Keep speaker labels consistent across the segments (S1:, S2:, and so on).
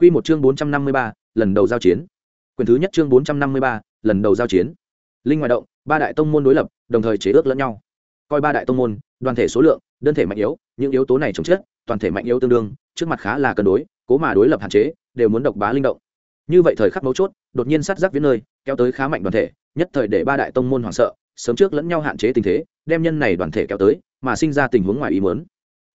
S1: Quy một chương bốn trăm năm mươi ba, lần đầu giao chiến. Quyền thứ nhất chương bốn trăm năm mươi ba, lần đầu giao chiến. Linh ngoại động, ba đại tông môn đối lập, đồng thời chế ước lẫn nhau. Coi ba đại tông môn, đoàn thể số lượng, đơn thể mạnh yếu, những yếu tố này chống chết toàn thể mạnh yếu tương đương, trước mặt khá là cân đối, cố mà đối lập hạn chế, đều muốn độc bá linh động. Như vậy thời khắc mấu chốt, đột nhiên sát giác viễn nơi, kéo tới khá mạnh đoàn thể, nhất thời để ba đại tông môn hoảng sợ, sớm trước lẫn nhau hạn chế tình thế, đem nhân này đoàn thể kéo tới, mà sinh ra tình huống ngoài ý muốn.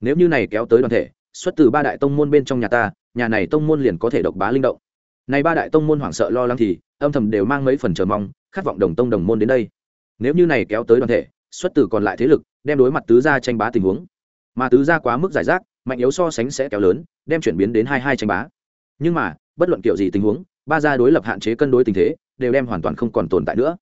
S1: Nếu như này kéo tới đoàn thể xuất từ ba đại tông môn bên trong nhà ta, nhà này tông môn liền có thể độc bá linh động. Này ba đại tông môn hoảng sợ lo lắng thì, âm thầm đều mang mấy phần chờ mong, khát vọng đồng tông đồng môn đến đây. Nếu như này kéo tới đoàn thể, xuất từ còn lại thế lực, đem đối mặt tứ gia tranh bá tình huống. Mà tứ gia quá mức giải rác, mạnh yếu so sánh sẽ kéo lớn, đem chuyển biến đến hai hai tranh bá. Nhưng mà, bất luận kiểu gì tình huống, ba gia đối lập hạn chế cân đối tình thế, đều đem hoàn toàn không còn tồn tại nữa.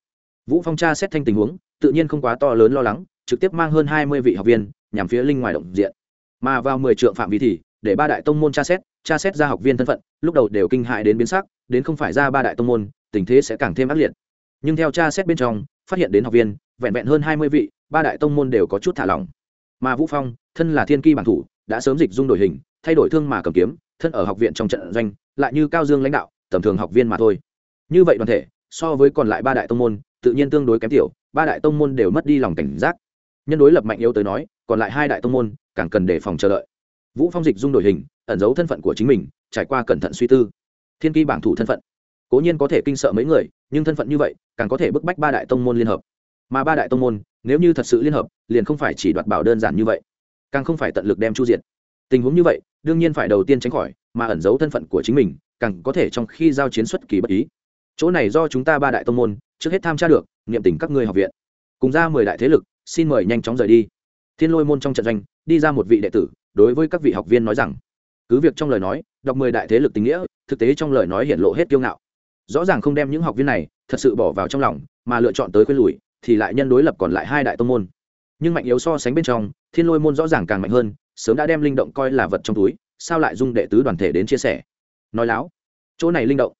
S1: Vũ phong tra xét thanh tình huống, tự nhiên không quá to lớn lo lắng, trực tiếp mang hơn hai mươi vị học viên, nhằm phía linh ngoài động diện mà vào mười trượng phạm vi thì, để ba đại tông môn tra xét tra xét ra học viên thân phận, lúc đầu đều kinh hại đến biến sắc, đến không phải ra ba đại tông môn, tình thế sẽ càng thêm ác liệt. Nhưng theo tra xét bên trong, phát hiện đến học viên, vẹn vẹn hơn hai mươi vị, ba đại tông môn đều có chút thả lỏng. Mà vũ phong, thân là thiên kỳ bản thủ, đã sớm dịch dung đổi hình, thay đổi thương mà cầm kiếm, thân ở học viện trong trận doanh, lại như cao dương lãnh đạo, tầm thường học viên mà thôi. Như vậy đoàn thể, so với còn lại ba đại tông môn, tự nhiên tương đối kém tiểu, ba đại tông môn đều mất đi lòng cảnh giác. Nhân đối lập mạnh yếu tới nói, còn lại hai đại tông môn càng cần đề phòng chờ đợi. Vũ phong dịch dung đổi hình ẩn giấu thân phận của chính mình trải qua cẩn thận suy tư. Thiên kỳ bảng thủ thân phận. Cố nhiên có thể kinh sợ mấy người nhưng thân phận như vậy càng có thể bức bách ba đại tông môn liên hợp. Mà ba đại tông môn nếu như thật sự liên hợp liền không phải chỉ đoạt bảo đơn giản như vậy càng không phải tận lực đem chu diệt, tình huống như vậy đương nhiên phải đầu tiên tránh khỏi mà ẩn giấu thân phận của chính mình càng có thể trong khi giao chiến xuất kỳ bất ý. Chỗ này do chúng ta ba đại tông môn trước hết tham tra được niệm tình các ngươi học viện. Cùng ra mười đại thế lực xin mời nhanh chóng rời đi. Thiên lôi môn trong trận doanh đi ra một vị đệ tử, đối với các vị học viên nói rằng, cứ việc trong lời nói, đọc mười đại thế lực tình nghĩa, thực tế trong lời nói hiện lộ hết kiêu ngạo. Rõ ràng không đem những học viên này, thật sự bỏ vào trong lòng, mà lựa chọn tới khuyên lùi, thì lại nhân đối lập còn lại hai đại tông môn. Nhưng mạnh yếu so sánh bên trong, thiên lôi môn rõ ràng càng mạnh hơn, sớm đã đem linh động coi là vật trong túi, sao lại dung đệ tứ đoàn thể đến chia sẻ? Nói láo, chỗ này linh động,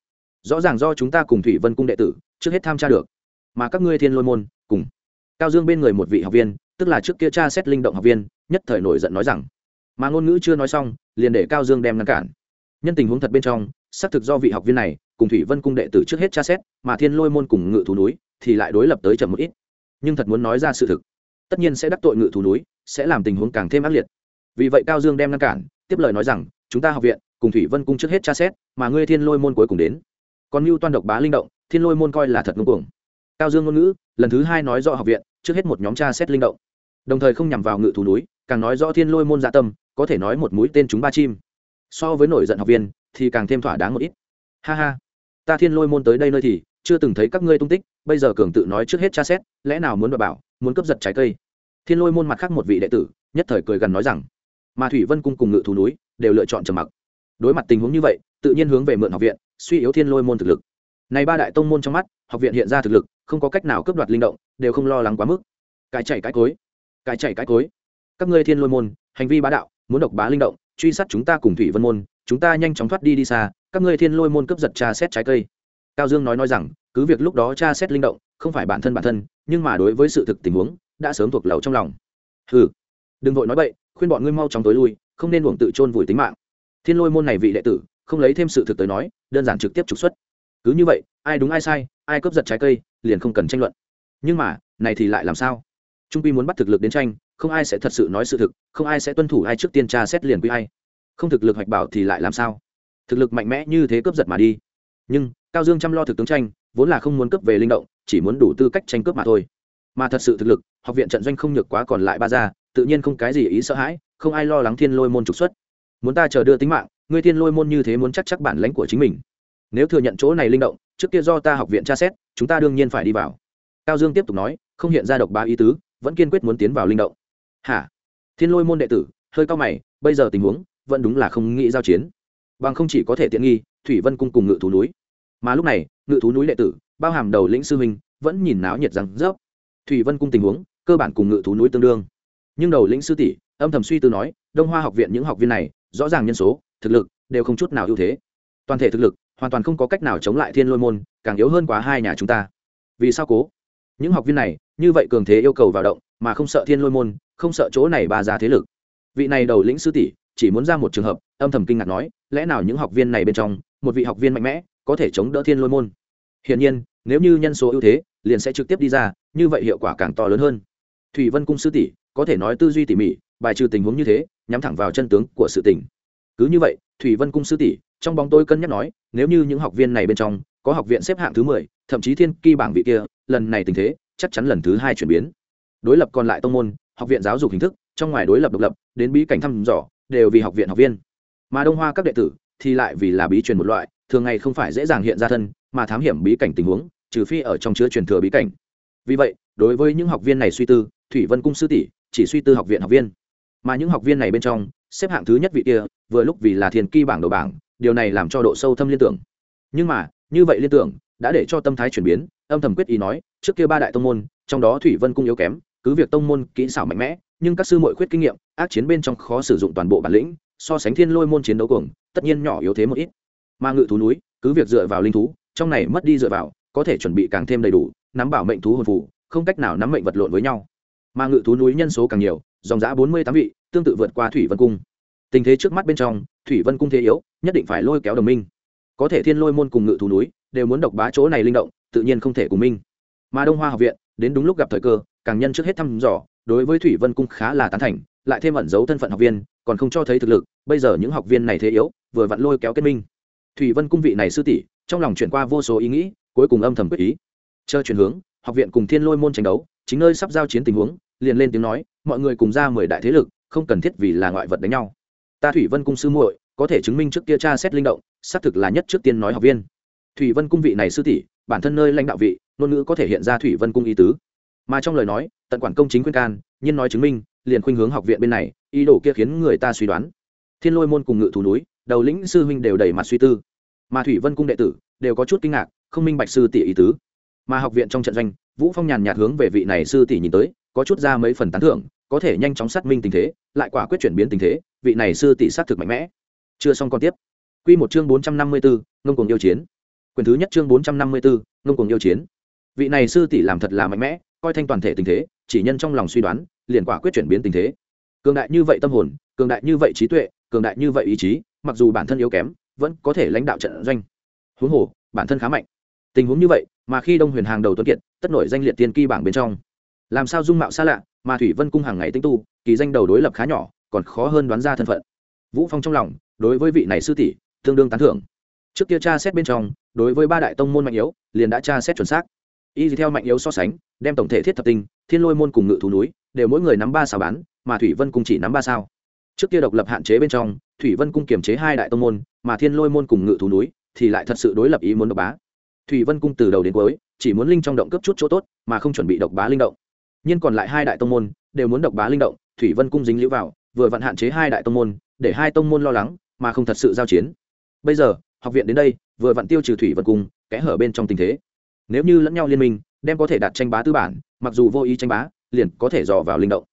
S1: rõ ràng do chúng ta cùng thủy vân cung đệ tử, trước hết tham tra được. Mà các ngươi thiên lôi môn, cùng cao dương bên người một vị học viên, tức là trước kia cha xét linh động học viên nhất thời nổi giận nói rằng, mà ngôn ngữ chưa nói xong, liền để cao dương đem ngăn cản. Nhân tình huống thật bên trong, xác thực do vị học viên này cùng thủy vân cung đệ tử trước hết tra xét, mà thiên lôi môn cùng ngự thú núi thì lại đối lập tới chậm một ít. Nhưng thật muốn nói ra sự thực, tất nhiên sẽ đắc tội ngự thú núi, sẽ làm tình huống càng thêm ác liệt. Vì vậy cao dương đem ngăn cản, tiếp lời nói rằng, chúng ta học viện, cùng thủy vân cung trước hết tra xét, mà ngươi thiên lôi môn cuối cùng đến. Còn mưu toan độc bá linh động, thiên lôi môn coi là thật ngưng cuồng. Cao dương ngôn ngữ, lần thứ hai nói rõ học viện, trước hết một nhóm tra xét linh động. Đồng thời không nhằm vào ngự thú núi càng nói rõ thiên lôi môn dạ tâm, có thể nói một mũi tên chúng ba chim. So với nổi giận học viên, thì càng thêm thỏa đáng một ít. Ha ha. Ta thiên lôi môn tới đây nơi thì, chưa từng thấy các ngươi tung tích, bây giờ cường tự nói trước hết tra xét, lẽ nào muốn đ bảo, muốn cướp giật trái cây. Thiên lôi môn mặt khác một vị đệ tử, nhất thời cười gần nói rằng, mà thủy vân cung cùng ngự thú núi đều lựa chọn trầm mặc. Đối mặt tình huống như vậy, tự nhiên hướng về mượn học viện, suy yếu thiên lôi môn thực lực. Này ba đại tông môn trong mắt, học viện hiện ra thực lực, không có cách nào cướp đoạt linh động, đều không lo lắng quá mức. Cái chảy cái cối, cái chảy cái cối các ngươi thiên lôi môn, hành vi bá đạo, muốn độc bá linh động, truy sát chúng ta cùng thủy vân môn, chúng ta nhanh chóng thoát đi đi xa, các ngươi thiên lôi môn cướp giật tra xét trái cây. Cao dương nói nói rằng, cứ việc lúc đó tra xét linh động, không phải bản thân bản thân, nhưng mà đối với sự thực tình huống, đã sớm thuộc lầu trong lòng. Ừ đừng vội nói bậy, khuyên bọn ngươi mau chóng tối lui, không nên uổng tự chôn vùi tính mạng. Thiên lôi môn này vị đệ tử, không lấy thêm sự thực tới nói, đơn giản trực tiếp trục xuất. Cứ như vậy, ai đúng ai sai, ai cướp giật trái cây, liền không cần tranh luận. Nhưng mà, này thì lại làm sao? Trung quy muốn bắt thực lực đến tranh không ai sẽ thật sự nói sự thực, không ai sẽ tuân thủ ai trước tiên tra xét liền quy ai. Không thực lực hoạch bảo thì lại làm sao? Thực lực mạnh mẽ như thế cướp giật mà đi. Nhưng, cao dương chăm lo thực tướng tranh, vốn là không muốn cướp về linh động, chỉ muốn đủ tư cách tranh cướp mà thôi. Mà thật sự thực lực, học viện trận doanh không nhược quá còn lại ba gia, tự nhiên không cái gì ý sợ hãi, không ai lo lắng thiên lôi môn trục xuất. Muốn ta chờ đưa tính mạng, ngươi thiên lôi môn như thế muốn chắc chắc bản lãnh của chính mình. Nếu thừa nhận chỗ này linh động, trước kia do ta học viện tra xét, chúng ta đương nhiên phải đi vào. Cao dương tiếp tục nói, không hiện ra độc ba ý tứ, vẫn kiên quyết muốn tiến vào linh động hả? Thiên lôi môn đệ tử, hơi cao mày, bây giờ tình huống, vẫn đúng là không nghĩ giao chiến. Bằng không chỉ có thể tiện nghi, thủy vân cung cùng ngự thú núi. Mà lúc này, ngự thú núi đệ tử, bao hàm đầu lĩnh sư huynh, vẫn nhìn náo nhiệt rằng rớp. Thủy vân cung tình huống, cơ bản cùng ngự thú núi tương đương. Nhưng đầu lĩnh sư tỷ, âm thầm suy tư nói, đông hoa học viện những học viên này, rõ ràng nhân số, thực lực, đều không chút nào ưu thế. Toàn thể thực lực, hoàn toàn không có cách nào chống lại thiên lôi môn, càng yếu hơn quá hai nhà chúng ta. Vì sao cố? Những học viên này, như vậy cường thế yêu cầu vào động, mà không sợ thiên lôi môn không sợ chỗ này bà ra thế lực. Vị này đầu lĩnh sư tỷ, chỉ muốn ra một trường hợp, âm thầm kinh ngạc nói, lẽ nào những học viên này bên trong, một vị học viên mạnh mẽ, có thể chống đỡ thiên lôi môn? Hiển nhiên, nếu như nhân số ưu thế, liền sẽ trực tiếp đi ra, như vậy hiệu quả càng to lớn hơn. Thủy vân cung sư tỷ, có thể nói tư duy tỉ mỉ, bài trừ tình huống như thế, nhắm thẳng vào chân tướng của sự tình. Cứ như vậy, thủy vân cung sư tỷ, trong bóng tôi cân nhắc nói, nếu như những học viên này bên trong, có học viện xếp hạng thứ mười, thậm chí thiên kỳ bảng vị kia, lần này tình thế, chắc chắn lần thứ hai chuyển biến. Đối lập còn lại tông môn học viện giáo dục hình thức, trong ngoài đối lập độc lập, đến bí cảnh thăm dò, đều vì học viện học viên. Mà đông hoa các đệ tử thì lại vì là bí truyền một loại, thường ngày không phải dễ dàng hiện ra thân, mà thám hiểm bí cảnh tình huống, trừ phi ở trong chứa truyền thừa bí cảnh. Vì vậy, đối với những học viên này suy tư, thủy vân cung sư tỷ chỉ suy tư học viện học viên. Mà những học viên này bên trong, xếp hạng thứ nhất vị kia, vừa lúc vì là thiền kỳ bảng đầu bảng, điều này làm cho độ sâu thâm liên tưởng. Nhưng mà, như vậy liên tưởng, đã để cho tâm thái chuyển biến, âm thầm quyết ý nói, trước kia ba đại tông môn, trong đó thủy vân cung yếu kém cứ việc tông môn kỹ xảo mạnh mẽ, nhưng các sư muội khuyết kinh nghiệm, ác chiến bên trong khó sử dụng toàn bộ bản lĩnh, so sánh thiên lôi môn chiến đấu cuồng, tất nhiên nhỏ yếu thế một ít. Mà ngự thú núi, cứ việc dựa vào linh thú, trong này mất đi dựa vào, có thể chuẩn bị càng thêm đầy đủ, nắm bảo mệnh thú hồn phủ không cách nào nắm mệnh vật lộn với nhau. Mà ngự thú núi nhân số càng nhiều, dòng giã bốn mươi tám vị, tương tự vượt qua thủy vân cung. Tình thế trước mắt bên trong, thủy vân cung thế yếu, nhất định phải lôi kéo đồng minh. Có thể thiên lôi môn cùng ngự thú núi đều muốn độc bá chỗ này linh động, tự nhiên không thể cùng minh. Mà đông hoa học viện, đến đúng lúc gặp thời cơ càng nhân trước hết thăm dò, đối với thủy vân cung khá là tán thành, lại thêm ẩn giấu thân phận học viên, còn không cho thấy thực lực, bây giờ những học viên này thế yếu, vừa vặn lôi kéo kết minh. Thủy vân cung vị này sư tỷ, trong lòng chuyển qua vô số ý nghĩ, cuối cùng âm thầm quyết ý. Chờ chuyển hướng, học viện cùng thiên lôi môn tranh đấu, chính nơi sắp giao chiến tình huống, liền lên tiếng nói, mọi người cùng ra mười đại thế lực, không cần thiết vì là ngoại vật đánh nhau. Ta thủy vân cung sư muội, có thể chứng minh trước kia cha xét linh động, xác thực là nhất trước tiên nói học viên. Thủy vân cung vị này sư tỷ, bản thân nơi lãnh đạo vị, ngôn ngữ có thể hiện ra thủy vân cung ý tứ mà trong lời nói tận quản công chính khuyên can nhiên nói chứng minh liền khuynh hướng học viện bên này ý đồ kia khiến người ta suy đoán. Thiên lôi môn cùng ngự thủ núi đầu lĩnh sư huynh đều đầy mặt suy tư. Mà thủy vân cung đệ tử đều có chút kinh ngạc không minh bạch sư tỷ ý tứ. Mà học viện trong trận doanh vũ phong nhàn nhạt hướng về vị này sư tỷ nhìn tới có chút ra mấy phần tán thưởng có thể nhanh chóng xác minh tình thế lại quả quyết chuyển biến tình thế vị này sư tỷ xác thực mạnh mẽ. Chưa xong còn tiếp. Quy một chương 454, ngông cuồng yêu chiến. Quyền thứ nhất chương 454, ngông cuồng yêu chiến. Vị này sư tỷ làm thật là mạnh mẽ coi thanh toàn thể tình thế, chỉ nhân trong lòng suy đoán, liền quả quyết chuyển biến tình thế. Cường đại như vậy tâm hồn, cường đại như vậy trí tuệ, cường đại như vậy ý chí, mặc dù bản thân yếu kém, vẫn có thể lãnh đạo trận doanh. Huống hồ, bản thân khá mạnh. Tình huống như vậy, mà khi đông huyền hàng đầu tuấn kiệt, tất nổi danh liệt tiên kỳ bảng bên trong. Làm sao dung mạo xa lạ, mà thủy vân cung hàng ngày tinh tu, kỳ danh đầu đối lập khá nhỏ, còn khó hơn đoán ra thân phận. Vũ phong trong lòng, đối với vị này sư tỷ, tương đương tán thưởng. Trước kia tra xét bên trong, đối với ba đại tông môn mạnh yếu, liền đã tra xét chuẩn xác. Y theo mạnh yếu so sánh đem tổng thể thiết thập tinh, thiên lôi môn cùng ngự thú núi, đều mỗi người nắm ba sao bán, mà thủy vân cung chỉ nắm ba sao trước kia độc lập hạn chế bên trong, thủy vân cung kiềm chế hai đại tông môn, mà thiên lôi môn cùng ngự thú núi thì lại thật sự đối lập ý muốn độc bá. Thủy vân cung từ đầu đến cuối, chỉ muốn linh trong động cấp chút chỗ tốt, mà không chuẩn bị độc bá linh động. Nhưng còn lại hai đại tông môn, đều muốn độc bá linh động, thủy vân cung dính lũ vào, vừa vặn hạn chế hai đại tông môn, để hai tông môn lo lắng, mà không thật sự giao chiến. Bây giờ, học viện đến đây, vừa vặn tiêu trừ thủy vân cung, kẽ hở bên trong tình thế. Nếu như lẫn nhau liên minh đem có thể đạt tranh bá tư bản, mặc dù vô ý tranh bá, liền có thể dò vào linh động.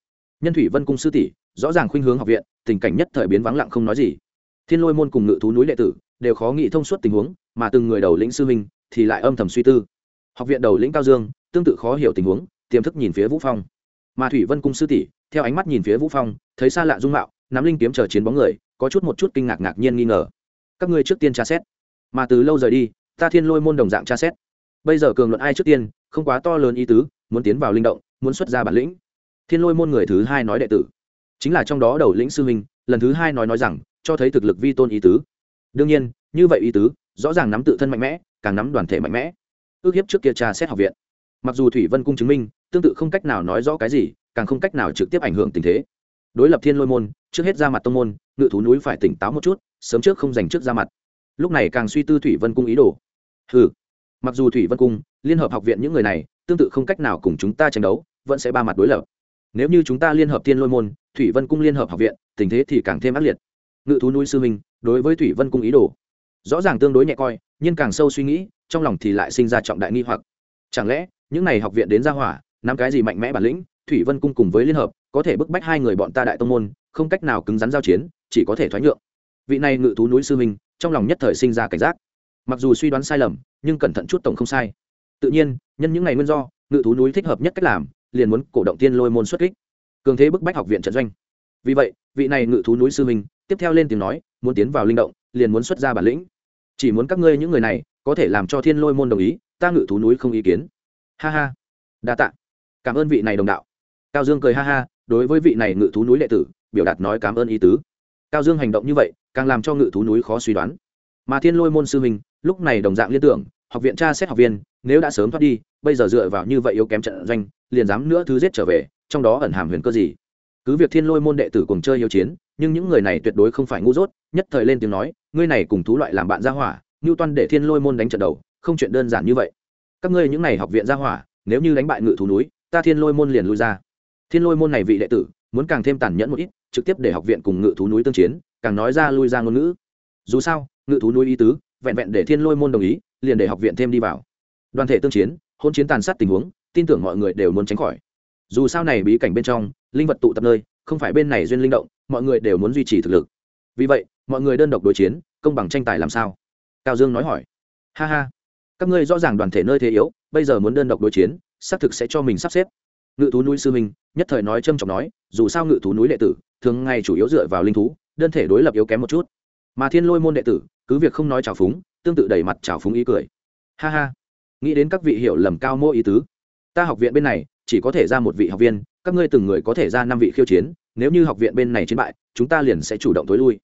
S1: Nhân thủy vân cung sư tỷ, rõ ràng khuynh hướng học viện, tình cảnh nhất thời biến vắng lặng không nói gì. Thiên lôi môn cùng ngự thú núi lệ tử, đều khó nghĩ thông suốt tình huống, mà từng người đầu lĩnh sư minh thì lại âm thầm suy tư. Học viện đầu lĩnh cao dương, tương tự khó hiểu tình huống, tiềm thức nhìn phía vũ phong. Mà thủy vân cung sư tỷ, theo ánh mắt nhìn phía vũ phong, thấy xa lạ dung mạo, nắm linh kiếm chờ chiến bóng người, có chút một chút kinh ngạc ngạc nhiên nghi ngờ. Các ngươi trước tiên tra xét. Mà từ lâu rời đi, ta thiên lôi môn đồng dạng tra xét. Bây giờ cường luận ai trước tiên không quá to lớn ý tứ, muốn tiến vào linh động, muốn xuất ra bản lĩnh. Thiên lôi môn người thứ hai nói đệ tử. Chính là trong đó đầu lĩnh sư huynh, lần thứ hai nói nói rằng, cho thấy thực lực vi tôn ý tứ. Đương nhiên, như vậy ý tứ, rõ ràng nắm tự thân mạnh mẽ, càng nắm đoàn thể mạnh mẽ. Ước hiếp trước kia tra xét học viện. Mặc dù thủy vân cung chứng minh, tương tự không cách nào nói rõ cái gì, càng không cách nào trực tiếp ảnh hưởng tình thế. Đối lập thiên lôi môn, trước hết ra mặt tông môn, ngự thú núi phải tỉnh táo một chút, sớm trước không dành trước ra mặt. Lúc này càng suy tư thủy vân cung ý đồ. Ừ mặc dù thủy vân cung liên hợp học viện những người này, tương tự không cách nào cùng chúng ta tranh đấu, vẫn sẽ ba mặt đối lập. Nếu như chúng ta liên hợp thiên lôi môn, thủy vân cung liên hợp học viện, tình thế thì càng thêm ác liệt. Ngự thú núi sư minh đối với thủy vân cung ý đồ, rõ ràng tương đối nhẹ coi, nhưng càng sâu suy nghĩ, trong lòng thì lại sinh ra trọng đại nghi hoặc. Chẳng lẽ, những n à y học viện đến ra hỏa, nắm cái gì mạnh mẽ bản lĩnh, thủy vân cung cùng với liên hợp, có thể bức bách hai người bọn ta đại tông môn, không cách nào cứng rắn giao chiến, chỉ có thể thoái nhượng. Vị này ngự thú núi sư minh trong lòng nhất thời sinh ra cảnh giác. Mặc dù suy đoán sai lầm, nhưng cẩn thận chút tổng không sai tự nhiên, nhân những ngày nguyên do, ngự thú núi thích hợp nhất cách làm, liền muốn cổ động tiên lôi môn xuất kích. Cường thế bức bách học viện trận doanh. Vì vậy, vị này ngự thú núi sư minh tiếp theo lên tiếng nói, muốn tiến vào linh động, liền muốn xuất ra bản lĩnh. Chỉ muốn các ngươi những người này, có thể làm cho thiên lôi môn đồng ý, ta ngự thú núi không ý kiến. Ha ha. Đa tạ. Cảm ơn vị này đồng đạo. Cao dương cười ha ha, đối với vị này ngự thú núi đệ tử, biểu đạt nói cảm ơn ý tứ. Cao dương hành động như vậy, càng làm cho ngự thú núi khó suy đoán. Mà thiên lôi môn sư minh lúc này đồng dạng liên tưởng học viện tra xét học viên, nếu đã sớm thoát đi, bây giờ dựa vào như vậy yếu kém trận doanh, liền dám nữa thứ giết trở về, trong đó ẩn hàm huyền cơ gì? Cứ việc thiên lôi môn đệ tử cùng chơi yêu chiến, nhưng những người này tuyệt đối không phải ngu dốt, nhất thời lên tiếng nói, ngươi này cùng thú loại làm bạn gia hỏa ngưu toan để thiên lôi môn đánh trận đầu, không chuyện đơn giản như vậy. Các ngươi những này học viện gia hỏa, nếu như đánh bại ngự thú núi, ta thiên lôi môn liền lui ra. Thiên lôi môn này vị đệ tử, muốn càng thêm tàn nhẫn một ít, trực tiếp để học viện cùng ngự thú núi tương chiến, càng nói ra lui ra ngôn ngữ. Dù sao, ngự thú núi ý tứ vẹn vẹn để thiên lôi môn đồng ý, liền để học viện thêm đi vào. Đoàn thể tương chiến, hôn chiến tàn sát tình huống, tin tưởng mọi người đều muốn tránh khỏi. Dù sao này bí cảnh bên trong, linh vật tụ tập nơi, không phải bên này duyên linh động, mọi người đều muốn duy trì thực lực. Vì vậy, mọi người đơn độc đối chiến, công bằng tranh tài làm sao? Cao dương nói hỏi. Ha ha. Các ngươi rõ ràng đoàn thể nơi thế yếu, bây giờ muốn đơn độc đối chiến, xác thực sẽ cho mình sắp xếp. Ngự thú núi sư minh nhất thời nói trâm trọng nói, dù sao ngự thú núi đệ tử, thường ngày chủ yếu dựa vào linh thú, đơn thể đối lập yếu kém một chút. Mà thiên lôi môn đệ tử cứ việc không nói trào phúng, tương tự đẩy mặt trào phúng ý cười. Ha ha. Nghĩ đến các vị hiểu lầm cao mô ý tứ. Ta học viện bên này, chỉ có thể ra một vị học viên, các ngươi từng người có thể ra năm vị khiêu chiến, nếu như học viện bên này chiến bại, chúng ta liền sẽ chủ động tối lui.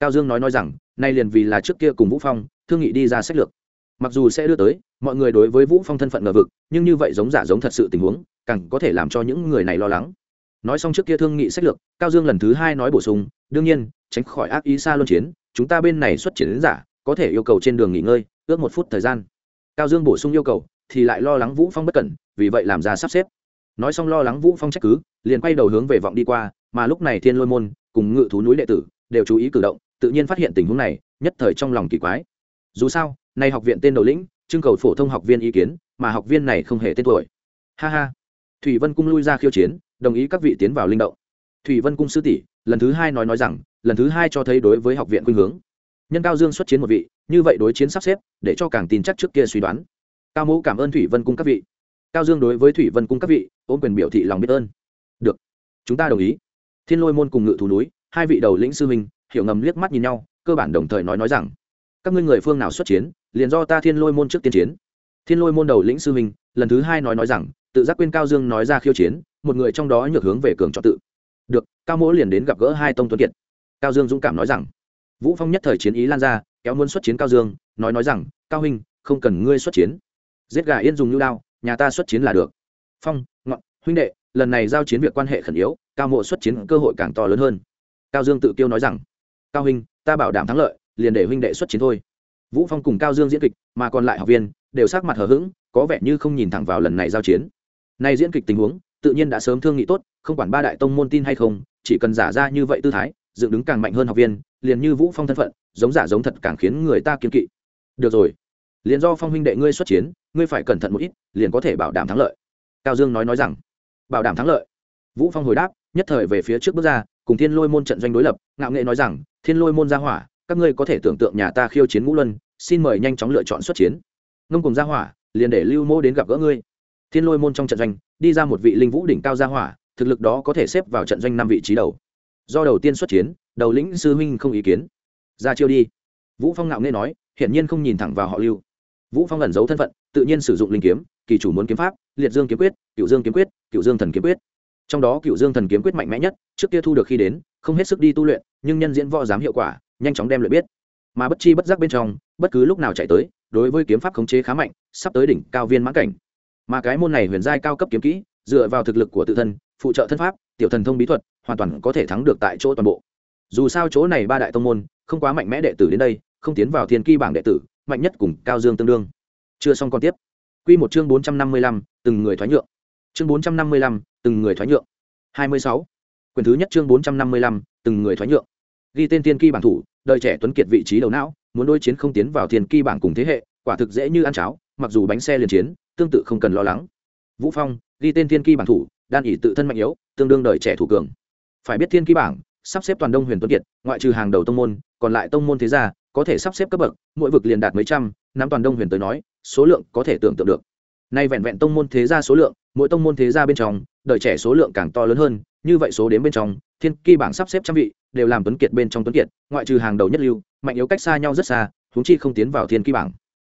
S1: Cao dương nói nói rằng, nay liền vì là trước kia cùng vũ phong, thương nghị đi ra sách lược. Mặc dù sẽ đưa tới, mọi người đối với vũ phong thân phận ngờ vực, nhưng như vậy giống giả giống thật sự tình huống, càng có thể làm cho những người này lo lắng nói xong trước kia thương nghị sách lược, cao dương lần thứ hai nói bổ sung, đương nhiên, tránh khỏi ác ý xa luân chiến, chúng ta bên này xuất chiến đến giả, có thể yêu cầu trên đường nghỉ ngơi, ước một phút thời gian. Cao dương bổ sung yêu cầu, thì lại lo lắng vũ phong bất cẩn, vì vậy làm ra sắp xếp. Nói xong lo lắng vũ phong trách cứ, liền quay đầu hướng về vọng đi qua, mà lúc này thiên lôi môn, cùng ngự thú núi đệ tử, đều chú ý cử động, tự nhiên phát hiện tình huống này, nhất thời trong lòng kỳ quái. Dù sao, nay học viện tên đầu lĩnh, trưng cầu phổ thông học viên ý kiến, mà học viên này không hề tên tuổi. Ha ha. Thủy vân cung lui ra khiêu chiến đồng ý các vị tiến vào linh động. Thủy vân cung sư tỷ, lần thứ hai nói nói rằng, lần thứ hai cho thấy đối với học viện khuynh hướng. Nhân cao dương xuất chiến một vị, như vậy đối chiến sắp xếp, để cho càng tin chắc trước kia suy đoán. Cao mẫu cảm ơn thủy vân cung các vị. Cao dương đối với thủy vân cung các vị, ôm quyền biểu thị lòng biết ơn. Được, chúng ta đồng ý. Thiên lôi môn cùng ngự thú núi, hai vị đầu lĩnh sư minh hiểu ngầm liếc mắt nhìn nhau, cơ bản đồng thời nói nói rằng, các ngươi người phương nào xuất chiến, liền do ta thiên lôi môn trước tiên chiến thiên lôi môn đầu lĩnh sư minh lần thứ hai nói nói rằng, tự giác quên cao dương nói ra khiêu chiến, một người trong đó nhược hướng về cường cho tự. Được, cao mỗ liền đến gặp gỡ hai tông tuấn kiệt. Cao dương dũng cảm nói rằng, vũ phong nhất thời chiến ý lan ra, kéo muốn xuất chiến cao dương, nói nói rằng, cao huynh, không cần ngươi xuất chiến. Giết gà yên dùng nhu đao, nhà ta xuất chiến là được. Phong, ngọn, huynh đệ, lần này giao chiến việc quan hệ khẩn yếu, cao mộ xuất chiến cơ hội càng to lớn hơn. Cao dương tự kiêu nói rằng, cao huynh, ta bảo đảm thắng lợi, liền để huynh đệ xuất chiến thôi. Vũ phong cùng cao dương diễn kịch, mà còn lại học viên đều sắc mặt hờ hững, có vẻ như không nhìn thẳng vào lần này giao chiến. Nay diễn kịch tình huống, tự nhiên đã sớm thương nghị tốt, không quản ba đại tông môn tin hay không, chỉ cần giả ra như vậy tư thái, dựng đứng càng mạnh hơn học viên, liền như vũ phong thân phận, giống giả giống thật càng khiến người ta kiên kỵ. Được rồi, liền do phong huynh đệ ngươi xuất chiến, ngươi phải cẩn thận một ít, liền có thể bảo đảm thắng lợi. Cao dương nói nói rằng, bảo đảm thắng lợi. Vũ phong hồi đáp, nhất thời về phía trước bước ra, cùng thiên lôi môn trận doanh đối lập, ngạo nghệ nói rằng, thiên lôi môn ra hỏa, các ngươi có thể tưởng tượng nhà ta khiêu chiến ngũ luân, xin mời nhanh chóng lựa chọn xuất chiến ngông cùng gia hỏa, liền để lưu mô đến gặp gỡ ngươi. Thiên lôi môn trong trận doanh, đi ra một vị linh vũ đỉnh cao gia hỏa, thực lực đó có thể xếp vào trận doanh năm vị trí đầu. Do đầu tiên xuất chiến, đầu lĩnh sư huynh không ý kiến. Ra chiêu đi. Vũ phong ngạo nghe nói, hiển nhiên không nhìn thẳng vào họ lưu. Vũ phong ẩn giấu thân phận, tự nhiên sử dụng linh kiếm, kỳ chủ muốn kiếm pháp, liệt dương kiếm quyết cựu dương kiếm quyết cựu dương thần kiếm quyết. Trong đó cựu dương thần kiếm quyết mạnh mẽ nhất, trước kia thu được khi đến, không hết sức đi tu luyện, nhưng nhân diễn võ dám hiệu quả, nhanh chóng đem luyện biết. Mà bất chi bất giác bên trong, bất cứ lúc nào chạy tới đối với kiếm pháp khống chế khá mạnh, sắp tới đỉnh cao viên mãn cảnh. Mà cái môn này huyền giai cao cấp kiếm kỹ, dựa vào thực lực của tự thân, phụ trợ thân pháp, tiểu thần thông bí thuật, hoàn toàn có thể thắng được tại chỗ toàn bộ. Dù sao chỗ này ba đại tông môn, không quá mạnh mẽ đệ tử đến đây, không tiến vào thiên kỳ bảng đệ tử, mạnh nhất cùng cao dương tương đương. Chưa xong còn tiếp. Quy một chương bốn trăm năm mươi lăm, từng người thoái nhượng. Chương bốn trăm năm mươi lăm, từng người thoái nhượng. hai mươi sáu. Quyển thứ nhất chương bốn trăm năm mươi lăm, từng người thoái nhượng. Ghi tên thiên kỳ bảng thủ, đời trẻ tuấn kiệt vị trí đầu não muốn đối chiến không tiến vào thiên kỳ bảng cùng thế hệ, quả thực dễ như ăn cháo, mặc dù bánh xe liền chiến, tương tự không cần lo lắng. Vũ phong, ghi tên thiên kỳ bảng thủ, đan ỉ tự thân mạnh yếu, tương đương đời trẻ thủ cường. Phải biết thiên kỳ bảng, sắp xếp toàn đông huyền tuấn kiệt, ngoại trừ hàng đầu tông môn, còn lại tông môn thế gia, có thể sắp xếp cấp bậc, mỗi vực liền đạt mấy trăm năm toàn đông huyền tới nói, số lượng có thể tưởng tượng được. Nay vẹn vẹn tông môn thế gia số lượng, mỗi tông môn thế gia bên trong, đời trẻ số lượng càng to lớn hơn, như vậy số đến bên trong thiên kỳ bảng sắp xếp trăm vị, đều làm tuấn kiệt bên trong tuấn kiệt, ngoại trừ hàng đầu nhất lưu, mạnh yếu cách xa nhau rất xa, huống chi không tiến vào thiên kỳ bảng.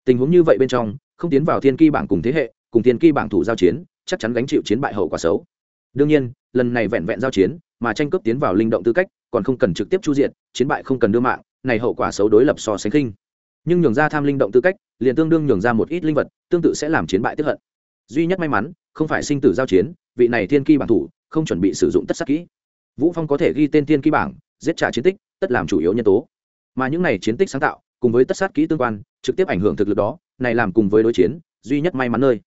S1: Tình huống như vậy bên trong, không tiến vào thiên kỳ bảng cùng thế hệ, cùng thiên kỳ bảng thủ giao chiến, chắc chắn gánh chịu chiến bại hậu quả xấu. Đương nhiên, lần này vẹn vẹn giao chiến, mà tranh cướp tiến vào linh động tư cách, còn không cần trực tiếp chu diện chiến bại không cần đưa mạng, này hậu quả xấu đối lập so sánh khinh. Nhưng nhường ra tham linh động tư cách, liền tương đương nhường ra một ít linh vật, tương tự sẽ làm chiến bại tiếp hận. Duy nhất may mắn, không phải sinh tử giao chiến, vị này thiên kỳ bảng thủ, không chuẩn bị sử dụng tất sắc kỹ vũ phong có thể ghi tên thiên Ký bảng, giết trả chiến tích, tất làm chủ yếu nhân tố. Mà những này chiến tích sáng tạo, cùng với tất sát kỹ tương quan, trực tiếp ảnh hưởng thực lực đó, này làm cùng với đối chiến, duy nhất may mắn nơi.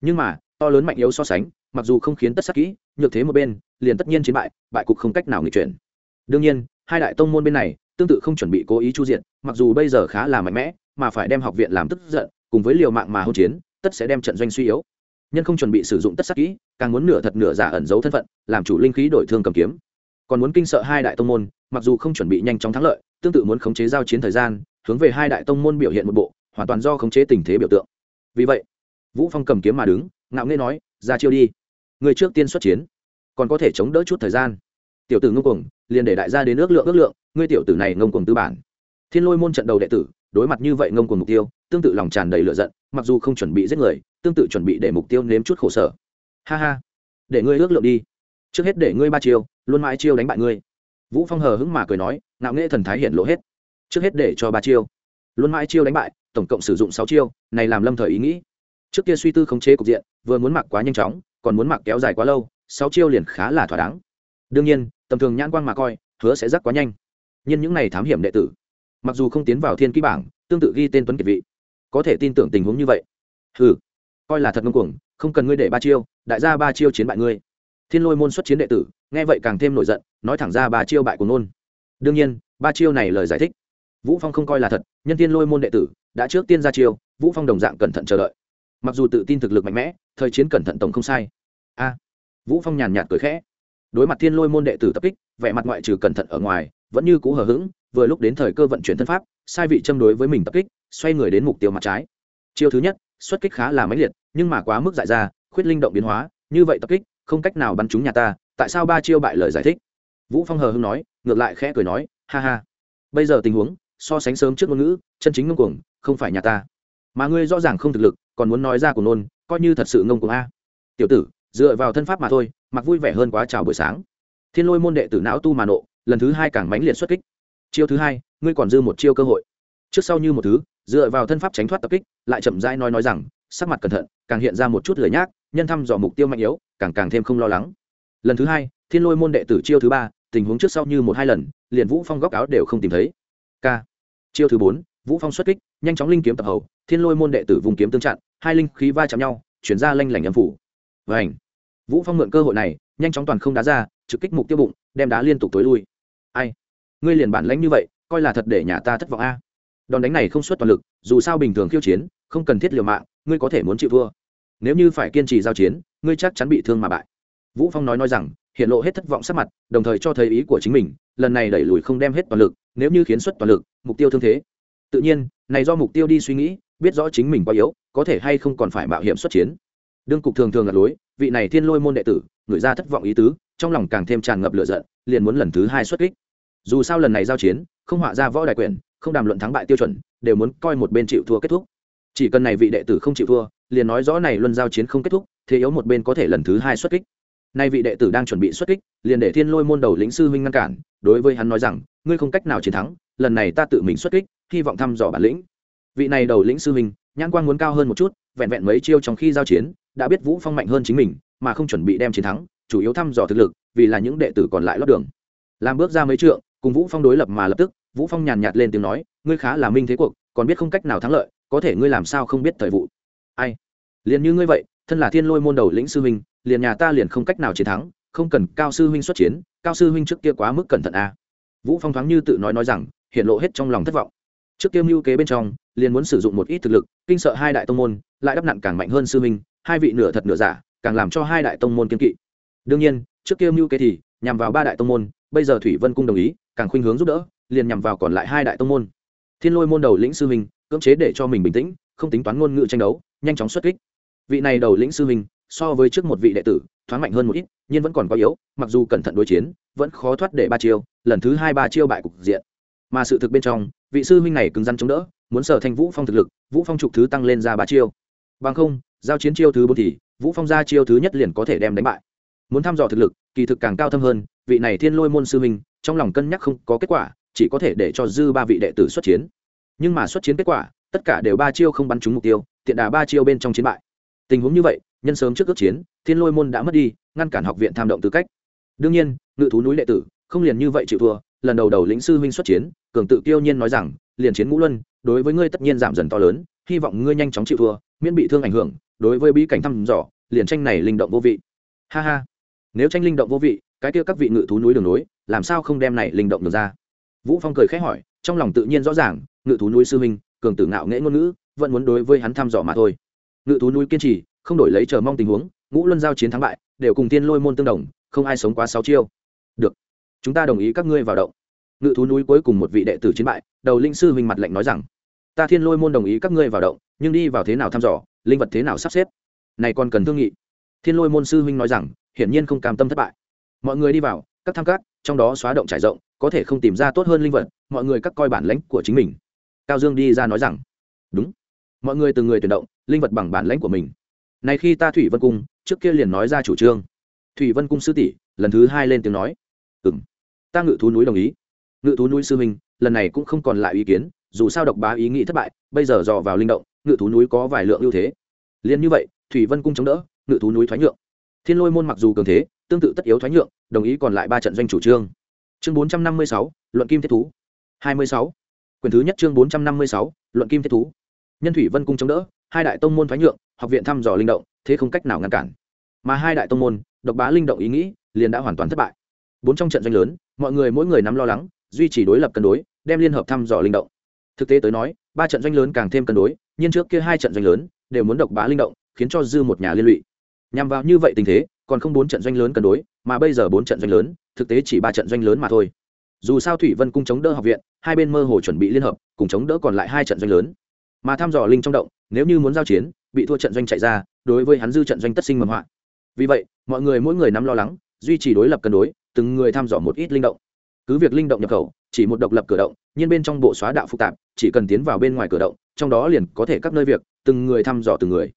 S1: Nhưng mà, to lớn mạnh yếu so sánh, mặc dù không khiến tất sát kỹ, nhược thế một bên, liền tất nhiên chiến bại bại cục không cách nào nghịch chuyển. Đương nhiên, hai đại tông môn bên này, tương tự không chuẩn bị cố ý chu diện, mặc dù bây giờ khá là mạnh mẽ, mà phải đem học viện làm tức giận, cùng với liều mạng mà hôn chiến, tất sẽ đem trận doanh suy yếu. Nhân không chuẩn bị sử dụng tất sát kỹ, càng muốn nửa thật nửa giả ẩn giấu thân phận, làm chủ linh khí đổi thương cầm kiếm còn muốn kinh sợ hai đại tông môn, mặc dù không chuẩn bị nhanh chóng thắng lợi, tương tự muốn khống chế giao chiến thời gian, hướng về hai đại tông môn biểu hiện một bộ, hoàn toàn do khống chế tình thế biểu tượng. Vì vậy, vũ phong cầm kiếm mà đứng, ngạo nghễ nói, ra chiêu đi. Người trước tiên xuất chiến, còn có thể chống đỡ chút thời gian. Tiểu tử ngông cuồng, liền để đại gia đến ước lượng ước lượng, ngươi tiểu tử này ngông cuồng tư bản. Thiên lôi môn trận đầu đệ tử, đối mặt như vậy ngông cuồng mục tiêu, tương tự lòng tràn đầy lửa giận, mặc dù không chuẩn bị giết người, tương tự chuẩn bị để mục tiêu nếm chút khổ sở. Ha ha, để ngươi ước lượng đi. Trước hết để ngươi ba chiêu luôn mãi chiêu đánh bại ngươi. Vũ phong hờ hững mà cười nói, ngạo nghệ thần thái hiện lộ hết. Trước hết để cho ba chiêu. Luôn mãi chiêu đánh bại, tổng cộng sử dụng sáu chiêu, này làm lâm thời ý nghĩ. Trước kia suy tư khống chế cục diện, vừa muốn mặc quá nhanh chóng, còn muốn mặc kéo dài quá lâu, sáu chiêu liền khá là thỏa đáng. Đương nhiên, tầm thường nhãn quang mà coi, hứa sẽ rắc quá nhanh. Nhưng những này thám hiểm đệ tử, mặc dù không tiến vào thiên ký bảng, tương tự ghi tên tuấn kiệt vị, có thể tin tưởng tình huống như vậy. Ừ coi là thật ngông cuồng, không cần ngươi để ba chiêu, đại gia ba chiêu chiến bại ngươi. Thiên lôi môn xuất chiến đệ tử nghe vậy càng thêm nổi giận, nói thẳng ra ba chiêu bại của nôn đương nhiên, ba chiêu này lời giải thích. Vũ phong không coi là thật, nhân tiên lôi môn đệ tử, đã trước tiên ra chiêu, vũ phong đồng dạng cẩn thận chờ đợi. Mặc dù tự tin thực lực mạnh mẽ, thời chiến cẩn thận tổng không sai. A. Vũ phong nhàn nhạt cười khẽ. Đối mặt thiên lôi môn đệ tử tập kích, vẻ mặt ngoại trừ cẩn thận ở ngoài, vẫn như cũ hờ hững, vừa lúc đến thời cơ vận chuyển thân pháp, sai vị châm đối với mình tập kích, xoay người đến mục tiêu mặt trái. Chiêu thứ nhất, xuất kích khá là mãnh liệt, nhưng mà quá mức dại ra, khuyết linh động biến hóa, như vậy tập kích, không cách nào bắn trúng nhà ta tại sao ba chiêu bại lời giải thích? Vũ phong hờ hưng nói, ngược lại khẽ cười nói, ha ha. Bây giờ tình huống, so sánh sớm trước ngôn ngữ, chân chính ngông cuồng, không phải nhà ta. Mà ngươi rõ ràng không thực lực, còn muốn nói ra của nôn coi như thật sự ngông cuồng a. Tiểu tử, dựa vào thân pháp mà thôi, mặc vui vẻ hơn quá chào buổi sáng. Thiên lôi môn đệ tử não tu mà nộ, lần thứ hai càng mãnh liệt xuất kích. Chiêu thứ hai, ngươi còn dư một chiêu cơ hội. Trước sau như một thứ, dựa vào thân pháp tránh thoát tập kích, lại chậm rãi nói nói rằng, sắc mặt cẩn thận, càng hiện ra một chút lời nhác, nhân thăm dò mục tiêu mạnh yếu, càng càng thêm không lo lắng lần thứ hai, thiên lôi môn đệ tử chiêu thứ ba, tình huống trước sau như một hai lần, liền vũ phong góc áo đều không tìm thấy. K. Chiêu thứ bốn, vũ phong xuất kích, nhanh chóng linh kiếm tập hầu, thiên lôi môn đệ tử vùng kiếm tương chặn, hai linh khí va chạm nhau, chuyển ra lanh lảnh âm phủ. Và ảnh vũ phong mượn cơ hội này, nhanh chóng toàn không đá ra, trực kích mục tiêu bụng, đem đá liên tục tối lui. Ai? Ngươi liền bản lãnh như vậy, coi là thật để nhà ta thất vọng a. Đòn đánh này không xuất toàn lực, dù sao bình thường khiêu chiến, không cần thiết liều mạng, ngươi có thể muốn chịu thua. Nếu như phải kiên trì giao chiến, ngươi chắc chắn bị thương mà bại vũ phong nói nói rằng, hiện lộ hết thất vọng sắc mặt, đồng thời cho thấy ý của chính mình, lần này đẩy lùi không đem hết toàn lực, nếu như khiến xuất toàn lực, mục tiêu thương thế. Tự nhiên, này do mục tiêu đi suy nghĩ, biết rõ chính mình quá yếu, có thể hay không còn phải mạo hiểm xuất chiến. Đương cục thường thường lật lối, vị này thiên lôi môn đệ tử, người ra thất vọng ý tứ, trong lòng càng thêm tràn ngập lửa giận, liền muốn lần thứ hai xuất kích. Dù sao lần này giao chiến, không họa ra võ đại quyền, không đàm luận thắng bại tiêu chuẩn, đều muốn coi một bên chịu thua kết thúc. Chỉ cần này vị đệ tử không chịu thua, liền nói rõ này luân giao chiến không kết thúc, thế yếu một bên có thể lần thứ hai xuất kích nay vị đệ tử đang chuẩn bị xuất kích, liền để thiên lôi môn đầu lĩnh sư huynh ngăn cản, đối với hắn nói rằng, ngươi không cách nào chiến thắng, lần này ta tự mình xuất kích, hy vọng thăm dò bản lĩnh. Vị này đầu lĩnh sư huynh, nhãn quang muốn cao hơn một chút, vẹn vẹn mấy chiêu trong khi giao chiến, đã biết vũ phong mạnh hơn chính mình, mà không chuẩn bị đem chiến thắng, chủ yếu thăm dò thực lực, vì là những đệ tử còn lại lót đường. Làm bước ra mấy trượng, cùng vũ phong đối lập mà lập tức, vũ phong nhàn nhạt lên tiếng nói, ngươi khá là minh thế cuộc, còn biết không cách nào thắng lợi, có thể ngươi làm sao không biết thời vụ. Ai? Liền như ngươi vậy, thân là thiên lôi môn đầu lĩnh sư huynh liền nhà ta liền không cách nào chiến thắng, không cần cao sư huynh xuất chiến, cao sư huynh trước kia quá mức cẩn thận a à. vũ phong thoáng như tự nói nói rằng, hiện lộ hết trong lòng thất vọng. Trước kia mưu kế bên trong, liền muốn sử dụng một ít thực lực, kinh sợ hai đại tông môn, lại đắp nặn càng mạnh hơn sư huynh, hai vị nửa thật nửa giả, càng làm cho hai đại tông môn kiên kỵ. Đương nhiên, trước kia mưu kế thì, nhằm vào ba đại tông môn, bây giờ thủy vân cung đồng ý, càng khuynh hướng giúp đỡ, liền nhằm vào còn lại hai đại tông môn. Thiên lôi môn đầu lĩnh sư huynh, cưỡng chế để cho mình bình tĩnh, không tính toán ngôn ngữ tranh đấu, nhanh chóng xuất kích. Vị này đầu lĩnh sư huynh so với trước một vị đệ tử, thoáng mạnh hơn một ít, nhưng vẫn còn có yếu, mặc dù cẩn thận đối chiến, vẫn khó thoát để ba chiêu, lần thứ hai ba chiêu bại cục diện. Mà sự thực bên trong, vị sư huynh này cứng rắn chống đỡ, muốn sở thành vũ phong thực lực, vũ phong trục thứ tăng lên ra ba chiêu. Bằng không, giao chiến chiêu thứ bốn thì, vũ phong ra chiêu thứ nhất liền có thể đem đánh bại. Muốn thăm dò thực lực, kỳ thực càng cao thâm hơn, vị này thiên lôi môn sư huynh, trong lòng cân nhắc không có kết quả, chỉ có thể để cho dư ba vị đệ tử xuất chiến. Nhưng mà xuất chiến kết quả, tất cả đều ba chiêu không bắn trúng mục tiêu, tiện đà ba chiêu bên trong chiến bại. Tình huống như vậy nhân sớm trước ước chiến, thiên lôi môn đã mất đi, ngăn cản học viện tham động tư cách. Đương nhiên, ngự thú núi đệ tử không liền như vậy chịu thua, lần đầu đầu lĩnh sư huynh xuất chiến, cường tự kiêu nhiên nói rằng, liền chiến ngũ luân, đối với ngươi tất nhiên giảm dần to lớn, hy vọng ngươi nhanh chóng chịu thua, miễn bị thương ảnh hưởng, đối với bí cảnh thăm dò, liền tranh này linh động vô vị. Ha ha. Nếu tranh linh động vô vị, cái kia các vị ngự thú núi đường núi làm sao không đem này linh động được ra? Vũ phong cười khẽ hỏi, trong lòng tự nhiên rõ ràng, ngự thú núi sư huynh, cường tử ngạo nghễ ngôn ngữ, vẫn muốn đối với hắn thăm dò mà thôi. Ngự thú núi kiên trì không đổi lấy chờ mong tình huống, ngũ luân giao chiến thắng bại, đều cùng tiên lôi môn tương đồng, không ai sống quá sáu chiêu. Được, chúng ta đồng ý các ngươi vào động. Ngự thú núi cuối cùng một vị đệ tử chiến bại, đầu linh sư huynh mặt lệnh nói rằng, ta thiên lôi môn đồng ý các ngươi vào động, nhưng đi vào thế nào thăm dò, linh vật thế nào sắp xếp? Này còn cần thương nghị. Thiên lôi môn sư huynh nói rằng, hiển nhiên không cam tâm thất bại. Mọi người đi vào, các tham cát trong đó xóa động trải rộng, có thể không tìm ra tốt hơn linh vật, mọi người các coi bản lãnh của chính mình. Cao dương đi ra nói rằng, đúng. Mọi người từng người tuyển động, linh vật bằng bản lãnh của mình này khi ta thủy vân cung, trước kia liền nói ra chủ trương. Thủy vân cung sư tỷ, lần thứ hai lên tiếng nói. Ừ m ta ngự thú núi đồng ý. Ngự thú núi sư minh lần này cũng không còn lại ý kiến, dù sao độc bá ý nghĩ thất bại, bây giờ dò vào linh động, ngự thú núi có vài lượng ưu thế. Liền như vậy, thủy vân cung chống đỡ, ngự thú núi thoái nhượng. Thiên lôi môn mặc dù cường thế, tương tự tất yếu thoái nhượng, đồng ý còn lại ba trận doanh chủ trương. Chương bốn trăm năm mươi sáu, luận kim thiết thú. hai mươi sáu. Quyền thứ nhất chương bốn trăm năm mươi sáu, luận kim thiết thú. Nhân thủy vân cung chống đỡ, hai đại tông môn thoái nhượng học viện thăm dò linh động, thế không cách nào ngăn cản. Mà hai đại tông môn, độc bá linh động ý nghĩ, liền đã hoàn toàn thất bại. Bốn trong trận doanh lớn, mọi người mỗi người nắm lo lắng, duy trì đối lập cân đối, đem liên hợp thăm dò linh động. Thực tế tới nói, ba trận doanh lớn càng thêm cân đối, nhưng trước kia hai trận doanh lớn đều muốn độc bá linh động, khiến cho dư một nhà liên lụy. Nhằm vào như vậy tình thế, còn không bốn trận doanh lớn cân đối, mà bây giờ bốn trận doanh lớn, thực tế chỉ ba trận doanh lớn mà thôi. Dù sao thủy vân cung chống đỡ học viện, hai bên mơ hồ chuẩn bị liên hợp, cùng chống đỡ còn lại hai trận doanh lớn mà thăm dò linh trong động, nếu như muốn giao chiến, bị thua trận doanh chạy ra, đối với hắn dư trận doanh tất sinh mầm họa. Vì vậy, mọi người mỗi người nắm lo lắng, duy trì đối lập cân đối, từng người thăm dò một ít linh động. Cứ việc linh động nhập khẩu, chỉ một độc lập cửa động, nhưng bên trong bộ xóa đạo phức tạp, chỉ cần tiến vào bên ngoài cửa động, trong đó liền có thể các nơi việc, từng người thăm dò từng người.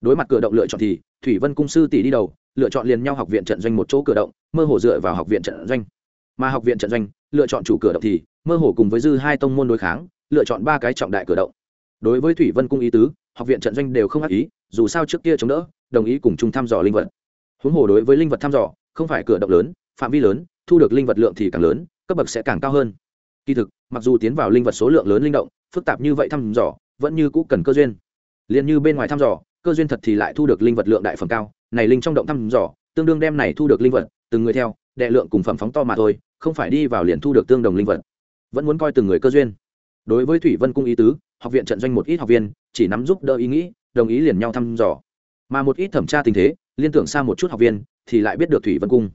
S1: Đối mặt cửa động lựa chọn thì, thủy vân cung sư tỷ đi đầu, lựa chọn liền nhau học viện trận doanh một chỗ cửa động, mơ hồ dựa vào học viện trận doanh. Mà học viện trận doanh, lựa chọn chủ cửa động thì, mơ hồ cùng với dư hai tông môn đối kháng, lựa chọn ba cái trọng đại cửa động đối với thủy vân cung ý tứ, học viện trận doanh đều không ác ý, dù sao trước kia chống đỡ, đồng ý cùng chung thăm dò linh vật. Huống hồ đối với linh vật thăm dò, không phải cửa động lớn, phạm vi lớn, thu được linh vật lượng thì càng lớn, cấp bậc sẽ càng cao hơn. Kỳ thực, mặc dù tiến vào linh vật số lượng lớn linh động, phức tạp như vậy thăm dò, vẫn như cũ cần cơ duyên. Liền như bên ngoài thăm dò, cơ duyên thật thì lại thu được linh vật lượng đại phẩm cao, này linh trong động thăm dò, tương đương đem này thu được linh vật, từng người theo, đệ lượng cùng phẩm phóng to mà thôi, không phải đi vào liền thu được tương đồng linh vật. Vẫn muốn coi từng người cơ duyên. Đối với thủy vân cung ý tứ học viện trận doanh một ít học viên, chỉ nắm giúp đỡ ý nghĩ, đồng ý liền nhau thăm dò. Mà một ít thẩm tra tình thế, liên tưởng xa một chút học viên, thì lại biết được thủy vân cung.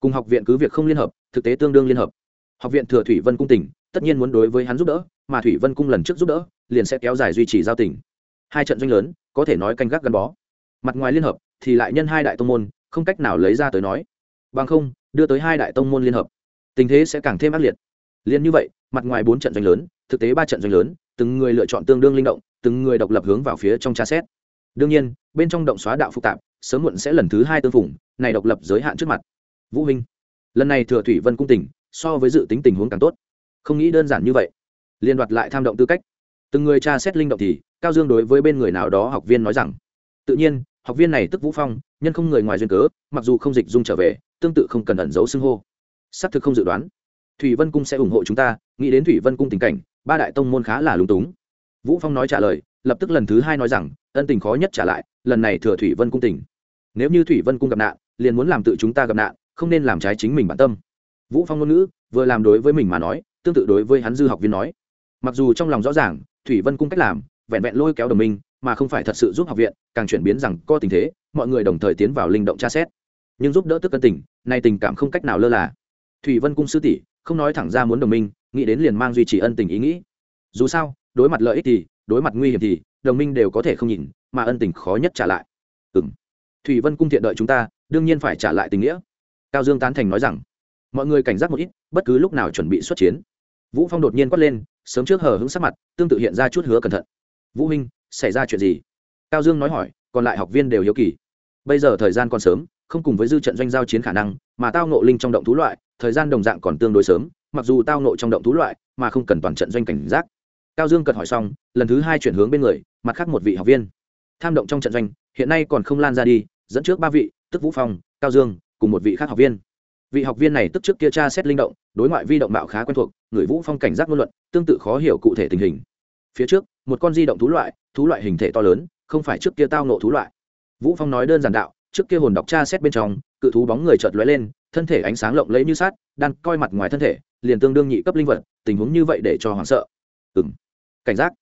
S1: Cùng học viện cứ việc không liên hợp, thực tế tương đương liên hợp. Học viện thừa thủy vân cung tỉnh, tất nhiên muốn đối với hắn giúp đỡ, mà thủy vân cung lần trước giúp đỡ, liền sẽ kéo dài duy trì giao tỉnh. Hai trận doanh lớn, có thể nói canh gác gắn bó. Mặt ngoài liên hợp, thì lại nhân hai đại tông môn, không cách nào lấy ra tới nói. Bằng không, đưa tới hai đại tông môn liên hợp, tình thế sẽ càng thêm ác liệt. Liên như vậy, mặt ngoài bốn trận doanh lớn thực tế ba trận doanh lớn, từng người lựa chọn tương đương linh động, từng người độc lập hướng vào phía trong tra xét. Đương nhiên, bên trong động xóa đạo phức tạp, sớm muộn sẽ lần thứ hai tương phủng này độc lập giới hạn trước mặt. Vũ minh lần này thừa thủy vân cung tỉnh, so với dự tính tình huống càng tốt. Không nghĩ đơn giản như vậy. Liên đoạt lại tham động tư cách. Từng người tra xét linh động thì, cao dương đối với bên người nào đó học viên nói rằng, tự nhiên, học viên này tức vũ phong, nhân không người ngoài duyên cớ, mặc dù không dịch dung trở về, tương tự không cần ẩn giấu xưng hô. Xác thực không dự đoán. Thủy vân cung sẽ ủng hộ chúng ta, nghĩ đến thủy vân cung tình cảnh ba đại tông môn khá là lúng túng. Vũ phong nói trả lời, lập tức lần thứ hai nói rằng, ân tình khó nhất trả lại, lần này thừa thủy vân cung tỉnh nếu như thủy vân cung gặp nạn, liền muốn làm tự chúng ta gặp nạn, không nên làm trái chính mình bản tâm. Vũ phong ngôn ngữ, vừa làm đối với mình mà nói, tương tự đối với hắn dư học viên nói. Mặc dù trong lòng rõ ràng, thủy vân cung cách làm, vẹn vẹn lôi kéo đồng minh, mà không phải thật sự giúp học viện, càng chuyển biến rằng có tình thế, mọi người đồng thời tiến vào linh động tra xét. Nhưng giúp đỡ tức cân tình, nay tình cảm không cách nào lơ là. Thủy vân cung sư tỷ, không nói thẳng ra muốn đồng minh nghĩ đến liền mang duy trì ân tình ý nghĩ. Dù sao, đối mặt lợi ích thì, đối mặt nguy hiểm thì, đồng minh đều có thể không nhìn, mà ân tình khó nhất trả lại. Ừ m thủy vân cung thiện đợi chúng ta, đương nhiên phải trả lại tình nghĩa. Cao dương tán thành nói rằng, mọi người cảnh giác một ít, bất cứ lúc nào chuẩn bị xuất chiến. Vũ phong đột nhiên quát lên, sớm trước hờ hững sắc mặt, tương tự hiện ra chút hứa cẩn thận. Vũ huynh, xảy ra chuyện gì? Cao dương nói hỏi, còn lại học viên đều hiếu kỳ. Bây giờ thời gian còn sớm, không cùng với dư trận doanh giao chiến khả năng, mà tao nộ linh trong động thú loại, thời gian đồng dạng còn tương đối sớm mặc dù tao nộ trong động thú loại, mà không cần toàn trận doanh cảnh giác. Cao dương cật hỏi xong, lần thứ hai chuyển hướng bên người, mặt khác một vị học viên. Tham động trong trận doanh, hiện nay còn không lan ra đi, dẫn trước ba vị, tức vũ phong, cao dương, cùng một vị khác học viên. Vị học viên này tức trước kia tra xét linh động, đối ngoại vi động bạo khá quen thuộc, người vũ phong cảnh giác ngôn luận, tương tự khó hiểu cụ thể tình hình. Phía trước, một con di động thú loại thú loại hình thể to lớn, không phải trước kia tao nộ thú loại. Vũ phong nói đơn giản đạo, trước kia hồn đọc tra xét bên trong, cự thú bóng người chợt lóe lên, thân thể ánh sáng lộng lẫy như sát đang coi mặt ngoài thân thể liền tương đương nhị cấp linh vật, tình huống như vậy để cho hoảng sợ. Ừng cảnh giác.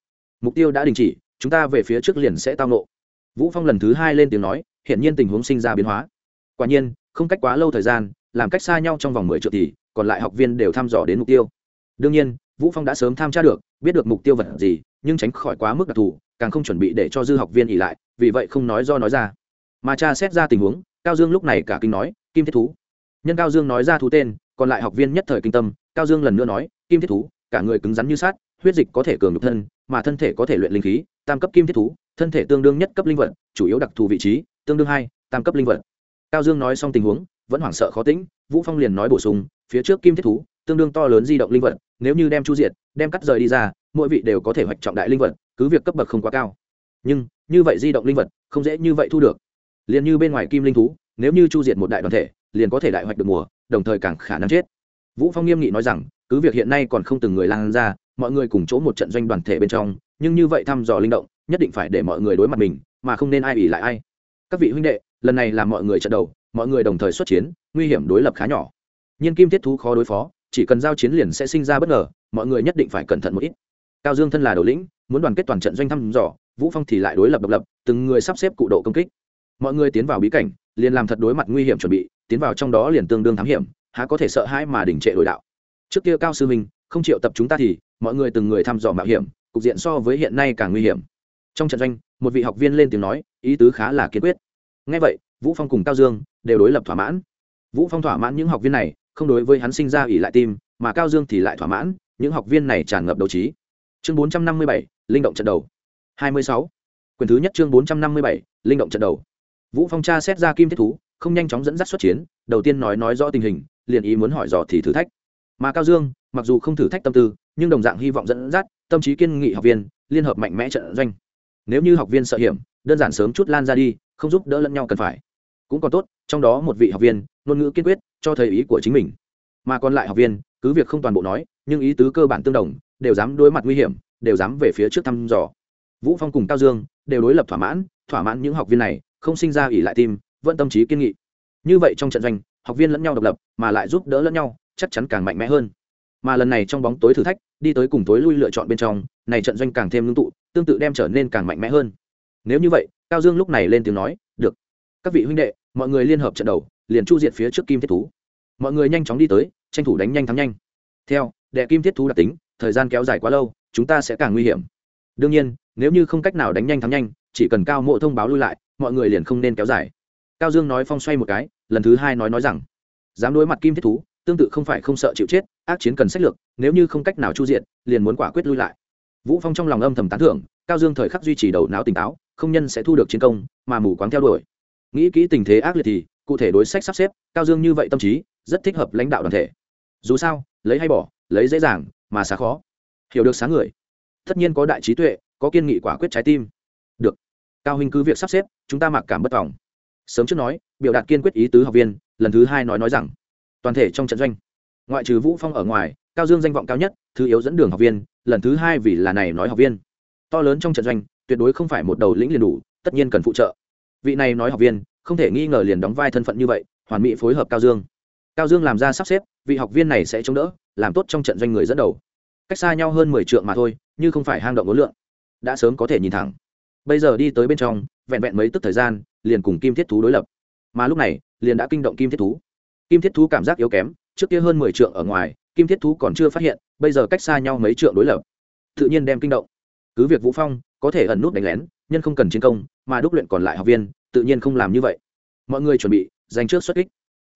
S1: Mục tiêu đã đình chỉ, chúng ta về phía trước liền sẽ tao nộ vũ phong lần thứ hai lên tiếng nói hiện nhiên tình huống sinh ra biến hóa. Quả nhiên, không cách quá lâu thời gian, làm cách xa nhau trong vòng mười triệu thì, còn lại học viên đều thăm dò đến mục tiêu. Đương nhiên, vũ phong đã sớm tham tra được, biết được mục tiêu vật gì, nhưng tránh khỏi quá mức đặc thù, càng không chuẩn bị để cho dư học viên ỉ lại, vì vậy không nói do nói ra. Mà cha xét ra tình huống, cao dương lúc này cả kinh nói, kim thiết thú nhân cao dương nói ra thú tên, còn lại học viên nhất thời kinh tâm, cao dương lần nữa nói, kim thiết thú, cả người cứng rắn như sát huyết dịch có thể cường nhục thân, mà thân thể có thể luyện linh khí, tam cấp kim thiết thú, thân thể tương đương nhất cấp linh vật, chủ yếu đặc thù vị trí, tương đương hai, tam cấp linh vật. Cao dương nói xong tình huống, vẫn hoảng sợ khó tĩnh, vũ phong liền nói bổ sung, phía trước kim thiết thú, tương đương to lớn di động linh vật, nếu như đem chu diệt, đem cắt rời đi ra, mỗi vị đều có thể hoạch trọng đại linh vật, cứ việc cấp bậc không quá cao. Nhưng, như vậy di động linh vật, không dễ như vậy thu được. Liền như bên ngoài kim linh thú, nếu như chu diệt một đại đoàn thể liền có thể đại hoạch được mùa, đồng thời càng khả năng chết. Vũ phong nghiêm nghị nói rằng, cứ việc hiện nay còn không từng người lan ra, mọi người cùng chỗ một trận doanh đoàn thể bên trong, nhưng như vậy thăm dò linh động, nhất định phải để mọi người đối mặt mình, mà không nên ai ủy lại ai. Các vị huynh đệ, lần này là mọi người trận đầu, mọi người đồng thời xuất chiến, nguy hiểm đối lập khá nhỏ. Nhiên kim thiết thú khó đối phó, chỉ cần giao chiến liền sẽ sinh ra bất ngờ, mọi người nhất định phải cẩn thận một ít. Cao dương thân là đầu lĩnh, muốn đoàn kết toàn trận doanh thăm dò, vũ phong thì lại đối lập độc lập, từng người sắp xếp cụ độ công kích. Mọi người tiến vào bí cảnh, liền làm thật đối mặt nguy hiểm chuẩn bị tiến vào trong đó liền tương đương thám hiểm há có thể sợ hãi mà đình trệ đổi đạo. Trước kia cao sư minh không chịu tập chúng ta thì mọi người từng người thăm dò mạo hiểm cục diện so với hiện nay càng nguy hiểm. Trong trận doanh một vị học viên lên tiếng nói ý tứ khá là kiên quyết. Ngay vậy vũ phong cùng cao dương đều đối lập thỏa mãn. Vũ phong thỏa mãn những học viên này không đối với hắn sinh ra ủy lại tim mà cao dương thì lại thỏa mãn những học viên này tràn ngập đấu trí. Chương 457, linh động trận đầu. 26. quyền thứ nhất chương 457, linh động trận đầu. Vũ phong tra xét ra kim thiết thú không nhanh chóng dẫn dắt xuất chiến, đầu tiên nói nói rõ tình hình, liền ý muốn hỏi dò thì thử thách. Mà cao dương, mặc dù không thử thách tâm tư, nhưng đồng dạng hy vọng dẫn dắt, tâm trí kiên nghị học viên, liên hợp mạnh mẽ trận doanh. Nếu như học viên sợ hiểm, đơn giản sớm chút lan ra đi, không giúp đỡ lẫn nhau cần phải. Cũng còn tốt, trong đó một vị học viên, ngôn ngữ kiên quyết, cho thấy ý của chính mình. Mà còn lại học viên, cứ việc không toàn bộ nói, nhưng ý tứ cơ bản tương đồng, đều dám đối mặt nguy hiểm, đều dám về phía trước thăm dò. Vũ phong cùng cao dương, đều đối lập thỏa mãn thỏa mãn những học viên này, không sinh ra ỷ lại tim vẫn tâm trí kiên nghị. Như vậy trong trận doanh, học viên lẫn nhau độc lập, mà lại giúp đỡ lẫn nhau, chắc chắn càng mạnh mẽ hơn. Mà lần này trong bóng tối thử thách, đi tới cùng tối lui lựa chọn bên trong, này trận doanh càng thêm ngưng tụ, tương tự đem trở nên càng mạnh mẽ hơn. Nếu như vậy, cao dương lúc này lên tiếng nói, được. Các vị huynh đệ, mọi người liên hợp trận đầu, liền chu diệt phía trước kim thiết thú. Mọi người nhanh chóng đi tới, tranh thủ đánh nhanh thắng nhanh. Theo, đệ kim thiết thú đặc tính, thời gian kéo dài quá lâu, chúng ta sẽ càng nguy hiểm. Đương nhiên, nếu như không cách nào đánh nhanh thắng nhanh, chỉ cần cao mộ thông báo lui lại, mọi người liền không nên kéo dài cao dương nói phong xoay một cái, lần thứ hai nói nói rằng, dám đối mặt kim thiết thú, tương tự không phải không sợ chịu chết, ác chiến cần sách lược, nếu như không cách nào chu diện, liền muốn quả quyết lui lại. Vũ phong trong lòng âm thầm tán thưởng, cao dương thời khắc duy trì đầu não tỉnh táo, không nhân sẽ thu được chiến công, mà mù quáng theo đuổi. Nghĩ kỹ tình thế ác liệt thì, cụ thể đối sách sắp xếp, cao dương như vậy tâm trí, rất thích hợp lãnh đạo đoàn thể. Dù sao, lấy hay bỏ, lấy dễ dàng, mà xá khó. Hiểu được sáng người. Tất nhiên có đại trí tuệ, có kiên nghị quả quyết trái tim. Được. Cao huynh cứ việc sắp xếp, chúng ta mặc cảm bất vọng sớm trước nói, biểu đạt kiên quyết ý tứ học viên, lần thứ hai nói nói rằng, toàn thể trong trận doanh, ngoại trừ vũ phong ở ngoài, cao dương danh vọng cao nhất, thứ yếu dẫn đường học viên, lần thứ hai vì là này nói học viên. To lớn trong trận doanh, tuyệt đối không phải một đầu lĩnh liền đủ, tất nhiên cần phụ trợ. Vị này nói học viên, không thể nghi ngờ liền đóng vai thân phận như vậy, hoàn mỹ phối hợp cao dương. Cao dương làm ra sắp xếp, vị học viên này sẽ chống đỡ, làm tốt trong trận doanh người dẫn đầu. Cách xa nhau hơn mười trượng mà thôi, như không phải hang động ngối lượng đã sớm có thể nhìn thẳng. Bây giờ đi tới bên trong, vẹn vẹn mấy tức thời gian liền cùng kim thiết thú đối lập. Mà lúc này, liền đã kinh động kim thiết thú. Kim thiết thú cảm giác yếu kém, trước kia hơn mười trượng ở ngoài, kim thiết thú còn chưa phát hiện, bây giờ cách xa nhau mấy trượng đối lập. Tự nhiên đem kinh động. Cứ việc vũ phong có thể ẩn nút đánh lén nhân không cần chiến công, mà đúc luyện còn lại học viên, tự nhiên không làm như vậy. Mọi người chuẩn bị, giành trước xuất kích.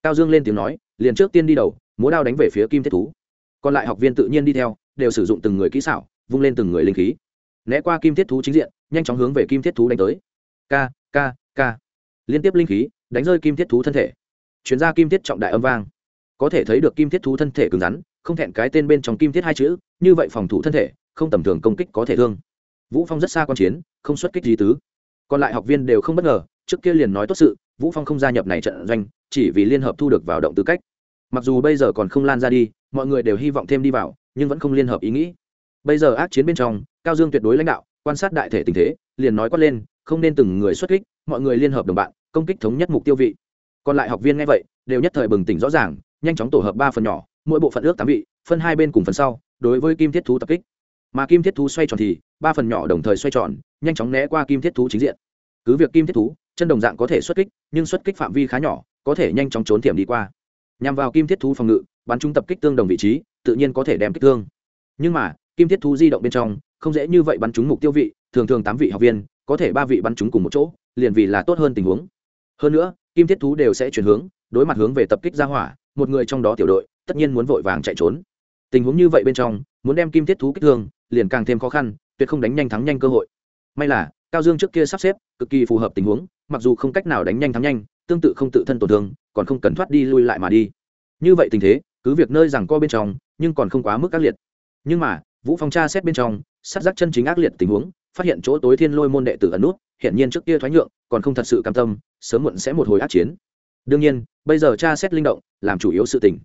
S1: Cao dương lên tiếng nói, liền trước tiên đi đầu, múa đao đánh về phía kim thiết thú. Còn lại học viên tự nhiên đi theo, đều sử dụng từng người kỹ xảo, vung lên từng người linh khí. Né qua kim thiết thú chính diện, nhanh chóng hướng về kim thiết thú đánh tới. K k k. Liên tiếp linh khí, đánh rơi kim thiết thú thân thể. Chuyển ra kim thiết trọng đại âm vang. Có thể thấy được kim thiết thú thân thể cứng rắn, không thẹn cái tên bên trong kim thiết hai chữ, như vậy phòng thủ thân thể, không tầm thường công kích có thể thương. Vũ phong rất xa quan chiến, không xuất kích gì tứ. Còn lại học viên đều không bất ngờ, trước kia liền nói tốt sự, vũ phong không gia nhập này trận doanh, chỉ vì liên hợp thu được vào động tư cách. Mặc dù bây giờ còn không lan ra đi, mọi người đều hy vọng thêm đi vào, nhưng vẫn không liên hợp ý nghĩ. Bây giờ ác chiến bên trong, cao dương tuyệt đối lãnh đạo, quan sát đại thể tình thế, liền nói quát lên, không nên từng người xuất kích mọi người liên hợp đồng bạn, công kích thống nhất mục tiêu vị. Còn lại học viên nghe vậy, đều nhất thời bừng tỉnh rõ ràng, nhanh chóng tổ hợp ba phần nhỏ, mỗi bộ phận ước tám vị, phân hai bên cùng phần sau, đối với kim thiết thú tập kích. Mà kim thiết thú xoay tròn thì, ba phần nhỏ đồng thời xoay tròn, nhanh chóng né qua kim thiết thú chính diện. Cứ việc kim thiết thú, chân đồng dạng có thể xuất kích, nhưng xuất kích phạm vi khá nhỏ, có thể nhanh chóng trốn thiểm đi qua. Nhằm vào kim thiết thú phòng ngự, bắn chúng tập kích tương đồng vị trí, tự nhiên có thể đem kích thương. Nhưng mà, kim thiết thú di động bên trong, không dễ như vậy bắn chúng mục tiêu vị, thường thường tám vị học viên có thể ba vị bắn chúng cùng một chỗ, liền vì là tốt hơn tình huống. Hơn nữa, kim thiết thú đều sẽ chuyển hướng, đối mặt hướng về tập kích ra hỏa, một người trong đó tiểu đội, tất nhiên muốn vội vàng chạy trốn. Tình huống như vậy bên trong, muốn đem kim thiết thú kích thương, liền càng thêm khó khăn, tuyệt không đánh nhanh thắng nhanh cơ hội. May là, cao dương trước kia sắp xếp, cực kỳ phù hợp tình huống, mặc dù không cách nào đánh nhanh thắng nhanh, tương tự không tự thân tổn thương, còn không cần thoát đi lui lại mà đi. Như vậy tình thế, cứ việc nơi rằng co bên trong, nhưng còn không quá mức ác liệt. Nhưng mà, vũ phong tra xét bên trong, sát giác chân chính ác liệt tình huống phát hiện chỗ tối thiên lôi môn đệ tử ẩn nút hiện nhiên trước kia thoái nhượng, còn không thật sự cam tâm, sớm muộn sẽ một hồi át chiến. Đương nhiên, bây giờ tra xét linh động, làm chủ yếu sự tình.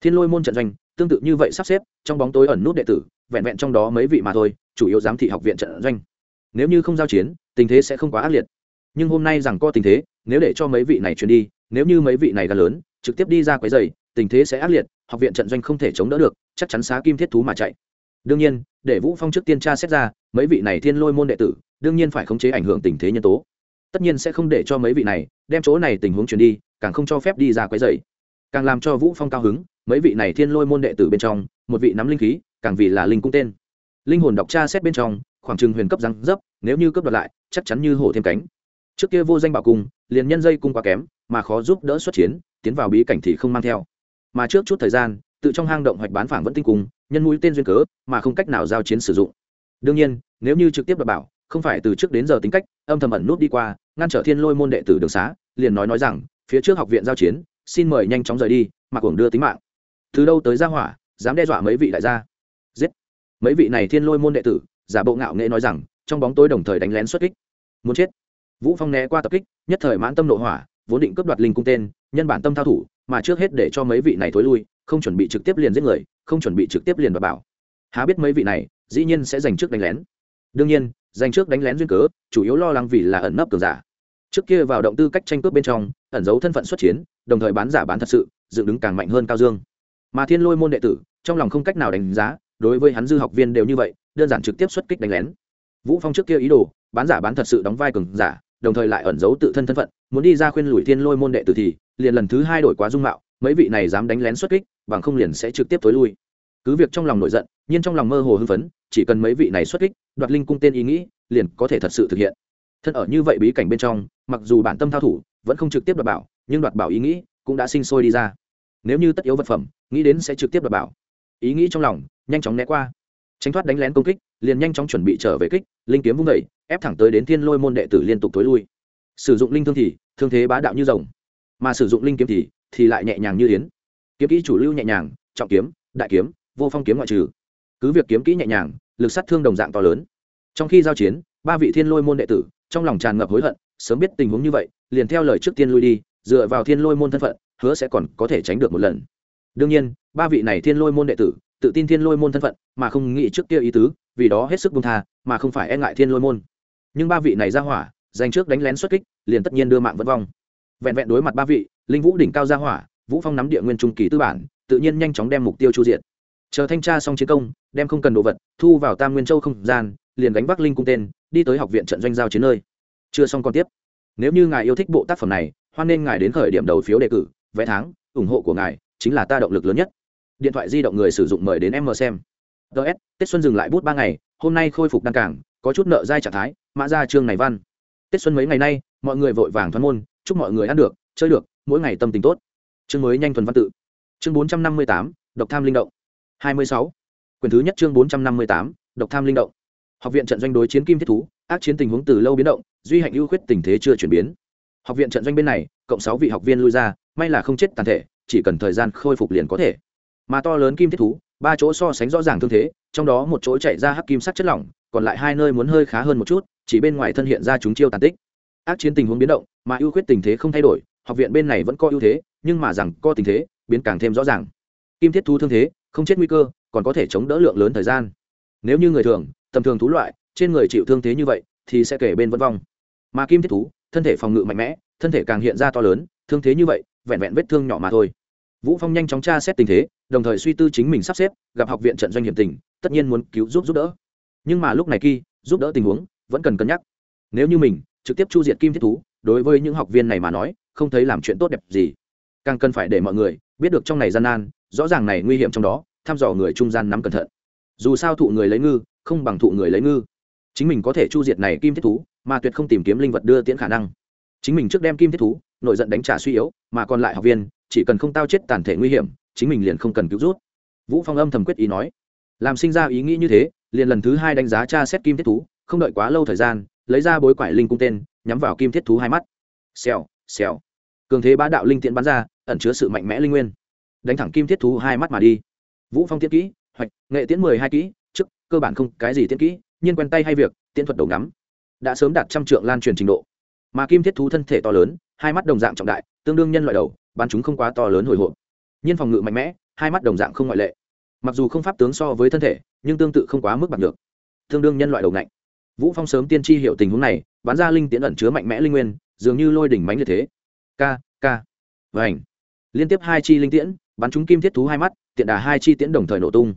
S1: Thiên lôi môn trận doanh, tương tự như vậy sắp xếp, trong bóng tối ẩn nút đệ tử, vẹn vẹn trong đó mấy vị mà thôi, chủ yếu giám thị học viện trận doanh. Nếu như không giao chiến, tình thế sẽ không quá ác liệt. Nhưng hôm nay rằng có tình thế, nếu để cho mấy vị này chuyển đi, nếu như mấy vị này gần lớn, trực tiếp đi ra quấy giày tình thế sẽ ác liệt, học viện trận doanh không thể chống đỡ được, chắc chắn xá kim thiết thú mà chạy đương nhiên, để vũ phong trước tiên tra xét ra, mấy vị này thiên lôi môn đệ tử, đương nhiên phải khống chế ảnh hưởng tình thế nhân tố. Tất nhiên sẽ không để cho mấy vị này, đem chỗ này tình huống chuyển đi, càng không cho phép đi ra quấy dày càng làm cho vũ phong cao hứng, mấy vị này thiên lôi môn đệ tử bên trong, một vị nắm linh khí, càng vì là linh cung tên. Linh hồn đọc tra xét bên trong, khoảng trừng huyền cấp răng dấp, nếu như cấp đoạt lại, chắc chắn như hổ thêm cánh. Trước kia vô danh bảo cung, liền nhân dây cung quá kém, mà khó giúp đỡ xuất chiến, tiến vào bí cảnh thì không mang theo. Mà trước chút thời gian tự trong hang động hoạch bán phảng vẫn tinh cùng, nhân mũi tên duyên cớ, mà không cách nào giao chiến sử dụng. Đương nhiên, nếu như trực tiếp đảm bảo, không phải từ trước đến giờ tính cách, âm thầm ẩn nút đi qua, ngăn trở thiên lôi môn đệ tử đường xá, liền nói nói rằng, phía trước học viện giao chiến, xin mời nhanh chóng rời đi, mà cuồng đưa tính mạng. Từ đâu tới ra hỏa, dám đe dọa mấy vị đại gia? Giết. Mấy vị này thiên lôi môn đệ tử, giả bộ ngạo nghệ nói rằng, trong bóng tối đồng thời đánh lén xuất kích. Muốn chết. Vũ phong né qua tập kích, nhất thời mãn tâm nội hỏa, vốn định cướp đoạt linh cung tên, nhân bản tâm thao thủ, mà trước hết để cho mấy vị này thối lui không chuẩn bị trực tiếp liền giết người, không chuẩn bị trực tiếp liền đoạt bảo. Há biết mấy vị này, dĩ nhiên sẽ giành trước đánh lén. Đương nhiên, giành trước đánh lén duyên cớ, chủ yếu lo lắng vì là ẩn nấp cường giả. Trước kia vào động tư cách tranh cướp bên trong, ẩn giấu thân phận xuất chiến, đồng thời bán giả bán thật sự, dựng đứng càng mạnh hơn cao dương. Mà thiên lôi môn đệ tử, trong lòng không cách nào đánh giá, đối với hắn dư học viên đều như vậy, đơn giản trực tiếp xuất kích đánh lén. Vũ phong trước kia ý đồ, bán giả bán thật sự đóng vai cường giả, đồng thời lại ẩn giấu tự thân thân phận, muốn đi ra khuyên lùi thiên lôi môn đệ tử thì, liền lần thứ hai đổi quá dung mạo, mấy vị này dám đánh lén xuất kích bằng không liền sẽ trực tiếp tối lui. Cứ việc trong lòng nổi giận, nhưng trong lòng mơ hồ hưng phấn, chỉ cần mấy vị này xuất kích, đoạt linh cung tên ý nghĩ, liền có thể thật sự thực hiện. Thân ở như vậy bí cảnh bên trong, mặc dù bản tâm thao thủ, vẫn không trực tiếp đoạt bảo, nhưng đoạt bảo ý nghĩ cũng đã sinh sôi đi ra. Nếu như tất yếu vật phẩm, nghĩ đến sẽ trực tiếp đoạt bảo. Ý nghĩ trong lòng nhanh chóng né qua. Tránh thoát đánh lén công kích, liền nhanh chóng chuẩn bị trở về kích, linh kiếm vung đẩy ép thẳng tới đến thiên lôi môn đệ tử liên tục tối lui. Sử dụng linh thương thì thương thế bá đạo như rồng, mà sử dụng linh kiếm thì thì lại nhẹ nhàng như yến kiếm kỹ chủ lưu nhẹ nhàng, trọng kiếm, đại kiếm, vô phong kiếm ngoại trừ. Cứ việc kiếm kỹ nhẹ nhàng, lực sát thương đồng dạng to lớn. Trong khi giao chiến, ba vị thiên lôi môn đệ tử, trong lòng tràn ngập hối hận, sớm biết tình huống như vậy, liền theo lời trước tiên lui đi, dựa vào thiên lôi môn thân phận, hứa sẽ còn có thể tránh được một lần. Đương nhiên, ba vị này thiên lôi môn đệ tử, tự tin thiên lôi môn thân phận, mà không nghĩ trước kia ý tứ, vì đó hết sức bung tha, mà không phải e ngại thiên lôi môn. Nhưng ba vị này ra hỏa, dành trước đánh lén xuất kích, liền tất nhiên đưa mạng vân vong. Vẹn vẹn đối mặt ba vị, linh vũ đỉnh cao ra hỏa vũ phong nắm địa nguyên trung kỳ tư bản, tự nhiên nhanh chóng đem mục tiêu chu diện chờ thanh tra xong chiến công, đem không cần đồ vật, thu vào tam nguyên châu không gian, liền đánh Bắc linh cung tên, đi tới học viện trận doanh giao chiến nơi. Chưa xong còn tiếp. Nếu như ngài yêu thích bộ tác phẩm này, hoan nên ngài đến khởi điểm đầu phiếu đề cử, vé tháng, ủng hộ của ngài chính là ta động lực lớn nhất. Điện thoại di động người sử dụng mời đến em mờ xem. Ts tết xuân dừng lại bút ba ngày, hôm nay khôi phục đăng cảng, có chút nợ dai trạng thái, mã ra chương này văn. Tết xuân mấy ngày nay, mọi người vội vàng thoát môn, chúc mọi người ăn được, chơi được, mỗi ngày tâm tình tốt chương mới nhanh thuần văn tự. Chương bốn trăm năm mươi tám, độc tham linh động. hai mươi sáu. Quyền thứ nhất chương bốn trăm năm mươi tám, độc tham linh động. Học viện trận doanh đối chiến kim thiết thú, ác chiến tình huống từ lâu biến động, duy hạnh ưu khuyết tình thế chưa chuyển biến. Học viện trận doanh bên này, cộng sáu vị học viên lui ra, may là không chết tàn thể, chỉ cần thời gian khôi phục liền có thể. Mà to lớn kim thiết thú, ba chỗ so sánh rõ ràng thương thế, trong đó một chỗ chạy ra hắc kim sắc chất lỏng, còn lại hai nơi muốn hơi khá hơn một chút, chỉ bên ngoài thân hiện ra chúng chiêu tàn tích. Ác chiến tình huống biến động, mà ưu khuyết tình thế không thay đổi học viện bên này vẫn có ưu thế, nhưng mà rằng có tình thế, biến càng thêm rõ ràng. Kim thiết thú thương thế, không chết nguy cơ, còn có thể chống đỡ lượng lớn thời gian. Nếu như người thường, tầm thường thú loại, trên người chịu thương thế như vậy, thì sẽ kể bên vân vong. Mà kim thiết thú, thân thể phòng ngự mạnh mẽ, thân thể càng hiện ra to lớn, thương thế như vậy, vẹn vẹn vết thương nhỏ mà thôi. Vũ phong nhanh chóng tra xét tình thế, đồng thời suy tư chính mình sắp xếp, gặp học viện trận doanh hiểm tình, tất nhiên muốn cứu giúp giúp đỡ. Nhưng mà lúc này khi giúp đỡ tình huống, vẫn cần cân nhắc. Nếu như mình, trực tiếp chu diệt kim thiết thú, đối với những học viên này mà nói không thấy làm chuyện tốt đẹp gì. Càng cần phải để mọi người biết được trong này gian nan, rõ ràng này nguy hiểm trong đó, thăm dò người trung gian nắm cẩn thận. Dù sao thụ người lấy ngư, không bằng thụ người lấy ngư. Chính mình có thể chu diệt này kim thiết thú, mà tuyệt không tìm kiếm linh vật đưa tiễn khả năng. Chính mình trước đem kim thiết thú, nội giận đánh trả suy yếu, mà còn lại học viên, chỉ cần không tao chết tàn thể nguy hiểm, chính mình liền không cần cứu rút. Vũ phong âm thầm quyết ý nói. Làm sinh ra ý nghĩ như thế, liền lần thứ hai đánh giá tra xét kim thiết thú, không đợi quá lâu thời gian, lấy ra bối quải linh cung tên, nhắm vào kim thiết thú hai mắt. Xèo xèo cường thế bá đạo linh tiện bắn ra, ẩn chứa sự mạnh mẽ linh nguyên. Đánh thẳng kim thiết thú hai mắt mà đi. Vũ phong tiết kỹ, hoạch, nghệ tiễn mười hai kỹ, trước, cơ bản không cái gì tiết kỹ, nhiên quen tay hay việc, tiễn thuật đầu ngắm. Đã sớm đạt trăm trượng lan truyền trình độ. Mà kim thiết thú thân thể to lớn, hai mắt đồng dạng trọng đại, tương đương nhân loại đầu, bắn chúng không quá to lớn hồi hộp. Nhiên phòng ngự mạnh mẽ, hai mắt đồng dạng không ngoại lệ. Mặc dù không pháp tướng so với thân thể, nhưng tương tự không quá mức bạc được tương đương nhân loại đầu ngạnh. Vũ phong sớm tiên tri hiểu tình huống này, bắn ra linh tiễn ẩn chứa mạnh mẽ linh nguyên, dường như lôi đỉnh mánh như thế ca ca và ảnh liên tiếp hai chi linh tiễn, bắn chúng kim thiết thú hai mắt, tiện đà hai chi tiễn đồng thời nổ tung.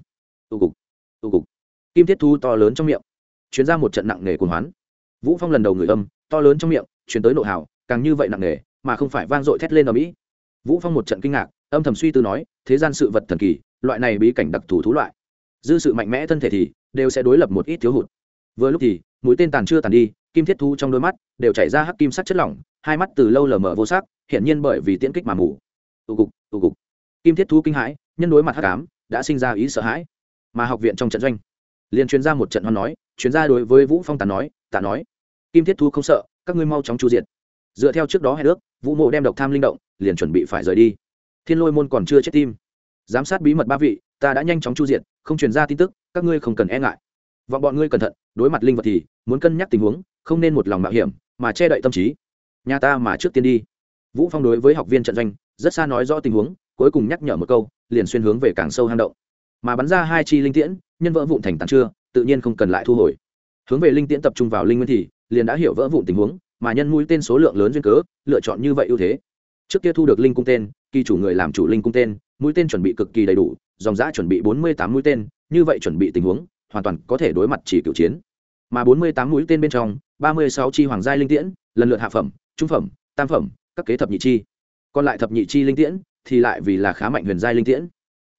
S1: Tụ cục tụ cục. Kim thiết thú to lớn trong miệng chuyến ra một trận nặng nề cuồng hoán. Vũ phong lần đầu người âm, to lớn trong miệng chuyển tới nộ hào, càng như vậy nặng nề, mà không phải vang dội thét lên ở mỹ. Vũ phong một trận kinh ngạc, âm thầm suy tư nói, thế gian sự vật thần kỳ, loại này bí cảnh đặc thù thú loại. Dư sự mạnh mẽ thân thể thì, đều sẽ đối lập một ít thiếu hụt. Vừa lúc thì, mũi tên tàn chưa tàn đi, kim thiết thu trong đôi mắt, đều chảy ra hắc kim sắc chất lỏng hai mắt từ lâu lờ mờ vô sắc hiện nhiên bởi vì tiễn kích mà mù. Tụ cục tụ cục. Kim thiết Thú kinh hãi, nhân đối mặt hắc ám, đã sinh ra ý sợ hãi. Mà học viện trong trận doanh, liền chuyên ra một trận hoan nói chuyên gia đối với vũ phong tàn nói Tả nói, kim thiết Thú không sợ, các ngươi mau chóng chu diệt. Dựa theo trước đó hẹn ước, vũ mộ đem độc tham linh động, liền chuẩn bị phải rời đi. Thiên lôi môn còn chưa chết tim. Giám sát bí mật ba vị, ta đã nhanh chóng chu diệt, không truyền ra tin tức, các ngươi không cần e ngại. Vọng bọn ngươi cẩn thận, đối mặt linh vật thì, muốn cân nhắc tình huống, không nên một lòng mạo hiểm, mà che đậy tâm trí nhà ta mà trước tiên đi. Vũ phong đối với học viên trận doanh, rất xa nói rõ tình huống, cuối cùng nhắc nhở một câu, liền xuyên hướng về càng sâu hang động. Mà bắn ra hai chi linh tiễn, nhân vỡ vụn thành tàn chưa tự nhiên không cần lại thu hồi. Hướng về linh tiễn tập trung vào linh nguyên thì, liền đã hiểu vỡ vụn tình huống, mà nhân mũi tên số lượng lớn duyên cớ, lựa chọn như vậy ưu thế. Trước kia thu được linh cung tên, kỳ chủ người làm chủ linh cung tên, mũi tên chuẩn bị cực kỳ đầy đủ, dòng giã chuẩn bị bốn mươi tám mũi tên, như vậy chuẩn bị tình huống, hoàn toàn có thể đối mặt chỉ cựu chiến. Mà bốn mươi tám mũi tên bên trong, ba mươi sáu chi hoàng giai linh tiễn, lần lượt hạ phẩm trung phẩm, tam phẩm, các kế thập nhị chi. Còn lại thập nhị chi linh tiễn thì lại vì là khá mạnh huyền giai linh tiễn.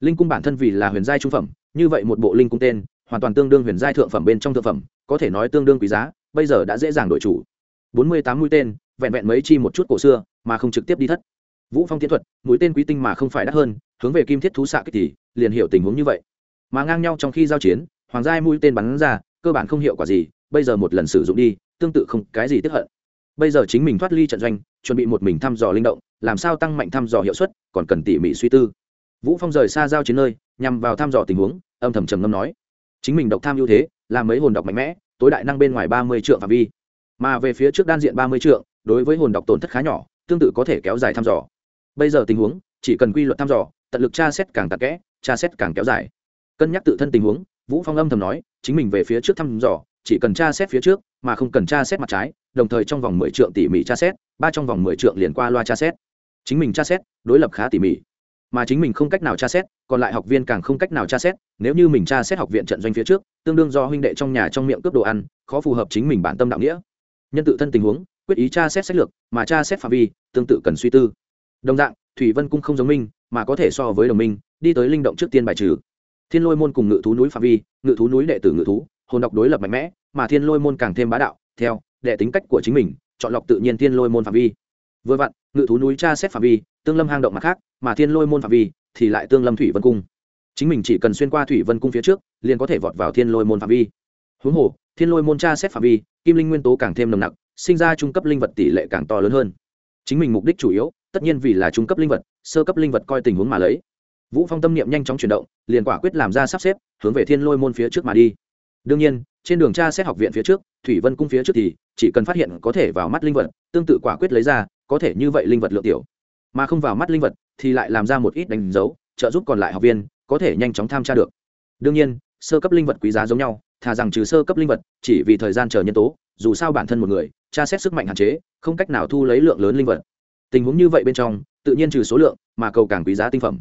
S1: Linh cung bản thân vì là huyền giai trung phẩm, như vậy một bộ linh cung tên, hoàn toàn tương đương huyền giai thượng phẩm bên trong thượng phẩm, có thể nói tương đương quý giá, bây giờ đã dễ dàng đổi chủ. Bốn mươi tám mũi tên, vẹn vẹn mấy chi một chút cổ xưa, mà không trực tiếp đi thất. Vũ phong tiến thuật, mũi tên quý tinh mà không phải đắt hơn, hướng về kim thiết thú xạ kích thì liền hiểu tình huống như vậy. Mà ngang nhau trong khi giao chiến, hoàng giai mũi tên bắn ra, cơ bản không hiệu quả gì, bây giờ một lần sử dụng đi, tương tự không cái gì tiếp hận bây giờ chính mình thoát ly trận doanh, chuẩn bị một mình thăm dò linh động, làm sao tăng mạnh thăm dò hiệu suất, còn cần tỉ mỉ suy tư. Vũ phong rời xa giao chiến nơi, nhằm vào thăm dò tình huống, âm thầm trầm ngâm nói. Chính mình độc tham ưu thế là mấy hồn độc mạnh mẽ, tối đại năng bên ngoài ba mươi trượng phạm vi. Mà về phía trước đan diện ba mươi trượng, đối với hồn độc tổn thất khá nhỏ, tương tự có thể kéo dài thăm dò. Bây giờ tình huống, chỉ cần quy luật thăm dò, tận lực tra xét càng tạc kẽ, tra xét càng kéo dài. Cân nhắc tự thân tình huống, vũ phong âm thầm nói, chính mình về phía trước thăm dò chỉ cần tra xét phía trước, mà không cần tra xét mặt trái, đồng thời trong vòng mười trượng tỉ mỉ tra xét, ba trong vòng mười trượng liền qua loa tra xét. Chính mình tra xét, đối lập khá tỉ mỉ. Mà chính mình không cách nào tra xét, còn lại học viên càng không cách nào tra xét, nếu như mình tra xét học viện trận doanh phía trước, tương đương do huynh đệ trong nhà trong miệng cướp đồ ăn, khó phù hợp chính mình bản tâm đạo nghĩa. Nhân tự thân tình huống, quyết ý tra xét sách lược, mà tra xét phạm vi, tương tự cần suy tư. Đồng dạng, thủy vân cung không giống minh mà có thể so với đồng minh, đi tới linh động trước tiên bài trừ. Thiên lôi môn cùng ngự thú núi phạm vi, ngự thú núi đệ tử ngự thú hồn đọc đối lập mạnh mẽ, mà thiên lôi môn càng thêm bá đạo, theo, đệ tính cách của chính mình, chọn lọc tự nhiên thiên lôi môn phạm vi. Vừa vặn, ngự thú núi tra xét phạm vi, tương lâm hang động mặt khác, mà thiên lôi môn phạm vi thì lại tương lâm thủy vân cung. Chính mình chỉ cần xuyên qua thủy vân cung phía trước, liền có thể vọt vào thiên lôi môn phạm vi. Huống hồ, thiên lôi môn tra xét phạm vi, kim linh nguyên tố càng thêm nồng nặc, sinh ra trung cấp linh vật tỷ lệ càng to lớn hơn. Chính mình mục đích chủ yếu, tất nhiên vì là trung cấp linh vật, sơ cấp linh vật coi tình huống mà lấy. Vũ phong tâm niệm nhanh chóng chuyển động, liền quả quyết làm ra sắp xếp, hướng về thiên lôi môn phía trước mà đi đương nhiên, trên đường tra xét học viện phía trước, thủy vân cung phía trước thì chỉ cần phát hiện có thể vào mắt linh vật, tương tự quả quyết lấy ra, có thể như vậy linh vật lượng tiểu. Mà không vào mắt linh vật thì lại làm ra một ít đánh dấu, trợ giúp còn lại học viên có thể nhanh chóng tham tra được. Đương nhiên, sơ cấp linh vật quý giá giống nhau, thà rằng trừ sơ cấp linh vật, chỉ vì thời gian chờ nhân tố, dù sao bản thân một người, tra xét sức mạnh hạn chế, không cách nào thu lấy lượng lớn linh vật. Tình huống như vậy bên trong, tự nhiên trừ số lượng, mà cầu càng quý giá tinh phẩm.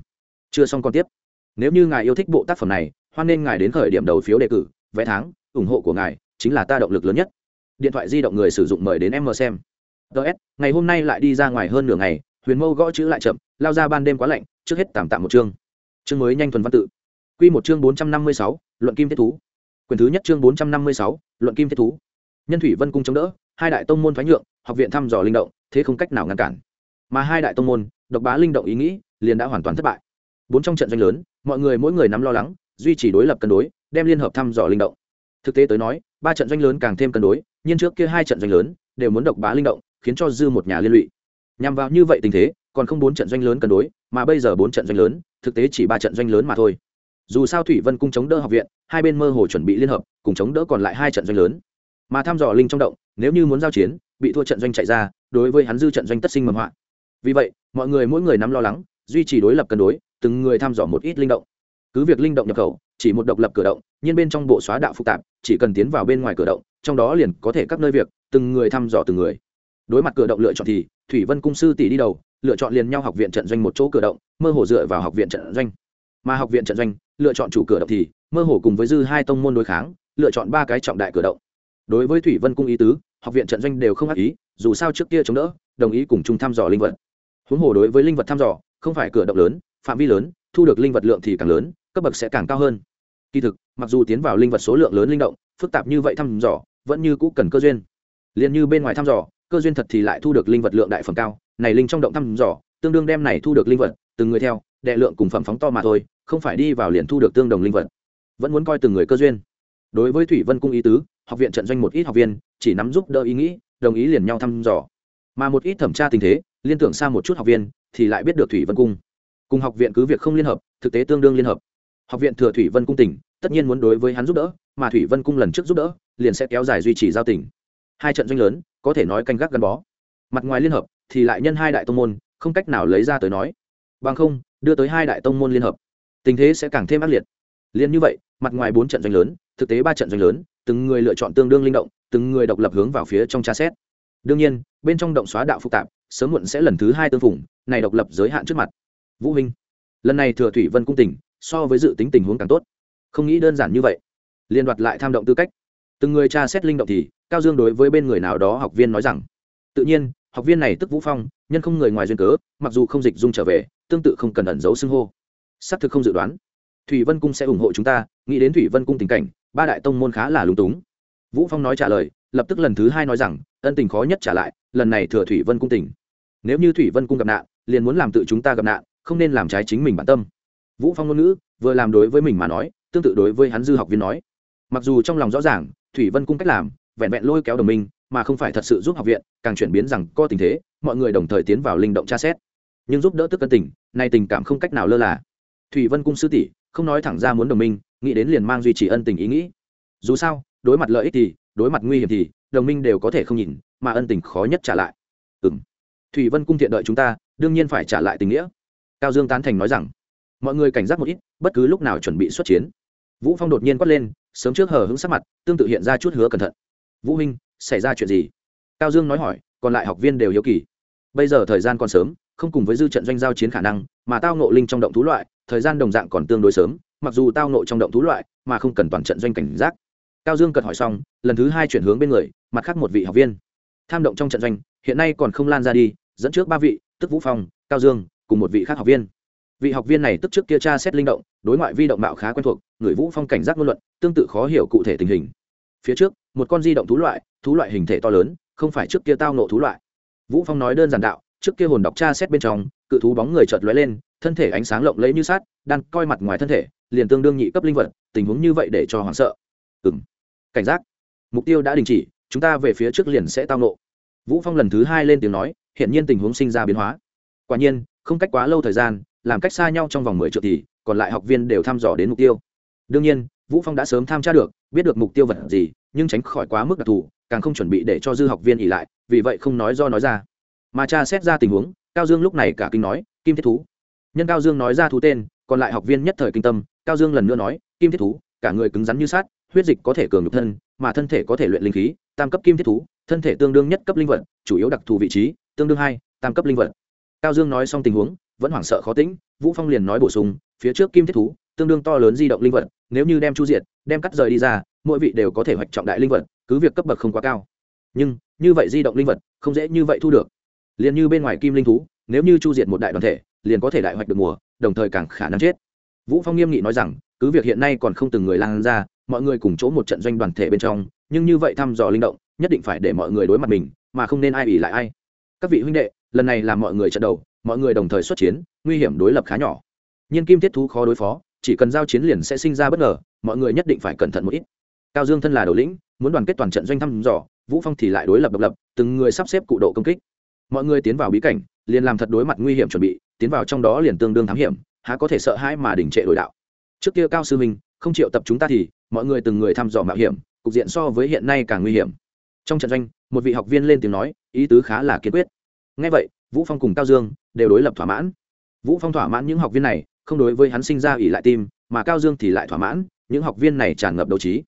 S1: Chưa xong còn tiếp. Nếu như ngài yêu thích bộ tác phẩm này, hoan nên ngài đến khởi điểm đầu phiếu đề cử vé tháng, ủng hộ của ngài chính là ta động lực lớn nhất. Điện thoại di động người sử dụng mời đến em mờ xem. Ts ngày hôm nay lại đi ra ngoài hơn nửa ngày, huyền mâu gõ chữ lại chậm, lao ra ban đêm quá lạnh, trước hết tạm tạm một chương. Chương mới nhanh thuần văn tự. Quy một chương bốn trăm năm mươi sáu, luận kim thiết thú. Quyền thứ nhất chương bốn trăm năm mươi sáu, luận kim thiết thú. Nhân thủy vân cung chống đỡ, hai đại tông môn thoái nhượng, học viện thăm dò linh động, thế không cách nào ngăn cản. Mà hai đại tông môn, độc bá linh động ý nghĩ, liền đã hoàn toàn thất bại. Bốn trong trận doanh lớn, mọi người mỗi người nắm lo lắng, duy trì đối lập cân đối đem liên hợp thăm dò linh động. Thực tế tới nói, ba trận doanh lớn càng thêm cân đối nhưng trước kia hai trận doanh lớn đều muốn độc bá linh động, khiến cho dư một nhà liên lụy. Nhằm vào như vậy tình thế, còn không bốn trận doanh lớn cân đối, mà bây giờ bốn trận doanh lớn, thực tế chỉ ba trận doanh lớn mà thôi. Dù sao thủy vân cung chống đỡ học viện, hai bên mơ hồ chuẩn bị liên hợp, cùng chống đỡ còn lại hai trận doanh lớn. Mà thăm dò linh trong động, nếu như muốn giao chiến, bị thua trận doanh chạy ra, đối với hắn dư trận doanh tất sinh mầm họa. Vì vậy, mọi người mỗi người nắm lo lắng, duy trì đối lập cân đối, từng người thăm dò một ít linh động cứ việc linh động nhập khẩu, chỉ một độc lập cửa động, nhưng bên trong bộ xóa đạo phức tạp, chỉ cần tiến vào bên ngoài cửa động, trong đó liền có thể các nơi việc, từng người thăm dò từng người. Đối mặt cửa động lựa chọn thì, thủy vân cung sư tỷ đi đầu, lựa chọn liền nhau học viện trận doanh một chỗ cửa động, mơ hồ dựa vào học viện trận doanh. Mà học viện trận doanh, lựa chọn chủ cửa động thì, mơ hồ cùng với dư hai tông môn đối kháng, lựa chọn ba cái trọng đại cửa động. Đối với thủy vân cung ý tứ, học viện trận doanh đều không ác ý, dù sao trước kia chống đỡ, đồng ý cùng chung thăm dò linh vật. Huống hồ đối với linh vật thăm dò, không phải cửa động lớn, phạm vi lớn, thu được linh vật lượng thì càng lớn cấp bậc sẽ càng cao hơn. Kỳ thực, mặc dù tiến vào linh vật số lượng lớn linh động, phức tạp như vậy thăm dò, vẫn như cũ cần cơ duyên. Liền như bên ngoài thăm dò, cơ duyên thật thì lại thu được linh vật lượng đại phẩm cao, này linh trong động thăm dò, tương đương đem này thu được linh vật, từng người theo, đệ lượng cùng phẩm phóng to mà thôi, không phải đi vào liền thu được tương đồng linh vật. Vẫn muốn coi từng người cơ duyên. Đối với thủy vân cung ý tứ, học viện trận doanh một ít học viên, chỉ nắm giúp đỡ ý nghĩ, đồng ý liền nhau thăm dò. Mà một ít thẩm tra tình thế, liên tưởng xa một chút học viên, thì lại biết được thủy vân cung. Cùng học viện cứ việc không liên hợp, thực tế tương đương liên hợp học viện thừa thủy vân cung tỉnh, tất nhiên muốn đối với hắn giúp đỡ, mà thủy vân cung lần trước giúp đỡ, liền sẽ kéo dài duy trì giao tỉnh hai trận doanh lớn, có thể nói canh gác gắn bó. Mặt ngoài liên hợp, thì lại nhân hai đại tông môn, không cách nào lấy ra tới nói. Bằng không, đưa tới hai đại tông môn liên hợp, tình thế sẽ càng thêm ác liệt. Liên như vậy, mặt ngoài bốn trận doanh lớn, thực tế ba trận doanh lớn, từng người lựa chọn tương đương linh động, từng người độc lập hướng vào phía trong tra xét. Đương nhiên, bên trong động xóa đạo phức tạp, sớm muộn sẽ lần thứ hai tương phủng này độc lập giới hạn trước mặt. Vũ huynh lần này thừa thủy vân cung tỉnh so với dự tính tình huống càng tốt. Không nghĩ đơn giản như vậy. Liên đoạt lại tham động tư cách. Từng người tra xét linh động thì, cao dương đối với bên người nào đó học viên nói rằng, tự nhiên, học viên này tức vũ phong, nhân không người ngoài duyên cớ, mặc dù không dịch dung trở về, tương tự không cần ẩn giấu xưng hô. Xác thực không dự đoán. Thủy vân cung sẽ ủng hộ chúng ta, nghĩ đến thủy vân cung tình cảnh, ba đại tông môn khá là lúng túng. Vũ phong nói trả lời, lập tức lần thứ hai nói rằng, ân tình khó nhất trả lại, lần này thừa thủy vân cung tỉnh nếu như thủy vân cung gặp nạn, liền muốn làm tự chúng ta gặp nạn, không nên làm trái chính mình bản tâm vũ phong ngôn ngữ, vừa làm đối với mình mà nói, tương tự đối với hắn dư học viên nói. Mặc dù trong lòng rõ ràng, thủy vân cung cách làm, vẹn vẹn lôi kéo đồng minh, mà không phải thật sự giúp học viện, càng chuyển biến rằng co tình thế, mọi người đồng thời tiến vào linh động tra xét. Nhưng giúp đỡ tức cân tình, nay tình cảm không cách nào lơ là. Thủy vân cung sư tỷ, không nói thẳng ra muốn đồng minh, nghĩ đến liền mang duy trì ân tình ý nghĩ. Dù sao, đối mặt lợi ích thì, đối mặt nguy hiểm thì, đồng minh đều có thể không nhìn, mà ân tình khó nhất trả lại. Ừ thủy vân cung thiện đợi chúng ta, đương nhiên phải trả lại tình nghĩa. Cao dương tán thành nói rằng mọi người cảnh giác một ít, bất cứ lúc nào chuẩn bị xuất chiến. Vũ phong đột nhiên quát lên, sớm trước hờ hững sắc mặt, tương tự hiện ra chút hứa cẩn thận. Vũ huynh, xảy ra chuyện gì? Cao dương nói hỏi, còn lại học viên đều hiếu kỳ. Bây giờ thời gian còn sớm, không cùng với dư trận doanh giao chiến khả năng, mà tao nộ linh trong động thú loại, thời gian đồng dạng còn tương đối sớm, mặc dù tao nộ trong động thú loại, mà không cần toàn trận doanh cảnh giác. Cao dương cật hỏi xong, lần thứ hai chuyển hướng bên người, mặt khác một vị học viên. Tham động trong trận doanh, hiện nay còn không lan ra đi, dẫn trước ba vị, tức vũ phong, cao dương, cùng một vị khác học viên vị học viên này tức trước kia tra xét linh động đối ngoại vi động mạo khá quen thuộc người vũ phong cảnh giác ngôn luận tương tự khó hiểu cụ thể tình hình. Phía trước một con di động thú loại thú loại hình thể to lớn không phải trước kia tao nộ thú loại. Vũ phong nói đơn giản đạo trước kia hồn đọc tra xét bên trong cự thú bóng người chợt lóe lên thân thể ánh sáng lộng lẫy như sát đang coi mặt ngoài thân thể liền tương đương nhị cấp linh vật tình huống như vậy để cho hoảng sợ. Ừm, cảnh giác. Mục tiêu đã đình chỉ chúng ta về phía trước liền sẽ tao nộ vũ phong lần thứ hai lên tiếng nói hiện nhiên tình huống sinh ra biến hóa. Quả nhiên không cách quá lâu thời gian làm cách xa nhau trong vòng mười triệu thì còn lại học viên đều thăm dò đến mục tiêu. Đương nhiên, vũ phong đã sớm tham tra được, biết được mục tiêu vật gì, nhưng tránh khỏi quá mức đặc thù, càng không chuẩn bị để cho dư học viên ỉ lại, vì vậy không nói do nói ra. Mà cha xét ra tình huống, cao dương lúc này cả kinh nói, kim thiết thú. Nhân cao dương nói ra thú tên, còn lại học viên nhất thời kinh tâm, cao dương lần nữa nói, kim thiết thú, cả người cứng rắn như sát huyết dịch có thể cường nhục thân, mà thân thể có thể luyện linh khí, tam cấp kim thiết thú, thân thể tương đương nhất cấp linh vật, chủ yếu đặc thù vị trí, tương đương hai, tam cấp linh vật. Cao dương nói xong tình huống vẫn hoảng sợ khó tĩnh, vũ phong liền nói bổ sung, phía trước kim thiết thú, tương đương to lớn di động linh vật, nếu như đem chu diệt, đem cắt rời đi ra, mỗi vị đều có thể hoạch trọng đại linh vật, cứ việc cấp bậc không quá cao. Nhưng, như vậy di động linh vật, không dễ như vậy thu được. Liền như bên ngoài kim linh thú, nếu như chu diệt một đại đoàn thể, liền có thể đại hoạch được mùa, đồng thời càng khả năng chết. Vũ phong nghiêm nghị nói rằng, cứ việc hiện nay còn không từng người lan ra, mọi người cùng chỗ một trận doanh đoàn thể bên trong, nhưng như vậy thăm dò linh động, nhất định phải để mọi người đối mặt mình, mà không nên ai ủy lại ai. Các vị huynh đệ, lần này là mọi người trận đầu mọi người đồng thời xuất chiến, nguy hiểm đối lập khá nhỏ. Nhưng kim thiết thú khó đối phó, chỉ cần giao chiến liền sẽ sinh ra bất ngờ, mọi người nhất định phải cẩn thận một ít. Cao dương thân là đầu lĩnh, muốn đoàn kết toàn trận doanh thăm dò, vũ phong thì lại đối lập độc lập, từng người sắp xếp cụ độ công kích. Mọi người tiến vào bí cảnh, liền làm thật đối mặt nguy hiểm chuẩn bị, tiến vào trong đó liền tương đương thám hiểm, há có thể sợ hãi mà đình trệ đổi đạo. Trước kia cao sư minh, không chịu tập chúng ta thì, mọi người từng người thăm dò mạo hiểm, cục diện so với hiện nay càng nguy hiểm. Trong trận doanh, một vị học viên lên tiếng nói, ý tứ khá là kiên quyết ngay vậy vũ phong cùng cao dương đều đối lập thỏa mãn. Vũ phong thỏa mãn những học viên này không đối với hắn sinh ra ỉ lại tim mà cao dương thì lại thỏa mãn những học viên này tràn ngập đấu trí.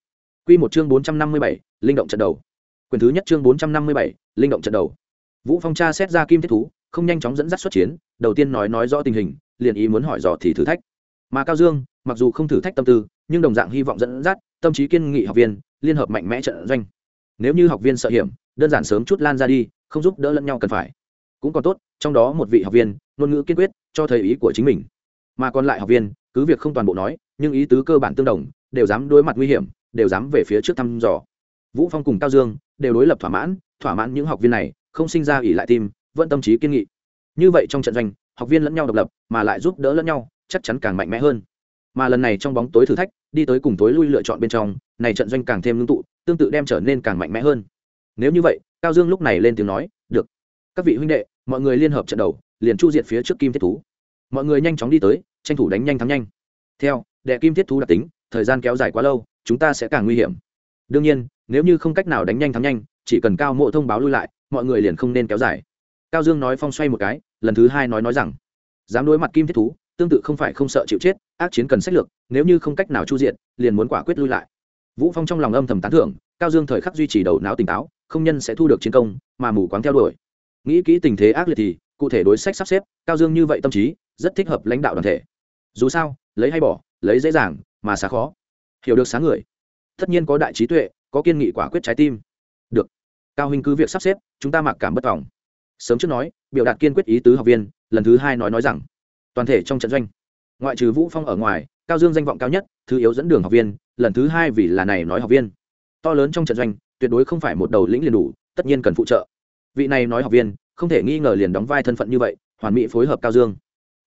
S1: Quy một chương 457, linh động trận đầu. Quyền thứ nhất chương 457, linh động trận đầu. Vũ phong tra xét ra kim thiết thú không nhanh chóng dẫn dắt xuất chiến đầu tiên nói nói rõ tình hình liền ý muốn hỏi dò thì thử thách. Mà cao dương mặc dù không thử thách tâm tư nhưng đồng dạng hy vọng dẫn dắt tâm trí kiên nghị học viên liên hợp mạnh mẽ trận doanh. Nếu như học viên sợ hiểm đơn giản sớm chút lan ra đi không giúp đỡ lẫn nhau cần phải cũng còn tốt, trong đó một vị học viên, ngôn ngữ kiên quyết, cho thấy ý của chính mình. Mà còn lại học viên, cứ việc không toàn bộ nói, nhưng ý tứ cơ bản tương đồng, đều dám đối mặt nguy hiểm, đều dám về phía trước thăm dò. Vũ phong cùng cao dương, đều đối lập thỏa mãn thỏa mãn những học viên này, không sinh ra ỉ lại tim, vẫn tâm trí kiên nghị. Như vậy trong trận doanh, học viên lẫn nhau độc lập, mà lại giúp đỡ lẫn nhau, chắc chắn càng mạnh mẽ hơn. Mà lần này trong bóng tối thử thách, đi tới cùng tối lui lựa chọn bên trong, này trận doanh càng thêm ngưng tụ, tương tự đem trở nên càng mạnh mẽ hơn. Nếu như vậy, cao dương lúc này lên tiếng nói, được. Các vị huynh đệ mọi người liên hợp trận đầu, liền chu diệt phía trước kim thiết thú. Mọi người nhanh chóng đi tới, tranh thủ đánh nhanh thắng nhanh. Theo, đệ kim thiết thú đặc tính, thời gian kéo dài quá lâu, chúng ta sẽ càng nguy hiểm. Đương nhiên, nếu như không cách nào đánh nhanh thắng nhanh, chỉ cần cao mộ thông báo lui lại, mọi người liền không nên kéo dài. Cao dương nói phong xoay một cái, lần thứ hai nói nói rằng, dám đối mặt kim thiết thú, tương tự không phải không sợ chịu chết, ác chiến cần sách lược, nếu như không cách nào chu diện liền muốn quả quyết lui lại. Vũ phong trong lòng âm thầm tán thưởng, cao dương thời khắc duy trì đầu não tỉnh táo, không nhân sẽ thu được chiến công, mà mù quáng theo đuổi nghĩ kỹ tình thế ác liệt thì, cụ thể đối sách sắp xếp, cao dương như vậy tâm trí, rất thích hợp lãnh đạo đoàn thể. Dù sao, lấy hay bỏ, lấy dễ dàng, mà xá khó. Hiểu được sáng người. Tất nhiên có đại trí tuệ, có kiên nghị quả quyết trái tim. Được. Cao huynh cứ việc sắp xếp, chúng ta mặc cảm bất vọng. Sớm trước nói, biểu đạt kiên quyết ý tứ học viên, lần thứ hai nói nói rằng, toàn thể trong trận doanh, ngoại trừ vũ phong ở ngoài, cao dương danh vọng cao nhất, thứ yếu dẫn đường học viên, lần thứ hai vì là này nói học viên. To lớn trong trận doanh, tuyệt đối không phải một đầu lĩnh liền đủ, tất nhiên cần phụ trợ vị này nói học viên không thể nghi ngờ liền đóng vai thân phận như vậy, hoàn mỹ phối hợp cao dương.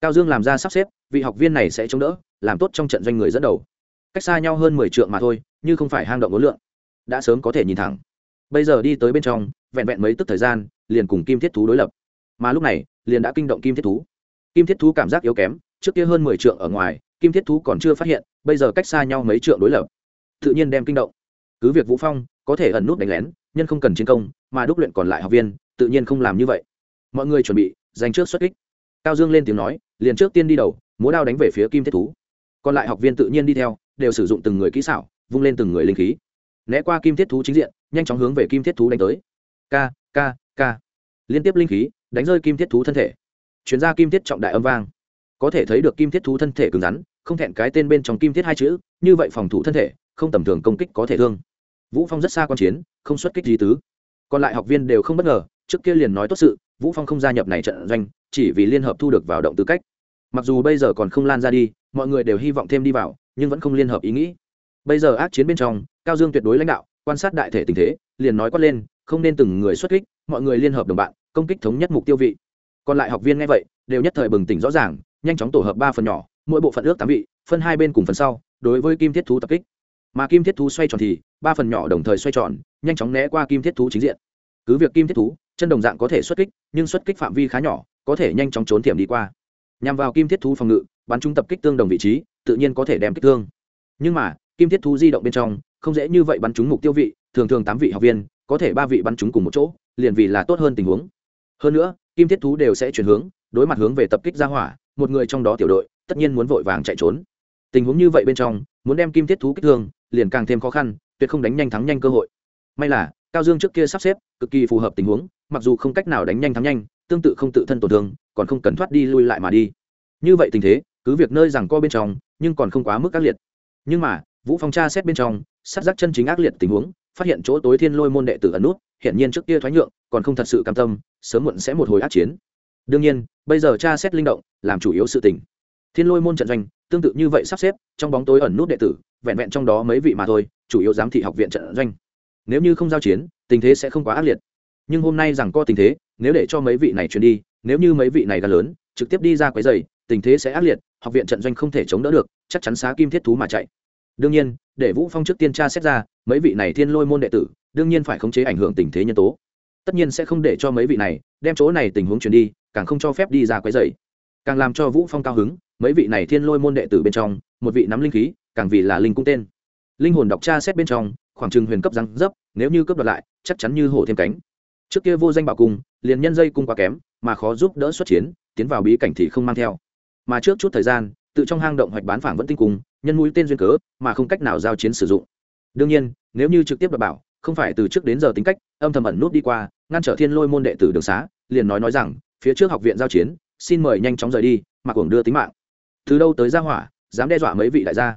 S1: Cao dương làm ra sắp xếp, vị học viên này sẽ chống đỡ, làm tốt trong trận doanh người dẫn đầu. Cách xa nhau hơn mười trượng mà thôi, như không phải hang động ấn lượng. Đã sớm có thể nhìn thẳng. Bây giờ đi tới bên trong, vẹn vẹn mấy tức thời gian, liền cùng kim thiết thú đối lập. Mà lúc này, liền đã kinh động kim thiết thú. Kim thiết thú cảm giác yếu kém, trước kia hơn mười trượng ở ngoài, kim thiết thú còn chưa phát hiện, bây giờ cách xa nhau mấy trượng đối lập. Tự nhiên đem kinh động. Cứ việc vũ phong có thể ẩn nút đánh lén nhân không cần chiến công, mà đúc luyện còn lại học viên, tự nhiên không làm như vậy. Mọi người chuẩn bị dành trước xuất kích. Cao dương lên tiếng nói, liền trước tiên đi đầu, múa đao đánh về phía kim thiết thú. Còn lại học viên tự nhiên đi theo, đều sử dụng từng người kỹ xảo, vung lên từng người linh khí. Né qua kim thiết thú chính diện, nhanh chóng hướng về kim thiết thú đánh tới. K k k liên tiếp linh khí, đánh rơi kim thiết thú thân thể. Chuyển ra kim thiết trọng đại âm vang. Có thể thấy được kim thiết thú thân thể cứng rắn, không thẹn cái tên bên trong kim thiết hai chữ, như vậy phòng thủ thân thể, không tầm thường công kích có thể thương vũ phong rất xa quan chiến, không xuất kích gì tứ. Còn lại học viên đều không bất ngờ, trước kia liền nói tốt sự, vũ phong không gia nhập này trận doanh, chỉ vì liên hợp thu được vào động tư cách. Mặc dù bây giờ còn không lan ra đi, mọi người đều hy vọng thêm đi vào, nhưng vẫn không liên hợp ý nghĩ. Bây giờ ác chiến bên trong, cao dương tuyệt đối lãnh đạo, quan sát đại thể tình thế, liền nói quát lên, không nên từng người xuất kích, mọi người liên hợp đồng bạn, công kích thống nhất mục tiêu vị. Còn lại học viên nghe vậy, đều nhất thời bừng tỉnh rõ ràng, nhanh chóng tổ hợp ba phần nhỏ, mỗi bộ phận ước tám vị, phân hai bên cùng phần sau, đối với kim thiết thú tập kích mà kim thiết thú xoay tròn thì, ba phần nhỏ đồng thời xoay tròn, nhanh chóng né qua kim thiết thú chính diện. Cứ việc kim thiết thú, chân đồng dạng có thể xuất kích, nhưng xuất kích phạm vi khá nhỏ, có thể nhanh chóng trốn tiềm đi qua. Nhằm vào kim thiết thú phòng ngự, bắn chúng tập kích tương đồng vị trí, tự nhiên có thể đem kích thương. Nhưng mà, kim thiết thú di động bên trong, không dễ như vậy bắn chúng mục tiêu vị, thường thường tám vị học viên, có thể ba vị bắn chúng cùng một chỗ, liền vì là tốt hơn tình huống. Hơn nữa, kim thiết thú đều sẽ chuyển hướng, đối mặt hướng về tập kích ra hỏa, một người trong đó tiểu đội, tất nhiên muốn vội vàng chạy trốn. Tình huống như vậy bên trong muốn đem kim thiết thú kích thương, liền càng thêm khó khăn, tuyệt không đánh nhanh thắng nhanh cơ hội. May là, cao dương trước kia sắp xếp, cực kỳ phù hợp tình huống, mặc dù không cách nào đánh nhanh thắng nhanh, tương tự không tự thân tổn thương, còn không cần thoát đi lui lại mà đi. Như vậy tình thế, cứ việc nơi rằng co bên trong, nhưng còn không quá mức ác liệt. Nhưng mà, vũ phong tra xét bên trong, sát giác chân chính ác liệt tình huống, phát hiện chỗ tối thiên lôi môn đệ tử ẩn nút hiện nhiên trước kia thoái nhượng, còn không thật sự cam tâm, sớm muộn sẽ một hồi ác chiến. Đương nhiên, bây giờ tra xét linh động, làm chủ yếu sự tình. Thiên lôi môn trận doanh tương tự như vậy sắp xếp, trong bóng tối ẩn nút đệ tử, vẹn vẹn trong đó mấy vị mà thôi, chủ yếu giám thị học viện trận doanh. Nếu như không giao chiến, tình thế sẽ không quá ác liệt. Nhưng hôm nay rằng co tình thế, nếu để cho mấy vị này chuyển đi, nếu như mấy vị này gần lớn, trực tiếp đi ra quấy giày tình thế sẽ ác liệt, học viện trận doanh không thể chống đỡ được, chắc chắn xá kim thiết thú mà chạy. Đương nhiên, để vũ phong trước tiên tra xét ra, mấy vị này thiên lôi môn đệ tử, đương nhiên phải khống chế ảnh hưởng tình thế nhân tố. Tất nhiên sẽ không để cho mấy vị này, đem chỗ này tình huống chuyển đi, càng không cho phép đi ra quấy dày càng làm cho vũ phong cao hứng mấy vị này thiên lôi môn đệ tử bên trong, một vị nắm linh khí, càng vì là linh cung tên. Linh hồn đọc tra xét bên trong, khoảng trừng huyền cấp răng dấp, nếu như cấp đoạt lại, chắc chắn như hổ thêm cánh. Trước kia vô danh bảo cung, liền nhân dây cung quá kém, mà khó giúp đỡ xuất chiến, tiến vào bí cảnh thì không mang theo. Mà trước chút thời gian, tự trong hang động hoạch bán phảng vẫn tinh cung, nhân mũi tên duyên cớ, mà không cách nào giao chiến sử dụng. Đương nhiên, nếu như trực tiếp đảm bảo, không phải từ trước đến giờ tính cách, âm thầm ẩn nút đi qua, ngăn trở thiên lôi môn đệ tử đường xá, liền nói nói rằng, phía trước học viện giao chiến, xin mời nhanh chóng rời đi, mà cuồng đưa tính mạng từ đâu tới ra hỏa, dám đe dọa mấy vị đại gia?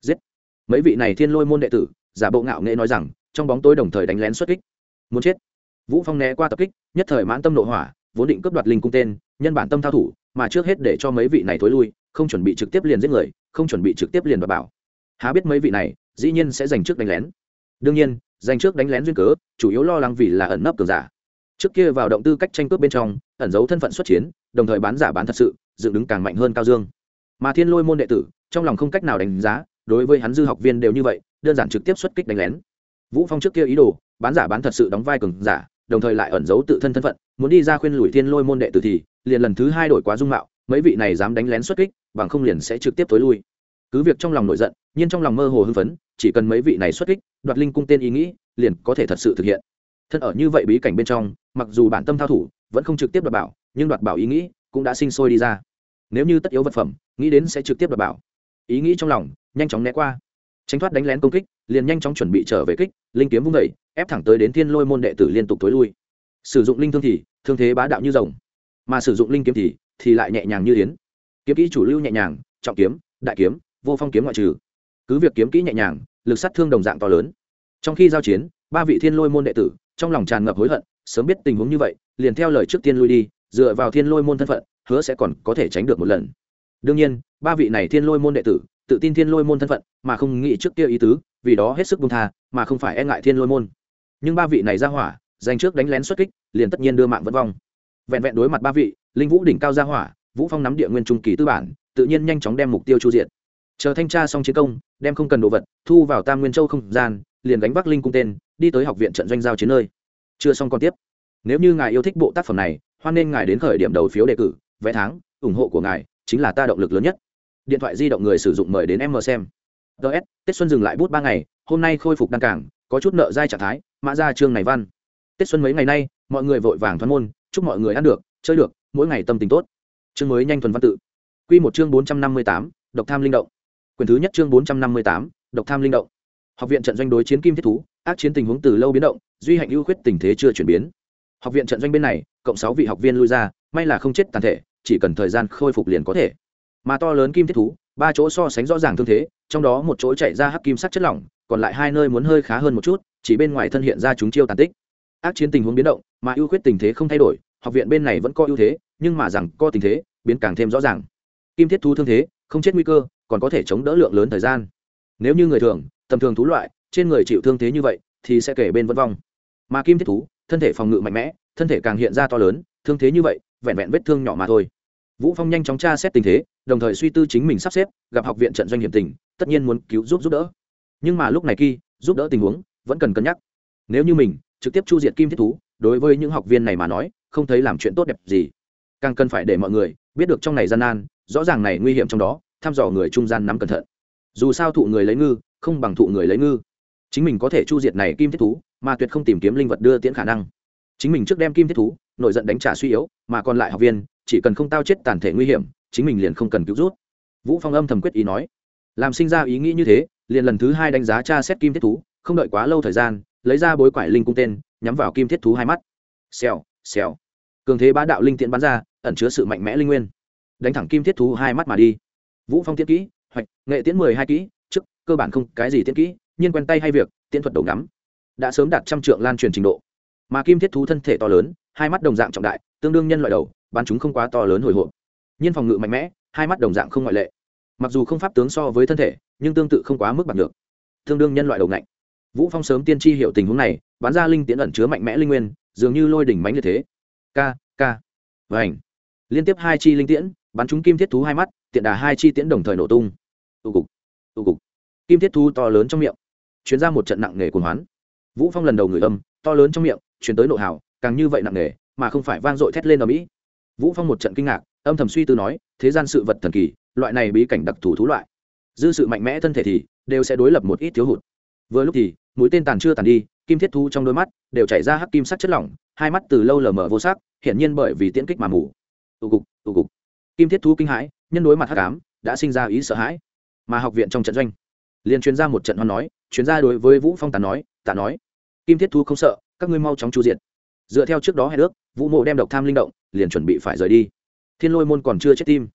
S1: Giết. Mấy vị này thiên lôi môn đệ tử, giả bộ ngạo nghệ nói rằng, trong bóng tối đồng thời đánh lén xuất kích. Muốn chết. Vũ phong né qua tập kích, nhất thời mãn tâm nội hỏa, vốn định cướp đoạt linh cung tên, nhân bản tâm thao thủ, mà trước hết để cho mấy vị này thối lui, không chuẩn bị trực tiếp liền giết người, không chuẩn bị trực tiếp liền và bảo. Há biết mấy vị này, dĩ nhiên sẽ giành trước đánh lén. Đương nhiên, giành trước đánh lén duyên cớ, chủ yếu lo lắng vì là ẩn nấp cường giả. Trước kia vào động tư cách tranh cướp bên trong, ẩn giấu thân phận xuất chiến, đồng thời bán giả bán thật sự, dựng đứng càng mạnh hơn cao dương mà thiên lôi môn đệ tử, trong lòng không cách nào đánh giá, đối với hắn dư học viên đều như vậy, đơn giản trực tiếp xuất kích đánh lén. Vũ phong trước kia ý đồ, bán giả bán thật sự đóng vai cường giả, đồng thời lại ẩn giấu tự thân thân phận, muốn đi ra khuyên lùi thiên lôi môn đệ tử thì, liền lần thứ hai đổi quá dung mạo, mấy vị này dám đánh lén xuất kích, bằng không liền sẽ trực tiếp tối lui. Cứ việc trong lòng nổi giận, nhưng trong lòng mơ hồ hưng phấn, chỉ cần mấy vị này xuất kích, đoạt linh cung tên ý nghĩ, liền có thể thật sự thực hiện. Thân ở như vậy bí cảnh bên trong, mặc dù bản tâm thao thủ, vẫn không trực tiếp đoạt bảo, nhưng đoạt bảo ý nghĩ cũng đã sinh sôi đi ra nếu như tất yếu vật phẩm, nghĩ đến sẽ trực tiếp đoạt bảo. Ý nghĩ trong lòng, nhanh chóng né qua. Tránh thoát đánh lén công kích, liền nhanh chóng chuẩn bị trở về kích, linh kiếm vung đẩy ép thẳng tới đến thiên lôi môn đệ tử liên tục tối lui. Sử dụng linh thương thì, thương thế bá đạo như rồng. Mà sử dụng linh kiếm thì thì lại nhẹ nhàng như yến. Kiếm kỹ chủ lưu nhẹ nhàng, trọng kiếm, đại kiếm, vô phong kiếm ngoại trừ. Cứ việc kiếm kỹ nhẹ nhàng, lực sát thương đồng dạng to lớn. Trong khi giao chiến, ba vị thiên lôi môn đệ tử, trong lòng tràn ngập hối hận, sớm biết tình huống như vậy, liền theo lời trước tiên lui đi, dựa vào thiên lôi môn thân phận hứa sẽ còn có thể tránh được một lần. Đương nhiên, ba vị này thiên lôi môn đệ tử, tự tin thiên lôi môn thân phận, mà không nghĩ trước kia ý tứ, vì đó hết sức buông tha, mà không phải e ngại thiên lôi môn. Nhưng ba vị này ra hỏa, dành trước đánh lén xuất kích, liền tất nhiên đưa mạng vẫn vong. Vẹn vẹn đối mặt ba vị, linh vũ đỉnh cao ra hỏa, vũ phong nắm địa nguyên trung kỳ tư bản, tự nhiên nhanh chóng đem mục tiêu chu diện chờ thanh tra xong chiến công, đem không cần đồ vật, thu vào tam nguyên châu không gian, liền đánh vác linh cung tên, đi tới học viện trận doanh giao chiến nơi. Chưa xong còn tiếp. Nếu như ngài yêu thích bộ tác phẩm này, hoan nên ngài đến khởi điểm đầu phiếu đề cử vé tháng, ủng hộ của ngài chính là ta động lực lớn nhất. Điện thoại di động người sử dụng mời đến em mờ xem. Ts tết xuân dừng lại bút ba ngày, hôm nay khôi phục đăng cảng, có chút nợ dai trạng thái, mã ra chương này văn. Tết xuân mấy ngày nay, mọi người vội vàng thoát môn, chúc mọi người ăn được, chơi được, mỗi ngày tâm tình tốt. Chương mới nhanh thuần văn tự. Q một chương bốn trăm năm mươi tám, độc tham linh động. Quyền thứ nhất chương bốn trăm năm mươi tám, độc tham linh động. Học viện trận doanh đối chiến kim thiết thú, ác chiến tình huống từ lâu biến động, duy hạnh ưu khuyết tình thế chưa chuyển biến. Học viện trận doanh bên này, cộng sáu vị học viên lui ra, may là không chết tàn thể chỉ cần thời gian khôi phục liền có thể. Mà to lớn kim thiết thú, ba chỗ so sánh rõ ràng thương thế, trong đó một chỗ chạy ra hắc kim sắc chất lỏng, còn lại hai nơi muốn hơi khá hơn một chút, chỉ bên ngoài thân hiện ra chúng chiêu tàn tích. Ác chiến tình huống biến động, mà ưu khuyết tình thế không thay đổi, học viện bên này vẫn có ưu thế, nhưng mà rằng có tình thế, biến càng thêm rõ ràng. Kim thiết thú thương thế, không chết nguy cơ, còn có thể chống đỡ lượng lớn thời gian. Nếu như người thường, tầm thường thú loại, trên người chịu thương thế như vậy, thì sẽ kể bên vân vong. Mà kim thiết thú, thân thể phòng ngự mạnh mẽ, thân thể càng hiện ra to lớn, thương thế như vậy vẹn vẹn vết thương nhỏ mà thôi. Vũ phong nhanh chóng tra xét tình thế, đồng thời suy tư chính mình sắp xếp, gặp học viện trận doanh hiểm tình, tất nhiên muốn cứu giúp giúp đỡ. Nhưng mà lúc này kỳ giúp đỡ tình huống vẫn cần cân nhắc. Nếu như mình trực tiếp chu diệt kim thiết thú, đối với những học viên này mà nói, không thấy làm chuyện tốt đẹp gì. Càng cần phải để mọi người biết được trong này gian nan, rõ ràng này nguy hiểm trong đó, thăm dò người trung gian nắm cẩn thận. Dù sao thụ người lấy ngư, không bằng thụ người lấy ngư. Chính mình có thể chu diệt này kim thiết thú, mà tuyệt không tìm kiếm linh vật đưa tiễn khả năng. Chính mình trước đem kim thiết thú nổi giận đánh trả suy yếu, mà còn lại học viên, chỉ cần không tao chết tàn thể nguy hiểm, chính mình liền không cần cứu rút vũ phong âm thầm quyết ý nói, làm sinh ra ý nghĩ như thế, liền lần thứ hai đánh giá tra xét kim thiết thú, không đợi quá lâu thời gian, lấy ra bối quải linh cung tên, nhắm vào kim thiết thú hai mắt. Xèo xèo. Cường thế bá đạo linh tiện bắn ra, ẩn chứa sự mạnh mẽ linh nguyên. Đánh thẳng kim thiết thú hai mắt mà đi. Vũ phong tiết kỹ, hoạch, nghệ tiễn mười hai kỹ trước cơ bản không cái gì tiết kỹ, nhiên quen tay hay việc, tiễn thuật đầu ngắm. Đã sớm đạt trăm trượng lan truyền trình độ. Mà kim thiết thú thân thể to lớn hai mắt đồng dạng trọng đại, tương đương nhân loại đầu, bắn chúng không quá to lớn hồi hộp. Nhiên phòng ngự mạnh mẽ, hai mắt đồng dạng không ngoại lệ. Mặc dù không pháp tướng so với thân thể, nhưng tương tự không quá mức bạc được tương đương nhân loại đầu ngạnh. Vũ phong sớm tiên tri hiểu tình huống này, bắn ra linh tiễn ẩn chứa mạnh mẽ linh nguyên, dường như lôi đỉnh mánh như thế. K k vảnh liên tiếp hai chi linh tiễn, bắn chúng kim thiết thú hai mắt, tiện đà hai chi tiễn đồng thời nổ tung. Tụ cục tụ cục. Kim thiết thú to lớn trong miệng chuyến ra một trận nặng nề cuồng hoán. Vũ phong lần đầu người âm, to lớn trong miệng chuyển tới nộ hào càng như vậy nặng nề, mà không phải vang dội thét lên ở mỹ. Vũ phong một trận kinh ngạc, âm thầm suy tư nói, thế gian sự vật thần kỳ, loại này bí cảnh đặc thù thú loại. Dư sự mạnh mẽ thân thể thì đều sẽ đối lập một ít thiếu hụt. Vừa lúc thì, mũi tên tàn chưa tàn đi, kim thiết thu trong đôi mắt đều chảy ra hắc kim sắc chất lỏng, hai mắt từ lâu lờ mờ vô sắc, hiển nhiên bởi vì tiễn kích mà mù. Tụ cục tụ cục. Kim thiết thu kinh hãi, nhân đối mặt hắc ám, đã sinh ra ý sợ hãi. Mà học viện trong trận doanh, liền chuyên gia một trận hoan nói chuyên gia đối với vũ phong tàn nói tạ nói, kim thiết thu không sợ, các ngươi mau chóng chu diệt dựa theo trước đó hẹn ước, vũ mộ đem độc tham linh động, liền chuẩn bị phải rời đi. Thiên lôi môn còn chưa chết tim.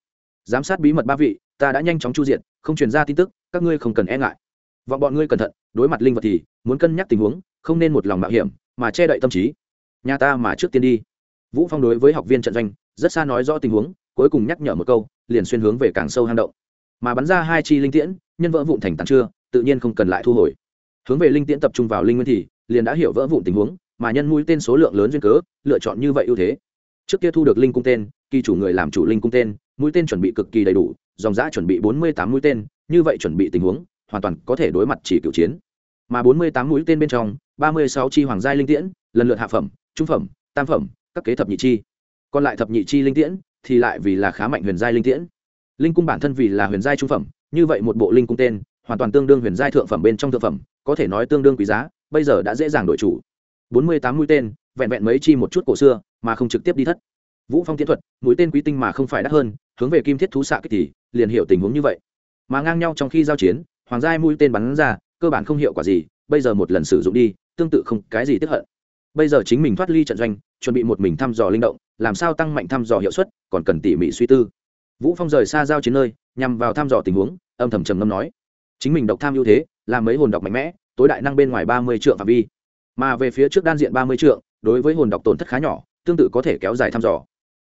S1: Giám sát bí mật ba vị, ta đã nhanh chóng chu diệt, không truyền ra tin tức, các ngươi không cần e ngại. Vọng bọn ngươi cẩn thận, đối mặt linh vật thì muốn cân nhắc tình huống, không nên một lòng mạo hiểm, mà che đậy tâm trí. Nhà ta mà trước tiên đi. Vũ phong đối với học viên trận doanh, rất xa nói rõ tình huống, cuối cùng nhắc nhở một câu, liền xuyên hướng về càng sâu hang động. Mà bắn ra hai chi linh tiễn, nhân vỡ vụn thành tàn chưa tự nhiên không cần lại thu hồi. Hướng về linh tiễn tập trung vào linh nguyên thì, liền đã hiểu vỡ vụn tình huống mà nhân mũi tên số lượng lớn duyên cớ, lựa chọn như vậy ưu thế. Trước kia thu được linh cung tên, kỳ chủ người làm chủ linh cung tên, mũi tên chuẩn bị cực kỳ đầy đủ, dòng giã chuẩn bị bốn mươi tám mũi tên, như vậy chuẩn bị tình huống, hoàn toàn có thể đối mặt chỉ cựu chiến. Mà bốn mươi tám mũi tên bên trong, ba mươi sáu chi hoàng gia linh tiễn, lần lượt hạ phẩm, trung phẩm, tam phẩm, các kế thập nhị chi. Còn lại thập nhị chi linh tiễn thì lại vì là khá mạnh huyền giai linh tiễn. Linh cung bản thân vì là huyền giai trung phẩm, như vậy một bộ linh cung tên, hoàn toàn tương đương huyền giai thượng phẩm bên trong thượng phẩm, có thể nói tương đương quý giá, bây giờ đã dễ dàng đổi chủ bốn mươi tám mũi tên, vẹn vẹn mấy chi một chút cổ xưa, mà không trực tiếp đi thất. Vũ phong tiến thuật, mũi tên quý tinh mà không phải đắt hơn, hướng về kim thiết thú xạ kích thì liền hiểu tình huống như vậy. Mà ngang nhau trong khi giao chiến, hoàng giai mũi tên bắn ra, cơ bản không hiệu quả gì, bây giờ một lần sử dụng đi, tương tự không cái gì tiếp hận. Bây giờ chính mình thoát ly trận doanh, chuẩn bị một mình thăm dò linh động, làm sao tăng mạnh thăm dò hiệu suất, còn cần tỉ mỉ suy tư. Vũ phong rời xa giao chiến nơi, nhằm vào thăm dò tình huống, âm thầm trầm ngâm nói. Chính mình độc tham ưu thế làm mấy hồn độc mạnh mẽ, tối đại năng bên ngoài ba mươi trượng phạm vi mà về phía trước đan diện ba mươi trượng, đối với hồn độc tổn thất khá nhỏ, tương tự có thể kéo dài thăm dò.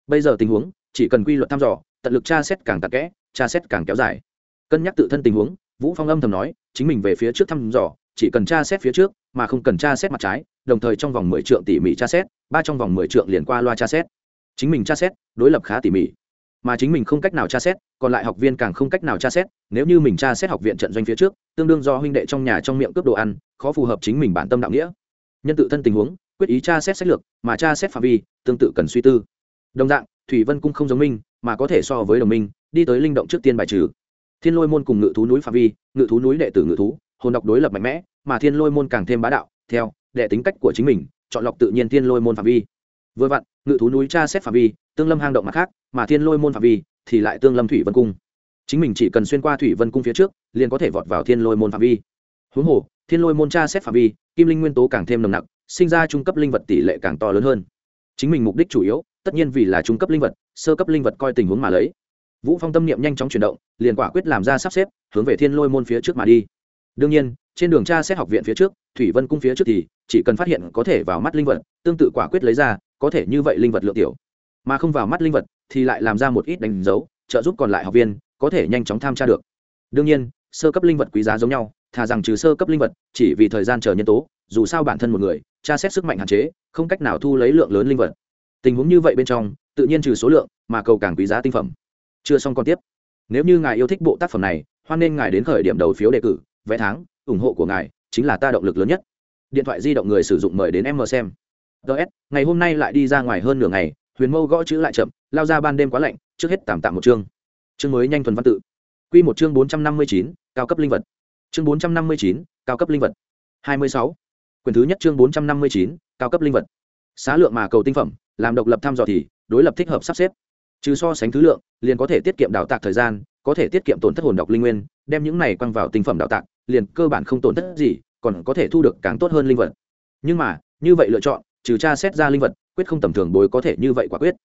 S1: Bây giờ tình huống, chỉ cần quy luật thăm dò, tận lực tra xét càng tạc kẽ, tra xét càng kéo dài. Cân nhắc tự thân tình huống, vũ phong âm thầm nói, chính mình về phía trước thăm dò, chỉ cần tra xét phía trước, mà không cần tra xét mặt trái, đồng thời trong vòng mười trượng tỉ mỉ tra xét, ba trong vòng mười trượng liền qua loa tra xét. Chính mình tra xét, đối lập khá tỉ mỉ. Mà chính mình không cách nào tra xét, còn lại học viên càng không cách nào tra xét, nếu như mình tra xét học viện trận doanh phía trước, tương đương do huynh đệ trong nhà trong miệng cướp đồ ăn, khó phù hợp chính mình bản tâm đạo nghĩa nhân tự thân tình huống, quyết ý tra xét sách lược, mà tra xét phạm vi, tương tự cần suy tư. Đồng dạng, thủy vân cung không giống minh, mà có thể so với đồng minh, đi tới linh động trước tiên bài trừ. Thiên lôi môn cùng ngự thú núi phạm vi, ngự thú núi đệ tử ngự thú, hồn độc đối lập mạnh mẽ, mà thiên lôi môn càng thêm bá đạo, theo, đệ tính cách của chính mình, chọn lọc tự nhiên thiên lôi môn phạm vi. Vừa vặn, ngự thú núi tra xét phạm vi, tương lâm hang động mặt khác, mà thiên lôi môn phạm vi, thì lại tương lâm thủy vân cung. Chính mình chỉ cần xuyên qua thủy vân cung phía trước, liền có thể vọt vào thiên lôi môn phạm vi. Huống hồ thiên lôi môn tra xét phạm vi, kim linh nguyên tố càng thêm nồng nặc, sinh ra trung cấp linh vật tỷ lệ càng to lớn hơn. Chính mình mục đích chủ yếu, tất nhiên vì là trung cấp linh vật, sơ cấp linh vật coi tình huống mà lấy. Vũ phong tâm niệm nhanh chóng chuyển động, liền quả quyết làm ra sắp xếp, hướng về thiên lôi môn phía trước mà đi. Đương nhiên, trên đường tra xét học viện phía trước, thủy vân cung phía trước thì chỉ cần phát hiện có thể vào mắt linh vật, tương tự quả quyết lấy ra, có thể như vậy linh vật lượng tiểu. Mà không vào mắt linh vật thì lại làm ra một ít đánh dấu, trợ giúp còn lại học viên, có thể nhanh chóng tham tra được. Đương nhiên, sơ cấp linh vật quý giá giống nhau thà rằng trừ sơ cấp linh vật, chỉ vì thời gian chờ nhân tố, dù sao bản thân một người, tra xét sức mạnh hạn chế, không cách nào thu lấy lượng lớn linh vật. Tình huống như vậy bên trong, tự nhiên trừ số lượng, mà cầu càng quý giá tinh phẩm. Chưa xong còn tiếp. Nếu như ngài yêu thích bộ tác phẩm này, hoan nên ngài đến khởi điểm đầu phiếu đề cử, vé tháng, ủng hộ của ngài chính là ta động lực lớn nhất. Điện thoại di động người sử dụng mời đến em mờ xem. Ts ngày hôm nay lại đi ra ngoài hơn nửa ngày, huyền mâu gõ chữ lại chậm, lao ra ban đêm quá lạnh, trước hết tạm tạm một chương. Chương mới nhanh thuần văn tự. Q một chương bốn trăm năm mươi chín, cao cấp linh vật chương bốn trăm năm mươi chín, cao cấp linh vật. hai mươi sáu. Quyền thứ nhất chương bốn trăm năm mươi chín, cao cấp linh vật. Xá lượng mà cầu tinh phẩm, làm độc lập thăm dò thì, đối lập thích hợp sắp xếp. Trừ so sánh thứ lượng, liền có thể tiết kiệm đào tạc thời gian, có thể tiết kiệm tổn thất hồn độc linh nguyên, đem những này quăng vào tinh phẩm đào tạc, liền cơ bản không tổn thất gì, còn có thể thu được càng tốt hơn linh vật. Nhưng mà, như vậy lựa chọn, trừ tra xét ra linh vật, quyết không tầm thường bối có thể như vậy quả quyết.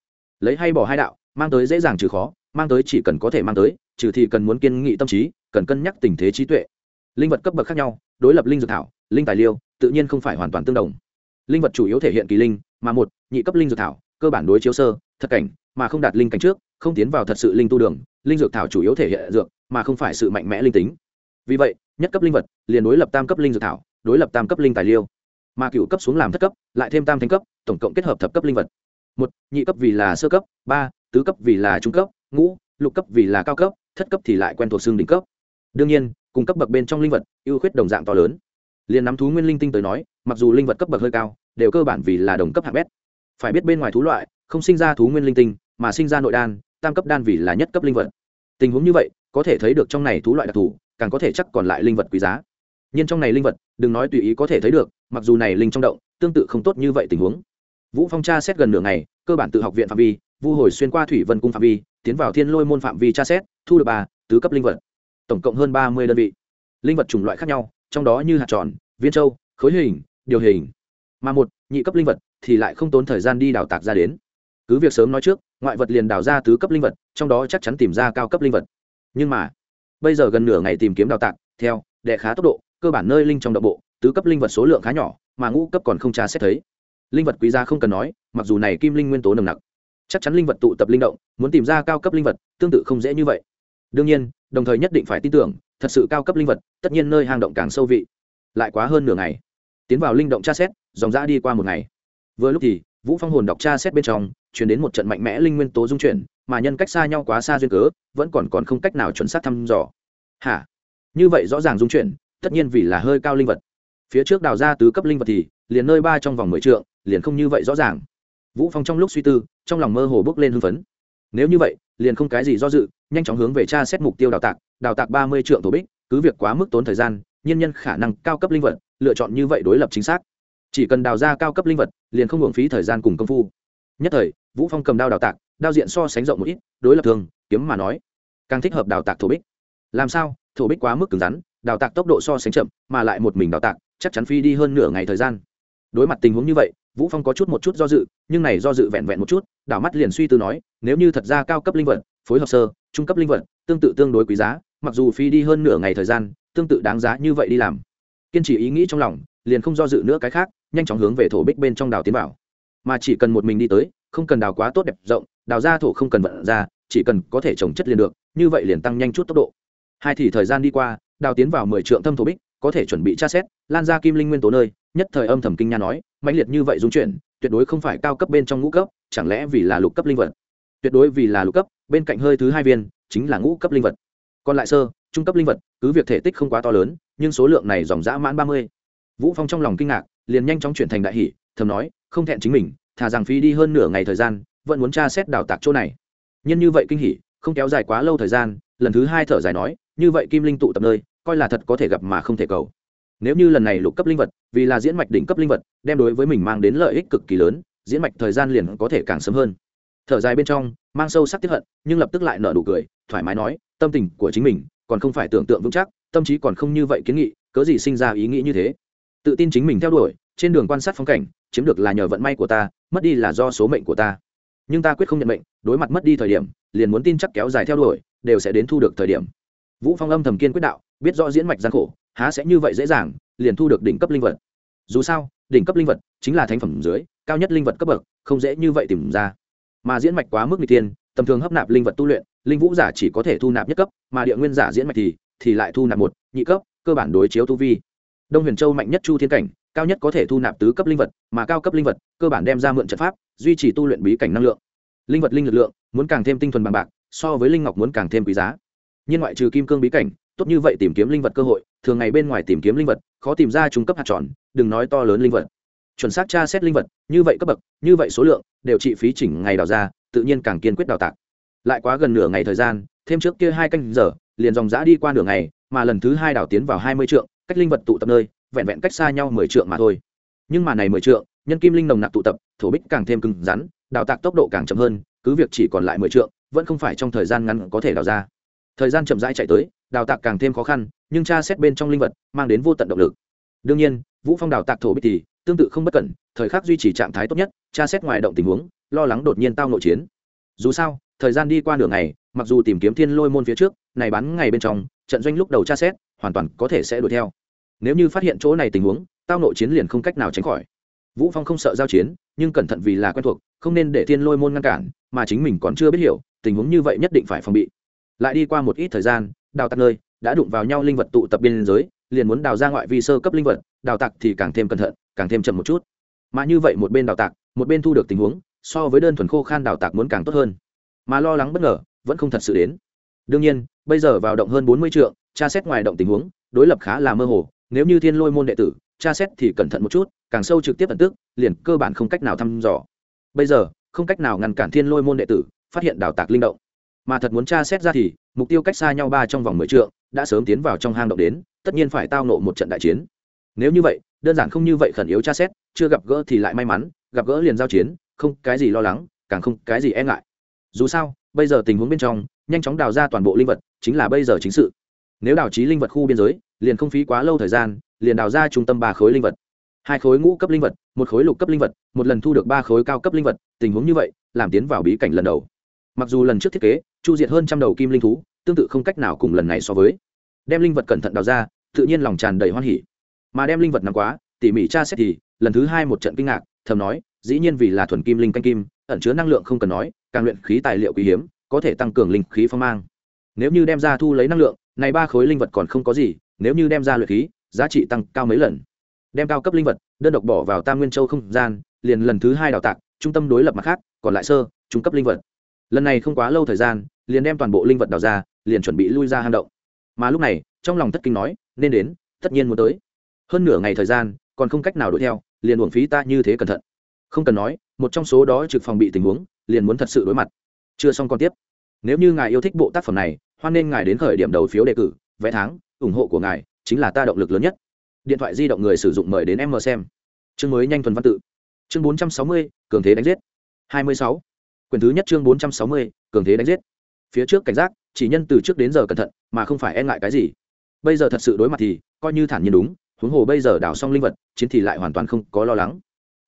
S1: Lấy hay bỏ hai đạo, mang tới dễ dàng trừ khó, mang tới chỉ cần có thể mang tới, trừ thì cần muốn kiên nghị tâm trí, cần cân nhắc tình thế trí tuệ linh vật cấp bậc khác nhau, đối lập linh dược thảo, linh tài liêu tự nhiên không phải hoàn toàn tương đồng. Linh vật chủ yếu thể hiện kỳ linh, mà một, nhị cấp linh dược thảo, cơ bản đối chiếu sơ, thật cảnh, mà không đạt linh cảnh trước, không tiến vào thật sự linh tu đường, linh dược thảo chủ yếu thể hiện dược, mà không phải sự mạnh mẽ linh tính. Vì vậy, nhất cấp linh vật, liền đối lập tam cấp linh dược thảo, đối lập tam cấp linh tài liêu mà cựu cấp xuống làm thất cấp, lại thêm tam thành cấp, tổng cộng kết hợp thập cấp linh vật. Một, nhị cấp vì là sơ cấp, ba, tứ cấp vì là trung cấp, ngũ, lục cấp vì là cao cấp, thất cấp thì lại quen thuộc xương đỉnh cấp đương nhiên cung cấp bậc bên trong linh vật, ưu khuyết đồng dạng to lớn. Liền nắm thú nguyên linh tinh tới nói, mặc dù linh vật cấp bậc hơi cao, đều cơ bản vì là đồng cấp hạng bét. Phải biết bên ngoài thú loại, không sinh ra thú nguyên linh tinh, mà sinh ra nội đan, tam cấp đan vì là nhất cấp linh vật. Tình huống như vậy, có thể thấy được trong này thú loại đặc thù, càng có thể chắc còn lại linh vật quý giá. Nhưng trong này linh vật, đừng nói tùy ý có thể thấy được, mặc dù này linh trong động, tương tự không tốt như vậy tình huống. Vũ phong tra xét gần nửa ngày, cơ bản tự học viện phạm vi, vu hồi xuyên qua thủy vân cung phạm vi, tiến vào thiên lôi môn phạm vi tra xét, thu được ba, tứ cấp linh vật tổng cộng hơn ba mươi đơn vị. Linh vật chủng loại khác nhau, trong đó như hạt tròn, viên châu khối hình, điều hình. Mà một, nhị cấp linh vật thì lại không tốn thời gian đi đào tạc ra đến. Cứ việc sớm nói trước, ngoại vật liền đào ra tứ cấp linh vật, trong đó chắc chắn tìm ra cao cấp linh vật. Nhưng mà, bây giờ gần nửa ngày tìm kiếm đào tạc, theo đệ khá tốc độ, cơ bản nơi linh trong động bộ, tứ cấp linh vật số lượng khá nhỏ, mà ngũ cấp còn không tra xét thấy. Linh vật quý giá không cần nói, mặc dù này kim linh nguyên tố nồng nặc. Chắc chắn linh vật tụ tập linh động, muốn tìm ra cao cấp linh vật, tương tự không dễ như vậy đương nhiên, đồng thời nhất định phải tin tưởng, thật sự cao cấp linh vật, tất nhiên nơi hang động càng sâu vị. Lại quá hơn nửa ngày. Tiến vào linh động tra xét, dòng ra đi qua một ngày. Vừa lúc thì, vũ phong hồn đọc tra xét bên trong chuyển đến một trận mạnh mẽ linh nguyên tố dung chuyển, mà nhân cách xa nhau quá xa duyên cớ, vẫn còn còn không cách nào chuẩn xác thăm dò. Hả? Như vậy rõ ràng dung chuyển, tất nhiên vì là hơi cao linh vật. Phía trước đào ra tứ cấp linh vật thì, liền nơi ba trong vòng mười trượng, liền không như vậy rõ ràng. Vũ phong trong lúc suy tư, trong lòng mơ hồ bước lên hưng phấn. Nếu như vậy, liền không cái gì do dự nhanh chóng hướng về tra xét mục tiêu đào tạc đào tạc ba mươi triệu thổ bích, cứ việc quá mức tốn thời gian nhân nhân khả năng cao cấp linh vật, lựa chọn như vậy đối lập chính xác. Chỉ cần đào ra cao cấp linh vật, liền không hưởng phí thời gian cùng công phu. Nhất thời, vũ phong cầm đao đào tạc, đao diện so sánh rộng một ít, đối lập thường, kiếm mà nói, càng thích hợp đào tạc thổ bích. Làm sao? Thổ bích quá mức cứng rắn, đào tạc tốc độ so sánh chậm, mà lại một mình đào tạc, chắc chắn phi đi hơn nửa ngày thời gian. Đối mặt tình huống như vậy, vũ phong có chút một chút do dự, nhưng này do dự vẹn vẹn một chút, đảo mắt liền suy tư nói, nếu như thật ra cao cấp linh vật, phối hợp sơ trung cấp linh vật, tương tự tương đối quý giá, mặc dù phi đi hơn nửa ngày thời gian, tương tự đáng giá như vậy đi làm. Kiên trì ý nghĩ trong lòng, liền không do dự nữa cái khác, nhanh chóng hướng về thổ bích bên trong đào tiến vào. Mà chỉ cần một mình đi tới, không cần đào quá tốt đẹp rộng, đào ra thổ không cần vận ra, chỉ cần có thể trồng chất liền được, như vậy liền tăng nhanh chút tốc độ. Hai thì thời gian đi qua, đào tiến vào mười trượng thâm thổ bích, có thể chuẩn bị tra xét, lan ra kim linh nguyên tố nơi, nhất thời âm thầm kinh nha nói, mãnh liệt như vậy dung chuyển, tuyệt đối không phải cao cấp bên trong ngũ cấp, chẳng lẽ vì là lục cấp linh vật? Tuyệt đối vì là lục cấp bên cạnh hơi thứ hai viên chính là ngũ cấp linh vật. Còn lại sơ, trung cấp linh vật, cứ việc thể tích không quá to lớn, nhưng số lượng này dòng dã mãn ba mươi. Vũ phong trong lòng kinh ngạc, liền nhanh chóng chuyển thành đại hỷ, thầm nói, không thẹn chính mình, thà rằng phí đi hơn nửa ngày thời gian, vẫn muốn tra xét đào tạc chỗ này. Nhân như vậy kinh hỉ, không kéo dài quá lâu thời gian, lần thứ hai thở dài nói, như vậy kim linh tụ tập nơi, coi là thật có thể gặp mà không thể cầu. Nếu như lần này lục cấp linh vật, vì là diễn mạch đỉnh cấp linh vật, đem đối với mình mang đến lợi ích cực kỳ lớn, diễn mạch thời gian liền có thể càng sớm hơn thở dài bên trong, mang sâu sắc tiếp hận, nhưng lập tức lại nở nụ cười, thoải mái nói, tâm tình của chính mình, còn không phải tưởng tượng vững chắc, tâm trí còn không như vậy kiến nghị, cớ gì sinh ra ý nghĩ như thế? Tự tin chính mình theo đuổi, trên đường quan sát phong cảnh, chiếm được là nhờ vận may của ta, mất đi là do số mệnh của ta. Nhưng ta quyết không nhận mệnh, đối mặt mất đi thời điểm, liền muốn tin chắc kéo dài theo đuổi, đều sẽ đến thu được thời điểm. Vũ phong âm thầm kiên quyết đạo, biết rõ diễn mạch gian khổ, há sẽ như vậy dễ dàng, liền thu được đỉnh cấp linh vật. Dù sao, đỉnh cấp linh vật chính là thánh phẩm dưới, cao nhất linh vật cấp bậc, không dễ như vậy tìm ra mà diễn mạch quá mức nguy tiên tầm thường hấp nạp linh vật tu luyện, linh vũ giả chỉ có thể thu nạp nhất cấp, mà địa nguyên giả diễn mạch thì thì lại thu nạp một, nhị cấp, cơ bản đối chiếu tu vi. Đông huyền châu mạnh nhất chu thiên cảnh, cao nhất có thể thu nạp tứ cấp linh vật, mà cao cấp linh vật, cơ bản đem ra mượn trận pháp, duy trì tu luyện bí cảnh năng lượng. Linh vật linh lực lượng, muốn càng thêm tinh thuần bằng bạc, so với linh ngọc muốn càng thêm quý giá. Nhưng ngoại trừ kim cương bí cảnh, tốt như vậy tìm kiếm linh vật cơ hội, thường ngày bên ngoài tìm kiếm linh vật, khó tìm ra trung cấp hạt tròn, đừng nói to lớn linh vật chuẩn xác tra xét linh vật, như vậy cấp bậc, như vậy số lượng, đều trị phí chỉnh ngày đào ra, tự nhiên càng kiên quyết đào tạc. Lại quá gần nửa ngày thời gian, thêm trước kia hai canh giờ, liền dòng giã đi qua nửa ngày, mà lần thứ hai đào tiến vào hai mươi trượng, cách linh vật tụ tập nơi, vẹn vẹn cách xa nhau mười trượng mà thôi. Nhưng mà này mười trượng, nhân kim linh nồng nặc tụ tập, thổ bích càng thêm cứng rắn, đào tạc tốc độ càng chậm hơn, cứ việc chỉ còn lại mười trượng, vẫn không phải trong thời gian ngắn có thể đào ra. Thời gian chậm rãi chạy tới, đào tạc càng thêm khó khăn, nhưng tra xét bên trong linh vật, mang đến vô tận động lực. Đương nhiên, vũ phong đào tạc thổ bích thì tương tự không bất cẩn, thời khắc duy trì trạng thái tốt nhất, tra xét ngoài động tình huống, lo lắng đột nhiên tao nội chiến. Dù sao, thời gian đi qua nửa ngày, mặc dù tìm kiếm thiên lôi môn phía trước, này bán ngày bên trong, trận doanh lúc đầu tra xét, hoàn toàn có thể sẽ đuổi theo. Nếu như phát hiện chỗ này tình huống, tao nội chiến liền không cách nào tránh khỏi. Vũ phong không sợ giao chiến, nhưng cẩn thận vì là quen thuộc, không nên để thiên lôi môn ngăn cản, mà chính mình còn chưa biết hiểu, tình huống như vậy nhất định phải phòng bị. Lại đi qua một ít thời gian, đào tạc nơi, đã đụng vào nhau linh vật tụ tập biên giới liền muốn đào ra ngoại vi sơ cấp linh vật, đào tạc thì càng thêm cẩn thận, càng thêm chậm một chút. Mà như vậy một bên đào tạc, một bên thu được tình huống, so với đơn thuần khô khan đào tạc muốn càng tốt hơn. Mà lo lắng bất ngờ, vẫn không thật sự đến. Đương nhiên, bây giờ vào động hơn bốn mươi triệu tra xét ngoài động tình huống, đối lập khá là mơ hồ, nếu như thiên lôi môn đệ tử, tra xét thì cẩn thận một chút, càng sâu trực tiếp ẩn tức, liền cơ bản không cách nào thăm dò. Bây giờ, không cách nào ngăn cản thiên lôi môn đệ tử, phát hiện đào tạc linh động. Mà thật muốn tra xét ra thì, mục tiêu cách xa nhau ba trong vòng mười trượng đã sớm tiến vào trong hang động đến, tất nhiên phải tao nộ một trận đại chiến. Nếu như vậy, đơn giản không như vậy khẩn yếu tra xét, chưa gặp gỡ thì lại may mắn, gặp gỡ liền giao chiến, không cái gì lo lắng, càng không cái gì e ngại. Dù sao, bây giờ tình huống bên trong, nhanh chóng đào ra toàn bộ linh vật chính là bây giờ chính sự. Nếu đào trí linh vật khu biên giới, liền không phí quá lâu thời gian, liền đào ra trung tâm ba khối linh vật. Hai khối ngũ cấp linh vật, một khối lục cấp linh vật, một lần thu được ba khối cao cấp linh vật, tình huống như vậy, làm tiến vào bí cảnh lần đầu. Mặc dù lần trước thiết kế, chu diệt hơn trăm đầu kim linh thú tương tự không cách nào cùng lần này so với. Đem linh vật cẩn thận đào ra, tự nhiên lòng tràn đầy hoan hỉ. Mà đem linh vật nằm quá, tỉ mỉ tra xét thì, lần thứ hai một trận kinh ngạc, thầm nói, dĩ nhiên vì là thuần kim linh canh kim, ẩn chứa năng lượng không cần nói, càng luyện khí tài liệu quý hiếm, có thể tăng cường linh khí phong mang. Nếu như đem ra thu lấy năng lượng, này ba khối linh vật còn không có gì, nếu như đem ra luyện khí, giá trị tăng cao mấy lần. Đem cao cấp linh vật, đơn độc bỏ vào tam nguyên châu không gian, liền lần thứ hai đào tạo trung tâm đối lập mặt khác, còn lại sơ, trung cấp linh vật. Lần này không quá lâu thời gian, liền đem toàn bộ linh vật đào ra liền chuẩn bị lui ra hang động. Mà lúc này, trong lòng thất kinh nói, nên đến, tất nhiên muốn tới. Hơn nửa ngày thời gian, còn không cách nào đuổi theo, liền uổng phí ta như thế cẩn thận. Không cần nói, một trong số đó trực phòng bị tình huống, liền muốn thật sự đối mặt. Chưa xong còn tiếp. Nếu như ngài yêu thích bộ tác phẩm này, hoan nên ngài đến khởi điểm đầu phiếu đề cử, vé tháng, ủng hộ của ngài chính là ta động lực lớn nhất. Điện thoại di động người sử dụng mời đến em mờ xem. Chương mới nhanh thuần văn tự. Chương bốn trăm sáu mươi, cường thế đánh giết. Hai mươi sáu. Quyển thứ nhất chương bốn trăm sáu mươi, cường thế đánh giết phía trước cảnh giác, chỉ nhân từ trước đến giờ cẩn thận, mà không phải e ngại cái gì. Bây giờ thật sự đối mặt thì, coi như thản nhiên đúng, huống hồ bây giờ đào xong linh vật, chiến thì lại hoàn toàn không có lo lắng.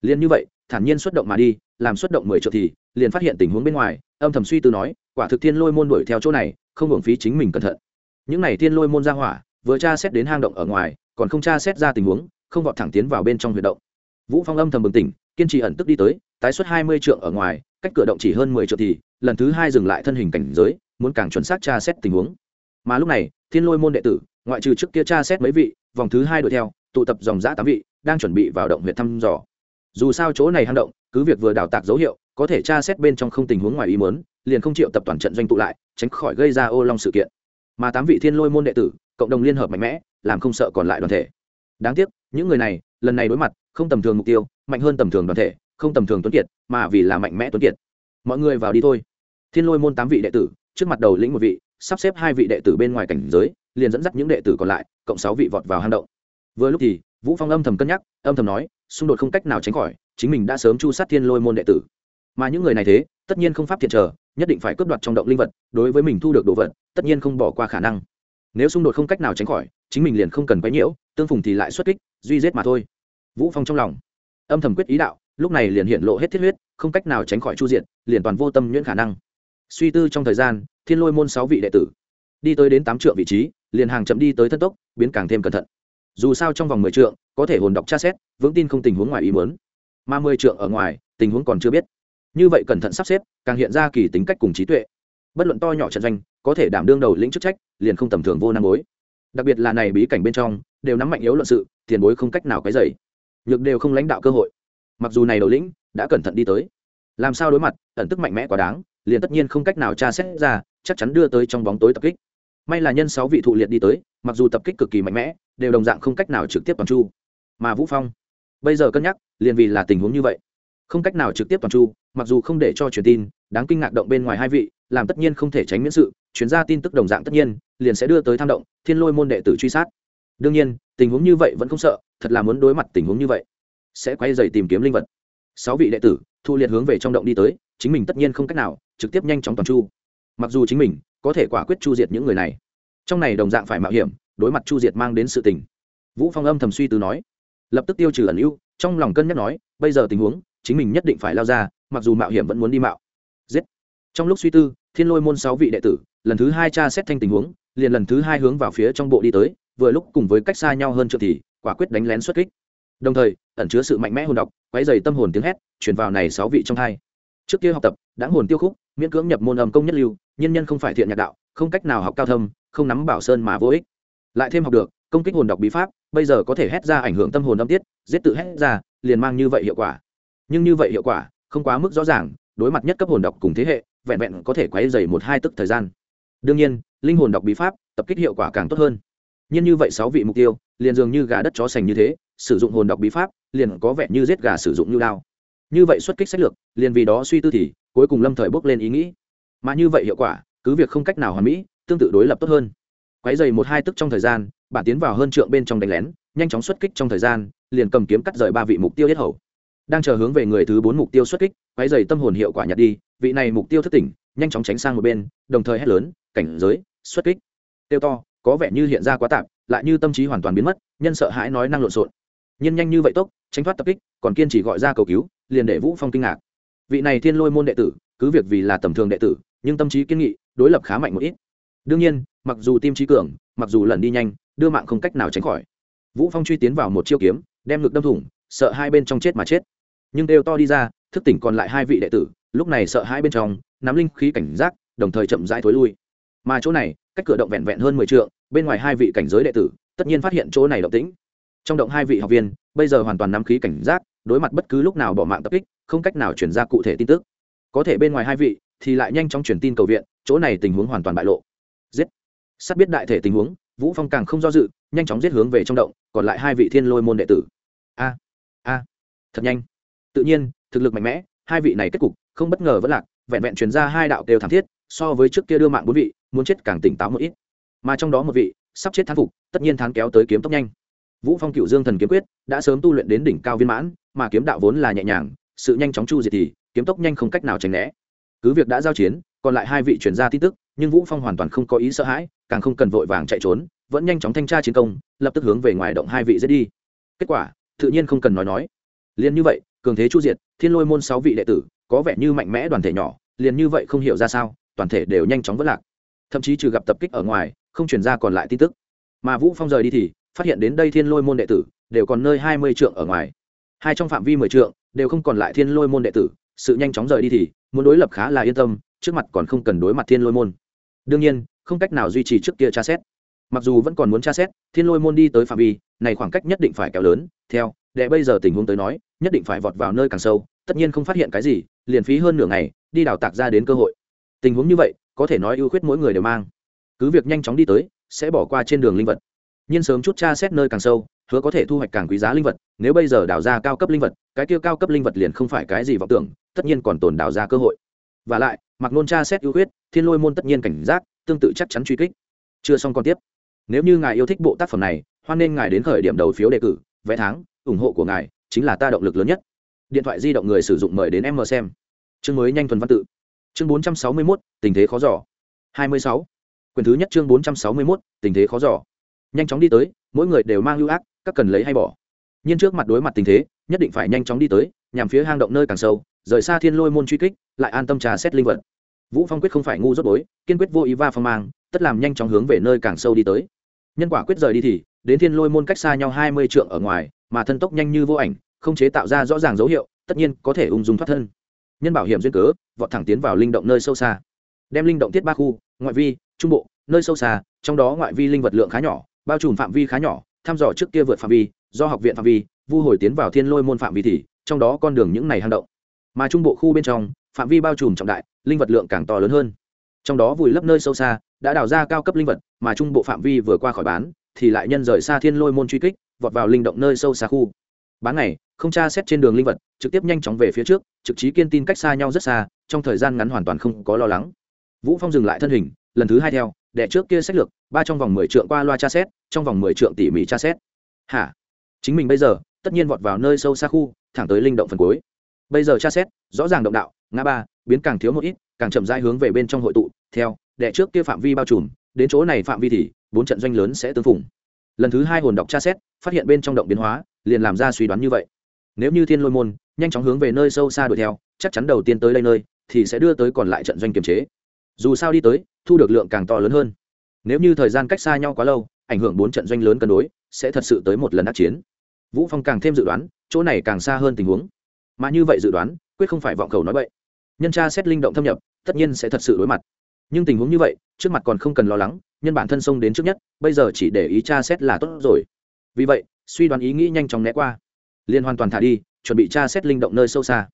S1: Liền như vậy, thản nhiên xuất động mà đi, làm xuất động mười triệu thì, liền phát hiện tình huống bên ngoài, âm thầm suy tư nói, quả thực thiên lôi môn đuổi theo chỗ này, không hưởng phí chính mình cẩn thận. Những này thiên lôi môn ra hỏa, vừa tra xét đến hang động ở ngoài, còn không tra xét ra tình huống, không vọt thẳng tiến vào bên trong huyệt động. Vũ phong âm thầm bừng tỉnh, kiên trì ẩn tức đi tới, tái xuất hai mươi trượng ở ngoài cách cửa động chỉ hơn mười triệu thì, lần thứ hai dừng lại thân hình cảnh giới, muốn càng chuẩn xác tra xét tình huống. Mà lúc này, thiên lôi môn đệ tử, ngoại trừ trước kia tra xét mấy vị, vòng thứ hai đuổi theo, tụ tập dòng giã tám vị, đang chuẩn bị vào động huyện thăm dò. Dù sao chỗ này hang động, cứ việc vừa đào tạc dấu hiệu, có thể tra xét bên trong không tình huống ngoài ý muốn, liền không chịu tập toàn trận doanh tụ lại, tránh khỏi gây ra ô long sự kiện. Mà tám vị thiên lôi môn đệ tử, cộng đồng liên hợp mạnh mẽ, làm không sợ còn lại đoàn thể. Đáng tiếc, những người này, lần này đối mặt, không tầm thường mục tiêu, mạnh hơn tầm thường đoàn thể không tầm thường tuấn kiệt, mà vì là mạnh mẽ tuấn kiệt. Mọi người vào đi thôi. Thiên lôi môn tám vị đệ tử, trước mặt đầu lĩnh một vị, sắp xếp hai vị đệ tử bên ngoài cảnh giới, liền dẫn dắt những đệ tử còn lại, cộng sáu vị vọt vào hang động. Vừa lúc thì, vũ phong âm thầm cân nhắc, âm thầm nói, xung đột không cách nào tránh khỏi, chính mình đã sớm chu sát thiên lôi môn đệ tử. Mà những người này thế, tất nhiên không pháp thiện chờ nhất định phải cướp đoạt trong động linh vật, đối với mình thu được đồ vật, tất nhiên không bỏ qua khả năng. Nếu xung đột không cách nào tránh khỏi, chính mình liền không cần quấy nhiễu, tương phùng thì lại xuất kích, duy giết mà thôi. Vũ phong trong lòng, âm thầm quyết ý đạo lúc này liền hiện lộ hết thiết huyết, không cách nào tránh khỏi chu diện liền toàn vô tâm nhuyễn khả năng. Suy tư trong thời gian, thiên lôi môn sáu vị đệ tử. Đi tới đến tám trượng vị trí, liền hàng chậm đi tới thân tốc, biến càng thêm cẩn thận. Dù sao trong vòng mười trượng, có thể hồn đọc tra xét, vững tin không tình huống ngoài ý muốn. Mà mười trượng ở ngoài, tình huống còn chưa biết. Như vậy cẩn thận sắp xếp, càng hiện ra kỳ tính cách cùng trí tuệ. Bất luận to nhỏ trận doanh, có thể đảm đương đầu lĩnh chức trách, liền không tầm thường vô năng bối. Đặc biệt là này bí cảnh bên trong, đều nắm mạnh yếu luận sự, tiền bối không cách nào cái dày nhược đều không lãnh đạo cơ hội mặc dù này đầu lĩnh đã cẩn thận đi tới. Làm sao đối mặt, ẩn tức mạnh mẽ quá đáng, liền tất nhiên không cách nào tra xét ra, chắc chắn đưa tới trong bóng tối tập kích. May là nhân sáu vị thụ liệt đi tới, mặc dù tập kích cực kỳ mạnh mẽ, đều đồng dạng không cách nào trực tiếp toàn chu. Mà vũ phong, bây giờ cân nhắc, liền vì là tình huống như vậy. Không cách nào trực tiếp toàn chu, mặc dù không để cho truyền tin, đáng kinh ngạc động bên ngoài hai vị, làm tất nhiên không thể tránh miễn sự chuyển ra tin tức đồng dạng tất nhiên, liền sẽ đưa tới tham động, thiên lôi môn đệ tử truy sát. Đương nhiên, tình huống như vậy vẫn không sợ, thật là muốn đối mặt tình huống như vậy sẽ quay dày tìm kiếm linh vật. Sáu vị đệ tử, thu liệt hướng về trong động đi tới, chính mình tất nhiên không cách nào, trực tiếp nhanh chóng toàn chu. Mặc dù chính mình, có thể quả quyết chu diệt những người này. Trong này đồng dạng phải mạo hiểm, đối mặt chu diệt mang đến sự tình. Vũ phong âm thầm suy tư nói. Lập tức tiêu trừ ẩn ưu, trong lòng cân nhắc nói, bây giờ tình huống, chính mình nhất định phải lao ra, mặc dù mạo hiểm vẫn muốn đi mạo. Giết. Trong lúc suy tư, thiên lôi môn sáu vị đệ tử, lần thứ hai tra xét thanh tình huống, liền lần thứ hai hướng vào phía trong bộ đi tới, vừa lúc cùng với cách xa nhau hơn trượng thì, quả quyết đánh lén xuất kích đồng thời, ẩn chứa sự mạnh mẽ hồn độc, quấy dày tâm hồn tiếng hét chuyển vào này sáu vị trong hai trước kia học tập, đã hồn tiêu khúc, miễn cưỡng nhập môn âm công nhất lưu, nhân nhân không phải thiện nhạc đạo, không cách nào học cao thâm, không nắm bảo sơn mà vô ích. Lại thêm học được, công kích hồn đọc bí pháp, bây giờ có thể hét ra ảnh hưởng tâm hồn âm tiết, giết tự hét ra, liền mang như vậy hiệu quả. Nhưng như vậy hiệu quả, không quá mức rõ ràng, đối mặt nhất cấp hồn đọc cùng thế hệ, vẹn vẹn có thể quấy dày một hai tức thời gian. Đương nhiên, linh hồn đọc bí pháp, tập kích hiệu quả càng tốt hơn. Nhưng như vậy sáu vị mục tiêu, liền dường như gà đất chó sành như thế sử dụng hồn đọc bí pháp, liền có vẻ như giết gà sử dụng như lao như vậy xuất kích sách lược, liền vì đó suy tư thì, cuối cùng lâm thời bước lên ý nghĩ. Mà như vậy hiệu quả, cứ việc không cách nào hoàn mỹ, tương tự đối lập tốt hơn. Quấy dày một hai tức trong thời gian, bản tiến vào hơn trượng bên trong đánh lén, nhanh chóng xuất kích trong thời gian, liền cầm kiếm cắt rời ba vị mục tiêu yết hầu. Đang chờ hướng về người thứ bốn mục tiêu xuất kích, quấy dày tâm hồn hiệu quả nhặt đi, vị này mục tiêu thất tỉnh, nhanh chóng tránh sang một bên, đồng thời hét lớn, cảnh giới, xuất kích. Tiêu to, có vẻ như hiện ra quá tạp, lại như tâm trí hoàn toàn biến mất, nhân sợ hãi nói năng lộn xộn nhân nhanh như vậy tốc, tránh thoát tập kích, còn kiên chỉ gọi ra cầu cứu, liền để vũ phong kinh ngạc. Vị này thiên lôi môn đệ tử, cứ việc vì là tầm thường đệ tử, nhưng tâm trí kiên nghị, đối lập khá mạnh một ít. Đương nhiên, mặc dù tim trí cường, mặc dù lần đi nhanh, đưa mạng không cách nào tránh khỏi. Vũ phong truy tiến vào một chiêu kiếm, đem ngực đâm thủng, sợ hai bên trong chết mà chết. Nhưng đều to đi ra, thức tỉnh còn lại hai vị đệ tử, lúc này sợ hai bên trong, nắm linh khí cảnh giác, đồng thời chậm rãi thối lui. Mà chỗ này, cách cửa động vẹn vẹn hơn mười trượng, bên ngoài hai vị cảnh giới đệ tử, tất nhiên phát hiện chỗ này động tĩnh trong động hai vị học viên, bây giờ hoàn toàn nắm khí cảnh giác, đối mặt bất cứ lúc nào bỏ mạng tập kích, không cách nào chuyển ra cụ thể tin tức. Có thể bên ngoài hai vị thì lại nhanh chóng truyền tin cầu viện, chỗ này tình huống hoàn toàn bại lộ. Giết. Sắp biết đại thể tình huống, vũ phong càng không do dự, nhanh chóng giết hướng về trong động, còn lại hai vị thiên lôi môn đệ tử. A a, thật nhanh. Tự nhiên, thực lực mạnh mẽ, hai vị này kết cục, không bất ngờ vẫn lạc, vẹn vẹn truyền ra hai đạo đều thảm thiết, so với trước kia đưa mạng bốn vị, muốn chết càng tỉnh táo một ít. Mà trong đó một vị, sắp chết thán phục, tất nhiên thán kéo tới kiếm tốc nhanh vũ phong cựu dương thần kiếm quyết đã sớm tu luyện đến đỉnh cao viên mãn, mà kiếm đạo vốn là nhẹ nhàng, sự nhanh chóng chu diệt thì kiếm tốc nhanh không cách nào tránh né. Cứ việc đã giao chiến, còn lại hai vị chuyển ra tin tức, nhưng vũ phong hoàn toàn không có ý sợ hãi, càng không cần vội vàng chạy trốn, vẫn nhanh chóng thanh tra chiến công, lập tức hướng về ngoài động hai vị giết đi. Kết quả, tự nhiên không cần nói nói. Liền như vậy, cường thế chu diệt, thiên lôi môn sáu vị đệ tử, có vẻ như mạnh mẽ đoàn thể nhỏ, liền như vậy không hiểu ra sao, toàn thể đều nhanh chóng vỡ lạc. Thậm chí trừ gặp tập kích ở ngoài, không chuyển ra còn lại tin tức. Mà vũ phong rời đi thì phát hiện đến đây thiên lôi môn đệ tử đều còn nơi hai mươi trượng ở ngoài. Hai trong phạm vi mười trượng đều không còn lại thiên lôi môn đệ tử, sự nhanh chóng rời đi thì muốn đối lập khá là yên tâm, trước mặt còn không cần đối mặt thiên lôi môn. Đương nhiên, không cách nào duy trì trước kia tra xét. Mặc dù vẫn còn muốn tra xét, thiên lôi môn đi tới phạm vi này khoảng cách nhất định phải kéo lớn. Theo, để bây giờ tình huống tới nói, nhất định phải vọt vào nơi càng sâu, tất nhiên không phát hiện cái gì, liền phí hơn nửa ngày đi đào tạc ra đến cơ hội. Tình huống như vậy, có thể nói ưu khuyết mỗi người đều mang. Cứ việc nhanh chóng đi tới, sẽ bỏ qua trên đường linh vật. Nhiên sớm chút tra xét nơi càng sâu, hứa có thể thu hoạch càng quý giá linh vật, nếu bây giờ đào ra cao cấp linh vật, cái kia cao cấp linh vật liền không phải cái gì vọng tưởng, tất nhiên còn tồn đào ra cơ hội. Và lại, mặc nôn tra xét ưu khuyết, thiên lôi môn tất nhiên cảnh giác, tương tự chắc chắn truy kích. Chưa xong còn tiếp. Nếu như ngài yêu thích bộ tác phẩm này, hoan nên ngài đến khởi điểm đầu phiếu đề cử, vé tháng, ủng hộ của ngài chính là ta động lực lớn nhất. Điện thoại di động người sử dụng mời đến em mờ xem. Chương mới nhanh thuần văn tự. Chương bốn trăm sáu mươi mốt, tình thế khó giỏ hai mươi sáu. Quyền thứ nhất chương bốn trăm sáu mươi mốt, tình thế khó giỏ nhanh chóng đi tới, mỗi người đều mang ưu ác, các cần lấy hay bỏ. Nhưng trước mặt đối mặt tình thế, nhất định phải nhanh chóng đi tới, nhằm phía hang động nơi càng sâu, rời xa thiên lôi môn truy kích, lại an tâm trà xét linh vật. Vũ phong quyết không phải ngu rốt bối, kiên quyết vô ý va phong mang, tất làm nhanh chóng hướng về nơi càng sâu đi tới. Nhân quả quyết rời đi thì, đến thiên lôi môn cách xa nhau hai mươi trượng ở ngoài, mà thân tốc nhanh như vô ảnh, không chế tạo ra rõ ràng dấu hiệu, tất nhiên có thể ung dung thoát thân. Nhân bảo hiểm duyên cớ, vọt thẳng tiến vào linh động nơi sâu xa. Đem linh động tiết ba khu, ngoại vi, trung bộ, nơi sâu xa, trong đó ngoại vi linh vật lượng khá nhỏ bao trùm phạm vi khá nhỏ, thăm dò trước kia vượt phạm vi, do học viện phạm vi, vu hồi tiến vào thiên lôi môn phạm vi thì, trong đó con đường những này hang động. Mà trung bộ khu bên trong, phạm vi bao trùm trọng đại, linh vật lượng càng to lớn hơn. Trong đó vùi lấp nơi sâu xa, đã đào ra cao cấp linh vật, mà trung bộ phạm vi vừa qua khỏi bán, thì lại nhân rời xa thiên lôi môn truy kích, vọt vào linh động nơi sâu xa khu. Bán này không tra xét trên đường linh vật, trực tiếp nhanh chóng về phía trước, trực trí kiên tin cách xa nhau rất xa, trong thời gian ngắn hoàn toàn không có lo lắng. Vũ phong dừng lại thân hình lần thứ hai theo đệ trước kia sách lược, ba trong vòng mười trượng qua loa tra xét, trong vòng mười trượng tỉ mỉ tra xét. Hả? Chính mình bây giờ, tất nhiên vọt vào nơi sâu xa khu, thẳng tới linh động phần cuối. Bây giờ tra xét, rõ ràng động đạo, ngã ba, biến càng thiếu một ít, càng chậm rãi hướng về bên trong hội tụ, theo đệ trước kia phạm vi bao trùm, đến chỗ này phạm vi thì, bốn trận doanh lớn sẽ tương phùng. Lần thứ hai hồn đọc tra xét, phát hiện bên trong động biến hóa, liền làm ra suy đoán như vậy. Nếu như thiên lôi môn, nhanh chóng hướng về nơi sâu xa đuổi theo, chắc chắn đầu tiên tới đây nơi, thì sẽ đưa tới còn lại trận doanh kiềm chế dù sao đi tới, thu được lượng càng to lớn hơn. Nếu như thời gian cách xa nhau quá lâu, ảnh hưởng bốn trận doanh lớn cân đối, sẽ thật sự tới một lần đắc chiến. Vũ phong càng thêm dự đoán, chỗ này càng xa hơn tình huống. Mà như vậy dự đoán, quyết không phải vọng cầu nói vậy nhân tra xét linh động thâm nhập, tất nhiên sẽ thật sự đối mặt. Nhưng tình huống như vậy, trước mặt còn không cần lo lắng, nhân bản thân xông đến trước nhất, bây giờ chỉ để ý tra xét là tốt rồi. Vì vậy, suy đoán ý nghĩ nhanh chóng né qua. Liên hoàn toàn thả đi, chuẩn bị tra xét linh động nơi sâu xa.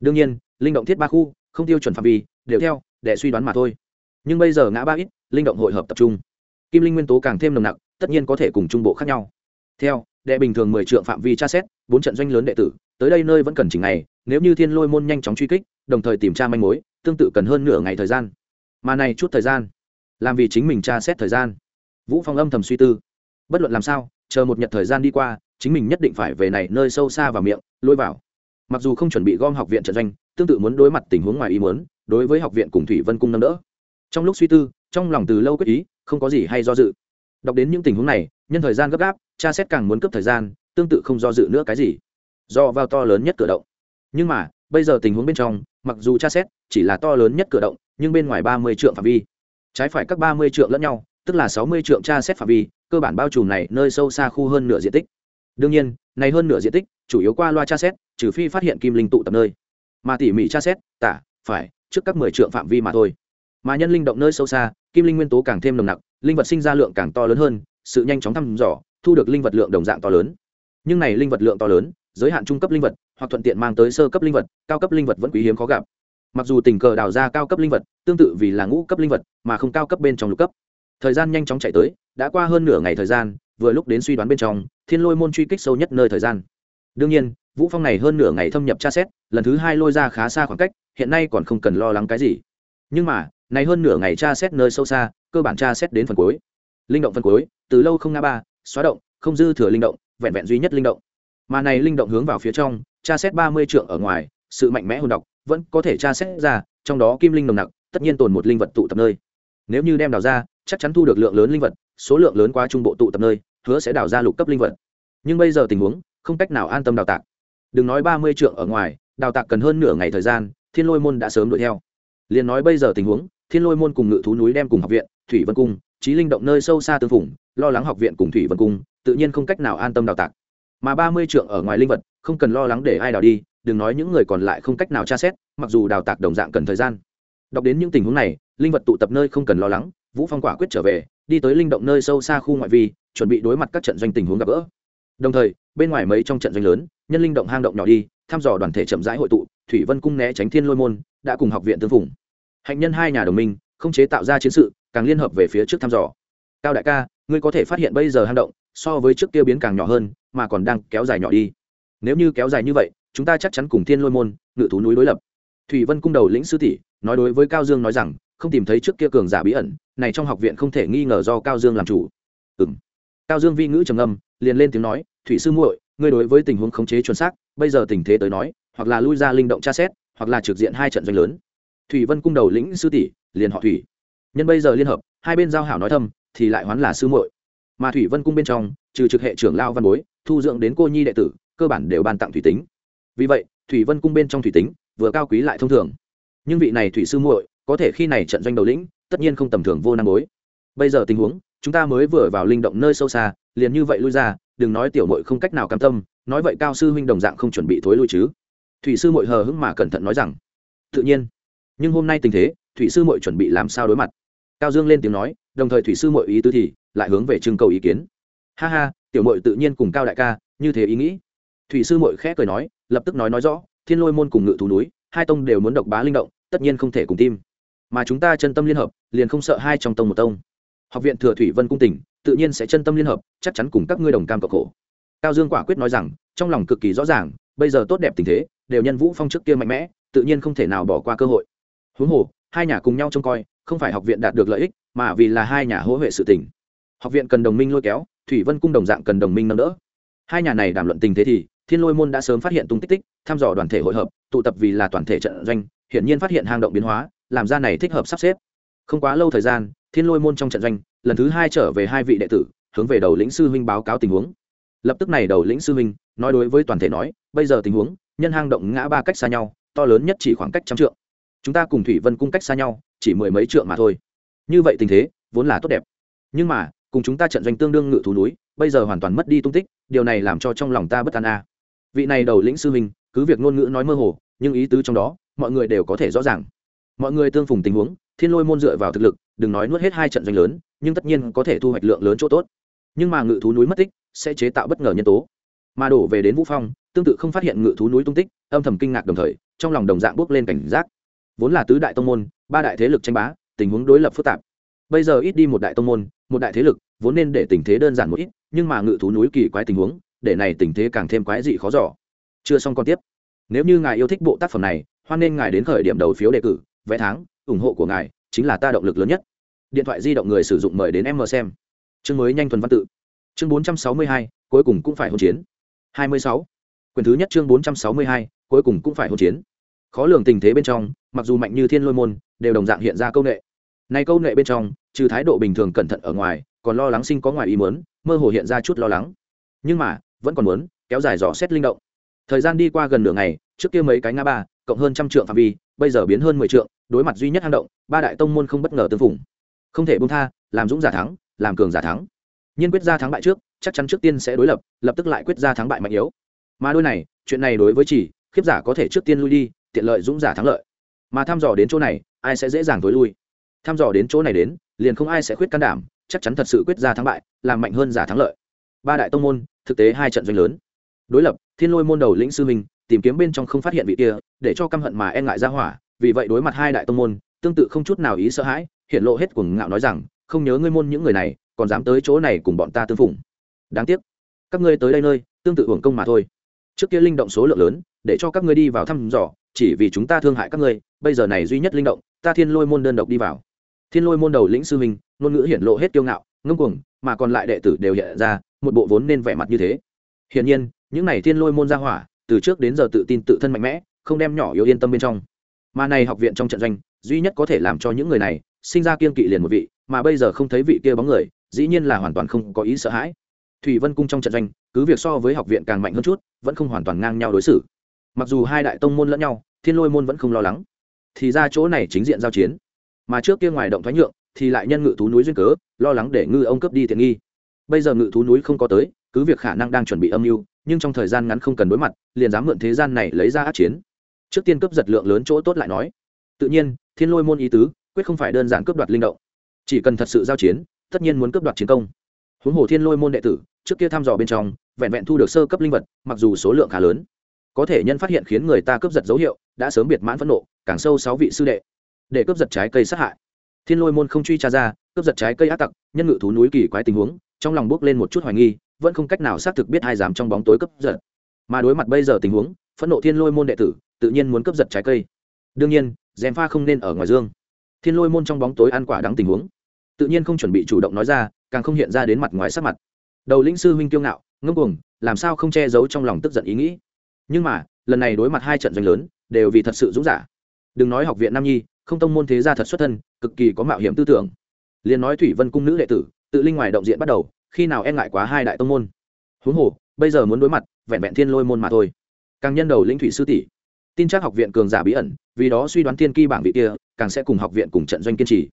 S1: Đương nhiên, linh động thiết ba khu, không tiêu chuẩn phạm vi, đều theo để suy đoán mà thôi. Nhưng bây giờ ngã ba ít, linh động hội hợp tập trung. Kim linh nguyên tố càng thêm nồng nặc, tất nhiên có thể cùng trung bộ khác nhau. Theo, đệ bình thường mười triệu phạm vi tra xét, bốn trận doanh lớn đệ tử, tới đây nơi vẫn cần chỉnh ngày, nếu như thiên lôi môn nhanh chóng truy kích, đồng thời tìm tra manh mối, tương tự cần hơn nửa ngày thời gian. Mà này chút thời gian, làm vì chính mình tra xét thời gian. Vũ phong âm thầm suy tư. Bất luận làm sao, chờ một nhật thời gian đi qua, chính mình nhất định phải về này nơi sâu xa vào miệng, lôi vào. Mặc dù không chuẩn bị gom học viện trận doanh, tương tự muốn đối mặt tình huống ngoài ý muốn đối với học viện cùng thủy vân cung nâng đỡ. Trong lúc suy tư, trong lòng từ lâu quyết ý, không có gì hay do dự. Đọc đến những tình huống này, nhân thời gian gấp gáp cha xét càng muốn cấp thời gian, tương tự không do dự nữa cái gì. Do vào to lớn nhất cửa động. Nhưng mà, bây giờ tình huống bên trong, mặc dù cha xét, chỉ là to lớn nhất cửa động, nhưng bên ngoài ba mươi trượng phạm vi. Trái phải các ba mươi trượng lẫn nhau, tức là sáu mươi trượng tra xét phạm vi, cơ bản bao trùm này nơi sâu xa khu hơn nửa diện tích. Đương nhiên, này hơn nửa diện tích, chủ yếu qua loa tra xét, trừ phi phát hiện kim linh tụ tập nơi. Mà tỉ mỉ tra xét, tả, phải trước các mười trượng phạm vi mà thôi. Mà nhân linh động nơi sâu xa, kim linh nguyên tố càng thêm nồng nặc, linh vật sinh ra lượng càng to lớn hơn, sự nhanh chóng thăm dò, thu được linh vật lượng đồng dạng to lớn. Nhưng này linh vật lượng to lớn, giới hạn trung cấp linh vật, hoặc thuận tiện mang tới sơ cấp linh vật, cao cấp linh vật vẫn quý hiếm khó gặp. Mặc dù tình cờ đào ra cao cấp linh vật, tương tự vì là ngũ cấp linh vật, mà không cao cấp bên trong lục cấp. Thời gian nhanh chóng chạy tới, đã qua hơn nửa ngày thời gian, vừa lúc đến suy đoán bên trong, thiên lôi môn truy kích sâu nhất nơi thời gian. Đương nhiên, vũ phong này hơn nửa ngày thâm nhập tra xét, lần thứ hai lôi ra khá xa khoảng cách hiện nay còn không cần lo lắng cái gì. Nhưng mà, này hơn nửa ngày tra xét nơi sâu xa, cơ bản tra xét đến phần cuối. Linh động phần cuối, từ lâu không ngã ba, xóa động, không dư thừa linh động, vẹn vẹn duy nhất linh động. Mà này linh động hướng vào phía trong, tra xét ba mươi trượng ở ngoài, sự mạnh mẽ hồn độc vẫn có thể tra xét ra, trong đó kim linh nồng nặc, tất nhiên tồn một linh vật tụ tập nơi. Nếu như đem đào ra, chắc chắn thu được lượng lớn linh vật, số lượng lớn quá trung bộ tụ tập nơi, hứa sẽ đào ra lục cấp linh vật. Nhưng bây giờ tình huống, không cách nào an tâm đào tạc. Đừng nói ba mươi trượng ở ngoài, đào tạc cần hơn nửa ngày thời gian thiên lôi môn đã sớm đuổi theo. Liền nói bây giờ tình huống, thiên lôi môn cùng ngự thú núi đem cùng học viện, thủy vân cung trí linh động nơi sâu xa tương phủng lo lắng học viện cùng thủy vân cung, tự nhiên không cách nào an tâm đào tạc. Mà ba mươi trượng ở ngoài linh vật, không cần lo lắng để ai đào đi, đừng nói những người còn lại không cách nào tra xét, mặc dù đào tạc đồng dạng cần thời gian. Đọc đến những tình huống này, linh vật tụ tập nơi không cần lo lắng, vũ phong quả quyết trở về, đi tới linh động nơi sâu xa khu ngoại vi, chuẩn bị đối mặt các trận doanh tình huống gặp gỡ đồng thời, bên ngoài mấy trong trận doanh lớn, nhân linh động hang động nhỏ đi, thăm dò đoàn thể chậm rãi hội tụ, thủy vân cung né tránh thiên lôi môn, đã cùng học viện tương phùng. Hạnh nhân hai nhà đồng minh, không chế tạo ra chiến sự, càng liên hợp về phía trước thăm dò. Cao đại ca, ngươi có thể phát hiện bây giờ hang động, so với trước kia biến càng nhỏ hơn, mà còn đang kéo dài nhỏ đi. Nếu như kéo dài như vậy, chúng ta chắc chắn cùng thiên lôi môn, ngự thú núi đối lập. Thủy vân cung đầu lĩnh sư tỷ, nói đối với cao dương nói rằng, không tìm thấy trước kia cường giả bí ẩn, này trong học viện không thể nghi ngờ do cao dương làm chủ. Ừ m cao dương vi ngữ trầm âm liền lên tiếng nói thủy sư muội, ngươi đối với tình huống khống chế chuẩn xác, bây giờ tình thế tới nói, hoặc là lui ra linh động tra xét, hoặc là trực diện hai trận doanh lớn. Thủy vân cung đầu lĩnh sư tỷ, liền họ thủy. Nhân bây giờ liên hợp, hai bên giao hảo nói thâm thì lại hoán là sư muội. Mà thủy vân cung bên trong, trừ trực hệ trưởng lao văn bối, thu dưỡng đến cô nhi đệ tử, cơ bản đều ban tặng thủy tính. Vì vậy, thủy vân cung bên trong thủy tính, vừa cao quý lại thông thường. Nhưng vị này thủy sư muội, có thể khi này trận doanh đầu lĩnh, tất nhiên không tầm thường vô năng bối. Bây giờ tình huống, chúng ta mới vừa vào linh động nơi sâu xa, liền như vậy lui ra đừng nói tiểu mội không cách nào cam tâm, nói vậy cao sư huynh đồng dạng không chuẩn bị thối lui chứ. Thủy sư mội hờ hững mà cẩn thận nói rằng, tự nhiên. Nhưng hôm nay tình thế, thủy sư mội chuẩn bị làm sao đối mặt? Cao dương lên tiếng nói, đồng thời thủy sư mội ý tứ thì lại hướng về trưng cầu ý kiến. Ha ha, tiểu mội tự nhiên cùng cao đại ca, như thế ý nghĩ. Thủy sư mội khẽ cười nói, lập tức nói nói rõ, thiên lôi môn cùng ngự thú núi, hai tông đều muốn độc bá linh động, tất nhiên không thể cùng tim. Mà chúng ta chân tâm liên hợp, liền không sợ hai trong tông một tông. Học viện thừa thủy vân cung tỉnh tự nhiên sẽ chân tâm liên hợp, chắc chắn cùng các ngươi đồng cam cộng khổ. Cao dương quả quyết nói rằng, trong lòng cực kỳ rõ ràng, bây giờ tốt đẹp tình thế, đều nhân vũ phong trước kia mạnh mẽ, tự nhiên không thể nào bỏ qua cơ hội. Huống hồ, hai nhà cùng nhau trông coi, không phải học viện đạt được lợi ích, mà vì là hai nhà hỗ huệ sự tình. học viện cần đồng minh lôi kéo, thủy vân cung đồng dạng cần đồng minh nâng đỡ. Hai nhà này đàm luận tình thế thì, thiên lôi môn đã sớm phát hiện tung tích tích, thăm dò đoàn thể hội hợp, tụ tập vì là toàn thể trận doanh, hiển nhiên phát hiện hang động biến hóa, làm ra này thích hợp sắp xếp. Không quá lâu thời gian, thiên lôi môn trong trận doanh lần thứ hai trở về hai vị đệ tử, hướng về đầu lĩnh sư huynh báo cáo tình huống. Lập tức này đầu lĩnh sư huynh, nói đối với toàn thể nói, bây giờ tình huống, nhân hang động ngã ba cách xa nhau, to lớn nhất chỉ khoảng cách trăm trượng. Chúng ta cùng thủy vân cung cách xa nhau, chỉ mười mấy trượng mà thôi. Như vậy tình thế, vốn là tốt đẹp. Nhưng mà, cùng chúng ta trận doanh tương đương ngự thú núi, bây giờ hoàn toàn mất đi tung tích, điều này làm cho trong lòng ta bất an a. Vị này đầu lĩnh sư huynh, cứ việc ngôn ngữ nói mơ hồ, nhưng ý tứ trong đó, mọi người đều có thể rõ ràng. Mọi người tương phùng tình huống, thiên lôi môn dựa vào thực lực đừng nói nuốt hết hai trận doanh lớn, nhưng tất nhiên có thể thu hoạch lượng lớn chỗ tốt. Nhưng mà ngự thú núi mất tích, sẽ chế tạo bất ngờ nhân tố. Mà đổ về đến vũ phong, tương tự không phát hiện ngự thú núi tung tích, âm thầm kinh ngạc đồng thời, trong lòng đồng dạng bước lên cảnh giác. Vốn là tứ đại tông môn, ba đại thế lực tranh bá, tình huống đối lập phức tạp. Bây giờ ít đi một đại tông môn, một đại thế lực, vốn nên để tình thế đơn giản một ít, nhưng mà ngự thú núi kỳ quái tình huống, để này tình thế càng thêm quái dị khó giỏ chưa xong còn tiếp. Nếu như ngài yêu thích bộ tác phẩm này, hoan nên ngài đến khởi điểm đầu phiếu đề cử, vé tháng, ủng hộ của ngài chính là ta động lực lớn nhất điện thoại di động người sử dụng mời đến em mờ xem. Chương mới nhanh thuần văn tự. Chương 462, cuối cùng cũng phải hỗn chiến. 26. quyển thứ nhất chương 462, cuối cùng cũng phải hỗn chiến. Khó lường tình thế bên trong mặc dù mạnh như thiên lôi môn đều đồng dạng hiện ra câu nghệ này câu nghệ bên trong trừ thái độ bình thường cẩn thận ở ngoài còn lo lắng sinh có ngoài ý muốn mơ hồ hiện ra chút lo lắng. Nhưng mà vẫn còn muốn kéo dài dò xét linh động. Thời gian đi qua gần nửa ngày trước kia mấy cái ngã ba cộng hơn trăm trượng phạm vi bây giờ biến hơn mười trượng đối mặt duy nhất hang động ba đại tông môn không bất ngờ tương phủng không thể buông tha, làm dũng giả thắng, làm cường giả thắng. Nhiên quyết ra thắng bại trước, chắc chắn trước tiên sẽ đối lập lập tức lại quyết ra thắng bại mạnh yếu. Mà đôi này, chuyện này đối với chỉ, khiếp giả có thể trước tiên lui đi, tiện lợi dũng giả thắng lợi. Mà thăm dò đến chỗ này, ai sẽ dễ dàng tối lui? Thăm dò đến chỗ này đến, liền không ai sẽ khuyết can đảm, chắc chắn thật sự quyết ra thắng bại, làm mạnh hơn giả thắng lợi. Ba đại tông môn, thực tế hai trận doanh lớn. Đối lập, thiên lôi môn đầu lĩnh sư minh tìm kiếm bên trong không phát hiện vị kia, để cho căm hận mà e ngại ra hỏa, vì vậy đối mặt hai đại tông môn, tương tự không chút nào ý sợ hãi hiện lộ hết cuồng ngạo nói rằng, không nhớ ngươi môn những người này, còn dám tới chỗ này cùng bọn ta tương phụng. đáng tiếc, các ngươi tới đây nơi, tương tự hưởng công mà thôi. Trước kia linh động số lượng lớn, để cho các ngươi đi vào thăm dò, chỉ vì chúng ta thương hại các ngươi, bây giờ này duy nhất linh động, ta thiên lôi môn đơn độc đi vào. Thiên lôi môn đầu lĩnh sư minh ngôn ngữ hiện lộ hết kiêu ngạo, ngông cuồng, mà còn lại đệ tử đều hiện ra, một bộ vốn nên vẻ mặt như thế. Hiển nhiên, những này thiên lôi môn ra hỏa, từ trước đến giờ tự tin tự thân mạnh mẽ, không đem nhỏ yếu yên tâm bên trong. Mà này học viện trong trận doanh, duy nhất có thể làm cho những người này sinh ra kiên kỵ liền một vị, mà bây giờ không thấy vị kia bóng người, dĩ nhiên là hoàn toàn không có ý sợ hãi. Thủy vân cung trong trận doanh, cứ việc so với học viện càng mạnh hơn chút, vẫn không hoàn toàn ngang nhau đối xử. Mặc dù hai đại tông môn lẫn nhau, thiên lôi môn vẫn không lo lắng, thì ra chỗ này chính diện giao chiến. Mà trước kia ngoài động thoái nhượng, thì lại nhân ngự thú núi duyên cớ, lo lắng để ngư ông cướp đi tiện nghi. Bây giờ ngự thú núi không có tới, cứ việc khả năng đang chuẩn bị âm mưu, nhưng trong thời gian ngắn không cần đối mặt, liền dám mượn thế gian này lấy ra át chiến. Trước tiên cướp giật lượng lớn chỗ tốt lại nói. Tự nhiên, thiên lôi môn ý tứ quyết không phải đơn giản cướp đoạt linh động. Chỉ cần thật sự giao chiến, tất nhiên muốn cướp đoạt chiến công. Huống hồ thiên lôi môn đệ tử, trước kia thăm dò bên trong, vẹn vẹn thu được sơ cấp linh vật, mặc dù số lượng khá lớn. Có thể nhân phát hiện khiến người ta cướp giật dấu hiệu, đã sớm biệt mãn phẫn nộ, càng sâu sáu vị sư đệ. Để cướp giật trái cây sát hại. Thiên lôi môn không truy tra ra, cướp giật trái cây ác tặc, nhân ngự thú núi kỳ quái tình huống, trong lòng bước lên một chút hoài nghi, vẫn không cách nào xác thực biết hai dám trong bóng tối cướp giật. Mà đối mặt bây giờ tình huống, phẫn nộ thiên lôi môn đệ tử, tự nhiên muốn cướp giật trái cây. Đương nhiên, dèm pha không nên ở ngoài dương thiên lôi môn trong bóng tối ăn quả đắng tình huống. Tự nhiên không chuẩn bị chủ động nói ra, càng không hiện ra đến mặt ngoài sắc mặt. Đầu lĩnh sư huynh kiêu ngạo ngâm cuồng, làm sao không che giấu trong lòng tức giận ý nghĩ. Nhưng mà, lần này đối mặt hai trận doanh lớn, đều vì thật sự dũng giả. Đừng nói học viện nam nhi, không tông môn thế gia thật xuất thân, cực kỳ có mạo hiểm tư tưởng. Liền nói thủy vân cung nữ đệ tử, tự linh ngoài động diện bắt đầu, khi nào e ngại quá hai đại tông môn. Huống hồ, bây giờ muốn đối mặt, vẹn vẹn thiên lôi môn mà thôi. Càng nhân đầu lĩnh thủy sư tỷ tin chắc học viện cường giả bí ẩn, vì đó suy đoán thiên ki bảng vị kia, càng sẽ cùng học viện cùng trận doanh kiên trì.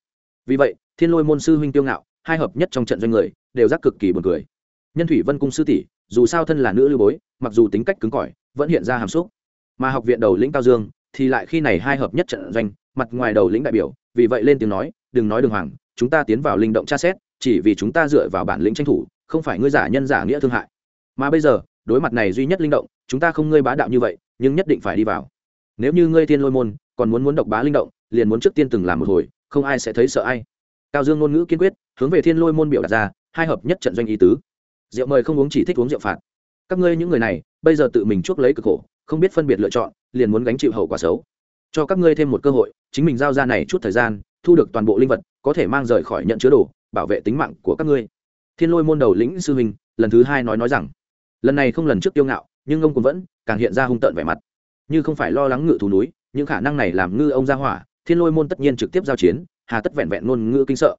S1: Vì vậy, thiên lôi môn sư huynh tiêu ngạo, hai hợp nhất trong trận doanh người, đều giác cực kỳ buồn cười. Nhân thủy vân cung sư tỷ, dù sao thân là nữ lưu bối, mặc dù tính cách cứng cỏi, vẫn hiện ra hàm xúc. Mà học viện đầu lĩnh cao dương, thì lại khi này hai hợp nhất trận doanh, mặt ngoài đầu lĩnh đại biểu, vì vậy lên tiếng nói, đừng nói đường hoàng, chúng ta tiến vào linh động tra xét, chỉ vì chúng ta dựa vào bản lĩnh tranh thủ, không phải ngươi giả nhân giả nghĩa thương hại. Mà bây giờ, đối mặt này duy nhất linh động, chúng ta không ngươi bá đạo như vậy, nhưng nhất định phải đi vào nếu như ngươi thiên lôi môn, còn muốn muốn độc bá linh động, liền muốn trước tiên từng làm một hồi, không ai sẽ thấy sợ ai. Cao dương ngôn ngữ kiên quyết, hướng về thiên lôi môn biểu đặt ra, hai hợp nhất trận doanh ý tứ. Rượu mời không uống chỉ thích uống rượu phạt. Các ngươi những người này, bây giờ tự mình chuốc lấy cực khổ, không biết phân biệt lựa chọn, liền muốn gánh chịu hậu quả xấu. Cho các ngươi thêm một cơ hội, chính mình giao ra này chút thời gian, thu được toàn bộ linh vật, có thể mang rời khỏi nhận chứa đồ, bảo vệ tính mạng của các ngươi. Thiên lôi môn đầu lĩnh sư huynh, lần thứ hai nói nói rằng, lần này không lần trước tiêu ngạo, nhưng ông cũng vẫn càng hiện ra hung tợn vẻ mặt như không phải lo lắng ngự thú núi, những khả năng này làm ngư ông ra hỏa, thiên lôi môn tất nhiên trực tiếp giao chiến, hà tất vẹn vẹn ngôn ngữ kinh sợ.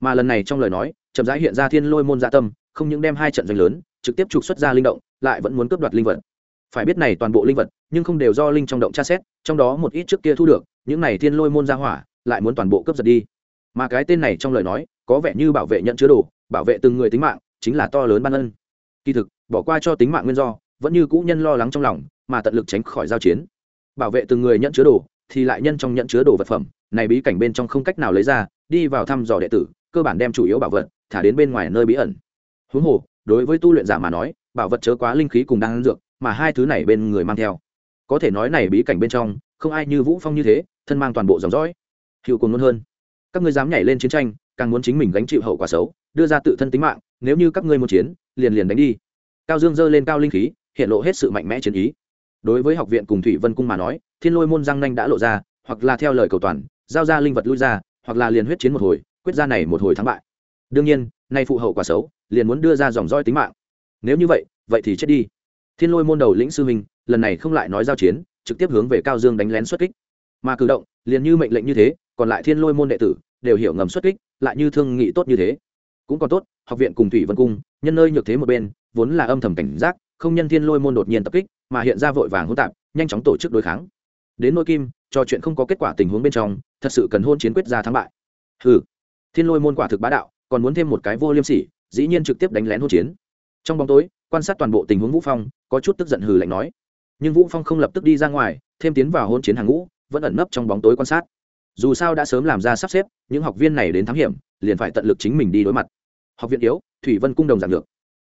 S1: Mà lần này trong lời nói, chậm rãi hiện ra thiên lôi môn dạ tâm, không những đem hai trận doanh lớn, trực tiếp trục xuất ra linh động, lại vẫn muốn cướp đoạt linh vật. Phải biết này toàn bộ linh vật, nhưng không đều do linh trong động tra xét, trong đó một ít trước kia thu được, những này thiên lôi môn ra hỏa, lại muốn toàn bộ cướp giật đi. Mà cái tên này trong lời nói, có vẻ như bảo vệ nhận chứa đồ, bảo vệ từng người tính mạng, chính là to lớn ban ân. Kỳ thực, bỏ qua cho tính mạng nguyên do, vẫn như cũ nhân lo lắng trong lòng mà tận lực tránh khỏi giao chiến. Bảo vệ từng người nhận chứa đồ, thì lại nhân trong nhận chứa đồ vật phẩm. Này bí cảnh bên trong không cách nào lấy ra, đi vào thăm dò đệ tử, cơ bản đem chủ yếu bảo vật, thả đến bên ngoài nơi bí ẩn. Huống hồ, đối với tu luyện giả mà nói, bảo vật chớ quá linh khí cùng đang dược, mà hai thứ này bên người mang theo. Có thể nói này bí cảnh bên trong, không ai như vũ phong như thế, thân mang toàn bộ dòng dõi. Hiệu cùng luôn hơn. Các ngươi dám nhảy lên chiến tranh, càng muốn chính mình gánh chịu hậu quả xấu, đưa ra tự thân tính mạng, nếu như các ngươi muốn chiến, liền liền đánh đi. Cao dương dơ lên cao linh khí, hiện lộ hết sự mạnh mẽ chiến ý đối với học viện cùng thủy vân cung mà nói, thiên lôi môn răng nanh đã lộ ra, hoặc là theo lời cầu toàn, giao ra linh vật lui ra, hoặc là liền huyết chiến một hồi, quyết ra này một hồi thắng bại. Đương nhiên, nay phụ hậu quả xấu, liền muốn đưa ra dòng roi tính mạng. Nếu như vậy vậy thì chết đi. Thiên lôi môn đầu lĩnh sư minh lần này không lại nói giao chiến, trực tiếp hướng về cao dương đánh lén xuất kích. Mà cử động, liền như mệnh lệnh như thế, còn lại thiên lôi môn đệ tử, đều hiểu ngầm xuất kích, lại như thương nghị tốt như thế. Cũng còn tốt, học viện cùng thủy vân cung, nhân nơi nhược thế một bên, vốn là âm thầm cảnh giác không nhân thiên lôi môn đột nhiên tập kích, mà hiện ra vội vàng hỗn tạp, nhanh chóng tổ chức đối kháng. Đến nôi kim, trò chuyện không có kết quả tình huống bên trong, thật sự cần hôn chiến quyết ra thắng bại. Hừ, thiên lôi môn quả thực bá đạo, còn muốn thêm một cái vô liêm sỉ, dĩ nhiên trực tiếp đánh lén hôn chiến. Trong bóng tối, quan sát toàn bộ tình huống vũ phong, có chút tức giận hừ lạnh nói. Nhưng vũ phong không lập tức đi ra ngoài, thêm tiến vào hôn chiến hàng ngũ, vẫn ẩn nấp trong bóng tối quan sát. Dù sao đã sớm làm ra sắp xếp, những học viên này đến thám hiểm, liền phải tận lực chính mình đi đối mặt. Học viện yếu, thủy vân cung đồng giản lược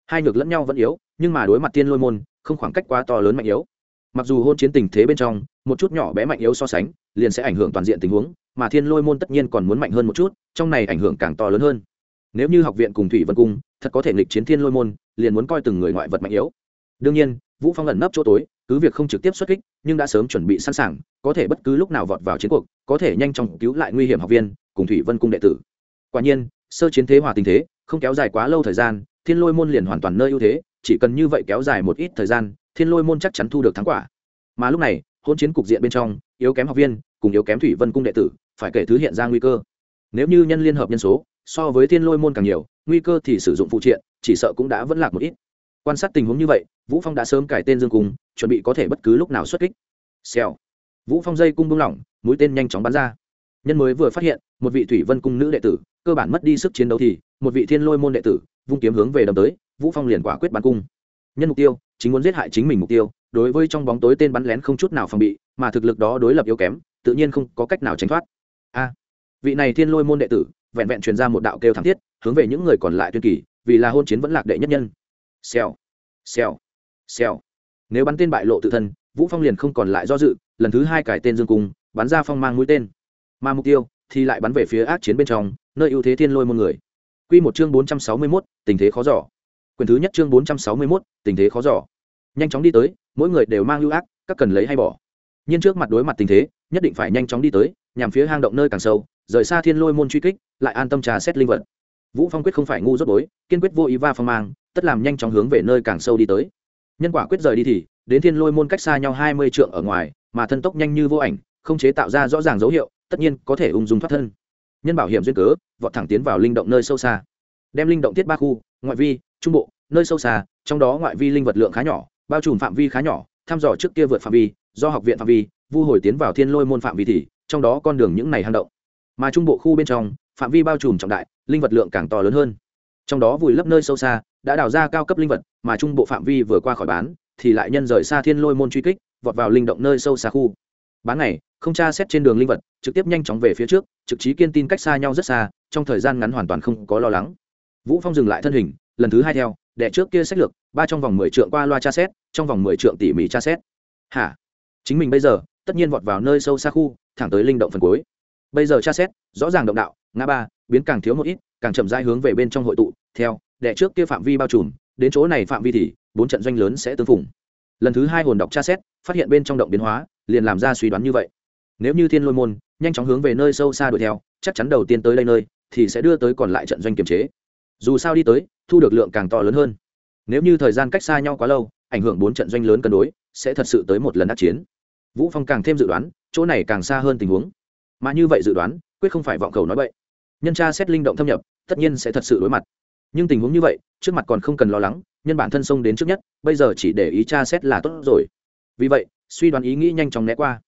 S1: hai ngược lẫn nhau vẫn yếu, nhưng mà đối mặt tiên lôi môn, không khoảng cách quá to lớn mạnh yếu. Mặc dù hôn chiến tình thế bên trong, một chút nhỏ bé mạnh yếu so sánh, liền sẽ ảnh hưởng toàn diện tình huống, mà thiên lôi môn tất nhiên còn muốn mạnh hơn một chút, trong này ảnh hưởng càng to lớn hơn. Nếu như học viện cùng thủy vân cung, thật có thể nghịch chiến thiên lôi môn, liền muốn coi từng người ngoại vật mạnh yếu. Đương nhiên, vũ phong ẩn nấp chỗ tối, cứ việc không trực tiếp xuất kích, nhưng đã sớm chuẩn bị sẵn sàng, có thể bất cứ lúc nào vọt vào chiến cuộc, có thể nhanh chóng cứu lại nguy hiểm học viên, cùng thủy vân cung đệ tử. Quả nhiên, sơ chiến thế hòa tình thế, không kéo dài quá lâu thời gian thiên lôi môn liền hoàn toàn nơi ưu thế, chỉ cần như vậy kéo dài một ít thời gian, thiên lôi môn chắc chắn thu được thắng quả. Mà lúc này hôn chiến cục diện bên trong, yếu kém học viên, cùng yếu kém thủy vân cung đệ tử, phải kể thứ hiện ra nguy cơ. Nếu như nhân liên hợp nhân số, so với thiên lôi môn càng nhiều, nguy cơ thì sử dụng phụ triện, chỉ sợ cũng đã vẫn lạc một ít. Quan sát tình huống như vậy, vũ phong đã sớm cải tên dương cung, chuẩn bị có thể bất cứ lúc nào xuất kích. Xèo. Vũ phong dây cung bung lỏng, mũi tên nhanh chóng bắn ra. Nhân mới vừa phát hiện, một vị thủy vân cung nữ đệ tử, cơ bản mất đi sức chiến đấu thì, một vị thiên lôi môn đệ tử vung kiếm hướng về đâm tới, vũ phong liền quả quyết bắn cung. Nhân mục tiêu, chính muốn giết hại chính mình mục tiêu, đối với trong bóng tối tên bắn lén không chút nào phòng bị, mà thực lực đó đối lập yếu kém, tự nhiên không có cách nào tránh thoát. A, vị này thiên lôi môn đệ tử, vẹn vẹn truyền ra một đạo kêu thảm thiết, hướng về những người còn lại tuyên kỳ, vì là hôn chiến vẫn lạc đệ nhất nhân. Xèo xèo xèo. Nếu bắn tên bại lộ tự thân, vũ phong liền không còn lại do dự, lần thứ hai cải tên dương cung, bắn ra phong mang mũi tên. Mà mục tiêu thì lại bắn về phía ác chiến bên trong, nơi ưu thế thiên lôi môn người quy một chương 461, tình thế khó dò. Quyền thứ nhất chương 461, tình thế khó dò. Nhanh chóng đi tới mỗi người đều mang lưu ác các cần lấy hay bỏ. Nhưng trước mặt đối mặt tình thế nhất định phải nhanh chóng đi tới nhằm phía hang động nơi càng sâu rời xa thiên lôi môn truy kích lại an tâm trà xét linh vật. Vũ phong quyết không phải ngu dốt bối kiên quyết vô ý va phong mang tất làm nhanh chóng hướng về nơi càng sâu đi tới. Nhân quả quyết rời đi thì đến thiên lôi môn cách xa nhau hai mươi trượng ở ngoài mà thân tốc nhanh như vô ảnh không chế tạo ra rõ ràng dấu hiệu tất nhiên có thể ung dung thoát thân nhân bảo hiểm duyên cớ, vọt thẳng tiến vào linh động nơi sâu xa. Đem linh động tiết ba khu, ngoại vi, trung bộ, nơi sâu xa, trong đó ngoại vi linh vật lượng khá nhỏ, bao trùm phạm vi khá nhỏ, thăm dò trước kia vượt phạm vi, do học viện phạm vi, vu hồi tiến vào thiên lôi môn phạm vi thì, trong đó con đường những này hang động. Mà trung bộ khu bên trong, phạm vi bao trùm trọng đại, linh vật lượng càng to lớn hơn. Trong đó vùi lấp nơi sâu xa, đã đào ra cao cấp linh vật, mà trung bộ phạm vi vừa qua khỏi bán, thì lại nhân rời xa thiên lôi môn truy kích, vọt vào linh động nơi sâu xa khu. Bán này không tra xét trên đường linh vật, trực tiếp nhanh chóng về phía trước, trực trí kiên tin cách xa nhau rất xa, trong thời gian ngắn hoàn toàn không có lo lắng. Vũ phong dừng lại thân hình, lần thứ hai theo đệ trước kia sách lược, ba trong vòng mười trượng qua loa tra xét, trong vòng mười trượng tỉ mỉ tra xét. Hả? Chính mình bây giờ, tất nhiên vọt vào nơi sâu xa khu, thẳng tới linh động phần cuối. Bây giờ tra xét, rõ ràng động đạo, ngã ba, biến càng thiếu một ít, càng chậm rãi hướng về bên trong hội tụ, theo đệ trước kia phạm vi bao trùm, đến chỗ này phạm vi thì, bốn trận doanh lớn sẽ tương phùng. Lần thứ hai hồn đọc tra xét, phát hiện bên trong động biến hóa, liền làm ra suy đoán như vậy nếu như thiên lôi môn, nhanh chóng hướng về nơi sâu xa đuổi theo, chắc chắn đầu tiên tới đây nơi, thì sẽ đưa tới còn lại trận doanh kiềm chế. Dù sao đi tới, thu được lượng càng to lớn hơn. Nếu như thời gian cách xa nhau quá lâu, ảnh hưởng bốn trận doanh lớn cân đối, sẽ thật sự tới một lần đắc chiến. Vũ phong càng thêm dự đoán, chỗ này càng xa hơn tình huống. Mà như vậy dự đoán, quyết không phải vọng cầu nói vậy nhân tra xét linh động thâm nhập, tất nhiên sẽ thật sự đối mặt. Nhưng tình huống như vậy, trước mặt còn không cần lo lắng, nhân bản thân xông đến trước nhất, bây giờ chỉ để ý tra xét là tốt rồi. Vì vậy, suy đoán ý nghĩ nhanh chóng né qua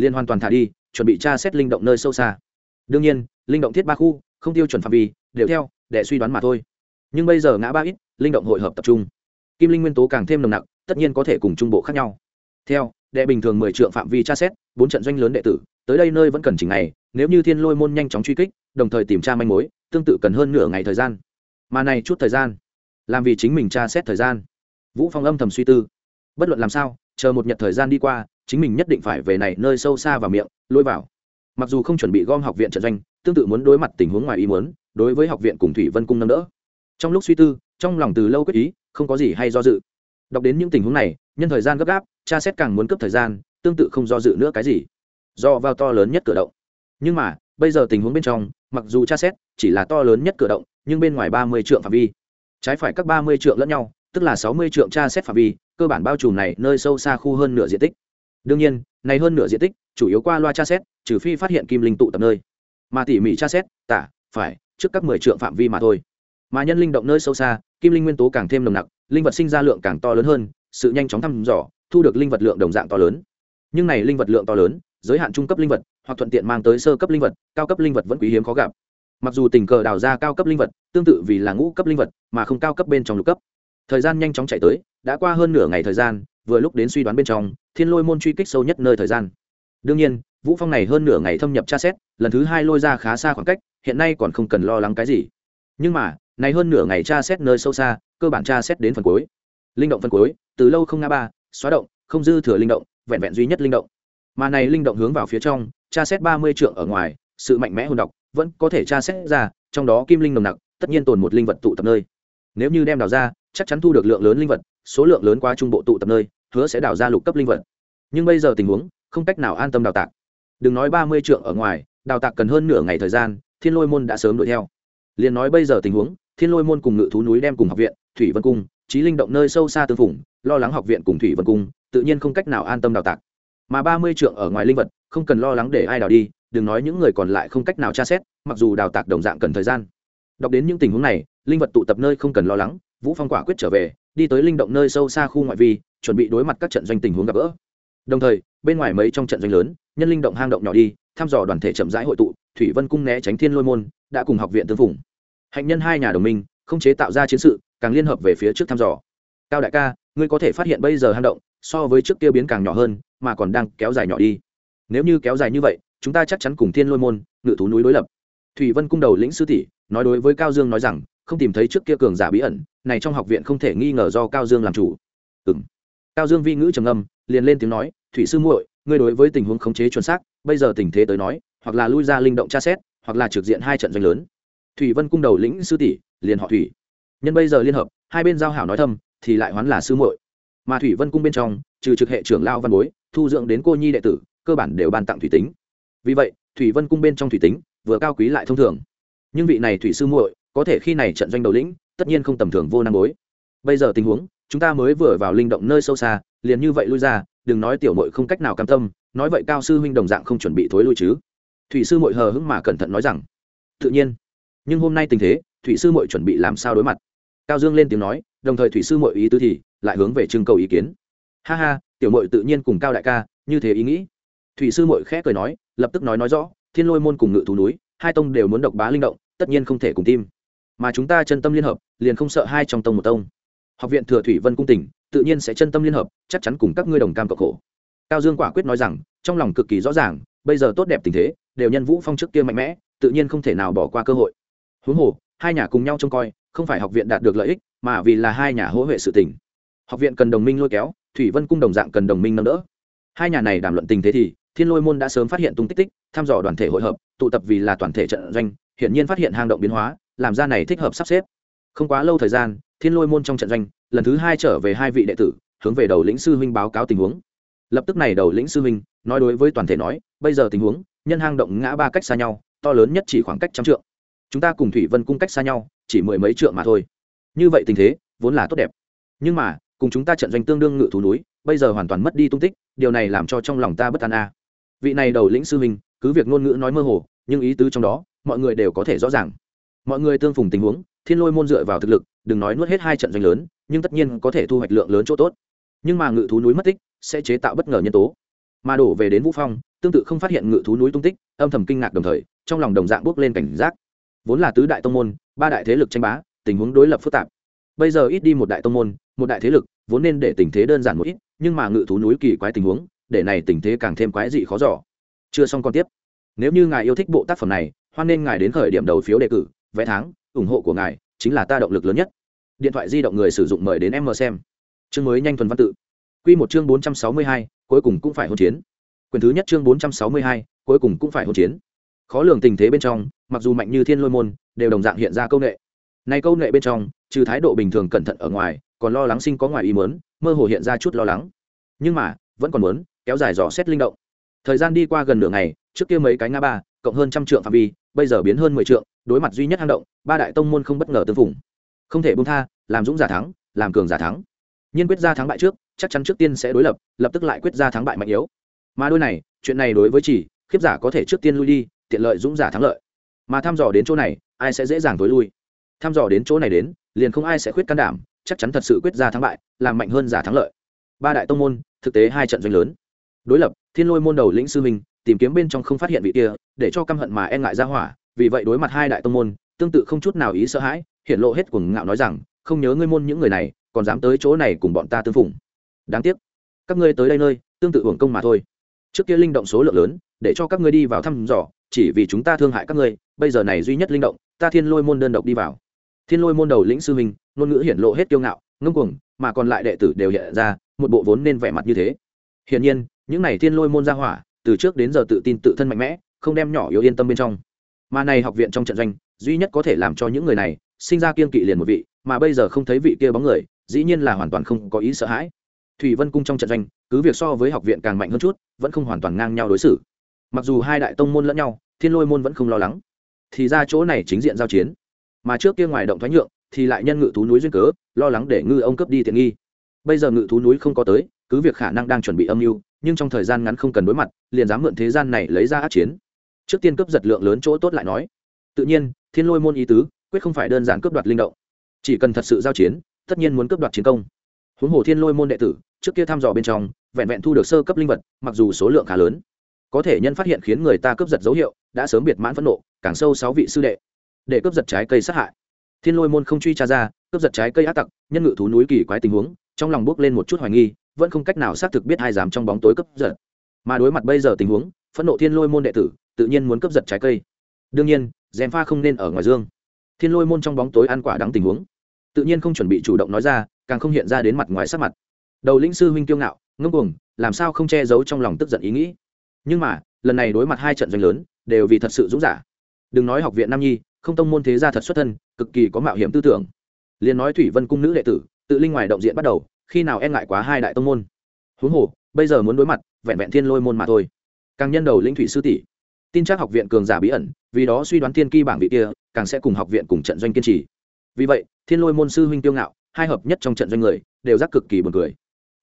S1: liên hoàn toàn thả đi, chuẩn bị tra xét linh động nơi sâu xa. Đương nhiên, linh động thiết ba khu, không tiêu chuẩn phạm vi, đều theo, để suy đoán mà thôi. Nhưng bây giờ ngã ba ít, linh động hội hợp tập trung. Kim linh nguyên tố càng thêm nồng nặc, tất nhiên có thể cùng trung bộ khác nhau. Theo, đệ bình thường mười trượng phạm vi tra xét, bốn trận doanh lớn đệ tử, tới đây nơi vẫn cần chỉnh ngày, nếu như thiên lôi môn nhanh chóng truy kích, đồng thời tìm tra manh mối, tương tự cần hơn nửa ngày thời gian. Mà này chút thời gian, làm vì chính mình tra xét thời gian. Vũ phong âm thầm suy tư. Bất luận làm sao chờ một nhật thời gian đi qua, chính mình nhất định phải về này nơi sâu xa vào miệng, lôi vào. Mặc dù không chuẩn bị gom học viện trận doanh, tương tự muốn đối mặt tình huống ngoài ý muốn, đối với học viện cùng thủy vân cung nâng đỡ. Trong lúc suy tư, trong lòng từ lâu quyết ý, không có gì hay do dự. Đọc đến những tình huống này, nhân thời gian gấp gáp cha xét càng muốn cấp thời gian, tương tự không do dự nữa cái gì. Do vào to lớn nhất cửa động. Nhưng mà, bây giờ tình huống bên trong, mặc dù tra xét, chỉ là to lớn nhất cửa động, nhưng bên ngoài ba mươi trượng phạm vi. Trái phải các ba mươi trượng lẫn nhau, tức là sáu mươi trượng tra xét phạm vi cơ bản bao trùm này nơi sâu xa khu hơn nửa diện tích. Đương nhiên, này hơn nửa diện tích chủ yếu qua loa tra xét, trừ phi phát hiện kim linh tụ tập nơi. Mà tỉ mỉ tra xét, tả, phải, trước các mười trượng phạm vi mà thôi. Mà nhân linh động nơi sâu xa, kim linh nguyên tố càng thêm nồng nặc, linh vật sinh ra lượng càng to lớn hơn, sự nhanh chóng thăm dò, thu được linh vật lượng đồng dạng to lớn. Nhưng này linh vật lượng to lớn, giới hạn trung cấp linh vật, hoặc thuận tiện mang tới sơ cấp linh vật, cao cấp linh vật vẫn quý hiếm khó gặp. Mặc dù tình cờ đào ra cao cấp linh vật, tương tự vì là ngũ cấp linh vật, mà không cao cấp bên trong lục cấp. Thời gian nhanh chóng chạy tới đã qua hơn nửa ngày thời gian, vừa lúc đến suy đoán bên trong, thiên lôi môn truy kích sâu nhất nơi thời gian. Đương nhiên, vũ phong này hơn nửa ngày thâm nhập tra xét, lần thứ hai lôi ra khá xa khoảng cách, hiện nay còn không cần lo lắng cái gì. Nhưng mà, này hơn nửa ngày tra xét nơi sâu xa, cơ bản tra xét đến phần cuối. Linh động phần cuối, từ lâu không ngã ba, xóa động, không dư thừa linh động, vẹn vẹn duy nhất linh động. Mà này linh động hướng vào phía trong, tra xét ba mươi trượng ở ngoài, sự mạnh mẽ hồn độc vẫn có thể tra xét ra, trong đó kim linh nồng nặc, tất nhiên tồn một linh vật tụ tập nơi. Nếu như đem đào ra, chắc chắn thu được lượng lớn linh vật số lượng lớn qua trung bộ tụ tập nơi, hứa sẽ đào ra lục cấp linh vật. Nhưng bây giờ tình huống, không cách nào an tâm đào tạc. Đừng nói ba mươi trượng ở ngoài, đào tạc cần hơn nửa ngày thời gian, thiên lôi môn đã sớm đuổi theo. Liền nói bây giờ tình huống, thiên lôi môn cùng ngự thú núi đem cùng học viện, thủy vân cung trí linh động nơi sâu xa tương phủng lo lắng học viện cùng thủy vân cung, tự nhiên không cách nào an tâm đào tạc. Mà ba mươi trượng ở ngoài linh vật, không cần lo lắng để ai đào đi, đừng nói những người còn lại không cách nào tra xét, mặc dù đào tạc đồng dạng cần thời gian. Đọc đến những tình huống này, linh vật tụ tập nơi không cần lo lắng vũ phong quả quyết trở về, đi tới linh động nơi sâu xa khu ngoại vi, chuẩn bị đối mặt các trận doanh tình huống gặp gỡ. Đồng thời, bên ngoài mấy trong trận doanh lớn, nhân linh động hang động nhỏ đi, thăm dò đoàn thể chậm rãi hội tụ, thủy vân cung né tránh thiên lôi môn, đã cùng học viện tương phùng. Hạnh nhân hai nhà đồng minh, không chế tạo ra chiến sự, càng liên hợp về phía trước thăm dò. Cao đại ca, ngươi có thể phát hiện bây giờ hang động, so với trước kia biến càng nhỏ hơn, mà còn đang kéo dài nhỏ đi. Nếu như kéo dài như vậy, chúng ta chắc chắn cùng thiên lôi môn, ngự thú núi đối lập. Thủy vân cung đầu lĩnh sư tỷ, nói đối với cao dương nói rằng không tìm thấy trước kia cường giả bí ẩn, này trong học viện không thể nghi ngờ do cao dương làm chủ. Ừ m cao dương vi ngữ trầm âm liền lên tiếng nói, thủy sư muội, ngươi đối với tình huống khống chế chuẩn xác, bây giờ tình thế tới nói, hoặc là lui ra linh động tra xét, hoặc là trực diện hai trận doanh lớn. Thủy vân cung đầu lĩnh sư tỷ, liền họ thủy. Nhân bây giờ liên hợp, hai bên giao hảo nói thâm, thì lại hoán là sư muội. Mà thủy vân cung bên trong, trừ trực hệ trưởng lao văn bối, thu dưỡng đến cô nhi đệ tử, cơ bản đều ban tặng thủy tính. Vì vậy, thủy vân cung bên trong thủy tính, vừa cao quý lại thông thường. Nhưng vị này thủy sư muội có thể khi này trận doanh đầu lĩnh, tất nhiên không tầm thường vô năng bối. Bây giờ tình huống, chúng ta mới vừa vào linh động nơi sâu xa, liền như vậy lui ra, đừng nói tiểu muội không cách nào cam tâm, nói vậy cao sư huynh đồng dạng không chuẩn bị thối lui chứ. Thủy sư muội hờ hững mà cẩn thận nói rằng, tự nhiên, nhưng hôm nay tình thế, thủy sư muội chuẩn bị làm sao đối mặt? Cao dương lên tiếng nói, đồng thời thủy sư muội ý tứ thì lại hướng về trưng cầu ý kiến. Ha ha, tiểu muội tự nhiên cùng cao đại ca, như thế ý nghĩ. Thủy sư muội khẽ cười nói, lập tức nói nói rõ, thiên lôi môn cùng ngự thú núi, hai tông đều muốn độc bá linh động, tất nhiên không thể cùng tim mà chúng ta chân tâm liên hợp, liền không sợ hai trong tông một tông. Học viện thừa thủy vân cung tỉnh, tự nhiên sẽ chân tâm liên hợp, chắc chắn cùng các ngươi đồng cam cộng khổ. Cao dương quả quyết nói rằng, trong lòng cực kỳ rõ ràng, bây giờ tốt đẹp tình thế, đều nhân vũ phong trước kia mạnh mẽ, tự nhiên không thể nào bỏ qua cơ hội. Huống hồ, hai nhà cùng nhau trông coi, không phải học viện đạt được lợi ích, mà vì là hai nhà hỗ huệ sự tình. Học viện cần đồng minh lôi kéo, thủy vân cung đồng dạng cần đồng minh nâng đỡ. Hai nhà này đàm luận tình thế thì, thiên lôi môn đã sớm phát hiện tung tích tích, thăm dò đoàn thể hội hợp, tụ tập vì là toàn thể trận doanh hiện nhiên phát hiện hang động biến hóa làm ra này thích hợp sắp xếp. Không quá lâu thời gian, thiên lôi môn trong trận doanh, lần thứ hai trở về hai vị đệ tử, hướng về đầu lĩnh sư huynh báo cáo tình huống. Lập tức này đầu lĩnh sư huynh, nói đối với toàn thể nói, bây giờ tình huống, nhân hang động ngã ba cách xa nhau, to lớn nhất chỉ khoảng cách trăm trượng. Chúng ta cùng thủy vân cung cách xa nhau, chỉ mười mấy trượng mà thôi. Như vậy tình thế, vốn là tốt đẹp. Nhưng mà, cùng chúng ta trận doanh tương đương ngự thú núi, bây giờ hoàn toàn mất đi tung tích, điều này làm cho trong lòng ta bất an a. Vị này đầu lĩnh sư huynh, cứ việc ngôn ngữ nói mơ hồ, nhưng ý tứ trong đó, mọi người đều có thể rõ ràng mọi người tương phùng tình huống, thiên lôi môn dựa vào thực lực, đừng nói nuốt hết hai trận doanh lớn, nhưng tất nhiên có thể thu hoạch lượng lớn chỗ tốt. Nhưng mà ngự thú núi mất tích, sẽ chế tạo bất ngờ nhân tố. Mà đổ về đến vũ phong, tương tự không phát hiện ngự thú núi tung tích, âm thầm kinh ngạc đồng thời, trong lòng đồng dạng bước lên cảnh giác. Vốn là tứ đại tông môn, ba đại thế lực tranh bá, tình huống đối lập phức tạp. Bây giờ ít đi một đại tông môn, một đại thế lực, vốn nên để tình thế đơn giản một ít, nhưng mà ngự thú núi kỳ quái tình huống, để này tình thế càng thêm quái dị khó giỏ chưa xong còn tiếp. Nếu như ngài yêu thích bộ tác phẩm này, hoan nên ngài đến khởi điểm đầu phiếu đề cử vé tháng, ủng hộ của ngài chính là ta động lực lớn nhất. Điện thoại di động người sử dụng mời đến em mờ xem. Chương mới nhanh thuần văn tự. Q một chương bốn trăm sáu mươi hai, cuối cùng cũng phải hôn chiến. Quyền thứ nhất chương bốn trăm sáu mươi hai, cuối cùng cũng phải hôn chiến. Khó lường tình thế bên trong, mặc dù mạnh như thiên lôi môn, đều đồng dạng hiện ra công nghệ này công nghệ bên trong, trừ thái độ bình thường cẩn thận ở ngoài, còn lo lắng sinh có ngoài ý mớn mơ hồ hiện ra chút lo lắng. Nhưng mà, vẫn còn muốn, kéo dài dò xét linh động. Thời gian đi qua gần nửa ngày, trước kia mấy cái ngã ba, cộng hơn trăm trượng phạm vi bây giờ biến hơn mười trượng, đối mặt duy nhất hang động, ba đại tông môn không bất ngờ tương phùng. Không thể buông tha, làm dũng giả thắng, làm cường giả thắng. Nhiên quyết ra thắng bại trước, chắc chắn trước tiên sẽ đối lập lập tức lại quyết ra thắng bại mạnh yếu. Mà đôi này, chuyện này đối với chỉ, khiếp giả có thể trước tiên lui đi, tiện lợi dũng giả thắng lợi. Mà thăm dò đến chỗ này, ai sẽ dễ dàng tối lui? Thăm dò đến chỗ này đến, liền không ai sẽ khuyết can đảm, chắc chắn thật sự quyết ra thắng bại, làm mạnh hơn giả thắng lợi. Ba đại tông môn, thực tế hai trận doanh lớn. Đối lập, thiên lôi môn đầu lĩnh sư minh tìm kiếm bên trong không phát hiện vị kia, để cho căm hận mà e ngại ra hỏa, vì vậy đối mặt hai đại tông môn, tương tự không chút nào ý sợ hãi hiện lộ hết cuồng ngạo nói rằng, không nhớ ngươi môn những người này, còn dám tới chỗ này cùng bọn ta tương phùng đáng tiếc, các ngươi tới đây nơi, tương tự hưởng công mà thôi. Trước kia linh động số lượng lớn, để cho các ngươi đi vào thăm dò, chỉ vì chúng ta thương hại các ngươi, bây giờ này duy nhất linh động, ta thiên lôi môn đơn độc đi vào. Thiên lôi môn đầu lĩnh sư minh ngôn ngữ hiển lộ hết kiêu ngạo, ngông cuồng, mà còn lại đệ tử đều hiện ra, một bộ vốn nên vẻ mặt như thế. Hiển nhiên, những này thiên lôi môn ra hỏa từ trước đến giờ tự tin tự thân mạnh mẽ, không đem nhỏ yếu yên tâm bên trong. Mà này học viện trong trận doanh, duy nhất có thể làm cho những người này sinh ra kiên kỵ liền một vị, mà bây giờ không thấy vị kia bóng người, dĩ nhiên là hoàn toàn không có ý sợ hãi. Thủy vân cung trong trận doanh, cứ việc so với học viện càng mạnh hơn chút, vẫn không hoàn toàn ngang nhau đối xử. Mặc dù hai đại tông môn lẫn nhau, thiên lôi môn vẫn không lo lắng, thì ra chỗ này chính diện giao chiến. Mà trước kia ngoài động thoái nhượng, thì lại nhân ngự thú núi duyên cớ, lo lắng để ngư ông cướp đi tiện nghi. Bây giờ ngự thú núi không có tới, cứ việc khả năng đang chuẩn bị âm mưu nhưng trong thời gian ngắn không cần đối mặt, liền dám mượn thế gian này lấy ra át chiến. Trước tiên cướp giật lượng lớn chỗ tốt lại nói. Tự nhiên, thiên lôi môn ý tứ, quyết không phải đơn giản cướp đoạt linh động. Chỉ cần thật sự giao chiến, tất nhiên muốn cướp đoạt chiến công. Huống hồ thiên lôi môn đệ tử, trước kia thăm dò bên trong, vẹn vẹn thu được sơ cấp linh vật, mặc dù số lượng khá lớn. Có thể nhân phát hiện khiến người ta cướp giật dấu hiệu, đã sớm biệt mãn phẫn nộ, càng sâu sáu vị sư đệ. Để cướp giật trái cây sát hại. Thiên lôi môn không truy tra ra, cướp giật trái cây ác tặc, nhân ngự thú núi kỳ quái tình huống, trong lòng bước lên một chút hoài nghi vẫn không cách nào xác thực biết ai dám trong bóng tối cướp giật. Mà đối mặt bây giờ tình huống, phẫn nộ thiên lôi môn đệ tử, tự nhiên muốn cướp giật trái cây. Đương nhiên dèm pha không nên ở ngoài dương. Thiên lôi môn trong bóng tối ăn quả đáng tình huống. Tự nhiên không chuẩn bị chủ động nói ra, càng không hiện ra đến mặt ngoài sắc mặt. Đầu lĩnh sư huynh kiêu ngạo, ngông cuồng, làm sao không che giấu trong lòng tức giận ý nghĩ. Nhưng mà, lần này đối mặt hai trận doanh lớn, đều vì thật sự dũng giả. Đừng nói học viện nam nhi, không tông môn thế gia thật xuất thân, cực kỳ có mạo hiểm tư tưởng. Liền nói thủy vân cung nữ đệ tử, tự linh ngoài động diện bắt đầu khi nào e ngại quá hai đại tông môn? Huống hồ, bây giờ muốn đối mặt, vẹn vẹn thiên lôi môn mà thôi. Càng nhân đầu lĩnh thủy sư tỷ, tin chắc học viện cường giả bí ẩn, vì đó suy đoán thiên kỳ bảng vị kia, càng sẽ cùng học viện cùng trận doanh kiên trì. Vì vậy, thiên lôi môn sư huynh tiêu ngạo, hai hợp nhất trong trận doanh người, đều giác cực kỳ buồn cười.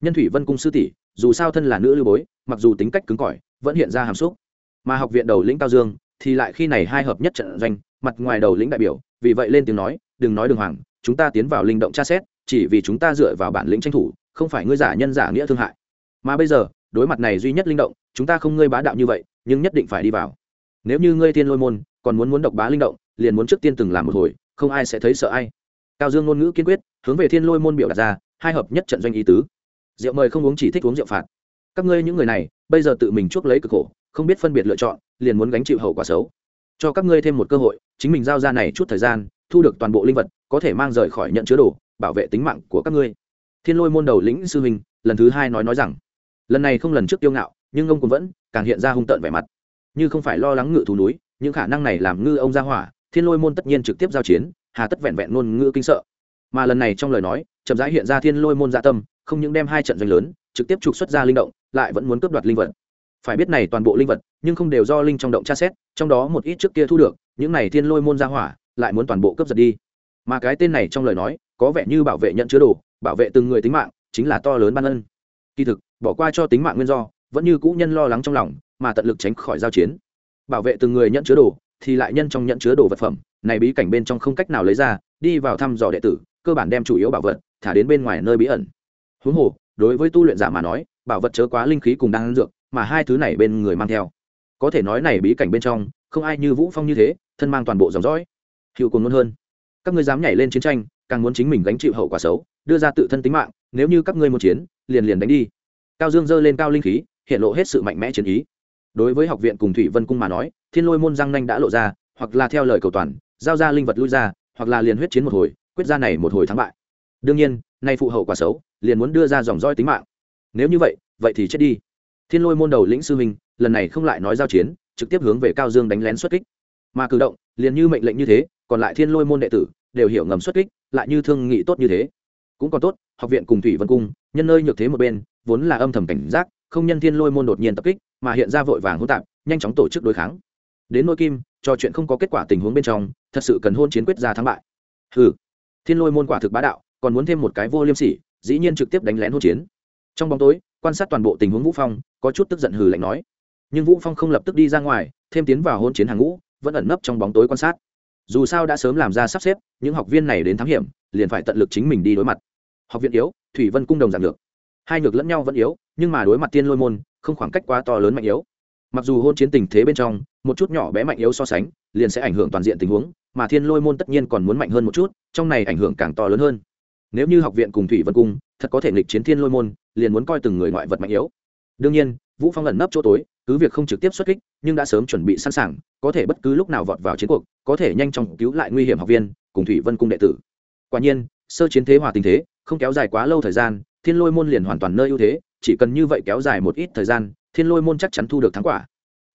S1: Nhân thủy vân cung sư tỷ, dù sao thân là nữ lưu bối, mặc dù tính cách cứng cỏi, vẫn hiện ra hàm xúc. Mà học viện đầu lĩnh cao dương, thì lại khi này hai hợp nhất trận doanh, mặt ngoài đầu lĩnh đại biểu, vì vậy lên tiếng nói, đừng nói đường hoàng, chúng ta tiến vào linh động tra xét chỉ vì chúng ta dựa vào bản lĩnh tranh thủ, không phải ngươi giả nhân giả nghĩa thương hại. Mà bây giờ, đối mặt này duy nhất linh động, chúng ta không ngươi bá đạo như vậy, nhưng nhất định phải đi vào. Nếu như ngươi tiên lôi môn, còn muốn muốn độc bá linh động, liền muốn trước tiên từng làm một hồi, không ai sẽ thấy sợ ai. Cao dương ngôn ngữ kiên quyết, hướng về thiên lôi môn biểu đạt ra, hai hợp nhất trận doanh ý tứ. Rượu mời không uống chỉ thích uống rượu phạt. Các ngươi những người này, bây giờ tự mình chuốc lấy cực khổ, không biết phân biệt lựa chọn, liền muốn gánh chịu hậu quả xấu. Cho các ngươi thêm một cơ hội, chính mình giao ra này chút thời gian, thu được toàn bộ linh vật, có thể mang rời khỏi nhận chứa đồ bảo vệ tính mạng của các ngươi. Thiên lôi môn đầu lĩnh sư huynh, lần thứ hai nói nói rằng, lần này không lần trước tiêu ngạo, nhưng ông cũng vẫn càng hiện ra hung tợn vẻ mặt. Như không phải lo lắng ngự thú núi, những khả năng này làm ngư ông ra hỏa, thiên lôi môn tất nhiên trực tiếp giao chiến, hà tất vẹn vẹn ngôn ngữ kinh sợ. Mà lần này trong lời nói, chậm rãi hiện ra thiên lôi môn dạ tâm, không những đem hai trận doanh lớn, trực tiếp trục xuất ra linh động, lại vẫn muốn cướp đoạt linh vật. Phải biết này toàn bộ linh vật, nhưng không đều do linh trong động tra xét, trong đó một ít trước kia thu được, những này thiên lôi môn ra hỏa, lại muốn toàn bộ cướp giật đi. Mà cái tên này trong lời nói có vẻ như bảo vệ nhận chứa đồ, bảo vệ từng người tính mạng, chính là to lớn ban ân. Kỳ thực, bỏ qua cho tính mạng nguyên do, vẫn như cũ nhân lo lắng trong lòng, mà tận lực tránh khỏi giao chiến. Bảo vệ từng người nhận chứa đồ, thì lại nhân trong nhận chứa đồ vật phẩm, này bí cảnh bên trong không cách nào lấy ra, đi vào thăm dò đệ tử, cơ bản đem chủ yếu bảo vật, thả đến bên ngoài nơi bí ẩn. Huống hồ, đối với tu luyện giả mà nói, bảo vật chớ quá linh khí cùng đang dược, mà hai thứ này bên người mang theo. Có thể nói này bí cảnh bên trong, không ai như vũ phong như thế, thân mang toàn bộ dòng dõi. Hiệu cùng luôn hơn. Các ngươi dám nhảy lên chiến tranh càng muốn chính mình gánh chịu hậu quả xấu, đưa ra tự thân tính mạng, nếu như các ngươi muốn chiến, liền liền đánh đi. Cao dương dơ lên cao linh khí, hiện lộ hết sự mạnh mẽ chiến ý. Đối với học viện cùng thủy vân cung mà nói, thiên lôi môn răng nanh đã lộ ra, hoặc là theo lời cầu toàn, giao ra linh vật lui ra, hoặc là liền huyết chiến một hồi, quyết ra này một hồi thắng bại. Đương nhiên, nay phụ hậu quả xấu, liền muốn đưa ra dòng roi tính mạng. Nếu như vậy vậy thì chết đi. Thiên lôi môn đầu lĩnh sư huynh, lần này không lại nói giao chiến, trực tiếp hướng về cao dương đánh lén xuất kích. Mà cử động, liền như mệnh lệnh như thế, còn lại thiên lôi môn đệ tử, đều hiểu ngầm xuất kích lại như thương nghị tốt như thế. Cũng còn tốt, học viện cùng thủy vân cung, nhân nơi nhược thế một bên, vốn là âm thầm cảnh giác, không nhân thiên lôi môn đột nhiên tập kích, mà hiện ra vội vàng hỗn tạp, nhanh chóng tổ chức đối kháng. Đến nỗi kim, trò chuyện không có kết quả tình huống bên trong, thật sự cần hôn chiến quyết ra thắng bại. Ừ thiên lôi môn quả thực bá đạo, còn muốn thêm một cái vô liêm sỉ, dĩ nhiên trực tiếp đánh lén hôn chiến. Trong bóng tối, quan sát toàn bộ tình huống vũ phong, có chút tức giận hừ lạnh nói. Nhưng vũ phong không lập tức đi ra ngoài, thêm tiến vào hôn chiến hàng ngũ, vẫn ẩn nấp trong bóng tối quan sát dù sao đã sớm làm ra sắp xếp, những học viên này đến thám hiểm, liền phải tận lực chính mình đi đối mặt. Học viện yếu, thủy vân cung đồng giản được. Hai nhược lẫn nhau vẫn yếu, nhưng mà đối mặt tiên lôi môn, không khoảng cách quá to lớn mạnh yếu. Mặc dù hôn chiến tình thế bên trong, một chút nhỏ bé mạnh yếu so sánh, liền sẽ ảnh hưởng toàn diện tình huống, mà thiên lôi môn tất nhiên còn muốn mạnh hơn một chút, trong này ảnh hưởng càng to lớn hơn. Nếu như học viện cùng thủy vân cung, thật có thể nghịch chiến thiên lôi môn, liền muốn coi từng người ngoại vật mạnh yếu. Đương nhiên vũ phong ẩn nấp chỗ tối, cứ việc không trực tiếp xuất kích, nhưng đã sớm chuẩn bị sẵn sàng, có thể bất cứ lúc nào vọt vào chiến cuộc, có thể nhanh chóng cứu lại nguy hiểm học viên, cùng thủy vân cung đệ tử. Quả nhiên, sơ chiến thế hòa tình thế, không kéo dài quá lâu thời gian, thiên lôi môn liền hoàn toàn nơi ưu thế, chỉ cần như vậy kéo dài một ít thời gian, thiên lôi môn chắc chắn thu được thắng quả.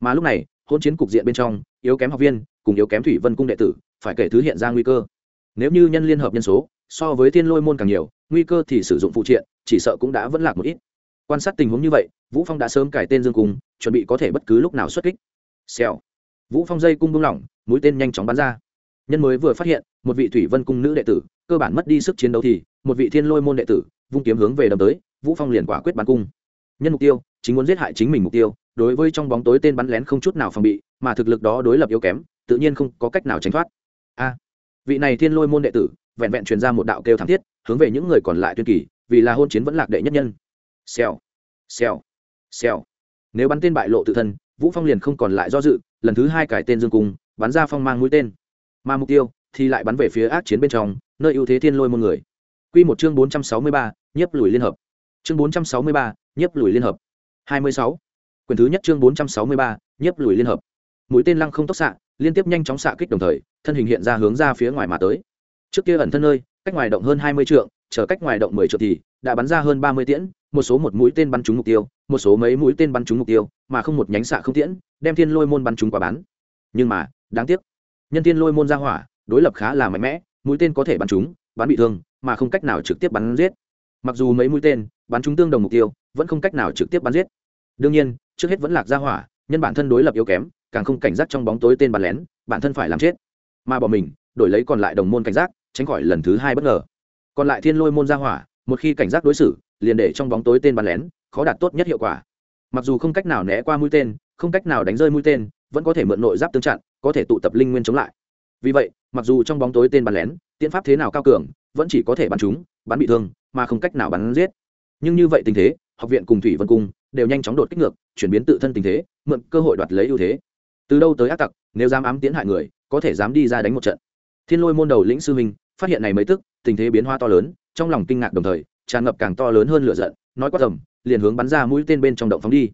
S1: Mà lúc này, hôn chiến cục diện bên trong, yếu kém học viên, cùng yếu kém thủy vân cung đệ tử, phải kể thứ hiện ra nguy cơ. Nếu như nhân liên hợp nhân số, so với thiên lôi môn càng nhiều, nguy cơ thì sử dụng phụ triện, chỉ sợ cũng đã vẫn lạc một ít quan sát tình huống như vậy, vũ phong đã sớm cải tên dương cung, chuẩn bị có thể bất cứ lúc nào xuất kích. Xèo. Vũ phong dây cung buông lỏng, mũi tên nhanh chóng bắn ra. Nhân mới vừa phát hiện, một vị thủy vân cung nữ đệ tử, cơ bản mất đi sức chiến đấu thì, một vị thiên lôi môn đệ tử, vung kiếm hướng về đầm tới, vũ phong liền quả quyết bắn cung. Nhân mục tiêu, chính muốn giết hại chính mình mục tiêu, đối với trong bóng tối tên bắn lén không chút nào phòng bị, mà thực lực đó đối lập yếu kém, tự nhiên không có cách nào tránh thoát. A. Vị này thiên lôi môn đệ tử, vẹn vẹn truyền ra một đạo kêu thảm thiết, hướng về những người còn lại tuyên kỳ, vì là hôn chiến vẫn lạc đệ nhất nhân xèo. Xèo. Xèo. Nếu bắn tên bại lộ tự thân vũ phong liền không còn lại do dự lần thứ hai cải tên dương cung bắn ra phong mang mũi tên. Mà mục tiêu thì lại bắn về phía ác chiến bên trong nơi ưu thế thiên lôi môn người. Quy một chương 463, nhiếp lùi liên hợp. Chương 463, nhiếp lùi liên hợp. 26. quyền thứ nhất chương 463, nhiếp lùi liên hợp. Mũi tên lăng không tốc xạ liên tiếp nhanh chóng xạ kích đồng thời thân hình hiện ra hướng ra phía ngoài mà tới. Trước kia ẩn thân nơi cách ngoài động hơn 20 trượng chờ cách ngoài động 10 trượng thì, đã bắn ra hơn 30 tiễn, một số một mũi tên bắn trúng mục tiêu, một số mấy mũi tên bắn trúng mục tiêu, mà không một nhánh xạ không tiễn, đem thiên lôi môn bắn trúng quả bán nhưng mà, đáng tiếc, nhân thiên lôi môn ra hỏa, đối lập khá là mạnh mẽ, mũi tên có thể bắn trúng, bắn bị thương, mà không cách nào trực tiếp bắn giết. Mặc dù mấy mũi tên bắn trúng tương đồng mục tiêu, vẫn không cách nào trực tiếp bắn giết. Đương nhiên, trước hết vẫn lạc ra hỏa, nhân bản thân đối lập yếu kém, càng không cảnh giác trong bóng tối tên bắn lén, bản thân phải làm chết. Mà bỏ mình, đổi lấy còn lại đồng môn cảnh giác, tránh khỏi lần thứ hai bất ngờ còn lại thiên lôi môn ra hỏa, một khi cảnh giác đối xử, liền để trong bóng tối tên bắn lén, khó đạt tốt nhất hiệu quả. Mặc dù không cách nào né qua mũi tên, không cách nào đánh rơi mũi tên, vẫn có thể mượn nội giáp tương chặn, có thể tụ tập linh nguyên chống lại. Vì vậy, mặc dù trong bóng tối tên bắn lén tiện pháp thế nào cao cường, vẫn chỉ có thể bắn chúng, bắn bị thương, mà không cách nào bắn giết. Nhưng như vậy tình thế, học viện cùng thủy vân cung đều nhanh chóng đột kích ngược, chuyển biến tự thân tình thế, mượn cơ hội đoạt lấy ưu thế. Từ đâu tới ác tặc, nếu dám ám tiến hại người, có thể dám đi ra đánh một trận. Thiên lôi môn đầu lĩnh sư minh phát hiện này mấy tức tình thế biến hoa to lớn trong lòng kinh ngạc đồng thời tràn ngập càng to lớn hơn lửa giận nói quát tầm, liền hướng bắn ra mũi tên bên trong động phóng đi.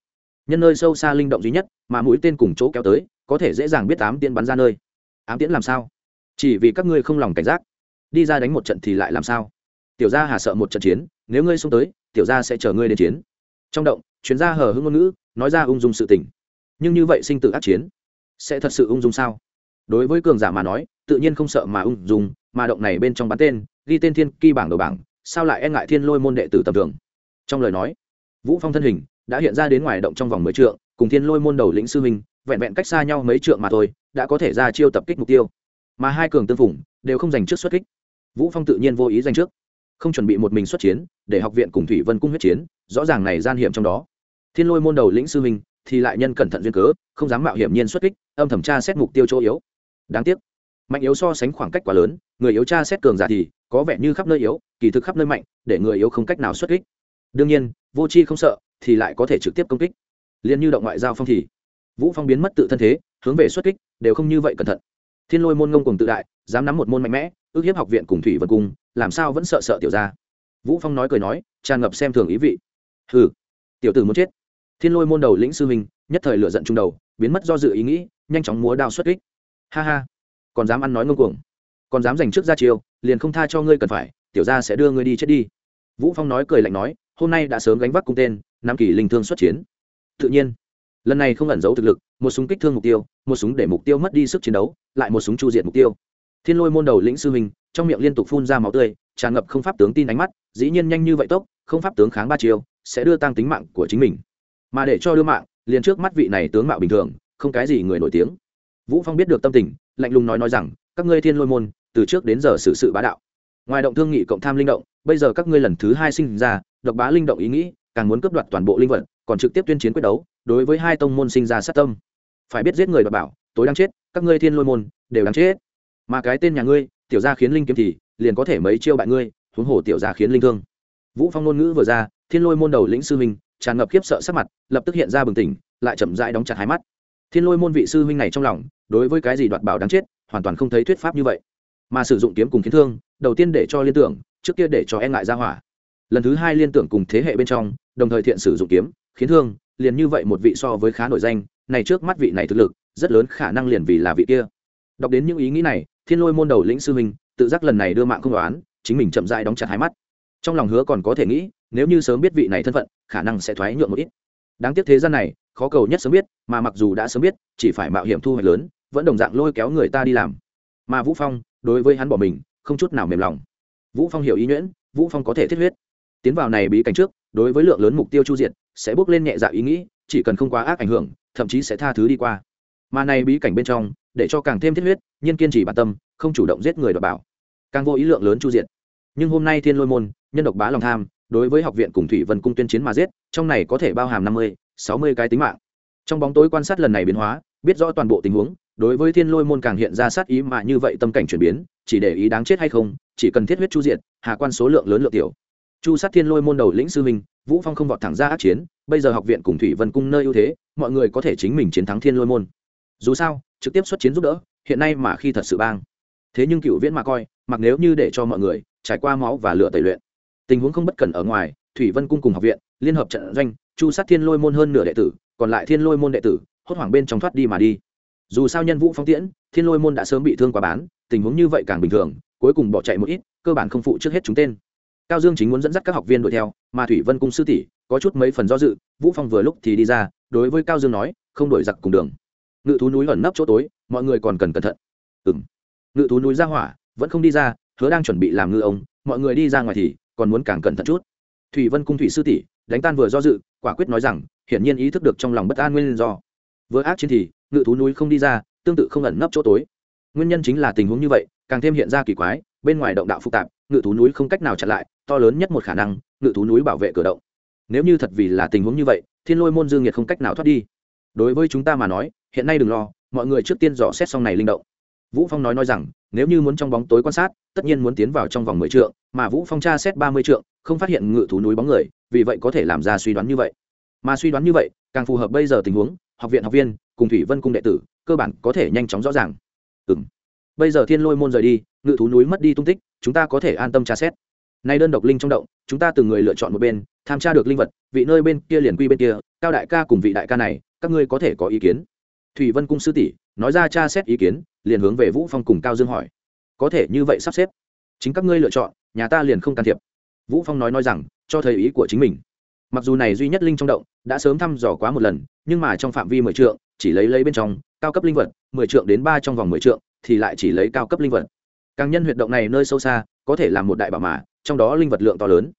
S1: Nhân nơi sâu xa linh động duy nhất mà mũi tên cùng chỗ kéo tới có thể dễ dàng biết ám tiễn bắn ra nơi. Ám tiễn làm sao? Chỉ vì các ngươi không lòng cảnh giác. Đi ra đánh một trận thì lại làm sao? Tiểu gia hà sợ một trận chiến nếu ngươi xuống tới tiểu gia sẽ chờ ngươi đến chiến. Trong động chuyến gia hờ hững ngôn ngữ nói ra ung dung sự tình. Nhưng như vậy sinh tử ác chiến sẽ thật sự ung dung sao? Đối với cường giả mà nói tự nhiên không sợ mà ung dung mà động này bên trong bắn tên ghi tên thiên kỳ bảng đầu bảng, sao lại e ngại thiên lôi môn đệ tử tầm thường? Trong lời nói, vũ phong thân hình đã hiện ra đến ngoài động trong vòng mười trượng, cùng thiên lôi môn đầu lĩnh sư minh vẹn vẹn cách xa nhau mấy trượng mà thôi, đã có thể ra chiêu tập kích mục tiêu. Mà hai cường tương phủng đều không giành trước xuất kích. Vũ phong tự nhiên vô ý giành trước, không chuẩn bị một mình xuất chiến, để học viện cùng thủy vân cung huyết chiến, rõ ràng này gian hiểm trong đó. Thiên lôi môn đầu lĩnh sư minh thì lại nhân cẩn thận duyên cớ, không dám mạo hiểm nhiên xuất kích, âm thẩm tra xét mục tiêu chỗ yếu. Đáng tiếc, mạnh yếu so sánh khoảng cách quá lớn, người yếu tra xét cường giả thì có vẻ như khắp nơi yếu, kỳ thực khắp nơi mạnh, để người yếu không cách nào xuất kích. Đương nhiên, vô c h i không sợ, thì lại có thể trực tiếp công kích. Liền như động ngoại giao phong thì, vũ phong biến mất tự thân thế, hướng về xuất kích, đều không như vậy cẩn thận. Thiên lôi môn ngông cùng tự đại, dám nắm một môn mạnh mẽ, ước hiếp học viện cùng thủy vân cung, làm sao vẫn sợ sợ tiểu ra vũ phong nói cười nói, tràn ngập xem thường ý vị. Hừ, tiểu tử muốn chết. Thiên lôi môn đầu lĩnh sư minh nhất thời lựa giận trung đầu, biến mất do dự ý nghĩ, nhanh chóng múa đao xuất kích. Ha ha, còn dám ăn nói ngông cuồng. Còn dám giành trước ra chiêu liền không tha cho ngươi cần phải, tiểu gia sẽ đưa ngươi đi chết đi. Vũ phong nói cười lạnh nói, hôm nay đã sớm gánh vác cung tên nam kỳ linh thương xuất chiến. Tự nhiên, lần này không ẩn giấu thực lực, một súng kích thương mục tiêu, một súng để mục tiêu mất đi sức chiến đấu, lại một súng chu diệt mục tiêu. Thiên lôi môn đầu lĩnh sư huynh, trong miệng liên tục phun ra máu tươi, tràn ngập không pháp tướng tin ánh mắt, dĩ nhiên nhanh như vậy tốc, không pháp tướng kháng ba chiều sẽ đưa tăng tính mạng của chính mình. Mà để cho đưa mạng, liền trước mắt vị này tướng mạo bình thường, không cái gì người nổi tiếng. Vũ phong biết được tâm tình, lạnh lùng nói nói rằng, các ngươi thiên lôi môn từ trước đến giờ xử sự bá đạo. Ngoài động thương nghị cộng tham linh động, bây giờ các ngươi lần thứ hai sinh ra, độc bá linh động ý nghĩ, càng muốn cướp đoạt toàn bộ linh vật, còn trực tiếp tuyên chiến quyết đấu, đối với hai tông môn sinh ra sát tâm. Phải biết giết người đoạt bảo, tối đang chết, các ngươi thiên lôi môn, đều đang chết. Mà cái tên nhà ngươi, tiểu gia khiến linh kiếm thì, liền có thể mấy chiêu bại ngươi, huống hồ tiểu gia khiến linh thương. Vũ phong ngôn ngữ vừa ra, thiên lôi môn đầu lĩnh sư minh tràn ngập khiếp sợ sắc mặt, lập tức hiện ra bừng tỉnh, lại chậm rãi đóng chặt hai mắt. Thiên lôi môn vị sư huynh này trong lòng, đối với cái gì đoạt bảo đáng chết, hoàn toàn không thấy thuyết pháp như vậy mà sử dụng kiếm cùng kiến thương, đầu tiên để cho liên tưởng, trước kia để cho e ngại ra hỏa. Lần thứ hai liên tưởng cùng thế hệ bên trong, đồng thời thiện sử dụng kiếm khiến thương, liền như vậy một vị so với khá nổi danh, này trước mắt vị này thực lực, rất lớn khả năng liền vì là vị kia. Đọc đến những ý nghĩ này, thiên lôi môn đầu lĩnh sư huynh, tự giác lần này đưa mạng không đoán, chính mình chậm dại đóng chặt hai mắt. Trong lòng hứa còn có thể nghĩ, nếu như sớm biết vị này thân phận, khả năng sẽ thoái nhượng một ít. Đáng tiếc thế gian này, khó cầu nhất sớm biết, mà mặc dù đã sớm biết, chỉ phải mạo hiểm thu hoạch lớn, vẫn đồng dạng lôi kéo người ta đi làm. Mà vũ phong đối với hắn bỏ mình, không chút nào mềm lòng. Vũ phong hiểu ý nhuyễn, vũ phong có thể thiết huyết. Tiến vào này bí cảnh trước, đối với lượng lớn mục tiêu chu diệt, sẽ bước lên nhẹ dạ ý nghĩ, chỉ cần không quá ác ảnh hưởng, thậm chí sẽ tha thứ đi qua. Mà này bí cảnh bên trong, để cho càng thêm thiết huyết, nhiên kiên trì bản tâm, không chủ động giết người đọc bảo. Càng vô ý lượng lớn chu diệt. Nhưng hôm nay thiên lôi môn, nhân độc bá lòng tham, đối với học viện cùng thủy vân cung tuyên chiến mà giết, trong này có thể bao hàm năm mươi, sáu mươi cái tính mạng. Trong bóng tối quan sát lần này biến hóa, biết rõ toàn bộ tình huống đối với thiên lôi môn càng hiện ra sát ý mà như vậy tâm cảnh chuyển biến, chỉ để ý đáng chết hay không, chỉ cần thiết huyết chu diện hà quan số lượng lớn lượng tiểu. Chu sát thiên lôi môn đầu lĩnh sư minh vũ phong không vọt thẳng ra ác chiến, bây giờ học viện cùng thủy vân cung nơi ưu thế, mọi người có thể chính mình chiến thắng thiên lôi môn. Dù sao, trực tiếp xuất chiến giúp đỡ, hiện nay mà khi thật sự bang. Thế nhưng cựu viễn mà coi, mặc nếu như để cho mọi người trải qua máu và lửa tẩy luyện, tình huống không bất cần ở ngoài, thủy vân cung cùng học viện, liên hợp trận doanh, chu sát thiên lôi môn hơn nửa đệ tử, còn lại thiên lôi môn đệ tử, hốt hoảng bên trong thoát đi mà đi dù sao nhân vũ phong tiễn, thiên lôi môn đã sớm bị thương quá bán, tình huống như vậy càng bình thường, cuối cùng bỏ chạy một ít, cơ bản không phụ trước hết chúng tên. Cao dương chính muốn dẫn dắt các học viên đuổi theo, mà thủy vân cung sư tỷ, có chút mấy phần do dự, vũ phong vừa lúc thì đi ra, đối với cao dương nói, không đổi giặc cùng đường. Ngự thú núi ẩn nấp chỗ tối, mọi người còn cần cẩn thận. Ừng ngự thú núi ra hỏa, vẫn không đi ra, hứa đang chuẩn bị làm ngư ông, mọi người đi ra ngoài thì còn muốn càng cẩn thận chút. Thủy vân cung thủy sư tỷ, đánh tan vừa do dự, quả quyết nói rằng, hiển nhiên ý thức được trong lòng bất an nguyên do. Vừa ác chiến thì ngự thú núi không đi ra, tương tự không ẩn nấp chỗ tối. Nguyên nhân chính là tình huống như vậy, càng thêm hiện ra kỳ quái, bên ngoài động đạo phức tạp, ngự thú núi không cách nào chặn lại, to lớn nhất một khả năng, ngự thú núi bảo vệ cửa động. Nếu như thật vì là tình huống như vậy, thiên lôi môn dương nhiệt không cách nào thoát đi. Đối với chúng ta mà nói, hiện nay đừng lo, mọi người trước tiên dò xét xong này linh động. Vũ phong nói nói rằng, nếu như muốn trong bóng tối quan sát, tất nhiên muốn tiến vào trong vòng mười trượng, mà vũ phong tra xét ba mươi trượng, không phát hiện ngự thú núi bóng người, vì vậy có thể làm ra suy đoán như vậy. Mà suy đoán như vậy, càng phù hợp bây giờ tình huống học viện học viên, cùng thủy vân cung đệ tử, cơ bản có thể nhanh chóng rõ ràng. Ừ bây giờ thiên lôi môn rời đi, ngự thú núi mất đi tung tích, chúng ta có thể an tâm tra xét. Nay đơn độc linh trong động, chúng ta từng người lựa chọn một bên, tham tra được linh vật, vị nơi bên kia liền quy bên kia, cao đại ca cùng vị đại ca này, các ngươi có thể có ý kiến. Thủy vân cung sư tỷ, nói ra tra xét ý kiến, liền hướng về vũ phong cùng cao dương hỏi. Có thể như vậy sắp xếp. Chính các ngươi lựa chọn, nhà ta liền không can thiệp. Vũ phong nói nói rằng, cho thầy ý của chính mình mặc dù này duy nhất linh trong động, đã sớm thăm dò quá một lần, nhưng mà trong phạm vi mười trượng, chỉ lấy lấy bên trong, cao cấp linh vật, mười trượng đến ba trong vòng mười trượng, thì lại chỉ lấy cao cấp linh vật. Càng nhân huyệt động này nơi sâu xa, có thể làm một đại bảo mà, trong đó linh vật lượng to lớn.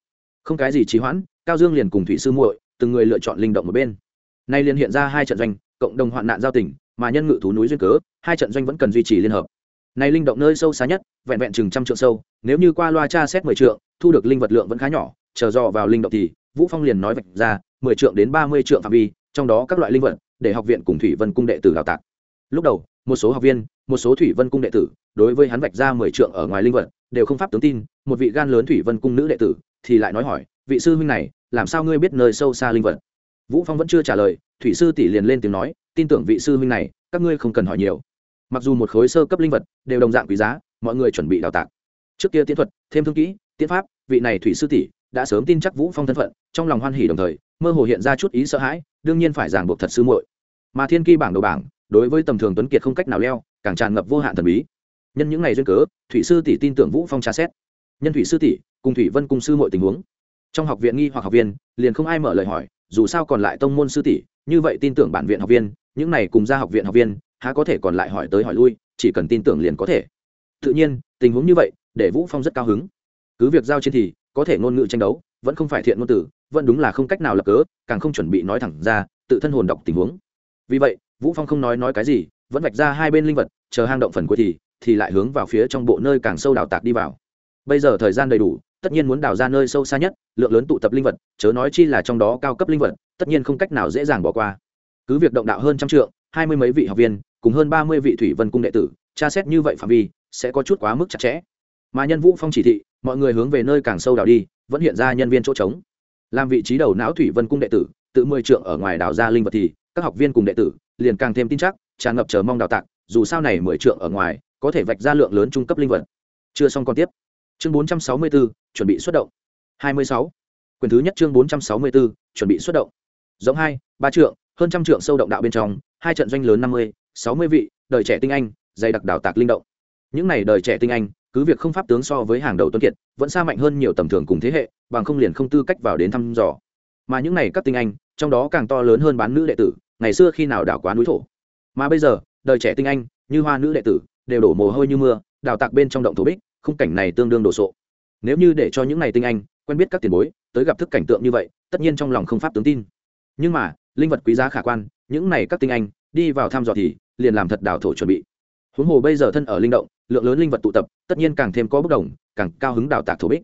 S1: Không cái gì trì hoãn, cao dương liền cùng thủy sư muội, từng người lựa chọn linh động một bên. Nay liền hiện ra hai trận doanh, cộng đồng hoạn nạn giao tỉnh mà nhân ngự thú núi duyên cớ, hai trận doanh vẫn cần duy trì liên hợp. Này linh động nơi sâu xa nhất, vẹn vẹn chừng trăm trượng sâu, nếu như qua loa tra xét mười trượng, thu được linh vật lượng vẫn khá nhỏ, chờ dò vào linh động thì vũ phong liền nói vạch ra, mười trượng đến ba mươi trượng phạm vi, trong đó các loại linh vật, để học viện cùng thủy vân cung đệ tử đào tạo lúc đầu, một số học viên, một số thủy vân cung đệ tử, đối với hắn vạch ra mười trượng ở ngoài linh vật, đều không pháp tướng tin, một vị gan lớn thủy vân cung nữ đệ tử thì lại nói hỏi, vị sư huynh này, làm sao ngươi biết nơi sâu xa linh vật? Vũ phong vẫn chưa trả lời, thủy sư tỷ liền lên tiếng nói, tin tưởng vị sư huynh này, các ngươi không cần hỏi nhiều. Mặc dù một khối sơ cấp linh vật đều đồng dạng quý giá, mọi người chuẩn bị đào tạo trước kia tiến thuật, thêm thương kỹ, tiến pháp, vị này thủy sư tỷ đã sớm tin chắc vũ phong thân phận, trong lòng hoan hỉ đồng thời, mơ hồ hiện ra chút ý sợ hãi, đương nhiên phải giảng buộc thật sư muội. Mà thiên kỳ bảng đầu bảng, đối với tầm thường tuấn kiệt không cách nào leo, càng tràn ngập vô hạn thần bí. Nhân những ngày duyên cớ, thủy sư tỷ tin tưởng vũ phong tra xét. Nhân thủy sư tỷ, cùng thủy vân cung sư muội tình huống. Trong học viện nghi hoặc học viên, liền không ai mở lời hỏi, dù sao còn lại tông môn sư tỷ, như vậy tin tưởng bản viện học viên, những này cùng ra học viện học viên, há có thể còn lại hỏi tới hỏi lui, chỉ cần tin tưởng liền có thể. Tự nhiên, tình huống như vậy, để vũ phong rất cao hứng. Cứ việc giao chiến thì có thể ngôn ngữ tranh đấu, vẫn không phải thiện ngôn tử, vẫn đúng là không cách nào lập cớ, càng không chuẩn bị nói thẳng ra, tự thân hồn đọc tình huống. Vì vậy, vũ phong không nói nói cái gì, vẫn vạch ra hai bên linh vật, chờ hang động phần cuối thì thì lại hướng vào phía trong bộ nơi càng sâu đào tạc đi vào. Bây giờ thời gian đầy đủ, tất nhiên muốn đào ra nơi sâu xa nhất, lượng lớn tụ tập linh vật, chớ nói chi là trong đó cao cấp linh vật, tất nhiên không cách nào dễ dàng bỏ qua. Cứ việc động đạo hơn trăm trượng, hai mươi mấy vị học viên, cùng hơn ba mươi vị thủy vân cung đệ tử, tra xét như vậy phạm vi, sẽ có chút quá mức chặt chẽ mà nhân vũ phong chỉ thị mọi người hướng về nơi càng sâu đào đi vẫn hiện ra nhân viên chỗ trống. Làm vị trí đầu não thủy vân cung đệ tử tự mười trượng ở ngoài đào ra linh vật thì các học viên cùng đệ tử liền càng thêm tin chắc tràn ngập chờ mong đào tạc dù sao này mười trượng ở ngoài có thể vạch ra lượng lớn trung cấp linh vật. Chưa xong còn tiếp. Chương bốn trăm sáu mươi 464, chuẩn bị xuất động. hai mươi sáu. Quyền thứ nhất chương bốn trăm sáu mươi 464, chuẩn bị xuất động. Giống hai ba trượng hơn trăm trượng sâu động đạo bên trong hai trận doanh lớn năm mươi sáu mươi vị đời trẻ tinh anh dày đặc đào tạc linh động. Những này đời trẻ tinh anh cứ việc không pháp tướng so với hàng đầu tuấn kiệt, vẫn xa mạnh hơn nhiều tầm thường cùng thế hệ, bằng không liền không tư cách vào đến thăm dò. Mà những này các tinh anh, trong đó càng to lớn hơn bán nữ đệ tử, ngày xưa khi nào đảo quá núi thổ. Mà bây giờ, đời trẻ tinh anh, như hoa nữ đệ tử, đều đổ mồ hôi như mưa, đào tạc bên trong động thổ bích, khung cảnh này tương đương đồ sộ. Nếu như để cho những này tinh anh quen biết các tiền bối, tới gặp thức cảnh tượng như vậy, tất nhiên trong lòng không pháp tướng tin. Nhưng mà, linh vật quý giá khả quan, những này các tinh anh, đi vào thăm dò thì, liền làm thật đào thổ chuẩn bị huống hồ bây giờ thân ở linh động, lượng lớn linh vật tụ tập, tất nhiên càng thêm có bất đồng, càng cao hứng đào tạc thổ bích.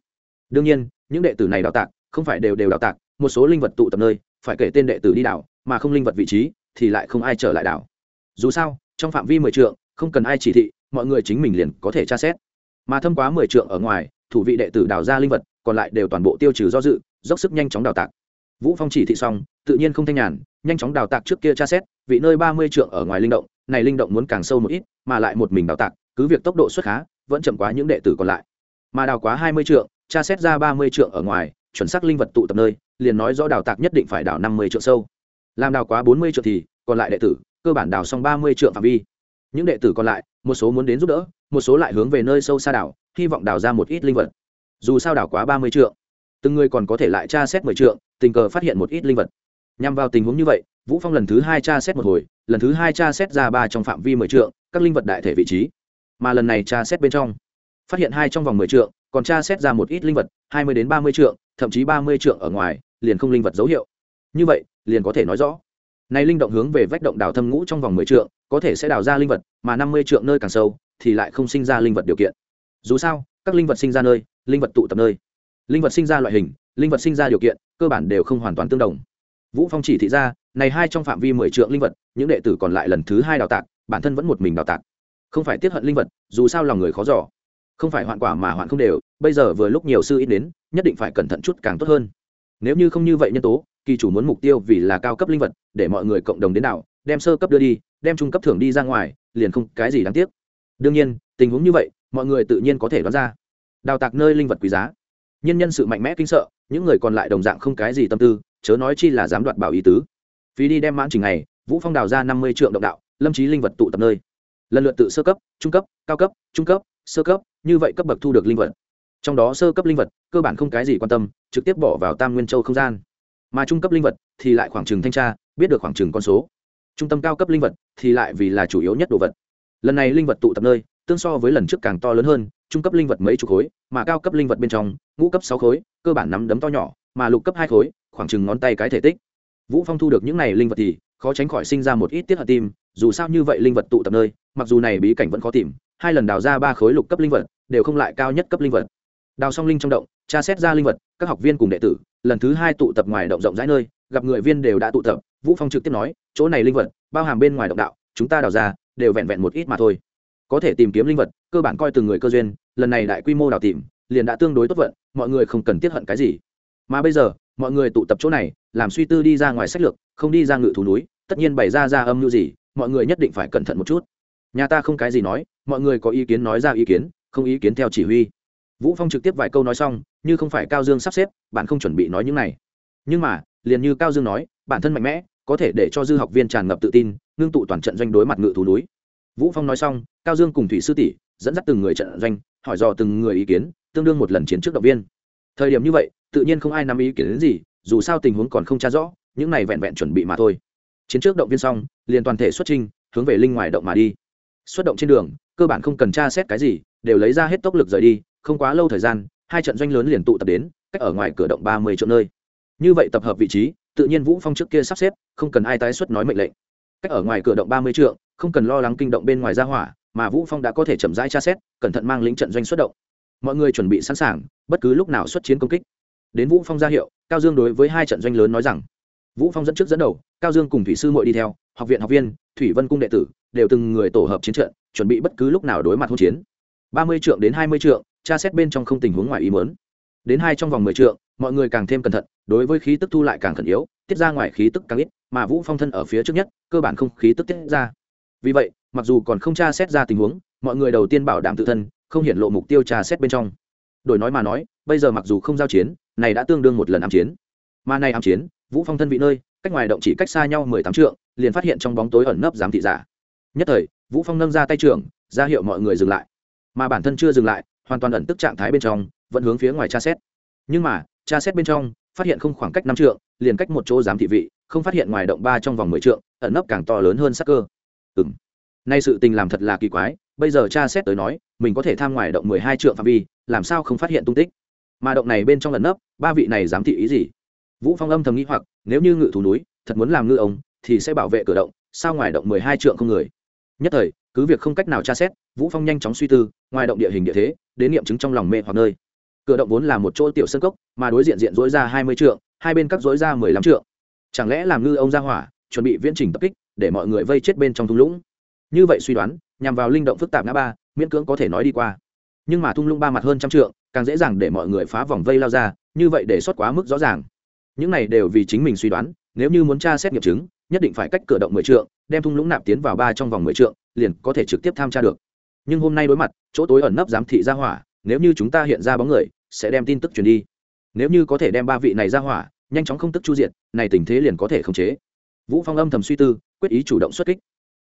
S1: Đương nhiên, những đệ tử này đào tạc, không phải đều đều đào tạc, một số linh vật tụ tập nơi, phải kể tên đệ tử đi đảo, mà không linh vật vị trí, thì lại không ai trở lại đảo. Dù sao, trong phạm vi mười trượng, không cần ai chỉ thị, mọi người chính mình liền có thể tra xét. Mà thâm quá mười trượng ở ngoài, thủ vị đệ tử đào ra linh vật, còn lại đều toàn bộ tiêu trừ do dự, dốc sức nhanh chóng đào tạc. Vũ phong chỉ thị xong, tự nhiên không thanh nhàn, nhanh chóng đào tạc trước kia tra xét, vị nơi ba mươi trượng ở ngoài linh động này linh động muốn càng sâu một ít, mà lại một mình đào tạc, cứ việc tốc độ xuất khá, vẫn chậm quá những đệ tử còn lại. Mà đào quá hai mươi trượng, tra xét ra ba mươi trượng ở ngoài, chuẩn xác linh vật tụ tập nơi, liền nói rõ đào tạc nhất định phải đào năm mươi trượng sâu. Làm đào quá bốn mươi trượng thì, còn lại đệ tử, cơ bản đào xong ba mươi trượng phạm vi. Những đệ tử còn lại, một số muốn đến giúp đỡ, một số lại hướng về nơi sâu xa đảo, hy vọng đào ra một ít linh vật. Dù sao đảo quá ba mươi trượng, từng người còn có thể lại tra xét mười trượng, tình cờ phát hiện một ít linh vật. Nhằm vào tình huống như vậy vũ phong lần thứ hai tra xét một hồi, lần thứ hai tra xét ra ba trong phạm vi mười trượng, các linh vật đại thể vị trí. Mà lần này tra xét bên trong, phát hiện hai trong vòng mười trượng, còn tra xét ra một ít linh vật, hai mươi đến ba mươi trượng, thậm chí ba mươi trượng ở ngoài, liền không linh vật dấu hiệu. Như vậy, liền có thể nói rõ. Này linh động hướng về vách động đào thâm ngũ trong vòng mười trượng, có thể sẽ đào ra linh vật, mà năm mươi trượng nơi càng sâu, thì lại không sinh ra linh vật điều kiện. Dù sao, các linh vật sinh ra nơi, linh vật tụ tập nơi. Linh vật sinh ra loại hình, linh vật sinh ra điều kiện, cơ bản đều không hoàn toàn tương đồng vũ phong chỉ thị ra, này hai trong phạm vi mười trượng linh vật, những đệ tử còn lại lần thứ hai đào tạc, bản thân vẫn một mình đào tạc. Không phải tiếp hận linh vật, dù sao lòng người khó giỏ không phải hoạn quả mà hoạn không đều, bây giờ vừa lúc nhiều sư ít đến, nhất định phải cẩn thận chút càng tốt hơn. Nếu như không như vậy nhân tố, kỳ chủ muốn mục tiêu vì là cao cấp linh vật, để mọi người cộng đồng đến đảo, đem sơ cấp đưa đi, đem trung cấp thưởng đi ra ngoài, liền không cái gì đáng tiếc. Đương nhiên, tình huống như vậy, mọi người tự nhiên có thể đoán ra. Đào tạc nơi linh vật quý giá. Nhân nhân sự mạnh mẽ kinh sợ, những người còn lại đồng dạng không cái gì tâm tư chớ nói chi là dám đoạt bảo ý tứ. Phí đi đem mãn trình này, vũ phong đào ra năm mươi triệu động đạo, lâm trí linh vật tụ tập nơi. Lần lượt tự sơ cấp, trung cấp, cao cấp, trung cấp, sơ cấp, như vậy cấp bậc thu được linh vật. Trong đó sơ cấp linh vật, cơ bản không cái gì quan tâm, trực tiếp bỏ vào tam nguyên châu không gian. Mà trung cấp linh vật thì lại khoảng trừng thanh tra, biết được khoảng trừng con số. Trung tâm cao cấp linh vật thì lại vì là chủ yếu nhất đồ vật. Lần này linh vật tụ tập nơi, tương so với lần trước càng to lớn hơn, trung cấp linh vật mấy chục khối, mà cao cấp linh vật bên trong, ngũ cấp sáu khối, cơ bản nắm đấm to nhỏ mà lục cấp hai khối, khoảng chừng ngón tay cái thể tích. Vũ phong thu được những này linh vật thì khó tránh khỏi sinh ra một ít tiết hận tim, dù sao như vậy linh vật tụ tập nơi, mặc dù này bí cảnh vẫn khó tìm, hai lần đào ra ba khối lục cấp linh vật, đều không lại cao nhất cấp linh vật. Đào song linh trong động, tra xét ra linh vật, các học viên cùng đệ tử, lần thứ hai tụ tập ngoài động rộng rãi nơi, gặp người viên đều đã tụ tập, vũ phong trực tiếp nói, chỗ này linh vật, bao hàm bên ngoài động đạo, chúng ta đào ra, đều vẹn vẹn một ít mà thôi. Có thể tìm kiếm linh vật, cơ bản coi từng người cơ duyên, lần này đại quy mô đào tìm, liền đã tương đối tốt vận, mọi người không cần tiết hận cái gì mà bây giờ, mọi người tụ tập chỗ này, làm suy tư đi ra ngoài sách lược, không đi ra ngự thú núi, tất nhiên bày ra ra âm mưu gì, mọi người nhất định phải cẩn thận một chút. Nhà ta không cái gì nói, mọi người có ý kiến nói ra ý kiến, không ý kiến theo chỉ huy. Vũ phong trực tiếp vài câu nói xong, như không phải cao dương sắp xếp, bạn không chuẩn bị nói những này. Nhưng mà, liền như cao dương nói, bản thân mạnh mẽ, có thể để cho dư học viên tràn ngập tự tin, ngưng tụ toàn trận doanh đối mặt ngự thú núi. Vũ phong nói xong, cao dương cùng thủy sư tỷ dẫn dắt từng người trận doanh, hỏi dò từng người ý kiến, tương đương một lần chiến trước động viên. Thời điểm như vậy tự nhiên không ai nắm ý kiến đến gì, dù sao tình huống còn không tra rõ, những này vẹn vẹn chuẩn bị mà thôi. Chiến trước động viên xong, liền toàn thể xuất trình, hướng về linh ngoài động mà đi. Xuất động trên đường, cơ bản không cần tra xét cái gì, đều lấy ra hết tốc lực rời đi, không quá lâu thời gian, hai trận doanh lớn liền tụ tập đến, cách ở ngoài cửa động ba mươi chỗ nơi. Như vậy tập hợp vị trí, tự nhiên vũ phong trước kia sắp xếp, không cần ai tái xuất nói mệnh lệnh. Cách ở ngoài cửa động ba mươi trượng, không cần lo lắng kinh động bên ngoài ra hỏa, mà vũ phong đã có thể chậm rãi tra xét, cẩn thận mang lính trận doanh xuất động. Mọi người chuẩn bị sẵn sàng, bất cứ lúc nào xuất chiến công kích đến vũ phong ra hiệu, cao dương đối với hai trận doanh lớn nói rằng, vũ phong dẫn trước dẫn đầu, cao dương cùng thủy sư muội đi theo, học viện học viên, thủy vân cung đệ tử, đều từng người tổ hợp chiến trận, chuẩn bị bất cứ lúc nào đối mặt hỗn chiến. ba mươi trượng đến hai mươi trượng, tra xét bên trong không tình huống ngoài ý muốn. Đến hai trong vòng mười trượng, mọi người càng thêm cẩn thận, đối với khí tức thu lại càng khẩn yếu, tiết ra ngoài khí tức càng ít, mà vũ phong thân ở phía trước nhất, cơ bản không khí tức tiết ra. Vì vậy, mặc dù còn không tra xét ra tình huống, mọi người đầu tiên bảo đảm tự thân, không hiện lộ mục tiêu tra xét bên trong. Đổi nói mà nói bây giờ mặc dù không giao chiến này đã tương đương một lần ám chiến. Mà này ám chiến vũ phong thân vị nơi cách ngoài động chỉ cách xa nhau mười tám trượng liền phát hiện trong bóng tối ẩn nấp giám thị giả. Nhất thời vũ phong nâng ra tay trưởng ra hiệu mọi người dừng lại. Mà bản thân chưa dừng lại hoàn toàn ẩn tức trạng thái bên trong vẫn hướng phía ngoài tra xét. Nhưng mà tra xét bên trong phát hiện không khoảng cách năm trượng liền cách một chỗ giám thị vị không phát hiện ngoài động ba trong vòng mười trượng ẩn nấp càng to lớn hơn sắc cơ. Ừm, nay sự tình làm thật là kỳ quái bây giờ tra xét tới nói mình có thể tham ngoài động mười hai trượng phạm vi làm sao không phát hiện tung tích? Mà động này bên trong lần nấp, ba vị này dám thị ý gì? Vũ phong âm thầm nghĩ hoặc, nếu như ngự thú núi, thật muốn làm ngư ông, thì sẽ bảo vệ cửa động, sao ngoài động mười hai trượng không người? Nhất thời, cứ việc không cách nào tra xét, vũ phong nhanh chóng suy tư, ngoài động địa hình địa thế, đến nghiệm chứng trong lòng mê hoặc nơi. Cửa động vốn là một chỗ tiểu sân cốc, mà đối diện diện dối ra hai mươi trượng, hai bên cắt dối ra mười lăm trượng. Chẳng lẽ làm ngư ông ra hỏa, chuẩn bị viễn trình tập kích, để mọi người vây chết bên trong thung lũng? Như vậy suy đoán, nhằm vào linh động phức tạp ngã ba, miễn cưỡng có thể nói đi qua. Nhưng mà thung lũng ba mặt hơn trăm trượng càng dễ dàng để mọi người phá vòng vây lao ra, như vậy để xuất quá mức rõ ràng. Những này đều vì chính mình suy đoán, nếu như muốn tra xét nghiệm chứng, nhất định phải cách cửa động mười trượng, đem thung lũng nạp tiến vào ba trong vòng mười trượng, liền có thể trực tiếp tham tra được. Nhưng hôm nay đối mặt, chỗ tối ẩn nấp giám thị ra hỏa, nếu như chúng ta hiện ra bóng người, sẽ đem tin tức truyền đi. Nếu như có thể đem ba vị này ra hỏa, nhanh chóng không tức chu diện này tình thế liền có thể khống chế. Vũ phong âm thầm suy tư, quyết ý chủ động xuất kích.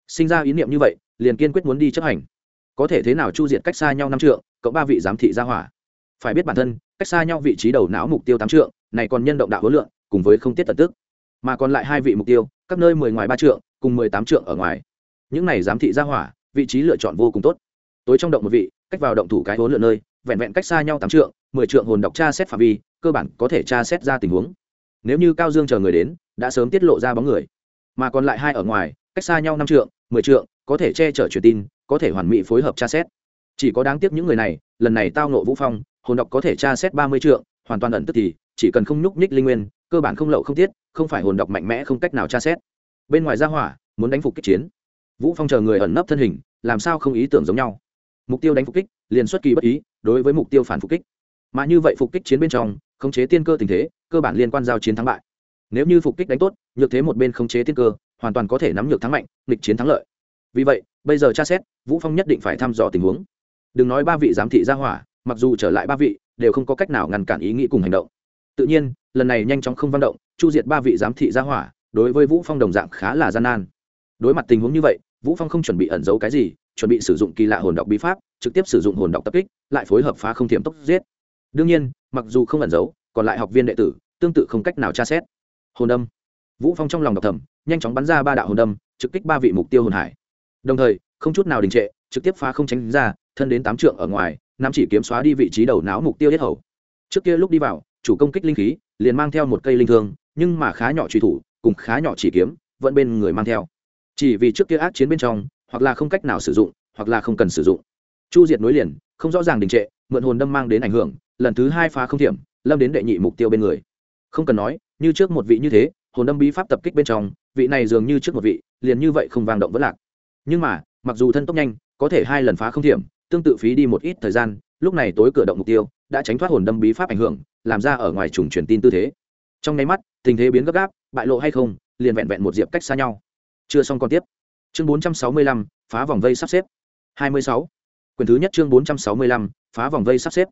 S1: Sinh ra ý niệm như vậy, liền kiên quyết muốn đi chấp hành. Có thể thế nào chu diện cách xa nhau năm trượng cộng ba vị giám thị ra hỏa? Phải biết bản thân, cách xa nhau vị trí đầu não mục tiêu tám trượng, này còn nhân động đạo hối lượng, cùng với không tiết tận tức. Mà còn lại hai vị mục tiêu, các nơi mười ngoài ba trượng, cùng mười tám trượng ở ngoài. Những này giám thị ra hỏa, vị trí lựa chọn vô cùng tốt. Tối trong động một vị, cách vào động thủ cái hối lượng nơi, vẹn vẹn cách xa nhau tám trượng, mười trượng hồn đọc tra xét phạm vi, cơ bản có thể tra xét ra tình huống. Nếu như cao dương chờ người đến, đã sớm tiết lộ ra bóng người. Mà còn lại hai ở ngoài, cách xa nhau năm trượng, mười trượng, có thể che chở truyền tin, có thể hoàn mỹ phối hợp tra xét. Chỉ có đáng tiếc những người này, lần này tao nộ vũ phong hồn đọc có thể tra xét ba mươi trượng, hoàn toàn ẩn tức thì, chỉ cần không nhúc nhích linh nguyên, cơ bản không lậu không tiết, không phải hồn đọc mạnh mẽ không cách nào tra xét. Bên ngoài ra hỏa, muốn đánh phục kích chiến. Vũ phong chờ người ẩn nấp thân hình, làm sao không ý tưởng giống nhau. Mục tiêu đánh phục kích, liền xuất kỳ bất ý, đối với mục tiêu phản phục kích. Mà như vậy phục kích chiến bên trong, khống chế tiên cơ tình thế, cơ bản liên quan giao chiến thắng bại. Nếu như phục kích đánh tốt, nhược thế một bên khống chế tiên cơ, hoàn toàn có thể nắm nhược thắng mạnh, nghịch chiến thắng lợi. Vì vậy, bây giờ tra xét, vũ phong nhất định phải thăm dò tình huống. Đừng nói ba vị giám thị ra hỏa mặc dù trở lại ba vị, đều không có cách nào ngăn cản ý nghĩ cùng hành động. Tự nhiên, lần này nhanh chóng không văn động, chu diệt ba vị giám thị ra hỏa, đối với vũ phong đồng dạng khá là gian nan. Đối mặt tình huống như vậy, vũ phong không chuẩn bị ẩn giấu cái gì, chuẩn bị sử dụng kỳ lạ hồn đọc bí pháp, trực tiếp sử dụng hồn đọc tập kích, lại phối hợp phá không thiểm tốc giết. Đương nhiên, mặc dù không ẩn giấu, còn lại học viên đệ tử, tương tự không cách nào tra xét. Hồn đâm. Vũ phong trong lòng đọc thầm, nhanh chóng bắn ra ba đạo hồn đâm, trực kích ba vị mục tiêu hồn hải. Đồng thời, không chút nào đình trệ, trực tiếp phá không tránh ra, thân đến tám trượng ở ngoài nam chỉ kiếm xóa đi vị trí đầu não mục tiêu hết hầu. Trước kia lúc đi vào, chủ công kích linh khí, liền mang theo một cây linh thương, nhưng mà khá nhỏ truy thủ, cùng khá nhỏ chỉ kiếm, vẫn bên người mang theo. Chỉ vì trước kia ác chiến bên trong, hoặc là không cách nào sử dụng, hoặc là không cần sử dụng. Chu diệt nối liền, không rõ ràng đình trệ, mượn hồn đâm mang đến ảnh hưởng, lần thứ hai phá không thiểm, lâm đến đệ nhị mục tiêu bên người. Không cần nói, như trước một vị như thế, hồn đâm bí pháp tập kích bên trong, vị này dường như trước một vị, liền như vậy không vang động vẫn lạc. Nhưng mà, mặc dù thân tốc nhanh, có thể hai lần phá không thiểm tương tự phí đi một ít thời gian, lúc này tối cửa động mục tiêu đã tránh thoát hồn đâm bí pháp ảnh hưởng, làm ra ở ngoài trùng truyền tin tư thế. Trong nháy mắt, tình thế biến gấp gáp, bại lộ hay không, liền vẹn vẹn một diệp cách xa nhau. Chưa xong còn tiếp. Chương bốn trăm sáu mươi lăm, phá vòng vây sắp xếp. hai mươi sáu. Quyền thứ nhất chương bốn trăm sáu mươi lăm, phá vòng vây sắp xếp.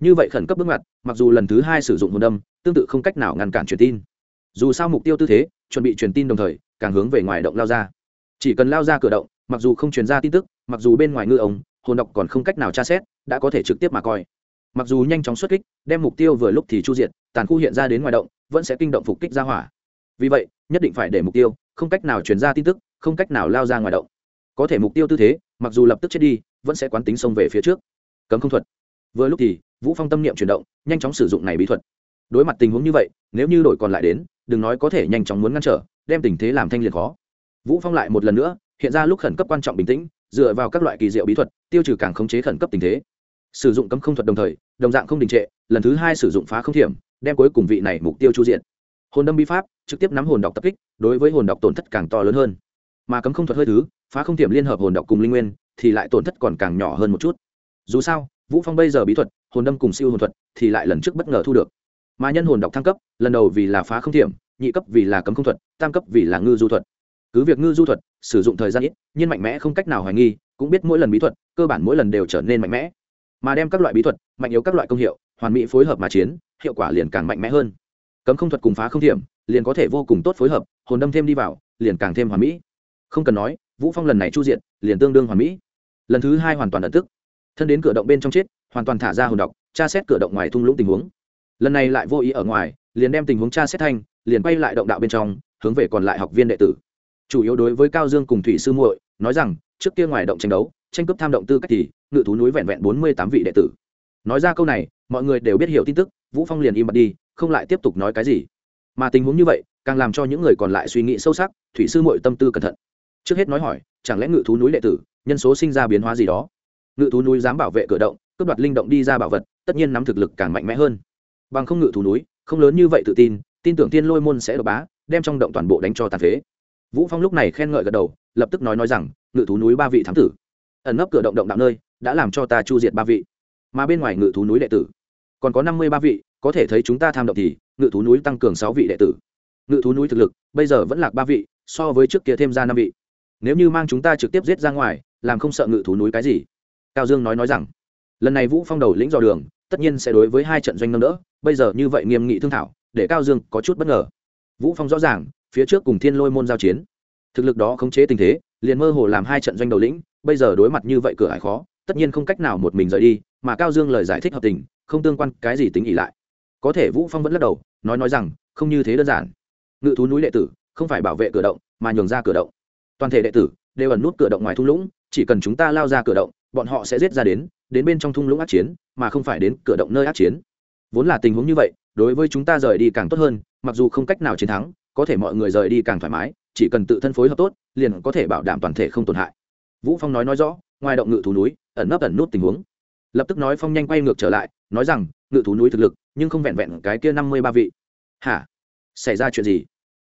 S1: Như vậy khẩn cấp bước ngoặt, mặc dù lần thứ hai sử dụng hồn đâm, tương tự không cách nào ngăn cản truyền tin. Dù sao mục tiêu tư thế, chuẩn bị truyền tin đồng thời, càng hướng về ngoài động lao ra. Chỉ cần lao ra cửa động, mặc dù không truyền ra tin tức, mặc dù bên ngoài ngư ống hồn độc còn không cách nào tra xét, đã có thể trực tiếp mà coi. Mặc dù nhanh chóng xuất kích, đem mục tiêu vừa lúc thì chu diệt, tàn khu hiện ra đến ngoài động, vẫn sẽ kinh động phục kích ra hỏa. Vì vậy, nhất định phải để mục tiêu, không cách nào truyền ra tin tức, không cách nào lao ra ngoài động. Có thể mục tiêu tư thế, mặc dù lập tức chết đi, vẫn sẽ quán tính xông về phía trước. Cấm không thuật. Vừa lúc thì, vũ phong tâm niệm chuyển động, nhanh chóng sử dụng này bí thuật. Đối mặt tình huống như vậy, nếu như đổi còn lại đến, đừng nói có thể nhanh chóng muốn ngăn trở, đem tình thế làm thanh liệt khó. Vũ phong lại một lần nữa, hiện ra lúc khẩn cấp quan trọng bình tĩnh dựa vào các loại kỳ diệu bí thuật, tiêu trừ càng khống chế khẩn cấp tình thế. Sử dụng cấm không thuật đồng thời, đồng dạng không đình trệ, lần thứ hai sử dụng phá không thiểm, đem cuối cùng vị này mục tiêu chu diện. Hồn đâm bí pháp, trực tiếp nắm hồn đọc tập kích, đối với hồn đọc tổn thất càng to lớn hơn. Mà cấm không thuật hơi thứ, phá không thiểm liên hợp hồn đọc cùng linh nguyên, thì lại tổn thất còn càng nhỏ hơn một chút. Dù sao, vũ phong bây giờ bí thuật, hồn đâm cùng siêu hồn thuật, thì lại lần trước bất ngờ thu được. Mà nhân hồn đọc thăng cấp, lần đầu vì là phá không thiểm, nhị cấp vì là cấm không thuật, tam cấp vì là ngư du thuật cứ việc ngư du thuật sử dụng thời gian ít, nhưng mạnh mẽ không cách nào hoài nghi, cũng biết mỗi lần bí thuật, cơ bản mỗi lần đều trở nên mạnh mẽ. Mà đem các loại bí thuật, mạnh yếu các loại công hiệu, hoàn mỹ phối hợp mà chiến, hiệu quả liền càng mạnh mẽ hơn. Cấm không thuật cùng phá không thiểm, liền có thể vô cùng tốt phối hợp, hồn đâm thêm đi vào, liền càng thêm hoàn mỹ. Không cần nói, vũ phong lần này chu diện liền tương đương hoàn mỹ. Lần thứ hai hoàn toàn ẩn tức. Thân đến cửa động bên trong chết, hoàn toàn thả ra hồn độc, tra xét cửa động ngoài thung lũng tình huống. Lần này lại vô ý ở ngoài, liền đem tình huống tra xét thanh, liền quay lại động đạo bên trong, hướng về còn lại học viên đệ tử chủ yếu đối với cao dương cùng thủy sư muội, nói rằng, trước kia ngoài động tranh đấu, tranh cướp tham động tư cách thì, ngự thú núi vẹn vẹn bốn mươi tám vị đệ tử. Nói ra câu này, mọi người đều biết hiểu tin tức, vũ phong liền im bặt đi, không lại tiếp tục nói cái gì. Mà tình huống như vậy, càng làm cho những người còn lại suy nghĩ sâu sắc, thủy sư muội tâm tư cẩn thận. Trước hết nói hỏi, chẳng lẽ ngự thú núi đệ tử, nhân số sinh ra biến hóa gì đó? Ngự thú núi dám bảo vệ cửa động, cướp đoạt linh động đi ra bảo vật, tất nhiên nắm thực lực càng mạnh mẽ hơn. Bằng không ngự thú núi, không lớn như vậy tự tin tin tưởng tiên lôi môn sẽ độc bá, đem trong động toàn bộ đánh cho tàn phế vũ phong lúc này khen ngợi gật đầu, lập tức nói nói rằng, ngự thú núi ba vị thám tử, ẩn nấp cửa động động đạo nơi, đã làm cho ta chu diệt ba vị. Mà bên ngoài ngự thú núi đệ tử, còn có năm mươi ba vị, có thể thấy chúng ta tham động thì, ngự thú núi tăng cường sáu vị đệ tử. Ngự thú núi thực lực, bây giờ vẫn lạc ba vị, so với trước kia thêm ra năm vị. Nếu như mang chúng ta trực tiếp giết ra ngoài, làm không sợ ngự thú núi cái gì? Cao dương nói nói rằng, lần này vũ phong đầu lĩnh dò đường, tất nhiên sẽ đối với hai trận doanh nâng đỡ, bây giờ như vậy nghiêm nghị thương thảo, để cao dương có chút bất ngờ. Vũ phong rõ ràng phía trước cùng thiên lôi môn giao chiến. Thực lực đó khống chế tình thế, liền mơ hồ làm hai trận doanh đầu lĩnh, bây giờ đối mặt như vậy cửa ải khó, tất nhiên không cách nào một mình rời đi, mà cao dương lời giải thích hợp tình, không tương quan cái gì tính ỉ lại. Có thể vũ phong vẫn lắc đầu, nói nói rằng, không như thế đơn giản. Ngự thú núi đệ tử, không phải bảo vệ cửa động, mà nhường ra cửa động. Toàn thể đệ tử đều ẩn nút cửa động ngoài thung lũng, chỉ cần chúng ta lao ra cửa động, bọn họ sẽ giết ra đến đến bên trong thung lũng ác chiến, mà không phải đến cửa động nơi ác chiến. Vốn là tình huống như vậy, đối với chúng ta rời đi càng tốt hơn, mặc dù không cách nào chiến thắng có thể mọi người rời đi càng thoải mái, chỉ cần tự thân phối hợp tốt, liền có thể bảo đảm toàn thể không tổn hại. Vũ phong nói nói rõ, ngoài động ngự thú núi, ẩn nấp ẩn nút tình huống. Lập tức nói phong nhanh quay ngược trở lại, nói rằng, ngự thú núi thực lực, nhưng không vẹn vẹn cái kia năm mươi ba vị. Hả? Xảy ra chuyện gì?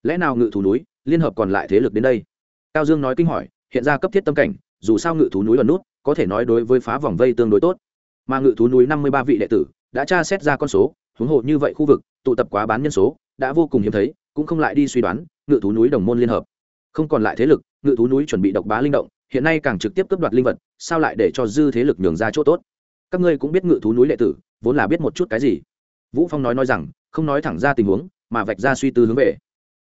S1: Lẽ nào ngự thú núi, liên hợp còn lại thế lực đến đây? Cao dương nói kinh hỏi, hiện ra cấp thiết tâm cảnh, dù sao ngự thú núi ẩn nút, có thể nói đối với phá vòng vây tương đối tốt. Mà ngự thú núi năm mươi ba vị đệ tử, đã tra xét ra con số, huống hồ như vậy khu vực, tụ tập quá bán nhân số, đã vô cùng hiếm thấy cũng không lại đi suy đoán, ngự thú núi đồng môn liên hợp. Không còn lại thế lực, ngự thú núi chuẩn bị độc bá linh động, hiện nay càng trực tiếp cướp đoạt linh vật, sao lại để cho dư thế lực nhường ra chỗ tốt? Các ngươi cũng biết ngự thú núi đệ tử, vốn là biết một chút cái gì. Vũ phong nói nói rằng, không nói thẳng ra tình huống, mà vạch ra suy tư hướng về.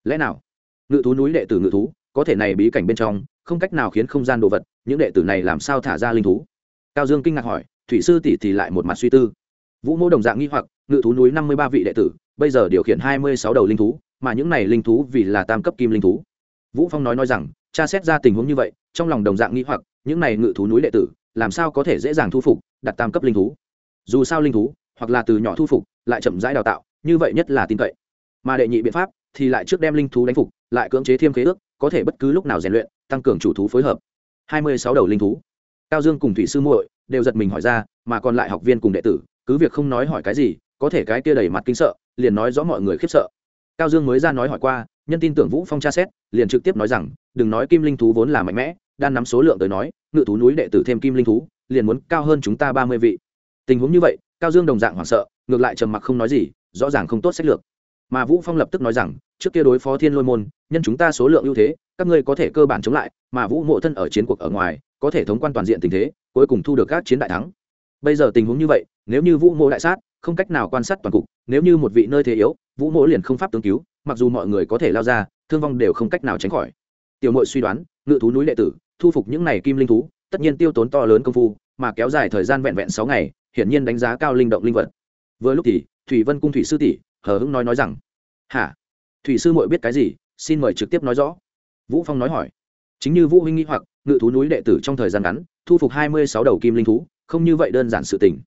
S1: Lẽ nào, ngự thú núi đệ tử ngự thú, có thể này bí cảnh bên trong, không cách nào khiến không gian đồ vật, những đệ tử này làm sao thả ra linh thú? Cao dương kinh ngạc hỏi, thủy sư tỷ thì lại một mặt suy tư. Vũ mô đồng dạng nghi hoặc, ngự thú núi năm mươi ba vị đệ tử, bây giờ điều khiển hai mươi sáu đầu linh thú mà những này linh thú vì là tam cấp kim linh thú. Vũ phong nói nói rằng cha xét ra tình huống như vậy, trong lòng đồng dạng nghĩ hoặc, những này ngự thú núi đệ tử, làm sao có thể dễ dàng thu phục, đặt tam cấp linh thú? Dù sao linh thú, hoặc là từ nhỏ thu phục, lại chậm rãi đào tạo, như vậy nhất là tin cậy. Mà đệ nhị biện pháp thì lại trước đem linh thú đánh phục, lại cưỡng chế thiêm khế ước, có thể bất cứ lúc nào rèn luyện, tăng cường chủ thú phối hợp. Hai mươi sáu đầu linh thú. Cao dương cùng thủy sư muội đều giật mình hỏi ra, mà còn lại học viên cùng đệ tử, cứ việc không nói hỏi cái gì, có thể cái kia đầy mặt kinh sợ, liền nói rõ mọi người khiếp sợ cao dương mới ra nói hỏi qua, nhân tin tưởng vũ phong tra xét, liền trực tiếp nói rằng, đừng nói kim linh thú vốn là mạnh mẽ đang nắm số lượng tới nói, ngự thú núi đệ tử thêm kim linh thú, liền muốn cao hơn chúng ta ba mươi vị. Tình huống như vậy, cao dương đồng dạng hoảng sợ, ngược lại trầm mặc không nói gì, rõ ràng không tốt sách lược. Mà vũ phong lập tức nói rằng, trước kia đối phó thiên lôi môn, nhân chúng ta số lượng ưu thế, các ngươi có thể cơ bản chống lại, mà vũ mộ thân ở chiến cuộc ở ngoài, có thể thống quan toàn diện tình thế, cuối cùng thu được các chiến đại thắng. Bây giờ tình huống như vậy, nếu như vũ mộ đại sát không cách nào quan sát toàn cục, nếu như một vị nơi thế yếu, vũ mỗ liền không pháp tương cứu, mặc dù mọi người có thể lao ra, thương vong đều không cách nào tránh khỏi. Tiểu mội suy đoán, ngự thú núi đệ tử, thu phục những này kim linh thú, tất nhiên tiêu tốn to lớn công phu, mà kéo dài thời gian vẹn vẹn sáu ngày, hiển nhiên đánh giá cao linh động linh vật. Vừa lúc thì, thủy vân cung thủy sư tỷ, hờ hững nói nói rằng, hả? Thủy sư muội biết cái gì? Xin mời trực tiếp nói rõ. Vũ phong nói hỏi. Chính như vũ huynh nghĩ hoặc, ngự thú núi đệ tử trong thời gian ngắn, thu phục hai mươi sáu đầu kim linh thú, không như vậy đơn giản sự tình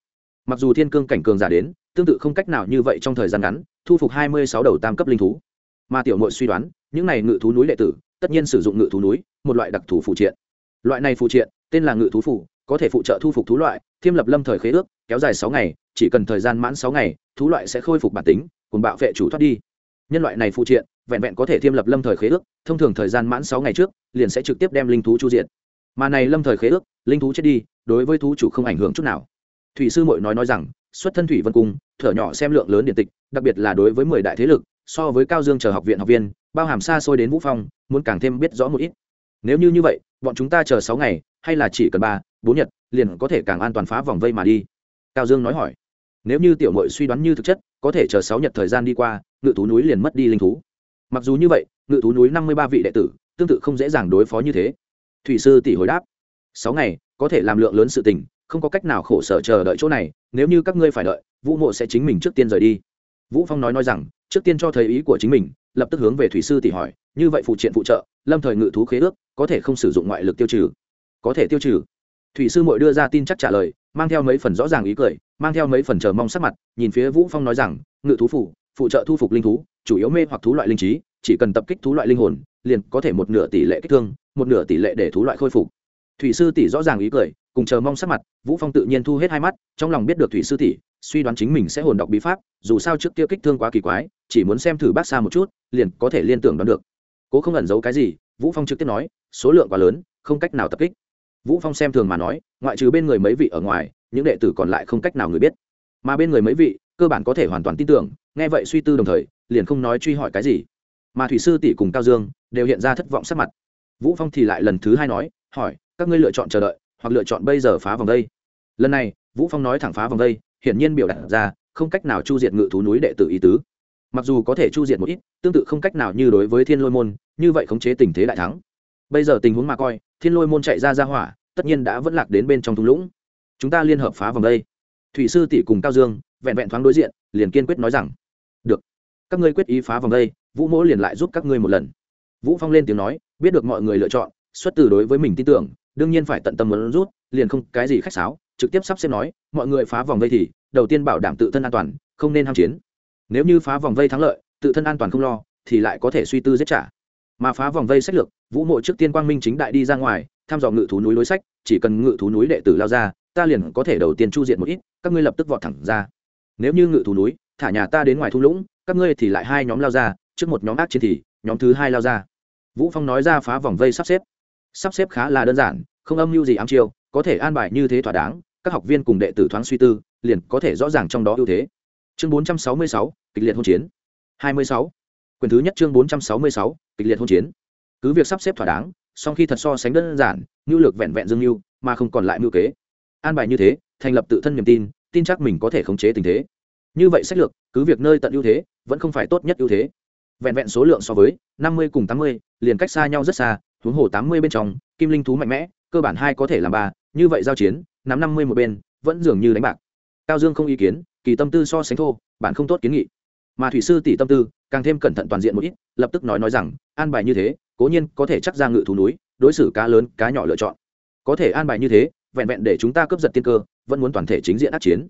S1: mặc dù thiên cương cảnh cường giả đến, tương tự không cách nào như vậy trong thời gian ngắn, thu phục hai mươi sáu đầu tam cấp linh thú. Mà tiểu mội suy đoán, những này ngự thú núi đệ tử, tất nhiên sử dụng ngự thú núi, một loại đặc thù phụ triện. Loại này phụ triện, tên là ngự thú phủ, có thể phụ trợ thu phục thú loại, thiêm lập lâm thời khế ước, kéo dài sáu ngày, chỉ cần thời gian mãn sáu ngày, thú loại sẽ khôi phục bản tính, cùng bạo vệ chủ thoát đi. Nhân loại này phụ triện, vẹn vẹn có thể thiêm lập lâm thời khế ước, thông thường thời gian mãn sáu ngày trước, liền sẽ trực tiếp đem linh thú chu diện mà này lâm thời khế ước, linh thú chết đi, đối với thú chủ không ảnh hưởng chút nào thủy sư mội nói nói rằng, xuất thân thủy vân cung, thở nhỏ xem lượng lớn điện tịch, đặc biệt là đối với mười đại thế lực, so với cao dương chờ học viện học viên, bao hàm xa xôi đến vũ phong, muốn càng thêm biết rõ một ít. Nếu như như vậy, bọn chúng ta chờ sáu ngày, hay là chỉ cần ba, bốn nhật, liền có thể càng an toàn phá vòng vây mà đi. Cao dương nói hỏi. Nếu như tiểu mội suy đoán như thực chất, có thể chờ sáu nhật thời gian đi qua, ngự thú núi liền mất đi linh thú. Mặc dù như vậy, ngự thú núi năm mươi ba vị đệ tử, tương tự không dễ dàng đối phó như thế. Thủy sư tỷ hồi đáp. Sáu ngày, có thể làm lượng lớn sự tình không có cách nào khổ sở chờ đợi chỗ này, nếu như các ngươi phải đợi, vũ mộ sẽ chính mình trước tiên rời đi. Vũ phong nói nói rằng, trước tiên cho thấy ý của chính mình, lập tức hướng về thủy sư tỷ hỏi, như vậy phụ triện phụ trợ, lâm thời ngự thú khế ước, có thể không sử dụng ngoại lực tiêu trừ? Có thể tiêu trừ. Thủy sư mội đưa ra tin chắc trả lời, mang theo mấy phần rõ ràng ý cười, mang theo mấy phần chờ mong sắc mặt, nhìn phía vũ phong nói rằng, ngự thú phủ, phụ trợ thu phục linh thú, chủ yếu mê hoặc thú loại linh trí, chỉ cần tập kích thú loại linh hồn, liền có thể một nửa tỷ lệ kích thương, một nửa tỷ lệ để thú loại khôi phục thủy sư tỷ rõ ràng ý cười, cùng chờ mong sắc mặt, vũ phong tự nhiên thu hết hai mắt, trong lòng biết được thủy sư tỷ suy đoán chính mình sẽ hồn đọc bí pháp, dù sao trước kia kích thương quá kỳ quái, chỉ muốn xem thử bác xa một chút, liền có thể liên tưởng đoán được. Cố không ẩn giấu cái gì, vũ phong trực tiếp nói, số lượng quá lớn, không cách nào tập kích. Vũ phong xem thường mà nói, ngoại trừ bên người mấy vị ở ngoài, những đệ tử còn lại không cách nào người biết. Mà bên người mấy vị, cơ bản có thể hoàn toàn tin tưởng, nghe vậy suy tư đồng thời, liền không nói truy hỏi cái gì. Mà thủy sư tỷ cùng cao dương, đều hiện ra thất vọng sắc mặt. Vũ phong thì lại lần thứ hai nói, hỏi các ngươi lựa chọn chờ đợi, hoặc lựa chọn bây giờ phá vòng đây. Lần này, vũ phong nói thẳng phá vòng đây, hiển nhiên biểu đạt ra không cách nào chu diệt ngự thú núi đệ tử ý tứ. Mặc dù có thể chu diệt một ít, tương tự không cách nào như đối với thiên lôi môn, như vậy khống chế tình thế đại thắng. Bây giờ tình huống mà coi, thiên lôi môn chạy ra ra hỏa, tất nhiên đã vẫn lạc đến bên trong thung lũng. Chúng ta liên hợp phá vòng đây. Thủy sư tỷ cùng cao dương, vẹn vẹn thoáng đối diện, liền kiên quyết nói rằng, được, các ngươi quyết ý phá vòng đây, vũ mỗ liền lại giúp các ngươi một lần. Vũ phong lên tiếng nói, biết được mọi người lựa chọn, xuất từ đối với mình tin tưởng đương nhiên phải tận tâm muốn rút, liền không cái gì khách sáo, trực tiếp sắp xếp nói, mọi người phá vòng vây thì, đầu tiên bảo đảm tự thân an toàn, không nên ham chiến. Nếu như phá vòng vây thắng lợi, tự thân an toàn không lo, thì lại có thể suy tư giết trả. Mà phá vòng vây sách lược, vũ mộ trước tiên quang minh chính đại đi ra ngoài thăm dò ngự thú núi lối sách, chỉ cần ngự thú núi đệ tử lao ra, ta liền có thể đầu tiên chu diện một ít, các ngươi lập tức vọt thẳng ra. Nếu như ngự thú núi, thả nhà ta đến ngoài thung lũng, các ngươi thì lại hai nhóm lao ra, trước một nhóm ác chiến thì, nhóm thứ hai lao ra. Vũ phong nói ra phá vòng vây sắp xếp sắp xếp khá là đơn giản không âm mưu gì ám chiêu có thể an bài như thế thỏa đáng các học viên cùng đệ tử thoáng suy tư liền có thể rõ ràng trong đó ưu thế. Chương 466, kịch liệt hôn chiến. 26. quyền thứ nhất chương 466, kịch liệt hôn chiến. Cứ việc sắp xếp thỏa đáng song khi thật so sánh đơn giản nhu lược vẹn vẹn dương mưu mà không còn lại mưu kế. An bài như thế thành lập tự thân niềm tin tin chắc mình có thể khống chế tình thế. Như vậy sách lược cứ việc nơi tận ưu thế vẫn không phải tốt nhất ưu thế. Vẹn vẹn số lượng so với năm mươi cùng tám mươi liền cách xa nhau rất xa huống hồ tám mươi bên trong, kim linh thú mạnh mẽ, cơ bản hai có thể làm ba, như vậy giao chiến, nắm năm mươi một bên, vẫn dường như đánh bạc. Cao dương không ý kiến, kỳ tâm tư so sánh thô bạn không tốt kiến nghị. Mà thủy sư tỷ tâm tư, càng thêm cẩn thận toàn diện một ít, lập tức nói nói rằng, an bài như thế, cố nhiên có thể chắc ra ngự thú núi, đối xử cá lớn, cá nhỏ lựa chọn. Có thể an bài như thế, vẹn vẹn để chúng ta cướp giật tiên cơ, vẫn muốn toàn thể chính diện ác chiến.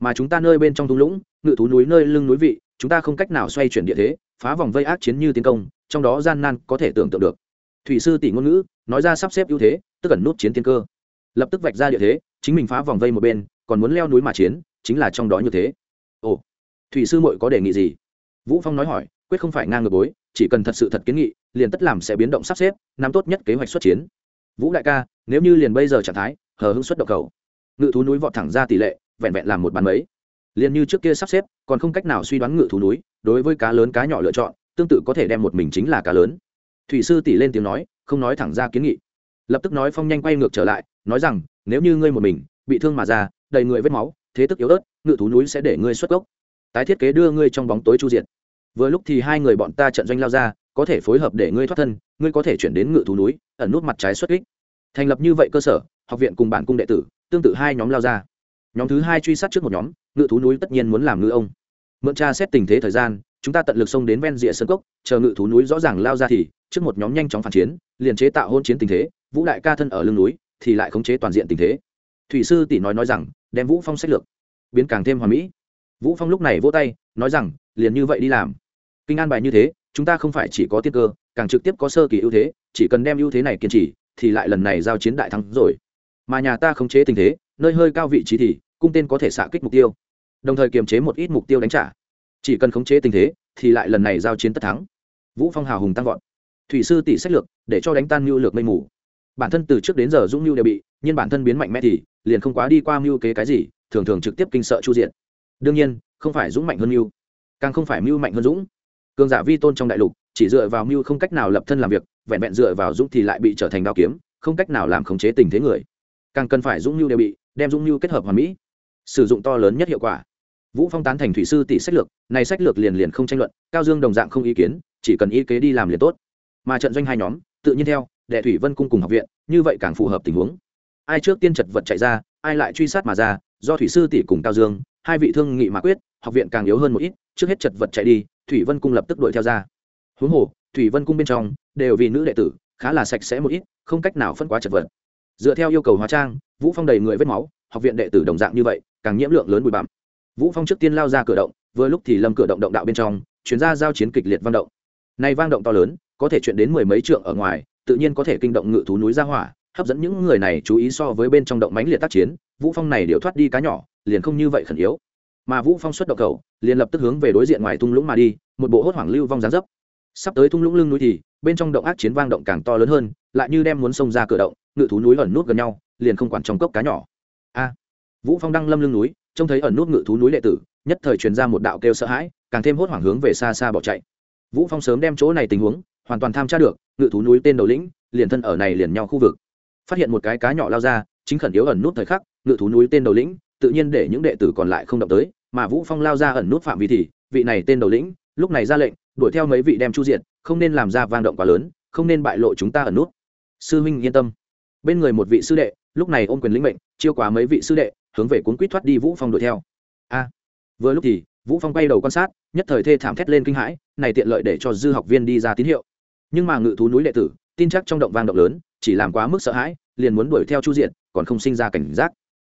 S1: Mà chúng ta nơi bên trong thung lũng, ngự thú núi nơi lưng núi vị, chúng ta không cách nào xoay chuyển địa thế, phá vòng vây ác chiến như tiến công, trong đó gian nan có thể tưởng tượng được thủy sư tỷ ngôn ngữ, nói ra sắp xếp ưu thế, tức ẩn nút chiến thiên cơ. Lập tức vạch ra địa thế, chính mình phá vòng vây một bên, còn muốn leo núi mà chiến, chính là trong đó như thế. Ồ, thủy sư muội có đề nghị gì? Vũ phong nói hỏi, quyết không phải ngang ngược bối, chỉ cần thật sự thật kiến nghị, liền tất làm sẽ biến động sắp xếp, nắm tốt nhất kế hoạch xuất chiến. Vũ đại ca, nếu như liền bây giờ trạng thái, hờ hững xuất động cầu. Ngự thú núi vọt thẳng ra tỷ lệ, vẹn vẹn làm một bàn mấy. Liền như trước kia sắp xếp, còn không cách nào suy đoán ngự thú núi, đối với cá lớn cá nhỏ lựa chọn, tương tự có thể đem một mình chính là cá lớn thủy sư tỷ lên tiếng nói, không nói thẳng ra kiến nghị. Lập tức nói phong nhanh quay ngược trở lại, nói rằng, nếu như ngươi một mình bị thương mà ra, đầy người vết máu, thế tức yếu ớt, ngự thú núi sẽ để ngươi xuất gốc. Tái thiết kế đưa ngươi trong bóng tối chu diệt. Vừa lúc thì hai người bọn ta trận doanh lao ra, có thể phối hợp để ngươi thoát thân, ngươi có thể chuyển đến ngự thú núi, ẩn nút mặt trái xuất kích. Thành lập như vậy cơ sở, học viện cùng bản cung đệ tử, tương tự hai nhóm lao ra. Nhóm thứ hai truy sát trước một nhóm, ngự thú núi tất nhiên muốn làm ngư ông. Mượn tra xét tình thế thời gian chúng ta tận lực xông đến ven rìa sân cốc, chờ ngự thú núi rõ ràng lao ra thì, trước một nhóm nhanh chóng phản chiến, liền chế tạo hôn chiến tình thế, vũ đại ca thân ở lưng núi, thì lại khống chế toàn diện tình thế. Thủy sư tỷ nói nói rằng, đem vũ phong sách lược, biến càng thêm hoàn mỹ. Vũ phong lúc này vỗ tay, nói rằng, liền như vậy đi làm. Kinh an bài như thế, chúng ta không phải chỉ có tiên cơ, càng trực tiếp có sơ kỳ ưu thế, chỉ cần đem ưu thế này kiên trì, thì lại lần này giao chiến đại thắng rồi. Mà nhà ta khống chế tình thế, nơi hơi cao vị trí thì, cung tên có thể xạ kích mục tiêu. Đồng thời kiềm chế một ít mục tiêu đánh trả chỉ cần khống chế tình thế, thì lại lần này giao chiến tất thắng. Vũ phong hào hùng tăng vọt. Thủy sư tỷ sách lược, để cho đánh tan mưu lược mây mù. Bản thân từ trước đến giờ dũng mưu đều bị, nhưng bản thân biến mạnh mẽ thì, liền không quá đi qua mưu kế cái gì, thường thường trực tiếp kinh sợ chu diện. Đương nhiên, không phải dũng mạnh hơn mưu càng không phải mưu mạnh hơn dũng. Cường giả vi tôn trong đại lục, chỉ dựa vào mưu không cách nào lập thân làm việc, vẹn vẹn dựa vào dũng thì lại bị trở thành đao kiếm, không cách nào làm khống chế tình thế người. Càng cần phải dũng mưu đều bị, đem dũng mưu kết hợp hoàn mỹ, sử dụng to lớn nhất hiệu quả vũ phong tán thành thủy sư tỷ sách lược này sách lược liền liền không tranh luận, cao dương đồng dạng không ý kiến, chỉ cần ý kế đi làm liền tốt. Mà trận doanh hai nhóm, tự nhiên theo, đệ thủy vân cung cùng học viện, như vậy càng phù hợp tình huống. Ai trước tiên chật vật chạy ra, ai lại truy sát mà ra, do thủy sư tỷ cùng cao dương, hai vị thương nghị mà quyết, học viện càng yếu hơn một ít, trước hết chật vật chạy đi, thủy vân cung lập tức đuổi theo ra. Huống hồ, thủy vân cung bên trong, đều vì nữ đệ tử, khá là sạch sẽ một ít, không cách nào phân quá chật vật. Dựa theo yêu cầu hóa trang, vũ phong đầy người vết máu, học viện đệ tử đồng dạng như vậy, càng nhiễm lượng lớn bụi bặm vũ phong trước tiên lao ra cửa động, vừa lúc thì lâm cửa động động đạo bên trong, chuyển ra giao chiến kịch liệt vang động. Này vang động to lớn, có thể chuyện đến mười mấy trượng ở ngoài, tự nhiên có thể kinh động ngự thú núi ra hỏa, hấp dẫn những người này chú ý so với bên trong động mãnh liệt tác chiến, vũ phong này điều thoát đi cá nhỏ, liền không như vậy khẩn yếu. Mà vũ phong xuất động cầu, liền lập tức hướng về đối diện ngoài thung lũng mà đi, một bộ hốt hoảng lưu vong giáng dấp. Sắp tới thung lũng lưng núi thì, bên trong động ác chiến vang động càng to lớn hơn, lại như đem muốn xông ra cửa động, ngự thú núi ẩn nút gần nhau, liền không quản trong cốc cá nhỏ. A, vũ phong đang lâm lưng núi trông thấy ẩn nút ngự thú núi đệ tử, nhất thời truyền ra một đạo kêu sợ hãi, càng thêm hốt hoảng hướng về xa xa bỏ chạy. Vũ phong sớm đem chỗ này tình huống, hoàn toàn tham tra được, ngự thú núi tên đầu lĩnh, liền thân ở này liền nhau khu vực. Phát hiện một cái cá nhỏ lao ra, chính khẩn yếu ẩn nút thời khắc, ngự thú núi tên đầu lĩnh, tự nhiên để những đệ tử còn lại không động tới, mà vũ phong lao ra ẩn nút phạm vi thì, vị này tên đầu lĩnh, lúc này ra lệnh, đuổi theo mấy vị đem chu diện không nên làm ra vang động quá lớn, không nên bại lộ chúng ta ẩn nút. Sư minh yên tâm. Bên người một vị sư đệ, lúc này ôm quyền lĩnh mệnh, chiêu quá mấy vị sư đệ hướng về cuốn quýt thoát đi vũ phong đuổi theo. A, vừa lúc thì, vũ phong bay đầu quan sát, nhất thời thê thảm thét lên kinh hãi, này tiện lợi để cho dư học viên đi ra tín hiệu. Nhưng mà ngự thú núi đệ tử, tin chắc trong động vang động lớn, chỉ làm quá mức sợ hãi, liền muốn đuổi theo chu diện còn không sinh ra cảnh giác.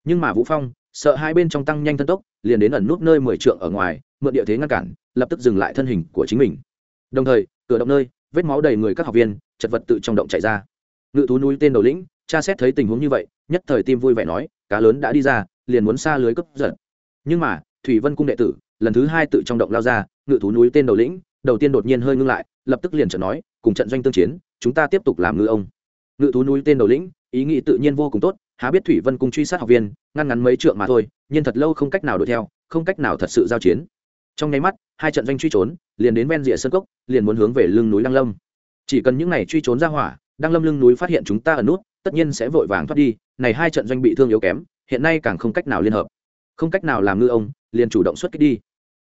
S1: Nhưng mà vũ phong, sợ hai bên trong tăng nhanh thân tốc, liền đến ẩn nút nơi mười trượng ở ngoài, mượn địa thế ngăn cản, lập tức dừng lại thân hình của chính mình. Đồng thời, cửa động nơi, vết máu đầy người các học viên, chật vật tự trong động chạy ra. Ngự thú núi tên đầu lĩnh cha xét thấy tình huống như vậy, nhất thời tim vui vẻ nói cá lớn đã đi ra, liền muốn xa lưới cấp giật. Nhưng mà, thủy vân cung đệ tử, lần thứ hai tự trong động lao ra, ngự thú núi tên đầu lĩnh, đầu tiên đột nhiên hơi ngưng lại, lập tức liền trở nói, cùng trận doanh tương chiến, chúng ta tiếp tục làm ngư ông. Ngự thú núi tên đầu lĩnh, ý nghĩ tự nhiên vô cùng tốt, há biết thủy vân cung truy sát học viên, ngăn ngắn mấy trượng mà thôi, nhưng thật lâu không cách nào đuổi theo, không cách nào thật sự giao chiến. Trong nháy mắt, hai trận doanh truy trốn, liền đến ven rìa sân cốc, liền muốn hướng về lưng núi đăng lâm. Chỉ cần những này truy trốn ra hỏa, đăng lâm lưng núi phát hiện chúng ta ở nút tất nhiên sẽ vội vàng thoát đi, này hai trận doanh bị thương yếu kém, hiện nay càng không cách nào liên hợp. Không cách nào làm ngư ông, liền chủ động xuất kích đi.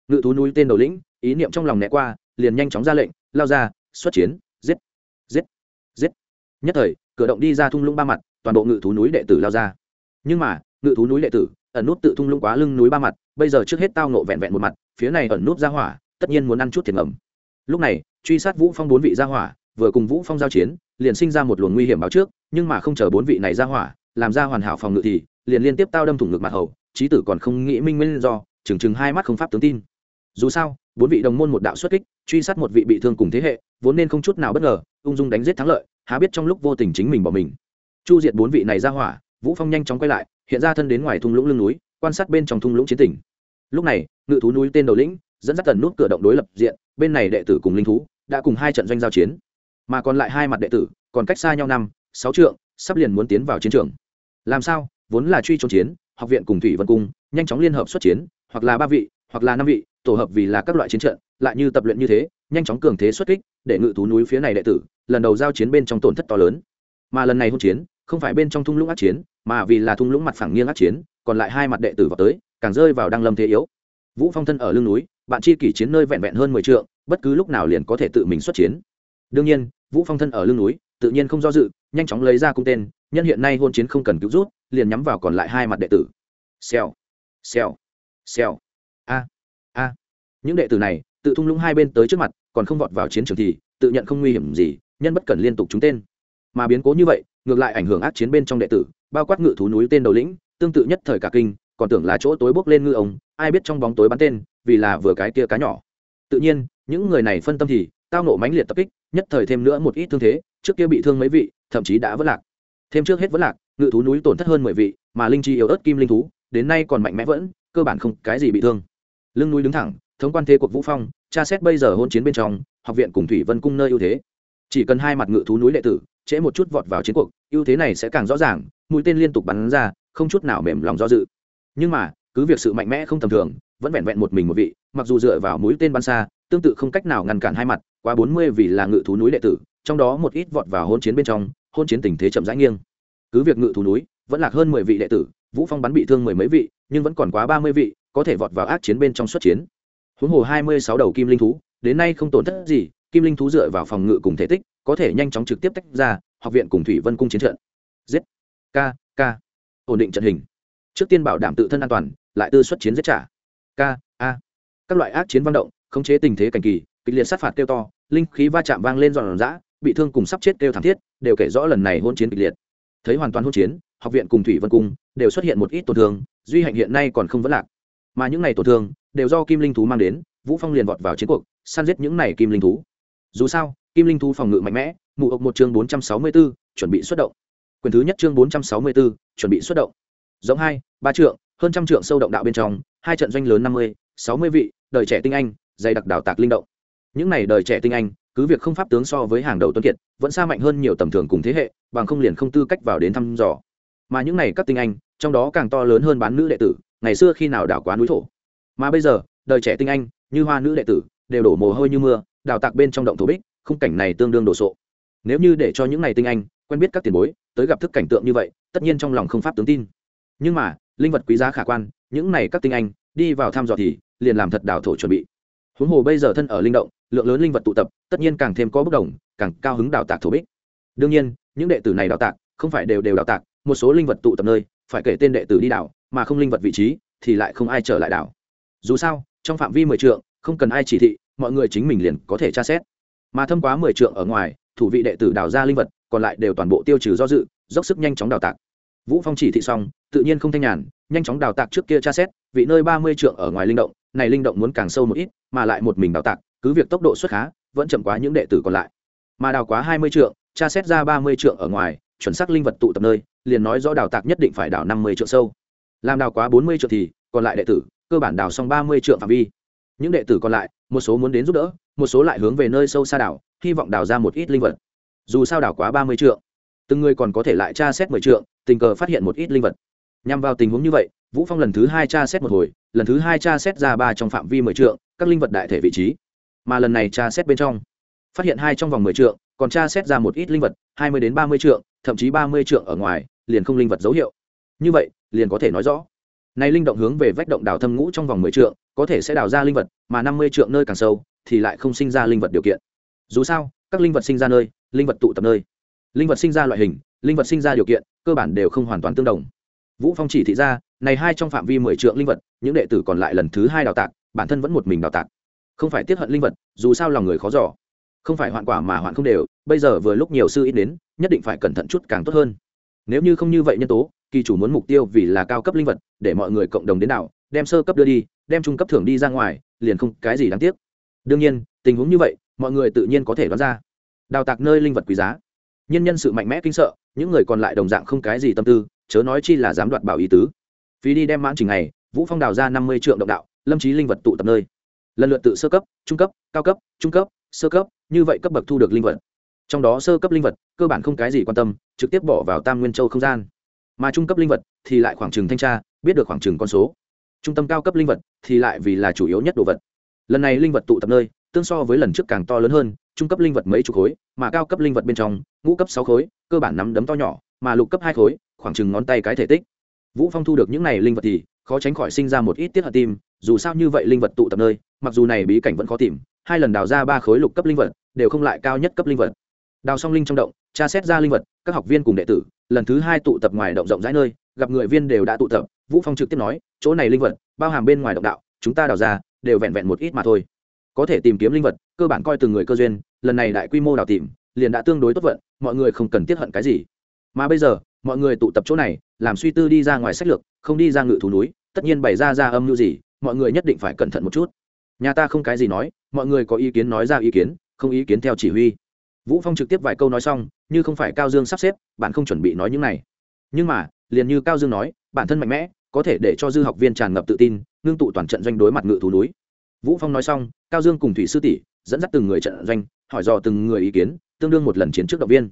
S1: Ngự thú núi tên đầu lĩnh, ý niệm trong lòng né qua, liền nhanh chóng ra lệnh, lao ra, xuất chiến, giết giết giết. Nhất thời, cửa động đi ra thung lũng ba mặt, toàn bộ ngự thú núi đệ tử lao ra. Nhưng mà, ngự thú núi đệ tử, ẩn nút tự thung lũng quá lưng núi ba mặt, bây giờ trước hết tao nộ vẹn vẹn một mặt, phía này ẩn nút ra hỏa, tất nhiên muốn ăn chút thiệt ngầm. Lúc này, truy sát vũ phong bốn vị gia hỏa, vừa cùng vũ phong giao chiến liền sinh ra một luồng nguy hiểm báo trước, nhưng mà không chờ bốn vị này ra hỏa, làm ra hoàn hảo phòng ngự thì, liền liên tiếp tao đâm thủng ngực mặt hầu trí tử còn không nghĩ minh nguyên do, chừng chừng hai mắt không pháp tướng tin. Dù sao, bốn vị đồng môn một đạo xuất kích, truy sát một vị bị thương cùng thế hệ, vốn nên không chút nào bất ngờ, ung dung đánh giết thắng lợi, há biết trong lúc vô tình chính mình bỏ mình. Chu diệt bốn vị này ra hỏa, vũ phong nhanh chóng quay lại, hiện ra thân đến ngoài thung lũng lưng núi, quan sát bên trong thung lũng chiến tỉnh lúc này, ngự thú núi tên đầu lĩnh, dẫn dắt tần nút cửa động đối lập diện, bên này đệ tử cùng linh thú, đã cùng hai trận doanh giao chiến mà còn lại hai mặt đệ tử, còn cách xa nhau năm, sáu trượng, sắp liền muốn tiến vào chiến trường. Làm sao? Vốn là truy trốn chiến, học viện cùng thủy vân cung, nhanh chóng liên hợp xuất chiến, hoặc là ba vị, hoặc là năm vị, tổ hợp vì là các loại chiến trận, lại như tập luyện như thế, nhanh chóng cường thế xuất kích, để ngự thú núi phía này đệ tử, lần đầu giao chiến bên trong tổn thất to lớn. Mà lần này hôn chiến, không phải bên trong thung lũng át chiến, mà vì là thung lũng mặt phẳng nghiêng át chiến, còn lại hai mặt đệ tử vào tới, càng rơi vào đăng lâm thế yếu. Vũ phong thân ở lưng núi, bạn chi kỷ chiến nơi vẹn vẹn hơn mười trượng, bất cứ lúc nào liền có thể tự mình xuất chiến đương nhiên, vũ phong thân ở lưng núi, tự nhiên không do dự, nhanh chóng lấy ra cung tên, nhân hiện nay hôn chiến không cần cứu rút, liền nhắm vào còn lại hai mặt đệ tử. Xèo xèo xèo. A a. Những đệ tử này, tự thung lũng hai bên tới trước mặt, còn không vọt vào chiến trường thì, tự nhận không nguy hiểm gì, nhân bất cần liên tục trúng tên. Mà biến cố như vậy, ngược lại ảnh hưởng ác chiến bên trong đệ tử, bao quát ngự thú núi tên đầu lĩnh, tương tự nhất thời cả kinh, còn tưởng là chỗ tối bốc lên ngư ông, ai biết trong bóng tối bắn tên, vì là vừa cái kia cá nhỏ. Tự nhiên, những người này phân tâm thì tao nộ mãnh liệt tập kích, nhất thời thêm nữa một ít thương thế, trước kia bị thương mấy vị, thậm chí đã vất lạc. Thêm trước hết vất lạc, ngự thú núi tổn thất hơn mười vị, mà linh chi yếu ớt kim linh thú, đến nay còn mạnh mẽ vẫn, cơ bản không cái gì bị thương. Lưng núi đứng thẳng, thống quan thế cuộc vũ phong, tra xét bây giờ hôn chiến bên trong, học viện cùng thủy vân cung nơi ưu thế. Chỉ cần hai mặt ngự thú núi đệ tử, trễ một chút vọt vào chiến cuộc, ưu thế này sẽ càng rõ ràng, mũi tên liên tục bắn ra, không chút nào mềm lòng do dự. Nhưng mà, cứ việc sự mạnh mẽ không tầm thường, vẫn vẹn vẹn một mình một vị, mặc dù dựa vào mũi tên bắn xa tương tự không cách nào ngăn cản hai mặt, quá bốn mươi vì là ngự thú núi đệ tử, trong đó một ít vọt vào hôn chiến bên trong, hôn chiến tình thế chậm rãi nghiêng. Cứ việc ngự thú núi vẫn lạc hơn mười vị đệ tử, vũ phong bắn bị thương mười mấy vị, nhưng vẫn còn quá ba mươi vị, có thể vọt vào ác chiến bên trong xuất chiến. Huống hồ hai mươi sáu đầu kim linh thú, đến nay không tổn thất gì, kim linh thú dựa vào phòng ngự cùng thể tích, có thể nhanh chóng trực tiếp tách ra, học viện cùng thủy vân cung chiến trận. Giết. K k ổn định trận hình. Trước tiên bảo đảm tự thân an toàn, lại tư xuất chiến giết trả. K a. Các loại ác chiến văn động khống chế tình thế cảnh kỳ kịch liệt sát phạt kêu to linh khí va chạm vang lên dọn dã bị thương cùng sắp chết kêu thảm thiết đều kể rõ lần này hôn chiến kịch liệt. Thấy hoàn toàn hôn chiến học viện cùng thủy vân cung đều xuất hiện một ít tổn thương duy hạnh hiện nay còn không vẫn lạc. Mà những ngày tổn thương đều do kim linh thú mang đến vũ phong liền vọt vào chiến cuộc săn giết những này kim linh thú. Dù sao kim linh thú phòng ngự mạnh mẽ mụ ộc một chương bốn trăm sáu mươi 464, chuẩn bị xuất động. Quyền thứ nhất chương bốn trăm sáu mươi 464, chuẩn bị xuất động. Giống hai ba trượng hơn trăm trượng sâu động đạo bên trong hai trận doanh lớn năm mươi sáu mươi vị đời trẻ tinh anh dày đặc đào tạc linh động. Những này đời trẻ tinh anh, cứ việc không pháp tướng so với hàng đầu tuân kiệt, vẫn xa mạnh hơn nhiều tầm thường cùng thế hệ, bằng không liền không tư cách vào đến thăm dò. Mà những này các tinh anh, trong đó càng to lớn hơn bán nữ đệ tử, ngày xưa khi nào đảo quá núi thổ. Mà bây giờ, đời trẻ tinh anh, như hoa nữ đệ tử, đều đổ mồ hôi như mưa, đào tạc bên trong động thổ bích, khung cảnh này tương đương đồ sộ. Nếu như để cho những này tinh anh quen biết các tiền bối, tới gặp thức cảnh tượng như vậy, tất nhiên trong lòng không pháp tướng tin. Nhưng mà, linh vật quý giá khả quan, những này các tinh anh, đi vào thăm dò thì, liền làm thật đào thổ chuẩn bị huống hồ bây giờ thân ở linh động, lượng lớn linh vật tụ tập, tất nhiên càng thêm có bất đồng, càng cao hứng đào tạc thổ bích. Đương nhiên, những đệ tử này đào tạc, không phải đều đều đào tạc, một số linh vật tụ tập nơi, phải kể tên đệ tử đi đảo, mà không linh vật vị trí, thì lại không ai trở lại đảo. Dù sao, trong phạm vi mười trượng, không cần ai chỉ thị, mọi người chính mình liền có thể tra xét. Mà thâm quá mười trượng ở ngoài, thủ vị đệ tử đào ra linh vật, còn lại đều toàn bộ tiêu trừ do dự, dốc sức nhanh chóng đào tạc. Vũ phong chỉ thị xong, tự nhiên không thanh nhàn, nhanh chóng đào tạc trước kia tra xét, vị nơi ba mươi trượng ở ngoài linh động này linh động muốn càng sâu một ít, mà lại một mình đào tạc, cứ việc tốc độ xuất khá, vẫn chậm quá những đệ tử còn lại. Mà đào quá hai mươi trượng, tra xét ra ba mươi trượng ở ngoài, chuẩn xác linh vật tụ tập nơi, liền nói rõ đào tạc nhất định phải đào năm mươi trượng sâu. Làm đào quá bốn mươi trượng thì, còn lại đệ tử, cơ bản đào xong ba mươi trượng phạm vi. Những đệ tử còn lại, một số muốn đến giúp đỡ, một số lại hướng về nơi sâu xa đảo, hy vọng đào ra một ít linh vật. Dù sao đảo quá ba mươi trượng, từng người còn có thể lại tra xét mười trượng, tình cờ phát hiện một ít linh vật. Nhằm vào tình huống như vậy, vũ phong lần thứ hai tra xét một hồi lần thứ hai tra xét ra ba trong phạm vi mười trượng, các linh vật đại thể vị trí. Mà lần này tra xét bên trong, phát hiện hai trong vòng mười trượng, còn tra xét ra một ít linh vật, hai mươi đến ba mươi trượng, thậm chí ba mươi trượng ở ngoài, liền không linh vật dấu hiệu. Như vậy, liền có thể nói rõ. Này linh động hướng về vách động đào thâm ngũ trong vòng mười trượng, có thể sẽ đào ra linh vật, mà năm mươi trượng nơi càng sâu, thì lại không sinh ra linh vật điều kiện. Dù sao, các linh vật sinh ra nơi, linh vật tụ tập nơi. Linh vật sinh ra loại hình, linh vật sinh ra điều kiện, cơ bản đều không hoàn toàn tương đồng. Vũ phong chỉ thị ra này hai trong phạm vi mười trượng linh vật, những đệ tử còn lại lần thứ hai đào tạc, bản thân vẫn một mình đào tạc. Không phải tiếp hận linh vật, dù sao lòng người khó giỏ không phải hoạn quả mà hoạn không đều, bây giờ vừa lúc nhiều sư ít đến, nhất định phải cẩn thận chút càng tốt hơn. Nếu như không như vậy nhân tố, kỳ chủ muốn mục tiêu vì là cao cấp linh vật, để mọi người cộng đồng đến nào đem sơ cấp đưa đi, đem trung cấp thưởng đi ra ngoài, liền không cái gì đáng tiếc. Đương nhiên, tình huống như vậy, mọi người tự nhiên có thể đoán ra. Đào tạc nơi linh vật quý giá. Nhân nhân sự mạnh mẽ kinh sợ, những người còn lại đồng dạng không cái gì tâm tư, chớ nói chi là dám đoạt bảo ý tứ phí đi đem mãn trình này, vũ phong đào ra năm mươi triệu động đạo, lâm trí linh vật tụ tập nơi. Lần lượt tự sơ cấp, trung cấp, cao cấp, trung cấp, sơ cấp, như vậy cấp bậc thu được linh vật. Trong đó sơ cấp linh vật, cơ bản không cái gì quan tâm, trực tiếp bỏ vào tam nguyên châu không gian. Mà trung cấp linh vật thì lại khoảng trừng thanh tra, biết được khoảng trừng con số. Trung tâm cao cấp linh vật thì lại vì là chủ yếu nhất đồ vật. Lần này linh vật tụ tập nơi, tương so với lần trước càng to lớn hơn, trung cấp linh vật mấy chục khối, mà cao cấp linh vật bên trong, ngũ cấp sáu khối, cơ bản nắm đấm to nhỏ, mà lục cấp hai khối, khoảng chừng ngón tay cái thể tích vũ phong thu được những này linh vật thì khó tránh khỏi sinh ra một ít tiết hận tim, dù sao như vậy linh vật tụ tập nơi, mặc dù này bí cảnh vẫn khó tìm, hai lần đào ra ba khối lục cấp linh vật, đều không lại cao nhất cấp linh vật. Đào song linh trong động, tra xét ra linh vật, các học viên cùng đệ tử, lần thứ hai tụ tập ngoài động rộng rãi nơi, gặp người viên đều đã tụ tập, vũ phong trực tiếp nói, chỗ này linh vật, bao hàm bên ngoài động đạo, chúng ta đào ra, đều vẹn vẹn một ít mà thôi. Có thể tìm kiếm linh vật, cơ bản coi từng người cơ duyên, lần này đại quy mô đào tìm, liền đã tương đối tốt vận, mọi người không cần tiết hận cái gì. Mà bây giờ, mọi người tụ tập chỗ này làm suy tư đi ra ngoài sách lược, không đi ra ngự thú núi, tất nhiên bày ra ra âm mưu gì, mọi người nhất định phải cẩn thận một chút. Nhà ta không cái gì nói, mọi người có ý kiến nói ra ý kiến, không ý kiến theo chỉ huy. Vũ phong trực tiếp vài câu nói xong, như không phải cao dương sắp xếp, bạn không chuẩn bị nói những này. Nhưng mà, liền như cao dương nói, bản thân mạnh mẽ, có thể để cho dư học viên tràn ngập tự tin, ngưng tụ toàn trận doanh đối mặt ngự thú núi. Vũ phong nói xong, cao dương cùng thủy sư tỷ dẫn dắt từng người trận doanh, hỏi dò từng người ý kiến, tương đương một lần chiến trước động viên.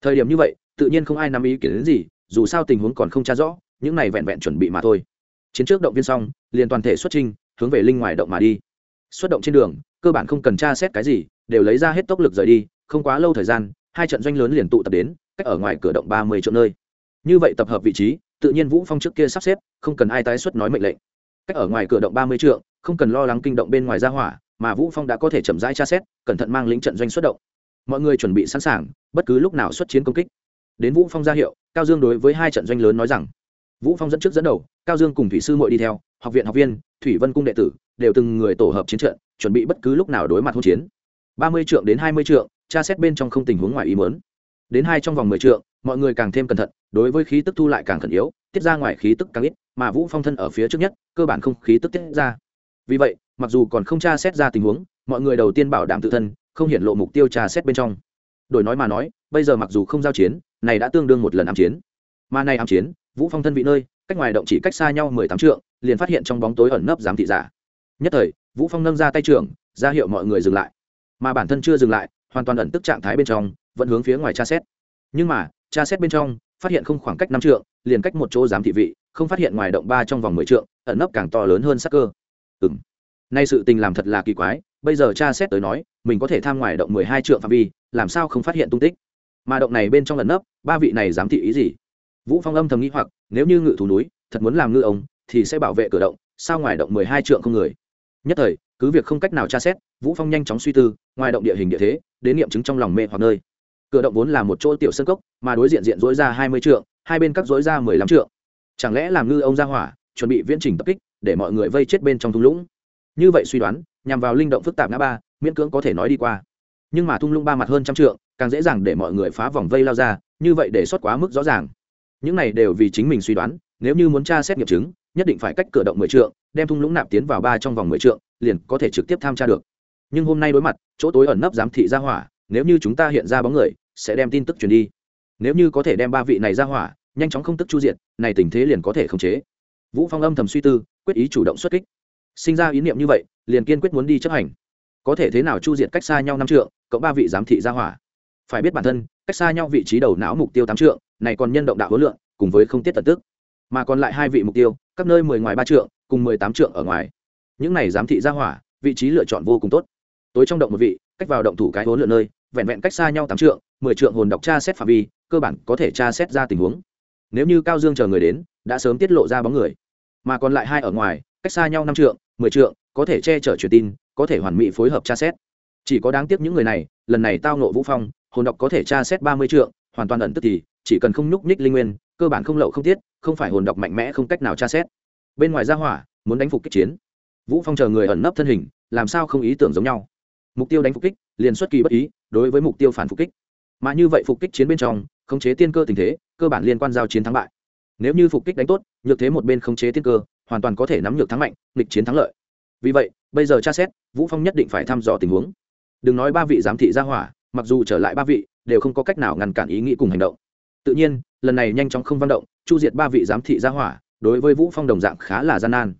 S1: Thời điểm như vậy, tự nhiên không ai nắm ý kiến đến gì dù sao tình huống còn không tra rõ, những này vẹn vẹn chuẩn bị mà thôi. Chiến trước động viên xong, liền toàn thể xuất trình, hướng về linh ngoài động mà đi. Xuất động trên đường, cơ bản không cần tra xét cái gì, đều lấy ra hết tốc lực rời đi, không quá lâu thời gian, hai trận doanh lớn liền tụ tập đến, cách ở ngoài cửa động ba mươi chỗ nơi. Như vậy tập hợp vị trí, tự nhiên vũ phong trước kia sắp xếp, không cần ai tái xuất nói mệnh lệnh. Cách ở ngoài cửa động ba mươi trượng, không cần lo lắng kinh động bên ngoài ra hỏa, mà vũ phong đã có thể chậm rãi tra xét, cẩn thận mang lính trận doanh xuất động. Mọi người chuẩn bị sẵn sàng, bất cứ lúc nào xuất chiến công kích. Đến vũ phong ra hiệu cao dương đối với hai trận doanh lớn nói rằng, vũ phong dẫn trước dẫn đầu, cao dương cùng thủy sư Mội đi theo, học viện học viên, thủy vân cung đệ tử, đều từng người tổ hợp chiến trận, chuẩn bị bất cứ lúc nào đối mặt hỗn chiến. Ba mươi trượng đến hai mươi trượng, tra xét bên trong không tình huống ngoài ý muốn. Đến hai trong vòng mười trượng, mọi người càng thêm cẩn thận, đối với khí tức thu lại càng khẩn yếu, tiết ra ngoài khí tức càng ít, mà vũ phong thân ở phía trước nhất, cơ bản không khí tức tiết ra. Vì vậy, mặc dù còn không tra xét ra tình huống, mọi người đầu tiên bảo đảm tự thân, không hiển lộ mục tiêu tra xét bên trong. Đổi nói mà nói, bây giờ mặc dù không giao chiến này đã tương đương một lần ám chiến. Mà này ám chiến vũ phong thân vị nơi cách ngoài động chỉ cách xa nhau mười tám trượng liền phát hiện trong bóng tối ẩn nấp giám thị giả. Nhất thời vũ phong nâng ra tay trưởng ra hiệu mọi người dừng lại. Mà bản thân chưa dừng lại hoàn toàn ẩn tức trạng thái bên trong vẫn hướng phía ngoài tra xét. Nhưng mà tra xét bên trong phát hiện không khoảng cách năm trượng liền cách một chỗ giám thị vị không phát hiện ngoài động ba trong vòng mười trượng ẩn nấp càng to lớn hơn sắc cơ. Ừm, nay sự tình làm thật là kỳ quái bây giờ tra xét tới nói mình có thể tham ngoài động mười hai trượng phạm vi làm sao không phát hiện tung tích? Mà động này bên trong lần nấp, ba vị này dám thị ý gì? Vũ phong âm thầm nghĩ hoặc, nếu như ngự thú núi, thật muốn làm ngư ông, thì sẽ bảo vệ cửa động, sao ngoài động mười hai trượng không người? Nhất thời, cứ việc không cách nào tra xét, vũ phong nhanh chóng suy tư, ngoài động địa hình địa thế, đến nghiệm chứng trong lòng mê hoặc nơi. Cửa động vốn là một chỗ tiểu sân cốc, mà đối diện diện dối ra hai mươi trượng, hai bên cắt dối ra mười lăm trượng. Chẳng lẽ làm ngư ông ra hỏa, chuẩn bị viễn trình tập kích, để mọi người vây chết bên trong thung lũng? Như vậy suy đoán, nhằm vào linh động phức tạp ngã ba, miễn cưỡng có thể nói đi qua nhưng mà thung lũng ba mặt hơn trăm trượng, càng dễ dàng để mọi người phá vòng vây lao ra, như vậy để xuất quá mức rõ ràng. Những này đều vì chính mình suy đoán, nếu như muốn tra xét nghiệm chứng, nhất định phải cách cửa động mười trượng, đem thung lũng nạp tiến vào ba trong vòng mười trượng, liền có thể trực tiếp tham tra được. Nhưng hôm nay đối mặt, chỗ tối ẩn nấp giám thị ra hỏa, nếu như chúng ta hiện ra bóng người, sẽ đem tin tức truyền đi. Nếu như có thể đem ba vị này ra hỏa, nhanh chóng không tức chu diện này tình thế liền có thể khống chế. Vũ phong âm thầm suy tư, quyết ý chủ động xuất kích. Sinh ra ý niệm như vậy, liền kiên quyết muốn đi chấp hành. Có thể thế nào chu diện cách xa nhau năm trượng cộng ba vị giám thị ra hỏa. Phải biết bản thân, cách xa nhau vị trí đầu não mục tiêu tám trượng, này còn nhân động đạo hối lượng cùng với không tiết tật tức mà còn lại hai vị mục tiêu, các nơi mười ngoài ba trượng, cùng mười tám trượng ở ngoài. Những này giám thị ra hỏa, vị trí lựa chọn vô cùng tốt. Tối trong động một vị, cách vào động thủ cái hối lượng nơi, vẹn vẹn cách xa nhau tám trượng, mười trượng hồn đọc tra xét phạm vi, cơ bản có thể tra xét ra tình huống. Nếu như cao dương chờ người đến, đã sớm tiết lộ ra bóng người. Mà còn lại hai ở ngoài, cách xa nhau năm trượng, mười trượng, có thể che chở truyền tin, có thể hoàn mỹ phối hợp tra xét chỉ có đáng tiếc những người này, lần này tao nộ vũ phong, hồn độc có thể tra xét ba mươi trượng, hoàn toàn ẩn tức thì, chỉ cần không nhúc nhích linh nguyên, cơ bản không lậu không tiết, không phải hồn độc mạnh mẽ không cách nào tra xét. Bên ngoài ra hỏa, muốn đánh phục kích chiến. Vũ phong chờ người ẩn nấp thân hình, làm sao không ý tưởng giống nhau. Mục tiêu đánh phục kích, liền xuất kỳ bất ý, đối với mục tiêu phản phục kích. Mà như vậy phục kích chiến bên trong, khống chế tiên cơ tình thế, cơ bản liên quan giao chiến thắng bại. Nếu như phục kích đánh tốt, nhược thế một bên khống chế tiên cơ, hoàn toàn có thể nắm nhược thắng mạnh, nghịch chiến thắng lợi. Vì vậy, bây giờ tra xét, vũ phong nhất định phải thăm dò tình huống đừng nói ba vị giám thị ra hỏa, mặc dù trở lại ba vị, đều không có cách nào ngăn cản ý nghĩ cùng hành động. Tự nhiên, lần này nhanh chóng không văn động, chu diệt ba vị giám thị ra hỏa, đối với vũ phong đồng dạng khá là gian nan.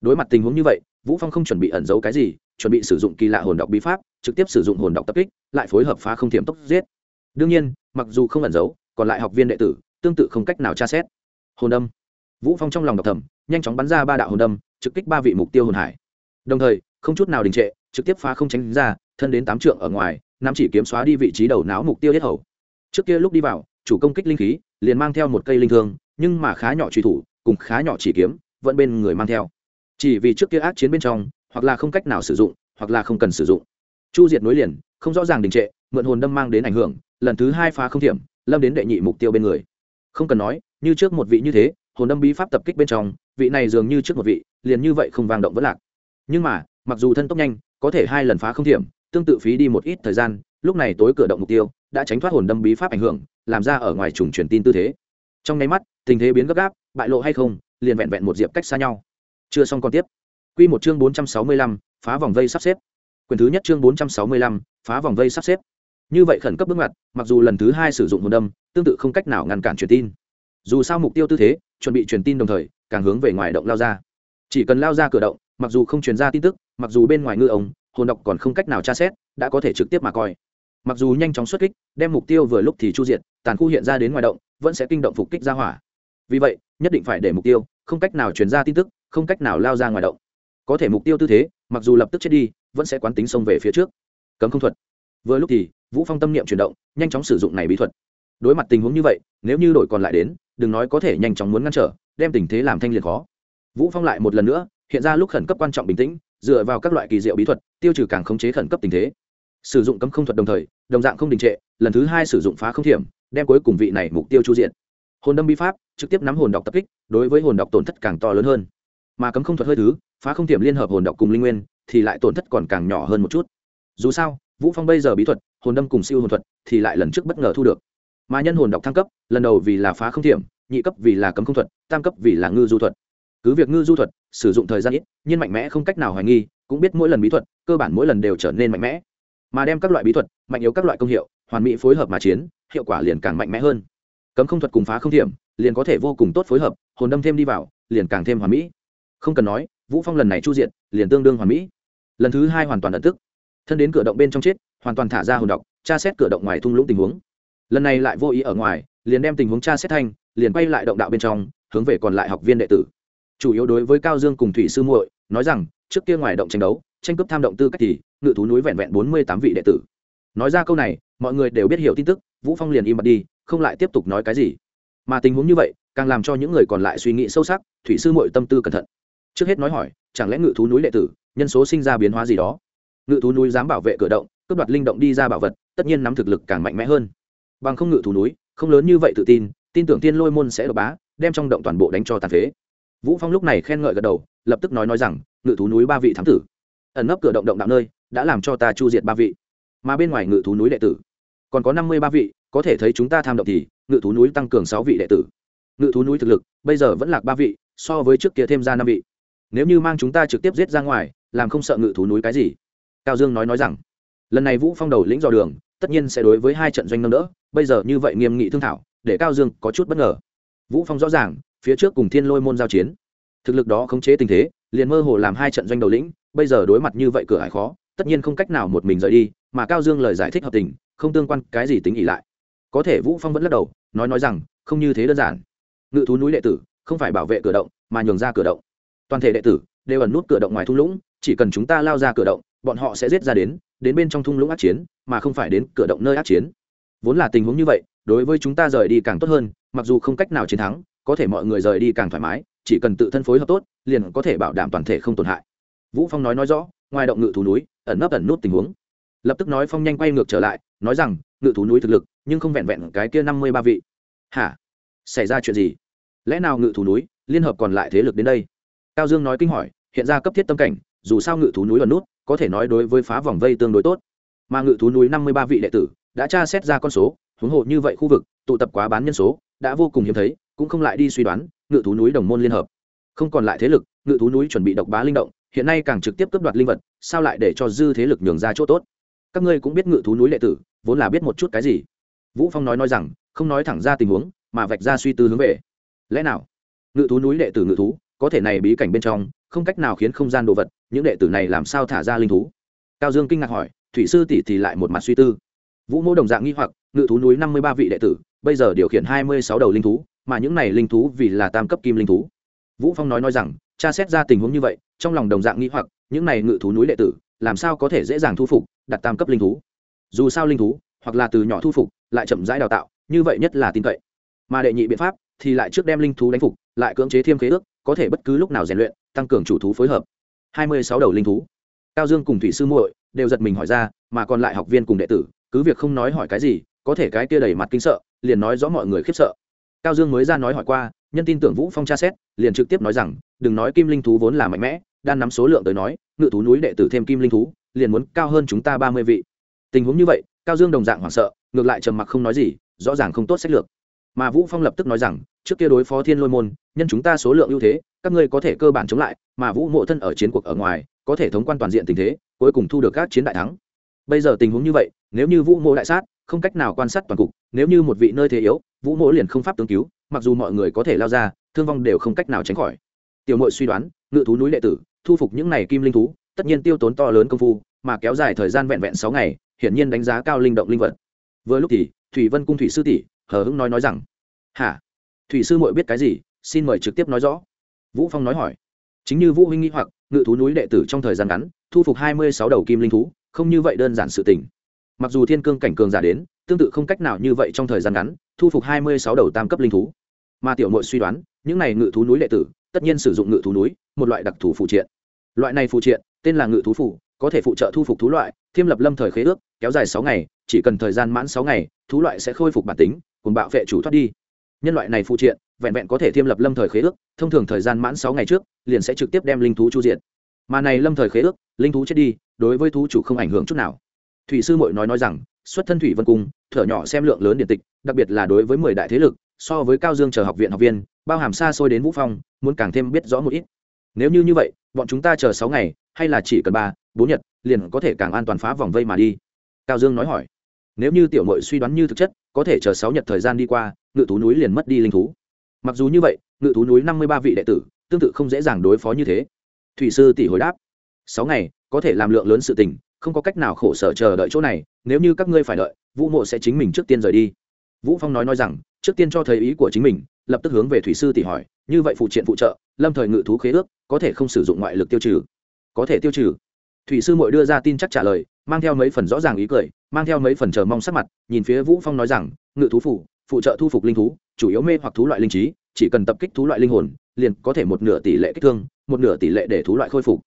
S1: Đối mặt tình huống như vậy, vũ phong không chuẩn bị ẩn giấu cái gì, chuẩn bị sử dụng kỳ lạ hồn độc bí pháp, trực tiếp sử dụng hồn độc tập kích, lại phối hợp phá không thiểm tốc giết. Đương nhiên, mặc dù không ẩn giấu, còn lại học viên đệ tử, tương tự không cách nào tra xét. Hồn đâm. Vũ phong trong lòng độc thầm, nhanh chóng bắn ra ba đạo hồn đâm, trực kích ba vị mục tiêu hồn hải. Đồng thời, không chút nào đình trệ, trực tiếp phá không tránh ra thân đến tám trượng ở ngoài nam chỉ kiếm xóa đi vị trí đầu não mục tiêu yết hầu. Trước kia lúc đi vào, chủ công kích linh khí, liền mang theo một cây linh thương, nhưng mà khá nhỏ truy thủ, cùng khá nhỏ chỉ kiếm, vẫn bên người mang theo. Chỉ vì trước kia ác chiến bên trong, hoặc là không cách nào sử dụng, hoặc là không cần sử dụng. Chu diệt nối liền, không rõ ràng đình trệ, mượn hồn đâm mang đến ảnh hưởng, lần thứ hai phá không thiểm, lâm đến đệ nhị mục tiêu bên người. Không cần nói, như trước một vị như thế, hồn đâm bí pháp tập kích bên trong, vị này dường như trước một vị, liền như vậy không vang động vẫn lạc. Nhưng mà, mặc dù thân tốc nhanh, có thể hai lần phá không thiểm tương tự phí đi một ít thời gian, lúc này tối cửa động mục tiêu đã tránh thoát hồn đâm bí pháp ảnh hưởng, làm ra ở ngoài trùng truyền tin tư thế. Trong nháy mắt, tình thế biến gấp gáp, bại lộ hay không, liền vẹn vẹn một diệp cách xa nhau. Chưa xong còn tiếp. Quy một chương bốn trăm sáu mươi lăm, phá vòng vây sắp xếp. Quyền thứ nhất chương bốn trăm sáu mươi lăm, phá vòng vây sắp xếp. Như vậy khẩn cấp bước ngoặt, mặc dù lần thứ hai sử dụng hồn đâm, tương tự không cách nào ngăn cản truyền tin. Dù sao mục tiêu tư thế, chuẩn bị truyền tin đồng thời, càng hướng về ngoài động lao ra. Chỉ cần lao ra cửa động, mặc dù không truyền ra tin tức, mặc dù bên ngoài ngư ống hồn độc còn không cách nào tra xét, đã có thể trực tiếp mà coi. Mặc dù nhanh chóng xuất kích, đem mục tiêu vừa lúc thì chu diệt, tàn khu hiện ra đến ngoài động, vẫn sẽ kinh động phục kích ra hỏa. Vì vậy, nhất định phải để mục tiêu, không cách nào truyền ra tin tức, không cách nào lao ra ngoài động. Có thể mục tiêu tư thế, mặc dù lập tức chết đi, vẫn sẽ quán tính xông về phía trước. Cấm không thuật. Vừa lúc thì, vũ phong tâm niệm chuyển động, nhanh chóng sử dụng này bí thuật. Đối mặt tình huống như vậy, nếu như đổi còn lại đến, đừng nói có thể nhanh chóng muốn ngăn trở, đem tình thế làm thanh liệt khó. Vũ phong lại một lần nữa, hiện ra lúc khẩn cấp quan trọng bình tĩnh dựa vào các loại kỳ diệu bí thuật, tiêu trừ càng khống chế khẩn cấp tình thế. Sử dụng cấm không thuật đồng thời, đồng dạng không đình trệ, lần thứ hai sử dụng phá không thiểm, đem cuối cùng vị này mục tiêu chu diện. Hồn đâm bi pháp, trực tiếp nắm hồn đọc tập kích, đối với hồn đọc tổn thất càng to lớn hơn. Mà cấm không thuật hơi thứ, phá không thiểm liên hợp hồn đọc cùng linh nguyên, thì lại tổn thất còn càng nhỏ hơn một chút. Dù sao, vũ phong bây giờ bí thuật, hồn đâm cùng siêu hồn thuật, thì lại lần trước bất ngờ thu được. Mà nhân hồn đọc thăng cấp, lần đầu vì là phá không thiểm, nhị cấp vì là cấm không thuật, tam cấp vì là ngư du thuật. Cứ việc ngư du thuật sử dụng thời gian ít, nhưng mạnh mẽ không cách nào hoài nghi, cũng biết mỗi lần bí thuật, cơ bản mỗi lần đều trở nên mạnh mẽ. Mà đem các loại bí thuật, mạnh yếu các loại công hiệu, hoàn mỹ phối hợp mà chiến, hiệu quả liền càng mạnh mẽ hơn. Cấm không thuật cùng phá không thiểm, liền có thể vô cùng tốt phối hợp, hồn đâm thêm đi vào, liền càng thêm hoàn mỹ. Không cần nói, vũ phong lần này chu diện liền tương đương hoàn mỹ. Lần thứ hai hoàn toàn ẩn tức. Thân đến cửa động bên trong chết, hoàn toàn thả ra hồn độc, tra xét cửa động ngoài thung lũng tình huống. Lần này lại vô ý ở ngoài, liền đem tình huống tra xét thanh, liền quay lại động đạo bên trong, hướng về còn lại học viên đệ tử chủ yếu đối với cao dương cùng thủy sư muội, nói rằng, trước kia ngoài động tranh đấu, tranh cướp tham động tư cách thì, ngự thú núi vẹn vẹn bốn mươi tám vị đệ tử. Nói ra câu này, mọi người đều biết hiểu tin tức, vũ phong liền im mặt đi, không lại tiếp tục nói cái gì. Mà tình huống như vậy, càng làm cho những người còn lại suy nghĩ sâu sắc, thủy sư muội tâm tư cẩn thận. Trước hết nói hỏi, chẳng lẽ ngự thú núi đệ tử, nhân số sinh ra biến hóa gì đó? Ngự thú núi dám bảo vệ cửa động, cướp đoạt linh động đi ra bảo vật, tất nhiên nắm thực lực càng mạnh mẽ hơn. Bằng không ngự thú núi, không lớn như vậy tự tin tin tưởng tiên lôi môn sẽ đột bá, đem trong động toàn bộ đánh cho tàn phế vũ phong lúc này khen ngợi gật đầu, lập tức nói nói rằng, ngự thú núi ba vị thám tử, ẩn nấp cửa động động đạo nơi, đã làm cho ta chu diệt ba vị. Mà bên ngoài ngự thú núi đệ tử, còn có năm mươi ba vị, có thể thấy chúng ta tham động thì, ngự thú núi tăng cường sáu vị đệ tử. Ngự thú núi thực lực, bây giờ vẫn lạc ba vị, so với trước kia thêm ra năm vị. Nếu như mang chúng ta trực tiếp giết ra ngoài, làm không sợ ngự thú núi cái gì? Cao dương nói nói rằng, lần này vũ phong đầu lĩnh dò đường, tất nhiên sẽ đối với hai trận doanh nâng đỡ, bây giờ như vậy nghiêm nghị thương thảo, để cao dương có chút bất ngờ. Vũ phong rõ ràng phía trước cùng thiên lôi môn giao chiến. Thực lực đó khống chế tình thế, liền mơ hồ làm hai trận doanh đầu lĩnh, bây giờ đối mặt như vậy cửa hải khó, tất nhiên không cách nào một mình rời đi, mà cao dương lời giải thích hợp tình, không tương quan cái gì tính ỉ lại. Có thể vũ phong vẫn lắc đầu, nói nói rằng, không như thế đơn giản. Ngự thú núi đệ tử, không phải bảo vệ cửa động, mà nhường ra cửa động. Toàn thể đệ tử, đều ẩn nút cửa động ngoài thung lũng, chỉ cần chúng ta lao ra cửa động, bọn họ sẽ giết ra đến đến bên trong thung lũng ác chiến, mà không phải đến cửa động nơi ác chiến. Vốn là tình huống như vậy, đối với chúng ta rời đi càng tốt hơn, mặc dù không cách nào chiến thắng có thể mọi người rời đi càng thoải mái, chỉ cần tự thân phối hợp tốt, liền có thể bảo đảm toàn thể không tổn hại. Vũ phong nói nói rõ, ngoài động ngự thú núi, ẩn nấp ẩn nút tình huống. Lập tức nói phong nhanh quay ngược trở lại, nói rằng, ngự thú núi thực lực, nhưng không vẹn vẹn cái kia năm mươi ba vị. Hả? Xảy ra chuyện gì? Lẽ nào ngự thú núi, liên hợp còn lại thế lực đến đây? Cao dương nói kinh hỏi, hiện ra cấp thiết tâm cảnh, dù sao ngự thú núi ẩn nút, có thể nói đối với phá vòng vây tương đối tốt. Mà ngự thú núi năm mươi ba vị đệ tử, đã tra xét ra con số, huống hộ như vậy khu vực, tụ tập quá bán nhân số, đã vô cùng hiếm thấy cũng không lại đi suy đoán, ngự thú núi đồng môn liên hợp. Không còn lại thế lực, ngự thú núi chuẩn bị độc bá linh động, hiện nay càng trực tiếp cướp đoạt linh vật, sao lại để cho dư thế lực nhường ra chỗ tốt? Các ngươi cũng biết ngự thú núi đệ tử, vốn là biết một chút cái gì. Vũ phong nói nói rằng, không nói thẳng ra tình huống, mà vạch ra suy tư hướng về. Lẽ nào, ngự thú núi đệ tử ngự thú, có thể này bí cảnh bên trong, không cách nào khiến không gian đồ vật, những đệ tử này làm sao thả ra linh thú? Cao dương kinh ngạc hỏi, thủy sư tỷ thì lại một mặt suy tư. Vũ mô đồng dạng nghi hoặc, ngự thú núi năm mươi ba vị đệ tử, bây giờ điều khiển hai mươi sáu đầu linh thú mà những này linh thú vì là tam cấp kim linh thú. Vũ phong nói nói rằng cha xét ra tình huống như vậy, trong lòng đồng dạng nghi hoặc, những này ngự thú núi đệ tử, làm sao có thể dễ dàng thu phục, đặt tam cấp linh thú? Dù sao linh thú, hoặc là từ nhỏ thu phục, lại chậm rãi đào tạo, như vậy nhất là tin cậy. Mà đệ nhị biện pháp, thì lại trước đem linh thú đánh phục, lại cưỡng chế thêm khế ước, có thể bất cứ lúc nào rèn luyện, tăng cường chủ thú phối hợp. Hai mươi sáu đầu linh thú. Cao dương cùng thủy sư muội đều giật mình hỏi ra, mà còn lại học viên cùng đệ tử, cứ việc không nói hỏi cái gì, có thể cái kia đầy mặt kinh sợ, liền nói rõ mọi người khiếp sợ cao dương mới ra nói hỏi qua, nhân tin tưởng vũ phong tra xét, liền trực tiếp nói rằng, đừng nói kim linh thú vốn là mạnh mẽ, đan nắm số lượng tới nói, ngự thú núi đệ tử thêm kim linh thú, liền muốn cao hơn chúng ta ba mươi vị. Tình huống như vậy, cao dương đồng dạng hoảng sợ, ngược lại trầm mặc không nói gì, rõ ràng không tốt sách lược. Mà vũ phong lập tức nói rằng, trước kia đối phó thiên lôi môn, nhân chúng ta số lượng ưu thế, các ngươi có thể cơ bản chống lại, mà vũ mộ thân ở chiến cuộc ở ngoài, có thể thống quan toàn diện tình thế, cuối cùng thu được các chiến đại thắng. Bây giờ tình huống như vậy, nếu như vũ mộ đại sát không cách nào quan sát toàn cục, nếu như một vị nơi thế yếu, vũ mỗ liền không pháp tương cứu, mặc dù mọi người có thể lao ra, thương vong đều không cách nào tránh khỏi. Tiểu mội suy đoán, ngự thú núi đệ tử, thu phục những này kim linh thú, tất nhiên tiêu tốn to lớn công phu, mà kéo dài thời gian vẹn vẹn sáu ngày, hiển nhiên đánh giá cao linh động linh vật. Vừa lúc thì, thủy vân cung thủy sư tỷ, hờ hững nói nói rằng, hả? Thủy sư muội biết cái gì? Xin mời trực tiếp nói rõ. Vũ phong nói hỏi. Chính như vũ huynh nghĩ hoặc, ngự thú núi đệ tử trong thời gian ngắn, thu phục hai mươi sáu đầu kim linh thú, không như vậy đơn giản sự tình mặc dù thiên cương cảnh cường giả đến, tương tự không cách nào như vậy trong thời gian ngắn, thu phục hai mươi sáu đầu tam cấp linh thú. Mà tiểu mội suy đoán, những này ngự thú núi đệ tử, tất nhiên sử dụng ngự thú núi, một loại đặc thù phụ triện. Loại này phụ triện, tên là ngự thú phủ có thể phụ trợ thu phục thú loại, thiêm lập lâm thời khế ước, kéo dài sáu ngày, chỉ cần thời gian mãn sáu ngày, thú loại sẽ khôi phục bản tính, cùng bạo vệ chủ thoát đi. Nhân loại này phụ triện, vẹn vẹn có thể thiêm lập lâm thời khế ước, thông thường thời gian mãn sáu ngày trước, liền sẽ trực tiếp đem linh thú chu diện mà này lâm thời khế ước, linh thú chết đi, đối với thú chủ không ảnh hưởng chút nào thủy sư mội nói nói rằng, xuất thân thủy vân cung, thở nhỏ xem lượng lớn điện tịch, đặc biệt là đối với mười đại thế lực, so với cao dương chờ học viện học viên, bao hàm xa xôi đến vũ phong, muốn càng thêm biết rõ một ít. Nếu như như vậy, bọn chúng ta chờ sáu ngày, hay là chỉ cần ba, bốn nhật, liền có thể càng an toàn phá vòng vây mà đi. Cao dương nói hỏi. Nếu như tiểu mội suy đoán như thực chất, có thể chờ sáu nhật thời gian đi qua, ngự thú núi liền mất đi linh thú. Mặc dù như vậy, ngự thú núi năm mươi ba vị đệ tử, tương tự không dễ dàng đối phó như thế. Thủy sư tỷ hồi đáp. Sáu ngày, có thể làm lượng lớn sự tình không có cách nào khổ sở chờ đợi chỗ này, nếu như các ngươi phải đợi, vũ mộ sẽ chính mình trước tiên rời đi. Vũ phong nói nói rằng, trước tiên cho thấy ý của chính mình, lập tức hướng về thủy sư tỷ hỏi, như vậy phụ triện phụ trợ, lâm thời ngự thú khế ước, có thể không sử dụng ngoại lực tiêu trừ? Có thể tiêu trừ. Thủy sư mội đưa ra tin chắc trả lời, mang theo mấy phần rõ ràng ý cười, mang theo mấy phần chờ mong sắc mặt, nhìn phía vũ phong nói rằng, ngự thú phụ phụ trợ thu phục linh thú, chủ yếu mê hoặc thú loại linh trí, chỉ cần tập kích thú loại linh hồn, liền có thể một nửa tỷ lệ kích thương, một nửa tỷ lệ để thú loại khôi phục.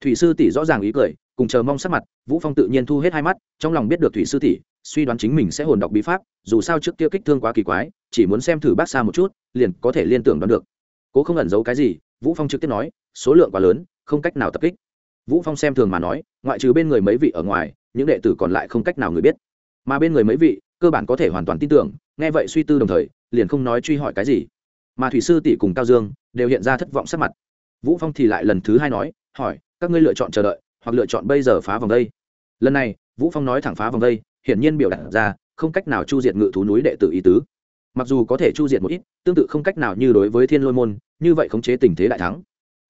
S1: Thủy sư tỷ rõ ràng ý cười cùng chờ mong sắc mặt, vũ phong tự nhiên thu hết hai mắt, trong lòng biết được thủy sư tỷ suy đoán chính mình sẽ hồn đọc bí pháp, dù sao trước kia kích thương quá kỳ quái, chỉ muốn xem thử bác xa một chút, liền có thể liên tưởng đoán được. Cố không ẩn giấu cái gì, vũ phong trực tiếp nói, số lượng quá lớn, không cách nào tập kích. Vũ phong xem thường mà nói, ngoại trừ bên người mấy vị ở ngoài, những đệ tử còn lại không cách nào người biết. Mà bên người mấy vị, cơ bản có thể hoàn toàn tin tưởng, nghe vậy suy tư đồng thời, liền không nói truy hỏi cái gì. Mà thủy sư tỷ cùng cao dương đều hiện ra thất vọng sắc mặt. Vũ phong thì lại lần thứ hai nói, hỏi, các ngươi lựa chọn chờ đợi hoặc lựa chọn bây giờ phá vòng đây. Lần này, vũ phong nói thẳng phá vòng đây, hiển nhiên biểu đạt ra không cách nào chu diệt ngự thú núi đệ tử ý tứ. Mặc dù có thể chu diệt một ít, tương tự không cách nào như đối với thiên lôi môn, như vậy khống chế tình thế đại thắng.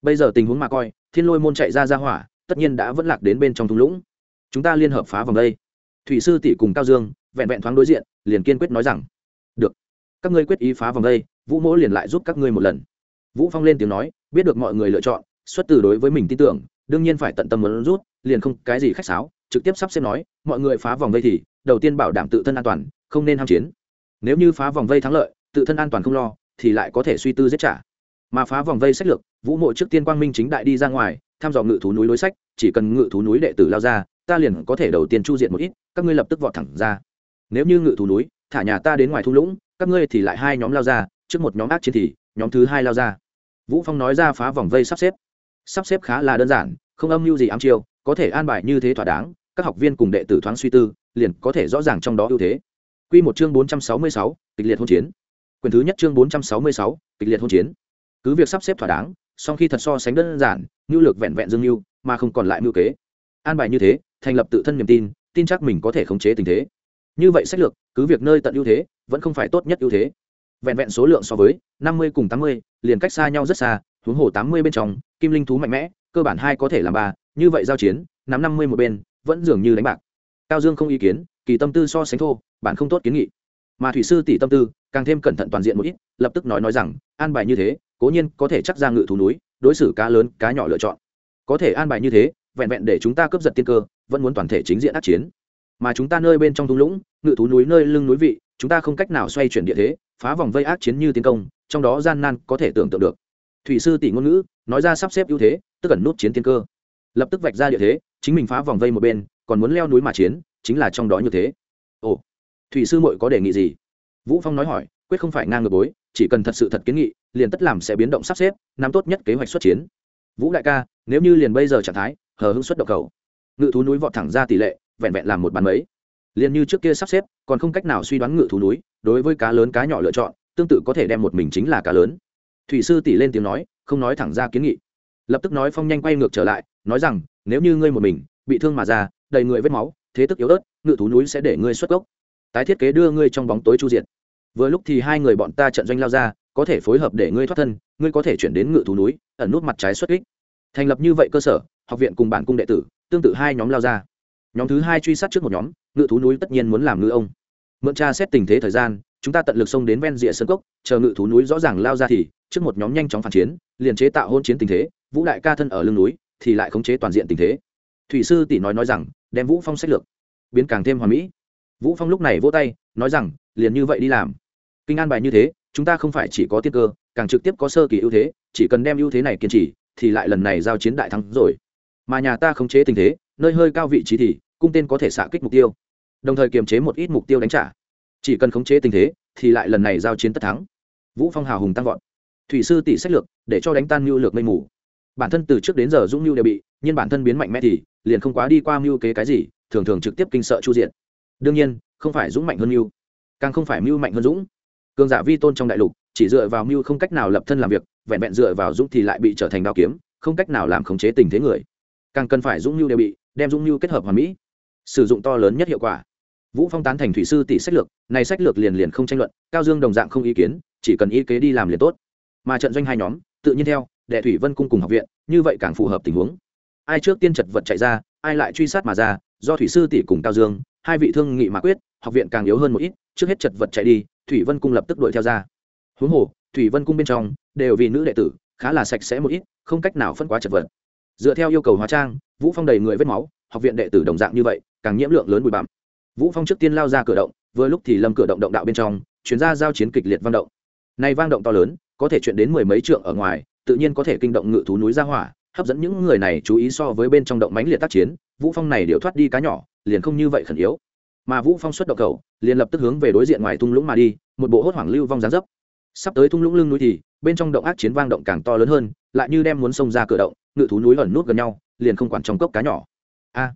S1: Bây giờ tình huống mà coi, thiên lôi môn chạy ra ra hỏa, tất nhiên đã vẫn lạc đến bên trong thung lũng. Chúng ta liên hợp phá vòng đây. Thủy sư tỷ cùng cao dương, vẹn vẹn thoáng đối diện, liền kiên quyết nói rằng, được, các ngươi quyết ý phá vòng đây, vũ mỗ liền lại giúp các ngươi một lần. Vũ phong lên tiếng nói, biết được mọi người lựa chọn, xuất từ đối với mình tin tưởng đương nhiên phải tận tâm muốn rút, liền không cái gì khách sáo, trực tiếp sắp xếp nói, mọi người phá vòng vây thì, đầu tiên bảo đảm tự thân an toàn, không nên ham chiến. Nếu như phá vòng vây thắng lợi, tự thân an toàn không lo, thì lại có thể suy tư giết trả. Mà phá vòng vây sách lược, vũ mộ trước tiên quang minh chính đại đi ra ngoài, thăm dò ngự thú núi lối sách, chỉ cần ngự thú núi đệ tử lao ra, ta liền có thể đầu tiên chu diện một ít, các ngươi lập tức vọt thẳng ra. Nếu như ngự thú núi, thả nhà ta đến ngoài thung lũng, các ngươi thì lại hai nhóm lao ra, trước một nhóm ác chiến thì, nhóm thứ hai lao ra. Vũ phong nói ra phá vòng vây sắp xếp sắp xếp khá là đơn giản không âm mưu gì ám chiêu có thể an bài như thế thỏa đáng các học viên cùng đệ tử thoáng suy tư liền có thể rõ ràng trong đó ưu thế Quy một chương 466, kịch liệt hôn chiến. Quyền thứ nhất chương 466, kịch liệt hôn chiến. Cứ việc sắp xếp thỏa đáng, song khi thật so sánh đơn giản, nhu lược vẹn vẹn dương nhu, mà không còn lại mưu kế. An bài như thế, thành lập tự thân niềm tin, tin chắc mình có thể khống chế tình thế. Như vậy sách lược, cứ việc nơi tận ưu thế, vẫn không phải tốt nhất ưu thế. Vẹn vẹn số lượng so với 50 cùng 80, liền cách xa nhau rất xa, huống hồ 80 bên trong, kim linh thú mạnh mẽ, cơ bản hai có thể làm ba, như vậy giao chiến, nắm 50 một bên, vẫn dường như đánh bạc. Cao Dương không ý kiến, kỳ tâm tư so sánh thô, bản không tốt kiến nghị. Mà thủy sư tỷ tâm tư càng thêm cẩn thận toàn diện một ít lập tức nói nói rằng an bài như thế cố nhiên có thể chắc ra ngự thú núi đối xử cá lớn cá nhỏ lựa chọn. Có thể an bài như thế vẹn vẹn để chúng ta cướp giật tiên cơ vẫn muốn toàn thể chính diện ác chiến. Mà chúng ta nơi bên trong thung lũng ngự thú núi nơi lưng núi vị chúng ta không cách nào xoay chuyển địa thế phá vòng vây ác chiến như tiến công trong đó gian nan có thể tưởng tượng được thủy sư tỷ ngôn ngữ, nói ra sắp xếp ưu thế, tức ẩn nút chiến tiên cơ. Lập tức vạch ra địa thế, chính mình phá vòng vây một bên, còn muốn leo núi mà chiến, chính là trong đó như thế. Ồ, thủy sư muội có đề nghị gì? Vũ phong nói hỏi, quyết không phải ngang ngược bối, chỉ cần thật sự thật kiến nghị, liền tất làm sẽ biến động sắp xếp, nắm tốt nhất kế hoạch xuất chiến. Vũ đại ca, nếu như liền bây giờ trạng thái, hờ hững xuất độc cầu. Ngự thú núi vọt thẳng ra tỷ lệ, vẹn vẹn làm một bàn mấy. Liền như trước kia sắp xếp, còn không cách nào suy đoán ngự thú núi, đối với cá lớn cá nhỏ lựa chọn, tương tự có thể đem một mình chính là cá lớn thủy sư tỷ lên tiếng nói, không nói thẳng ra kiến nghị. Lập tức nói phong nhanh quay ngược trở lại, nói rằng, nếu như ngươi một mình, bị thương mà ra đầy người vết máu, thế tức yếu ớt, ngự thú núi sẽ để ngươi xuất gốc. Tái thiết kế đưa ngươi trong bóng tối chu diệt. Vừa lúc thì hai người bọn ta trận doanh lao ra, có thể phối hợp để ngươi thoát thân, ngươi có thể chuyển đến ngự thú núi, ẩn nút mặt trái xuất kích. Thành lập như vậy cơ sở, học viện cùng bản cung đệ tử, tương tự hai nhóm lao ra. Nhóm thứ hai truy sát trước một nhóm, ngự thú núi tất nhiên muốn làm ngư ông. Mượn tra xét tình thế thời gian chúng ta tận lực xông đến ven rìa sân cốc, chờ ngự thú núi rõ ràng lao ra thì, trước một nhóm nhanh chóng phản chiến, liền chế tạo hôn chiến tình thế, vũ đại ca thân ở lưng núi, thì lại khống chế toàn diện tình thế. Thủy sư tỷ nói nói rằng, đem vũ phong sách lược, biến càng thêm hoàn mỹ. Vũ phong lúc này vỗ tay, nói rằng, liền như vậy đi làm. Kinh an bài như thế, chúng ta không phải chỉ có tiên cơ, càng trực tiếp có sơ kỳ ưu thế, chỉ cần đem ưu thế này kiên trì, thì lại lần này giao chiến đại thắng rồi. Mà nhà ta khống chế tình thế, nơi hơi cao vị trí thì, cung tên có thể xạ kích mục tiêu. Đồng thời kiềm chế một ít mục tiêu đánh trả chỉ cần khống chế tình thế, thì lại lần này giao chiến tất thắng. Vũ phong hào hùng tăng vọt. Thủy sư tỷ sách lược, để cho đánh tan mưu lược mây mù. Bản thân từ trước đến giờ dũng mưu đều bị, nhưng bản thân biến mạnh mẽ thì, liền không quá đi qua mưu kế cái gì, thường thường trực tiếp kinh sợ chu diện đương nhiên, không phải dũng mạnh hơn mưu càng không phải mưu mạnh hơn dũng. Cường giả vi tôn trong đại lục, chỉ dựa vào mưu không cách nào lập thân làm việc, vẹn vẹn dựa vào dũng thì lại bị trở thành đao kiếm, không cách nào làm khống chế tình thế người. Càng cần phải dũng mưu đều bị, đem dũng mưu kết hợp hoàn mỹ, sử dụng to lớn nhất hiệu quả vũ phong tán thành thủy sư tỷ sách lược, này sách lược liền liền không tranh luận, cao dương đồng dạng không ý kiến, chỉ cần ý kế đi làm liền tốt. Mà trận doanh hai nhóm, tự nhiên theo, đệ thủy vân cung cùng học viện, như vậy càng phù hợp tình huống. Ai trước tiên chật vật chạy ra, ai lại truy sát mà ra, do thủy sư tỷ cùng cao dương, hai vị thương nghị mà quyết, học viện càng yếu hơn một ít, trước hết chật vật chạy đi, thủy vân cung lập tức đuổi theo ra. Huống hồ, thủy vân cung bên trong, đều vì nữ đệ tử, khá là sạch sẽ một ít, không cách nào phân quá chật vật. Dựa theo yêu cầu hóa trang, vũ phong đầy người vết máu, học viện đệ tử đồng dạng như vậy, càng nhiễm lượng lớn bụi bặm vũ phong trước tiên lao ra cửa động, vừa lúc thì lâm cửa động động đạo bên trong chuyển ra giao chiến kịch liệt vang động. Này vang động to lớn, có thể chuyện đến mười mấy trượng ở ngoài, tự nhiên có thể kinh động ngự thú núi ra hỏa, hấp dẫn những người này chú ý so với bên trong động mãnh liệt tác chiến, vũ phong này điệu thoát đi cá nhỏ, liền không như vậy khẩn yếu. Mà vũ phong xuất động cầu, liền lập tức hướng về đối diện ngoài thung lũng mà đi, một bộ hốt hoảng lưu vong gián dấp. Sắp tới thung lũng lưng núi thì, bên trong động ác chiến vang động càng to lớn hơn, lại như đem muốn xông ra cửa động, ngự thú núi ẩn nút gần nhau, liền không quản trong cốc cá nhỏ. A,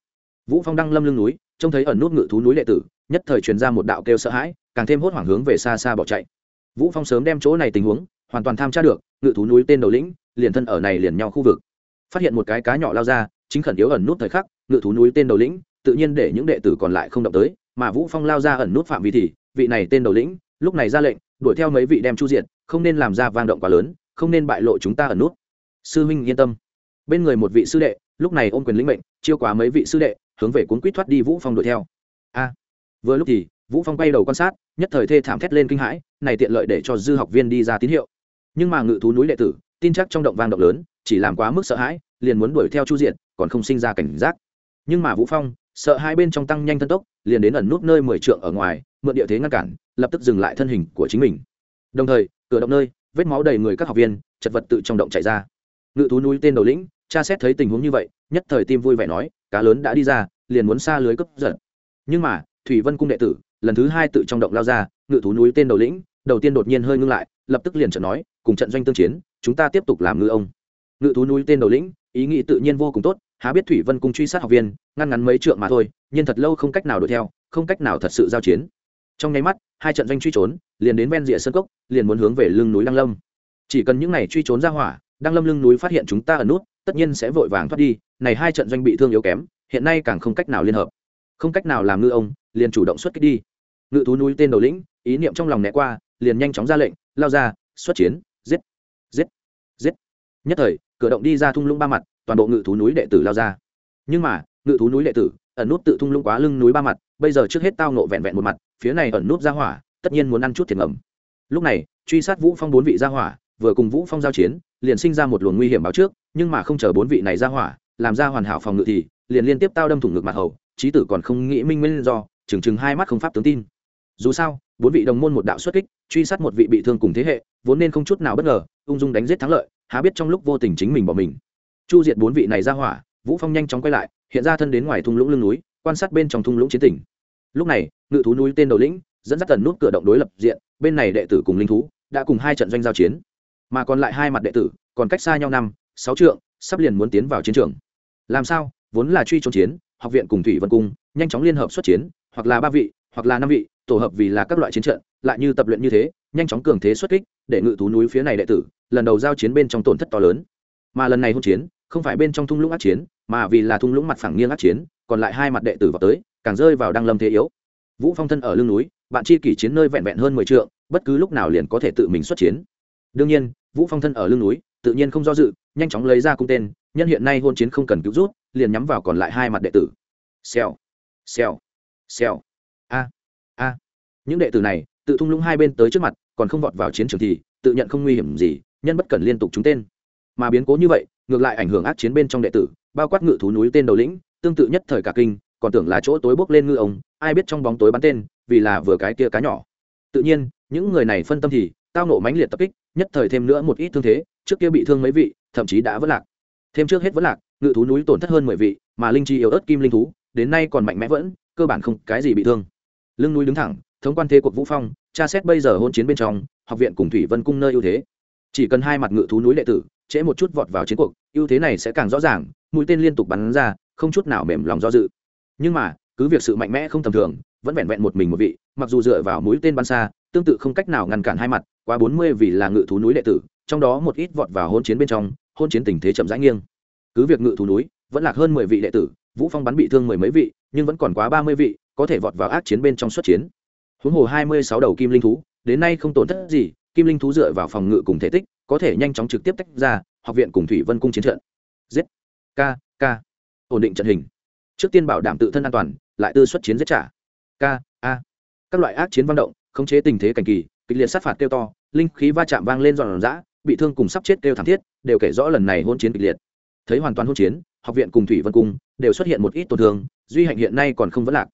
S1: vũ phong đang lâm lưng núi trông thấy ẩn nút ngự thú núi đệ tử, nhất thời truyền ra một đạo kêu sợ hãi, càng thêm hốt hoảng hướng về xa xa bỏ chạy. Vũ phong sớm đem chỗ này tình huống hoàn toàn tham tra được, ngự thú núi tên đầu lĩnh liền thân ở này liền nhau khu vực. Phát hiện một cái cá nhỏ lao ra, chính khẩn yếu ẩn nút thời khắc, ngự thú núi tên đầu lĩnh tự nhiên để những đệ tử còn lại không động tới, mà vũ phong lao ra ẩn nút phạm vi thì, vị này tên đầu lĩnh lúc này ra lệnh, đuổi theo mấy vị đem chu diện không nên làm ra vang động quá lớn, không nên bại lộ chúng ta ẩn nút. Sư huynh yên tâm. Bên người một vị sư đệ, lúc này ôm quyền lĩnh mệnh, chiêu quá mấy vị sư đệ hướng về cuốn quýt thoát đi vũ phong đuổi theo. A, vừa lúc thì, vũ phong quay đầu quan sát, nhất thời thê thảm thét lên kinh hãi, này tiện lợi để cho dư học viên đi ra tín hiệu. Nhưng mà ngự thú núi đệ tử, tin chắc trong động vang động lớn, chỉ làm quá mức sợ hãi, liền muốn đuổi theo chu diện còn không sinh ra cảnh giác. Nhưng mà vũ phong, sợ hai bên trong tăng nhanh thân tốc, liền đến ẩn nút nơi mười trượng ở ngoài, mượn địa thế ngăn cản, lập tức dừng lại thân hình của chính mình. Đồng thời, cửa động nơi, vết máu đầy người các học viên, chật vật tự trong động chạy ra. Ngự thú núi tên đầu lĩnh cha xét thấy tình huống như vậy, nhất thời tim vui vẻ nói, cá lớn đã đi ra, liền muốn xa lưới cướp giật. Nhưng mà, thủy vân cung đệ tử, lần thứ hai tự trong động lao ra, ngự thú núi tên đầu lĩnh, đầu tiên đột nhiên hơi ngưng lại, lập tức liền trận nói, cùng trận doanh tương chiến, chúng ta tiếp tục làm ngư ông. Ngự thú núi tên đầu lĩnh, ý nghĩ tự nhiên vô cùng tốt, há biết thủy vân cung truy sát học viên, ngăn ngắn mấy trượng mà thôi, nhưng thật lâu không cách nào đuổi theo, không cách nào thật sự giao chiến. Trong nháy mắt, hai trận doanh truy trốn, liền đến ven rìa sơn cốc, liền muốn hướng về lưng núi đăng lâm. Chỉ cần những này truy trốn ra hỏa đăng lâm lưng núi phát hiện chúng ta ở nút tất nhiên sẽ vội vàng thoát đi, này hai trận doanh bị thương yếu kém, hiện nay càng không cách nào liên hợp. Không cách nào làm ngư ông, liền chủ động xuất kích đi. Ngự thú núi tên đầu lĩnh, ý niệm trong lòng né qua, liền nhanh chóng ra lệnh, lao ra, xuất chiến, giết giết giết. Nhất thời, cửa động đi ra thung lũng ba mặt, toàn bộ ngự thú núi đệ tử lao ra. Nhưng mà, ngự thú núi đệ tử, ẩn nút tự thung lũng quá lưng núi ba mặt, bây giờ trước hết tao nộ vẹn vẹn một mặt, phía này ẩn nút ra hỏa, tất nhiên muốn ăn chút thiệt ngầm. Lúc này, truy sát vũ phong bốn vị ra hỏa vừa cùng vũ phong giao chiến, liền sinh ra một luồng nguy hiểm báo trước, nhưng mà không chờ bốn vị này ra hỏa, làm ra hoàn hảo phòng ngự thì, liền liên tiếp tao đâm thủng ngực mặt hầu trí tử còn không nghĩ minh nguyên do, chừng chừng hai mắt không pháp tướng tin. Dù sao, bốn vị đồng môn một đạo xuất kích, truy sát một vị bị thương cùng thế hệ, vốn nên không chút nào bất ngờ, ung dung đánh giết thắng lợi, há biết trong lúc vô tình chính mình bỏ mình. Chu diệt bốn vị này ra hỏa, vũ phong nhanh chóng quay lại, hiện ra thân đến ngoài thung lũng lưng núi, quan sát bên trong thung lũng chiến tỉnh lúc này, ngự thú núi tên đầu lĩnh, dẫn dắt tần nút cửa động đối lập diện, bên này đệ tử cùng linh thú, đã cùng hai trận doanh giao chiến mà còn lại hai mặt đệ tử, còn cách xa nhau năm, sáu trượng, sắp liền muốn tiến vào chiến trường. Làm sao? Vốn là truy trốn chiến, học viện cùng thủy vân cung, nhanh chóng liên hợp xuất chiến, hoặc là ba vị, hoặc là năm vị, tổ hợp vì là các loại chiến trận, lại như tập luyện như thế, nhanh chóng cường thế xuất kích, để ngự thú núi phía này đệ tử, lần đầu giao chiến bên trong tổn thất to lớn. Mà lần này hôn chiến, không phải bên trong thung lũng ác chiến, mà vì là thung lũng mặt phẳng nghiêng ác chiến, còn lại hai mặt đệ tử vào tới, càng rơi vào đăng lâm thế yếu. Vũ phong thân ở lưng núi, bạn chi kỷ chiến nơi vẹn vẹn hơn mười trượng, bất cứ lúc nào liền có thể tự mình xuất chiến. Đương nhiên vũ phong thân ở lưng núi, tự nhiên không do dự, nhanh chóng lấy ra cung tên, nhân hiện nay hôn chiến không cần cứu rút, liền nhắm vào còn lại hai mặt đệ tử. Xèo xèo xèo. A a. Những đệ tử này, tự thung lũng hai bên tới trước mặt, còn không vọt vào chiến trường thì, tự nhận không nguy hiểm gì, nhân bất cần liên tục trúng tên. Mà biến cố như vậy, ngược lại ảnh hưởng ác chiến bên trong đệ tử, bao quát ngự thú núi tên đầu lĩnh, tương tự nhất thời cả kinh, còn tưởng là chỗ tối bốc lên ngư ông, ai biết trong bóng tối bắn tên, vì là vừa cái kia cá nhỏ. Tự nhiên, những người này phân tâm thì, tao nộ mãnh liệt tập kích nhất thời thêm nữa một ít thương thế, trước kia bị thương mấy vị, thậm chí đã vất lạc. Thêm trước hết vất lạc, ngự thú núi tổn thất hơn mười vị, mà linh chi yếu ớt kim linh thú, đến nay còn mạnh mẽ vẫn, cơ bản không cái gì bị thương. Lưng núi đứng thẳng, thống quan thế cuộc vũ phong, tra xét bây giờ hôn chiến bên trong, học viện cùng thủy vân cung nơi ưu thế. Chỉ cần hai mặt ngự thú núi đệ tử, trễ một chút vọt vào chiến cuộc, ưu thế này sẽ càng rõ ràng, mũi tên liên tục bắn ra, không chút nào mềm lòng do dự. Nhưng mà, cứ việc sự mạnh mẽ không tầm thường, vẫn vẹn vẹn một mình một vị, mặc dù dựa vào mũi tên bắn xa, tương tự không cách nào ngăn cản hai mặt quá bốn mươi vì là ngự thú núi đệ tử, trong đó một ít vọt vào hôn chiến bên trong, hôn chiến tình thế chậm rãi nghiêng. Cứ việc ngự thú núi vẫn lạc hơn mười vị đệ tử, vũ phong bắn bị thương mười mấy vị, nhưng vẫn còn quá ba mươi vị, có thể vọt vào ác chiến bên trong xuất chiến. Huống hồ hai mươi sáu đầu kim linh thú, đến nay không tổn thất gì, kim linh thú dựa vào phòng ngự cùng thể tích, có thể nhanh chóng trực tiếp tách ra, học viện cùng thủy vân cung chiến trận. Giết. K k. Ổn định trận hình. Trước tiên bảo đảm tự thân an toàn, lại tư xuất chiến giết trả. K, a. Các loại ác chiến văn động, khống chế tình thế cảnh kỳ kịch liệt sát phạt kêu to linh khí va chạm vang lên giòn giã bị thương cùng sắp chết kêu thảm thiết đều kể rõ lần này hôn chiến kịch liệt. Thấy hoàn toàn hôn chiến học viện cùng thủy vân cung đều xuất hiện một ít tổn thương duy hạnh hiện nay còn không vẫn lạc.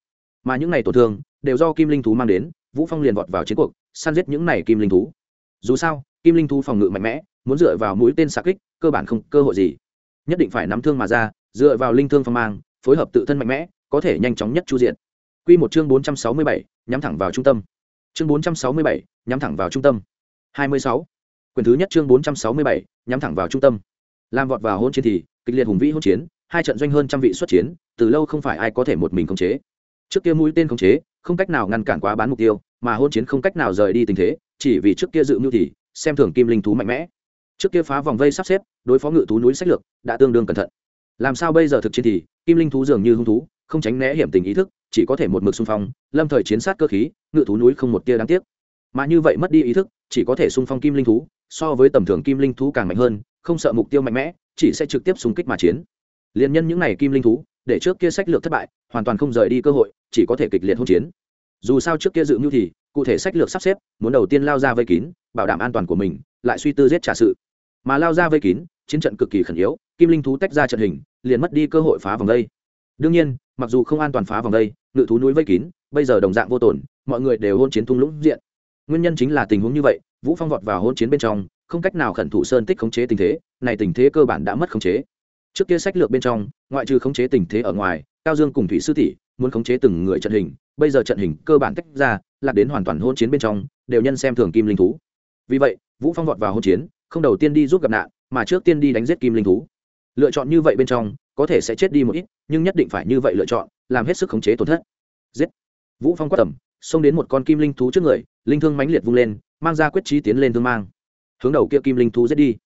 S1: Mà những này tổn thương đều do kim linh thú mang đến vũ phong liền vọt vào chiến cuộc săn giết những này kim linh thú. Dù sao kim linh thú phòng ngự mạnh mẽ muốn dựa vào mũi tên xạ kích cơ bản không cơ hội gì. Nhất định phải nắm thương mà ra dựa vào linh thương phong mang phối hợp tự thân mạnh mẽ có thể nhanh chóng nhất chu diện. Quy một chương 467, nhắm thẳng vào trung tâm chương 467, nhắm thẳng vào trung tâm. 26. quyền thứ nhất chương 467, nhắm thẳng vào trung tâm. Làm vọt vào hôn chiến thì kịch liệt hùng vĩ hôn chiến hai trận doanh hơn trăm vị xuất chiến từ lâu không phải ai có thể một mình khống chế. Trước kia mũi tên khống chế không cách nào ngăn cản quá bán mục tiêu mà hôn chiến không cách nào rời đi tình thế chỉ vì trước kia dự mưu thì xem thường kim linh thú mạnh mẽ. Trước kia phá vòng vây sắp xếp đối phó ngự thú núi sách lược đã tương đương cẩn thận. Làm sao bây giờ thực chiến thì kim linh thú dường như hung thú không tránh né hiểm tình ý thức chỉ có thể một mực xung phong, lâm thời chiến sát cơ khí, ngự thú núi không một tia đáng tiếc. Mà như vậy mất đi ý thức, chỉ có thể xung phong kim linh thú, so với tầm thường kim linh thú càng mạnh hơn, không sợ mục tiêu mạnh mẽ, chỉ sẽ trực tiếp xung kích mà chiến. Liên nhân những n à y kim linh thú, để trước kia sách lược thất bại, hoàn toàn không rời đi cơ hội, chỉ có thể kịch liệt hỗn chiến. Dù sao trước kia dự mưu thì, cụ thể sách lược sắp xếp, muốn đầu tiên lao ra vây kín, bảo đảm an toàn của mình, lại suy tư giết trả sự. Mà lao ra vây kín, chiến trận cực kỳ khẩn yếu, kim linh thú tách ra trận hình, liền mất đi cơ hội phá vòng đây đương nhiên, mặc dù không an toàn phá vòng đây, ngự thú núi vây kín, bây giờ đồng dạng vô tổn, mọi người đều hôn chiến thung lũng diện. Nguyên nhân chính là tình huống như vậy, vũ phong vọt vào hôn chiến bên trong, không cách nào khẩn thủ sơn tích khống chế tình thế, này tình thế cơ bản đã mất khống chế. Trước kia sách lược bên trong, ngoại trừ khống chế tình thế ở ngoài, cao dương cùng thủy sư tỷ muốn khống chế từng người trận hình, bây giờ trận hình cơ bản tách ra, lạc đến hoàn toàn hôn chiến bên trong, đều nhân xem thường kim linh thú. Vì vậy, vũ phong vọt vào hôn chiến, không đầu tiên đi giúp gặp nạn, mà trước tiên đi đánh giết kim linh thú. Lựa chọn như vậy bên trong có thể sẽ chết đi một ít, nhưng nhất định phải như vậy lựa chọn, làm hết sức khống chế tổn thất. Giết. Vũ phong quát tầm, xông đến một con kim linh thú trước người, linh thương mãnh liệt vung lên, mang ra quyết trí tiến lên thương mang. Hướng đầu kia kim linh thú giết đi.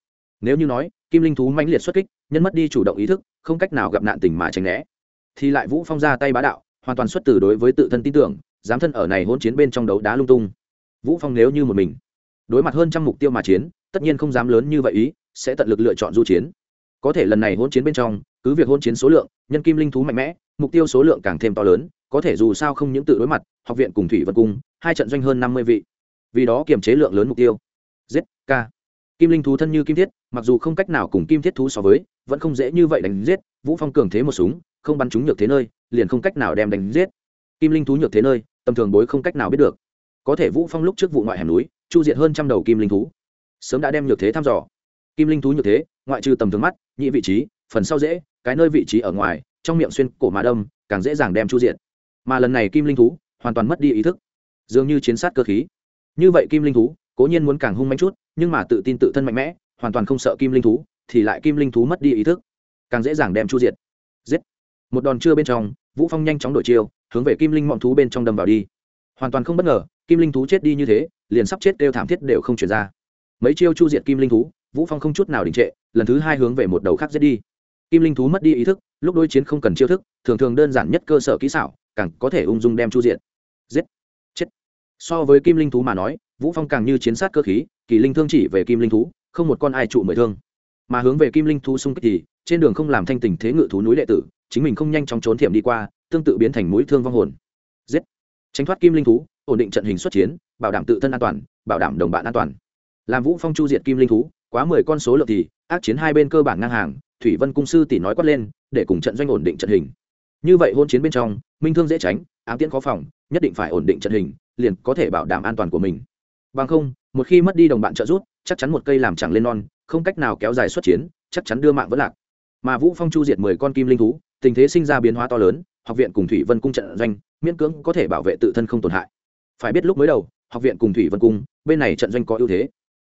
S1: Nếu như nói, kim linh thú mãnh liệt xuất kích, nhân mất đi chủ động ý thức, không cách nào gặp nạn tình mà tránh né. Thì lại vũ phong ra tay bá đạo, hoàn toàn xuất từ đối với tự thân tin tưởng dám thân ở này hỗn chiến bên trong đấu đá lung tung. Vũ phong nếu như một mình, đối mặt hơn trăm mục tiêu mà chiến, tất nhiên không dám lớn như vậy ý, sẽ tận lực lựa chọn du chiến. Có thể lần này hỗn chiến bên trong cứ việc hôn chiến số lượng, nhân kim linh thú mạnh mẽ, mục tiêu số lượng càng thêm to lớn, có thể dù sao không những tự đối mặt, học viện cùng thủy vân cung, hai trận doanh hơn năm mươi vị. Vì đó kiềm chế lượng lớn mục tiêu. Giết k. Kim linh thú thân như kim thiết, mặc dù không cách nào cùng kim thiết thú so với, vẫn không dễ như vậy đánh giết, vũ phong cường thế một súng, không bắn chúng nhược thế nơi, liền không cách nào đem đánh giết. Kim linh thú nhược thế nơi, tầm thường bối không cách nào biết được. Có thể vũ phong lúc trước vụ ngoại hẻm núi, chu diệt hơn trăm đầu kim linh thú. Sớm đã đem nhược thế thăm dò. Kim linh thú nhược thế, ngoại trừ tầm thường mắt, nhị vị trí, phần sau dễ cái nơi vị trí ở ngoài, trong miệng xuyên cổ mà đâm, càng dễ dàng đem chu diệt. Mà lần này kim linh thú hoàn toàn mất đi ý thức, dường như chiến sát cơ khí. Như vậy kim linh thú, cố nhiên muốn càng hung manh chút, nhưng mà tự tin tự thân mạnh mẽ, hoàn toàn không sợ kim linh thú, thì lại kim linh thú mất đi ý thức, càng dễ dàng đem chu diệt. Giết! Một đòn chưa bên trong, vũ phong nhanh chóng đổi chiêu, hướng về kim linh mọn thú bên trong đâm vào đi. Hoàn toàn không bất ngờ, kim linh thú chết đi như thế, liền sắp chết đều thảm thiết đều không chuyển ra. Mấy chiêu chu diệt kim linh thú, vũ phong không chút nào đình trệ, lần thứ hai hướng về một đầu khác giết đi kim linh thú mất đi ý thức, lúc đối chiến không cần chiêu thức, thường thường đơn giản nhất cơ sở kỹ xảo, càng có thể ung dung đem chu diện. Giết. Chết. So với kim linh thú mà nói, vũ phong càng như chiến sát cơ khí, kỳ linh thương chỉ về kim linh thú, không một con ai trụ mười thương. Mà hướng về kim linh thú xung kích thì, trên đường không làm thanh tình thế ngự thú núi đệ tử, chính mình không nhanh chóng trốn thiểm đi qua, tương tự biến thành mũi thương vong hồn. Giết. Tránh thoát kim linh thú, ổn định trận hình xuất chiến, bảo đảm tự thân an toàn, bảo đảm đồng bạn an toàn. Làm vũ phong chu diệt kim linh thú, quá mười con số lượng thì, ác chiến hai bên cơ bản ngang hàng thủy vân cung sư tỷ nói quát lên, để cùng trận doanh ổn định trận hình. Như vậy hôn chiến bên trong, minh thương dễ tránh, ám tiễn khó phòng, nhất định phải ổn định trận hình, liền có thể bảo đảm an toàn của mình. Bằng không, một khi mất đi đồng bạn trợ giúp, chắc chắn một cây làm chẳng lên non, không cách nào kéo dài xuất chiến, chắc chắn đưa mạng vẫn lạc. Mà vũ phong chu diệt mười con kim linh thú, tình thế sinh ra biến hóa to lớn, học viện cùng thủy vân cung trận doanh, miễn cưỡng có thể bảo vệ tự thân không tổn hại. Phải biết lúc mới đầu, học viện cùng thủy vân cung, bên này trận doanh có ưu thế.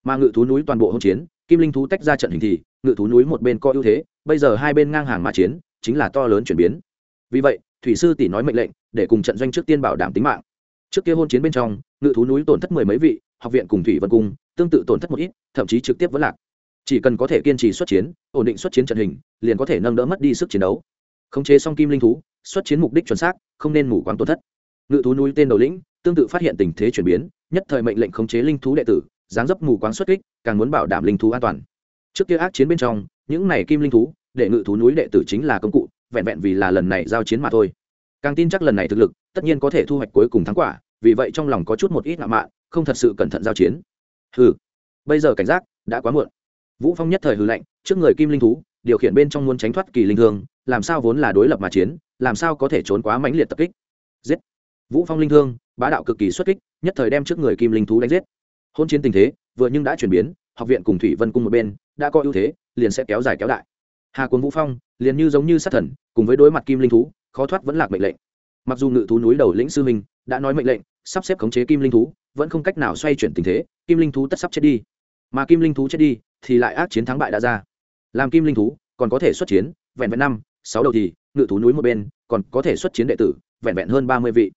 S1: Mà ngự thú núi toàn bộ hỗn chiến kim linh thú tách ra trận hình thì, ngự thú núi một bên có ưu thế, bây giờ hai bên ngang hàng mà chiến, chính là to lớn chuyển biến. Vì vậy, thủy sư tỷ nói mệnh lệnh, để cùng trận doanh trước tiên bảo đảm tính mạng. Trước kia hôn chiến bên trong, ngự thú núi tổn thất mười mấy vị, học viện cùng thủy vân cung, tương tự tổn thất một ít, thậm chí trực tiếp vẫn lạc. Chỉ cần có thể kiên trì xuất chiến, ổn định xuất chiến trận hình, liền có thể nâng đỡ mất đi sức chiến đấu. Khống chế xong kim linh thú, xuất chiến mục đích chuẩn xác, không nên mù quáng tổn thất. Ngự thú núi tên đầu lĩnh, tương tự phát hiện tình thế chuyển biến, nhất thời mệnh lệnh khống chế linh thú đệ tử dáng dấp mù quáng xuất kích, càng muốn bảo đảm linh thú an toàn. Trước kia ác chiến bên trong, những này kim linh thú để ngự thú núi đệ tử chính là công cụ, vẹn vẹn vì là lần này giao chiến mà thôi. Càng tin chắc lần này thực lực, tất nhiên có thể thu hoạch cuối cùng thắng quả, vì vậy trong lòng có chút một ít ngạo mạn, không thật sự cẩn thận giao chiến. Hừ, bây giờ cảnh giác, đã quá muộn. Vũ phong nhất thời hừ lạnh, trước người kim linh thú, điều khiển bên trong muốn tránh thoát kỳ linh thương, làm sao vốn là đối lập mà chiến, làm sao có thể trốn quá mãnh liệt tập kích? Giết! Vũ phong linh thương, bá đạo cực kỳ xuất kích, nhất thời đem trước người kim linh thú đánh giết hôn chiến tình thế, vừa nhưng đã chuyển biến, học viện cùng thủy vân cung một bên, đã có ưu thế, liền sẽ kéo dài kéo đại. Hà quân vũ phong, liền như giống như sát thần, cùng với đối mặt kim linh thú, khó thoát vẫn lạc mệnh lệnh. Mặc dù ngự thú núi đầu lĩnh sư minh đã nói mệnh lệnh, sắp xếp khống chế kim linh thú, vẫn không cách nào xoay chuyển tình thế, kim linh thú tất sắp chết đi. Mà kim linh thú chết đi, thì lại ác chiến thắng bại đã ra. Làm kim linh thú, còn có thể xuất chiến, vẹn vẹn năm, sáu đầu thì, ngự thú núi một bên, còn có thể xuất chiến đệ tử, vẹn vẹn hơn ba mươi vị.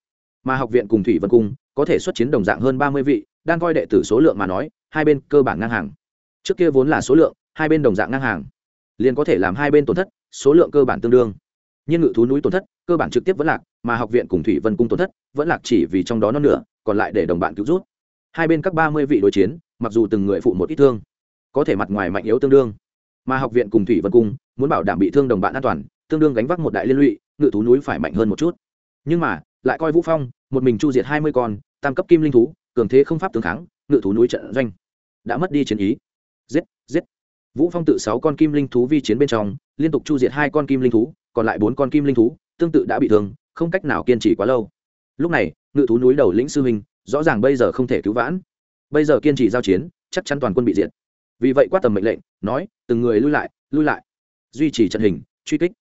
S1: Mà học viện cùng thủy vân cung, có thể xuất chiến đồng dạng hơn ba mươi vị đang coi đệ tử số lượng mà nói, hai bên cơ bản ngang hàng. Trước kia vốn là số lượng, hai bên đồng dạng ngang hàng. Liền có thể làm hai bên tổn thất, số lượng cơ bản tương đương. Nhưng ngự thú núi tổn thất, cơ bản trực tiếp vẫn lạc, mà học viện cùng thủy vân cung tổn thất, vẫn lạc chỉ vì trong đó nó nửa, còn lại để đồng bạn cứu rút. Hai bên các ba mươi vị đối chiến, mặc dù từng người phụ một ít thương, có thể mặt ngoài mạnh yếu tương đương. Mà học viện cùng thủy vân cung, muốn bảo đảm bị thương đồng bạn an toàn, tương đương gánh vác một đại liên lụy, ngự thú núi phải mạnh hơn một chút. Nhưng mà, lại coi vũ phong, một mình chu diệt hai mươi con, tam cấp kim linh thú cường thế không pháp tương kháng, ngự thú núi trận doanh. Đã mất đi chiến ý. Giết giết. Vũ phong tự sáu con kim linh thú vi chiến bên trong, liên tục chu diệt hai con kim linh thú, còn lại bốn con kim linh thú, tương tự đã bị thương, không cách nào kiên trì quá lâu. Lúc này, ngự thú núi đầu lĩnh sư huynh, rõ ràng bây giờ không thể cứu vãn. Bây giờ kiên trì giao chiến, chắc chắn toàn quân bị diệt. Vì vậy quát tầm mệnh lệnh, nói, từng người lui lại lui lại. Duy trì trận hình, truy kích.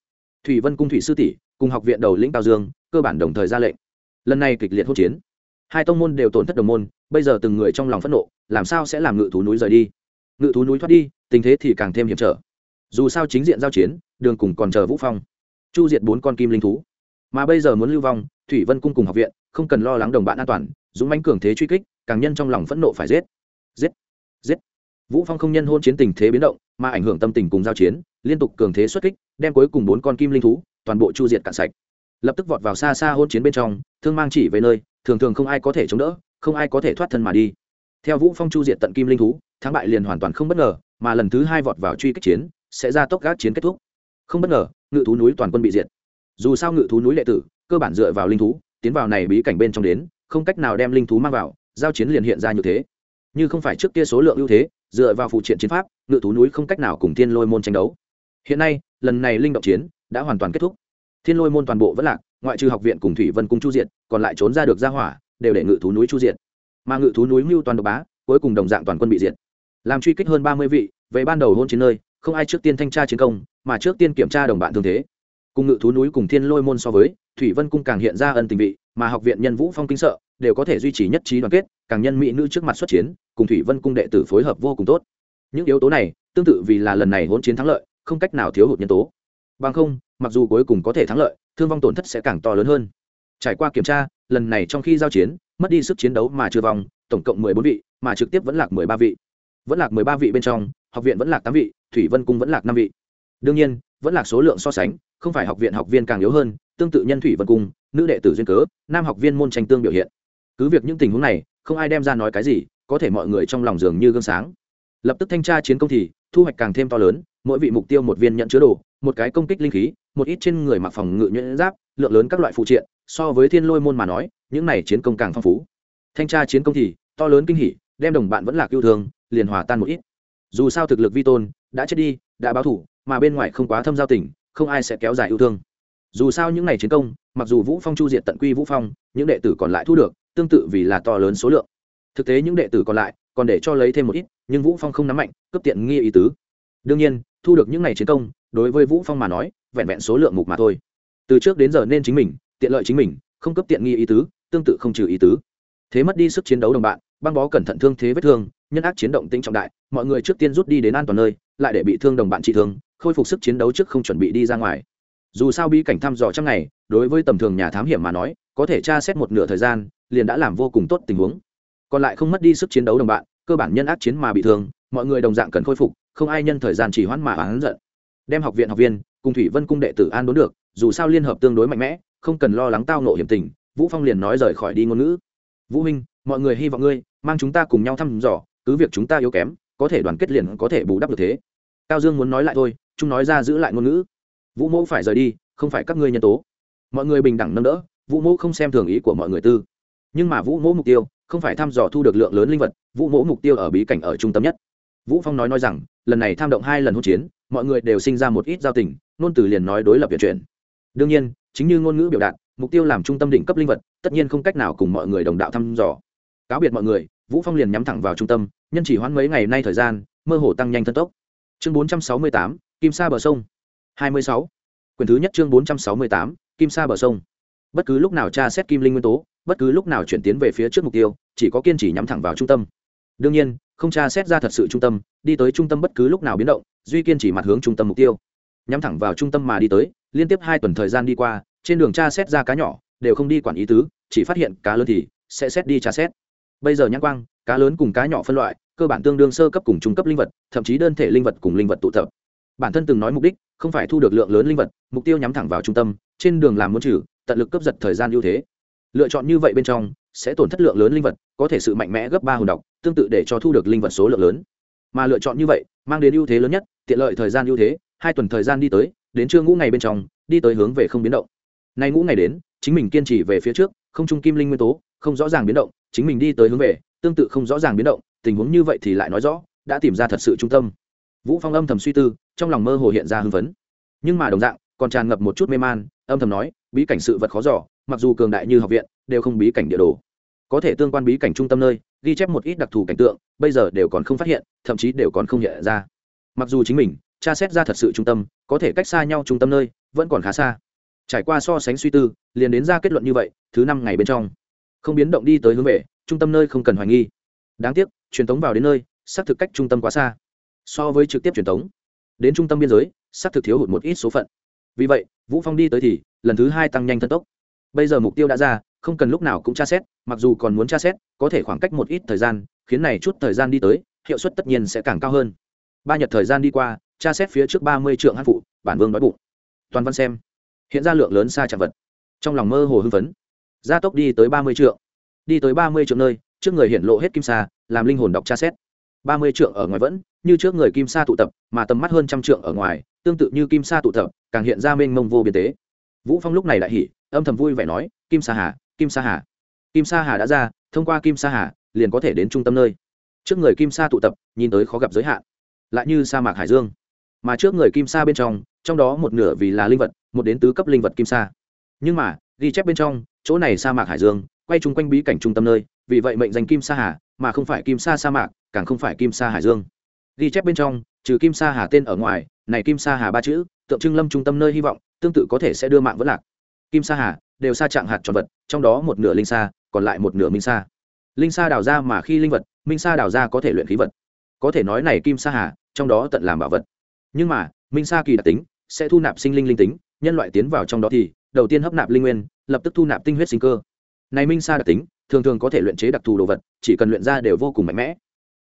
S1: Thủy vân cung thủy sư tỷ, cùng học viện đầu lĩnh cao dương, cơ bản đồng thời ra lệnh. Lần này kịch liệt hỗn chiến hai tông môn đều tổn thất đồng môn, bây giờ từng người trong lòng phẫn nộ, làm sao sẽ làm ngự thú núi rời đi? Ngự thú núi thoát đi, tình thế thì càng thêm hiểm trở. Dù sao chính diện giao chiến, đường cùng còn chờ vũ phong. Chu diệt bốn con kim linh thú. Mà bây giờ muốn lưu vong, thủy vân cung cùng học viện, không cần lo lắng đồng bạn an toàn, dũng mãnh cường thế truy kích, càng nhân trong lòng phẫn nộ phải giết. Giết giết. Vũ phong không nhân hôn chiến tình thế biến động, mà ảnh hưởng tâm tình cùng giao chiến, liên tục cường thế xuất kích, đem cuối cùng bốn con kim linh thú, toàn bộ chu diệt cạn sạch lập tức vọt vào xa xa hôn chiến bên trong, thương mang chỉ về nơi, thường thường không ai có thể chống đỡ, không ai có thể thoát thân mà đi. Theo vũ phong chu diệt tận kim linh thú, thắng bại liền hoàn toàn không bất ngờ, mà lần thứ hai vọt vào truy kích chiến, sẽ ra tốc gác chiến kết thúc. Không bất ngờ, ngự thú núi toàn quân bị diệt. Dù sao ngự thú núi lệ tử, cơ bản dựa vào linh thú, tiến vào này bí cảnh bên trong đến, không cách nào đem linh thú mang vào, giao chiến liền hiện ra như thế. Như không phải trước kia số lượng ưu thế, dựa vào phụ triện chiến pháp, ngự thú núi không cách nào cùng thiên lôi môn tranh đấu. Hiện nay, lần này linh động chiến đã hoàn toàn kết thúc thiên lôi môn toàn bộ vẫn lạc, ngoại trừ học viện cùng thủy vân cung chu diện còn lại trốn ra được ra hỏa, đều để ngự thú núi chu diện mà ngự thú núi mưu toàn độc bá, cuối cùng đồng dạng toàn quân bị diệt. Làm truy kích hơn ba mươi vị, về ban đầu hôn chiến nơi, không ai trước tiên thanh tra chiến công, mà trước tiên kiểm tra đồng bạn thương thế. Cùng ngự thú núi cùng thiên lôi môn so với, thủy vân cung càng hiện ra ân tình vị, mà học viện nhân vũ phong kinh sợ, đều có thể duy trì nhất trí đoàn kết, càng nhân mỹ nữ trước mặt xuất chiến, cùng thủy vân cung đệ tử phối hợp vô cùng tốt. Những yếu tố này, tương tự vì là lần này hôn chiến thắng lợi, không cách nào thiếu hụt nhân tố. Bằng không mặc dù cuối cùng có thể thắng lợi, thương vong tổn thất sẽ càng to lớn hơn. Trải qua kiểm tra, lần này trong khi giao chiến, mất đi sức chiến đấu mà chưa vòng, tổng cộng mười bốn vị, mà trực tiếp vẫn lạc mười ba vị. Vẫn lạc mười ba vị bên trong, học viện vẫn lạc tám vị, thủy vân cung vẫn lạc năm vị. Đương nhiên, vẫn lạc số lượng so sánh, không phải học viện học viên càng yếu hơn, tương tự nhân thủy vân cung, nữ đệ tử duyên cớ, nam học viên môn tranh tương biểu hiện. Cứ việc những tình huống này, không ai đem ra nói cái gì, có thể mọi người trong lòng dường như gương sáng. Lập tức thanh tra chiến công thì, thu hoạch càng thêm to lớn, mỗi vị mục tiêu một viên nhận chứa đồ, một cái công kích linh khí một ít trên người mặc phòng ngự nhuyễn giáp, lượng lớn các loại phụ triện, so với thiên lôi môn mà nói, những này chiến công càng phong phú. Thanh tra chiến công thì, to lớn kinh hỉ, đem đồng bạn vẫn là yêu thương, liền hòa tan một ít. Dù sao thực lực vi tôn, đã chết đi, đã báo thủ, mà bên ngoài không quá thâm giao tình, không ai sẽ kéo dài yêu thương. Dù sao những ngày chiến công, mặc dù vũ phong chu diệt tận quy vũ phong, những đệ tử còn lại thu được, tương tự vì là to lớn số lượng. Thực tế những đệ tử còn lại, còn để cho lấy thêm một ít, nhưng vũ phong không nắm mạnh cấp tiện nghi ý tứ. Đương nhiên, thu được những ngày chiến công đối với vũ phong mà nói, vẹn vẹn số lượng mục mà thôi. Từ trước đến giờ nên chính mình, tiện lợi chính mình, không cấp tiện nghi ý tứ, tương tự không trừ ý tứ. Thế mất đi sức chiến đấu đồng bạn, băng bó cẩn thận thương thế vết thương, nhân ác chiến động tính trọng đại, mọi người trước tiên rút đi đến an toàn nơi, lại để bị thương đồng bạn trị thương, khôi phục sức chiến đấu trước không chuẩn bị đi ra ngoài. Dù sao bi cảnh thăm dò trong ngày, đối với tầm thường nhà thám hiểm mà nói, có thể tra xét một nửa thời gian, liền đã làm vô cùng tốt tình huống. Còn lại không mất đi sức chiến đấu đồng bạn, cơ bản nhân ác chiến mà bị thương, mọi người đồng dạng cần khôi phục, không ai nhân thời gian chỉ hoãn mà oán giận đem học viện học viên cùng thủy vân cung đệ tử an đốn được, dù sao liên hợp tương đối mạnh mẽ, không cần lo lắng tao nộ hiểm tình, vũ phong liền nói rời khỏi đi ngôn ngữ. Vũ huynh, mọi người hy vọng ngươi mang chúng ta cùng nhau thăm dò, cứ việc chúng ta yếu kém, có thể đoàn kết liền có thể bù đắp được thế. Cao dương muốn nói lại thôi, chúng nói ra giữ lại ngôn ngữ. Vũ mẫu phải rời đi, không phải các ngươi nhân tố. Mọi người bình đẳng nâng đỡ, vũ mẫu không xem thường ý của mọi người tư. Nhưng mà vũ mẫu mục tiêu, không phải thăm dò thu được lượng lớn linh vật, vũ mẫu mục tiêu ở bí cảnh ở trung tâm nhất. Vũ phong nói nói rằng, lần này tham động hai lần hỗn chiến mọi người đều sinh ra một ít giao tình ngôn từ liền nói đối lập việc chuyển. đương nhiên chính như ngôn ngữ biểu đạt mục tiêu làm trung tâm đỉnh cấp linh vật tất nhiên không cách nào cùng mọi người đồng đạo thăm dò. Cáo biệt mọi người vũ phong liền nhắm thẳng vào trung tâm nhân chỉ hoãn mấy ngày nay thời gian mơ hồ tăng nhanh thân tốc. Chương 468, kim sa bờ sông. 26. quyển thứ nhất chương 468, kim sa bờ sông. Bất cứ lúc nào tra xét kim linh nguyên tố bất cứ lúc nào chuyển tiến về phía trước mục tiêu chỉ có kiên trì nhắm thẳng vào trung tâm. Đương nhiên không tra xét ra thật sự trung tâm, đi tới trung tâm bất cứ lúc nào biến động, duy kiên chỉ mặt hướng trung tâm mục tiêu. Nhắm thẳng vào trung tâm mà đi tới, liên tiếp hai tuần thời gian đi qua, trên đường tra xét ra cá nhỏ, đều không đi quản ý tứ, chỉ phát hiện cá lớn thì sẽ xét đi tra xét. Bây giờ nhãn quang, cá lớn cùng cá nhỏ phân loại, cơ bản tương đương sơ cấp cùng trung cấp linh vật, thậm chí đơn thể linh vật cùng linh vật tụ tập. Bản thân từng nói mục đích, không phải thu được lượng lớn linh vật, mục tiêu nhắm thẳng vào trung tâm, trên đường làm muốn trừ, tận lực cấp giật thời gian ưu thế. Lựa chọn như vậy bên trong, sẽ tổn thất lượng lớn linh vật, có thể sự mạnh mẽ gấp ba hồn độc tương tự để cho thu được linh vật số lượng lớn. Mà lựa chọn như vậy, mang đến ưu thế lớn nhất, tiện lợi thời gian ưu thế, hai tuần thời gian đi tới, đến trưa ngũ ngày bên trong, đi tới hướng về không biến động. Nay ngũ ngày đến, chính mình kiên trì về phía trước, không trung kim linh nguyên tố, không rõ ràng biến động, chính mình đi tới hướng về, tương tự không rõ ràng biến động, tình huống như vậy thì lại nói rõ, đã tìm ra thật sự trung tâm. Vũ phong âm thầm suy tư, trong lòng mơ hồ hiện ra hưng phấn. Nhưng mà đồng dạng, còn tràn ngập một chút mê man, âm thầm nói, bí cảnh sự vật khó giỏ mặc dù cường đại như học viện, đều không bí cảnh địa đồ. Có thể tương quan bí cảnh trung tâm nơi ghi chép một ít đặc thù cảnh tượng, bây giờ đều còn không phát hiện, thậm chí đều còn không hiện ra. Mặc dù chính mình tra xét ra thật sự trung tâm, có thể cách xa nhau trung tâm nơi, vẫn còn khá xa. Trải qua so sánh suy tư, liền đến ra kết luận như vậy, thứ năm ngày bên trong, không biến động đi tới hướng về, trung tâm nơi không cần hoài nghi. Đáng tiếc, truyền tống vào đến nơi, xác thực cách trung tâm quá xa. So với trực tiếp truyền tống, đến trung tâm biên giới, xác thực thiếu hụt một ít số phận. Vì vậy, vũ phong đi tới thì, lần thứ hai tăng nhanh thân tốc. Bây giờ mục tiêu đã ra không cần lúc nào cũng tra xét, mặc dù còn muốn tra xét, có thể khoảng cách một ít thời gian, khiến này chút thời gian đi tới, hiệu suất tất nhiên sẽ càng cao hơn. Ba nhật thời gian đi qua, tra xét phía trước ba mươi trượng hát phụ, bản vương đói bụng. Toàn văn xem. Hiện ra lượng lớn xa chạm vật. Trong lòng mơ hồ hưng phấn. Gia tốc đi tới ba mươi trượng. Đi tới ba mươi trượng nơi, trước người hiện lộ hết kim sa, làm linh hồn đọc tra xét. Ba mươi trượng ở ngoài vẫn, như trước người kim sa tụ tập, mà tầm mắt hơn trăm trượng ở ngoài, tương tự như kim sa tụ tập, càng hiện ra mênh mông vô biên tế. Vũ phong lúc này lại hỉ, âm thầm vui vẻ nói, kim sa hà kim sa hà kim sa hà đã ra thông qua kim sa hà liền có thể đến trung tâm nơi trước người kim sa tụ tập nhìn tới khó gặp giới hạn lại như sa mạc hải dương mà trước người kim sa bên trong trong đó một nửa vì là linh vật một đến tứ cấp linh vật kim sa nhưng mà ghi chép bên trong chỗ này sa mạc hải dương quay chung quanh bí cảnh trung tâm nơi vì vậy mệnh danh kim sa hà mà không phải kim sa sa mạc càng không phải kim sa hải dương ghi chép bên trong trừ kim sa hà tên ở ngoài này kim sa hà ba chữ tượng trưng lâm trung tâm nơi hy vọng tương tự có thể sẽ đưa mạng vẫn lạc kim sa hà đều sa trạng hạt tròn vật, trong đó một nửa linh sa, còn lại một nửa minh sa. Linh sa đào ra mà khi linh vật, minh sa đào ra có thể luyện khí vật. Có thể nói này kim sa hà, trong đó tận làm bảo vật. Nhưng mà, minh sa kỳ đặc tính, sẽ thu nạp sinh linh linh tính, nhân loại tiến vào trong đó thì, đầu tiên hấp nạp linh nguyên, lập tức thu nạp tinh huyết sinh cơ. Này minh sa đặc tính, thường thường có thể luyện chế đặc thù đồ vật, chỉ cần luyện ra đều vô cùng mạnh mẽ.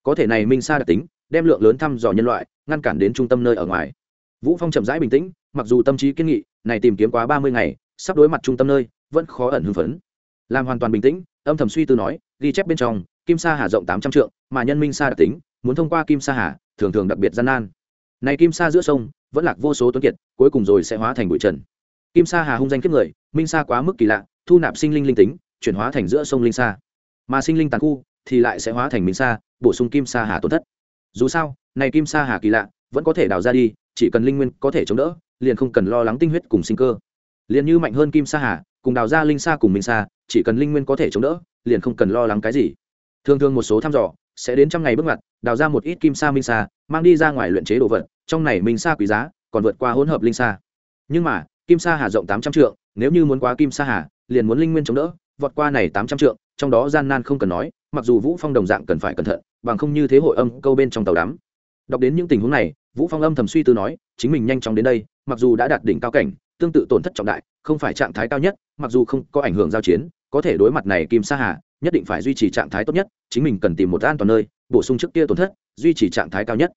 S1: Có thể này minh sa đặc tính, đem lượng lớn thăm dò nhân loại, ngăn cản đến trung tâm nơi ở ngoài. Vũ phong chậm rãi bình tĩnh, mặc dù tâm trí kiên nghị, này tìm kiếm quá ba mươi ngày sắp đối mặt trung tâm nơi, vẫn khó ẩn hưng phấn. Làm hoàn toàn bình tĩnh, âm thầm suy tư nói, ghi chép bên trong, kim sa hà rộng tám trăm trượng, mà nhân minh sa đặc tính, muốn thông qua kim sa hà, thường thường đặc biệt gian nan. Này kim sa giữa sông, vẫn lạc vô số tuấn kiệt, cuối cùng rồi sẽ hóa thành bụi trần. Kim sa hà hung danh kiếp người, minh sa quá mức kỳ lạ, thu nạp sinh linh linh tính, chuyển hóa thành giữa sông linh sa. Mà sinh linh tàn khu, thì lại sẽ hóa thành minh sa, bổ sung kim sa hà tổn thất. Dù sao, này kim sa hà kỳ lạ, vẫn có thể đào ra đi, chỉ cần linh nguyên có thể chống đỡ, liền không cần lo lắng tinh huyết cùng sinh cơ liền như mạnh hơn kim sa hà, cùng đào ra linh sa cùng minh sa, chỉ cần linh nguyên có thể chống đỡ, liền không cần lo lắng cái gì. Thường thường một số thăm dò sẽ đến trăm ngày bước ngoặt, đào ra một ít kim sa, minh sa, mang đi ra ngoài luyện chế đồ vật, trong này minh sa quý giá, còn vượt qua hỗn hợp linh sa. Nhưng mà, kim sa hà rộng tám trăm trượng, nếu như muốn quá kim sa hà, liền muốn linh nguyên chống đỡ, vọt qua này tám trăm trượng, trong đó gian nan không cần nói, mặc dù vũ phong đồng dạng cần phải cẩn thận, bằng không như thế hội âm câu bên trong tàu đắm. Đọc đến những tình huống này, vũ phong âm thầm suy tư nói, chính mình nhanh chóng đến đây, mặc dù đã đạt đỉnh cao cảnh tương tự tổn thất trọng đại, không phải trạng thái cao nhất, mặc dù không có ảnh hưởng giao chiến, có thể đối mặt này kim sa hà, nhất định phải duy trì trạng thái tốt nhất, chính mình cần tìm một an toàn nơi, bổ sung trước kia tổn thất, duy trì trạng thái cao nhất.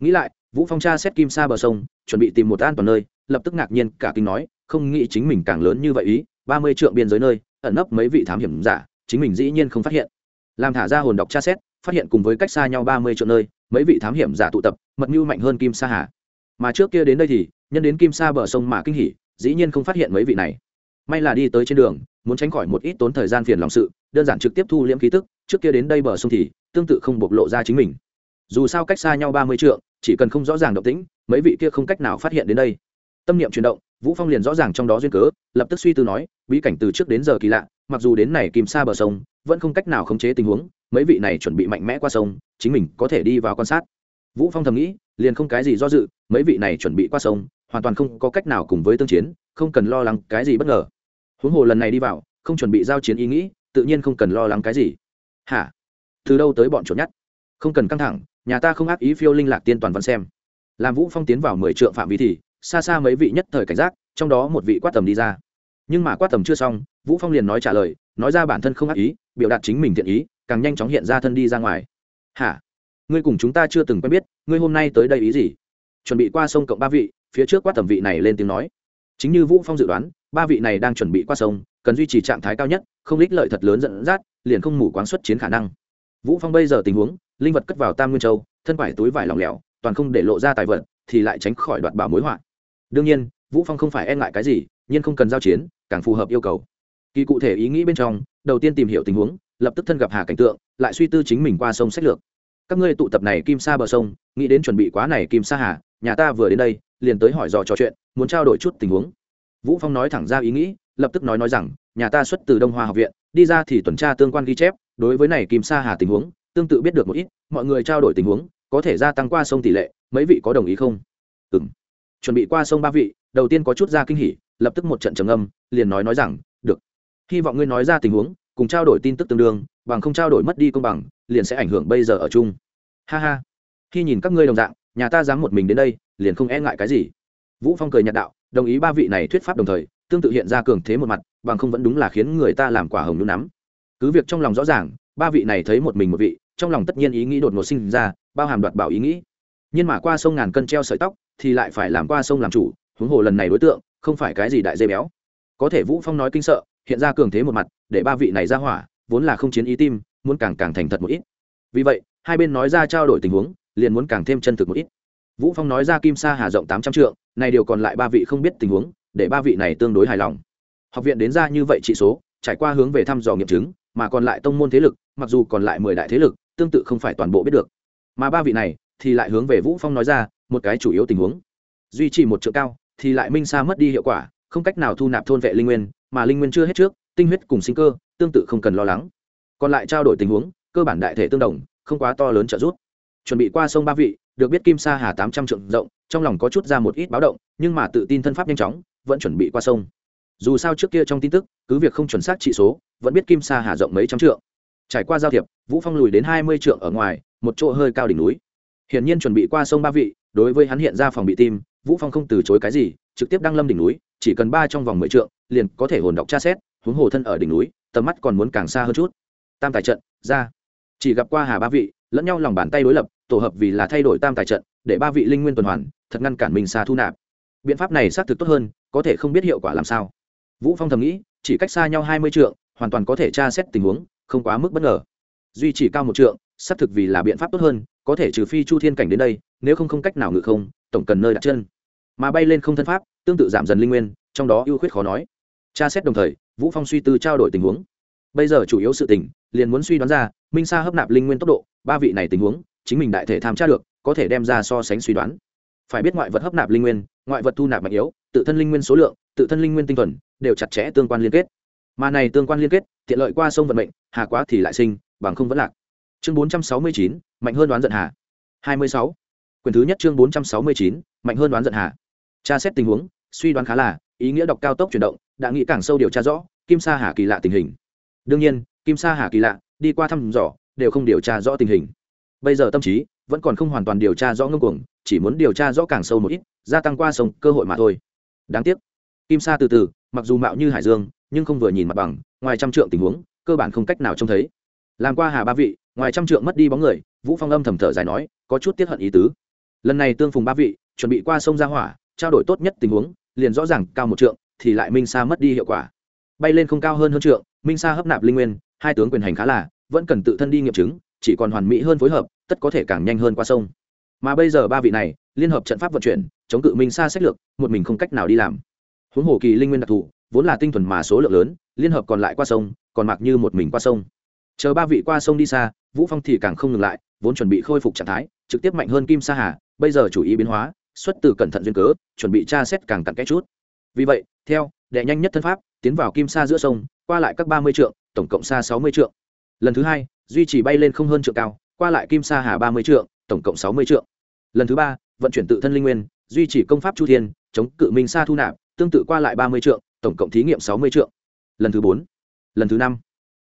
S1: Nghĩ lại, vũ phong tra xét kim sa bờ sông, chuẩn bị tìm một an toàn nơi, lập tức ngạc nhiên cả kinh nói, không nghĩ chính mình càng lớn như vậy ý, ba mươi trượng biên giới nơi, ẩn nấp mấy vị thám hiểm giả, chính mình dĩ nhiên không phát hiện. Làm thả ra hồn đọc tra xét, phát hiện cùng với cách xa nhau ba mươi trượng nơi, mấy vị thám hiểm giả tụ tập, mật mưu mạnh hơn kim sa hà. Mà trước kia đến đây thì, nhân đến kim sa bờ sông mà kinh hỉ dĩ nhiên không phát hiện mấy vị này. May là đi tới trên đường, muốn tránh khỏi một ít tốn thời gian phiền lòng sự, đơn giản trực tiếp thu liễm khí tức, trước kia đến đây bờ sông thì, tương tự không bộc lộ ra chính mình. Dù sao cách xa nhau ba mươi trượng, chỉ cần không rõ ràng động tĩnh, mấy vị kia không cách nào phát hiện đến đây. Tâm niệm chuyển động, vũ phong liền rõ ràng trong đó duyên cớ, lập tức suy tư nói, bí cảnh từ trước đến giờ kỳ lạ, mặc dù đến này kìm xa bờ sông, vẫn không cách nào khống chế tình huống, mấy vị này chuẩn bị mạnh mẽ qua sông, chính mình có thể đi vào quan sát. Vũ phong thầm nghĩ, liền không cái gì do dự, mấy vị này chuẩn bị qua sông hoàn toàn không có cách nào cùng với tương chiến, không cần lo lắng cái gì bất ngờ. Huống hồ lần này đi vào, không chuẩn bị giao chiến ý nghĩ, tự nhiên không cần lo lắng cái gì. Hả? Từ đâu tới bọn chuột nhát? không cần căng thẳng, nhà ta không ác ý phiêu linh lạc tiên toàn văn xem. Làm vũ phong tiến vào mười trượng phạm vi thì, xa xa mấy vị nhất thời cảnh giác, trong đó một vị quát tầm đi ra. Nhưng mà quát tầm chưa xong, vũ phong liền nói trả lời, nói ra bản thân không ác ý, biểu đạt chính mình thiện ý, càng nhanh chóng hiện ra thân đi ra ngoài. Hả? Ngươi cùng chúng ta chưa từng quen biết, ngươi hôm nay tới đây ý gì? Chuẩn bị qua sông cộng ba vị phía trước quát tầm vị này lên tiếng nói. Chính như vũ phong dự đoán, ba vị này đang chuẩn bị qua sông, cần duy trì trạng thái cao nhất, không lích lợi thật lớn dẫn dắt, liền không mù quáng xuất chiến khả năng. Vũ phong bây giờ tình huống, linh vật cất vào tam nguyên châu, thân vải túi vải lỏng lẻo, toàn không để lộ ra tài vật, thì lại tránh khỏi đoạt bảo mối họa. Đương nhiên, vũ phong không phải e ngại cái gì, nhưng không cần giao chiến, càng phù hợp yêu cầu. Kỳ cụ thể ý nghĩ bên trong, đầu tiên tìm hiểu tình huống, lập tức thân gặp hà cảnh tượng, lại suy tư chính mình qua sông sách lược. Các ngươi tụ tập này kim sa bờ sông, nghĩ đến chuẩn bị quá này kim sa hà, nhà ta vừa đến đây liền tới hỏi dò trò chuyện, muốn trao đổi chút tình huống. Vũ phong nói thẳng ra ý nghĩ, lập tức nói nói rằng, nhà ta xuất từ đông hoa học viện, đi ra thì tuần tra tương quan ghi chép, đối với này kim sa hà tình huống, tương tự biết được một ít, mọi người trao đổi tình huống, có thể gia tăng qua sông tỷ lệ, mấy vị có đồng ý không? Ừ chuẩn bị qua sông ba vị, đầu tiên có chút ra kinh hỉ, lập tức một trận trầm âm liền nói nói rằng, được. Hy vọng ngươi nói ra tình huống, cùng trao đổi tin tức tương đương, bằng không trao đổi mất đi công bằng, liền sẽ ảnh hưởng bây giờ ở chung. Ha ha. Khi nhìn các ngươi đồng dạng, nhà ta dám một mình đến đây liền không e ngại cái gì. Vũ phong cười nhạt đạo, đồng ý ba vị này thuyết pháp đồng thời, tương tự hiện ra cường thế một mặt, bằng không vẫn đúng là khiến người ta làm quả hồng nhún nắm. Cứ việc trong lòng rõ ràng, ba vị này thấy một mình một vị, trong lòng tất nhiên ý nghĩ đột ngột sinh ra, bao hàm đoạt bảo ý nghĩ. Nhưng mà qua sông ngàn cân treo sợi tóc, thì lại phải làm qua sông làm chủ, huống hồ lần này đối tượng, không phải cái gì đại dây béo. Có thể vũ phong nói kinh sợ, hiện ra cường thế một mặt, để ba vị này ra hỏa, vốn là không chiến ý tim, muốn càng càng thành thật một ít. Vì vậy, hai bên nói ra trao đổi tình huống, liền muốn càng thêm chân thực một ít vũ phong nói ra kim sa hà rộng tám trăm trượng này điều còn lại ba vị không biết tình huống, để ba vị này tương đối hài lòng. Học viện đến ra như vậy trị số, trải qua hướng về thăm dò nghiệm chứng, mà còn lại tông môn thế lực, mặc dù còn lại mười đại thế lực, tương tự không phải toàn bộ biết được. Mà ba vị này, thì lại hướng về vũ phong nói ra, một cái chủ yếu tình huống. Duy trì một trượng cao, thì lại minh sa mất đi hiệu quả, không cách nào thu nạp thôn vệ linh nguyên, mà linh nguyên chưa hết trước, tinh huyết cùng sinh cơ, tương tự không cần lo lắng. Còn lại trao đổi tình huống, cơ bản đại thể tương đồng, không quá to lớn trợ giúp. Chuẩn bị qua sông ba vị được biết kim sa hà tám trăm trượng rộng, trong lòng có chút ra một ít báo động, nhưng mà tự tin thân pháp nhanh chóng, vẫn chuẩn bị qua sông. Dù sao trước kia trong tin tức, cứ việc không chuẩn xác trị số, vẫn biết kim sa hà rộng mấy trăm trượng. Trải qua giao thiệp, vũ phong lùi đến hai mươi trượng ở ngoài, một chỗ hơi cao đỉnh núi. Hiển nhiên chuẩn bị qua sông ba vị, đối với hắn hiện ra phòng bị tim, vũ phong không từ chối cái gì, trực tiếp đăng lâm đỉnh núi, chỉ cần ba trong vòng mười trượng, liền có thể hồn đọc tra xét, huống hồ thân ở đỉnh núi, tầm mắt còn muốn càng xa hơn chút. Tam tài trận, ra. Chỉ gặp qua hà ba vị, lẫn nhau lòng bàn tay đối lập tổ hợp vì là thay đổi tam tài trận, để ba vị linh nguyên tuần hoàn, thật ngăn cản mình xa thu nạp. Biện pháp này xác thực tốt hơn, có thể không biết hiệu quả làm sao. Vũ phong thầm nghĩ, chỉ cách xa nhau hai mươi trượng, hoàn toàn có thể tra xét tình huống, không quá mức bất ngờ. Duy chỉ cao một trượng, xác thực vì là biện pháp tốt hơn, có thể trừ phi chu thiên cảnh đến đây, nếu không không cách nào ngự không, tổng cần nơi đặt chân. Mà bay lên không thân pháp, tương tự giảm dần linh nguyên, trong đó ưu khuyết khó nói. Tra xét đồng thời, vũ phong suy tư trao đổi tình huống. Bây giờ chủ yếu sự tình, liền muốn suy đoán ra, minh sa hấp nạp linh nguyên tốc độ, ba vị này tình huống chính mình đại thể tham tra được có thể đem ra so sánh suy đoán. Phải biết ngoại vật hấp nạp linh nguyên ngoại vật thu nạp mạnh yếu tự thân linh nguyên số lượng tự thân linh nguyên tinh thuần đều chặt chẽ tương quan liên kết. Mà này tương quan liên kết tiện lợi qua sông vận mệnh hà quá thì lại sinh bằng không vẫn lạc. Chương 469, mạnh hơn đoán giận hà. 26. quyển thứ nhất chương 469, mạnh hơn đoán giận hà. Tra xét tình huống suy đoán khá là ý nghĩa đọc cao tốc chuyển động đã nghĩ càng sâu điều tra rõ kim sa hà kỳ lạ tình hình. Đương nhiên kim sa hà kỳ lạ đi qua thăm dò đều không điều tra rõ tình hình bây giờ tâm trí vẫn còn không hoàn toàn điều tra rõ ngưng cuồng, chỉ muốn điều tra rõ càng sâu một ít, gia tăng qua sông, cơ hội mà thôi. Đáng tiếc, kim sa từ từ, mặc dù mạo như hải dương, nhưng không vừa nhìn mặt bằng, ngoài trăm trượng tình huống, cơ bản không cách nào trông thấy. Làm qua hà ba vị, ngoài trăm trượng mất đi bóng người, vũ phong âm thầm thở dài nói, có chút tiết hận ý tứ. Lần này tương phùng ba vị, chuẩn bị qua sông ra hỏa, trao đổi tốt nhất tình huống, liền rõ ràng cao một trượng, thì lại minh sa mất đi hiệu quả. Bay lên không cao hơn hơn trượng, minh sa hấp nạp linh nguyên, hai tướng quyền hành khá là, vẫn cần tự thân đi nghiệm chứng chỉ còn hoàn mỹ hơn phối hợp, tất có thể càng nhanh hơn qua sông. Mà bây giờ ba vị này, liên hợp trận pháp vận chuyển, chống cự minh xa sách lược, một mình không cách nào đi làm. Huống hồ kỳ linh nguyên đặc thù, vốn là tinh thuần mà số lượng lớn, liên hợp còn lại qua sông, còn mặc như một mình qua sông. Chờ ba vị qua sông đi xa, vũ phong thì càng không ngừng lại, vốn chuẩn bị khôi phục trạng thái, trực tiếp mạnh hơn kim sa hà, bây giờ chủ ý biến hóa, xuất từ cẩn thận duyên cớ, chuẩn bị tra xét càng cặn kẽ chút. Vì vậy, theo, đệ nhanh nhất thân pháp, tiến vào kim sa giữa sông, qua lại các ba mươi trượng, tổng cộng xa sáu mươi trượng. Lần thứ hai duy trì bay lên không hơn trượng cao, qua lại kim sa hà ba mươi trượng, tổng cộng sáu mươi trượng. Lần thứ ba, vận chuyển tự thân linh nguyên, duy trì công pháp chu thiên, chống cự minh sa thu nạp, tương tự qua lại ba mươi trượng, tổng cộng thí nghiệm sáu mươi trượng. Lần thứ bốn, lần thứ năm,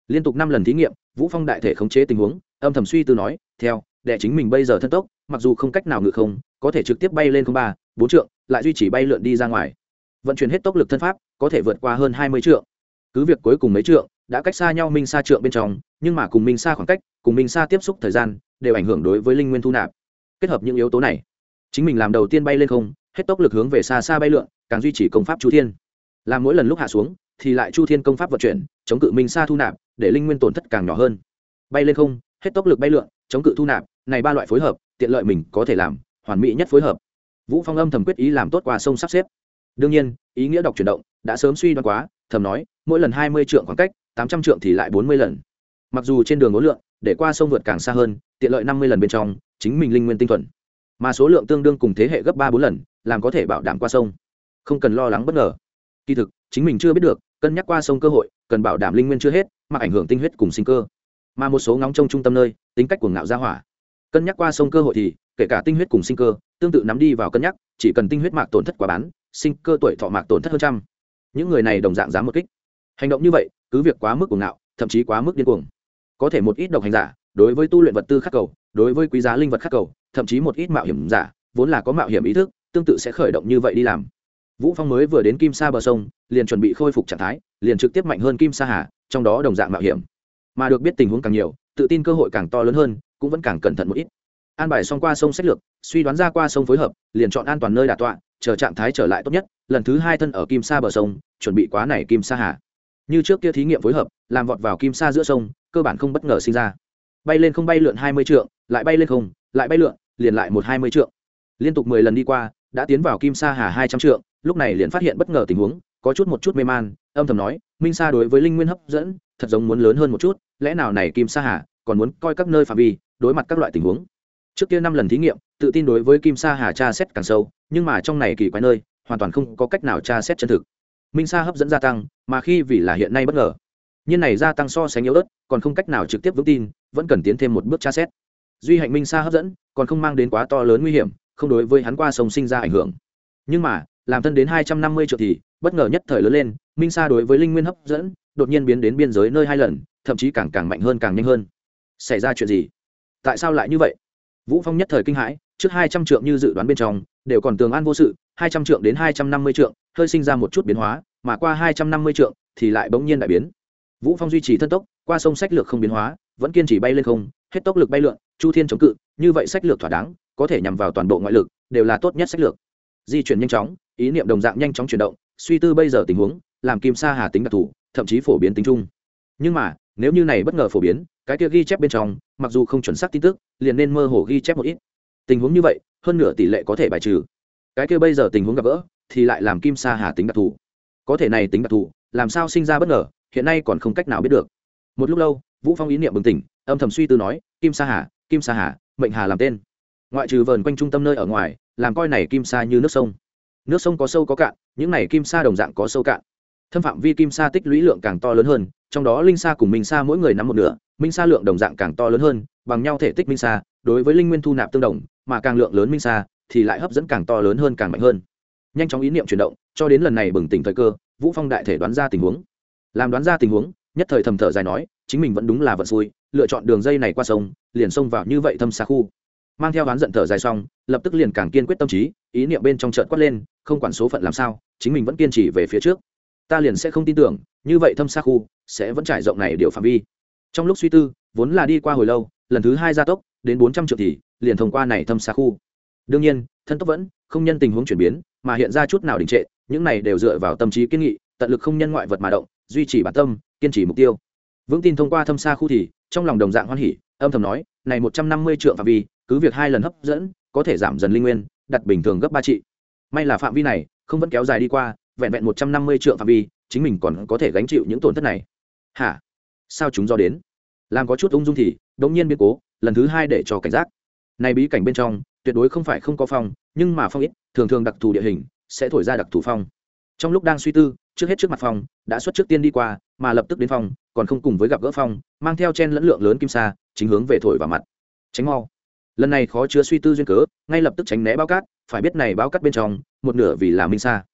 S1: liên tục năm lần thí nghiệm, vũ phong đại thể khống chế tình huống, âm thầm suy tư nói, theo đệ chính mình bây giờ thân tốc, mặc dù không cách nào ngự không, có thể trực tiếp bay lên không ba, bốn trượng, lại duy trì bay lượn đi ra ngoài. Vận chuyển hết tốc lực thân pháp, có thể vượt qua hơn hai mươi trượng. Cứ việc cuối cùng mấy trượng, đã cách xa nhau minh xa trượng bên trong nhưng mà cùng minh xa khoảng cách, cùng minh xa tiếp xúc thời gian đều ảnh hưởng đối với linh nguyên thu nạp. Kết hợp những yếu tố này, chính mình làm đầu tiên bay lên không, hết tốc lực hướng về xa xa bay lượn, càng duy trì công pháp chu thiên. Làm mỗi lần lúc hạ xuống, thì lại chu thiên công pháp vận chuyển, chống cự minh xa thu nạp, để linh nguyên tổn thất càng nhỏ hơn. Bay lên không, hết tốc lực bay lượn, chống cự thu nạp, này ba loại phối hợp, tiện lợi mình có thể làm, hoàn mỹ nhất phối hợp. Vũ phong âm thầm quyết ý làm tốt qua sông sắp xếp. Đương nhiên, ý nghĩa đọc chuyển động đã sớm suy đoán quá, thầm nói, mỗi lần hai mươi trượng khoảng cách, tám trăm trượng thì lại bốn mươi lần mặc dù trên đường ngố lượng, để qua sông vượt càng xa hơn, tiện lợi năm mươi lần bên trong, chính mình linh nguyên tinh thuần. Mà số lượng tương đương cùng thế hệ gấp ba bốn lần, làm có thể bảo đảm qua sông. Không cần lo lắng bất ngờ. Kỳ thực, chính mình chưa biết được, cân nhắc qua sông cơ hội, cần bảo đảm linh nguyên chưa hết, mà ảnh hưởng tinh huyết cùng sinh cơ. Mà một số ngóng trong trung tâm nơi, tính cách của ngạo gia hỏa. Cân nhắc qua sông cơ hội thì, kể cả tinh huyết cùng sinh cơ, tương tự nắm đi vào cân nhắc, chỉ cần tinh huyết mạc tổn thất quá bán, sinh cơ tuổi thọ mạc tổn thất hơn trăm. Những người này đồng dạng dám một kích. Hành động như vậy, cứ việc quá mức của ngạo, thậm chí quá mức điên cuồng có thể một ít độc hành giả, đối với tu luyện vật tư khắc cầu, đối với quý giá linh vật khắc cầu, thậm chí một ít mạo hiểm giả, vốn là có mạo hiểm ý thức, tương tự sẽ khởi động như vậy đi làm. Vũ phong mới vừa đến kim sa bờ sông, liền chuẩn bị khôi phục trạng thái, liền trực tiếp mạnh hơn kim sa hà, trong đó đồng dạng mạo hiểm. Mà được biết tình huống càng nhiều, tự tin cơ hội càng to lớn hơn, cũng vẫn càng cẩn thận một ít. An bài xong qua sông sách lược, suy đoán ra qua sông phối hợp, liền chọn an toàn nơi đà tọa, chờ trạng thái trở lại tốt nhất, lần thứ hai thân ở kim sa bờ sông, chuẩn bị quá này kim sa hà. Như trước kia thí nghiệm phối hợp, làm vọt vào kim sa giữa sông cơ bản không bất ngờ sinh ra. Bay lên không bay lượn hai mươi trượng, lại bay lên không, lại bay lượn, liền lại một hai mươi trượng. Liên tục mười lần đi qua, đã tiến vào kim sa hà hai trăm trượng, lúc này liền phát hiện bất ngờ tình huống, có chút một chút mê man, âm thầm nói, minh sa đối với linh nguyên hấp dẫn, thật giống muốn lớn hơn một chút, lẽ nào này kim sa hà còn muốn coi các nơi phạm vi, đối mặt các loại tình huống? Trước kia năm lần thí nghiệm, tự tin đối với kim sa hà tra xét càng sâu, nhưng mà trong này kỳ quái nơi, hoàn toàn không có cách nào tra xét chân thực. Minh sa hấp dẫn gia tăng, mà khi vì là hiện nay bất ngờ nhiên này gia tăng so sánh yếu ớt, còn không cách nào trực tiếp vững tin, vẫn cần tiến thêm một bước tra xét. Duy hạnh minh sa hấp dẫn, còn không mang đến quá to lớn nguy hiểm, không đối với hắn qua sông sinh ra ảnh hưởng. Nhưng mà, làm thân đến hai trăm năm mươi triệu thì, bất ngờ nhất thời lớn lên, minh sa đối với linh nguyên hấp dẫn, đột nhiên biến đến biên giới nơi hai lần, thậm chí càng càng mạnh hơn càng nhanh hơn. Xảy ra chuyện gì? Tại sao lại như vậy? Vũ phong nhất thời kinh hãi, trước hai trăm trượng như dự đoán bên trong, đều còn tường an vô sự, hai trăm trượng đến hai trăm năm mươi trượng hơi sinh ra một chút biến hóa, mà qua hai trăm năm mươi trượng thì lại bỗng nhiên đại biến vũ phong duy trì thân tốc, qua sông sách lược không biến hóa, vẫn kiên trì bay lên không, hết tốc lực bay lượn, chu thiên chống cự, như vậy sách lược thỏa đáng, có thể nhằm vào toàn bộ ngoại lực, đều là tốt nhất sách lược. Di chuyển nhanh chóng, ý niệm đồng dạng nhanh chóng chuyển động, suy tư bây giờ tình huống, làm kim sa hà tính đặc thù, thậm chí phổ biến tính chung. Nhưng mà, nếu như này bất ngờ phổ biến, cái kia ghi chép bên trong, mặc dù không chuẩn xác tin tức, liền nên mơ hồ ghi chép một ít. Tình huống như vậy, hơn nửa tỷ lệ có thể bài trừ. Cái kia bây giờ tình huống gặp gỡ, thì lại làm kim sa hà tính đặc thù. Có thể này tính đặc thù, làm sao sinh ra bất ngờ? Hiện nay còn không cách nào biết được. Một lúc lâu, vũ phong ý niệm bừng tỉnh, âm thầm suy tư nói, kim sa hà, kim sa hà, mệnh hà làm tên. Ngoại trừ vờn quanh trung tâm nơi ở ngoài, làm coi này kim sa như nước sông. Nước sông có sâu có cạn, những này kim sa đồng dạng có sâu cạn. Thâm phạm vi kim sa tích lũy lượng càng to lớn hơn, trong đó linh sa cùng minh sa mỗi người nắm một nửa, minh sa lượng đồng dạng càng to lớn hơn, bằng nhau thể tích minh sa, đối với linh nguyên thu nạp tương đồng, mà càng lượng lớn minh sa, thì lại hấp dẫn càng to lớn hơn càng mạnh hơn. Nhanh chóng ý niệm chuyển động, cho đến lần này bừng tỉnh thời cơ, vũ phong đại thể đoán ra tình huống làm đoán ra tình huống, nhất thời thầm thở dài nói, chính mình vẫn đúng là vận xui, lựa chọn đường dây này qua sông, liền xông vào như vậy thâm xa khu. Mang theo oán giận thở dài xong, lập tức liền càng kiên quyết tâm trí, ý niệm bên trong trận quát lên, không quản số phận làm sao, chính mình vẫn kiên trì về phía trước. Ta liền sẽ không tin tưởng, như vậy thâm xa khu, sẽ vẫn trải rộng này điều phạm vi. Trong lúc suy tư, vốn là đi qua hồi lâu, lần thứ hai gia tốc, đến bốn trăm triệu thì, liền thông qua này thâm xa khu. Đương nhiên, thân tốc vẫn, không nhân tình huống chuyển biến, mà hiện ra chút nào đình trệ, những này đều dựa vào tâm trí kiên nghị, tận lực không nhân ngoại vật mà động duy trì bản tâm, kiên trì mục tiêu. Vững tin thông qua thâm xa khu thì, trong lòng đồng dạng hoan hỉ, âm thầm nói, này một trăm năm mươi triệu phạm vi, cứ việc hai lần hấp dẫn, có thể giảm dần linh nguyên, đặt bình thường gấp ba trị. May là phạm vi này, không vẫn kéo dài đi qua, vẹn vẹn một trăm năm mươi triệu phạm vi, chính mình còn có thể gánh chịu những tổn thất này. Hả? Sao chúng do đến? Làm có chút ung dung thì đống nhiên biến cố, lần thứ hai để cho cảnh giác. Này bí cảnh bên trong, tuyệt đối không phải không có phong, nhưng mà phong ít, thường thường đặc thù địa hình, sẽ thổi ra đặc thù phong. Trong lúc đang suy tư trước hết trước mặt phong, đã xuất trước tiên đi qua, mà lập tức đến phong, còn không cùng với gặp gỡ phong, mang theo chen lẫn lượng lớn kim sa, chính hướng về thổi vào mặt. Tránh mau. Lần này khó chứa suy tư duyên cớ, ngay lập tức tránh né bao cát, phải biết này bao cát bên trong, một nửa vì là minh sa.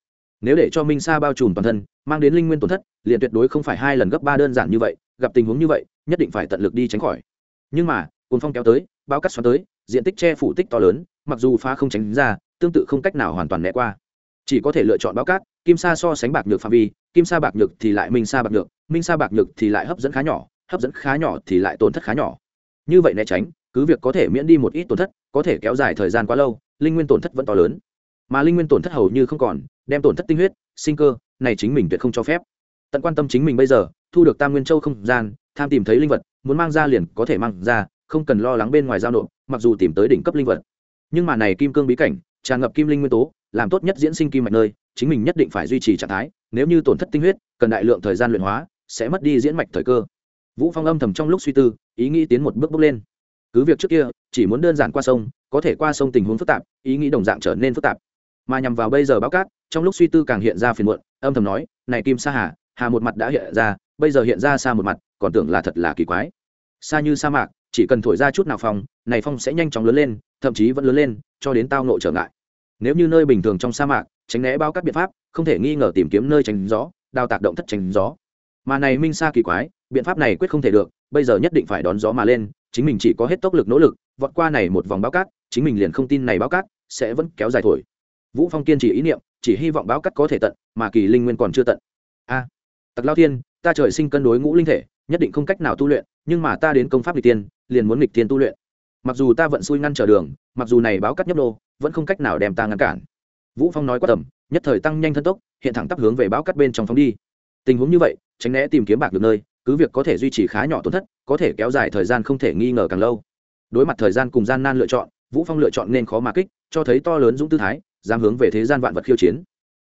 S1: Nếu để cho minh sa bao trùm toàn thân, mang đến linh nguyên tổn thất, liền tuyệt đối không phải hai lần gấp ba đơn giản như vậy, gặp tình huống như vậy, nhất định phải tận lực đi tránh khỏi. Nhưng mà cồn phong kéo tới, bao cát xoắn tới, diện tích che phủ tích to lớn, mặc dù phá không tránh ra, tương tự không cách nào hoàn toàn né qua. Chỉ có thể lựa chọn bao cát kim sa so sánh bạc nhược phạm vi, kim sa bạc nhược thì lại minh sa bạc nhược, minh sa bạc nhược thì lại hấp dẫn khá nhỏ, hấp dẫn khá nhỏ thì lại tổn thất khá nhỏ. Như vậy né tránh, cứ việc có thể miễn đi một ít tổn thất, có thể kéo dài thời gian quá lâu, linh nguyên tổn thất vẫn to lớn. Mà linh nguyên tổn thất hầu như không còn, đem tổn thất tinh huyết, sinh cơ, này chính mình tuyệt không cho phép. Tận quan tâm chính mình bây giờ, thu được tam nguyên châu không gian, tham tìm thấy linh vật, muốn mang ra liền có thể mang ra, không cần lo lắng bên ngoài giao nộp, mặc dù tìm tới đỉnh cấp linh vật. Nhưng mà này kim cương bí cảnh, tràn ngập kim linh nguyên tố, làm tốt nhất diễn sinh kim mạch nơi chính mình nhất định phải duy trì trạng thái, nếu như tổn thất tinh huyết, cần đại lượng thời gian luyện hóa, sẽ mất đi diễn mạch thời cơ. Vũ phong âm thầm trong lúc suy tư, ý nghĩ tiến một bước bước lên. Cứ việc trước kia, chỉ muốn đơn giản qua sông, có thể qua sông tình huống phức tạp, ý nghĩ đồng dạng trở nên phức tạp. Mà nhằm vào bây giờ báo cát, trong lúc suy tư càng hiện ra phiền muộn, âm thầm nói, này kim sa hà hà một mặt đã hiện ra, bây giờ hiện ra xa một mặt, còn tưởng là thật là kỳ quái. Xa như sa mạc, chỉ cần thổi ra chút nào phong, này phong sẽ nhanh chóng lớn lên, thậm chí vẫn lớn lên, cho đến tao nộ trở ngại nếu như nơi bình thường trong sa mạc, tránh né bao các biện pháp, không thể nghi ngờ tìm kiếm nơi tránh gió, đào tạc động thất tránh gió. Mà này minh xa kỳ quái, biện pháp này quyết không thể được, bây giờ nhất định phải đón gió mà lên, chính mình chỉ có hết tốc lực nỗ lực, vọt qua này một vòng bao cát, chính mình liền không tin này bao cát sẽ vẫn kéo dài thổi. Vũ phong kiên trì ý niệm, chỉ hy vọng báo cát có thể tận, mà kỳ linh nguyên còn chưa tận. A, tặc lao thiên, ta trời sinh cân đối ngũ linh thể, nhất định không cách nào tu luyện, nhưng mà ta đến công pháp nghịch tiên liền muốn lịch tiên tu luyện. Mặc dù ta vận xui ngăn trở đường, mặc dù này báo cắt nhấp đô vẫn không cách nào đem ta ngăn cản. Vũ phong nói quá tầm, nhất thời tăng nhanh thân tốc, hiện thẳng tắp hướng về bão cắt bên trong phóng đi. Tình huống như vậy, tránh né tìm kiếm bạc được nơi, cứ việc có thể duy trì khá nhỏ tổn thất, có thể kéo dài thời gian không thể nghi ngờ càng lâu. Đối mặt thời gian cùng gian nan lựa chọn, vũ phong lựa chọn nên khó mà kích, cho thấy to lớn dũng tư thái, dám hướng về thế gian vạn vật khiêu chiến.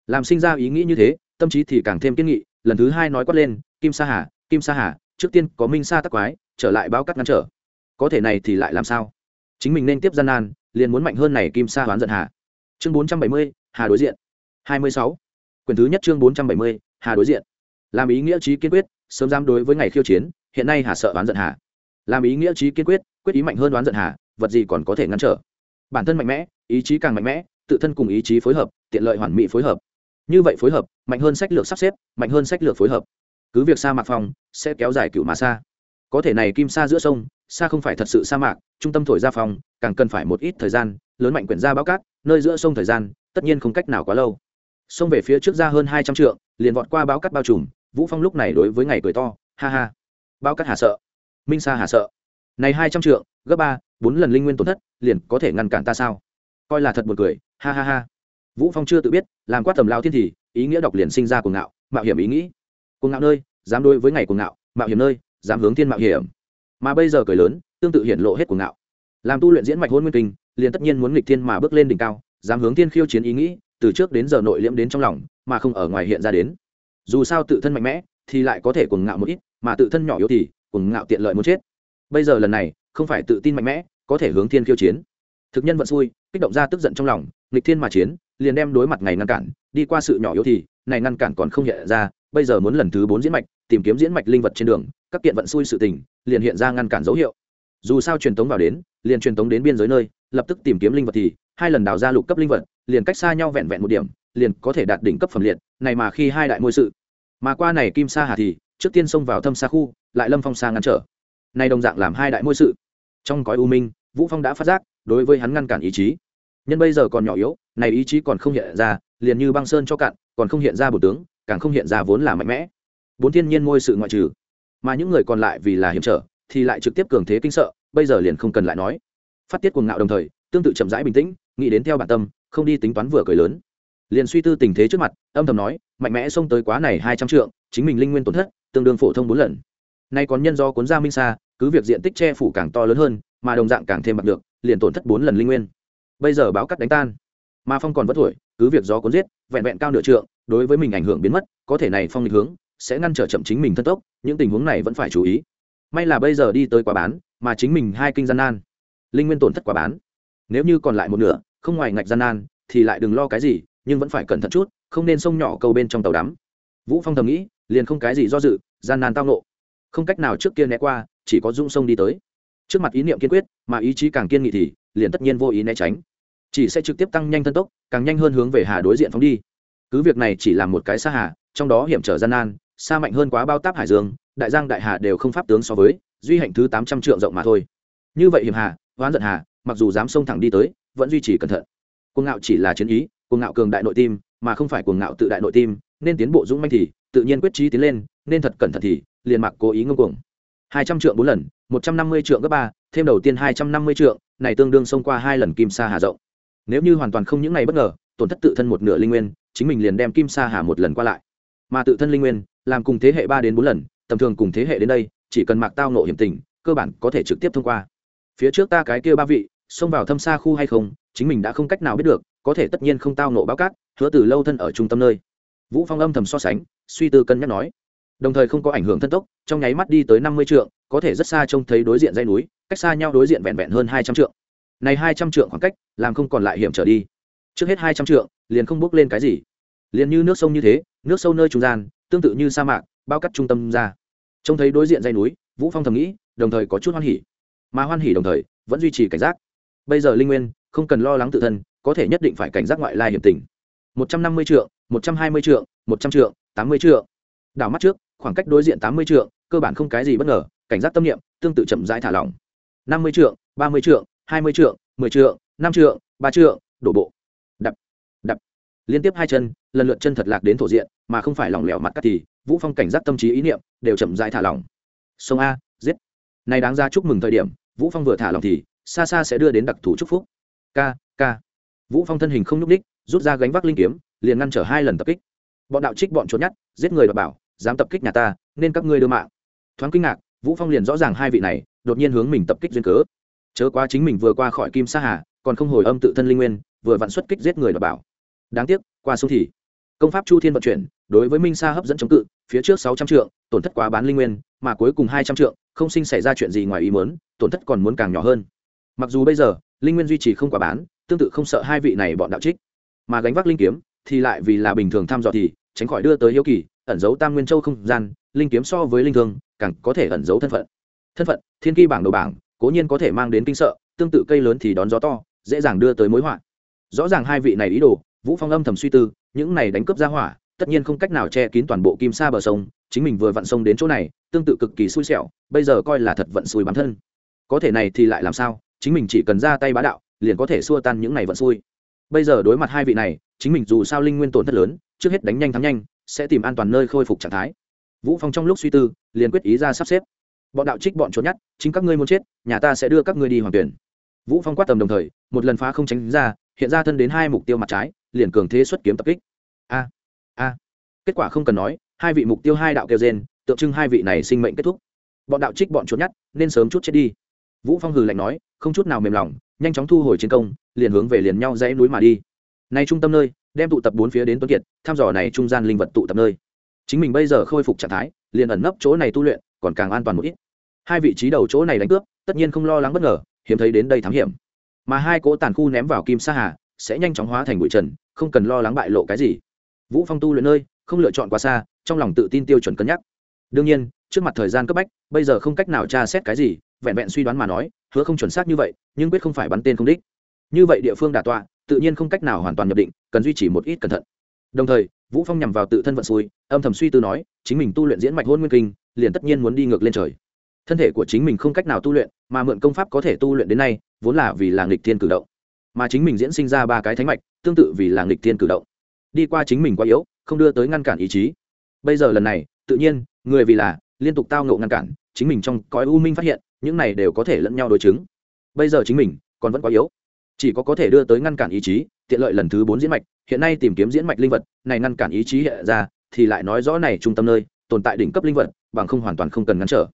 S1: Làm sinh ra ý nghĩ như thế, tâm trí thì càng thêm kiên nghị, lần thứ hai nói quát lên, kim sa hà, kim sa hà, trước tiên có minh sa tắc quái, trở lại báo cắt ngăn trở. Có thể này thì lại làm sao? Chính mình nên tiếp gian nan liền muốn mạnh hơn này kim sa hoán giận hà. Chương bốn trăm bảy mươi, hà đối diện. hai mươi sáu. Quyển thứ nhất chương bốn trăm bảy mươi, hà đối diện. Làm ý nghĩa trí kiên quyết, sớm dám đối với ngày khiêu chiến, hiện nay hà sợ oán giận hà. Làm ý nghĩa trí kiên quyết quyết ý mạnh hơn oán giận hà, vật gì còn có thể ngăn trở? Bản thân mạnh mẽ, ý chí càng mạnh mẽ, tự thân cùng ý chí phối hợp, tiện lợi hoàn mỹ phối hợp. Như vậy phối hợp, mạnh hơn sách lược sắp xếp, mạnh hơn sách lược phối hợp. Cứ việc sa mạc phòng sẽ kéo dài cựu mà xa có thể này kim sa giữa sông xa không phải thật sự sa mạc, trung tâm thổi ra phòng, càng cần phải một ít thời gian, lớn mạnh quyển ra bao cát, nơi giữa sông thời gian, tất nhiên không cách nào quá lâu. Xông về phía trước ra hơn hai trăm trượng, liền vọt qua bao cát bao trùm, vũ phong lúc này đối với ngày cười to, ha ha. Bao cát hà sợ. Minh sa hà sợ. Này hai trăm trượng, gấp ba, bốn lần linh nguyên tổn thất, liền có thể ngăn cản ta sao? Coi là thật một cười, ha ha ha. Vũ phong chưa tự biết, làm quát tầm lao thiên thì, ý nghĩa đọc liền sinh ra cuồng ngạo, mạo hiểm ý nghĩ. Cuồng ngạo nơi, dám đối với ngày cuồng ngạo, mạo hiểm nơi, dám hướng thiên mạo hiểm mà bây giờ cười lớn, tương tự hiện lộ hết cuồng ngạo. Làm tu luyện diễn mạch hôn nguyên kinh, liền tất nhiên muốn nghịch thiên mà bước lên đỉnh cao, dám hướng thiên khiêu chiến ý nghĩ, từ trước đến giờ nội liễm đến trong lòng, mà không ở ngoài hiện ra đến. Dù sao tự thân mạnh mẽ, thì lại có thể cuồng ngạo một ít, mà tự thân nhỏ yếu thì, cuồng ngạo tiện lợi muốn chết. Bây giờ lần này, không phải tự tin mạnh mẽ, có thể hướng thiên khiêu chiến. Thực nhân vận xui, kích động ra tức giận trong lòng, nghịch thiên mà chiến, liền đem đối mặt ngày ngăn cản, đi qua sự nhỏ yếu thì, này ngăn cản còn không hiện ra, bây giờ muốn lần thứ bốn diễn mạch tìm kiếm diễn mạch linh vật trên đường, các kiện vận xui sự tình, liền hiện ra ngăn cản dấu hiệu. Dù sao truyền tống vào đến, liền truyền tống đến biên giới nơi, lập tức tìm kiếm linh vật thì, hai lần đào ra lục cấp linh vật, liền cách xa nhau vẹn vẹn một điểm, liền có thể đạt đỉnh cấp phẩm liệt, này mà khi hai đại môi sự. Mà qua này kim sa hà thì, trước tiên xông vào thâm xa khu, lại lâm phong sa ngăn trở. Này đồng dạng làm hai đại môi sự. Trong cõi u minh, vũ phong đã phát giác, đối với hắn ngăn cản ý chí. Nhân bây giờ còn nhỏ yếu, này ý chí còn không hiện ra, liền như băng sơn cho cạn, còn không hiện ra bổ tướng, càng không hiện ra vốn là mạnh mẽ bốn thiên nhiên ngôi sự ngoại trừ. Mà những người còn lại vì là hiểm trở, thì lại trực tiếp cường thế kinh sợ, bây giờ liền không cần lại nói. Phát tiết cuồng ngạo đồng thời, tương tự chậm rãi bình tĩnh, nghĩ đến theo bản tâm, không đi tính toán vừa cười lớn. Liền suy tư tình thế trước mặt, âm thầm nói, mạnh mẽ xông tới quá này hai trăm trượng, chính mình linh nguyên tổn thất, tương đương phổ thông bốn lần. Nay còn nhân do cuốn ra minh xa cứ việc diện tích che phủ càng to lớn hơn, mà đồng dạng càng thêm bạc được, liền tổn thất bốn lần linh nguyên. Bây giờ báo cắt đánh tan. Mà phong còn vất thổi, cứ việc gió cuốn giết, vẹn vẹn cao nửa trượng, đối với mình ảnh hưởng biến mất, có thể này phong định hướng sẽ ngăn trở chậm chính mình thân tốc, những tình huống này vẫn phải chú ý. May là bây giờ đi tới quá bán, mà chính mình hai kinh gian nan. Linh nguyên tổn thất quá bán. Nếu như còn lại một nửa, không ngoài ngạch gian nan, thì lại đừng lo cái gì, nhưng vẫn phải cẩn thận chút, không nên sông nhỏ câu bên trong tàu đắm. Vũ phong thầm nghĩ, liền không cái gì do dự, gian nan tao nộ không cách nào trước kia né qua, chỉ có dung sông đi tới. Trước mặt ý niệm kiên quyết, mà ý chí càng kiên nghị thì, liền tất nhiên vô ý né tránh. Chỉ sẽ trực tiếp tăng nhanh thân tốc, càng nhanh hơn hướng về hà đối diện phóng đi. Cứ việc này chỉ là một cái xa hà, trong đó hiểm trở gian nan xa mạnh hơn quá bao táp hải dương, đại giang đại hà đều không pháp tướng so với, duy hạnh thứ tám trăm triệu rộng mà thôi. Như vậy hiểm hà, oán giận hà, mặc dù dám xông thẳng đi tới, vẫn duy trì cẩn thận. Cuồng ngạo chỉ là chiến ý, cuồng ngạo cường đại nội tim, mà không phải cuồng ngạo tự đại nội tim, nên tiến bộ dũng manh thì, tự nhiên quyết trí tiến lên, nên thật cẩn thận thì, liền mặc cố ý ngưng cuồng. Hai trăm trượng bốn lần, một trăm năm mươi trượng gấp ba, thêm đầu tiên hai trăm năm mươi trượng, này tương đương xông qua hai lần kim sa hà rộng. Nếu như hoàn toàn không những này bất ngờ, tổn thất tự thân một nửa linh nguyên, chính mình liền đem kim sa hà một lần qua lại mà tự thân linh nguyên, làm cùng thế hệ ba đến bốn lần, tầm thường cùng thế hệ đến đây, chỉ cần mạc tao nộ hiểm tình, cơ bản có thể trực tiếp thông qua. Phía trước ta cái kia ba vị, xông vào thâm xa khu hay không, chính mình đã không cách nào biết được, có thể tất nhiên không tao nộ báo cát, hứa từ lâu thân ở trung tâm nơi. Vũ phong âm thầm so sánh, suy tư cân nhắc nói. Đồng thời không có ảnh hưởng thân tốc, trong nháy mắt đi tới năm mươi trượng, có thể rất xa trông thấy đối diện dây núi, cách xa nhau đối diện vẹn vẹn hơn hai trăm trượng. Này hai trăm trượng khoảng cách, làm không còn lại hiểm trở đi. Trước hết hai trăm trượng, liền không bước lên cái gì liền như nước sông như thế, nước sâu nơi trung gian, tương tự như sa mạc, bao cắt trung tâm ra. Trông thấy đối diện dây núi, vũ phong thầm nghĩ, đồng thời có chút hoan hỉ. Mà hoan hỉ đồng thời, vẫn duy trì cảnh giác. Bây giờ linh nguyên, không cần lo lắng tự thân, có thể nhất định phải cảnh giác ngoại lai hiểm tình. Một trăm năm mươi trượng, một trăm hai mươi trượng, một trăm trượng, tám mươi trượng. Đảo mắt trước, khoảng cách đối diện tám mươi trượng, cơ bản không cái gì bất ngờ, cảnh giác tâm niệm, tương tự chậm rãi thả lỏng. năm mươi trượng, ba mươi trượng, hai mươi trượng, mười trượng, năm trượng, ba trượng, đổ bộ liên tiếp hai chân, lần lượt chân thật lạc đến thổ diện, mà không phải lỏng lẻo mặt cắt thì, vũ phong cảnh giác tâm trí ý niệm đều chậm rãi thả lỏng. Sông a, giết. Này đáng ra chúc mừng thời điểm, vũ phong vừa thả lỏng thì, xa xa sẽ đưa đến đặc thù chúc phúc. K k vũ phong thân hình không nhúc ních rút ra gánh vác linh kiếm, liền ngăn trở hai lần tập kích. Bọn đạo trích bọn trốn nhát, giết người và bảo, dám tập kích nhà ta, nên các ngươi đưa mạng. Thoáng kinh ngạc, vũ phong liền rõ ràng hai vị này, đột nhiên hướng mình tập kích duyên cớ. Chớ quá chính mình vừa qua khỏi kim sa hà, còn không hồi âm tự thân linh nguyên, vừa vặn xuất kích giết người và bảo đáng tiếc, qua sông thì, công pháp chu thiên vận chuyển, đối với minh sa hấp dẫn chống cự, phía trước sáu trăm trượng, tổn thất quá bán linh nguyên, mà cuối cùng hai trăm trượng, không sinh xảy ra chuyện gì ngoài ý muốn, tổn thất còn muốn càng nhỏ hơn. Mặc dù bây giờ, linh nguyên duy trì không quá bán, tương tự không sợ hai vị này bọn đạo trích. Mà gánh vác linh kiếm, thì lại vì là bình thường thăm dò thì, tránh khỏi đưa tới hiếu kỳ, ẩn giấu tam nguyên châu không gian, linh kiếm so với linh thương, càng có thể ẩn giấu thân phận. Thân phận, thiên kỳ bảng đầu bảng, cố nhiên có thể mang đến kinh sợ, tương tự cây lớn thì đón gió to, dễ dàng đưa tới mối họa. Rõ ràng hai vị này ý đồ vũ phong âm thầm suy tư, những này đánh cướp ra hỏa, tất nhiên không cách nào che kín toàn bộ kim sa bờ sông, chính mình vừa vặn sông đến chỗ này, tương tự cực kỳ xui xẻo, bây giờ coi là thật vận xui bản thân. Có thể này thì lại làm sao, chính mình chỉ cần ra tay bá đạo, liền có thể xua tan những này vận xui. Bây giờ đối mặt hai vị này, chính mình dù sao linh nguyên tổn thất lớn, trước hết đánh nhanh thắng nhanh, sẽ tìm an toàn nơi khôi phục trạng thái. Vũ phong trong lúc suy tư, liền quyết ý ra sắp xếp. Bọn đạo trích bọn trốn nhát, chính các ngươi muốn chết, nhà ta sẽ đưa các ngươi đi hoàng tuyển. Vũ phong quát tầm đồng thời, một lần phá không tránh ra hiện ra thân đến hai mục tiêu mặt trái, liền cường thế xuất kiếm tập kích. A a. Kết quả không cần nói, hai vị mục tiêu hai đạo kêu gen tượng trưng hai vị này sinh mệnh kết thúc. Bọn đạo trích bọn trốn nhát nên sớm chút chết đi. Vũ phong hừ lạnh nói, không chút nào mềm lòng, nhanh chóng thu hồi chiến công, liền hướng về liền nhau dãy núi mà đi. Nay trung tâm nơi, đem tụ tập bốn phía đến tuấn kiệt thăm dò này trung gian linh vật tụ tập nơi. Chính mình bây giờ khôi phục trạng thái, liền ẩn nấp chỗ này tu luyện, còn càng an toàn một ít. Hai vị trí đầu chỗ này đánh cướp, tất nhiên không lo lắng bất ngờ, hiếm thấy đến đây thám hiểm mà hai cỗ tàn khu ném vào kim sa hà sẽ nhanh chóng hóa thành bụi trần, không cần lo lắng bại lộ cái gì. Vũ phong tu luyện nơi, không lựa chọn quá xa, trong lòng tự tin tiêu chuẩn cân nhắc. Đương nhiên, trước mặt thời gian cấp bách, bây giờ không cách nào tra xét cái gì, vẹn vẹn suy đoán mà nói, hứa không chuẩn xác như vậy, nhưng quyết không phải bắn tên không đích. Như vậy địa phương đả tọa, tự nhiên không cách nào hoàn toàn nhập định, cần duy trì một ít cẩn thận. Đồng thời, vũ phong nhằm vào tự thân vận xui, âm thầm suy tư nói, chính mình tu luyện diễn mạch hôn nguyên kinh, liền tất nhiên muốn đi ngược lên trời thân thể của chính mình không cách nào tu luyện, mà mượn công pháp có thể tu luyện đến nay, vốn là vì là nghịch thiên cử động. Mà chính mình diễn sinh ra ba cái thánh mạch, tương tự vì là nghịch thiên cử động. Đi qua chính mình quá yếu, không đưa tới ngăn cản ý chí. Bây giờ lần này, tự nhiên, người vì là, liên tục tao ngộ ngăn cản, chính mình trong cõi u minh phát hiện, những này đều có thể lẫn nhau đối chứng. Bây giờ chính mình, còn vẫn quá yếu. Chỉ có có thể đưa tới ngăn cản ý chí, tiện lợi lần thứ bốn diễn mạch, hiện nay tìm kiếm diễn mạch linh vật, này ngăn cản ý chí hiện ra, thì lại nói rõ này trung tâm nơi, tồn tại đỉnh cấp linh vật, bằng không hoàn toàn không cần ngăn trở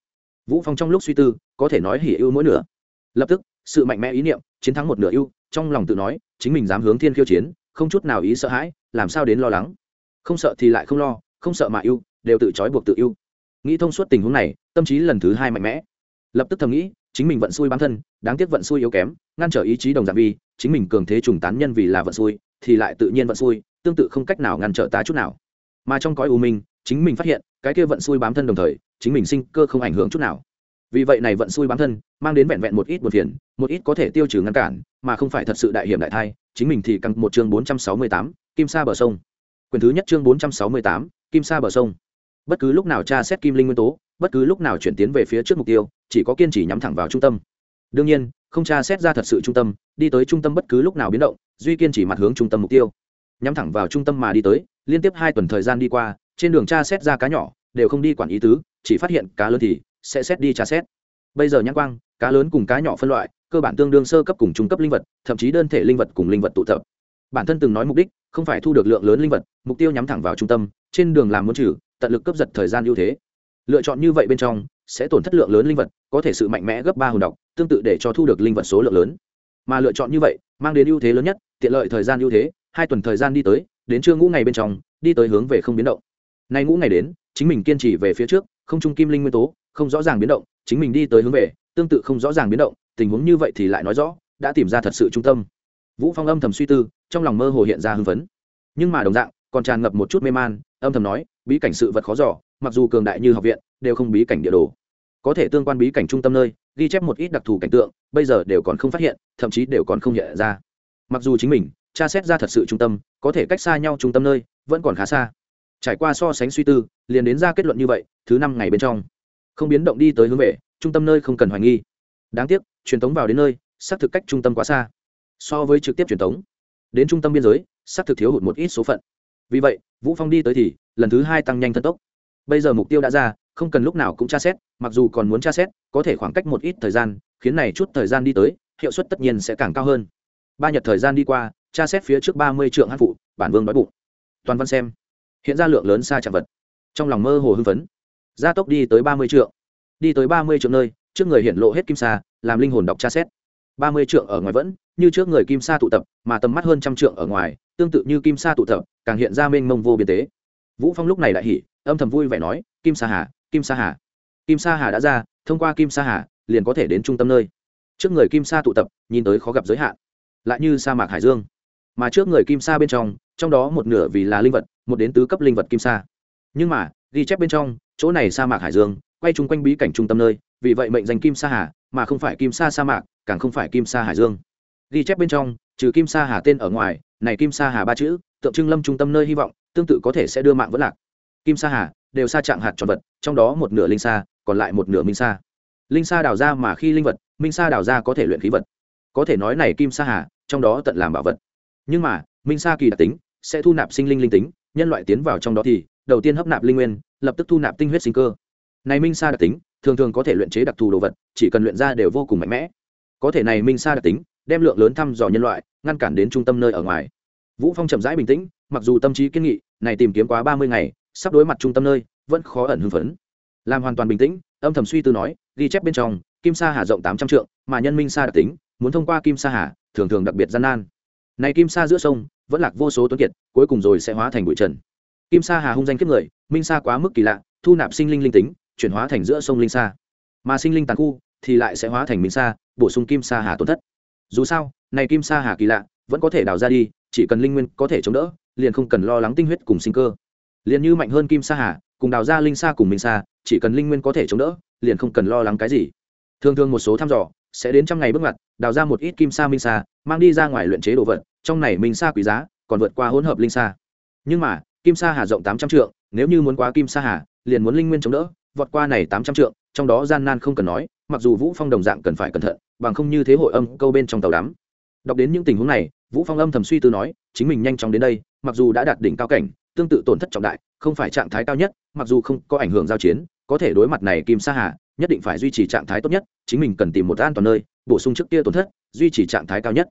S1: vũ phong trong lúc suy tư, có thể nói hỉ ưu mỗi nửa. Lập tức, sự mạnh mẽ ý niệm, chiến thắng một nửa ưu, trong lòng tự nói, chính mình dám hướng thiên khiêu chiến, không chút nào ý sợ hãi, làm sao đến lo lắng. Không sợ thì lại không lo, không sợ mà ưu, đều tự trói buộc tự ưu. Nghĩ thông suốt tình huống này, tâm trí lần thứ hai mạnh mẽ. Lập tức thầm nghĩ, chính mình vận xui bản thân, đáng tiếc vận xui yếu kém, ngăn trở ý chí đồng giảm vi chính mình cường thế trùng tán nhân vì là vận xui, thì lại tự nhiên vận xui, tương tự không cách nào ngăn trở ta chút nào. Mà trong cõi u minh, chính mình phát hiện, cái kia vận xui bám thân đồng thời chính mình sinh cơ không ảnh hưởng chút nào. Vì vậy này vận xui bám thân, mang đến vẹn vẹn một ít một phiền, một ít có thể tiêu trừ ngăn cản, mà không phải thật sự đại hiểm đại thai, chính mình thì căng một chương bốn trăm sáu mươi tám, kim sa bờ sông. Quyền thứ nhất chương bốn trăm sáu mươi tám, kim sa bờ sông. Bất cứ lúc nào tra xét kim linh nguyên tố, bất cứ lúc nào chuyển tiến về phía trước mục tiêu, chỉ có kiên trì nhắm thẳng vào trung tâm. Đương nhiên, không tra xét ra thật sự trung tâm, đi tới trung tâm bất cứ lúc nào biến động, duy kiên chỉ mặt hướng trung tâm mục tiêu. Nhắm thẳng vào trung tâm mà đi tới, liên tiếp hai tuần thời gian đi qua, trên đường tra xét ra cá nhỏ, đều không đi quản ý tứ chỉ phát hiện cá lớn thì sẽ xét đi tra xét. Bây giờ nhãn quang, cá lớn cùng cá nhỏ phân loại, cơ bản tương đương sơ cấp cùng trung cấp linh vật, thậm chí đơn thể linh vật cùng linh vật tụ tập. Bản thân từng nói mục đích, không phải thu được lượng lớn linh vật, mục tiêu nhắm thẳng vào trung tâm, trên đường làm muốn trừ, tận lực cấp giật thời gian ưu thế. Lựa chọn như vậy bên trong, sẽ tổn thất lượng lớn linh vật, có thể sự mạnh mẽ gấp ba hồn độc, tương tự để cho thu được linh vật số lượng lớn. Mà lựa chọn như vậy, mang đến ưu thế lớn nhất, tiện lợi thời gian ưu thế, hai tuần thời gian đi tới, đến trưa ngũ ngày bên trong, đi tới hướng về không biến động. Nay ngũ ngày đến, chính mình kiên trì về phía trước không trung kim linh nguyên tố, không rõ ràng biến động, chính mình đi tới hướng về, tương tự không rõ ràng biến động, tình huống như vậy thì lại nói rõ, đã tìm ra thật sự trung tâm. Vũ phong âm thầm suy tư, trong lòng mơ hồ hiện ra hưng phấn. Nhưng mà đồng dạng, còn tràn ngập một chút mê man, âm thầm nói, bí cảnh sự vật khó giỏ mặc dù cường đại như học viện, đều không bí cảnh địa đồ. Có thể tương quan bí cảnh trung tâm nơi, ghi chép một ít đặc thù cảnh tượng, bây giờ đều còn không phát hiện, thậm chí đều còn không hiện ra. Mặc dù chính mình, tra xét ra thật sự trung tâm, có thể cách xa nhau trung tâm nơi, vẫn còn khá xa. Trải qua so sánh suy tư, liền đến ra kết luận như vậy thứ năm ngày bên trong. Không biến động đi tới hướng về, trung tâm nơi không cần hoài nghi. Đáng tiếc, truyền thống vào đến nơi, xác thực cách trung tâm quá xa. So với trực tiếp truyền thống đến trung tâm biên giới, xác thực thiếu hụt một ít số phận. Vì vậy, vũ phong đi tới thì, lần thứ hai tăng nhanh thân tốc. Bây giờ mục tiêu đã ra, không cần lúc nào cũng tra xét, mặc dù còn muốn tra xét, có thể khoảng cách một ít thời gian, khiến này chút thời gian đi tới, hiệu suất tất nhiên sẽ càng cao hơn. Ba nhật thời gian đi qua, tra xét phía trước ba mươi trượng hát phụ, bản vương đói bụng. Toàn văn xem. Hiện ra lượng lớn xa chạm vật. Trong lòng mơ hồ hưng phấn gia tốc đi tới ba mươi trượng. Đi tới ba mươi trượng nơi, trước người hiện lộ hết kim sa, làm linh hồn đọc tra xét. Ba mươi trượng ở ngoài vẫn, như trước người kim sa tụ tập, mà tầm mắt hơn trăm trượng ở ngoài, tương tự như kim sa tụ tập, càng hiện ra mênh mông vô biên tế. Vũ phong lúc này đại hỉ, âm thầm vui vẻ nói, kim sa hà, kim sa hà. Kim sa hà đã ra, thông qua kim sa hà, liền có thể đến trung tâm nơi. Trước người kim sa tụ tập, nhìn tới khó gặp giới hạn. Lại như sa mạc hải dương. Mà trước người kim sa bên trong trong đó một nửa vì là linh vật, một đến tứ cấp linh vật kim sa. Nhưng mà, ghi chép bên trong chỗ này sa mạc hải dương, quay chung quanh bí cảnh trung tâm nơi, vì vậy mệnh danh kim sa hà, mà không phải kim sa sa mạc, càng không phải kim sa hải dương. Ghi chép bên trong, trừ kim sa hà tên ở ngoài, này kim sa hà ba chữ, tượng trưng lâm trung tâm nơi hy vọng, tương tự có thể sẽ đưa mạng vẫn lạc. Kim sa hà, đều sa trạng hạt tròn vật, trong đó một nửa linh sa, còn lại một nửa minh sa. Linh sa đào ra mà khi linh vật, minh sa đào ra có thể luyện khí vật. Có thể nói này kim sa hà, trong đó tận làm bảo vật. Nhưng mà, minh sa kỳ đặc tính, sẽ thu nạp sinh linh linh tính, nhân loại tiến vào trong đó thì đầu tiên hấp nạp linh nguyên, lập tức thu nạp tinh huyết sinh cơ. Này minh sa đặc tính, thường thường có thể luyện chế đặc thù đồ vật, chỉ cần luyện ra đều vô cùng mạnh mẽ. Có thể này minh sa đặc tính, đem lượng lớn thăm dò nhân loại, ngăn cản đến trung tâm nơi ở ngoài. Vũ phong chậm rãi bình tĩnh, mặc dù tâm trí kiên nghị, này tìm kiếm quá ba mươi ngày, sắp đối mặt trung tâm nơi, vẫn khó ẩn hưng phấn. Làm hoàn toàn bình tĩnh, âm thầm suy tư nói, ghi chép bên trong, kim sa hà rộng tám trăm trượng, mà nhân minh sa đặc tính, muốn thông qua kim sa hà, thường thường đặc biệt gian nan. Này kim sa giữa sông, vẫn lạc vô số tuấn kiệt, cuối cùng rồi sẽ hóa thành bụi trần kim sa hà hung danh kiếp người, minh sa quá mức kỳ lạ, thu nạp sinh linh linh tính, chuyển hóa thành giữa sông linh sa. Mà sinh linh tàn khu thì lại sẽ hóa thành minh sa, bổ sung kim sa hà tổn thất. Dù sao, này kim sa hà kỳ lạ, vẫn có thể đào ra đi, chỉ cần linh nguyên có thể chống đỡ, liền không cần lo lắng tinh huyết cùng sinh cơ. Liền như mạnh hơn kim sa hà, cùng đào ra linh sa cùng minh sa, chỉ cần linh nguyên có thể chống đỡ, liền không cần lo lắng cái gì. Thường thường một số thăm dò sẽ đến trăm ngày bước ngoặt, đào ra một ít kim sa minh sa, mang đi ra ngoài luyện chế đồ vật, trong này minh sa quý giá, còn vượt qua hỗn hợp linh sa. Nhưng mà kim sa hà rộng tám trăm trượng, nếu như muốn quá kim sa hà, liền muốn linh nguyên chống đỡ, vọt qua này tám trăm trượng, trong đó gian nan không cần nói, mặc dù vũ phong đồng dạng cần phải cẩn thận, bằng không như thế hội âm câu bên trong tàu đắm đọc đến những tình huống này, vũ phong âm thầm suy tư nói, chính mình nhanh chóng đến đây, mặc dù đã đạt đỉnh cao cảnh, tương tự tổn thất trọng đại, không phải trạng thái cao nhất, mặc dù không có ảnh hưởng giao chiến, có thể đối mặt này kim sa hà, nhất định phải duy trì trạng thái tốt nhất, chính mình cần tìm một an toàn nơi, bổ sung trước kia tổn thất, duy trì trạng thái cao nhất.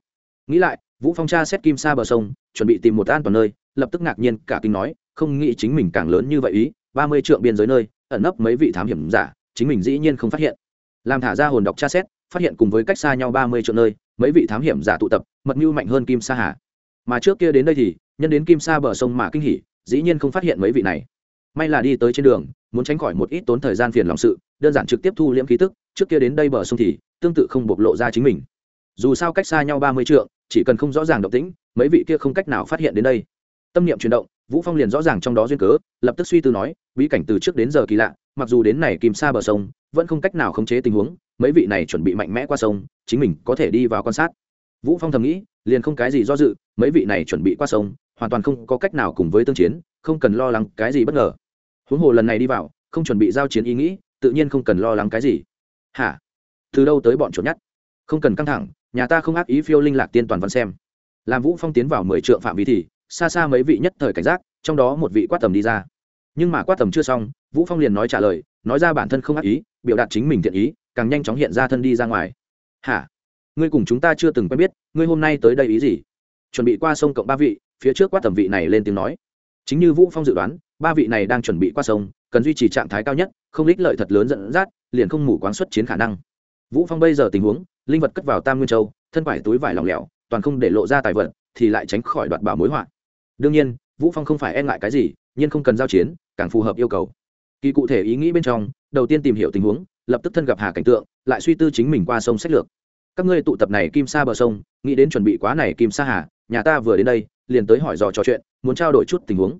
S1: Nghĩ lại, vũ phong tra xét kim sa bờ sông, chuẩn bị tìm một an toàn nơi lập tức ngạc nhiên, cả kinh nói, không nghĩ chính mình càng lớn như vậy ý, ba mươi trượng biên giới nơi, ẩn nấp mấy vị thám hiểm giả, chính mình dĩ nhiên không phát hiện. Làm thả ra hồn đọc tra xét, phát hiện cùng với cách xa nhau ba mươi trượng nơi, mấy vị thám hiểm giả tụ tập, mật mưu mạnh hơn kim sa hà. Mà trước kia đến đây thì, nhân đến kim sa bờ sông mà kinh hỉ, dĩ nhiên không phát hiện mấy vị này. May là đi tới trên đường, muốn tránh khỏi một ít tốn thời gian phiền lòng sự, đơn giản trực tiếp thu liễm khí tức, trước kia đến đây bờ sông thì, tương tự không bộc lộ ra chính mình. Dù sao cách xa nhau ba mươi trượng, chỉ cần không rõ ràng động tĩnh, mấy vị kia không cách nào phát hiện đến đây tâm niệm chuyển động, vũ phong liền rõ ràng trong đó duyên cớ, lập tức suy tư nói, bí cảnh từ trước đến giờ kỳ lạ, mặc dù đến này kìm xa bờ sông, vẫn không cách nào khống chế tình huống, mấy vị này chuẩn bị mạnh mẽ qua sông, chính mình có thể đi vào quan sát. Vũ phong thầm nghĩ, liền không cái gì do dự, mấy vị này chuẩn bị qua sông, hoàn toàn không có cách nào cùng với tương chiến, không cần lo lắng cái gì bất ngờ. Huống hồ lần này đi vào, không chuẩn bị giao chiến ý nghĩ, tự nhiên không cần lo lắng cái gì. Hả? Từ đâu tới bọn chuột nhắt không cần căng thẳng, nhà ta không ác ý phiêu linh lạc tiên toàn văn xem. Làm vũ phong tiến vào mười trượng phạm vi thì xa xa mấy vị nhất thời cảnh giác, trong đó một vị quát tầm đi ra. Nhưng mà quát tầm chưa xong, vũ phong liền nói trả lời, nói ra bản thân không ác ý, biểu đạt chính mình thiện ý, càng nhanh chóng hiện ra thân đi ra ngoài. Hả? Ngươi cùng chúng ta chưa từng quen biết, ngươi hôm nay tới đây ý gì? Chuẩn bị qua sông cộng ba vị, phía trước quát tầm vị này lên tiếng nói. Chính như vũ phong dự đoán, ba vị này đang chuẩn bị qua sông, cần duy trì trạng thái cao nhất, không lích lợi thật lớn dẫn dắt, liền không mù quáng xuất chiến khả năng. Vũ phong bây giờ tình huống, linh vật cất vào tam nguyên châu, thân vải túi vải lỏng lẻo, toàn không để lộ ra tài vật, thì lại tránh khỏi đoạt bảo mối họa đương nhiên, vũ phong không phải e ngại cái gì, nhưng không cần giao chiến, càng phù hợp yêu cầu. Kỳ cụ thể ý nghĩ bên trong, đầu tiên tìm hiểu tình huống, lập tức thân gặp hà cảnh tượng, lại suy tư chính mình qua sông sách lược. Các ngươi tụ tập này kim sa bờ sông, nghĩ đến chuẩn bị quá này kim sa hà, nhà ta vừa đến đây, liền tới hỏi dò trò chuyện, muốn trao đổi chút tình huống.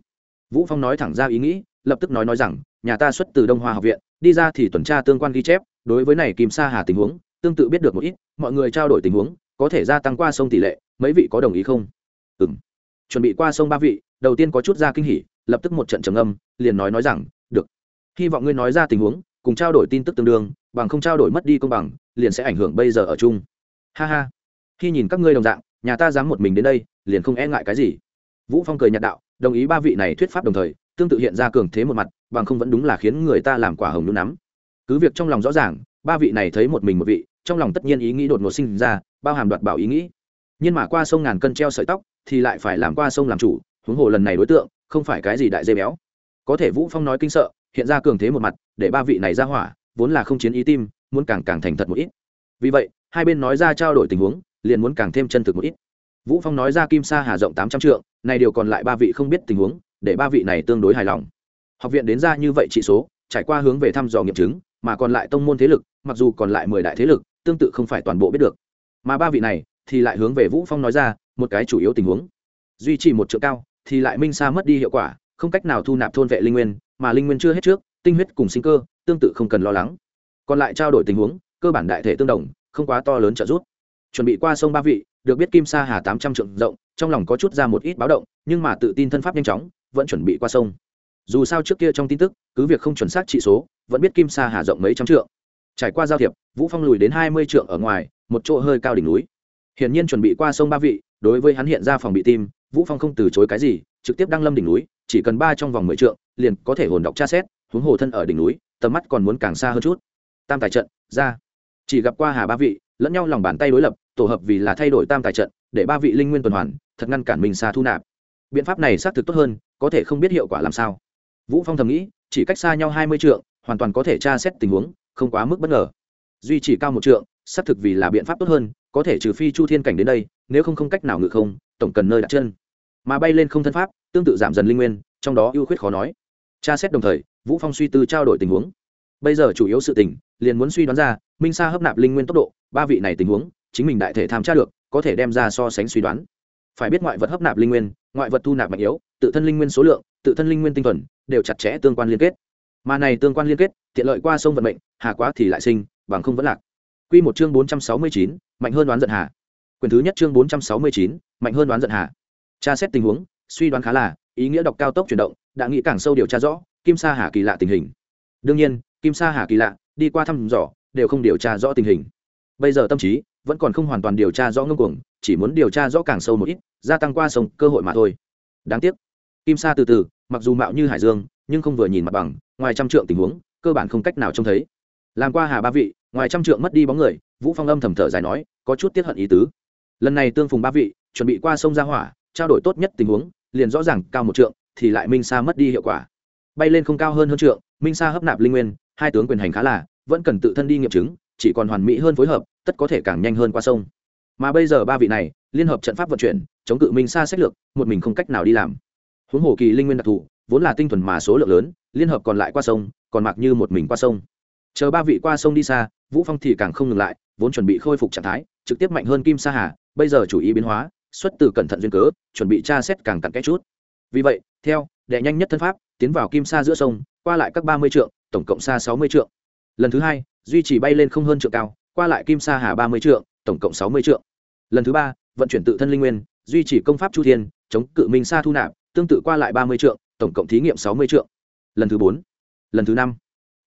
S1: Vũ phong nói thẳng ra ý nghĩ, lập tức nói nói rằng, nhà ta xuất từ đông hoa học viện, đi ra thì tuần tra tương quan ghi chép, đối với này kim sa hà tình huống, tương tự biết được một ít, mọi người trao đổi tình huống, có thể gia tăng qua sông tỷ lệ, mấy vị có đồng ý không? Ừm chuẩn bị qua sông ba vị, đầu tiên có chút ra kinh hỉ, lập tức một trận trầm âm liền nói nói rằng, được, hy vọng ngươi nói ra tình huống, cùng trao đổi tin tức tương đương, bằng không trao đổi mất đi công bằng, liền sẽ ảnh hưởng bây giờ ở chung. Ha ha. Khi nhìn các ngươi đồng dạng, nhà ta dám một mình đến đây, liền không e ngại cái gì. Vũ phong cười nhạt đạo, đồng ý ba vị này thuyết pháp đồng thời, tương tự hiện ra cường thế một mặt, bằng không vẫn đúng là khiến người ta làm quả hồng nhún nắm. Cứ việc trong lòng rõ ràng, ba vị này thấy một mình một vị, trong lòng tất nhiên ý nghĩ đột ngột sinh ra, bao hàm đoạt bảo ý nghĩ. Nhưng mà qua sông ngàn cân treo sợi tóc thì lại phải làm qua sông làm chủ, huống hồ lần này đối tượng, không phải cái gì đại dây béo. Có thể vũ phong nói kinh sợ, hiện ra cường thế một mặt, để ba vị này ra hỏa, vốn là không chiến ý tim, muốn càng càng thành thật một ít. Vì vậy, hai bên nói ra trao đổi tình huống, liền muốn càng thêm chân thực một ít. Vũ phong nói ra kim sa hà rộng tám trăm trượng, này điều còn lại ba vị không biết tình huống, để ba vị này tương đối hài lòng. Học viện đến ra như vậy chỉ số, trải qua hướng về thăm dò nghiệm chứng, mà còn lại tông môn thế lực, mặc dù còn lại mười đại thế lực, tương tự không phải toàn bộ biết được. Mà ba vị này, thì lại hướng về vũ phong nói ra một cái chủ yếu tình huống. Duy trì một trượng cao thì lại minh xa mất đi hiệu quả, không cách nào thu nạp thôn vệ linh nguyên, mà linh nguyên chưa hết trước, tinh huyết cùng sinh cơ tương tự không cần lo lắng. Còn lại trao đổi tình huống, cơ bản đại thể tương đồng, không quá to lớn trợ giúp. Chuẩn bị qua sông ba vị, được biết kim sa hà tám trăm trượng rộng, trong lòng có chút ra một ít báo động, nhưng mà tự tin thân pháp nhanh chóng, vẫn chuẩn bị qua sông. Dù sao trước kia trong tin tức, cứ việc không chuẩn xác trị số, vẫn biết kim sa hà rộng mấy trăm trượng. Trải qua giao thiệp, vũ phong lùi đến hai mươi trượng ở ngoài, một chỗ hơi cao đỉnh núi. Hiển nhiên chuẩn bị qua sông ba vị đối với hắn hiện ra phòng bị tim, vũ phong không từ chối cái gì, trực tiếp đăng lâm đỉnh núi, chỉ cần ba trong vòng mười trượng, liền có thể hồn đọc tra xét, huống hồ thân ở đỉnh núi, tầm mắt còn muốn càng xa hơn chút. Tam tài trận, ra. Chỉ gặp qua hà ba vị, lẫn nhau lòng bàn tay đối lập, tổ hợp vì là thay đổi tam tài trận, để ba vị linh nguyên tuần hoàn, thật ngăn cản mình xa thu nạp. Biện pháp này xác thực tốt hơn, có thể không biết hiệu quả làm sao. Vũ phong thầm nghĩ, chỉ cách xa nhau hai mươi trượng, hoàn toàn có thể tra xét tình huống, không quá mức bất ngờ. Duy chỉ cao một trượng, xác thực vì là biện pháp tốt hơn, có thể trừ phi chu thiên cảnh đến đây nếu không không cách nào ngự không, tổng cần nơi đặt chân. Mà bay lên không thân pháp, tương tự giảm dần linh nguyên, trong đó ưu khuyết khó nói. Tra xét đồng thời, vũ phong suy tư trao đổi tình huống. Bây giờ chủ yếu sự tình, liền muốn suy đoán ra, minh sa hấp nạp linh nguyên tốc độ, ba vị này tình huống, chính mình đại thể tham tra được, có thể đem ra so sánh suy đoán. Phải biết ngoại vật hấp nạp linh nguyên, ngoại vật thu nạp mạnh yếu, tự thân linh nguyên số lượng, tự thân linh nguyên tinh thuần, đều chặt chẽ tương quan liên kết. Mà này tương quan liên kết, tiện lợi qua sông vận mệnh, hà quá thì lại sinh, bằng không vẫn lạc. Quy một chương bốn trăm sáu mươi chín, mạnh hơn đoán giận hà quyền thứ nhất chương bốn trăm sáu mươi chín, mạnh hơn đoán giận hà. Tra xét tình huống, suy đoán khá là, ý nghĩa đọc cao tốc chuyển động, đã nghĩ càng sâu điều tra rõ, kim sa hà kỳ lạ tình hình. Đương nhiên, kim sa hà kỳ lạ, đi qua thăm dò, đều không điều tra rõ tình hình. Bây giờ tâm trí, vẫn còn không hoàn toàn điều tra rõ ngưng cuồng, chỉ muốn điều tra rõ càng sâu một ít, gia tăng qua sông, cơ hội mà thôi. Đáng tiếc, kim sa từ từ, mặc dù mạo như hải dương, nhưng không vừa nhìn mặt bằng, ngoài trăm trượng tình huống, cơ bản không cách nào trông thấy. Làm qua hà ba vị, ngoài trăm trượng mất đi bóng người, vũ phong âm thầm thở dài nói, có chút tiếc hận ý tứ lần này tương phùng ba vị, chuẩn bị qua sông ra hỏa, trao đổi tốt nhất tình huống, liền rõ ràng cao một trượng, thì lại minh sa mất đi hiệu quả. Bay lên không cao hơn hơn trượng, minh sa hấp nạp linh nguyên, hai tướng quyền hành khá là, vẫn cần tự thân đi nghiệm chứng, chỉ còn hoàn mỹ hơn phối hợp, tất có thể càng nhanh hơn qua sông. Mà bây giờ ba vị này, liên hợp trận pháp vận chuyển, chống cự minh sa sách lược, một mình không cách nào đi làm. Huống hồ kỳ linh nguyên đặc thù, vốn là tinh thuần mà số lượng lớn, liên hợp còn lại qua sông, còn mặc như một mình qua sông. Chờ ba vị qua sông đi xa, vũ phong thì càng không ngừng lại, vốn chuẩn bị khôi phục trạng thái, trực tiếp mạnh hơn kim sa hà bây giờ chủ ý biến hóa, xuất từ cẩn thận duyên cớ, chuẩn bị tra xét càng cặn kẽ chút. Vì vậy, theo, đệ nhanh nhất thân pháp, tiến vào kim sa giữa sông, qua lại các ba mươi trượng, tổng cộng xa sáu mươi trượng. Lần thứ hai, duy trì bay lên không hơn trượng cao, qua lại kim sa hà ba mươi trượng, tổng cộng sáu mươi trượng. Lần thứ ba, vận chuyển tự thân linh nguyên, duy trì công pháp chu thiên, chống cự minh sa thu nạp, tương tự qua lại ba mươi trượng, tổng cộng thí nghiệm sáu mươi trượng. Lần thứ bốn, lần thứ năm,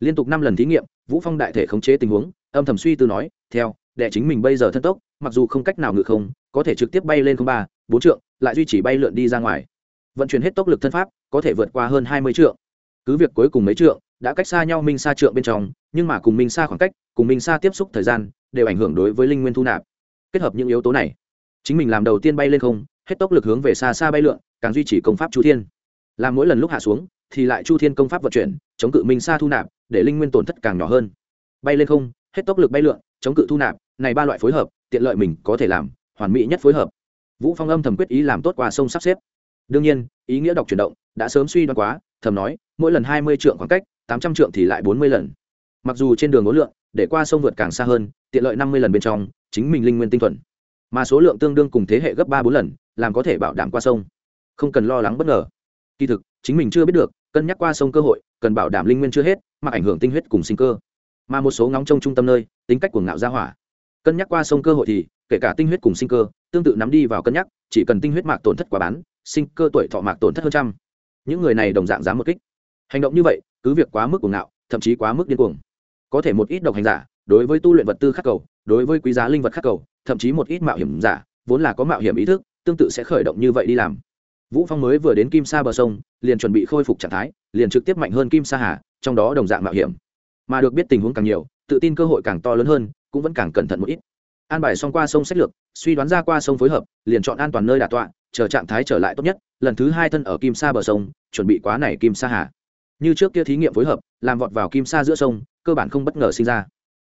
S1: liên tục năm lần thí nghiệm, vũ phong đại thể khống chế tình huống, âm thầm suy tư nói, theo để chính mình bây giờ thân tốc, mặc dù không cách nào ngự không, có thể trực tiếp bay lên không ba, bốn trượng, lại duy trì bay lượn đi ra ngoài. Vận chuyển hết tốc lực thân pháp, có thể vượt qua hơn hai mươi trượng. Cứ việc cuối cùng mấy trượng đã cách xa nhau minh xa trượng bên trong, nhưng mà cùng minh xa khoảng cách, cùng minh xa tiếp xúc thời gian đều ảnh hưởng đối với linh nguyên thu nạp. Kết hợp những yếu tố này, chính mình làm đầu tiên bay lên không, hết tốc lực hướng về xa xa bay lượn, càng duy trì công pháp chu thiên. Làm mỗi lần lúc hạ xuống, thì lại chu thiên công pháp vận chuyển, chống cự minh xa thu nạp, để linh nguyên tổn thất càng nhỏ hơn. Bay lên không, hết tốc lực bay lượn, chống cự thu nạp này ba loại phối hợp, tiện lợi mình có thể làm, hoàn mỹ nhất phối hợp. Vũ phong âm thầm quyết ý làm tốt qua sông sắp xếp. Đương nhiên, ý nghĩa đọc chuyển động đã sớm suy đoán quá, thầm nói, mỗi lần hai mươi trượng khoảng cách, tám trăm trượng thì lại bốn mươi lần. Mặc dù trên đường ngối lượng, để qua sông vượt càng xa hơn, tiện lợi năm mươi lần bên trong, chính mình linh nguyên tinh thuần. Mà số lượng tương đương cùng thế hệ gấp ba bốn lần, làm có thể bảo đảm qua sông. Không cần lo lắng bất ngờ. Kỳ thực, chính mình chưa biết được, cân nhắc qua sông cơ hội, cần bảo đảm linh nguyên chưa hết, mà ảnh hưởng tinh huyết cùng sinh cơ. Mà một số ngóng trong trung tâm nơi, tính cách cuồng ngạo gia hỏa cân nhắc qua sông cơ hội thì, kể cả tinh huyết cùng sinh cơ, tương tự nắm đi vào cân nhắc, chỉ cần tinh huyết mạc tổn thất quá bán, sinh cơ tuổi thọ mạc tổn thất hơn trăm. Những người này đồng dạng dám một kích. Hành động như vậy, cứ việc quá mức cuồng ngạo, thậm chí quá mức điên cuồng. Có thể một ít độc hành giả, đối với tu luyện vật tư khắc cầu, đối với quý giá linh vật khắc cầu, thậm chí một ít mạo hiểm giả, vốn là có mạo hiểm ý thức, tương tự sẽ khởi động như vậy đi làm. Vũ phong mới vừa đến kim sa bờ sông, liền chuẩn bị khôi phục trạng thái, liền trực tiếp mạnh hơn kim sa hà, trong đó đồng dạng mạo hiểm. Mà được biết tình huống càng nhiều, tự tin cơ hội càng to lớn hơn cũng vẫn càng cẩn thận một ít. An bài xong qua sông sách lược, suy đoán ra qua sông phối hợp, liền chọn an toàn nơi đà tọa, chờ trạng thái trở lại tốt nhất, lần thứ hai thân ở kim sa bờ sông, chuẩn bị quá này kim sa hà. Như trước kia thí nghiệm phối hợp, làm vọt vào kim sa giữa sông, cơ bản không bất ngờ sinh ra.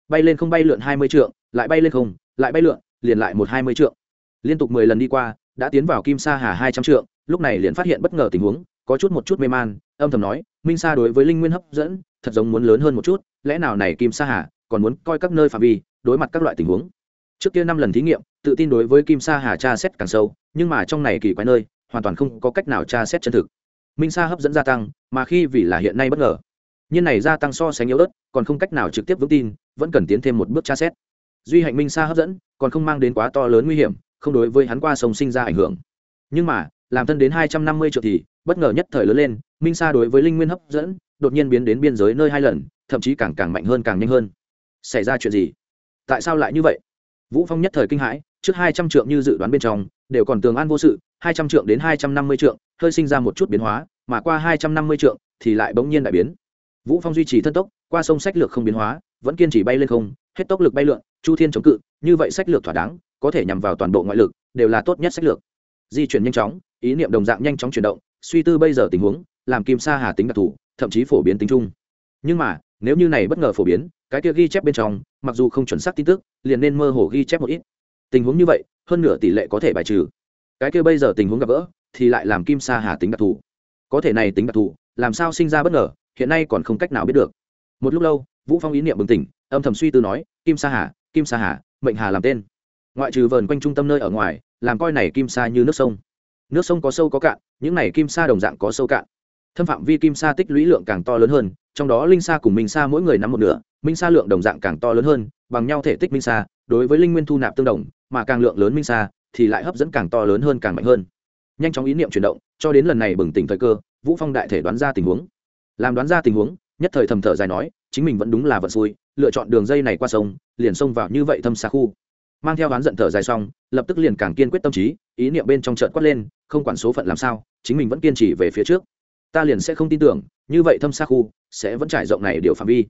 S1: Bay lên không bay lượn hai mươi trượng, lại bay lên không, lại bay lượn, liền lại một hai mươi trượng. Liên tục mười lần đi qua, đã tiến vào kim sa hà hai trăm trượng, lúc này liền phát hiện bất ngờ tình huống, có chút một chút mê man, âm thầm nói, minh sa đối với linh nguyên hấp dẫn, thật giống muốn lớn hơn một chút, lẽ nào này kim sa hà còn muốn coi các nơi phạm vi, đối mặt các loại tình huống. Trước kia năm lần thí nghiệm, tự tin đối với kim sa hà tra xét càng sâu, nhưng mà trong này kỳ quái nơi, hoàn toàn không có cách nào tra xét chân thực. Minh sa hấp dẫn gia tăng, mà khi vì là hiện nay bất ngờ. Nhiên này gia tăng so sánh yếu ớt, còn không cách nào trực tiếp vững tin, vẫn cần tiến thêm một bước tra xét. Duy hạnh minh sa hấp dẫn, còn không mang đến quá to lớn nguy hiểm, không đối với hắn qua sông sinh ra ảnh hưởng. Nhưng mà, làm thân đến hai trăm năm mươi triệu thì, bất ngờ nhất thời lớn lên, minh sa đối với linh nguyên hấp dẫn, đột nhiên biến đến biên giới nơi hai lần, thậm chí càng càng mạnh hơn càng nhanh hơn xảy ra chuyện gì? Tại sao lại như vậy? Vũ phong nhất thời kinh hãi, trước hai trăm trượng như dự đoán bên trong, đều còn tường an vô sự, hai trăm trượng đến hai trăm năm mươi trượng, hơi sinh ra một chút biến hóa, mà qua hai trăm năm mươi trượng thì lại bỗng nhiên đại biến. Vũ phong duy trì thân tốc, qua sông sách lược không biến hóa, vẫn kiên trì bay lên không, hết tốc lực bay lượn, chu thiên chống cự, như vậy sách lược thỏa đáng, có thể nhằm vào toàn bộ ngoại lực, đều là tốt nhất sách lược. Di chuyển nhanh chóng, ý niệm đồng dạng nhanh chóng chuyển động, suy tư bây giờ tình huống, làm kim sa hà tính đặc thù, thậm chí phổ biến tính chung. Nhưng mà, nếu như này bất ngờ phổ biến cái kia ghi chép bên trong, mặc dù không chuẩn xác tin tức, liền nên mơ hồ ghi chép một ít. Tình huống như vậy, hơn nửa tỷ lệ có thể bài trừ. Cái kia bây giờ tình huống gặp gỡ, thì lại làm kim sa hà tính đặc thù. Có thể này tính đặc thù, làm sao sinh ra bất ngờ, hiện nay còn không cách nào biết được. Một lúc lâu, vũ phong ý niệm bừng tỉnh, âm thầm suy tư nói, kim sa hà, kim sa hà, mệnh hà làm tên. Ngoại trừ vờn quanh trung tâm nơi ở ngoài, làm coi này kim sa như nước sông. Nước sông có sâu có cạn, những này kim sa đồng dạng có sâu cạn. Thâm phạm vi kim sa tích lũy lượng càng to lớn hơn, trong đó linh sa cùng minh sa mỗi người nắm một nửa minh sa lượng đồng dạng càng to lớn hơn, bằng nhau thể tích minh sa, đối với linh nguyên thu nạp tương đồng, mà càng lượng lớn minh sa, thì lại hấp dẫn càng to lớn hơn càng mạnh hơn. Nhanh chóng ý niệm chuyển động, cho đến lần này bừng tỉnh thời cơ, vũ phong đại thể đoán ra tình huống. Làm đoán ra tình huống, nhất thời thầm thở dài nói, chính mình vẫn đúng là vận xui, lựa chọn đường dây này qua sông, liền xông vào như vậy thâm xa khu. Mang theo ván giận thở dài xong, lập tức liền càng kiên quyết tâm trí, ý niệm bên trong chợt quát lên, không quản số phận làm sao, chính mình vẫn kiên trì về phía trước. Ta liền sẽ không tin tưởng, như vậy thâm xa khu, sẽ vẫn trải rộng này điều phạm vi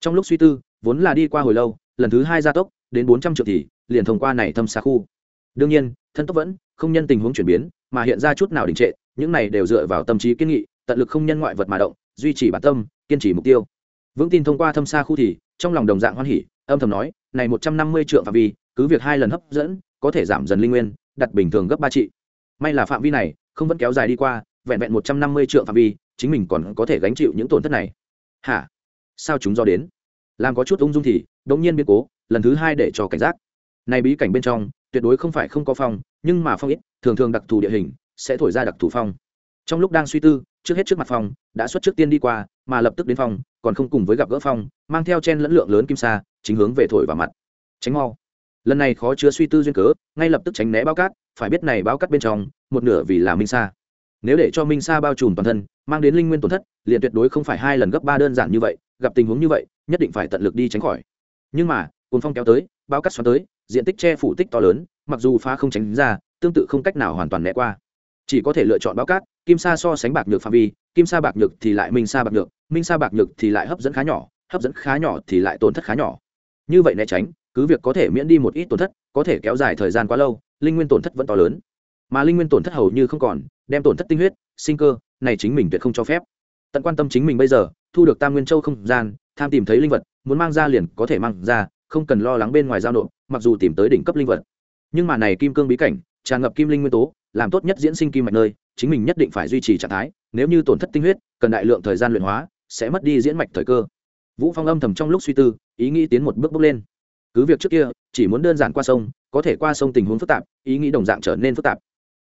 S1: trong lúc suy tư, vốn là đi qua hồi lâu, lần thứ hai gia tốc, đến bốn trăm triệu thì liền thông qua này thâm xa khu. Đương nhiên, thân tốc vẫn, không nhân tình huống chuyển biến, mà hiện ra chút nào đình trệ, những này đều dựa vào tâm trí kiên nghị, tận lực không nhân ngoại vật mà động, duy trì bản tâm, kiên trì mục tiêu. Vững tin thông qua thâm xa khu thì, trong lòng đồng dạng hoan hỉ, âm thầm nói, này một trăm năm mươi triệu phạm vi, cứ việc hai lần hấp dẫn, có thể giảm dần linh nguyên, đặt bình thường gấp ba trị. May là phạm vi này, không vẫn kéo dài đi qua, vẹn vẹn một trăm năm mươi triệu phạm vi, chính mình còn có thể gánh chịu những tổn thất này. Hả? Sao chúng do đến? Làm có chút ung dung thì đống nhiên biến cố, lần thứ hai để cho cảnh giác. Này bí cảnh bên trong, tuyệt đối không phải không có phong, nhưng mà phong ít, thường thường đặc thù địa hình, sẽ thổi ra đặc thù phong. Trong lúc đang suy tư, trước hết trước mặt phong, đã xuất trước tiên đi qua, mà lập tức đến phong, còn không cùng với gặp gỡ phong, mang theo chen lẫn lượng lớn kim sa, chính hướng về thổi vào mặt. Tránh mau. Lần này khó chứa suy tư duyên cớ, ngay lập tức tránh né bao cát, phải biết này bao cát bên trong, một nửa vì là minh sa. Nếu để cho minh sa bao trùm toàn thân, mang đến linh nguyên tổn thất, liền tuyệt đối không phải hai lần gấp ba đơn giản như vậy gặp tình huống như vậy, nhất định phải tận lực đi tránh khỏi. Nhưng mà cồn phong kéo tới, bao cát xoắn tới, diện tích che phủ tích to lớn, mặc dù phá không tránh ra, tương tự không cách nào hoàn toàn né qua. Chỉ có thể lựa chọn bao cát, kim sa so sánh bạc nhược phạm vi, kim sa bạc nhược thì lại minh sa bạc nhược, minh sa bạc nhược thì lại hấp dẫn khá nhỏ, hấp dẫn khá nhỏ thì lại tổn thất khá nhỏ. Như vậy né tránh, cứ việc có thể miễn đi một ít tổn thất, có thể kéo dài thời gian quá lâu, linh nguyên tổn thất vẫn to lớn. Mà linh nguyên tổn thất hầu như không còn, đem tổn thất tinh huyết, sinh cơ, này chính mình tuyệt không cho phép. Tận quan tâm chính mình bây giờ thu được tam nguyên châu không gian, tham tìm thấy linh vật, muốn mang ra liền có thể mang ra, không cần lo lắng bên ngoài giao nộp, mặc dù tìm tới đỉnh cấp linh vật. Nhưng mà này kim cương bí cảnh, tràn ngập kim linh nguyên tố, làm tốt nhất diễn sinh kim mạch nơi, chính mình nhất định phải duy trì trạng thái, nếu như tổn thất tinh huyết, cần đại lượng thời gian luyện hóa, sẽ mất đi diễn mạch thời cơ. Vũ phong âm thầm trong lúc suy tư, ý nghĩ tiến một bước bước lên. Cứ việc trước kia, chỉ muốn đơn giản qua sông, có thể qua sông tình huống phức tạp, ý nghĩ đồng dạng trở nên phức tạp.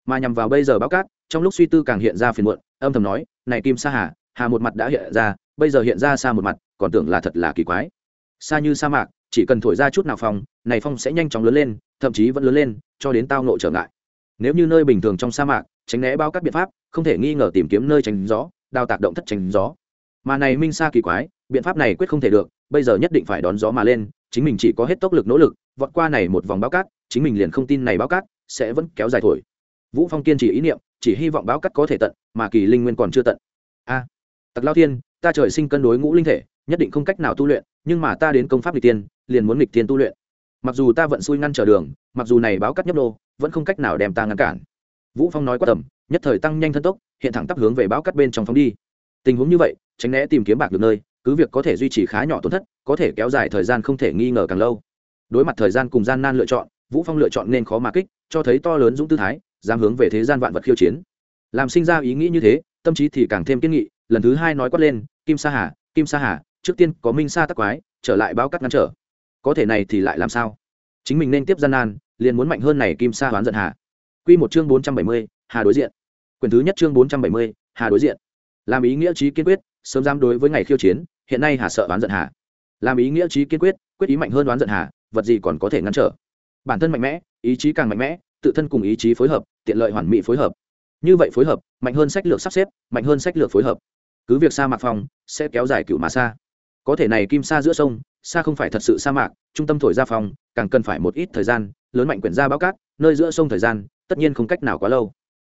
S1: Mà nhằm vào bây giờ báo cát, trong lúc suy tư càng hiện ra phiền muộn, âm thầm nói, này kim sa hà hà một mặt đã hiện ra bây giờ hiện ra xa một mặt, còn tưởng là thật là kỳ quái. Xa như sa mạc, chỉ cần thổi ra chút nào phong, này phong sẽ nhanh chóng lớn lên, thậm chí vẫn lớn lên, cho đến tao nộ trở ngại. Nếu như nơi bình thường trong sa mạc, tránh né bao các biện pháp, không thể nghi ngờ tìm kiếm nơi tránh gió đào tạc động thất tránh gió. Mà này minh xa kỳ quái, biện pháp này quyết không thể được, bây giờ nhất định phải đón gió mà lên, chính mình chỉ có hết tốc lực nỗ lực, vọt qua này một vòng bao cát, chính mình liền không tin này bao cát sẽ vẫn kéo dài thổi. Vũ phong kiên trì ý niệm, chỉ hy vọng báo cắt có thể tận, mà kỳ linh nguyên còn chưa tận. A, tặc lao thiên ta trời sinh cân đối ngũ linh thể, nhất định không cách nào tu luyện, nhưng mà ta đến công pháp lịch tiên, liền muốn lịch tiên tu luyện. Mặc dù ta vận xui ngăn trở đường, mặc dù này báo cắt nhấp đô vẫn không cách nào đem ta ngăn cản. Vũ phong nói quá tầm, nhất thời tăng nhanh thân tốc, hiện thẳng tắp hướng về báo cắt bên trong phóng đi. Tình huống như vậy, tránh né tìm kiếm bạc được nơi, cứ việc có thể duy trì khá nhỏ tổn thất, có thể kéo dài thời gian không thể nghi ngờ càng lâu. Đối mặt thời gian cùng gian nan lựa chọn, vũ phong lựa chọn nên khó mà kích, cho thấy to lớn dũng tư thái, dám hướng về thế gian vạn vật khiêu chiến làm sinh ra ý nghĩ như thế tâm trí thì càng thêm kiên nghị lần thứ hai nói quát lên kim sa hà kim sa hà trước tiên có minh sa tắc quái trở lại báo cắt ngăn trở. Có thể này thì lại làm sao? Chính mình nên tiếp gian nan liền muốn mạnh hơn này kim sa hoán giận hà. Quy một chương bốn trăm bảy mươi, hà đối diện. Quyển thứ nhất chương bốn trăm bảy mươi, hà đối diện. Làm ý nghĩa trí kiên quyết sớm dám đối với ngày khiêu chiến hiện nay hà sợ oán giận hà. Làm ý nghĩa trí kiên quyết quyết ý mạnh hơn oán giận hà vật gì còn có thể ngăn trở? Bản thân mạnh mẽ ý chí càng mạnh mẽ tự thân cùng ý chí phối hợp tiện lợi hoàn mỹ phối hợp như vậy phối hợp, mạnh hơn sách lược sắp xếp, mạnh hơn sách lược phối hợp. Cứ việc sa mạc phòng sẽ kéo dài cựu mà xa có thể này kim sa giữa sông xa không phải thật sự sa mạc, trung tâm thổi ra phòng, càng cần phải một ít thời gian, lớn mạnh quyển ra báo cát, nơi giữa sông thời gian, tất nhiên không cách nào quá lâu.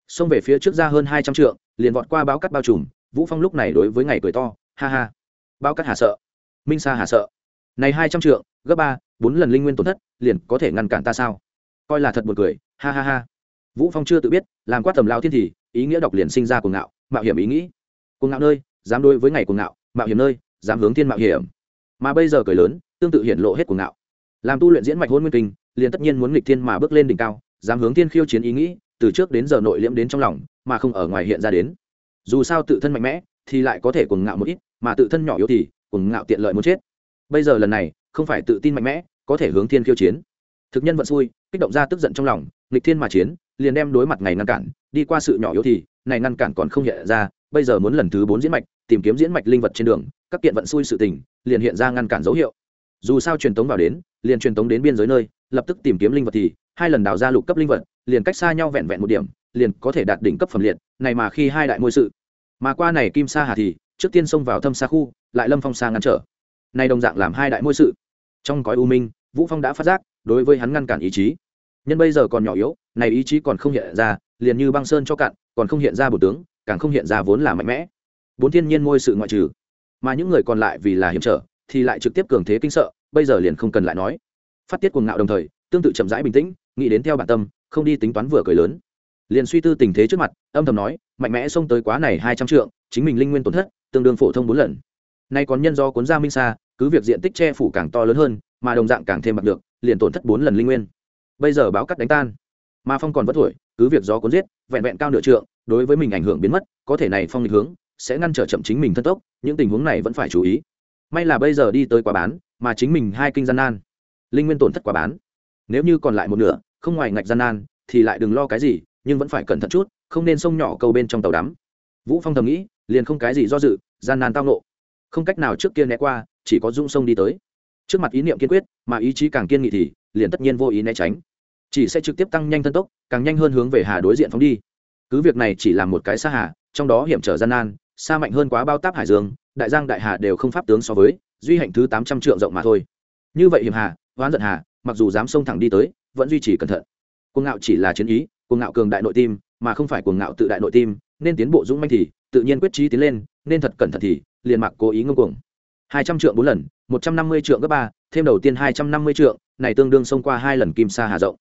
S1: Sông về phía trước ra hơn hai trăm trượng, liền vọt qua báo cát bao trùm, vũ phong lúc này đối với ngày cười to, ha ha. Báo cát hà sợ. Minh sa hà sợ. Này hai trăm trượng, gấp ba, bốn lần linh nguyên tổn thất, liền có thể ngăn cản ta sao? Coi là thật một cười, ha ha ha vũ phong chưa tự biết, làm quát tầm lao thiên thì, ý nghĩa đọc liền sinh ra cuồng ngạo, mạo hiểm ý nghĩ. Cuồng ngạo nơi, dám đối với ngày cuồng ngạo, mạo hiểm nơi, dám hướng thiên mạo hiểm. Mà bây giờ cười lớn, tương tự hiện lộ hết cuồng ngạo. Làm tu luyện diễn mạch hôn nguyên kinh, liền tất nhiên muốn nghịch thiên mà bước lên đỉnh cao, dám hướng thiên khiêu chiến ý nghĩ, từ trước đến giờ nội liễm đến trong lòng, mà không ở ngoài hiện ra đến. Dù sao tự thân mạnh mẽ, thì lại có thể cuồng ngạo một ít, mà tự thân nhỏ yếu thì, cuồng ngạo tiện lợi muốn chết. Bây giờ lần này, không phải tự tin mạnh mẽ, có thể hướng thiên khiêu chiến. Thực nhân vận xui, kích động ra tức giận trong lòng, nghịch thiên mà chiến liền đem đối mặt ngày ngăn cản, đi qua sự nhỏ yếu thì, này ngăn cản còn không hiện ra, bây giờ muốn lần thứ bốn diễn mạch, tìm kiếm diễn mạch linh vật trên đường, các kiện vận xui sự tình, liền hiện ra ngăn cản dấu hiệu. Dù sao truyền tống vào đến, liền truyền tống đến biên giới nơi, lập tức tìm kiếm linh vật thì, hai lần đào ra lục cấp linh vật, liền cách xa nhau vẹn vẹn một điểm, liền có thể đạt đỉnh cấp phẩm liệt, này mà khi hai đại môi sự. Mà qua này kim sa hà thì, trước tiên xông vào thâm xa khu, lại lâm phong xa ngăn trở. Này đồng dạng làm hai đại môi sự. Trong cõi u minh, vũ phong đã phát giác, đối với hắn ngăn cản ý chí. Nhân bây giờ còn nhỏ yếu này ý chí còn không hiện ra, liền như băng sơn cho cạn, còn không hiện ra bổ tướng, càng không hiện ra vốn là mạnh mẽ. Bốn thiên nhiên ngôi sự ngoại trừ. Mà những người còn lại vì là hiểm trở, thì lại trực tiếp cường thế kinh sợ, bây giờ liền không cần lại nói. Phát tiết cuồng ngạo đồng thời, tương tự chậm rãi bình tĩnh, nghĩ đến theo bản tâm, không đi tính toán vừa cười lớn. Liền suy tư tình thế trước mặt, âm thầm nói, mạnh mẽ xông tới quá này hai trăm trượng, chính mình linh nguyên tổn thất, tương đương phổ thông bốn lần. Nay còn nhân do cuốn ra minh xa cứ việc diện tích che phủ càng to lớn hơn, mà đồng dạng càng thêm mặt được, liền tổn thất bốn lần linh nguyên. Bây giờ báo cắt đánh tan mà phong còn vất thổi, cứ việc gió cuốn giết, vẹn vẹn cao nửa trượng, đối với mình ảnh hưởng biến mất, có thể này phong định hướng, sẽ ngăn trở chậm chính mình thân tốc, những tình huống này vẫn phải chú ý. May là bây giờ đi tới quá bán, mà chính mình hai kinh gian nan. Linh nguyên tổn thất quá bán. Nếu như còn lại một nửa, không ngoài ngạch gian nan, thì lại đừng lo cái gì, nhưng vẫn phải cẩn thận chút, không nên sông nhỏ câu bên trong tàu đắm. Vũ phong thầm nghĩ, liền không cái gì do dự, gian nan tao nộ không cách nào trước kia né qua, chỉ có dung sông đi tới. Trước mặt ý niệm kiên quyết, mà ý chí càng kiên nghị thì, liền tất nhiên vô ý né tránh chỉ sẽ trực tiếp tăng nhanh thân tốc, càng nhanh hơn hướng về hà đối diện phóng đi. Cứ việc này chỉ là một cái xa hà, trong đó hiểm trở gian nan, xa mạnh hơn quá bao táp hải dương, đại giang, đại hà đều không pháp tướng so với, duy hạnh thứ tám trăm triệu rộng mà thôi. Như vậy hiểm hà hoán giận hà, mặc dù dám xông thẳng đi tới, vẫn duy trì cẩn thận. Cuồng ngạo chỉ là chiến ý, cuồng ngạo cường đại nội tim, mà không phải cuồng ngạo tự đại nội tim, nên tiến bộ dũng manh thì, tự nhiên quyết trí tiến lên, nên thật cẩn thận thì, liền mặc cố ý ngông cuồng. hai trăm trượng bốn lần, một trăm năm mươi trượng gấp ba, thêm đầu tiên hai trăm năm mươi trượng, này tương đương xông qua hai lần kim sa hà rộng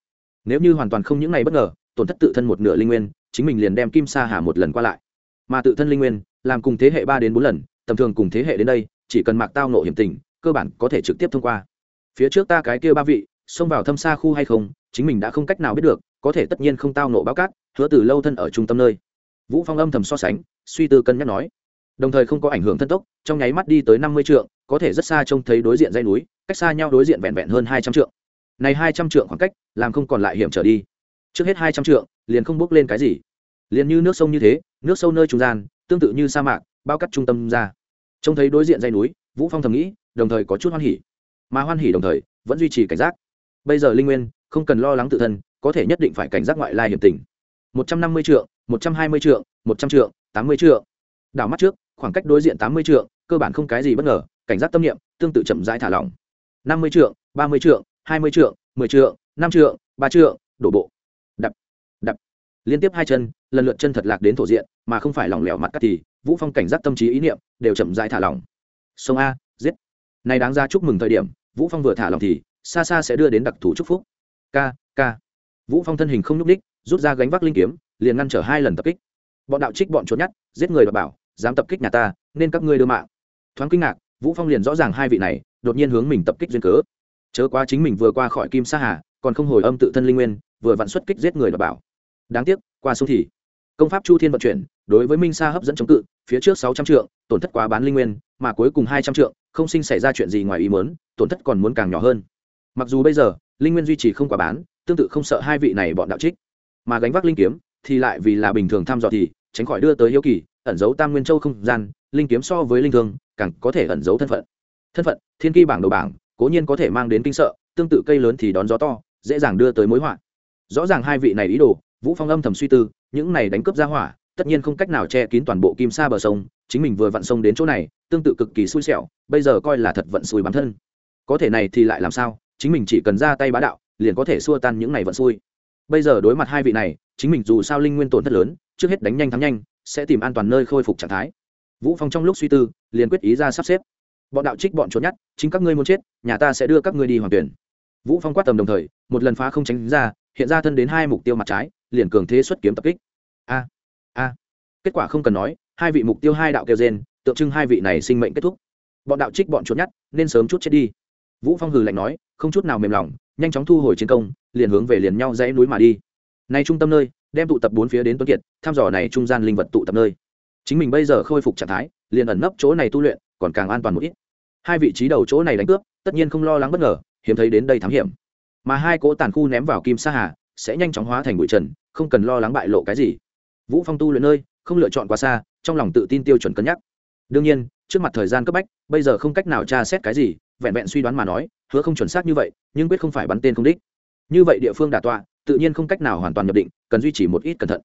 S1: nếu như hoàn toàn không những ngày bất ngờ, tổn thất tự thân một nửa linh nguyên, chính mình liền đem kim sa hà một lần qua lại. Mà tự thân linh nguyên, làm cùng thế hệ ba đến bốn lần, tầm thường cùng thế hệ đến đây, chỉ cần mạc tao nộ hiểm tình, cơ bản có thể trực tiếp thông qua. Phía trước ta cái kia ba vị, xông vào thâm xa khu hay không, chính mình đã không cách nào biết được, có thể tất nhiên không tao nộ báo cát, hứa từ lâu thân ở trung tâm nơi. Vũ phong âm thầm so sánh, suy tư cân nhắc nói. Đồng thời không có ảnh hưởng thân tốc, trong nháy mắt đi tới năm mươi trượng, có thể rất xa trông thấy đối diện dây núi, cách xa nhau đối diện vẹn vẹn hơn hai trăm trượng này hai trăm trượng khoảng cách, làm không còn lại hiểm trở đi. Trước hết hai trăm trượng, liền không bước lên cái gì. Liền như nước sông như thế, nước sâu nơi trung gian, tương tự như sa mạc, bao cắt trung tâm ra. Trông thấy đối diện dây núi, vũ phong thầm nghĩ, đồng thời có chút hoan hỉ. Mà hoan hỉ đồng thời, vẫn duy trì cảnh giác. Bây giờ linh nguyên, không cần lo lắng tự thân, có thể nhất định phải cảnh giác ngoại lai hiểm tình. Một trăm năm mươi trượng, một trăm hai mươi trượng, một trăm trượng, tám mươi trượng. Đảo mắt trước, khoảng cách đối diện tám mươi trượng, cơ bản không cái gì bất ngờ, cảnh giác tâm niệm, tương tự chậm rãi thả lỏng. năm mươi trượng, ba mươi trượng hai mươi trượng, mười trượng, năm trượng, ba trượng, đổ bộ. Đập đập. Liên tiếp hai chân, lần lượt chân thật lạc đến thổ diện, mà không phải lỏng lẻo mặt cắt thì, vũ phong cảnh giác tâm trí ý niệm đều chậm rãi thả lỏng. Sông a, giết. Này đáng ra chúc mừng thời điểm, vũ phong vừa thả lỏng thì, xa xa sẽ đưa đến đặc thù chúc phúc. K k. Vũ phong thân hình không nhúc ních rút ra gánh vác linh kiếm, liền ngăn trở hai lần tập kích. Bọn đạo trích bọn trốn nhát, giết người và bảo, dám tập kích nhà ta, nên các ngươi đưa mạng. Thoáng kinh ngạc, vũ phong liền rõ ràng hai vị này, đột nhiên hướng mình tập kích duyên cớ chớ quá chính mình vừa qua khỏi kim sa hà, còn không hồi âm tự thân linh nguyên, vừa vặn xuất kích giết người và bảo. Đáng tiếc, qua sông thì, công pháp chu thiên vận chuyển, đối với minh sa hấp dẫn chống cự, phía trước sáu trăm trượng, tổn thất quá bán linh nguyên, mà cuối cùng hai trăm trượng, không sinh xảy ra chuyện gì ngoài ý muốn, tổn thất còn muốn càng nhỏ hơn. Mặc dù bây giờ, linh nguyên duy trì không quá bán, tương tự không sợ hai vị này bọn đạo trích. Mà gánh vác linh kiếm, thì lại vì là bình thường thăm dò thì, tránh khỏi đưa tới hiếu kỳ, ẩn giấu tam nguyên châu không gian, linh kiếm so với linh thương, càng có thể ẩn giấu thân phận. Thân phận, thiên kỳ bảng đầu bảng cố nhiên có thể mang đến kinh sợ, tương tự cây lớn thì đón gió to, dễ dàng đưa tới mối họa. Rõ ràng hai vị này ý đồ, vũ phong âm thầm suy tư, những này đánh cướp ra hỏa, tất nhiên không cách nào che kín toàn bộ kim sa bờ sông, chính mình vừa vặn sông đến chỗ này, tương tự cực kỳ xui xẻo, bây giờ coi là thật vận xui bản thân. Có thể này thì lại làm sao, chính mình chỉ cần ra tay bá đạo, liền có thể xua tan những này vận xui. Bây giờ đối mặt hai vị này, chính mình dù sao linh nguyên tổn thất lớn, trước hết đánh nhanh thắng nhanh, sẽ tìm an toàn nơi khôi phục trạng thái. Vũ phong trong lúc suy tư, liền quyết ý ra sắp xếp bọn đạo trích bọn trốn nhát chính các ngươi muốn chết, nhà ta sẽ đưa các ngươi đi hoàng tuyển. Vũ phong quát tầm đồng thời, một lần phá không tránh ra, hiện ra thân đến hai mục tiêu mặt trái, liền cường thế xuất kiếm tập kích. A a. Kết quả không cần nói, hai vị mục tiêu hai đạo kêu gen tượng trưng hai vị này sinh mệnh kết thúc. Bọn đạo trích bọn trốn nhát nên sớm chút chết đi. Vũ phong hừ lạnh nói, không chút nào mềm lòng, nhanh chóng thu hồi chiến công, liền hướng về liền nhau dãy núi mà đi. Nay trung tâm nơi, đem tụ tập bốn phía đến tuấn kiệt, thăm dò này trung gian linh vật tụ tập nơi. Chính mình bây giờ khôi phục trạng thái, liền ẩn nấp chỗ này tu luyện, còn càng an toàn một ít hai vị trí đầu chỗ này đánh cướp, tất nhiên không lo lắng bất ngờ, hiếm thấy đến đây thám hiểm. Mà hai cỗ tàn khu ném vào kim sa hà, sẽ nhanh chóng hóa thành bụi trần, không cần lo lắng bại lộ cái gì. Vũ phong tu luyện nơi, không lựa chọn quá xa, trong lòng tự tin tiêu chuẩn cân nhắc. Đương nhiên, trước mặt thời gian cấp bách, bây giờ không cách nào tra xét cái gì, vẹn vẹn suy đoán mà nói, hứa không chuẩn xác như vậy, nhưng quyết không phải bắn tên không đích. Như vậy địa phương đả tọa, tự nhiên không cách nào hoàn toàn nhập định, cần duy trì một ít cẩn thận.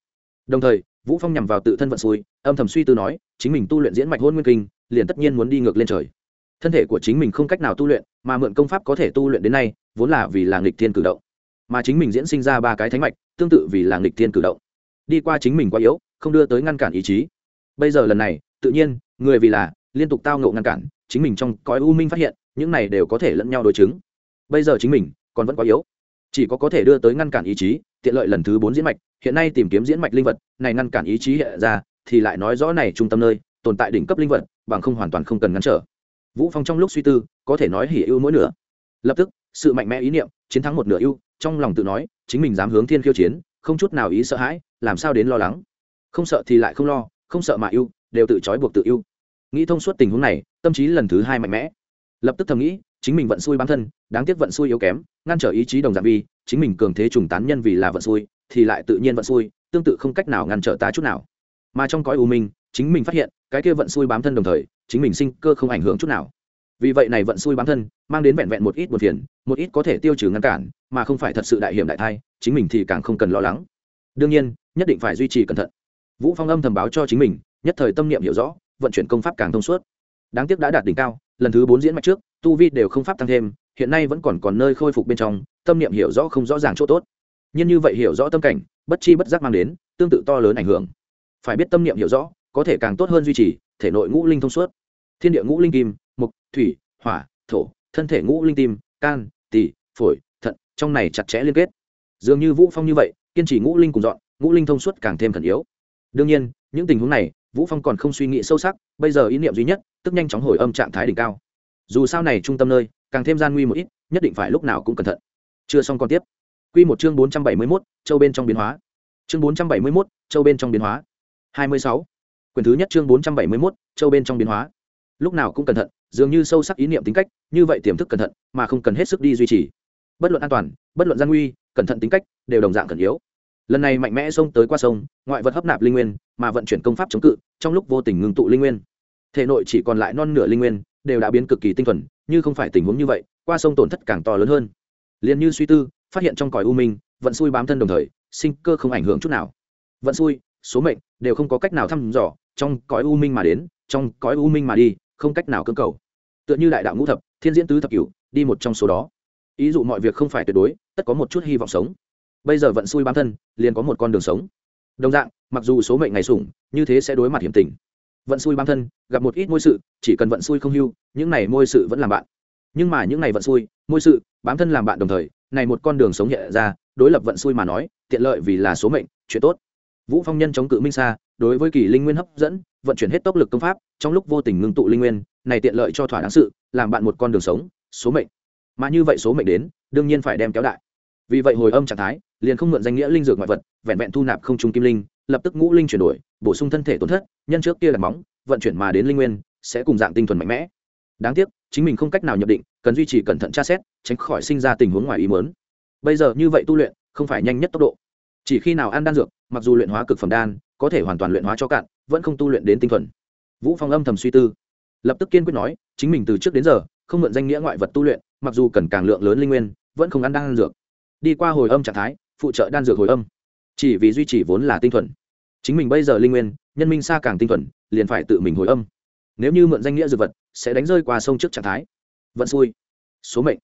S1: Đồng thời, vũ phong nhằm vào tự thân vận xui, âm thầm suy tư nói, chính mình tu luyện diễn mạch hôn nguyên kinh, liền tất nhiên muốn đi ngược lên trời thân thể của chính mình không cách nào tu luyện, mà mượn công pháp có thể tu luyện đến nay, vốn là vì là nghịch thiên cử động. Mà chính mình diễn sinh ra ba cái thánh mạch, tương tự vì là nghịch thiên cử động. Đi qua chính mình quá yếu, không đưa tới ngăn cản ý chí. Bây giờ lần này, tự nhiên, người vì là, liên tục tao ngộ ngăn cản, chính mình trong cõi u minh phát hiện, những này đều có thể lẫn nhau đối chứng. Bây giờ chính mình, còn vẫn quá yếu. Chỉ có có thể đưa tới ngăn cản ý chí, tiện lợi lần thứ bốn diễn mạch, hiện nay tìm kiếm diễn mạch linh vật, này ngăn cản ý chí hiện ra, thì lại nói rõ này trung tâm nơi, tồn tại đỉnh cấp linh vật, bằng không hoàn toàn không cần ngăn trở vũ phong trong lúc suy tư, có thể nói hỉ ưu mỗi nửa. Lập tức, sự mạnh mẽ ý niệm, chiến thắng một nửa ưu, trong lòng tự nói, chính mình dám hướng thiên khiêu chiến, không chút nào ý sợ hãi, làm sao đến lo lắng. Không sợ thì lại không lo, không sợ mà ưu, đều tự trói buộc tự ưu. Nghĩ thông suốt tình huống này, tâm trí lần thứ hai mạnh mẽ. Lập tức thầm nghĩ, chính mình vận xui bản thân, đáng tiếc vận xui yếu kém, ngăn trở ý chí đồng giảm vi chính mình cường thế trùng tán nhân vì là vận xui, thì lại tự nhiên vận xui, tương tự không cách nào ngăn trở ta chút nào. Mà trong cõi u minh chính mình phát hiện, cái kia vận xui bám thân đồng thời, chính mình sinh cơ không ảnh hưởng chút nào. Vì vậy này vận xui bám thân, mang đến vẹn vẹn một ít một phiền, một ít có thể tiêu trừ ngăn cản, mà không phải thật sự đại hiểm đại thai, chính mình thì càng không cần lo lắng. Đương nhiên, nhất định phải duy trì cẩn thận. Vũ phong âm thầm báo cho chính mình, nhất thời tâm niệm hiểu rõ, vận chuyển công pháp càng thông suốt. Đáng tiếc đã đạt đỉnh cao, lần thứ bốn diễn mạch trước, tu vi đều không pháp tăng thêm, hiện nay vẫn còn còn nơi khôi phục bên trong, tâm niệm hiểu rõ không rõ ràng chỗ tốt. Nhưng như vậy hiểu rõ tâm cảnh, bất chi bất giác mang đến, tương tự to lớn ảnh hưởng. Phải biết tâm niệm hiểu rõ có thể càng tốt hơn duy trì thể nội ngũ linh thông suốt. Thiên địa ngũ linh kim mục thủy hỏa thổ thân thể ngũ linh tim can tỳ phổi thận trong này chặt chẽ liên kết. Dường như vũ phong như vậy kiên trì ngũ linh cùng dọn ngũ linh thông suốt càng thêm khẩn yếu. Đương nhiên những tình huống này vũ phong còn không suy nghĩ sâu sắc bây giờ ý niệm duy nhất tức nhanh chóng hồi âm trạng thái đỉnh cao. Dù sao này trung tâm nơi càng thêm gian nguy một ít nhất định phải lúc nào cũng cẩn thận. Chưa xong còn tiếp. Quy một chương 471, châu bên trong biến hóa. Chương 471, châu bên trong biến hóa. 26 quyển thứ nhất chương 471, châu bên trong biến hóa. Lúc nào cũng cẩn thận dường như sâu sắc ý niệm tính cách như vậy tiềm thức cẩn thận mà không cần hết sức đi duy trì. Bất luận an toàn bất luận gian nguy cẩn thận tính cách đều đồng dạng cần yếu. Lần này mạnh mẽ xông tới qua sông ngoại vật hấp nạp linh nguyên mà vận chuyển công pháp chống cự trong lúc vô tình ngừng tụ linh nguyên. Thể nội chỉ còn lại non nửa linh nguyên đều đã biến cực kỳ tinh thuần như không phải tình huống như vậy qua sông tổn thất càng to lớn hơn. Liền như suy tư phát hiện trong còi u minh vận xui bám thân đồng thời sinh cơ không ảnh hưởng chút nào. Vận xui số mệnh đều không có cách nào thăm dò, trong cõi u minh mà đến, trong cõi u minh mà đi, không cách nào cơ cầu. Tựa như đại đạo ngũ thập, thiên diễn tứ thập cửu, đi một trong số đó. Ý dụ mọi việc không phải tuyệt đối, tất có một chút hy vọng sống. Bây giờ vận xui bám thân, liền có một con đường sống. Đồng dạng, mặc dù số mệnh ngày sủng, như thế sẽ đối mặt hiểm tình. Vận xui bám thân, gặp một ít môi sự, chỉ cần vận xui không hưu, những này môi sự vẫn làm bạn. Nhưng mà những này vận xui, môi sự, bám thân làm bạn đồng thời, này một con đường sống hiện ra, đối lập vận xui mà nói, tiện lợi vì là số mệnh, chuyện tốt vũ phong nhân chống cự minh xa đối với kỳ linh nguyên hấp dẫn, vận chuyển hết tốc lực công pháp, trong lúc vô tình ngưng tụ linh nguyên, này tiện lợi cho thỏa đáng sự, làm bạn một con đường sống, số mệnh. Mà như vậy số mệnh đến, đương nhiên phải đem kéo đại. Vì vậy hồi âm trạng thái, liền không mượn danh nghĩa linh dược ngoại vật, vẹn vẹn thu nạp không trung kim linh, lập tức ngũ linh chuyển đổi, bổ sung thân thể tổn thất, nhân trước kia là móng, vận chuyển mà đến linh nguyên, sẽ cùng dạng tinh thuần mạnh mẽ. Đáng tiếc, chính mình không cách nào nhập định, cần duy trì cẩn thận tra xét, tránh khỏi sinh ra tình huống ngoài ý muốn. bây giờ như vậy tu luyện, không phải nhanh nhất tốc độ. Chỉ khi nào ăn đan dược mặc dù luyện hóa cực phẩm đan, có thể hoàn toàn luyện hóa cho cạn, vẫn không tu luyện đến tinh thuần. Vũ phong âm thầm suy tư, lập tức kiên quyết nói, chính mình từ trước đến giờ, không mượn danh nghĩa ngoại vật tu luyện, mặc dù cần càng lượng lớn linh nguyên, vẫn không ăn đan dược. Đi qua hồi âm trạng thái, phụ trợ đan dược hồi âm. Chỉ vì duy trì vốn là tinh thuần. Chính mình bây giờ linh nguyên, nhân minh xa càng tinh thuần, liền phải tự mình hồi âm. Nếu như mượn danh nghĩa dược vật, sẽ đánh rơi qua sông trước trạng thái. Vẫn xui. Số mệnh.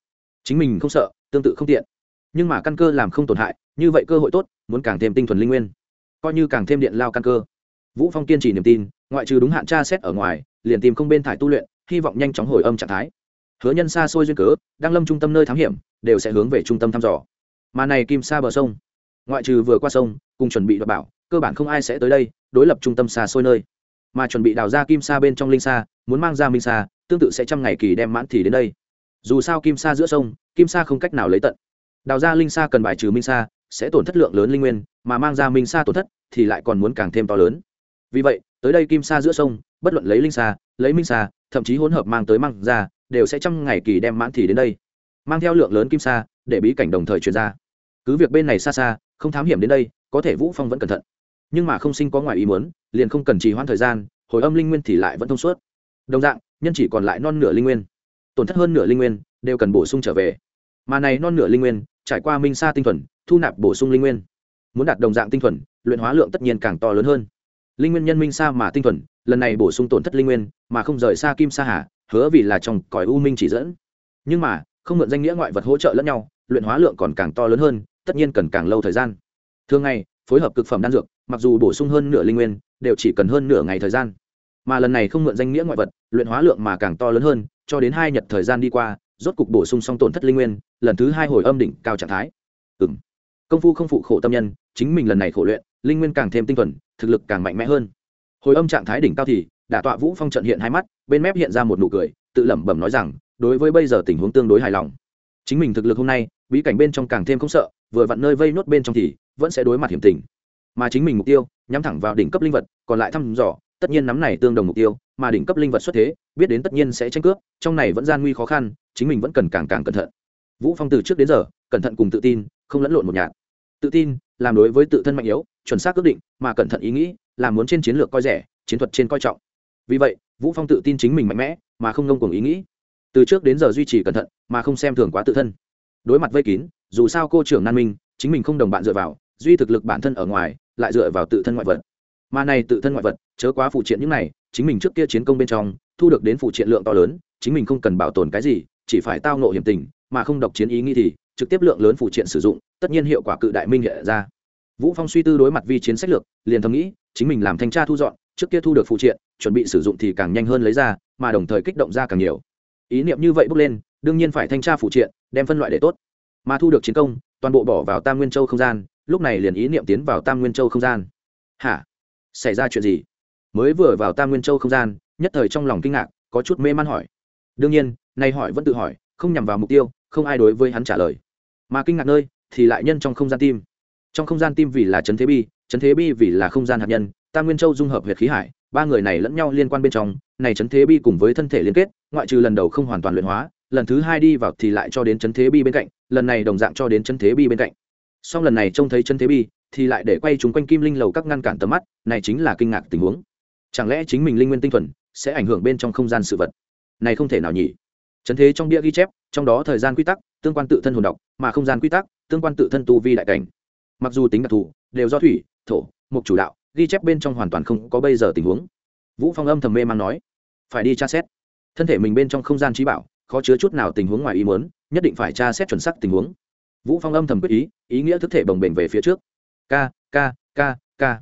S1: Chính mình không sợ, tương tự không tiện. Nhưng mà căn cơ làm không tổn hại như vậy cơ hội tốt, muốn càng thêm tinh thuần linh nguyên. Coi như càng thêm điện lao căn cơ. Vũ phong kiên trì niềm tin, ngoại trừ đúng hạn tra xét ở ngoài, liền tìm không bên thải tu luyện, hy vọng nhanh chóng hồi âm trạng thái. Hứa nhân xa xôi duyên cớ, đang lâm trung tâm nơi thám hiểm, đều sẽ hướng về trung tâm thăm dò. Mà này kim xa bờ sông, ngoại trừ vừa qua sông, cùng chuẩn bị đoạt bảo, cơ bản không ai sẽ tới đây, đối lập trung tâm xa xôi nơi. Mà chuẩn bị đào ra kim sa bên trong linh sa, muốn mang ra minh sa, tương tự sẽ trăm ngày kỳ đem mãn thì đến đây. Dù sao kim sa giữa sông, kim sa không cách nào lấy tận. Đào ra linh sa cần bài trừ minh sa sẽ tổn thất lượng lớn linh nguyên, mà mang ra minh sa tổn thất thì lại còn muốn càng thêm to lớn. Vì vậy, tới đây kim sa giữa sông, bất luận lấy linh sa, lấy minh sa, thậm chí hỗn hợp mang tới mang ra, đều sẽ trăm ngày kỳ đem mãn thì đến đây. Mang theo lượng lớn kim sa, để bí cảnh đồng thời truyền ra. Cứ việc bên này xa xa, không thám hiểm đến đây, có thể vũ phong vẫn cẩn thận. Nhưng mà không sinh có ngoài ý muốn, liền không cần trì hoãn thời gian, hồi âm linh nguyên thì lại vẫn thông suốt. Đồng dạng, nhân chỉ còn lại non nửa linh nguyên. Tổn thất hơn nửa linh nguyên, đều cần bổ sung trở về. Mà này non nửa linh nguyên, trải qua minh sa tinh thuần thu nạp bổ sung linh nguyên. Muốn đạt đồng dạng tinh thuần, luyện hóa lượng tất nhiên càng to lớn hơn. Linh nguyên nhân minh sa mà tinh thuần, lần này bổ sung tổn thất linh nguyên, mà không rời xa kim sa hà, hứa vì là trong cõi u minh chỉ dẫn. Nhưng mà, không mượn danh nghĩa ngoại vật hỗ trợ lẫn nhau, luyện hóa lượng còn càng to lớn hơn, tất nhiên cần càng lâu thời gian. Thường ngày, phối hợp cực phẩm đan dược, mặc dù bổ sung hơn nửa linh nguyên, đều chỉ cần hơn nửa ngày thời gian. Mà lần này không mượn danh nghĩa ngoại vật, luyện hóa lượng mà càng to lớn hơn, cho đến hai nhật thời gian đi qua, rốt cục bổ sung xong tổn thất linh nguyên, lần thứ hai hồi âm đỉnh cao trạng thái. Ừ công phu không phụ khổ tâm nhân, chính mình lần này khổ luyện, linh nguyên càng thêm tinh thuần, thực lực càng mạnh mẽ hơn. Hồi âm trạng thái đỉnh cao thì, đả tọa vũ phong trận hiện hai mắt, bên mép hiện ra một nụ cười, tự lẩm bẩm nói rằng, đối với bây giờ tình huống tương đối hài lòng. Chính mình thực lực hôm nay, bí cảnh bên trong càng thêm không sợ, vừa vặn nơi vây nốt bên trong thì, vẫn sẽ đối mặt hiểm tình. Mà chính mình mục tiêu, nhắm thẳng vào đỉnh cấp linh vật, còn lại thăm dò, tất nhiên nắm này tương đồng mục tiêu, mà đỉnh cấp linh vật xuất thế, biết đến tất nhiên sẽ tranh cướp, trong này vẫn gian nguy khó khăn, chính mình vẫn cần càng càng cẩn thận. Vũ phong từ trước đến giờ, cẩn thận cùng tự tin không lẫn lộn một nhạt. Tự tin, làm đối với tự thân mạnh yếu, chuẩn xác quyết định, mà cẩn thận ý nghĩ làm muốn trên chiến lược coi rẻ, chiến thuật trên coi trọng. Vì vậy, vũ phong tự tin chính mình mạnh mẽ, mà không ngông cuồng ý nghĩ. Từ trước đến giờ duy trì cẩn thận, mà không xem thường quá tự thân. Đối mặt vây kín, dù sao cô trưởng nan minh, chính mình không đồng bạn dựa vào, duy thực lực bản thân ở ngoài, lại dựa vào tự thân ngoại vật. Mà này tự thân ngoại vật, chớ quá phụ triện những này, chính mình trước kia chiến công bên trong, thu được đến phụ triện lượng to lớn, chính mình không cần bảo tồn cái gì, chỉ phải tao nộ hiểm tình, mà không độc chiến ý nghĩ thì trực tiếp lượng lớn phụ triện sử dụng, tất nhiên hiệu quả cự đại minh hiện ra. Vũ phong suy tư đối mặt vi chiến sách lược, liền thầm nghĩ, chính mình làm thanh tra thu dọn, trước kia thu được phụ triện, chuẩn bị sử dụng thì càng nhanh hơn lấy ra, mà đồng thời kích động ra càng nhiều. Ý niệm như vậy bước lên, đương nhiên phải thanh tra phụ triện, đem phân loại để tốt. Mà thu được chiến công, toàn bộ bỏ vào tam nguyên châu không gian, lúc này liền ý niệm tiến vào tam nguyên châu không gian. Hả? Xảy ra chuyện gì? Mới vừa vào tam nguyên châu không gian, nhất thời trong lòng kinh ngạc, có chút mê man hỏi. Đương nhiên, nay hỏi vẫn tự hỏi, không nhằm vào mục tiêu không ai đối với hắn trả lời. Mà kinh ngạc nơi thì lại nhân trong không gian tim. Trong không gian tim vì là trấn thế bi trấn thế bi vì là không gian hạt nhân, tam nguyên châu dung hợp huyệt khí hải, ba người này lẫn nhau liên quan bên trong, này trấn thế bi cùng với thân thể liên kết, ngoại trừ lần đầu không hoàn toàn luyện hóa, lần thứ hai đi vào thì lại cho đến trấn thế bi bên cạnh, lần này đồng dạng cho đến trấn thế bi bên cạnh. Song lần này trông thấy trấn thế bi thì lại để quay chúng quanh kim linh lầu các ngăn cản tầm mắt, này chính là kinh ngạc tình huống. Chẳng lẽ chính mình linh nguyên tinh thuần sẽ ảnh hưởng bên trong không gian sự vật? Này không thể nào nhỉ. Trấn thế trong bia ghi chép trong đó thời gian quy tắc, tương quan tự thân hồn độc, mà không gian quy tắc, tương quan tự thân tu vi đại cảnh. Mặc dù tính đặc thù, đều do thủy, thổ mục chủ đạo, ghi chép bên trong hoàn toàn không có bây giờ tình huống. Vũ phong âm thầm mê man nói, phải đi tra xét. Thân thể mình bên trong không gian trí bảo, khó chứa chút nào tình huống ngoài ý muốn, nhất định phải tra xét chuẩn xác tình huống. Vũ phong âm thầm quyết ý ý nghĩa thức thể bồng bềnh về phía trước. K k k ca.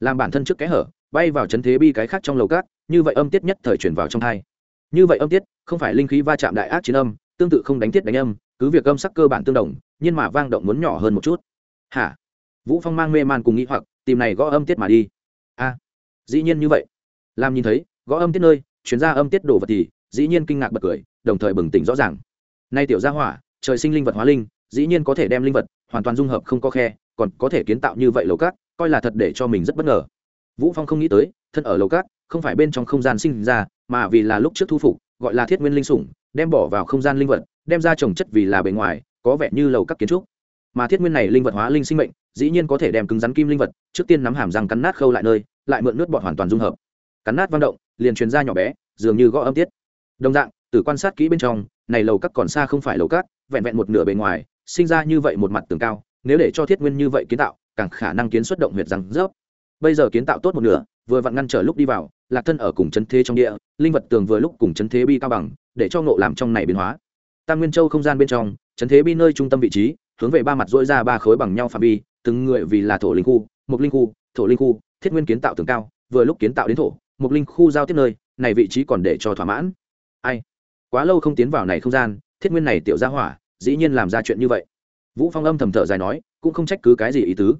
S1: Làm bản thân trước kẽ hở, bay vào chấn thế bi cái khác trong lầu cát như vậy âm tiết nhất thời chuyển vào trong thai. Như vậy âm tiết, không phải linh khí va chạm đại ác chiến âm tương tự không đánh tiết đánh âm, cứ việc âm sắc cơ bản tương đồng, nhưng mà vang động muốn nhỏ hơn một chút. Hả? Vũ phong mang mê man cùng nghĩ hoặc, tìm này gõ âm tiết mà đi. A, dĩ nhiên như vậy. Làm nhìn thấy, gõ âm tiết nơi chuyến ra âm tiết đồ vật thì, dĩ nhiên kinh ngạc bật cười, đồng thời bừng tỉnh rõ ràng. Nay tiểu gia hỏa, trời sinh linh vật hóa linh, dĩ nhiên có thể đem linh vật, hoàn toàn dung hợp không có khe, còn có thể kiến tạo như vậy lầu cát, coi là thật để cho mình rất bất ngờ. Vũ phong không nghĩ tới, thân ở lầu cát, không phải bên trong không gian sinh ra, mà vì là lúc trước thu phục, gọi là thiết nguyên linh sủng đem bỏ vào không gian linh vật, đem ra trồng chất vì là bề ngoài, có vẻ như lầu các kiến trúc. Mà thiết nguyên này linh vật hóa linh sinh mệnh, dĩ nhiên có thể đem cứng rắn kim linh vật, trước tiên nắm hàm răng cắn nát khâu lại nơi, lại mượn nước bọt hoàn toàn dung hợp. Cắn nát vang động, liền truyền ra nhỏ bé, dường như gõ âm tiết. Đồng dạng, từ quan sát kỹ bên trong, này lầu các còn xa không phải lầu các, vẹn vẹn một nửa bề ngoài, sinh ra như vậy một mặt tường cao, nếu để cho thiết nguyên như vậy kiến tạo, càng khả năng kiến xuất động huyệt răng rớp. Bây giờ kiến tạo tốt một nửa vừa vặn ngăn trở lúc đi vào, lạc thân ở cùng chân thế trong địa, linh vật tường vừa lúc cùng chân thế bi cao bằng, để cho ngộ làm trong này biến hóa. Tam nguyên châu không gian bên trong chân thế bi nơi trung tâm vị trí, hướng về ba mặt dỗi ra ba khối bằng nhau phạm vi, từng người vì là thổ linh khu mục linh khu, thổ linh khu, thiết nguyên kiến tạo tường cao, vừa lúc kiến tạo đến thổ mục linh khu giao tiếp nơi, này vị trí còn để cho thỏa mãn. Ai? Quá lâu không tiến vào này không gian, thiết nguyên này tiểu ra hỏa, dĩ nhiên làm ra chuyện như vậy. Vũ phong âm thầm thở dài nói, cũng không trách cứ cái gì ý tứ.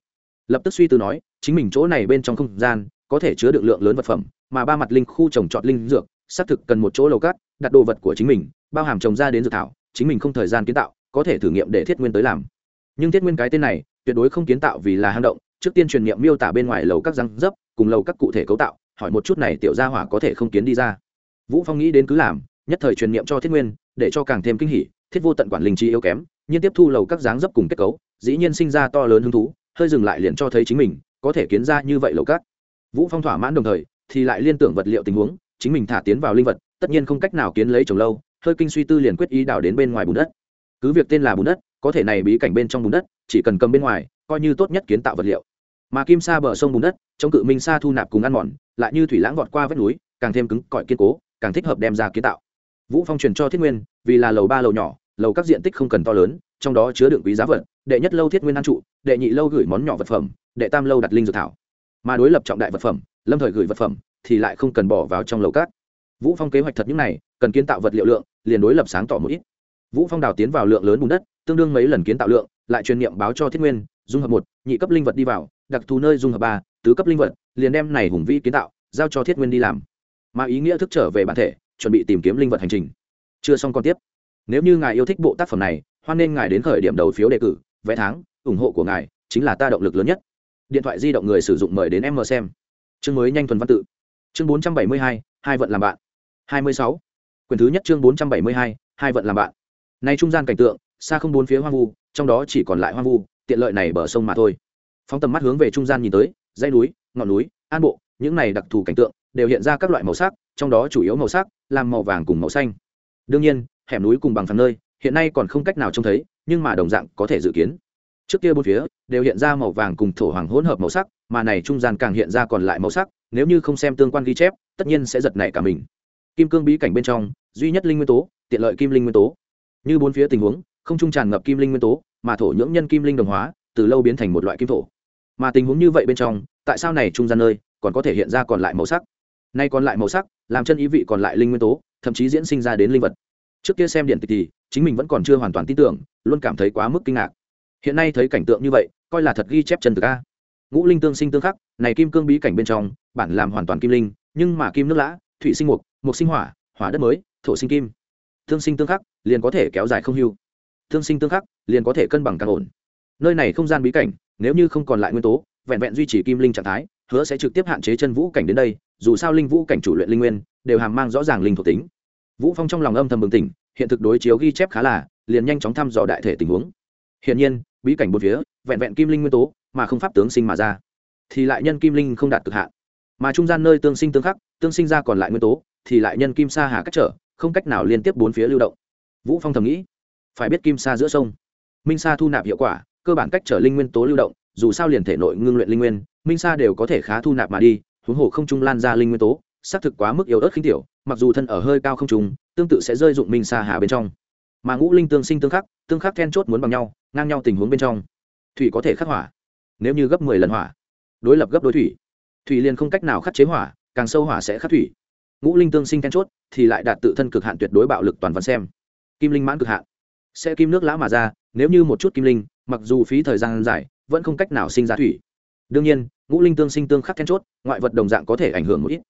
S1: Lập tức suy tư nói, chính mình chỗ này bên trong không gian có thể chứa được lượng lớn vật phẩm, mà ba mặt linh khu trồng trọt linh dược, xác thực cần một chỗ lầu cát, đặt đồ vật của chính mình, bao hàm trồng ra đến dược thảo, chính mình không thời gian kiến tạo, có thể thử nghiệm để thiết nguyên tới làm. Nhưng thiết nguyên cái tên này, tuyệt đối không kiến tạo vì là hang động, trước tiên truyền nghiệm miêu tả bên ngoài lầu các răng dấp, cùng lầu các cụ thể cấu tạo, hỏi một chút này tiểu gia hỏa có thể không kiến đi ra. Vũ phong nghĩ đến cứ làm, nhất thời truyền nghiệm cho thiết nguyên, để cho càng thêm kinh hỉ, thiết vô tận quản linh trí yếu kém nhưng tiếp thu lầu các dáng dấp cùng kết cấu, dĩ nhiên sinh ra to lớn hứng thú, hơi dừng lại liền cho thấy chính mình, có thể kiến ra như vậy lầu các vũ phong thỏa mãn đồng thời, thì lại liên tưởng vật liệu tình huống, chính mình thả tiến vào linh vật, tất nhiên không cách nào kiến lấy trồng lâu, hơi kinh suy tư liền quyết ý đào đến bên ngoài bùn đất. Cứ việc tên là bùn đất, có thể này bí cảnh bên trong bùn đất, chỉ cần cầm bên ngoài, coi như tốt nhất kiến tạo vật liệu. Mà kim sa bờ sông bùn đất trong cự minh sa thu nạp cùng ăn mòn, lại như thủy lãng vọt qua vách núi, càng thêm cứng cỏi kiên cố, càng thích hợp đem ra kiến tạo. Vũ phong truyền cho thiết nguyên, vì là lầu ba lầu nhỏ, lầu các diện tích không cần to lớn, trong đó chứa đựng quý giá vật, đệ nhất lâu thiết nguyên ăn trụ, đệ nhị lâu gửi món nhỏ vật phẩm, đệ tam lâu đặt linh dược thảo mà đối lập trọng đại vật phẩm, lâm thời gửi vật phẩm thì lại không cần bỏ vào trong lầu cát. Vũ phong kế hoạch thật những này, cần kiến tạo vật liệu lượng, liền đối lập sáng tỏ một ít. Vũ phong đào tiến vào lượng lớn bùn đất, tương đương mấy lần kiến tạo lượng, lại truyền niệm báo cho thiết nguyên, dung hợp một, nhị cấp linh vật đi vào, đặc thù nơi dung hợp ba, tứ cấp linh vật, liền đem này hùng vĩ kiến tạo, giao cho thiết nguyên đi làm. Mà ý nghĩa thức trở về bản thể, chuẩn bị tìm kiếm linh vật hành trình. Chưa xong còn tiếp. Nếu như ngài yêu thích bộ tác phẩm này, hoan nên ngài đến khởi điểm đầu phiếu đề cử, vé tháng, ủng hộ của ngài chính là ta động lực lớn nhất điện thoại di động người sử dụng mời đến em mờ xem. Chương mới nhanh thuần văn tự. Chương bốn trăm bảy mươi hai hai vận làm bạn. hai mươi sáu. Quyển thứ nhất chương bốn trăm bảy mươi hai hai vận làm bạn. Nay trung gian cảnh tượng, xa không bốn phía hoang vu, trong đó chỉ còn lại hoang vu, tiện lợi này bờ sông mà thôi. Phóng tầm mắt hướng về trung gian nhìn tới, dãy núi, ngọn núi, an bộ, những này đặc thù cảnh tượng đều hiện ra các loại màu sắc, trong đó chủ yếu màu sắc làm màu vàng cùng màu xanh. Đương nhiên, hẻm núi cùng bằng phẳng nơi hiện nay còn không cách nào trông thấy, nhưng mà đồng dạng có thể dự kiến trước kia bốn phía đều hiện ra màu vàng cùng thổ hoàng hỗn hợp màu sắc, mà này trung gian càng hiện ra còn lại màu sắc, nếu như không xem tương quan ghi chép, tất nhiên sẽ giật nảy cả mình. Kim cương bí cảnh bên trong, duy nhất linh nguyên tố, tiện lợi kim linh nguyên tố. Như bốn phía tình huống, không trung tràn ngập kim linh nguyên tố, mà thổ nhưỡng nhân kim linh đồng hóa, từ lâu biến thành một loại kim thổ. Mà tình huống như vậy bên trong, tại sao này trung gian nơi còn có thể hiện ra còn lại màu sắc? Nay còn lại màu sắc, làm chân ý vị còn lại linh nguyên tố, thậm chí diễn sinh ra đến linh vật. Trước kia xem điện tịch thì, chính mình vẫn còn chưa hoàn toàn tin tưởng, luôn cảm thấy quá mức kinh ngạc hiện nay thấy cảnh tượng như vậy, coi là thật ghi chép chân thực a. Ngũ linh tương sinh tương khắc, này kim cương bí cảnh bên trong, bản làm hoàn toàn kim linh, nhưng mà kim nước lã, thủy sinh mục mục sinh hỏa hỏa đất mới, thổ sinh kim. Tương sinh tương khắc, liền có thể kéo dài không hưu. Tương sinh tương khắc, liền có thể cân bằng càng ổn. Nơi này không gian bí cảnh, nếu như không còn lại nguyên tố, vẹn vẹn duy trì kim linh trạng thái, hứa sẽ trực tiếp hạn chế chân vũ cảnh đến đây, dù sao linh vũ cảnh chủ luyện linh nguyên, đều hàm mang rõ ràng linh thuộc tính. Vũ phong trong lòng âm thầm bừng tỉnh, hiện thực đối chiếu ghi chép khá là, liền nhanh chóng thăm dò đại thể tình huống hiện nhiên, bí cảnh bốn phía, vẹn vẹn kim linh nguyên tố, mà không pháp tướng sinh mà ra. Thì lại nhân kim linh không đạt cực hạn. Mà trung gian nơi tương sinh tương khắc, tương sinh ra còn lại nguyên tố, thì lại nhân kim sa hà cách trở, không cách nào liên tiếp bốn phía lưu động. Vũ phong thầm nghĩ, phải biết kim sa giữa sông. Minh sa thu nạp hiệu quả, cơ bản cách trở linh nguyên tố lưu động, dù sao liền thể nội ngưng luyện linh nguyên, minh sa đều có thể khá thu nạp mà đi, huống hồ không trung lan ra linh nguyên tố, xác thực quá mức yếu ớt khinh tiểu, mặc dù thân ở hơi cao không trung, tương tự sẽ rơi dụng minh sa hà bên trong. Mà ngũ linh tương sinh tương khắc tương khắc then chốt muốn bằng nhau ngang nhau tình huống bên trong. Thủy có thể khắc hỏa, nếu như gấp mười lần hỏa, đối lập gấp đối thủy. Thủy liền không cách nào khắc chế hỏa, càng sâu hỏa sẽ khắc thủy. Ngũ linh tương sinh then chốt, thì lại đạt tự thân cực hạn tuyệt đối bạo lực toàn văn xem. Kim linh mãn cực hạn, sẽ kim nước lã mà ra, nếu như một chút kim linh, mặc dù phí thời gian dài, vẫn không cách nào sinh ra thủy. Đương nhiên, ngũ linh tương sinh tương khắc then chốt, ngoại vật đồng dạng có thể ảnh hưởng một ít.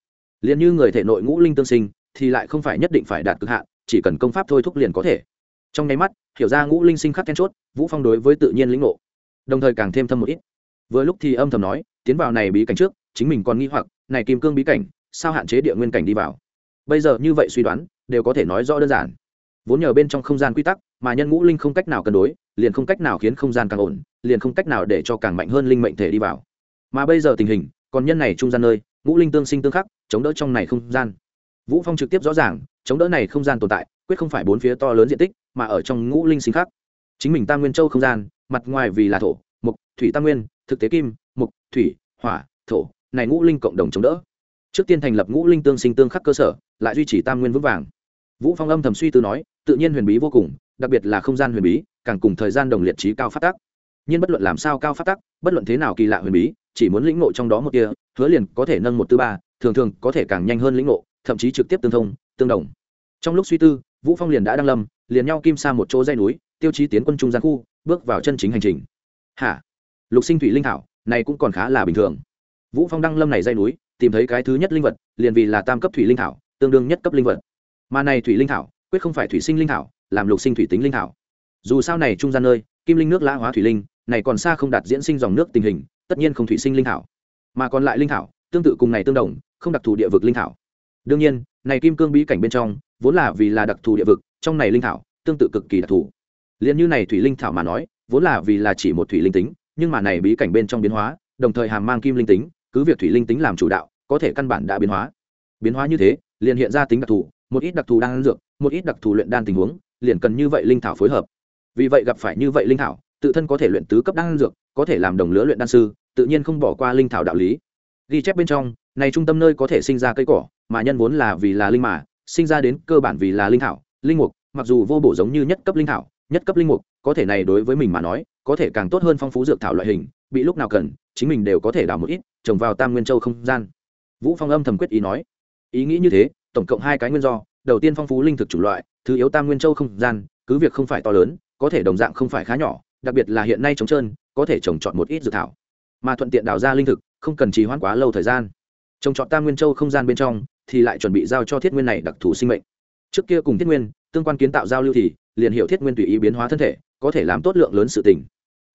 S1: Liền như người thể nội ngũ linh tương sinh, thì lại không phải nhất định phải đạt cực hạn, chỉ cần công pháp thôi thúc liền có thể trong nháy mắt, hiểu ra ngũ linh sinh khắc then chốt, vũ phong đối với tự nhiên lĩnh ngộ, đồng thời càng thêm thâm một ít. Vừa lúc thì âm thầm nói, tiến vào này bí cảnh trước, chính mình còn nghi hoặc, này kim cương bí cảnh, sao hạn chế địa nguyên cảnh đi vào? Bây giờ như vậy suy đoán, đều có thể nói rõ đơn giản. Vốn nhờ bên trong không gian quy tắc, mà nhân ngũ linh không cách nào cân đối, liền không cách nào khiến không gian càng ổn, liền không cách nào để cho càng mạnh hơn linh mệnh thể đi vào. Mà bây giờ tình hình, còn nhân này trung gian nơi, ngũ linh tương sinh tương khắc, chống đỡ trong này không gian vũ phong trực tiếp rõ ràng, chống đỡ này không gian tồn tại, quyết không phải bốn phía to lớn diện tích, mà ở trong ngũ linh sinh khắc. Chính mình tam nguyên châu không gian, mặt ngoài vì là thổ mục thủy tam nguyên, thực tế kim mục thủy, hỏa, thổ, này ngũ linh cộng đồng chống đỡ. Trước tiên thành lập ngũ linh tương sinh tương khắc cơ sở, lại duy trì tam nguyên vững vàng. Vũ phong âm thầm suy tư nói, tự nhiên huyền bí vô cùng, đặc biệt là không gian huyền bí, càng cùng thời gian đồng liệt trí cao phát tác. Nhưng bất luận làm sao cao phát tác, bất luận thế nào kỳ lạ huyền bí, chỉ muốn lĩnh ngộ trong đó một kia hứa liền có thể nâng một tư ba, thường thường có thể càng nhanh hơn lĩnh ngộ thậm chí trực tiếp tương thông, tương đồng. Trong lúc suy tư, vũ phong liền đã đăng lâm, liền nhau kim sa một chỗ dây núi, tiêu chí tiến quân trung gian khu, bước vào chân chính hành trình. Hả? Lục sinh thủy linh thảo, này cũng còn khá là bình thường. Vũ phong đăng lâm này dây núi, tìm thấy cái thứ nhất linh vật, liền vì là tam cấp thủy linh thảo, tương đương nhất cấp linh vật. Mà này thủy linh thảo, quyết không phải thủy sinh linh thảo, làm lục sinh thủy tính linh thảo. Dù sao này trung gian nơi, kim linh nước lã hóa thủy linh, này còn xa không đạt diễn sinh dòng nước tình hình, tất nhiên không thủy sinh linh thảo. Mà còn lại linh thảo, tương tự cùng này tương đồng, không đặc thù địa vực linh thảo đương nhiên, này kim cương bí cảnh bên trong, vốn là vì là đặc thù địa vực, trong này linh thảo, tương tự cực kỳ đặc thù. Liền như này thủy linh thảo mà nói, vốn là vì là chỉ một thủy linh tính, nhưng mà này bí cảnh bên trong biến hóa, đồng thời hàm mang kim linh tính, cứ việc thủy linh tính làm chủ đạo, có thể căn bản đã biến hóa. Biến hóa như thế, liền hiện ra tính đặc thù, một ít đặc thù đang dược, một ít đặc thù luyện đan tình huống, liền cần như vậy linh thảo phối hợp. Vì vậy gặp phải như vậy linh thảo, tự thân có thể luyện tứ cấp đan dược, có thể làm đồng lứa luyện đan sư, tự nhiên không bỏ qua linh thảo đạo lý. Ghi chép bên trong, này trung tâm nơi có thể sinh ra cây cỏ mà nhân vốn là vì là linh mà, sinh ra đến cơ bản vì là linh thảo, linh mục, mặc dù vô bổ giống như nhất cấp linh thảo, nhất cấp linh mục, có thể này đối với mình mà nói, có thể càng tốt hơn phong phú dược thảo loại hình, bị lúc nào cần, chính mình đều có thể đào một ít, trồng vào tam nguyên châu không gian. Vũ phong âm thầm quyết ý nói. Ý nghĩ như thế, tổng cộng hai cái nguyên do, đầu tiên phong phú linh thực chủng loại, thứ yếu tam nguyên châu không gian, cứ việc không phải to lớn, có thể đồng dạng không phải khá nhỏ, đặc biệt là hiện nay trống trơn, có thể trồng trọt một ít dược thảo. Mà thuận tiện đào ra linh thực, không cần trì hoãn quá lâu thời gian. Trồng trọt tam nguyên châu không gian bên trong thì lại chuẩn bị giao cho thiết nguyên này đặc thù sinh mệnh. Trước kia cùng thiết nguyên, tương quan kiến tạo giao lưu thì liền hiệu thiết nguyên tùy ý biến hóa thân thể, có thể làm tốt lượng lớn sự tình.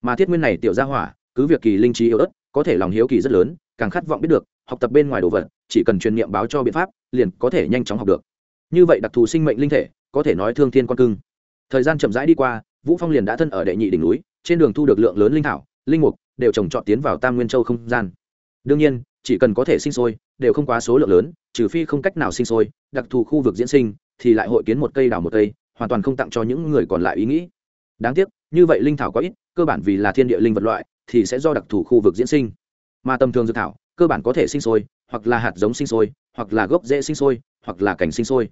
S1: Mà thiết nguyên này tiểu gia hỏa, cứ việc kỳ linh trí yếu ớt, có thể lòng hiếu kỳ rất lớn, càng khát vọng biết được, học tập bên ngoài đồ vật, chỉ cần truyền niệm báo cho biện pháp, liền có thể nhanh chóng học được. Như vậy đặc thù sinh mệnh linh thể, có thể nói thương thiên con cưng. Thời gian chậm rãi đi qua, vũ phong liền đã thân ở đệ nhị đỉnh núi, trên đường thu được lượng lớn linh thảo, linh mục, đều trồng trọt tiến vào tam nguyên châu không gian. Đương nhiên chỉ cần có thể sinh sôi, đều không quá số lượng lớn, trừ phi không cách nào sinh sôi, đặc thù khu vực diễn sinh, thì lại hội kiến một cây đào một cây, hoàn toàn không tặng cho những người còn lại ý nghĩ. Đáng tiếc, như vậy linh thảo có ít, cơ bản vì là thiên địa linh vật loại, thì sẽ do đặc thù khu vực diễn sinh. Mà tầm thường dược thảo, cơ bản có thể sinh sôi, hoặc là hạt giống sinh sôi, hoặc là gốc dễ sinh sôi, hoặc là cảnh sinh sôi.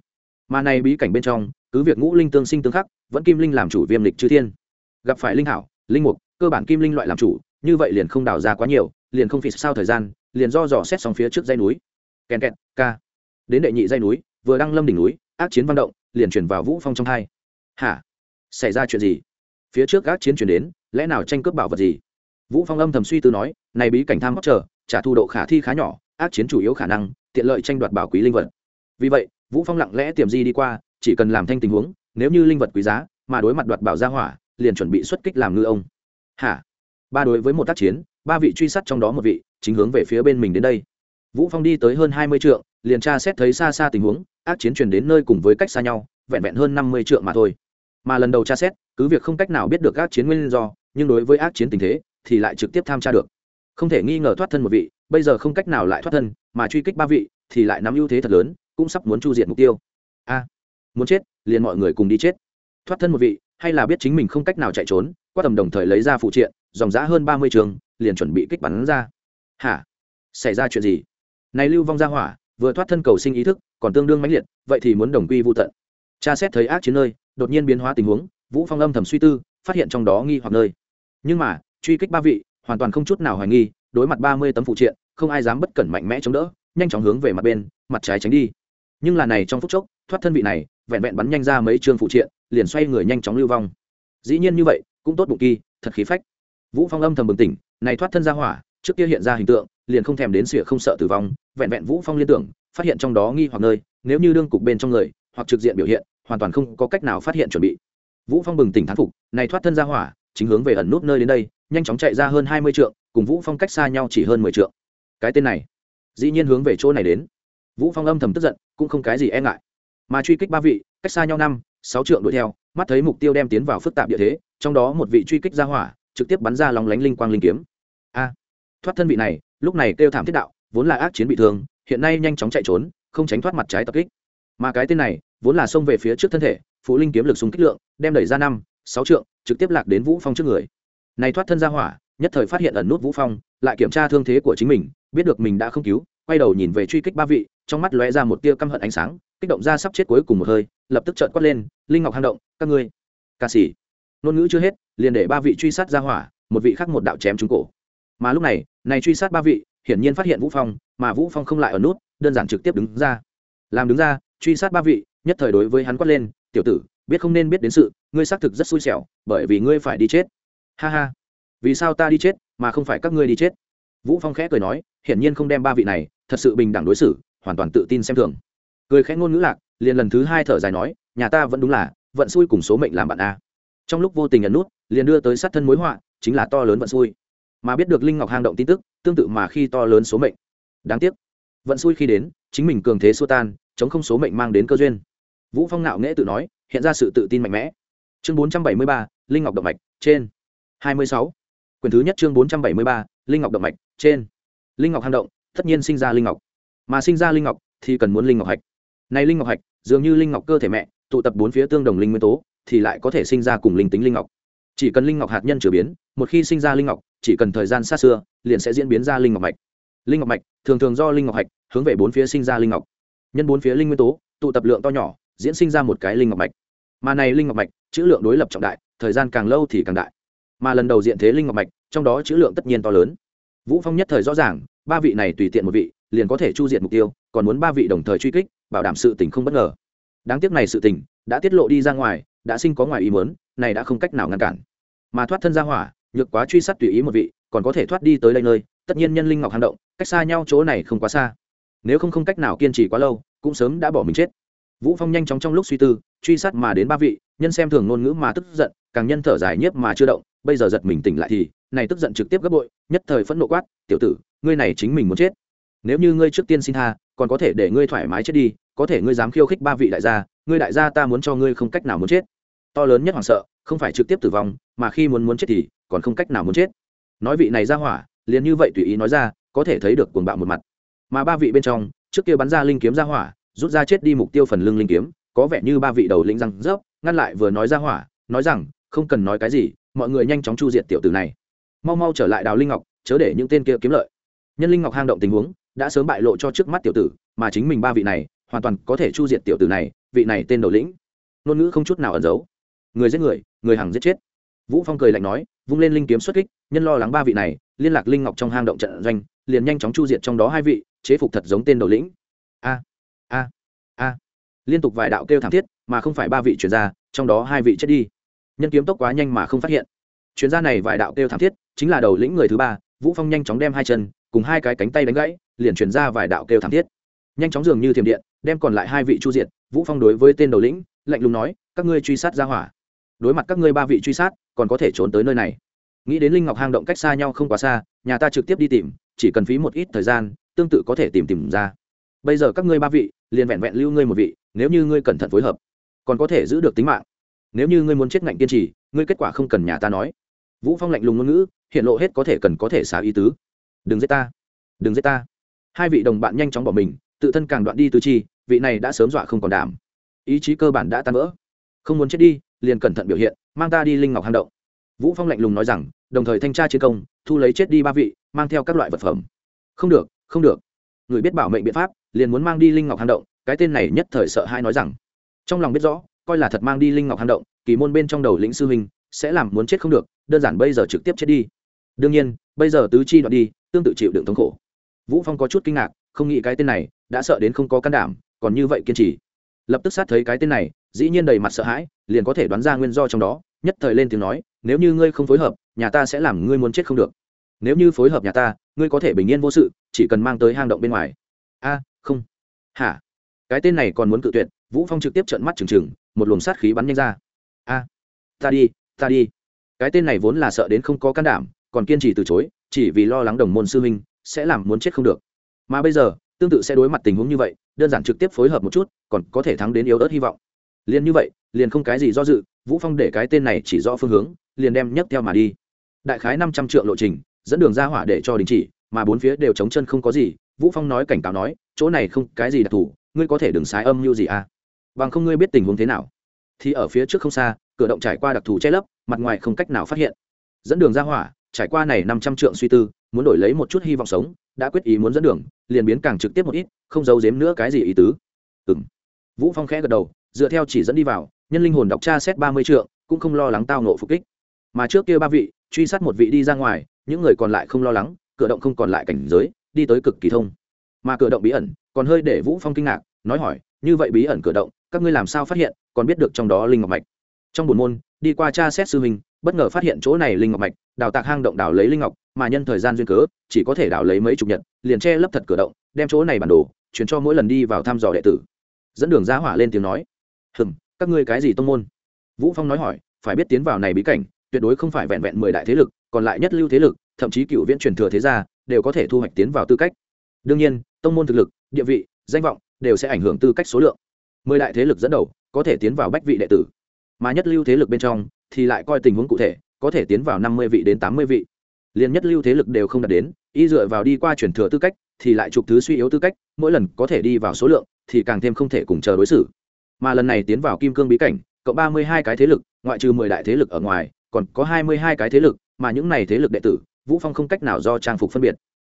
S1: Mà này bí cảnh bên trong, cứ việc ngũ linh tương sinh tương khắc, vẫn kim linh làm chủ viêm lịch chư thiên. Gặp phải linh hảo linh mục, cơ bản kim linh loại làm chủ, như vậy liền không đào ra quá nhiều, liền không phì sao thời gian liền do dò xét xong phía trước dây núi. Kèn kẹt, ca. Đến đệ nhị dây núi, vừa đăng lâm đỉnh núi, ác chiến văn động, liền chuyển vào vũ phong trong hai. Hả? Xảy ra chuyện gì? Phía trước ác chiến chuyển đến, lẽ nào tranh cướp bảo vật gì? Vũ phong âm thầm suy tư nói, này bí cảnh tham hóc chờ, trả thu độ khả thi khá nhỏ, ác chiến chủ yếu khả năng, tiện lợi tranh đoạt bảo quý linh vật. Vì vậy, vũ phong lặng lẽ tiềm di đi qua, chỉ cần làm thanh tình huống, nếu như linh vật quý giá, mà đối mặt đoạt bảo gia hỏa, liền chuẩn bị xuất kích làm ngư ông. Hả? Ba đối với một tác chiến, ba vị truy sát trong đó một vị chính hướng về phía bên mình đến đây. Vũ phong đi tới hơn hai mươi trượng, liền tra xét thấy xa xa tình huống, ác chiến truyền đến nơi cùng với cách xa nhau, vẹn vẹn hơn năm mươi trượng mà thôi. Mà lần đầu tra xét, cứ việc không cách nào biết được ác chiến nguyên do, nhưng đối với ác chiến tình thế, thì lại trực tiếp tham tra được. Không thể nghi ngờ thoát thân một vị, bây giờ không cách nào lại thoát thân, mà truy kích ba vị, thì lại nắm ưu thế thật lớn, cũng sắp muốn chu diệt mục tiêu. A, muốn chết, liền mọi người cùng đi chết. Thoát thân một vị, hay là biết chính mình không cách nào chạy trốn, qua tầm đồng thời lấy ra phụ triện, dòng giã hơn ba mươi trường, liền chuẩn bị kích bắn ra hả? Xảy ra chuyện gì? Này lưu vong ra hỏa, vừa thoát thân cầu sinh ý thức, còn tương đương mãnh liệt, vậy thì muốn đồng quy vô tận. Cha xét thấy ác chiến nơi, đột nhiên biến hóa tình huống, vũ phong âm thầm suy tư, phát hiện trong đó nghi hoặc nơi. Nhưng mà, truy kích ba vị, hoàn toàn không chút nào hoài nghi, đối mặt ba mươi tấm phụ triện, không ai dám bất cẩn mạnh mẽ chống đỡ, nhanh chóng hướng về mặt bên, mặt trái tránh đi. Nhưng là này trong phút chốc, thoát thân vị này, vẹn vẹn bắn nhanh ra mấy chương phụ triện, liền xoay người nhanh chóng lưu vong. Dĩ nhiên như vậy, cũng tốt bụng kỳ, thật khí phách. Vũ phong âm thầm bừng tỉnh, này thoát thân ra hỏa trước kia hiện ra hình tượng, liền không thèm đến sỉa không sợ tử vong, vẹn vẹn vũ phong liên tưởng, phát hiện trong đó nghi hoặc nơi, nếu như đương cục bên trong người, hoặc trực diện biểu hiện, hoàn toàn không có cách nào phát hiện chuẩn bị. Vũ phong bừng tỉnh thán phục, này thoát thân ra hỏa, chính hướng về ẩn nút nơi đến đây, nhanh chóng chạy ra hơn hai mươi trượng, cùng vũ phong cách xa nhau chỉ hơn mười trượng. Cái tên này, dĩ nhiên hướng về chỗ này đến. Vũ phong âm thầm tức giận, cũng không cái gì e ngại. Mà truy kích ba vị, cách xa nhau năm, sáu trượng đuổi theo, mắt thấy mục tiêu đem tiến vào phức tạp địa thế, trong đó một vị truy kích ra hỏa, trực tiếp bắn ra lòng lánh linh quang linh kiếm. A! Thoát thân vị này, lúc này kêu thảm thiết đạo, vốn là ác chiến bị thương, hiện nay nhanh chóng chạy trốn, không tránh thoát mặt trái tập kích. Mà cái tên này, vốn là xông về phía trước thân thể phụ linh kiếm lực súng kích lượng, đem đẩy ra năm, sáu trượng, trực tiếp lạc đến vũ phong trước người. Này thoát thân ra hỏa, nhất thời phát hiện ẩn nút vũ phong, lại kiểm tra thương thế của chính mình, biết được mình đã không cứu, quay đầu nhìn về truy kích ba vị, trong mắt lóe ra một tia căm hận ánh sáng, kích động ra sắp chết cuối cùng một hơi, lập tức trợn quát lên, linh ngọc hang động, các ngươi, ca sĩ. Ngôn ngữ chưa hết, liền để ba vị truy sát ra hỏa, một vị khác một đạo chém trúng cổ mà lúc này này truy sát ba vị, hiển nhiên phát hiện vũ phong, mà vũ phong không lại ở nút, đơn giản trực tiếp đứng ra. Làm đứng ra, truy sát ba vị, nhất thời đối với hắn quát lên, tiểu tử, biết không nên biết đến sự, ngươi xác thực rất xui xẻo, bởi vì ngươi phải đi chết. Ha ha, vì sao ta đi chết, mà không phải các ngươi đi chết? Vũ phong khẽ cười nói, hiển nhiên không đem ba vị này, thật sự bình đẳng đối xử, hoàn toàn tự tin xem thường. Cười khẽ ngôn ngữ lạc, liền lần thứ hai thở dài nói, nhà ta vẫn đúng là, vận xui cùng số mệnh làm bạn a. Trong lúc vô tình nhận nút, liền đưa tới sát thân mối họa, chính là to lớn vận xui mà biết được linh ngọc hang động tin tức tương tự mà khi to lớn số mệnh. Đáng tiếc vận xui khi đến chính mình cường thế xua tan chống không số mệnh mang đến cơ duyên. Vũ phong Nạo nghễ tự nói hiện ra sự tự tin mạnh mẽ. Chương 473, linh ngọc động mạch trên. 26. quyển thứ nhất chương 473, linh ngọc động mạch trên. Linh ngọc hang động tất nhiên sinh ra linh ngọc. Mà sinh ra linh ngọc thì cần muốn linh ngọc hạch. Này linh ngọc hạch dường như linh ngọc cơ thể mẹ tụ tập bốn phía tương đồng linh nguyên tố thì lại có thể sinh ra cùng linh tính linh ngọc. Chỉ cần linh ngọc hạt nhân trở biến một khi sinh ra linh ngọc chỉ cần thời gian xa xưa, liền sẽ diễn biến ra linh ngọc mạch. Linh ngọc mạch thường thường do linh ngọc hạch hướng về bốn phía sinh ra linh ngọc. Nhân bốn phía linh nguyên tố, tụ tập lượng to nhỏ, diễn sinh ra một cái linh ngọc mạch. Mà này linh ngọc mạch, chữ lượng đối lập trọng đại, thời gian càng lâu thì càng đại. Mà lần đầu diện thế linh ngọc mạch, trong đó chữ lượng tất nhiên to lớn. Vũ phong nhất thời rõ ràng, ba vị này tùy tiện một vị, liền có thể chu diện mục tiêu, còn muốn ba vị đồng thời truy kích, bảo đảm sự tình không bất ngờ. Đáng tiếc này sự tình, đã tiết lộ đi ra ngoài, đã sinh có ngoài ý muốn, này đã không cách nào ngăn cản. Mà thoát thân ra hỏa nhược quá truy sát tùy ý một vị, còn có thể thoát đi tới đây nơi, tất nhiên nhân linh ngọc hang động, cách xa nhau chỗ này không quá xa. Nếu không không cách nào kiên trì quá lâu, cũng sớm đã bỏ mình chết. Vũ phong nhanh chóng trong lúc suy tư, truy sát mà đến ba vị, nhân xem thường ngôn ngữ mà tức giận, càng nhân thở dài nhiếp mà chưa động, bây giờ giật mình tỉnh lại thì, này tức giận trực tiếp gấp bội, nhất thời phẫn nộ quát, tiểu tử, ngươi này chính mình muốn chết. Nếu như ngươi trước tiên xin tha, còn có thể để ngươi thoải mái chết đi, có thể ngươi dám khiêu khích ba vị đại gia, ngươi đại gia ta muốn cho ngươi không cách nào muốn chết. To lớn nhất hoảng sợ, không phải trực tiếp tử vong, mà khi muốn muốn chết thì còn không cách nào muốn chết. Nói vị này ra hỏa, liền như vậy tùy ý nói ra, có thể thấy được cuồng bạo một mặt. Mà ba vị bên trong, trước kia bắn ra linh kiếm ra hỏa, rút ra chết đi mục tiêu phần lưng linh kiếm, có vẻ như ba vị đầu lĩnh răng rớp, ngăn lại vừa nói ra hỏa, nói rằng, không cần nói cái gì, mọi người nhanh chóng chu diệt tiểu tử này. Mau mau trở lại đào linh ngọc, chớ để những tên kia kiếm lợi. Nhân linh ngọc hang động tình huống, đã sớm bại lộ cho trước mắt tiểu tử, mà chính mình ba vị này, hoàn toàn có thể chu diệt tiểu tử này, vị này tên đầu lĩnh. Ngôn ngữ không chút nào ẩn giấu. Người giết người người hàng giết chết vũ phong cười lạnh nói, vung lên linh kiếm xuất kích, nhân lo lắng ba vị này, liên lạc linh ngọc trong hang động trận doanh, liền nhanh chóng chu diệt trong đó hai vị, chế phục thật giống tên đầu lĩnh. A a a. Liên tục vài đạo kêu thảm thiết, mà không phải ba vị chuyên gia trong đó hai vị chết đi. Nhân kiếm tốc quá nhanh mà không phát hiện. Chuyên gia này vài đạo kêu thảm thiết, chính là đầu lĩnh người thứ ba, vũ phong nhanh chóng đem hai chân, cùng hai cái cánh tay đánh gãy, liền chuyển ra vài đạo kêu thảm thiết. Nhanh chóng dường như thiềm điện, đem còn lại hai vị chu diệt, vũ phong đối với tên đầu lĩnh, lạnh lùng nói, các ngươi truy sát ra hỏa. Đối mặt các ngươi ba vị truy sát còn có thể trốn tới nơi này. Nghĩ đến linh ngọc hang động cách xa nhau không quá xa, nhà ta trực tiếp đi tìm, chỉ cần phí một ít thời gian, tương tự có thể tìm tìm ra. Bây giờ các ngươi ba vị, liền vẹn vẹn lưu ngươi một vị, nếu như ngươi cẩn thận phối hợp, còn có thể giữ được tính mạng. Nếu như ngươi muốn chết ngạnh kiên trì, ngươi kết quả không cần nhà ta nói. Vũ phong lạnh lùng ngôn ngữ, hiện lộ hết có thể cần có thể xá ý tứ. Đừng giết ta. Đừng giết ta. Hai vị đồng bạn nhanh chóng bỏ mình, tự thân càng đoạn đi tứ chi, vị này đã sớm dọa không còn đảm. Ý chí cơ bản đã tan vỡ. Không muốn chết đi, liền cẩn thận biểu hiện mang ta đi linh ngọc hang động. Vũ phong lạnh lùng nói rằng, đồng thời thanh tra chiến công, thu lấy chết đi ba vị, mang theo các loại vật phẩm. Không được không được. Người biết bảo mệnh biện pháp, liền muốn mang đi linh ngọc hang động, cái tên này nhất thời sợ hai nói rằng. Trong lòng biết rõ, coi là thật mang đi linh ngọc hang động, kỳ môn bên trong đầu lĩnh sư huynh, sẽ làm muốn chết không được, đơn giản bây giờ trực tiếp chết đi. Đương nhiên, bây giờ tứ chi đoạn đi, tương tự chịu đựng thống khổ. Vũ phong có chút kinh ngạc, không nghĩ cái tên này, đã sợ đến không có can đảm, còn như vậy kiên trì. Lập tức sát thấy cái tên này, dĩ nhiên đầy mặt sợ hãi, liền có thể đoán ra nguyên do trong đó nhất thời lên tiếng nói, nếu như ngươi không phối hợp, nhà ta sẽ làm ngươi muốn chết không được. Nếu như phối hợp nhà ta, ngươi có thể bình yên vô sự, chỉ cần mang tới hang động bên ngoài. A, không. Hả? Cái tên này còn muốn cự tuyệt, vũ phong trực tiếp trợn mắt trừng trừng, một luồng sát khí bắn nhanh ra. A, ta đi ta đi. Cái tên này vốn là sợ đến không có can đảm, còn kiên trì từ chối, chỉ vì lo lắng đồng môn sư huynh sẽ làm muốn chết không được. Mà bây giờ, tương tự sẽ đối mặt tình huống như vậy, đơn giản trực tiếp phối hợp một chút, còn có thể thắng đến yếu ớt hy vọng. Liền như vậy, liền không cái gì do dự vũ phong để cái tên này chỉ rõ phương hướng, liền đem nhấc theo mà đi. Đại khái năm trăm trượng lộ trình, dẫn đường ra hỏa để cho đình chỉ, mà bốn phía đều chống chân không có gì, vũ phong nói cảnh cáo nói, chỗ này không cái gì đặc thù, ngươi có thể đừng sái âm như gì à? Bằng không ngươi biết tình huống thế nào. Thì ở phía trước không xa, cửa động trải qua đặc thù che lấp, mặt ngoài không cách nào phát hiện. Dẫn đường ra hỏa, trải qua này năm trăm trượng suy tư, muốn đổi lấy một chút hy vọng sống, đã quyết ý muốn dẫn đường, liền biến càng trực tiếp một ít, không giấu giếm nữa cái gì ý tứ. Ừng vũ phong khẽ gật đầu, dựa theo chỉ dẫn đi vào nhân linh hồn đọc tra xét ba mươi trượng, cũng không lo lắng tao nộ phục kích. Mà trước kia ba vị, truy sát một vị đi ra ngoài, những người còn lại không lo lắng, cửa động không còn lại cảnh giới, đi tới cực kỳ thông. Mà cửa động bí ẩn, còn hơi để vũ phong kinh ngạc, nói hỏi, như vậy bí ẩn cửa động, các ngươi làm sao phát hiện, còn biết được trong đó linh ngọc mạch? Trong buồn môn, đi qua tra xét sư huynh, bất ngờ phát hiện chỗ này linh ngọc mạch, đào tạc hang động đào lấy linh ngọc, mà nhân thời gian duyên cớ, chỉ có thể đào lấy mấy chục nhật, liền che lấp thật cửa động, đem chỗ này bản đồ, chuyển cho mỗi lần đi vào thăm dò đệ tử. Dẫn đường giá hỏa lên tiếng nói, hừm các ngươi cái gì tông môn? Vũ phong nói hỏi, phải biết tiến vào này bí cảnh, tuyệt đối không phải vẹn vẹn mười đại thế lực, còn lại nhất lưu thế lực, thậm chí cựu viễn truyền thừa thế gia, đều có thể thu hoạch tiến vào tư cách. Đương nhiên, tông môn thực lực, địa vị, danh vọng, đều sẽ ảnh hưởng tư cách số lượng. Mười đại thế lực dẫn đầu, có thể tiến vào bách vị đệ tử. Mà nhất lưu thế lực bên trong, thì lại coi tình huống cụ thể, có thể tiến vào năm mươi vị đến tám mươi vị. Liền nhất lưu thế lực đều không đạt đến, y dựa vào đi qua chuyển thừa tư cách, thì lại chụp thứ suy yếu tư cách, mỗi lần có thể đi vào số lượng, thì càng thêm không thể cùng chờ đối xử mà lần này tiến vào kim cương bí cảnh, cộng ba mươi hai cái thế lực, ngoại trừ mười đại thế lực ở ngoài, còn có hai mươi hai cái thế lực, mà những này thế lực đệ tử, vũ phong không cách nào do trang phục phân biệt.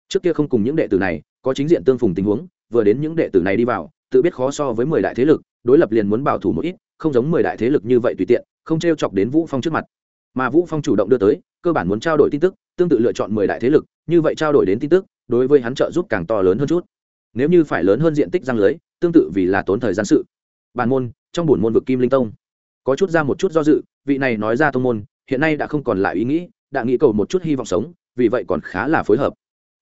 S1: Trước kia không cùng những đệ tử này có chính diện tương phùng tình huống, vừa đến những đệ tử này đi vào, tự biết khó so với mười đại thế lực, đối lập liền muốn bảo thủ một ít, không giống mười đại thế lực như vậy tùy tiện, không t r e o chọc đến vũ phong trước mặt. Mà vũ phong chủ động đưa tới, cơ bản muốn trao đổi tin tức, tương tự lựa chọn mười đại thế lực, như vậy trao đổi đến tin tức, đối với hắn trợ giúp càng to lớn hơn chút. Nếu như phải lớn hơn diện tích răng lưới, tương tự vì là tốn thời gian sự bản môn, trong bổn môn vực kim linh tông. Có chút ra một chút do dự, vị này nói ra tông môn, hiện nay đã không còn lại ý nghĩ, đã nghĩ cầu một chút hy vọng sống, vì vậy còn khá là phối hợp.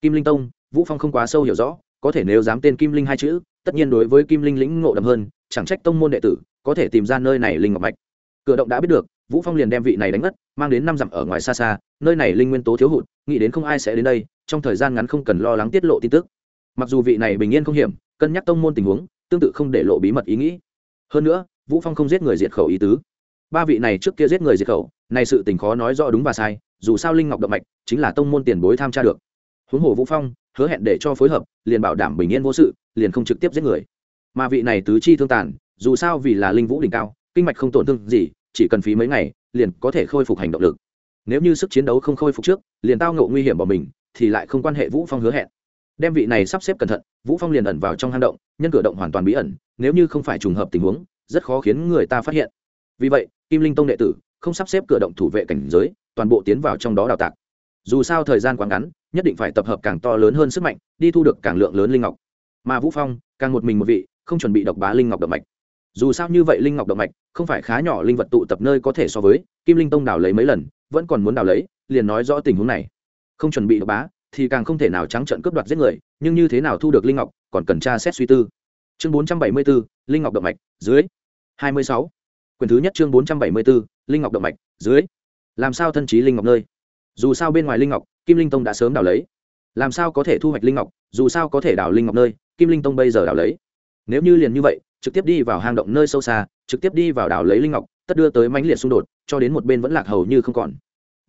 S1: Kim linh tông, vũ phong không quá sâu hiểu rõ, có thể nếu dám tên kim linh hai chữ, tất nhiên đối với kim linh lĩnh ngộ đậm hơn, chẳng trách tông môn đệ tử có thể tìm ra nơi này linh ngọc mạch. Cửa động đã biết được, vũ phong liền đem vị này đánh mất, mang đến năm dặm ở ngoài xa xa, nơi này linh nguyên tố thiếu hụt, nghĩ đến không ai sẽ đến đây, trong thời gian ngắn không cần lo lắng tiết lộ tin tức. Mặc dù vị này bình yên không hiểm, cân nhắc tông môn tình huống, tương tự không để lộ bí mật ý nghĩ hơn nữa, vũ phong không giết người diệt khẩu ý tứ. Ba vị này trước kia giết người diệt khẩu, này sự tình khó nói rõ đúng và sai, dù sao linh ngọc động mạch chính là tông môn tiền bối tham tra được. Huống hồ vũ phong, hứa hẹn để cho phối hợp, liền bảo đảm bình yên vô sự, liền không trực tiếp giết người. Mà vị này tứ chi thương tàn, dù sao vì là linh vũ đỉnh cao, kinh mạch không tổn thương gì, chỉ cần phí mấy ngày, liền có thể khôi phục hành động lực. Nếu như sức chiến đấu không khôi phục trước, liền tao ngộ nguy hiểm bỏ mình, thì lại không quan hệ vũ phong hứa hẹn đem vị này sắp xếp cẩn thận, vũ phong liền ẩn vào trong hang động, nhân cửa động hoàn toàn bí ẩn, nếu như không phải trùng hợp tình huống, rất khó khiến người ta phát hiện. Vì vậy, kim linh tông đệ tử không sắp xếp cửa động thủ vệ cảnh giới, toàn bộ tiến vào trong đó đào tạc. Dù sao thời gian quá ngắn, nhất định phải tập hợp càng to lớn hơn sức mạnh, đi thu được càng lượng lớn linh ngọc. Mà vũ phong, càng một mình một vị, không chuẩn bị độc bá linh ngọc động mạch. Dù sao như vậy linh ngọc động mạch, không phải khá nhỏ linh vật tụ tập nơi có thể so với, kim linh tông đào lấy mấy lần, vẫn còn muốn đào lấy, liền nói rõ tình huống này. Không chuẩn bị độc bá thì càng không thể nào trắng trợn cướp đoạt giết người nhưng như thế nào thu được linh ngọc còn cần tra xét suy tư. Chương 474, linh ngọc động mạch dưới. 26. quyền thứ nhất chương 474, linh ngọc động mạch dưới. Làm sao thân trí linh ngọc nơi? Dù sao bên ngoài linh ngọc kim linh tông đã sớm đào lấy. Làm sao có thể thu hoạch linh ngọc dù sao có thể đào linh ngọc nơi kim linh tông bây giờ đào lấy. Nếu như liền như vậy trực tiếp đi vào hang động nơi sâu xa trực tiếp đi vào đảo lấy linh ngọc tất đưa tới mãnh liệt xung đột cho đến một bên vẫn lạc hầu như không còn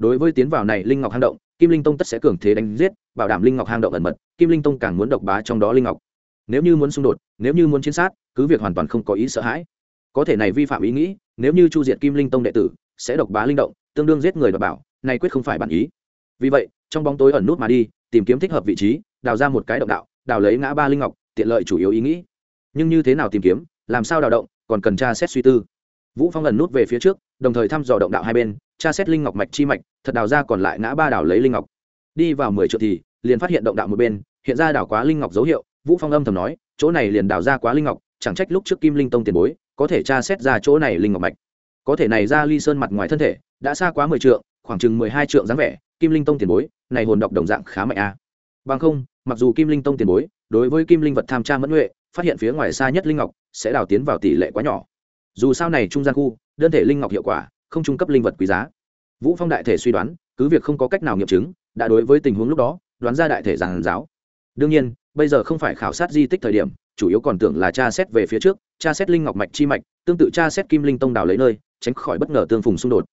S1: đối với tiến vào này linh ngọc hang động, kim linh tông tất sẽ cường thế đánh giết, bảo đảm linh ngọc hang động ẩn mật, kim linh tông càng muốn độc bá trong đó linh ngọc. Nếu như muốn xung đột, nếu như muốn chiến sát, cứ việc hoàn toàn không có ý sợ hãi. Có thể này vi phạm ý nghĩ, nếu như chu diệt kim linh tông đệ tử, sẽ độc bá linh động, tương đương giết người và bảo, này quyết không phải bản ý. Vì vậy, trong bóng tối ẩn nút mà đi, tìm kiếm thích hợp vị trí, đào ra một cái động đạo, đào lấy ngã ba linh ngọc, tiện lợi chủ yếu ý nghĩ. Nhưng như thế nào tìm kiếm, làm sao đào động, còn cần tra xét suy tư. Vũ phong ẩn nút về phía trước, đồng thời thăm dò động đạo hai bên tra xét linh ngọc mạch chi mạch, thật đào ra còn lại ngã ba đảo lấy linh ngọc. Đi vào mười triệu thì, liền phát hiện động đạo một bên, hiện ra đảo quá linh ngọc dấu hiệu, vũ phong âm thầm nói, chỗ này liền đào ra quá linh ngọc, chẳng trách lúc trước kim linh tông tiền bối, có thể tra xét ra chỗ này linh ngọc mạch. Có thể này ra ly sơn mặt ngoài thân thể, đã xa quá mười trượng, khoảng chừng mười hai trượng dáng vẻ, kim linh tông tiền bối, này hồn độc đồng dạng khá mạnh a. Bằng không, mặc dù kim linh tông tiền bối, đối với kim linh vật tham tra mẫn huệ phát hiện phía ngoài xa nhất linh ngọc, sẽ đào tiến vào tỷ lệ quá nhỏ. Dù sao này trung gian khu, đơn thể linh ngọc hiệu quả không trung cấp linh vật quý giá. Vũ phong đại thể suy đoán, cứ việc không có cách nào nghiệm chứng, đã đối với tình huống lúc đó, đoán ra đại thể giàn giáo. Đương nhiên, bây giờ không phải khảo sát di tích thời điểm, chủ yếu còn tưởng là tra xét về phía trước, tra xét linh ngọc mạch chi mạch, tương tự tra xét kim linh tông đào lấy nơi, tránh khỏi bất ngờ tương phùng xung đột.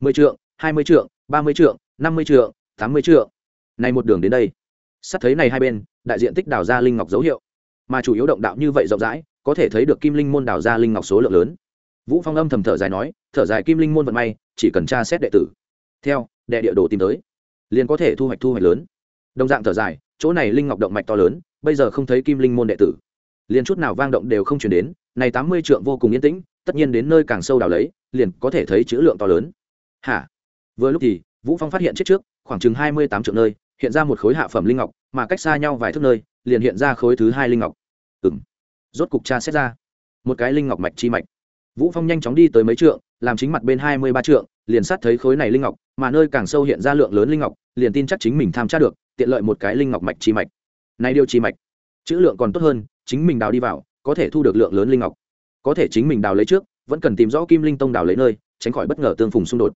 S1: Mười trượng, hai mươi trượng, ba mươi trượng, năm mươi trượng, tám mươi trượng. Này một đường đến đây Sát thấy này hai bên, đại diện tích đào ra linh ngọc dấu hiệu. Mà chủ yếu động đạo như vậy rộng rãi, có thể thấy được kim linh môn đào ra linh ngọc số lượng lớn vũ phong âm thầm thở dài nói, thở dài kim linh môn vận may, chỉ cần tra xét đệ tử. Theo, đệ địa đồ tìm tới, liền có thể thu hoạch thu hoạch lớn. Đồng dạng thở dài, chỗ này linh ngọc động mạch to lớn, bây giờ không thấy kim linh môn đệ tử. Liền chút nào vang động đều không chuyển đến, này tám mươi trượng vô cùng yên tĩnh, tất nhiên đến nơi càng sâu đào lấy, liền có thể thấy chữ lượng to lớn. Hả? Vừa lúc thì, vũ phong phát hiện chết trước, khoảng chừng hai mươi tám trượng nơi, hiện ra một khối hạ phẩm linh ngọc, mà cách xa nhau vài thước nơi, liền hiện ra khối thứ hai linh ngọc. Ừng rốt cục cha xét ra, một cái linh ngọc mạch chi mạch vũ phong nhanh chóng đi tới mấy trượng, làm chính mặt bên hai mươi ba trượng, liền sát thấy khối này linh ngọc, mà nơi càng sâu hiện ra lượng lớn linh ngọc, liền tin chắc chính mình tham tra được, tiện lợi một cái linh ngọc mạch chi mạch. Này điều chi mạch, chữ lượng còn tốt hơn, chính mình đào đi vào, có thể thu được lượng lớn linh ngọc. Có thể chính mình đào lấy trước, vẫn cần tìm rõ kim linh tông đào lấy nơi, tránh khỏi bất ngờ tương phùng xung đột.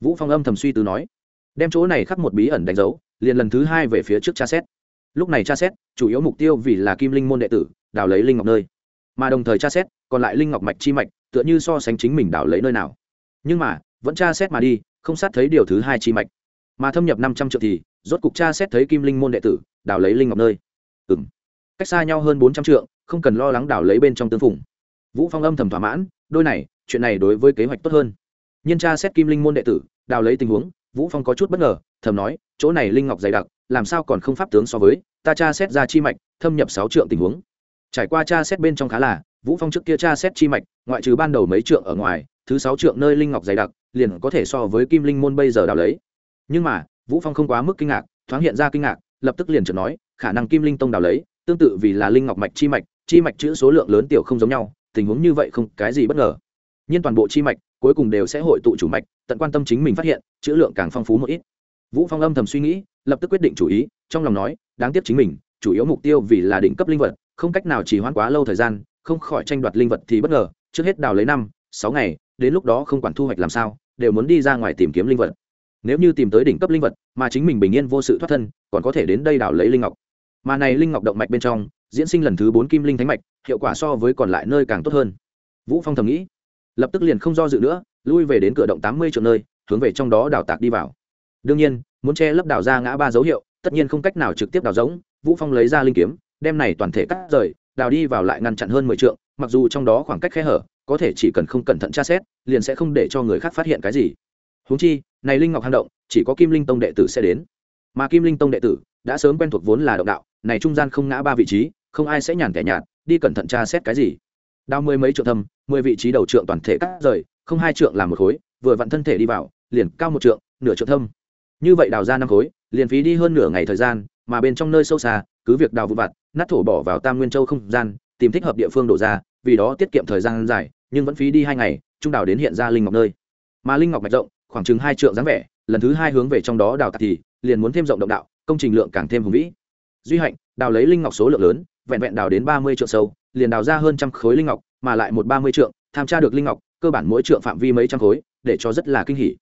S1: Vũ phong âm thầm suy tư nói, đem chỗ này khắc một bí ẩn đánh dấu, liền lần thứ hai về phía trước tra xét. Lúc này tra xét, chủ yếu mục tiêu vì là kim linh môn đệ tử, đào lấy linh ngọc nơi. Mà đồng thời tra xét, còn lại linh ngọc mạch chi mạch tựa như so sánh chính mình đào lấy nơi nào. Nhưng mà, vẫn tra xét mà đi, không sát thấy điều thứ hai chi mạch. Mà thâm nhập năm trăm triệu thì, rốt cục tra xét thấy kim linh môn đệ tử đào lấy linh ngọc nơi. Ừ m cách xa nhau hơn bốn trăm triệu, không cần lo lắng đào lấy bên trong tương phùng. Vũ phong âm thầm thỏa mãn, đôi này, chuyện này đối với kế hoạch tốt hơn. Nhân tra xét kim linh môn đệ tử đào lấy tình huống, vũ phong có chút bất ngờ, thầm nói, chỗ này linh ngọc dày đặc, làm sao còn không pháp tướng so với, ta tra xét ra chi mạch, thâm nhập sáu trượng tình huống. Trải qua tra xét bên trong khá là vũ phong trước kia tra xét chi mạch, ngoại trừ ban đầu mấy trượng ở ngoài, thứ sáu trượng nơi linh ngọc dày đặc, liền có thể so với kim linh môn bây giờ đào lấy. Nhưng mà, vũ phong không quá mức kinh ngạc, thoáng hiện ra kinh ngạc, lập tức liền chợt nói, khả năng kim linh tông đào lấy, tương tự vì là linh ngọc mạch chi mạch chi mạch chữ số lượng lớn tiểu không giống nhau, tình huống như vậy không cái gì bất ngờ. Nhưng toàn bộ chi mạch, cuối cùng đều sẽ hội tụ chủ mạch, tận quan tâm chính mình phát hiện, chữ lượng càng phong phú một ít. Vũ phong âm thầm suy nghĩ, lập tức quyết định chủ ý, trong lòng nói, đáng tiếc chính mình, chủ yếu mục tiêu vì là đỉnh cấp linh vật, không cách nào chỉ hoãn quá lâu thời gian không khỏi tranh đoạt linh vật thì bất ngờ, trước hết đào lấy năm, sáu ngày, đến lúc đó không quản thu hoạch làm sao, đều muốn đi ra ngoài tìm kiếm linh vật. Nếu như tìm tới đỉnh cấp linh vật, mà chính mình bình yên vô sự thoát thân, còn có thể đến đây đào lấy linh ngọc. Mà này linh ngọc động mạch bên trong, diễn sinh lần thứ bốn kim linh thánh mạch, hiệu quả so với còn lại nơi càng tốt hơn. Vũ phong thầm nghĩ, lập tức liền không do dự nữa, lui về đến cửa động tám mươi triệu nơi, hướng về trong đó đào tạc đi vào. Đương nhiên, muốn che lấp đào ra ngã ba dấu hiệu, tất nhiên không cách nào trực tiếp đào giống, vũ phong lấy ra linh kiếm, đem này toàn thể cắt rời đào đi vào lại ngăn chặn hơn mười trượng, mặc dù trong đó khoảng cách khe hở, có thể chỉ cần không cẩn thận tra xét, liền sẽ không để cho người khác phát hiện cái gì. Huống chi, này linh ngọc hang động, chỉ có kim linh tông đệ tử sẽ đến. Mà kim linh tông đệ tử đã sớm quen thuộc vốn là động đạo, này trung gian không ngã ba vị trí, không ai sẽ nhàn kẻ nhạt, đi cẩn thận tra xét cái gì. Đào mười mấy trượng thâm, mười vị trí đầu trượng toàn thể cắt rời, không hai trượng làm một khối, vừa vặn thân thể đi vào, liền cao một trượng, nửa trượng thâm. Như vậy đào ra năm khối, liền phí đi hơn nửa ngày thời gian mà bên trong nơi sâu xa, cứ việc đào vụ vặt, nát thổ bỏ vào tam nguyên châu không gian, tìm thích hợp địa phương đổ ra, vì đó tiết kiệm thời gian dài, nhưng vẫn phí đi hai ngày, trung đào đến hiện ra linh ngọc nơi. Mà linh ngọc mạch rộng, khoảng chừng hai trượng dáng vẻ, lần thứ hai hướng về trong đó đào tạc thì, liền muốn thêm rộng động đạo, công trình lượng càng thêm hùng vĩ. Duy hạnh, đào lấy linh ngọc số lượng lớn, vẹn vẹn đào đến ba mươi trượng sâu, liền đào ra hơn trăm khối linh ngọc, mà lại một ba mươi trượng, tham tra được linh ngọc, cơ bản mỗi trượng phạm vi mấy trăm khối, để cho rất là kinh hỉ.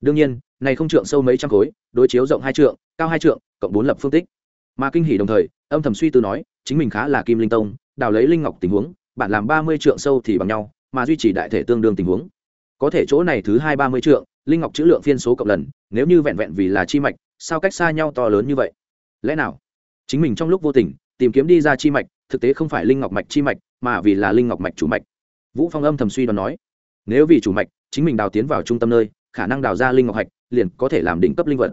S1: Đương nhiên, này không trượng sâu mấy trăm khối, đối chiếu rộng hai trượng, cao hai trượng cộng bốn lập phương tích. Mà kinh hỉ đồng thời, âm thầm suy tư nói, chính mình khá là kim linh tông, đào lấy linh ngọc tình huống, bạn làm ba mươi trượng sâu thì bằng nhau, mà duy trì đại thể tương đương tình huống. Có thể chỗ này thứ hai ba mươi trượng, linh ngọc chữ lượng phiên số cộng lần, nếu như vẹn vẹn vì là chi mạch, sao cách xa nhau to lớn như vậy? Lẽ nào? Chính mình trong lúc vô tình, tìm kiếm đi ra chi mạch, thực tế không phải linh ngọc mạch chi mạch, mà vì là linh ngọc mạch chủ mạch. Vũ phong âm thầm suy đoán nói, nếu vì chủ mạch, chính mình đào tiến vào trung tâm nơi, khả năng đào ra linh ngọc hạch, liền có thể làm đỉnh cấp linh vật.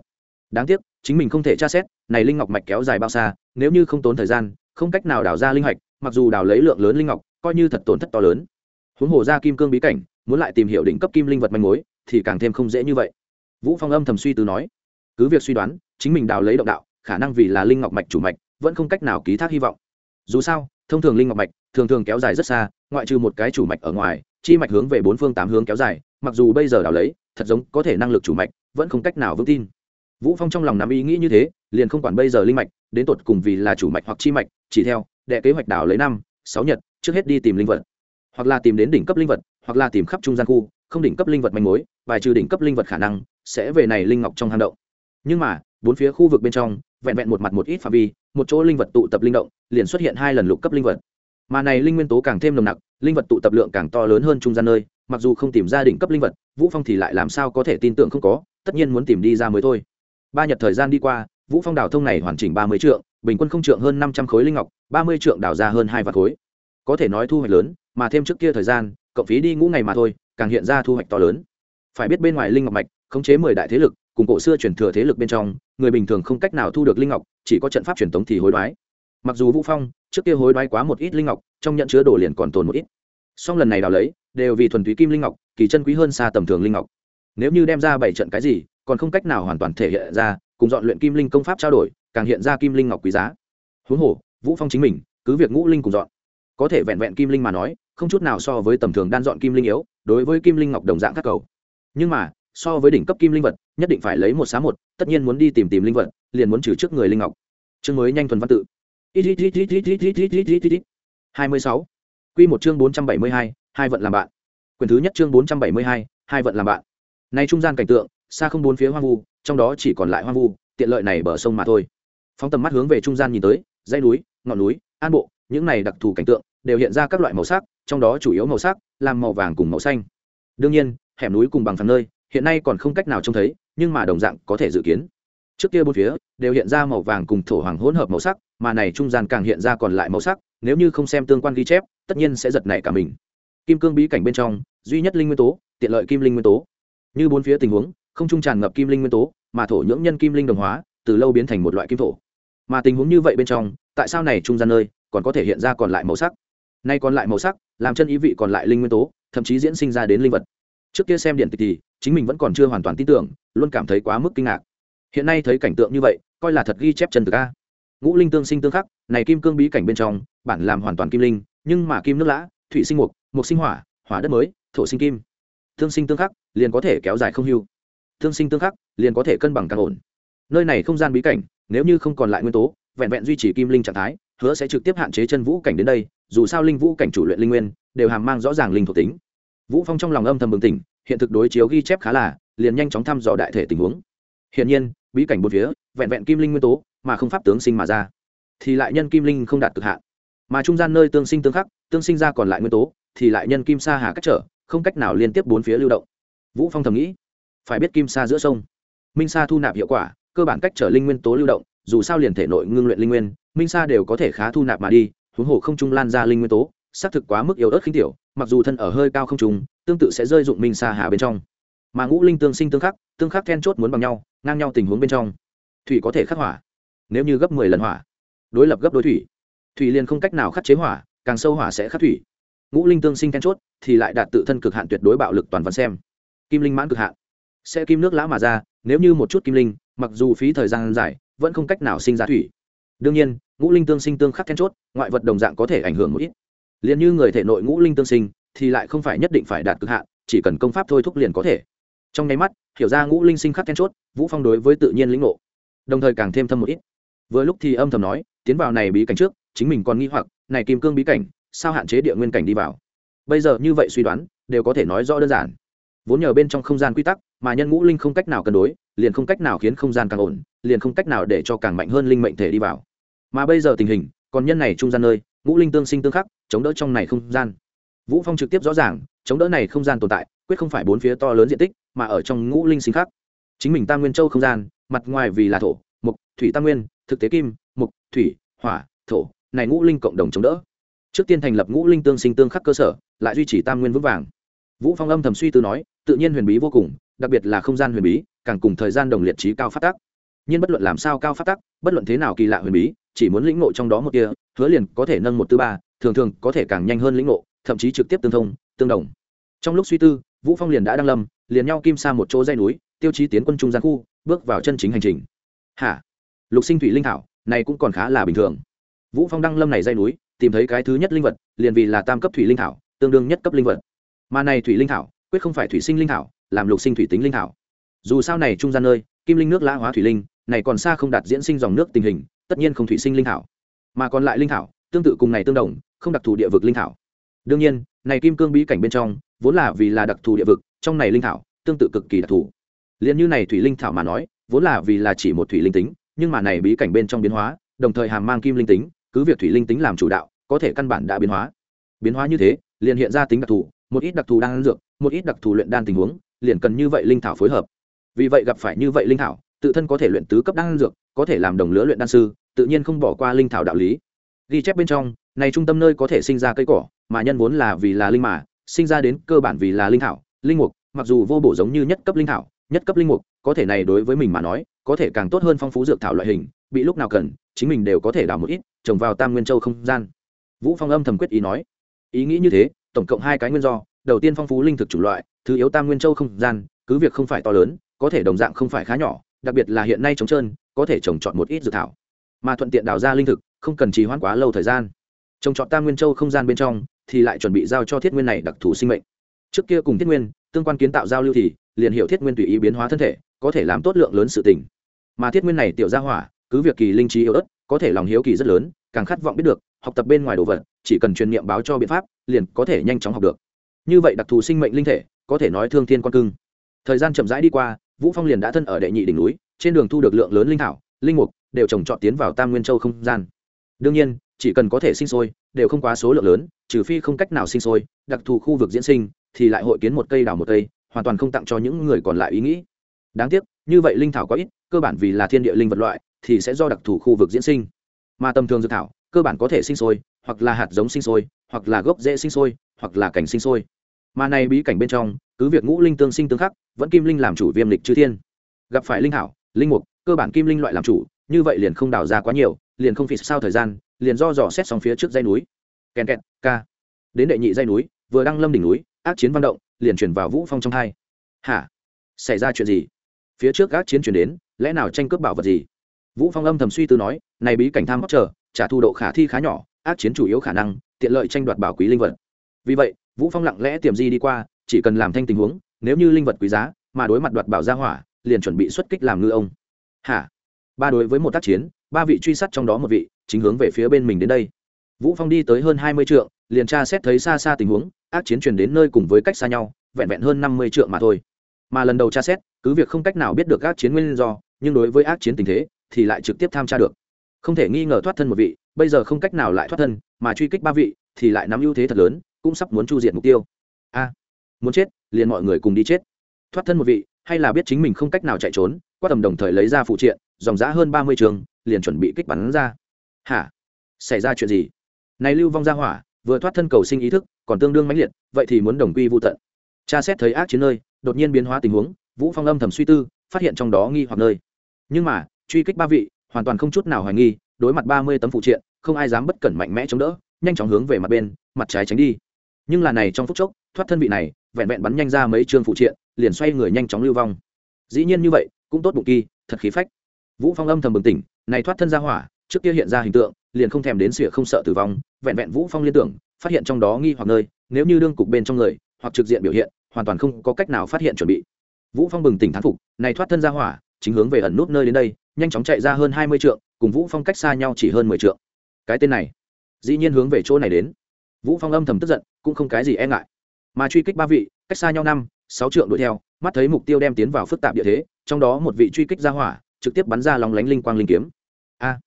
S1: Đáng tiếc chính mình không thể tra xét, này linh ngọc mạch kéo dài bao xa, nếu như không tốn thời gian, không cách nào đào ra linh hạch, mặc dù đào lấy lượng lớn linh ngọc, coi như thật tổn thất to lớn. Huống hồ ra kim cương bí cảnh, muốn lại tìm hiểu đỉnh cấp kim linh vật manh mối, thì càng thêm không dễ như vậy. Vũ phong âm thầm suy tư nói, cứ việc suy đoán, chính mình đào lấy động đạo, khả năng vì là linh ngọc mạch chủ mạch, vẫn không cách nào ký thác hy vọng. Dù sao, thông thường linh ngọc mạch thường thường kéo dài rất xa, ngoại trừ một cái chủ mạch ở ngoài, chi mạch hướng về bốn phương tám hướng kéo dài, mặc dù bây giờ đào lấy, thật giống có thể năng lực chủ mạch, vẫn không cách nào vững tin vũ phong trong lòng nắm ý nghĩ như thế, liền không quản bây giờ linh mạch, đến tột cùng vì là chủ mạch hoặc chi mạch, chỉ theo, đệ kế hoạch đảo lấy năm, sáu nhật, trước hết đi tìm linh vật. Hoặc là tìm đến đỉnh cấp linh vật, hoặc là tìm khắp trung gian khu, không đỉnh cấp linh vật manh mối, bài trừ đỉnh cấp linh vật khả năng, sẽ về này linh ngọc trong hang động. Nhưng mà, bốn phía khu vực bên trong, vẹn vẹn một mặt một ít phạm vi, một chỗ linh vật tụ tập linh động, liền xuất hiện hai lần lục cấp linh vật. Mà này linh nguyên tố càng thêm nồng nặc, linh vật tụ tập lượng càng to lớn hơn trung gian nơi, mặc dù không tìm ra đỉnh cấp linh vật, vũ phong thì lại làm sao có thể tin tưởng không có, tất nhiên muốn tìm đi ra mới thôi ba nhật thời gian đi qua, vũ phong đào thông này hoàn chỉnh ba mươi trượng, bình quân không trượng hơn năm trăm khối linh ngọc, ba mươi trượng đào ra hơn hai vạn khối. Có thể nói thu hoạch lớn, mà thêm trước kia thời gian, cộng phí đi ngũ ngày mà thôi, càng hiện ra thu hoạch to lớn. Phải biết bên ngoài linh ngọc mạch, khống chế mười đại thế lực, cùng cổ xưa chuyển thừa thế lực bên trong, người bình thường không cách nào thu được linh ngọc, chỉ có trận pháp truyền thống thì hối đoái. Mặc dù vũ phong, trước kia hối đoái quá một ít linh ngọc, trong nhận chứa đồ liền còn tồn một ít. Song lần này đào lấy, đều vì thuần túy kim linh ngọc, kỳ chân quý hơn xa tầm thường linh ngọc. Nếu như đem ra bảy trận cái gì còn không cách nào hoàn toàn thể hiện ra, cùng dọn luyện kim linh công pháp trao đổi, càng hiện ra kim linh ngọc quý giá. Huống hồ, vũ phong chính mình, cứ việc ngũ linh cùng dọn, có thể vẹn vẹn kim linh mà nói, không chút nào so với tầm thường đan dọn kim linh yếu, đối với kim linh ngọc đồng dạng các cầu. Nhưng mà, so với đỉnh cấp kim linh vật, nhất định phải lấy một xá một, tất nhiên muốn đi tìm tìm linh vật, liền muốn trừ trước người linh ngọc. Chương mới nhanh thuần văn tự. Hai mươi sáu. Q một chương bốn trăm bảy mươi hai hai vận làm bạn. Quyển thứ nhất chương bốn trăm bảy mươi hai hai vận làm bạn. Nay trung gian cảnh tượng xa không bốn phía hoang vu, trong đó chỉ còn lại hoang vu, tiện lợi này bờ sông mà thôi. Phóng tầm mắt hướng về trung gian nhìn tới, dãy núi, ngọn núi, an bộ, những này đặc thù cảnh tượng đều hiện ra các loại màu sắc, trong đó chủ yếu màu sắc làm màu vàng cùng màu xanh. Đương nhiên, hẻm núi cùng bằng phẳng nơi hiện nay còn không cách nào trông thấy, nhưng mà đồng dạng có thể dự kiến. Trước kia bốn phía đều hiện ra màu vàng cùng thổ hoàng hỗn hợp màu sắc, mà này trung gian càng hiện ra còn lại màu sắc, nếu như không xem tương quan ghi chép, tất nhiên sẽ giật nảy cả mình. Kim cương bí cảnh bên trong, duy nhất linh nguyên tố, tiện lợi kim linh nguyên tố. Như bốn phía tình huống không trung tràn ngập kim linh nguyên tố, mà thổ nhưỡng nhân kim linh đồng hóa, từ lâu biến thành một loại kim thổ. Mà tình huống như vậy bên trong, tại sao này trung gian nơi còn có thể hiện ra còn lại màu sắc? Nay còn lại màu sắc, làm chân ý vị còn lại linh nguyên tố, thậm chí diễn sinh ra đến linh vật. Trước kia xem điện tịch thì, chính mình vẫn còn chưa hoàn toàn tin tưởng, luôn cảm thấy quá mức kinh ngạc. Hiện nay thấy cảnh tượng như vậy, coi là thật ghi chép chân thực a. Ngũ linh tương sinh tương khắc, này kim cương bí cảnh bên trong, bản làm hoàn toàn kim linh, nhưng mà kim nước lã, thủy sinh mục mục sinh hỏa hỏa đất mới, thổ sinh kim. Tương sinh tương khắc, liền có thể kéo dài không hưu tương sinh tương khắc, liền có thể cân bằng càng ổn. Nơi này không gian bí cảnh, nếu như không còn lại nguyên tố, vẹn vẹn duy trì kim linh trạng thái, hứa sẽ trực tiếp hạn chế chân vũ cảnh đến đây, dù sao linh vũ cảnh chủ luyện linh nguyên, đều hàm mang rõ ràng linh thuộc tính. Vũ phong trong lòng âm thầm bừng tỉnh, hiện thực đối chiếu ghi chép khá là, liền nhanh chóng thăm dò đại thể tình huống. Hiện nhiên, bí cảnh bốn phía, vẹn vẹn kim linh nguyên tố, mà không pháp tướng sinh mà ra, thì lại nhân kim linh không đạt cực hạn. Mà trung gian nơi tương sinh tương khắc, tương sinh ra còn lại nguyên tố, thì lại nhân kim sa hà cách trở, không cách nào liên tiếp bốn phía lưu động. Vũ phong thầm nghĩ phải biết kim sa giữa sông. Minh sa thu nạp hiệu quả, cơ bản cách trở linh nguyên tố lưu động, dù sao liền thể nội ngưng luyện linh nguyên, minh sa đều có thể khá thu nạp mà đi, huống hồ không trung lan ra linh nguyên tố, xác thực quá mức yếu ớt khinh tiểu, mặc dù thân ở hơi cao không trung, tương tự sẽ rơi dụng minh sa hà bên trong. Mà ngũ linh tương sinh tương khắc tương khắc then chốt muốn bằng nhau, ngang nhau tình huống bên trong. Thủy có thể khắc hỏa, nếu như gấp mười lần hỏa, đối lập gấp đối thủy. Thủy liền không cách nào khắc chế hỏa, càng sâu hỏa sẽ khắc thủy. Ngũ linh tương sinh then chốt, thì lại đạt tự thân cực hạn tuyệt đối bạo lực toàn văn xem. Kim linh mãn cực hạn sẽ kim nước lã mà ra, nếu như một chút kim linh, mặc dù phí thời gian dài, vẫn không cách nào sinh ra thủy. Đương nhiên, ngũ linh tương sinh tương khắc then chốt, ngoại vật đồng dạng có thể ảnh hưởng một ít. Liền như người thể nội ngũ linh tương sinh, thì lại không phải nhất định phải đạt cực hạn, chỉ cần công pháp thôi thúc liền có thể. Trong nháy mắt, hiểu ra ngũ linh sinh khắc then chốt, vũ phong đối với tự nhiên lĩnh ngộ, đồng thời càng thêm thâm một ít. Vừa lúc thì âm thầm nói, tiến vào này bí cảnh trước, chính mình còn nghi hoặc, này kim cương bí cảnh, sao hạn chế địa nguyên cảnh đi vào? Bây giờ như vậy suy đoán, đều có thể nói rõ đơn giản. Vốn nhờ bên trong không gian quy tắc mà nhân ngũ linh không cách nào cân đối, liền không cách nào khiến không gian càng ổn, liền không cách nào để cho càng mạnh hơn linh mệnh thể đi vào. Mà bây giờ tình hình, còn nhân này trung gian nơi, ngũ linh tương sinh tương khắc, chống đỡ trong này không gian. Vũ phong trực tiếp rõ ràng, chống đỡ này không gian tồn tại, quyết không phải bốn phía to lớn diện tích, mà ở trong ngũ linh sinh khắc. Chính mình tam nguyên châu không gian, mặt ngoài vì là thổ mục thủy tam nguyên, thực tế kim mục thủy, hỏa, thổ, này ngũ linh cộng đồng chống đỡ. Trước tiên thành lập ngũ linh tương sinh tương khắc cơ sở, lại duy trì tam nguyên vững vàng. Vũ phong âm thầm suy tư nói, tự nhiên huyền bí vô cùng đặc biệt là không gian huyền bí, càng cùng thời gian đồng liệt trí cao phát tác. Nhưng bất luận làm sao cao phát tác, bất luận thế nào kỳ lạ huyền bí, chỉ muốn lĩnh ngộ trong đó một kia hứa liền có thể nâng một tư ba, thường thường có thể càng nhanh hơn lĩnh ngộ, thậm chí trực tiếp tương thông, tương đồng. Trong lúc suy tư, vũ phong liền đã đăng lâm, liền nhau kim sa một chỗ dây núi, tiêu chí tiến quân trung gian khu, bước vào chân chính hành trình. Hả? Lục sinh thủy linh thảo, này cũng còn khá là bình thường. Vũ phong đăng lâm này dây núi, tìm thấy cái thứ nhất linh vật, liền vì là tam cấp thủy linh thảo, tương đương nhất cấp linh vật. Mà này thủy linh thảo, quyết không phải thủy sinh linh thảo làm lục sinh thủy tính linh thảo. Dù sao này trung gian nơi, kim linh nước lã hóa thủy linh, này còn xa không đạt diễn sinh dòng nước tình hình, tất nhiên không thủy sinh linh thảo. Mà còn lại linh thảo, tương tự cùng này tương đồng, không đặc thù địa vực linh thảo. Đương nhiên, này kim cương bí cảnh bên trong, vốn là vì là đặc thù địa vực, trong này linh thảo, tương tự cực kỳ đặc thù. Liền như này thủy linh thảo mà nói, vốn là vì là chỉ một thủy linh tính, nhưng mà này bí cảnh bên trong biến hóa, đồng thời hàm mang kim linh tính, cứ việc thủy linh tính làm chủ đạo, có thể căn bản đã biến hóa. Biến hóa như thế, liền hiện ra tính đặc thù, một ít đặc thù đang dược, một ít đặc thù luyện đan tình huống liền cần như vậy linh thảo phối hợp. Vì vậy gặp phải như vậy linh thảo, tự thân có thể luyện tứ cấp đan dược, có thể làm đồng lứa luyện đan sư, tự nhiên không bỏ qua linh thảo đạo lý. Ghi chép bên trong, này trung tâm nơi có thể sinh ra cây cỏ, mà nhân vốn là vì là linh mà, sinh ra đến cơ bản vì là linh thảo, linh mục, mặc dù vô bổ giống như nhất cấp linh thảo, nhất cấp linh mục, có thể này đối với mình mà nói, có thể càng tốt hơn phong phú dược thảo loại hình, bị lúc nào cần, chính mình đều có thể đào một ít, trồng vào tam nguyên châu không gian. Vũ phong âm thầm quyết ý nói. Ý nghĩ như thế, tổng cộng hai cái nguyên do, đầu tiên phong phú linh thực chủng loại thứ yếu tam nguyên châu không gian, cứ việc không phải to lớn, có thể đồng dạng không phải khá nhỏ, đặc biệt là hiện nay trống trơn, có thể trồng trọt một ít dược thảo. Mà thuận tiện đào ra linh thực, không cần trì hoãn quá lâu thời gian. Trồng trọt tam nguyên châu không gian bên trong, thì lại chuẩn bị giao cho thiết nguyên này đặc thù sinh mệnh. Trước kia cùng thiết nguyên, tương quan kiến tạo giao lưu thì, liền hiệu thiết nguyên tùy ý biến hóa thân thể, có thể làm tốt lượng lớn sự tình. Mà thiết nguyên này tiểu gia hỏa, cứ việc kỳ linh trí yếu ớt, có thể lòng hiếu kỳ rất lớn, càng khát vọng biết được, học tập bên ngoài đồ vật, chỉ cần truyền niệm báo cho biện pháp, liền có thể nhanh chóng học được. Như vậy đặc thù sinh mệnh linh thể có thể nói thương thiên con cưng. Thời gian chậm rãi đi qua, vũ phong liền đã thân ở đệ nhị đỉnh núi, trên đường thu được lượng lớn linh thảo, linh mục, đều trồng trọt tiến vào tam nguyên châu không gian. Đương nhiên, chỉ cần có thể sinh sôi, đều không quá số lượng lớn, trừ phi không cách nào sinh sôi, đặc thù khu vực diễn sinh, thì lại hội kiến một cây đào một cây, hoàn toàn không tặng cho những người còn lại ý nghĩ. Đáng tiếc, như vậy linh thảo có ít, cơ bản vì là thiên địa linh vật loại, thì sẽ do đặc thù khu vực diễn sinh. Mà tầm thường dược thảo, cơ bản có thể sinh sôi, hoặc là hạt giống sinh sôi, hoặc là gốc rễ sinh sôi, hoặc là cảnh sinh sôi mà này bí cảnh bên trong, cứ việc ngũ linh tương sinh tương khắc, vẫn kim linh làm chủ viêm lịch chư thiên. Gặp phải linh thảo linh mục, cơ bản kim linh loại làm chủ, như vậy liền không đào ra quá nhiều, liền không phì sao thời gian, liền do dò xét sóng phía trước dây núi. Kèn kẹt, ca. Đến đệ nhị dây núi, vừa đăng lâm đỉnh núi, ác chiến văn động, liền chuyển vào vũ phong trong hai. Hả? Xảy ra chuyện gì? Phía trước ác chiến chuyển đến, lẽ nào tranh cướp bảo vật gì? Vũ phong âm thầm suy tư nói, này bí cảnh tham hóc chờ, trả thu độ khả thi khá nhỏ, ác chiến chủ yếu khả năng, tiện lợi tranh đoạt bảo quý linh vật. Vì vậy vũ phong lặng lẽ tiềm di đi qua, chỉ cần làm thanh tình huống, nếu như linh vật quý giá, mà đối mặt đoạt bảo gia hỏa, liền chuẩn bị xuất kích làm ngư ông. Hả? Ba đối với một tác chiến, ba vị truy sát trong đó một vị, chính hướng về phía bên mình đến đây. Vũ phong đi tới hơn hai mươi trượng, liền tra xét thấy xa xa tình huống, ác chiến truyền đến nơi cùng với cách xa nhau, vẹn vẹn hơn năm mươi trượng mà thôi. Mà lần đầu tra xét, cứ việc không cách nào biết được ác chiến nguyên do, nhưng đối với ác chiến tình thế, thì lại trực tiếp tham tra được. Không thể nghi ngờ thoát thân một vị, bây giờ không cách nào lại thoát thân, mà truy kích ba vị, thì lại nắm ưu thế thật lớn cũng sắp muốn chu diệt mục tiêu. A, muốn chết, liền mọi người cùng đi chết. Thoát thân một vị, hay là biết chính mình không cách nào chạy trốn qua tầm đồng thời lấy ra phụ triện, dòng giã hơn ba mươi trường, liền chuẩn bị kích bắn ra. Hả? Xảy ra chuyện gì? Này lưu vong ra hỏa, vừa thoát thân cầu sinh ý thức, còn tương đương mãnh liệt, vậy thì muốn đồng quy vô tận. Cha xét thấy ác chiến nơi, đột nhiên biến hóa tình huống, vũ phong âm thầm suy tư, phát hiện trong đó nghi hoặc nơi. Nhưng mà, truy kích ba vị, hoàn toàn không chút nào hoài nghi, đối mặt ba mươi tấm phụ triện, không ai dám bất cẩn mạnh mẽ chống đỡ, nhanh chóng hướng về mặt bên, mặt trái tránh đi nhưng là này trong phút chốc, thoát thân vị này, vẹn vẹn bắn nhanh ra mấy chương phụ triện, liền xoay người nhanh chóng lưu vong. Dĩ nhiên như vậy, cũng tốt bụng kỳ, thật khí phách. Vũ phong âm thầm bừng tỉnh, này thoát thân ra hỏa, trước kia hiện ra hình tượng, liền không thèm đến sỉa không sợ tử vong, vẹn vẹn vũ phong liên tưởng, phát hiện trong đó nghi hoặc nơi, nếu như đương cục bên trong người, hoặc trực diện biểu hiện, hoàn toàn không có cách nào phát hiện chuẩn bị. Vũ phong bừng tỉnh thán phục, này thoát thân ra hỏa, chính hướng về ẩn nút nơi đến đây, nhanh chóng chạy ra hơn hai mươi trượng, cùng vũ phong cách xa nhau chỉ hơn mười trượng. Cái tên này, dĩ nhiên hướng về chỗ này đến vũ phong âm thầm tức giận, cũng không cái gì e ngại. Mà truy kích ba vị, cách xa nhau năm, sáu trượng đuổi theo, mắt thấy mục tiêu đem tiến vào phức tạp địa thế, trong đó một vị truy kích ra hỏa, trực tiếp bắn ra lòng lánh linh quang linh kiếm. A!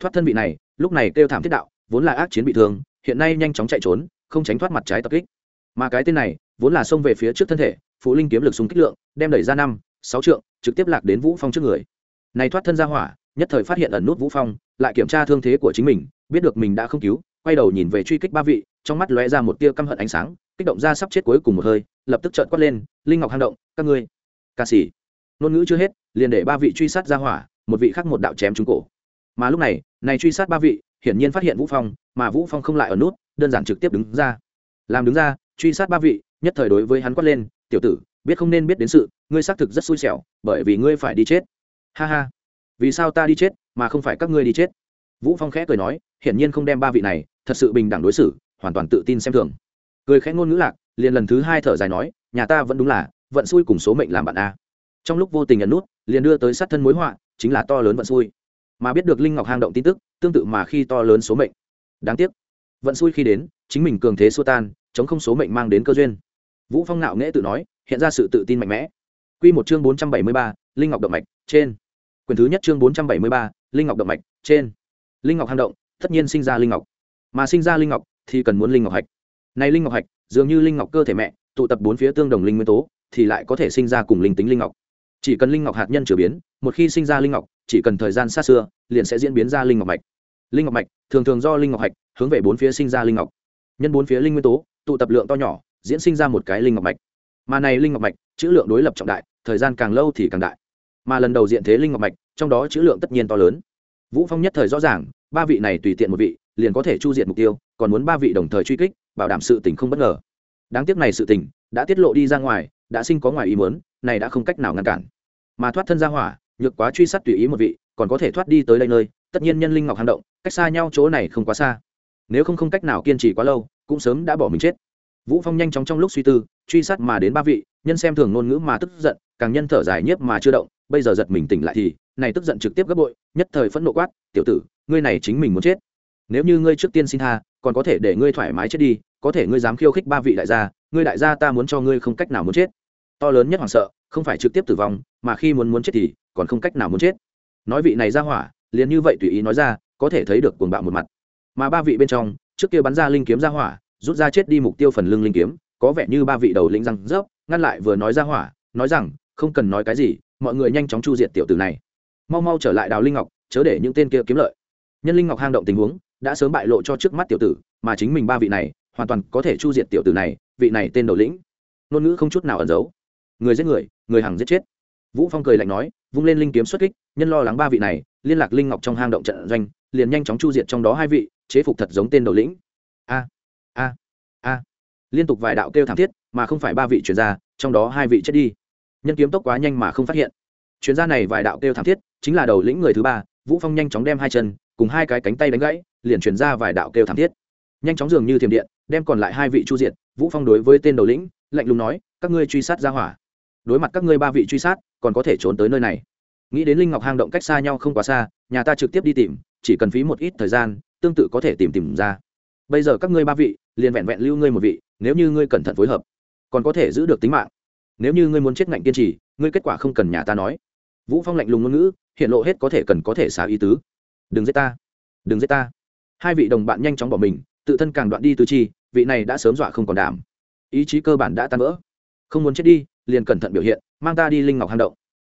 S1: Thoát thân vị này, lúc này kêu thảm thiết đạo, vốn là ác chiến bị thương, hiện nay nhanh chóng chạy trốn, không tránh thoát mặt trái tập kích. Mà cái tên này, vốn là xông về phía trước thân thể, phụ linh kiếm lực súng kích lượng, đem đẩy ra năm, sáu trượng, trực tiếp lạc đến vũ phong trước người. Này thoát thân ra hỏa, nhất thời phát hiện ẩn nút vũ phong, lại kiểm tra thương thế của chính mình, biết được mình đã không cứu, quay đầu nhìn về truy kích ba vị trong mắt lóe ra một tia căm hận ánh sáng, kích động ra sắp chết cuối cùng một hơi, lập tức trợn quát lên, linh ngọc hang động, các ngươi, ca sĩ. Ngôn ngữ chưa hết, liền để ba vị truy sát ra hỏa, một vị khác một đạo chém trúng cổ. Mà lúc này này truy sát ba vị, hiển nhiên phát hiện vũ phong, mà vũ phong không lại ở nút, đơn giản trực tiếp đứng ra. Làm đứng ra, truy sát ba vị, nhất thời đối với hắn quát lên, tiểu tử, biết không nên biết đến sự, ngươi xác thực rất xui xẻo, bởi vì ngươi phải đi chết. Ha ha. Vì sao ta đi chết, mà không phải các ngươi đi chết? Vũ phong khẽ cười nói, hiển nhiên không đem ba vị này, thật sự bình đẳng đối xử hoàn toàn tự tin xem thường. Cười khẽ ngôn ngữ lạc liền lần thứ hai thở dài nói nhà ta vẫn đúng là vận xui cùng số mệnh làm bạn a. Trong lúc vô tình nhận nút liền đưa tới sát thân mối họa chính là to lớn vận xui. Mà biết được linh ngọc hang động tin tức tương tự mà khi to lớn số mệnh. Đáng tiếc vận xui khi đến chính mình cường thế xua tan chống không số mệnh mang đến cơ duyên. Vũ phong nạo nghễ tự nói hiện ra sự tự tin mạnh mẽ. Quy một chương 473, linh ngọc động mạch trên. Quyền thứ nhất chương 473, linh ngọc động mạch trên. Linh ngọc hang động tất nhiên sinh ra linh ngọc. Mà sinh ra linh ngọc thì cần muốn linh ngọc hạch. Này linh ngọc hạch, dường như linh ngọc cơ thể mẹ, tụ tập bốn phía tương đồng linh nguyên tố, thì lại có thể sinh ra cùng linh tính linh ngọc. Chỉ cần linh ngọc hạt nhân trở biến, một khi sinh ra linh ngọc, chỉ cần thời gian xa xưa, liền sẽ diễn biến ra linh ngọc mạch. Linh ngọc mạch, thường thường do linh ngọc hạch, hướng về bốn phía sinh ra linh ngọc. Nhân bốn phía linh nguyên tố, tụ tập lượng to nhỏ, diễn sinh ra một cái linh ngọc mạch. Mà này linh ngọc mạch, chữ lượng đối lập trọng đại, thời gian càng lâu thì càng đại. Mà lần đầu diện thế linh ngọc mạch, trong đó chữ lượng tất nhiên to lớn. Vũ phong nhất thời rõ ràng, ba vị này tùy tiện một vị liền có thể chu diệt mục tiêu, còn muốn ba vị đồng thời truy kích, bảo đảm sự tình không bất ngờ. Đáng tiếc này sự tình đã tiết lộ đi ra ngoài, đã sinh có ngoài ý muốn, này đã không cách nào ngăn cản. Mà thoát thân ra hỏa, nhược quá truy sát tùy ý một vị, còn có thể thoát đi tới đây nơi, tất nhiên nhân linh ngọc hang động, cách xa nhau chỗ này không quá xa. Nếu không không cách nào kiên trì quá lâu, cũng sớm đã bỏ mình chết. Vũ phong nhanh chóng trong lúc suy tư, truy sát mà đến ba vị, nhân xem thường ngôn ngữ mà tức giận, càng nhân thở dài nhiếp mà chưa động, bây giờ giật mình tỉnh lại thì, này tức giận trực tiếp gấp bội, nhất thời phẫn nộ quát, tiểu tử, ngươi này chính mình muốn chết nếu như ngươi trước tiên xin tha, còn có thể để ngươi thoải mái chết đi, có thể ngươi dám khiêu khích ba vị đại gia, ngươi đại gia ta muốn cho ngươi không cách nào muốn chết. To lớn nhất hoảng sợ, không phải trực tiếp tử vong, mà khi muốn muốn chết thì còn không cách nào muốn chết. Nói vị này ra hỏa, liền như vậy tùy ý nói ra, có thể thấy được cuồng bạo một mặt. Mà ba vị bên trong, trước kia bắn ra linh kiếm ra hỏa, rút ra chết đi mục tiêu phần lưng linh kiếm, có vẻ như ba vị đầu lĩnh răng rớp, ngăn lại vừa nói ra hỏa, nói rằng, không cần nói cái gì, mọi người nhanh chóng chu diệt tiểu tử này. Mau mau trở lại đào linh ngọc, chớ để những tên kia kiếm lợi. Nhân linh ngọc hang động tình huống đã sớm bại lộ cho trước mắt tiểu tử, mà chính mình ba vị này, hoàn toàn có thể chu diệt tiểu tử này, vị này tên đầu lĩnh. Ngôn ngữ không chút nào ẩn giấu. Người giết người người hàng giết chết. Vũ phong cười lạnh nói, vung lên linh kiếm xuất kích, nhân lo lắng ba vị này, liên lạc linh ngọc trong hang động trận doanh, liền nhanh chóng chu diệt trong đó hai vị, chế phục thật giống tên đầu lĩnh. A a a. Liên tục vài đạo kêu thảm thiết, mà không phải ba vị chuyên gia trong đó hai vị chết đi. Nhân kiếm tốc quá nhanh mà không phát hiện. Chuyên gia này vài đạo kêu thảm thiết, chính là đầu lĩnh người thứ ba, vũ phong nhanh chóng đem hai chân, cùng hai cái cánh tay đánh gãy liền chuyển ra vài đạo kêu thảm thiết. Nhanh chóng dường như thiểm điện, đem còn lại hai vị chu diệt, vũ phong đối với tên đầu lĩnh, lạnh lùng nói, các ngươi truy sát ra hỏa. Đối mặt các ngươi ba vị truy sát, còn có thể trốn tới nơi này. Nghĩ đến linh ngọc hang động cách xa nhau không quá xa, nhà ta trực tiếp đi tìm, chỉ cần phí một ít thời gian, tương tự có thể tìm tìm ra. Bây giờ các ngươi ba vị, liền vẹn vẹn lưu ngươi một vị, nếu như ngươi cẩn thận phối hợp, còn có thể giữ được tính mạng. Nếu như ngươi muốn chết ngạnh kiên trì, ngươi kết quả không cần nhà ta nói. Vũ phong lạnh lùng ngôn ngữ, hiện lộ hết có thể cần có thể xá ý tứ. Đừng giết ta. Đừng giết ta hai vị đồng bạn nhanh chóng bỏ mình, tự thân càng đoạn đi tứ chi, vị này đã sớm dọa không còn đảm. Ý chí cơ bản đã tan vỡ. Không muốn chết đi, liền cẩn thận biểu hiện, mang ta đi linh ngọc hang động.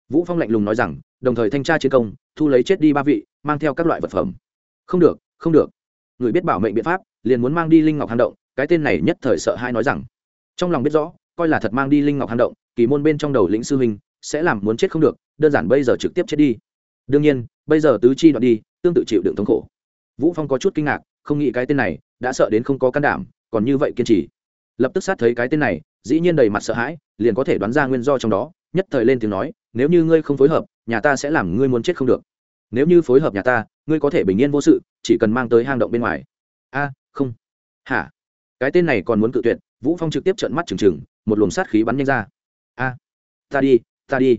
S1: Vũ phong lạnh lùng nói rằng, đồng thời thanh tra chiến công, thu lấy chết đi ba vị, mang theo các loại vật phẩm. Không được không được. Người biết bảo mệnh biện pháp, liền muốn mang đi linh ngọc hang động, cái tên này nhất thời sợ hai nói rằng. Trong lòng biết rõ, coi là thật mang đi linh ngọc hang động, kỳ môn bên trong đầu lĩnh sư huynh, sẽ làm muốn chết không được, đơn giản bây giờ trực tiếp chết đi. Đương nhiên, bây giờ tứ chi đoạn đi, tương tự chịu đựng thống khổ vũ phong có chút kinh ngạc, không nghĩ cái tên này, đã sợ đến không có can đảm, còn như vậy kiên trì. Lập tức sát thấy cái tên này, dĩ nhiên đầy mặt sợ hãi, liền có thể đoán ra nguyên do trong đó, nhất thời lên tiếng nói, nếu như ngươi không phối hợp, nhà ta sẽ làm ngươi muốn chết không được. Nếu như phối hợp nhà ta, ngươi có thể bình yên vô sự, chỉ cần mang tới hang động bên ngoài. A, không. Hả? Cái tên này còn muốn cự tuyệt, vũ phong trực tiếp trợn mắt trừng trừng, một luồng sát khí bắn nhanh ra. A, ta đi ta đi.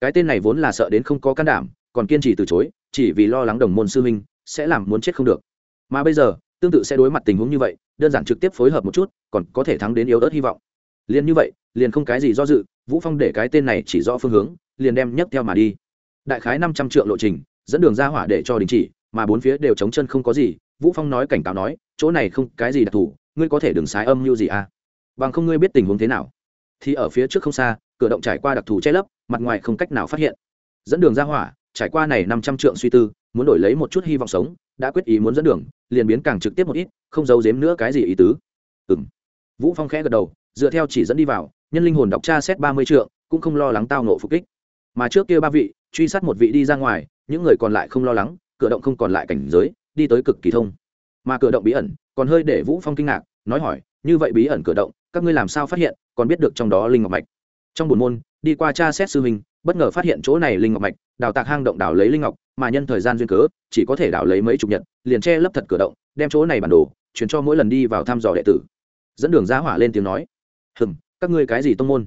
S1: Cái tên này vốn là sợ đến không có can đảm, còn kiên trì từ chối, chỉ vì lo lắng đồng môn sư huynh sẽ làm muốn chết không được. Mà bây giờ, tương tự sẽ đối mặt tình huống như vậy, đơn giản trực tiếp phối hợp một chút, còn có thể thắng đến yếu ớt hy vọng. Liền như vậy, liền không cái gì do dự, vũ phong để cái tên này chỉ rõ phương hướng, liền đem nhấc theo mà đi. Đại khái năm trăm triệu lộ trình, dẫn đường ra hỏa để cho đình chỉ, mà bốn phía đều chống chân không có gì, vũ phong nói cảnh cáo nói, chỗ này không cái gì đặc thù, ngươi có thể đừng sái âm như gì à? Bằng không ngươi biết tình huống thế nào. Thì ở phía trước không xa, cửa động trải qua đặc thù che lấp, mặt ngoài không cách nào phát hiện. Dẫn đường ra hỏa, trải qua này năm trăm trượng suy tư muốn đổi lấy một chút hy vọng sống, đã quyết ý muốn dẫn đường, liền biến càng trực tiếp một ít, không giấu giếm nữa cái gì ý tứ. Ừ m vũ phong khẽ gật đầu, dựa theo chỉ dẫn đi vào, nhân linh hồn đọc tra xét ba mươi trượng, cũng không lo lắng tao nộ phục kích. Mà trước kia ba vị, truy sát một vị đi ra ngoài, những người còn lại không lo lắng, cửa động không còn lại cảnh giới, đi tới cực kỳ thông. Mà cửa động bí ẩn, còn hơi để vũ phong kinh ngạc, nói hỏi, như vậy bí ẩn cửa động, các ngươi làm sao phát hiện, còn biết được trong đó linh ngọc mạch? Trong buồn môn, đi qua tra xét sư huynh bất ngờ phát hiện chỗ này linh ngọc mạch, đào tạc hang động đào lấy linh ngọc, mà nhân thời gian duyên cớ, chỉ có thể đào lấy mấy chục nhật, liền che lấp thật cửa động, đem chỗ này bản đồ chuyển cho mỗi lần đi vào thăm dò đệ tử. Dẫn đường giá hỏa lên tiếng nói, hừm, các ngươi cái gì tông môn?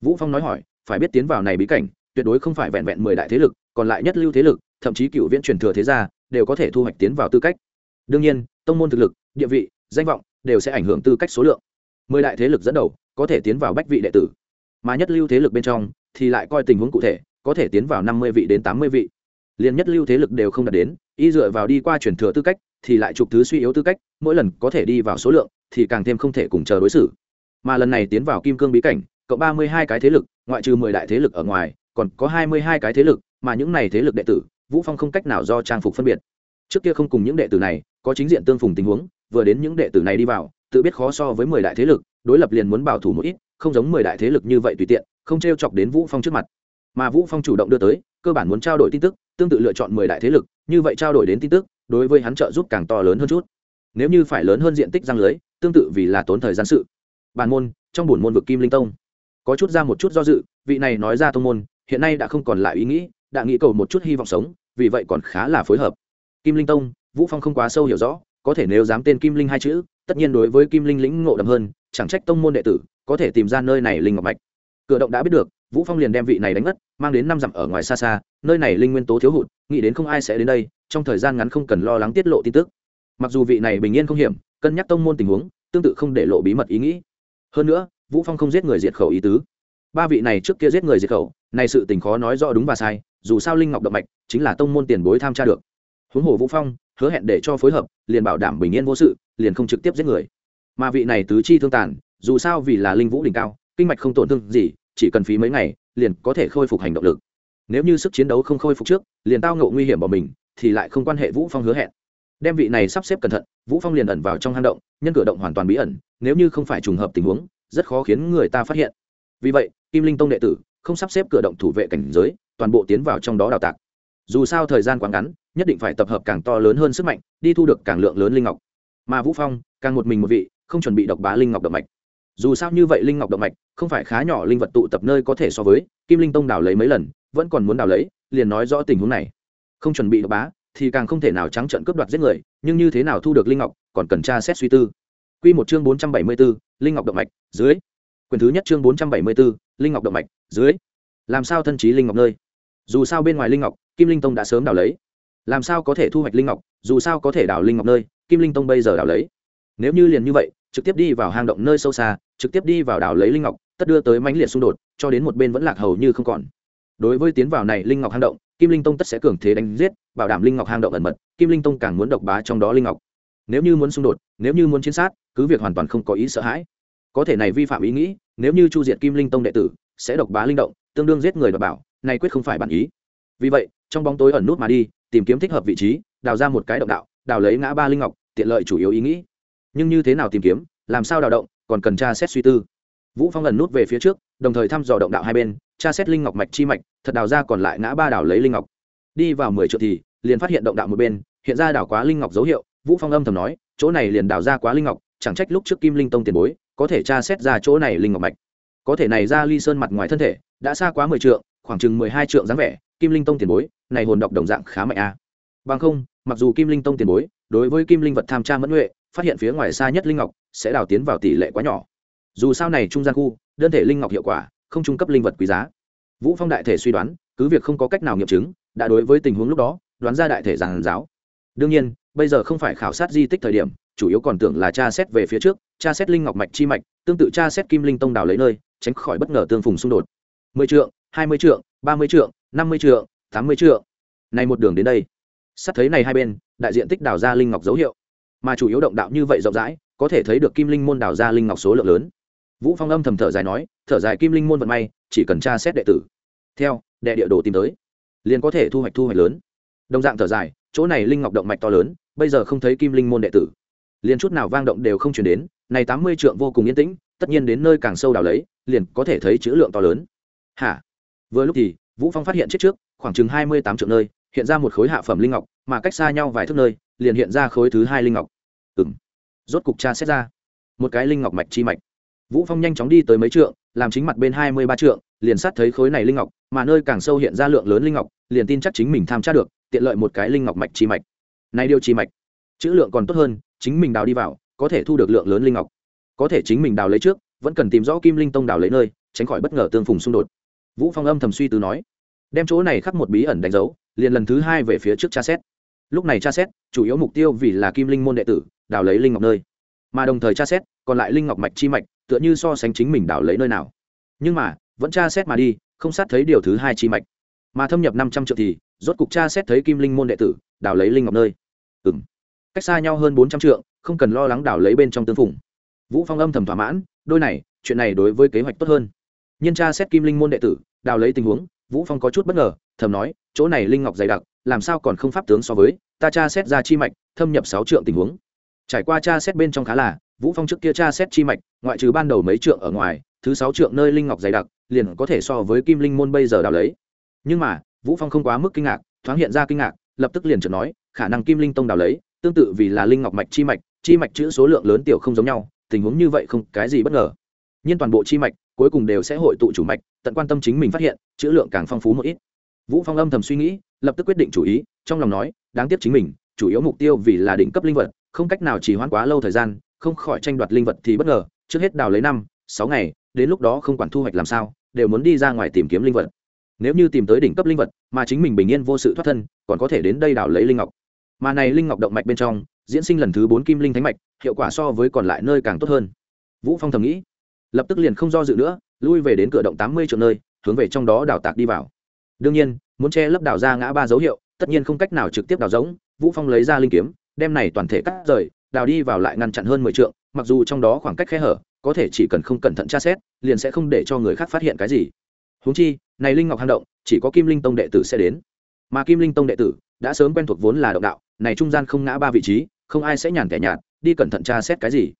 S1: Vũ phong nói hỏi, phải biết tiến vào này bí cảnh, tuyệt đối không phải vẹn vẹn mười đại thế lực, còn lại nhất lưu thế lực, thậm chí cựu viễn truyền thừa thế gia, đều có thể thu hoạch tiến vào tư cách. Đương nhiên, tông môn thực lực, địa vị, danh vọng đều sẽ ảnh hưởng tư cách số lượng. Mười đại thế lực dẫn đầu có thể tiến vào bách vị đệ tử, mà nhất lưu thế lực bên trong thì lại coi tình huống cụ thể, có thể tiến vào năm mươi vị đến tám mươi vị. Liền nhất lưu thế lực đều không đạt đến, y dựa vào đi qua chuyển thừa tư cách, thì lại chụp thứ suy yếu tư cách, mỗi lần có thể đi vào số lượng, thì càng thêm không thể cùng chờ đối xử. Mà lần này tiến vào kim cương bí cảnh, cộng ba mươi hai cái thế lực, ngoại trừ mười đại thế lực ở ngoài, còn có hai mươi hai cái thế lực, mà những này thế lực đệ tử, vũ phong không cách nào do trang phục phân biệt. Trước kia không cùng những đệ tử này, có chính diện tương phùng tình huống, vừa đến những đệ tử này đi vào, tự biết khó so với mười đại thế lực, đối lập liền muốn bảo thủ một ít, không giống mười đại thế lực như vậy tùy tiện không t r e o chọc đến vũ phong trước mặt. Mà vũ phong chủ động đưa tới, cơ bản muốn trao đổi tin tức, tương tự lựa chọn mười đại thế lực, như vậy trao đổi đến tin tức, đối với hắn trợ giúp càng to lớn hơn chút. Nếu như phải lớn hơn diện tích răng lưới, tương tự vì là tốn thời gian sự. Bản môn, trong bổn môn vực kim linh tông. Có chút ra một chút do dự, vị này nói ra tông môn, hiện nay đã không còn lại ý nghĩ, đã nghĩ cầu một chút hy vọng sống, vì vậy còn khá là phối hợp. Kim linh tông, vũ phong không quá sâu hiểu rõ, có thể nếu dám tên kim linh hai chữ, tất nhiên đối với kim linh lĩnh ngộ đậm hơn, chẳng trách tông môn đệ tử có thể tìm ra nơi này linh ngọc mạch cửa động đã biết được, vũ phong liền đem vị này đánh ngất mang đến năm dặm ở ngoài xa xa, nơi này linh nguyên tố thiếu hụt, nghĩ đến không ai sẽ đến đây, trong thời gian ngắn không cần lo lắng tiết lộ tin tức. Mặc dù vị này bình yên không hiểm, cân nhắc tông môn tình huống, tương tự không để lộ bí mật ý nghĩ. Hơn nữa, vũ phong không giết người diệt khẩu ý tứ. Ba vị này trước kia giết người diệt khẩu này sự tình khó nói rõ đúng và sai, dù sao linh ngọc động mạch chính là tông môn tiền bối tham tra được. Huống hồ vũ phong, hứa hẹn để cho phối hợp, liền bảo đảm bình yên vô sự, liền không trực tiếp giết người. Mà vị này tứ chi thương tàn, dù sao vì là linh vũ đỉnh cao kinh mạch không tổn thương gì, chỉ cần phí mấy ngày, liền có thể khôi phục hành động lực. Nếu như sức chiến đấu không khôi phục trước, liền tao ngộ nguy hiểm bỏ mình, thì lại không quan hệ vũ phong hứa hẹn. Đem vị này sắp xếp cẩn thận, vũ phong liền ẩn vào trong hang động, nhân cửa động hoàn toàn bí ẩn, nếu như không phải trùng hợp tình huống, rất khó khiến người ta phát hiện. Vì vậy, kim linh tông đệ tử không sắp xếp cửa động thủ vệ cảnh giới, toàn bộ tiến vào trong đó đào tạc. Dù sao thời gian quá ngắn, nhất định phải tập hợp càng to lớn hơn sức mạnh, đi thu được càng lượng lớn linh ngọc. Mà vũ phong, càng một mình một vị, không chuẩn bị độc bá linh ngọc động mạch. Dù sao như vậy linh ngọc động mạch không phải khá nhỏ linh vật tụ tập nơi có thể so với kim linh tông đào lấy mấy lần vẫn còn muốn đào lấy liền nói rõ tình huống này. Không chuẩn bị độc bá thì càng không thể nào trắng trận cướp đoạt giết người nhưng như thế nào thu được linh ngọc còn cần tra xét suy tư. Quy một chương 474, linh ngọc động mạch dưới. Quyền thứ nhất chương 474, linh ngọc động mạch dưới. Làm sao thân trí linh ngọc nơi? Dù sao bên ngoài linh ngọc kim linh tông đã sớm đào lấy. Làm sao có thể thu hoạch linh ngọc dù sao có thể đào linh ngọc nơi kim linh tông bây giờ đào lấy. Nếu như liền như vậy trực tiếp đi vào hang động nơi sâu xa trực tiếp đi vào đảo lấy linh ngọc tất đưa tới mãnh liệt xung đột, cho đến một bên vẫn lạc hầu như không còn. Đối với tiến vào này, linh ngọc hang động, kim linh tông tất sẽ cường thế đánh giết, bảo đảm linh ngọc hang động ẩn mật, kim linh tông càng muốn độc bá trong đó linh ngọc. Nếu như muốn xung đột, nếu như muốn chiến sát, cứ việc hoàn toàn không có ý sợ hãi. Có thể này vi phạm ý nghĩ, nếu như chu diệt kim linh tông đệ tử sẽ độc bá linh động, tương đương giết người đoạt bảo, này quyết không phải bản ý. Vì vậy, trong bóng tối ẩn nút mà đi, tìm kiếm thích hợp vị trí, đào ra một cái động đạo, đào lấy ngã ba linh ngọc, tiện lợi chủ yếu ý nghĩ. Nhưng như thế nào tìm kiếm, làm sao đào động, còn cần tra xét suy tư vũ phong lần nút về phía trước, đồng thời thăm dò động đạo hai bên, tra xét linh ngọc mạch chi mạch, thật đào ra còn lại ngã ba đảo lấy linh ngọc. Đi vào mười triệu thì, liền phát hiện động đạo một bên, hiện ra đảo quá linh ngọc dấu hiệu, vũ phong âm thầm nói, chỗ này liền đào ra quá linh ngọc, chẳng trách lúc trước kim linh tông tiền bối, có thể tra xét ra chỗ này linh ngọc mạch. Có thể này ra ly sơn mặt ngoài thân thể, đã xa quá mười trượng, khoảng chừng mười hai trượng dáng vẻ, kim linh tông tiền bối, này hồn độc đồng dạng khá mạnh a. Bằng không, mặc dù kim linh tông tiền bối, đối với kim linh vật tham tra mẫn huệ, phát hiện phía ngoài xa nhất linh ngọc, sẽ đào tiến vào tỷ lệ quá nhỏ dù sao này trung gian khu, đơn thể linh ngọc hiệu quả, không trung cấp linh vật quý giá. Vũ phong đại thể suy đoán, cứ việc không có cách nào nghiệm chứng, đã đối với tình huống lúc đó, đoán ra đại thể giàn giáo. Đương nhiên, bây giờ không phải khảo sát di tích thời điểm, chủ yếu còn tưởng là tra xét về phía trước, tra xét linh ngọc mạch chi mạch, tương tự tra xét kim linh tông đào lấy nơi, tránh khỏi bất ngờ tương phùng xung đột. Mười trượng, hai mươi trượng, ba mươi trượng, năm mươi trượng, tám mươi trượng. Này một đường đến đây, sắt thấy này hai bên, đại diện tích đào ra linh ngọc dấu hiệu. Mà chủ yếu động đạo như vậy rộng rãi, có thể thấy được kim linh môn đào ra linh ngọc số lượng lớn vũ phong âm thầm thở dài nói, thở dài kim linh môn vận may, chỉ cần tra xét đệ tử. Theo, đệ địa đồ tìm tới, liền có thể thu hoạch thu hoạch lớn. Đồng dạng thở dài, chỗ này linh ngọc động mạch to lớn, bây giờ không thấy kim linh môn đệ tử. Liền chút nào vang động đều không chuyển đến, này tám mươi trượng vô cùng yên tĩnh, tất nhiên đến nơi càng sâu đào lấy, liền có thể thấy chữ lượng to lớn. Hả? Vừa lúc thì, vũ phong phát hiện chết trước, khoảng chừng hai mươi tám trượng nơi, hiện ra một khối hạ phẩm linh ngọc, mà cách xa nhau vài thước nơi, liền hiện ra khối thứ hai linh ngọc. Ừng rốt cục cha xét ra, một cái linh ngọc mạch chi mạch vũ phong nhanh chóng đi tới mấy trượng, làm chính mặt bên hai mươi ba trượng, liền sát thấy khối này linh ngọc, mà nơi càng sâu hiện ra lượng lớn linh ngọc, liền tin chắc chính mình tham tra được, tiện lợi một cái linh ngọc mạch chi mạch. Này điều chi mạch, chữ lượng còn tốt hơn, chính mình đào đi vào, có thể thu được lượng lớn linh ngọc. Có thể chính mình đào lấy trước, vẫn cần tìm rõ kim linh tông đào lấy nơi, tránh khỏi bất ngờ tương phùng xung đột. Vũ phong âm thầm suy tư nói, đem chỗ này khắc một bí ẩn đánh dấu, liền lần thứ hai về phía trước tra xét. Lúc này tra xét, chủ yếu mục tiêu vì là kim linh môn đệ tử, đào lấy linh ngọc nơi. Mà đồng thời tra xét, còn lại linh ngọc mạch chi mạch tựa như so sánh chính mình đào lấy nơi nào. Nhưng mà, vẫn tra xét mà đi, không sát thấy điều thứ hai chi mạch. Mà thâm nhập năm trăm triệu thì, rốt cục tra xét thấy kim linh môn đệ tử đào lấy linh ngọc nơi. Ừng cách xa nhau hơn bốn trăm triệu không cần lo lắng đào lấy bên trong tương phùng. Vũ phong âm thầm thỏa mãn, đôi này, chuyện này đối với kế hoạch tốt hơn. Nhân tra xét kim linh môn đệ tử đào lấy tình huống, vũ phong có chút bất ngờ, thầm nói, chỗ này linh ngọc dày đặc, làm sao còn không pháp tướng so với, ta tra xét ra chi mạch, thâm nhập sáu trượng tình huống. Trải qua tra xét bên trong khá là vũ phong trước kia tra xét chi mạch, ngoại trừ ban đầu mấy trượng ở ngoài, thứ sáu trượng nơi linh ngọc dày đặc, liền có thể so với kim linh môn bây giờ đào lấy. Nhưng mà, vũ phong không quá mức kinh ngạc, thoáng hiện ra kinh ngạc, lập tức liền chợt nói, khả năng kim linh tông đào lấy, tương tự vì là linh ngọc mạch chi mạch chi mạch chữ số lượng lớn tiểu không giống nhau, tình huống như vậy không cái gì bất ngờ. Nhưng toàn bộ chi mạch, cuối cùng đều sẽ hội tụ chủ mạch, tận quan tâm chính mình phát hiện, chữ lượng càng phong phú một ít. Vũ phong âm thầm suy nghĩ, lập tức quyết định chủ ý, trong lòng nói, đáng tiếc chính mình, chủ yếu mục tiêu vì là đỉnh cấp linh vật, không cách nào chỉ hoãn quá lâu thời gian không khỏi tranh đoạt linh vật thì bất ngờ, trước hết đào lấy năm, sáu ngày, đến lúc đó không quản thu hoạch làm sao, đều muốn đi ra ngoài tìm kiếm linh vật. Nếu như tìm tới đỉnh cấp linh vật, mà chính mình bình yên vô sự thoát thân, còn có thể đến đây đào lấy linh ngọc. Mà này linh ngọc động mạch bên trong, diễn sinh lần thứ bốn kim linh thánh mạch, hiệu quả so với còn lại nơi càng tốt hơn. Vũ phong thầm nghĩ, lập tức liền không do dự nữa, lui về đến cửa động tám mươi triệu nơi, hướng về trong đó đào tạc đi vào. Đương nhiên, muốn che lấp đào ra ngã ba dấu hiệu, tất nhiên không cách nào trực tiếp đào giống, vũ phong lấy ra linh kiếm, đem này toàn thể cắt rời đào đi vào lại ngăn chặn hơn mười trượng, mặc dù trong đó khoảng cách khe hở, có thể chỉ cần không cẩn thận tra xét, liền sẽ không để cho người khác phát hiện cái gì. Huống chi, này linh ngọc hang động, chỉ có kim linh tông đệ tử sẽ đến. Mà kim linh tông đệ tử đã sớm quen thuộc vốn là động đạo, này trung gian không ngã ba vị trí, không ai sẽ nhàn kẻ nhạt, đi cẩn thận tra xét cái gì.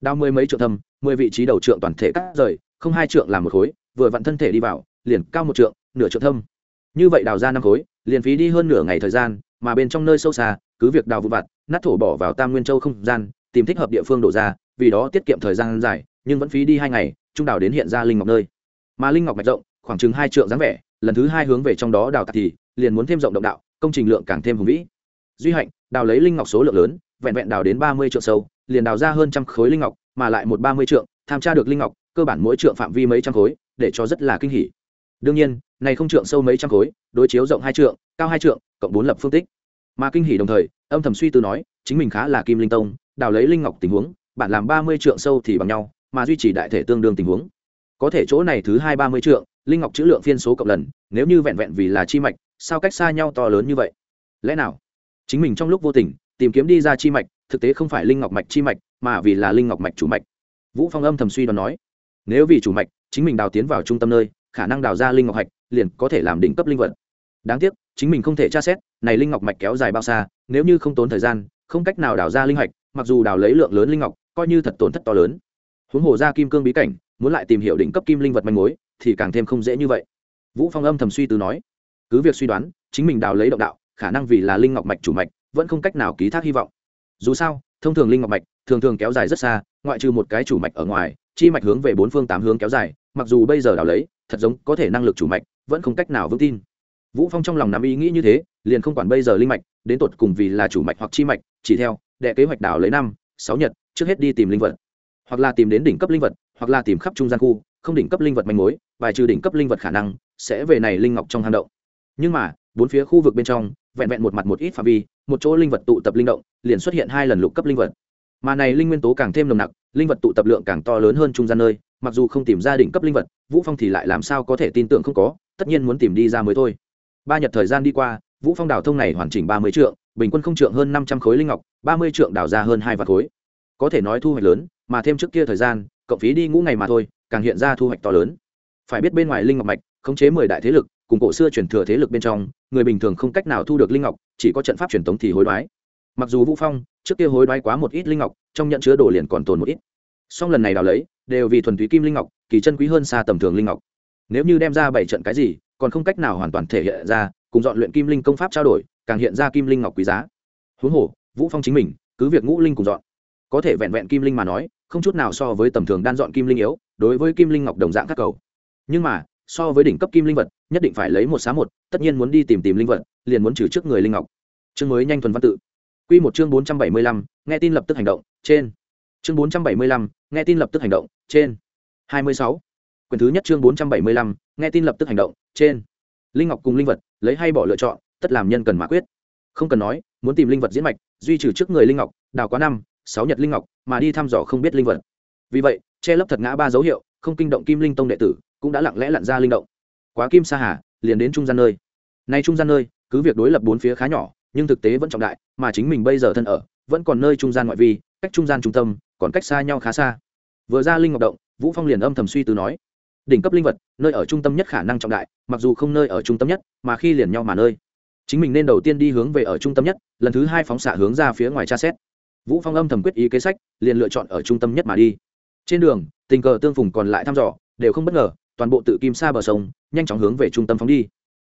S1: Đào mười mấy trượng thâm, mười vị trí đầu trượng toàn thể cắt rời, không hai trượng làm một khối, vừa vặn thân thể đi vào, liền cao một trượng, nửa trượng thâm. Như vậy đào ra năm khối, liền phí đi hơn nửa ngày thời gian, mà bên trong nơi sâu xa cứ việc đào vụ vặt, nát thổ bỏ vào tam nguyên châu không gian, tìm thích hợp địa phương đổ ra, vì đó tiết kiệm thời gian dài, nhưng vẫn phí đi hai ngày, trung đào đến hiện ra linh ngọc nơi. Mà linh ngọc mạch rộng, khoảng chừng hai trượng dáng vẻ, lần thứ hai hướng về trong đó đào tạc thì, liền muốn thêm rộng động đạo, công trình lượng càng thêm hùng vĩ. Duy hạnh, đào lấy linh ngọc số lượng lớn, vẹn vẹn đào đến ba mươi trượng sâu, liền đào ra hơn trăm khối linh ngọc, mà lại một ba mươi trượng, tham tra được linh ngọc, cơ bản mỗi trượng phạm vi mấy trăm khối, để cho rất là kinh hỉ. Đương nhiên, này không trượng sâu mấy trăm khối, đối chiếu rộng hai trượng, cao hai trượng, cộng bốn lập phương tích mà kinh hỉ đồng thời, âm thầm suy tư nói, chính mình khá là kim linh tông, đào lấy linh ngọc tình huống, bạn làm ba mươi trượng sâu thì bằng nhau, mà duy trì đại thể tương đương tình huống. Có thể chỗ này thứ hai ba mươi trượng, linh ngọc chữ lượng phiên số cộng lần, nếu như vẹn vẹn vì là chi mạch, sao cách xa nhau to lớn như vậy? Lẽ nào? Chính mình trong lúc vô tình, tìm kiếm đi ra chi mạch, thực tế không phải linh ngọc mạch chi mạch, mà vì là linh ngọc mạch chủ mạch. Vũ phong âm thầm suy đoán nói, nếu vì chủ mạch, chính mình đào tiến vào trung tâm nơi, khả năng đào ra linh ngọc hạch, liền có thể làm đỉnh cấp linh vật. Đáng tiếc, chính mình không thể tra xét này linh ngọc mạch kéo dài bao xa, nếu như không tốn thời gian, không cách nào đào ra linh hạch, mặc dù đào lấy lượng lớn linh ngọc, coi như thật tổn thất to lớn. Huống hồ ra kim cương bí cảnh, muốn lại tìm hiểu đỉnh cấp kim linh vật manh mối, thì càng thêm không dễ như vậy. Vũ phong âm thầm suy tư nói, cứ việc suy đoán, chính mình đào lấy động đạo, khả năng vì là linh ngọc mạch chủ mạch, vẫn không cách nào ký thác hy vọng. Dù sao, thông thường linh ngọc mạch thường thường kéo dài rất xa, ngoại trừ một cái chủ mạch ở ngoài, chi mạch hướng về bốn phương tám hướng kéo dài, mặc dù bây giờ đào lấy, thật giống có thể năng lực chủ mạch, vẫn không cách nào vững tin vũ phong trong lòng nắm ý nghĩ như thế, liền không quản bây giờ linh mạch, đến tột cùng vì là chủ mạch hoặc chi mạch, chỉ theo, đệ kế hoạch đảo lấy năm, sáu nhật, trước hết đi tìm linh vật. Hoặc là tìm đến đỉnh cấp linh vật, hoặc là tìm khắp trung gian khu, không đỉnh cấp linh vật manh mối, bài trừ đỉnh cấp linh vật khả năng, sẽ về này linh ngọc trong hang động. Nhưng mà, bốn phía khu vực bên trong, vẹn vẹn một mặt một ít phạm vi, một chỗ linh vật tụ tập linh động, liền xuất hiện hai lần lục cấp linh vật. Mà này linh nguyên tố càng thêm nồng nặc, linh vật tụ tập lượng càng to lớn hơn trung gian nơi, mặc dù không tìm ra đỉnh cấp linh vật, vũ phong thì lại làm sao có thể tin tưởng không có, tất nhiên muốn tìm đi ra mới thôi ba nhật thời gian đi qua, vũ phong đào thông này hoàn chỉnh ba mươi trượng, bình quân không trượng hơn năm trăm khối linh ngọc, ba mươi trượng đào ra hơn hai vạn khối. Có thể nói thu hoạch lớn, mà thêm trước kia thời gian, cộng phí đi ngũ ngày mà thôi, càng hiện ra thu hoạch to lớn. Phải biết bên ngoài linh ngọc mạch, khống chế mười đại thế lực, cùng cổ xưa truyền thừa thế lực bên trong, người bình thường không cách nào thu được linh ngọc, chỉ có trận pháp truyền thống thì hối đoái. Mặc dù vũ phong, trước kia hối đoái quá một ít linh ngọc, trong nhận chứa đồ liền còn tồn một ít. Song lần này đào lấy, đều vì thuần túy kim linh ngọc, kỳ chân quý hơn xa tầm thường linh ngọc. Nếu như đem ra bảy trận cái gì còn không cách nào hoàn toàn thể hiện ra, cùng dọn luyện kim linh công pháp trao đổi, càng hiện ra kim linh ngọc quý giá. Huống hồ, vũ phong chính mình, cứ việc ngũ linh cùng dọn, có thể vẹn vẹn kim linh mà nói, không chút nào so với tầm thường đan dọn kim linh yếu, đối với kim linh ngọc đồng dạng các cầu. Nhưng mà, so với đỉnh cấp kim linh vật, nhất định phải lấy một xá một, tất nhiên muốn đi tìm tìm linh vật, liền muốn trừ trước người linh ngọc. Chương mới nhanh thuần văn tự. Quy một chương bốn trăm bảy mươi lăm, nghe tin lập tức hành động, trên. Chương bốn trăm bảy mươi lăm, nghe tin lập tức hành động, trên. Hai mươi sáu quyển thứ nhất chương bốn trăm bảy mươi lăm, nghe tin lập tức hành động, trên. Linh ngọc cùng linh vật, lấy hay bỏ lựa chọn, tất làm nhân cần mà quyết. Không cần nói, muốn tìm linh vật diễn mạch, duy trừ trước người linh ngọc, đào quá năm, sáu nhật linh ngọc, mà đi thăm dò không biết linh vật. Vì vậy, che lấp thật ngã ba dấu hiệu, không kinh động kim linh tông đệ tử, cũng đã lặng lẽ lặn ra linh động. Quá kim sa hà, liền đến trung gian nơi. Nay trung gian nơi, cứ việc đối lập bốn phía khá nhỏ, nhưng thực tế vẫn trọng đại, mà chính mình bây giờ thân ở, vẫn còn nơi trung gian ngoại vi, cách trung gian trung tâm, còn cách xa nhau khá xa. Vừa ra linh ngọc động, vũ phong liền âm thầm suy tư nói đỉnh cấp linh vật, nơi ở trung tâm nhất khả năng trọng đại, mặc dù không nơi ở trung tâm nhất, mà khi liền nhau mà nơi. Chính mình nên đầu tiên đi hướng về ở trung tâm nhất, lần thứ hai phóng xạ hướng ra phía ngoài tra xét. Vũ phong âm thầm quyết ý kế sách, liền lựa chọn ở trung tâm nhất mà đi. Trên đường, tình cờ tương phùng còn lại thăm dò, đều không bất ngờ, toàn bộ tự kim xa bờ sông, nhanh chóng hướng về trung tâm phóng đi.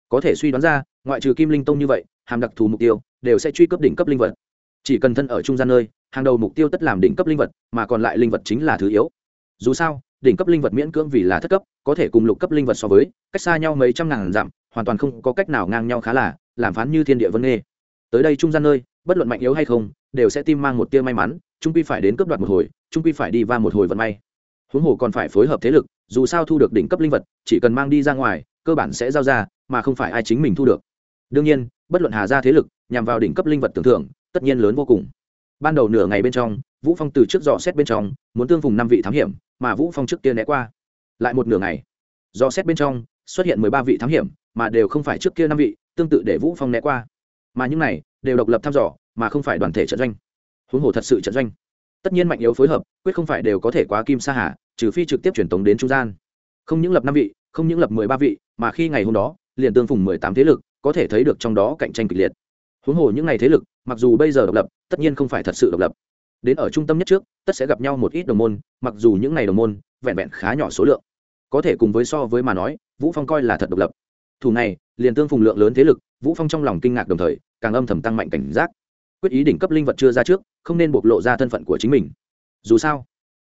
S1: Có thể suy đoán ra, ngoại trừ kim linh tông như vậy, hàm đặc thù mục tiêu, đều sẽ truy cấp đỉnh cấp linh vật. Chỉ cần thân ở trung gian nơi, hàng đầu mục tiêu tất làm đỉnh cấp linh vật, mà còn lại linh vật chính là thứ yếu. Dù sao đỉnh cấp linh vật miễn cưỡng vì là thất cấp, có thể cùng lục cấp linh vật so với, cách xa nhau mấy trăm ngàn dặm, hoàn toàn không có cách nào ngang nhau khá là, làm phán như thiên địa vân nghê tới đây trung gian nơi, bất luận mạnh yếu hay không, đều sẽ tim mang một tia may mắn, trung quy phải đến cấp đoạt một hồi, trung quy phải đi va một hồi vận may. Huống hồ còn phải phối hợp thế lực, dù sao thu được đỉnh cấp linh vật, chỉ cần mang đi ra ngoài, cơ bản sẽ giao ra, mà không phải ai chính mình thu được. Đương nhiên, bất luận hà ra thế lực, nhằm vào đỉnh cấp linh vật tưởng thưởng, tất nhiên lớn vô cùng. Ban đầu nửa ngày bên trong vũ phong từ trước dò xét bên trong, muốn tương vùng năm vị thám hiểm, mà vũ phong trước kia né qua. Lại một nửa ngày, dò xét bên trong, xuất hiện mười ba vị thám hiểm, mà đều không phải trước kia năm vị, tương tự để vũ phong né qua. Mà những này, đều độc lập thăm dò, mà không phải đoàn thể trận doanh. Huống hồ thật sự trận doanh. Tất nhiên mạnh yếu phối hợp, quyết không phải đều có thể quá kim sa hà, trừ phi trực tiếp truyền tống đến trung gian. Không những lập năm vị, không những lập mười ba vị, mà khi ngày hôm đó, liền tương phùng mười tám thế lực, có thể thấy được trong đó cạnh tranh kịch liệt. Huống hồ những ngày thế lực, mặc dù bây giờ độc lập, tất nhiên không phải thật sự độc lập đến ở trung tâm nhất trước, tất sẽ gặp nhau một ít đồng môn, mặc dù những ngày đồng môn, vẹn vẹn khá nhỏ số lượng. Có thể cùng với so với mà nói, vũ phong coi là thật độc lập. Thủ này, liền tương phùng lượng lớn thế lực, vũ phong trong lòng kinh ngạc đồng thời, càng âm thầm tăng mạnh cảnh giác. Quyết ý đỉnh cấp linh vật chưa ra trước, không nên bộc lộ ra thân phận của chính mình. Dù sao,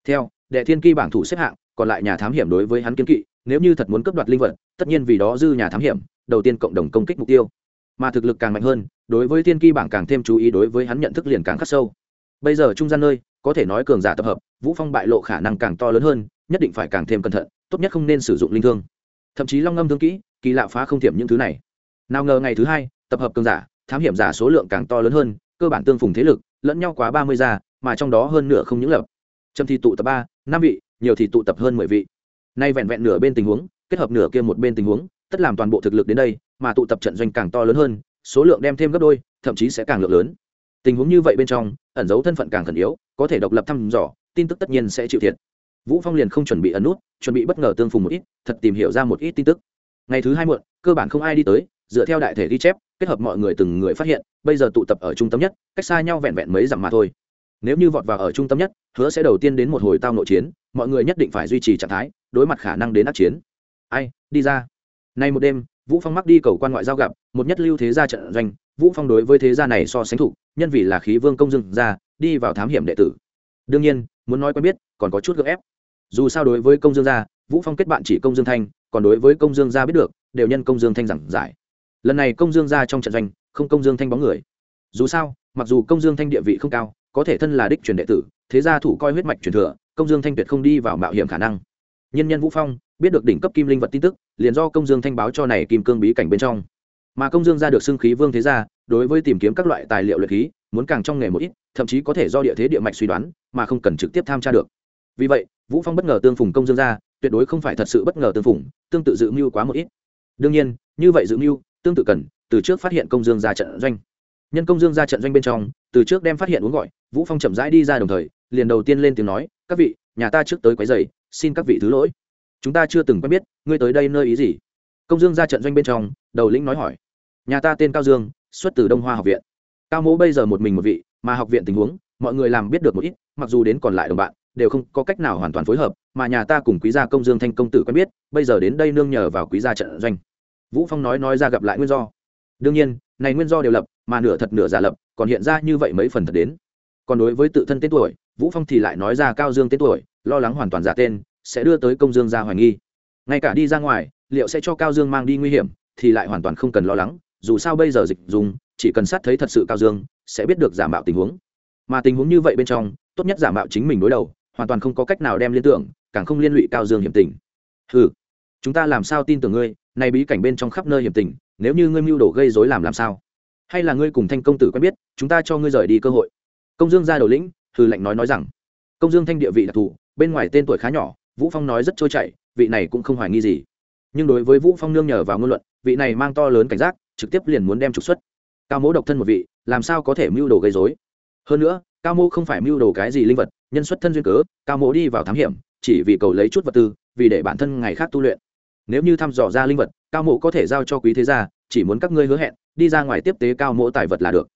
S1: theo, đệ thiên kỳ bảng thủ xếp hạng, còn lại nhà thám hiểm đối với hắn kiến kỵ, nếu như thật muốn cấp đoạt linh vật, tất nhiên vì đó dư nhà thám hiểm, đầu tiên cộng đồng công kích mục tiêu. Mà thực lực càng mạnh hơn, đối với thiên kỳ bảng càng thêm chú ý đối với hắn nhận thức liền càng khắc sâu bây giờ trung gian nơi, có thể nói cường giả tập hợp, vũ phong bại lộ khả năng càng to lớn hơn, nhất định phải càng thêm cẩn thận, tốt nhất không nên sử dụng linh thương. Thậm chí long ngâm thương kỹ, kỳ lạ phá không thiểm những thứ này. Nào ngờ ngày thứ hai, tập hợp cường giả, thám hiểm giả số lượng càng to lớn hơn, cơ bản tương phùng thế lực, lẫn nhau quá ba mươi gia mà trong đó hơn nửa không những lập. Trầm thì tụ tập ba, năm vị, nhiều thì tụ tập hơn mười vị. Nay vẹn vẹn nửa bên tình huống, kết hợp nửa kia một bên tình huống, tất làm toàn bộ thực lực đến đây, mà tụ tập trận doanh càng to lớn hơn, số lượng đem thêm gấp đôi, thậm chí sẽ càng lượng lớn tình huống như vậy bên trong, ẩn giấu thân phận càng khẩn yếu, có thể độc lập thăm dò, tin tức tất nhiên sẽ chịu thiệt. Vũ phong liền không chuẩn bị ẩn nút, chuẩn bị bất ngờ tương phùng một ít, thật tìm hiểu ra một ít tin tức. Ngày thứ hai muộn, cơ bản không ai đi tới, dựa theo đại thể ghi chép, kết hợp mọi người từng người phát hiện, bây giờ tụ tập ở trung tâm nhất, cách xa nhau vẹn vẹn mấy dặm mà thôi. Nếu như vọt vào ở trung tâm nhất, hứa sẽ đầu tiên đến một hồi tao nội chiến, mọi người nhất định phải duy trì trạng thái, đối mặt khả năng đến ác chiến. Ai, đi ra. Nay một đêm vũ phong mắc đi cầu quan ngoại giao gặp, một nhất lưu thế gia trận doanh, vũ phong đối với thế gia này so sánh thủ, nhân vì là khí vương công dương gia đi vào thám hiểm đệ tử. Đương nhiên, muốn nói quen biết, còn có chút gượng ép. Dù sao đối với công dương gia vũ phong kết bạn chỉ công dương thanh, còn đối với công dương gia biết được, đều nhân công dương thanh giảng giải. Lần này công dương gia trong trận doanh, không công dương thanh bóng người. Dù sao, mặc dù công dương thanh địa vị không cao, có thể thân là đích truyền đệ tử, thế gia thủ coi huyết mạch truyền thừa, công dương thanh tuyệt không đi vào mạo hiểm khả năng. Nhân nhân vũ phong biết được đỉnh cấp kim linh vật tin tức, liền do công dương thanh báo cho này kim cương bí cảnh bên trong. Mà công dương ra được xưng khí vương thế gia, đối với tìm kiếm các loại tài liệu luyện khí, muốn càng trong nghề một ít, thậm chí có thể do địa thế địa mạch suy đoán, mà không cần trực tiếp tham tra được. Vì vậy, vũ phong bất ngờ tương phùng công dương gia tuyệt đối không phải thật sự bất ngờ tương phùng, tương tự dự mưu quá một ít. Đương nhiên, như vậy dự mưu, tương tự cần, từ trước phát hiện công dương gia trận doanh. Nhân công dương ra trận doanh bên trong, từ trước đem phát hiện uống gọi, vũ phong chậm rãi đi ra đồng thời, liền đầu tiên lên tiếng nói, các vị, nhà ta trước tới quấy giày xin các vị thứ lỗi chúng ta chưa từng quen biết, ngươi tới đây nơi ý gì? Công dương ra trận doanh bên trong, đầu lĩnh nói hỏi. Nhà ta tên cao dương, xuất từ đông hoa học viện. Cao mỗ bây giờ một mình một vị, mà học viện tình huống, mọi người làm biết được một ít, mặc dù đến còn lại đồng bạn, đều không có cách nào hoàn toàn phối hợp, mà nhà ta cùng quý gia công dương thanh công tử quen biết, bây giờ đến đây nương nhờ vào quý gia trận doanh. Vũ phong nói nói ra gặp lại nguyên do. Đương nhiên, này nguyên do đều lập, mà nửa thật nửa giả lập, còn hiện ra như vậy mấy phần thật đến. Còn đối với tự thân tên tuổi, vũ phong thì lại nói ra cao dương tên tuổi, lo lắng hoàn toàn giả tên sẽ đưa tới công dương ra hoài nghi. Ngay cả đi ra ngoài, liệu sẽ cho cao dương mang đi nguy hiểm, thì lại hoàn toàn không cần lo lắng, dù sao bây giờ dịch dùng, chỉ cần sát thấy thật sự cao dương, sẽ biết được giả mạo tình huống. Mà tình huống như vậy bên trong, tốt nhất giả mạo chính mình đối đầu, hoàn toàn không có cách nào đem liên tưởng, càng không liên lụy cao dương hiểm tình. Ừ chúng ta làm sao tin tưởng ngươi, Nay bí cảnh bên trong khắp nơi hiểm tình, nếu như ngươi mưu đồ gây rối làm làm sao? Hay là ngươi cùng thanh công tử quen biết, chúng ta cho ngươi rời đi cơ hội. Công dương ra đầu lĩnh, hừ lạnh nói nói rằng, công dương thanh địa vị đặc thù, bên ngoài tên tuổi khá nhỏ vũ phong nói rất trôi chảy, vị này cũng không hoài nghi gì. Nhưng đối với vũ phong nương nhờ vào ngôn luận, vị này mang to lớn cảnh giác, trực tiếp liền muốn đem trục xuất. Cao mỗ độc thân một vị, làm sao có thể mưu đồ gây rối? Hơn nữa, cao mỗ không phải mưu đồ cái gì linh vật, nhân xuất thân duyên cớ, cao mỗ đi vào thám hiểm, chỉ vì cầu lấy chút vật tư, vì để bản thân ngày khác tu luyện. Nếu như thăm dò ra linh vật, cao mộ có thể giao cho quý thế gia, chỉ muốn các ngươi hứa hẹn, đi ra ngoài tiếp tế cao mộ tài vật là được.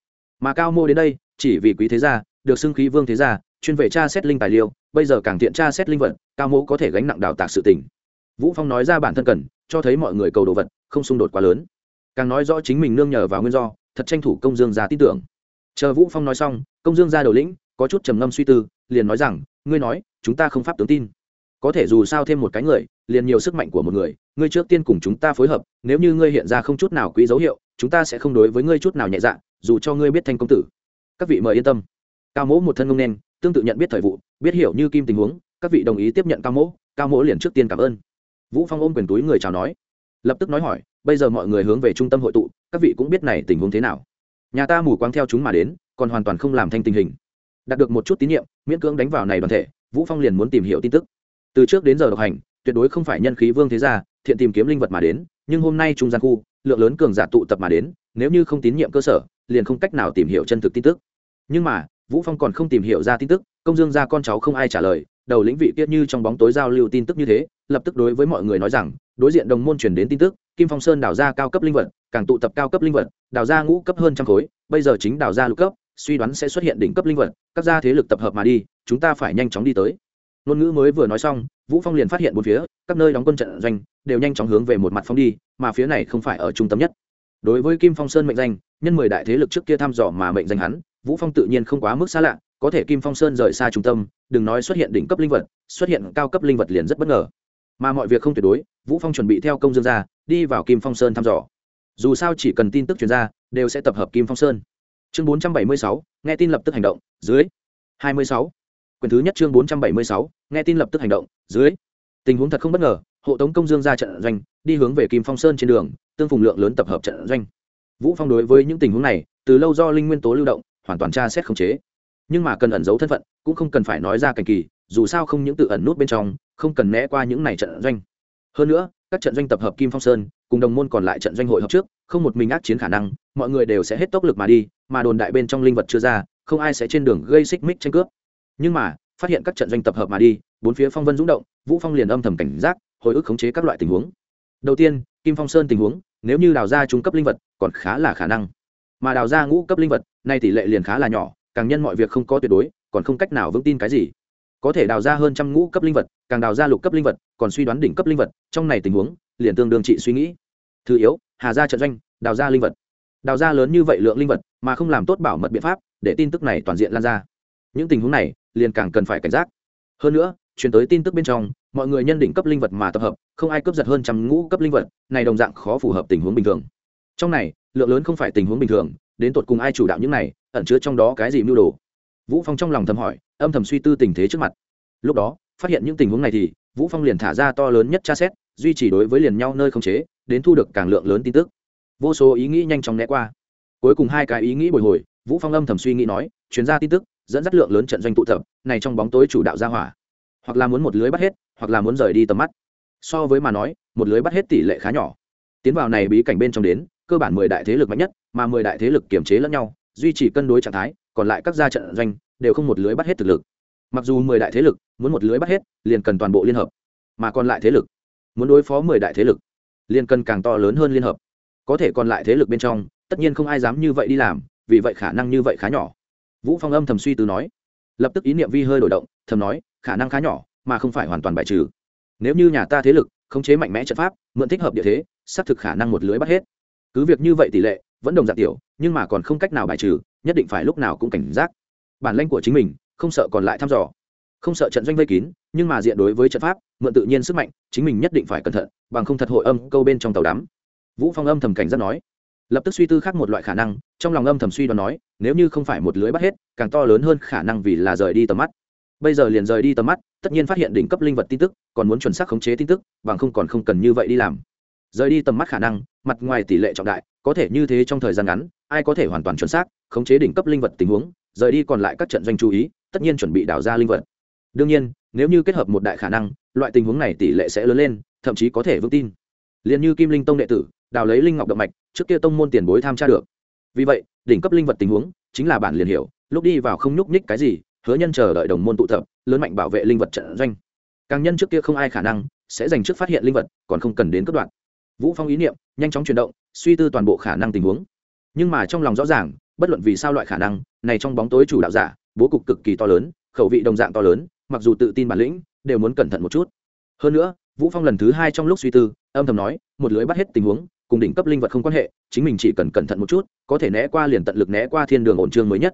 S1: Mà cao mô đến đây, chỉ vì quý thế gia, được xưng khí vương thế gia chuyên về tra xét linh tài liệu, bây giờ càng tiện tra xét linh vật cao mộ có thể gánh nặng đào tạc sự tình. Vũ phong nói ra bản thân cần cho thấy mọi người cầu đồ vật không xung đột quá lớn. Càng nói rõ chính mình nương nhờ vào nguyên do thật tranh thủ công dương gia tin tưởng. Chờ vũ phong nói xong công dương gia đầu lĩnh có chút trầm ngâm suy tư liền nói rằng ngươi nói chúng ta không pháp tướng tin. Có thể dù sao thêm một cái người liền nhiều sức mạnh của một người ngươi trước tiên cùng chúng ta phối hợp nếu như ngươi hiện ra không chút nào quý dấu hiệu chúng ta sẽ không đối với ngươi chút nào nhẹ dạ dù cho ngươi biết thanh công tử. Các vị mời yên tâm. Cao mỗ một thân ngông nên tương tự nhận biết thời vụ, biết hiểu như kim tình huống, các vị đồng ý tiếp nhận cao mỗ cao mỗ liền trước tiên cảm ơn. Vũ phong ôm quyền túi người chào nói. Lập tức nói hỏi, bây giờ mọi người hướng về trung tâm hội tụ, các vị cũng biết này tình huống thế nào. Nhà ta mù quáng theo chúng mà đến, còn hoàn toàn không làm thanh tình hình. Đạt được một chút tín nhiệm, miễn cưỡng đánh vào này đoàn thể, vũ phong liền muốn tìm hiểu tin tức. Từ trước đến giờ độc hành, tuyệt đối không phải nhân khí vương thế gia, thiện tìm kiếm linh vật mà đến, nhưng hôm nay trung gian khu, lượng lớn cường giả tụ tập mà đến, nếu như không tín nhiệm cơ sở, liền không cách nào tìm hiểu chân thực tin tức. Nhưng mà vũ phong còn không tìm hiểu ra tin tức, công dương gia con cháu không ai trả lời, đầu lĩnh vị tiết như trong bóng tối giao lưu tin tức như thế, lập tức đối với mọi người nói rằng, đối diện đồng môn truyền đến tin tức, kim phong sơn đào ra cao cấp linh vật, càng tụ tập cao cấp linh vật, đào ra ngũ cấp hơn trăm khối, bây giờ chính đào ra lục cấp, suy đoán sẽ xuất hiện đỉnh cấp linh vật, các gia thế lực tập hợp mà đi, chúng ta phải nhanh chóng đi tới. Ngôn ngữ mới vừa nói xong, vũ phong liền phát hiện bốn phía, các nơi đóng quân trận doanh, đều nhanh chóng hướng về một mặt phong đi, mà phía này không phải ở trung tâm nhất. Đối với kim phong sơn mệnh danh, nhân mười đại thế lực trước kia thăm dò mà mệnh danh hắn vũ phong tự nhiên không quá mức xa lạ có thể kim phong sơn rời xa trung tâm đừng nói xuất hiện đỉnh cấp linh vật xuất hiện cao cấp linh vật liền rất bất ngờ. Mà mọi việc không tuyệt đối vũ phong chuẩn bị theo công dương ra đi vào kim phong sơn thăm dò. Dù sao chỉ cần tin tức truyền ra đều sẽ tập hợp kim phong sơn. Chương 476, nghe tin lập tức hành động dưới. 26 quyển thứ nhất chương bốn trăm bảy mươi sáu nghe tin lập tức hành động dưới. Tình huống thật không bất ngờ hộ tống công dương ra trận doanh đi hướng về kim phong sơn trên đường tương phùng lượng lớn tập hợp trận doanh. Vũ phong đối với những tình huống này từ lâu do linh nguyên tố lưu động hoàn toàn tra xét khống chế. Nhưng mà cần ẩn giấu thân phận, cũng không cần phải nói ra cảnh kỳ, dù sao không những tự ẩn nút bên trong, không cần né qua những này trận doanh. Hơn nữa, các trận doanh tập hợp kim phong sơn, cùng đồng môn còn lại trận doanh hội hợp trước, không một mình ác chiến khả năng, mọi người đều sẽ hết tốc lực mà đi, mà đồn đại bên trong linh vật chưa ra, không ai sẽ trên đường gây xích mích tranh cướp. Nhưng mà, phát hiện các trận doanh tập hợp mà đi, bốn phía phong vân rung động, vũ phong liền âm thầm cảnh giác, hồi ức khống chế các loại tình huống. Đầu tiên, kim phong sơn tình huống, nếu như đào ra trung cấp linh vật, còn khá là khả năng. Mà đào ra ngũ cấp linh vật nay tỷ lệ liền khá là nhỏ, càng nhân mọi việc không có tuyệt đối, còn không cách nào vững tin cái gì. Có thể đào ra hơn trăm ngũ cấp linh vật, càng đào ra lục cấp linh vật, còn suy đoán đỉnh cấp linh vật, trong này tình huống, liền tương đương trị suy nghĩ. Thứ yếu, hà ra trận doanh, đào ra linh vật. Đào ra lớn như vậy lượng linh vật, mà không làm tốt bảo mật biện pháp, để tin tức này toàn diện lan ra. Những tình huống này, liền càng cần phải cảnh giác. Hơn nữa, truyền tới tin tức bên trong, mọi người nhân đỉnh cấp linh vật mà tập hợp, không ai cướp giật hơn trăm ngũ cấp linh vật, này đồng dạng khó phù hợp tình huống bình thường. Trong này, lượng lớn không phải tình huống bình thường đến tột cùng ai chủ đạo những này, ẩn chứa trong đó cái gì mưu đồ? Vũ phong trong lòng thầm hỏi, âm thầm suy tư tình thế trước mặt. Lúc đó, phát hiện những tình huống này thì, vũ phong liền thả ra to lớn nhất tra xét, duy trì đối với liền nhau nơi không chế, đến thu được càng lượng lớn tin tức. Vô số ý nghĩ nhanh chóng né qua. Cuối cùng hai cái ý nghĩ bồi hồi, vũ phong âm thầm suy nghĩ nói chuyến ra tin tức, dẫn dắt lượng lớn trận doanh tụ tập, này trong bóng tối chủ đạo ra hỏa. Hoặc là muốn một lưới bắt hết, hoặc là muốn rời đi tầm mắt. So với mà nói, một lưới bắt hết tỷ lệ khá nhỏ. Tiến vào này bí cảnh bên trong đến, cơ bản mười đại thế lực mạnh nhất mà mười đại thế lực kiểm chế lẫn nhau, duy trì cân đối trạng thái, còn lại các gia trận doanh đều không một lưới bắt hết thực lực. Mặc dù mười đại thế lực muốn một lưới bắt hết, liền cần toàn bộ liên hợp, mà còn lại thế lực muốn đối phó mười đại thế lực, liền cần càng to lớn hơn liên hợp. Có thể còn lại thế lực bên trong, tất nhiên không ai dám như vậy đi làm, vì vậy khả năng như vậy khá nhỏ. Vũ phong âm thầm suy tư nói, lập tức ý niệm vi hơi đổi động, thầm nói, khả năng khá nhỏ, mà không phải hoàn toàn bài trừ. Nếu như nhà ta thế lực khống chế mạnh mẽ trận pháp, mượn thích hợp địa thế, xác thực khả năng một lưới bắt hết. Cứ việc như vậy tỷ lệ vẫn đồng dạng tiểu, nhưng mà còn không cách nào bài trừ, nhất định phải lúc nào cũng cảnh giác. Bản lãnh của chính mình, không sợ còn lại thăm dò. Không sợ trận doanh vây kín, nhưng mà diện đối với trận pháp, mượn tự nhiên sức mạnh, chính mình nhất định phải cẩn thận, bằng không thật hội âm câu bên trong tàu đắm. Vũ phong âm thầm cảnh giác nói. Lập tức suy tư khác một loại khả năng, trong lòng âm thầm suy đoán nói, nếu như không phải một lưới bắt hết, càng to lớn hơn khả năng vì là rời đi tầm mắt. Bây giờ liền rời đi tầm mắt, tất nhiên phát hiện đỉnh cấp linh vật tin tức, còn muốn chuẩn xác khống chế tin tức, bằng không còn không cần như vậy đi làm rời đi tầm mắt khả năng, mặt ngoài tỷ lệ trọng đại, có thể như thế trong thời gian ngắn, ai có thể hoàn toàn chuẩn xác, khống chế đỉnh cấp linh vật tình huống, rời đi còn lại các trận doanh chú ý, tất nhiên chuẩn bị đào ra linh vật. Đương nhiên, nếu như kết hợp một đại khả năng, loại tình huống này tỷ lệ sẽ lớn lên, thậm chí có thể vững tin. Liền như kim linh tông đệ tử, đào lấy linh ngọc động mạch, trước kia tông môn tiền bối tham tra được. Vì vậy, đỉnh cấp linh vật tình huống, chính là bản liền hiểu, lúc đi vào không nhúc nhích cái gì, hứa nhân chờ đợi đồng môn tụ tập, lớn mạnh bảo vệ linh vật trận doanh. Càng nhân trước kia không ai khả năng, sẽ dành trước phát hiện linh vật, còn không cần đến cấp đoạn vũ phong ý niệm, nhanh chóng chuyển động, suy tư toàn bộ khả năng tình huống. Nhưng mà trong lòng rõ ràng, bất luận vì sao loại khả năng, này trong bóng tối chủ đạo giả, bố cục cực kỳ to lớn, khẩu vị đồng dạng to lớn, mặc dù tự tin bản lĩnh, đều muốn cẩn thận một chút. Hơn nữa, vũ phong lần thứ hai trong lúc suy tư, âm thầm nói, một lưới bắt hết tình huống, cùng đỉnh cấp linh vật không quan hệ, chính mình chỉ cần cẩn thận một chút, có thể né qua liền tận lực né qua thiên đường ổn trương mới nhất.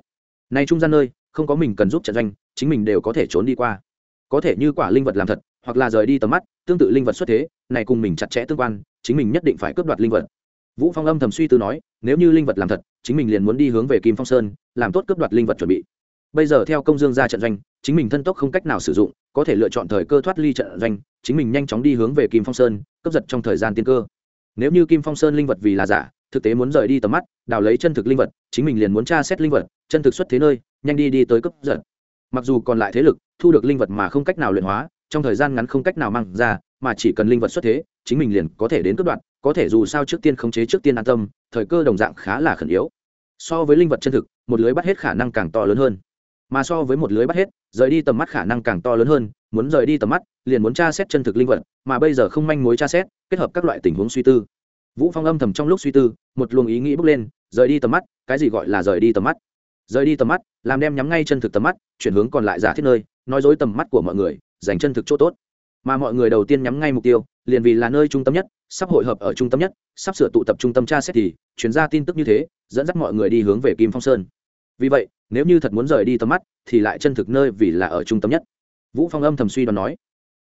S1: Này trung gian nơi, không có mình cần giúp trận doanh, chính mình đều có thể trốn đi qua. Có thể như quả linh vật làm thật, hoặc là rời đi tầm mắt, tương tự linh vật xuất thế, này cùng mình chặt chẽ tương quan chính mình nhất định phải cướp đoạt linh vật. Vũ phong âm thầm suy tư nói, nếu như linh vật làm thật, chính mình liền muốn đi hướng về kim phong sơn, làm tốt cướp đoạt linh vật chuẩn bị. Bây giờ theo công dương ra trận doanh, chính mình thân tốc không cách nào sử dụng, có thể lựa chọn thời cơ thoát ly trận doanh, chính mình nhanh chóng đi hướng về kim phong sơn, cướp giật trong thời gian tiên cơ. Nếu như kim phong sơn linh vật vì là giả, thực tế muốn rời đi tầm mắt, đào lấy chân thực linh vật, chính mình liền muốn tra xét linh vật, chân thực xuất thế nơi, nhanh đi đi tới cấp giật. Mặc dù còn lại thế lực, thu được linh vật mà không cách nào luyện hóa, trong thời gian ngắn không cách nào mang ra mà chỉ cần linh vật xuất thế, chính mình liền có thể đến cướp đoạn có thể dù sao trước tiên khống chế trước tiên an tâm, thời cơ đồng dạng khá là khẩn yếu. So với linh vật chân thực, một lưới bắt hết khả năng càng to lớn hơn. Mà so với một lưới bắt hết, rời đi tầm mắt khả năng càng to lớn hơn, muốn rời đi tầm mắt, liền muốn tra xét chân thực linh vật, mà bây giờ không manh mối tra xét, kết hợp các loại tình huống suy tư. Vũ phong âm thầm trong lúc suy tư, một luồng ý nghĩ bước lên, rời đi tầm mắt, cái gì gọi là rời đi tầm mắt? Rời đi tầm mắt, làm đem nhắm ngay chân thực tầm mắt, chuyển hướng còn lại giả thiết nơi, nói dối tầm mắt của mọi người, dành chân thực chỗ tốt mà mọi người đầu tiên nhắm ngay mục tiêu, liền vì là nơi trung tâm nhất, sắp hội hợp ở trung tâm nhất, sắp sửa tụ tập trung tâm tra xét thì, chuyển ra tin tức như thế, dẫn dắt mọi người đi hướng về kim phong sơn. Vì vậy, nếu như thật muốn rời đi tầm mắt, thì lại chân thực nơi vì là ở trung tâm nhất. Vũ phong âm thầm suy đoán nói.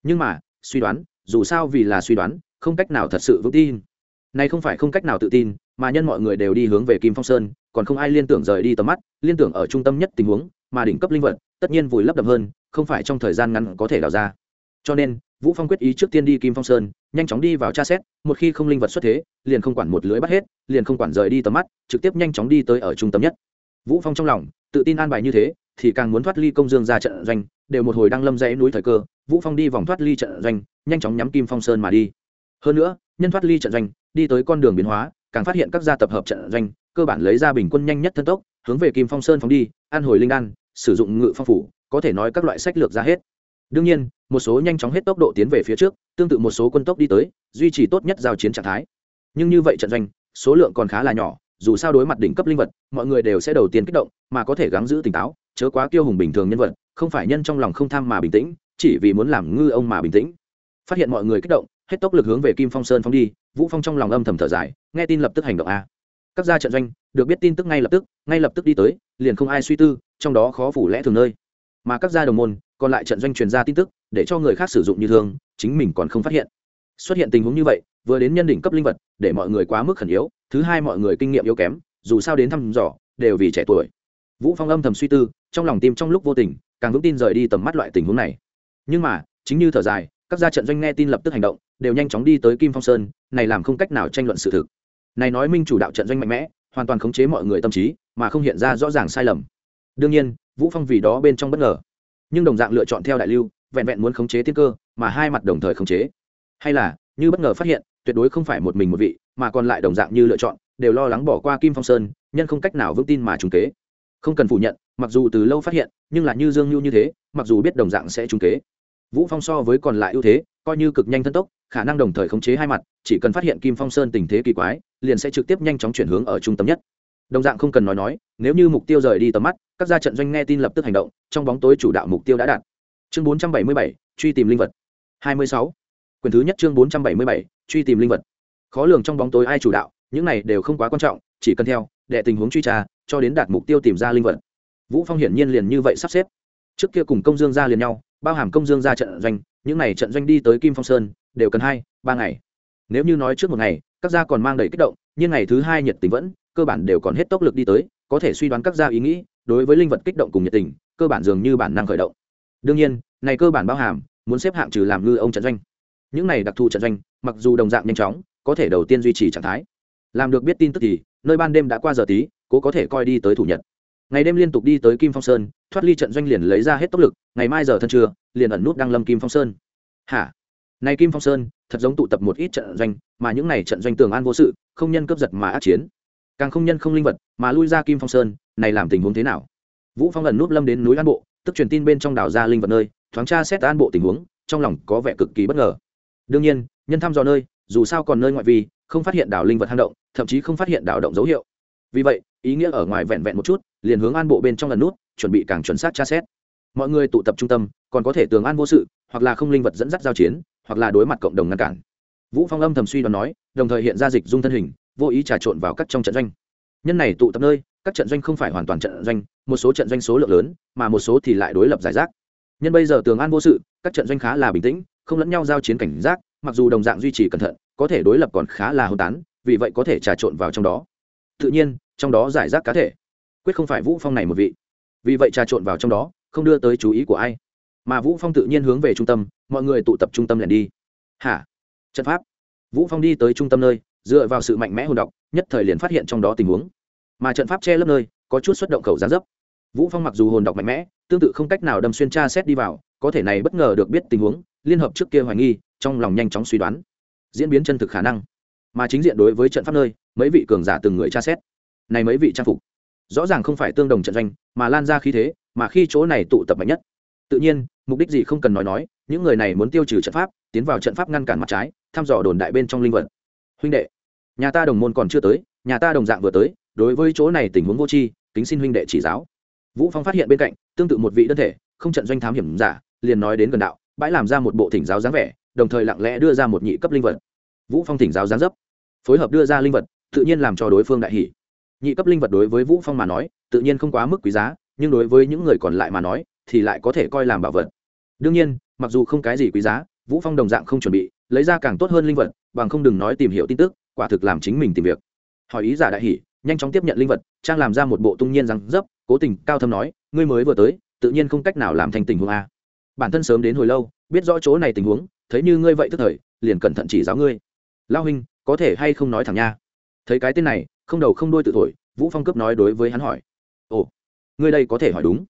S1: Nhưng mà, suy đoán, dù sao vì là suy đoán, không cách nào thật sự vững tin. Này không phải không cách nào tự tin, mà nhân mọi người đều đi hướng về kim phong sơn, còn không ai liên tưởng rời đi tầm mắt, liên tưởng ở trung tâm nhất tình huống, mà đỉnh cấp linh vật, tất nhiên vùi lấp đậm hơn, không phải trong thời gian ngắn có thể đào ra. Cho nên vũ phong quyết ý trước tiên đi kim phong sơn, nhanh chóng đi vào tra xét, một khi không linh vật xuất thế, liền không quản một lưới bắt hết, liền không quản rời đi tầm mắt, trực tiếp nhanh chóng đi tới ở trung tâm nhất. Vũ phong trong lòng, tự tin an bài như thế, thì càng muốn thoát ly công dương ra trận doanh, đều một hồi đang lâm dãy núi thời cơ, vũ phong đi vòng thoát ly trận doanh, nhanh chóng nhắm kim phong sơn mà đi. Hơn nữa, nhân thoát ly trận doanh, đi tới con đường biến hóa, càng phát hiện các gia tập hợp trận doanh, cơ bản lấy ra bình quân nhanh nhất thân tốc, hướng về kim phong sơn phóng đi, an hồi linh đan, sử dụng ngự phong phủ, có thể nói các loại sách lược ra hết. Đương nhiên một số nhanh chóng hết tốc độ tiến về phía trước, tương tự một số quân tốc đi tới, duy trì tốt nhất giao chiến trạng thái. Nhưng như vậy trận doanh, số lượng còn khá là nhỏ, dù sao đối mặt đỉnh cấp linh vật, mọi người đều sẽ đầu tiên kích động, mà có thể gắng giữ tỉnh táo, chớ quá kiêu hùng bình thường nhân vật, không phải nhân trong lòng không tham mà bình tĩnh, chỉ vì muốn làm ngư ông mà bình tĩnh. Phát hiện mọi người kích động, hết tốc lực hướng về kim phong sơn phóng đi, vũ phong trong lòng âm thầm thở dài, nghe tin lập tức hành động a. Các gia trận doanh, được biết tin tức ngay lập tức, ngay lập tức đi tới, liền không ai suy tư, trong đó khó phủ lẽ thường nơi mà các gia đồng môn còn lại trận doanh truyền ra tin tức để cho người khác sử dụng như thường, chính mình còn không phát hiện. Xuất hiện tình huống như vậy, vừa đến nhân đỉnh cấp linh vật, để mọi người quá mức khẩn yếu, thứ hai mọi người kinh nghiệm yếu kém, dù sao đến thăm dò, đều vì trẻ tuổi. Vũ phong âm thầm suy tư, trong lòng tim trong lúc vô tình, càng vững tin rời đi tầm mắt loại tình huống này. Nhưng mà, chính như thở dài, các gia trận doanh nghe tin lập tức hành động, đều nhanh chóng đi tới kim phong sơn, này làm không cách nào tranh luận sự thực. Này nói minh chủ đạo trận doanh mạnh mẽ, hoàn toàn khống chế mọi người tâm trí, mà không hiện ra rõ ràng sai lầm đương nhiên, vũ phong vì đó bên trong bất ngờ. Nhưng đồng dạng lựa chọn theo đại lưu, vẹn vẹn muốn khống chế tiên cơ, mà hai mặt đồng thời khống chế. Hay là, như bất ngờ phát hiện, tuyệt đối không phải một mình một vị, mà còn lại đồng dạng như lựa chọn, đều lo lắng bỏ qua kim phong sơn, nhân không cách nào vững tin mà trúng kế. Không cần phủ nhận, mặc dù từ lâu phát hiện, nhưng là như dương nhu như thế, mặc dù biết đồng dạng sẽ trúng kế. Vũ phong so với còn lại ưu thế, coi như cực nhanh thân tốc, khả năng đồng thời khống chế hai mặt, chỉ cần phát hiện kim phong sơn tình thế kỳ quái, liền sẽ trực tiếp nhanh chóng chuyển hướng ở trung tâm nhất đồng dạng không cần nói nói nếu như mục tiêu rời đi tầm mắt các gia trận doanh nghe tin lập tức hành động trong bóng tối chủ đạo mục tiêu đã đạt. Chương 477, truy tìm linh vật. 26. quyền thứ nhất chương 477, truy tìm linh vật. Khó lường trong bóng tối ai chủ đạo những này đều không quá quan trọng chỉ cần theo đệ tình huống truy tra cho đến đạt mục tiêu tìm ra linh vật. Vũ phong hiển nhiên liền như vậy sắp xếp. Trước kia cùng công dương ra liền nhau bao hàm công dương ra trận doanh những này trận doanh đi tới kim phong sơn đều cần hai ba ngày. Nếu như nói trước một ngày các gia còn mang đầy kích động nhưng ngày thứ hai nhiệt tình vẫn cơ bản đều còn hết tốc lực đi tới, có thể suy đoán các gia ý nghĩ, đối với linh vật kích động cùng nhiệt tình, cơ bản dường như bản năng khởi động. Đương nhiên, này cơ bản bao hàm, muốn xếp hạng trừ làm ngư ông trận doanh. Những này đặc thù trận doanh, mặc dù đồng dạng nhanh chóng, có thể đầu tiên duy trì trạng thái. Làm được biết tin tức thì, nơi ban đêm đã qua giờ tí, cố có thể coi đi tới thủ nhật. Ngày đêm liên tục đi tới kim phong sơn, thoát ly trận doanh liền lấy ra hết tốc lực, ngày mai giờ thân trưa, liền ẩn nút đăng lâm kim phong sơn. Hả? Này kim phong sơn, thật giống tụ tập một ít trận doanh, mà những này trận doanh tường an vô sự, không nhân cướp giật mà át chiến càng không nhân không linh vật, mà lui ra kim phong sơn, này làm tình huống thế nào? Vũ phong ẩn núp lâm đến núi an bộ, tức truyền tin bên trong đảo ra linh vật nơi, thoáng tra xét an bộ tình huống, trong lòng có vẻ cực kỳ bất ngờ. Đương nhiên, nhân thăm dò nơi, dù sao còn nơi ngoại vi, không phát hiện đảo linh vật hang động, thậm chí không phát hiện đảo động dấu hiệu. Vì vậy, ý nghĩa ở ngoài vẹn vẹn một chút, liền hướng an bộ bên trong lần nút, chuẩn bị càng chuẩn xác tra xét. Mọi người tụ tập trung tâm, còn có thể tường an vô sự, hoặc là không linh vật dẫn dắt giao chiến, hoặc là đối mặt cộng đồng ngăn cản. Vũ phong âm thầm suy đoán nói, đồng thời hiện ra dịch dung thân hình vô ý trà trộn vào các trong trận doanh. Nhân này tụ tập nơi, các trận doanh không phải hoàn toàn trận doanh, một số trận doanh số lượng lớn, mà một số thì lại đối lập giải rác. Nhân bây giờ tường an vô sự, các trận doanh khá là bình tĩnh, không lẫn nhau giao chiến cảnh giác, mặc dù đồng dạng duy trì cẩn thận, có thể đối lập còn khá là hôn tán, vì vậy có thể trà trộn vào trong đó. Tự nhiên, trong đó giải rác cá thể, quyết không phải vũ phong này một vị. Vì vậy trà trộn vào trong đó, không đưa tới chú ý của ai. Mà vũ phong tự nhiên hướng về trung tâm, mọi người tụ tập trung tâm lẻn đi. Hả? Trận pháp. Vũ phong đi tới trung tâm nơi dựa vào sự mạnh mẽ hồn đọc nhất thời liền phát hiện trong đó tình huống. Mà trận pháp che lấp nơi, có chút xuất động khẩu giá dấp. Vũ phong mặc dù hồn đọc mạnh mẽ, tương tự không cách nào đâm xuyên tra xét đi vào, có thể này bất ngờ được biết tình huống, liên hợp trước kia hoài nghi, trong lòng nhanh chóng suy đoán. Diễn biến chân thực khả năng. Mà chính diện đối với trận pháp nơi, mấy vị cường giả từng người tra xét. Này mấy vị trang phục, rõ ràng không phải tương đồng trận doanh, mà lan ra khí thế, mà khi chỗ này tụ tập mạnh nhất. Tự nhiên, mục đích gì không cần nói nói, những người này muốn tiêu trừ trận pháp, tiến vào trận pháp ngăn cản mặt trái, thăm dò đồn đại bên trong linh vật. Huynh đệ nhà ta đồng môn còn chưa tới, nhà ta đồng dạng vừa tới, đối với chỗ này tình huống vô tri, kính xin huynh đệ chỉ giáo. Vũ phong phát hiện bên cạnh, tương tự một vị đơn thể, không trận doanh thám hiểm giả, liền nói đến gần đạo, bãi làm ra một bộ thỉnh giáo dáng vẻ, đồng thời lặng lẽ đưa ra một nhị cấp linh vật. Vũ phong thỉnh giáo dáng dấp. Phối hợp đưa ra linh vật, tự nhiên làm cho đối phương đại hỷ nhị cấp linh vật đối với vũ phong mà nói, tự nhiên không quá mức quý giá, nhưng đối với những người còn lại mà nói, thì lại có thể coi làm bảo vật. Đương nhiên, mặc dù không cái gì quý giá, vũ phong đồng dạng không chuẩn bị, lấy ra càng tốt hơn linh vật, bằng không đừng nói tìm hiểu tin tức quả thực làm chính mình tìm việc. Hỏi ý giả đại hỉ, nhanh chóng tiếp nhận linh vật trang làm ra một bộ tung nhiên răng dấp cố tình cao thâm nói ngươi mới vừa tới tự nhiên không cách nào làm thành tình huống a. Bản thân sớm đến hồi lâu biết rõ chỗ này tình huống thấy như ngươi vậy tức thời liền cẩn thận chỉ giáo ngươi. Lao huynh có thể hay không nói thẳng nha? Thấy cái tên này không đầu không đuôi tự thổi vũ phong cướp nói đối với hắn hỏi. Ồ ngươi đây có thể hỏi đúng.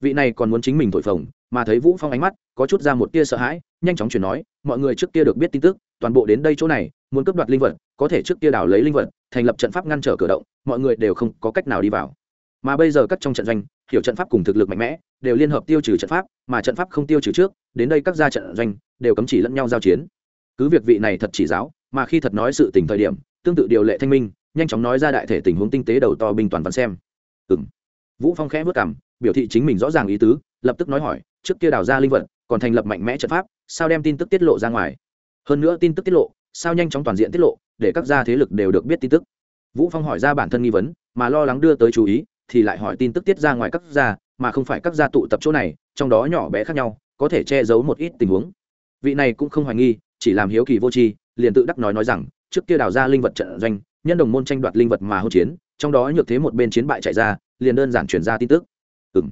S1: Vị này còn muốn chính mình thổi phồng mà thấy vũ phong ánh mắt có chút ra một tia sợ hãi nhanh chóng chuyển nói mọi người trước kia được biết tin tức toàn bộ đến đây chỗ này, muốn cướp đoạt linh vật, có thể trước kia đảo lấy linh vật, thành lập trận pháp ngăn trở cửa động, mọi người đều không có cách nào đi vào. Mà bây giờ các trong trận doanh, hiểu trận pháp cùng thực lực mạnh mẽ, đều liên hợp tiêu trừ trận pháp, mà trận pháp không tiêu trừ trước, đến đây các gia trận doanh đều cấm chỉ lẫn nhau giao chiến. Cứ việc vị này thật chỉ giáo, mà khi thật nói sự tình thời điểm, tương tự điều lệ thanh minh, nhanh chóng nói ra đại thể tình huống tinh tế đầu to binh toàn văn xem. Ừng vũ phong khẽ vất cảm biểu thị chính mình rõ ràng ý tứ, lập tức nói hỏi, trước kia đào ra linh vật, còn thành lập mạnh mẽ trận pháp, sao đem tin tức tiết lộ ra ngoài? Hơn nữa tin tức tiết lộ, sao nhanh chóng toàn diện tiết lộ, để các gia thế lực đều được biết tin tức. Vũ phong hỏi ra bản thân nghi vấn, mà lo lắng đưa tới chú ý, thì lại hỏi tin tức tiết ra ngoài các gia, mà không phải các gia tụ tập chỗ này, trong đó nhỏ bé khác nhau, có thể che giấu một ít tình huống. Vị này cũng không hoài nghi, chỉ làm hiếu kỳ vô tri, liền tự đắc nói nói rằng, trước kia đào ra linh vật trận doanh, nhân đồng môn tranh đoạt linh vật mà hỗn chiến, trong đó nhược thế một bên chiến bại chạy ra, liền đơn giản chuyển ra tin tức. Ừ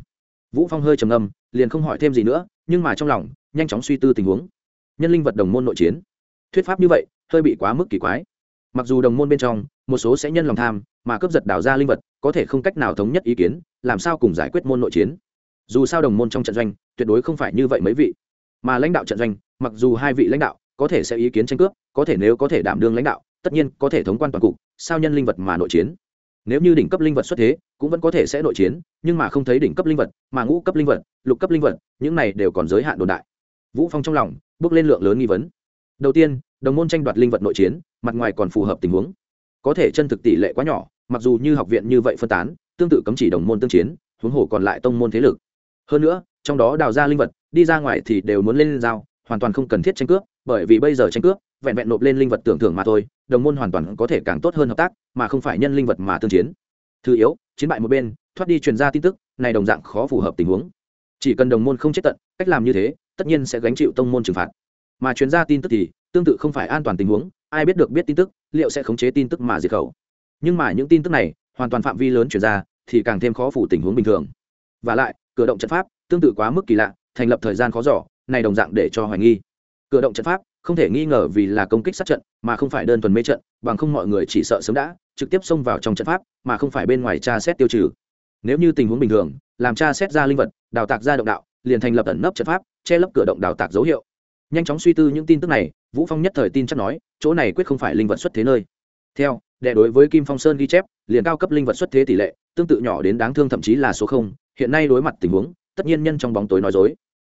S1: vũ phong hơi trầm ngâm, liền không hỏi thêm gì nữa, nhưng mà trong lòng, nhanh chóng suy tư tình huống nhân linh vật đồng môn nội chiến. Thuyết pháp như vậy, hơi bị quá mức kỳ quái. Mặc dù đồng môn bên trong, một số sẽ nhân lòng tham, mà cướp giật đào ra linh vật, có thể không cách nào thống nhất ý kiến, làm sao cùng giải quyết môn nội chiến? Dù sao đồng môn trong trận doanh, tuyệt đối không phải như vậy mấy vị. Mà lãnh đạo trận doanh, mặc dù hai vị lãnh đạo, có thể sẽ ý kiến tranh cướp, có thể nếu có thể đảm đương lãnh đạo, tất nhiên có thể thống quan toàn cục, sao nhân linh vật mà nội chiến? Nếu như đỉnh cấp linh vật xuất thế, cũng vẫn có thể sẽ nội chiến, nhưng mà không thấy đỉnh cấp linh vật, mà ngũ cấp linh vật, lục cấp linh vật, những này đều còn giới hạn đồn đại vũ phong trong lòng, bước lên lượng lớn nghi vấn. Đầu tiên, đồng môn tranh đoạt linh vật nội chiến, mặt ngoài còn phù hợp tình huống. Có thể chân thực tỷ lệ quá nhỏ, mặc dù như học viện như vậy phân tán, tương tự cấm chỉ đồng môn tương chiến, huống hồ còn lại tông môn thế lực. Hơn nữa, trong đó đào ra linh vật, đi ra ngoài thì đều muốn lên giao, hoàn toàn không cần thiết tranh cướp, bởi vì bây giờ tranh cướp, vẹn vẹn nộp lên linh vật tưởng thưởng mà thôi, đồng môn hoàn toàn có thể càng tốt hơn hợp tác, mà không phải nhân linh vật mà tương chiến. Thứ yếu, chiến bại một bên, thoát đi truyền ra tin tức, này đồng dạng khó phù hợp tình huống. Chỉ cần đồng môn không chết tận, cách làm như thế tất nhiên sẽ gánh chịu tông môn trừng phạt. Mà chuyên gia tin tức thì tương tự không phải an toàn tình huống, ai biết được biết tin tức, liệu sẽ khống chế tin tức mà diệt khẩu. Nhưng mà những tin tức này, hoàn toàn phạm vi lớn chuyển ra, thì càng thêm khó phủ tình huống bình thường. Và lại, cửa động trận pháp tương tự quá mức kỳ lạ, thành lập thời gian khó giỏ này đồng dạng để cho hoài nghi. Cửa động trận pháp không thể nghi ngờ vì là công kích sát trận, mà không phải đơn thuần mê trận, bằng không mọi người chỉ sợ sớm đã, trực tiếp xông vào trong trận pháp, mà không phải bên ngoài tra xét tiêu trừ. Nếu như tình huống bình thường, làm tra xét ra linh vật, đào tạc ra động đạo, liền thành lập ẩn nấp trận pháp che lấp cửa động đào tạc dấu hiệu. Nhanh chóng suy tư những tin tức này, vũ phong nhất thời tin chắc nói, chỗ này quyết không phải linh vật xuất thế nơi. Theo, đệ đối với kim phong sơn ghi chép, liền cao cấp linh vật xuất thế tỷ lệ, tương tự nhỏ đến đáng thương thậm chí là số không, hiện nay đối mặt tình huống, tất nhiên nhân trong bóng tối nói dối.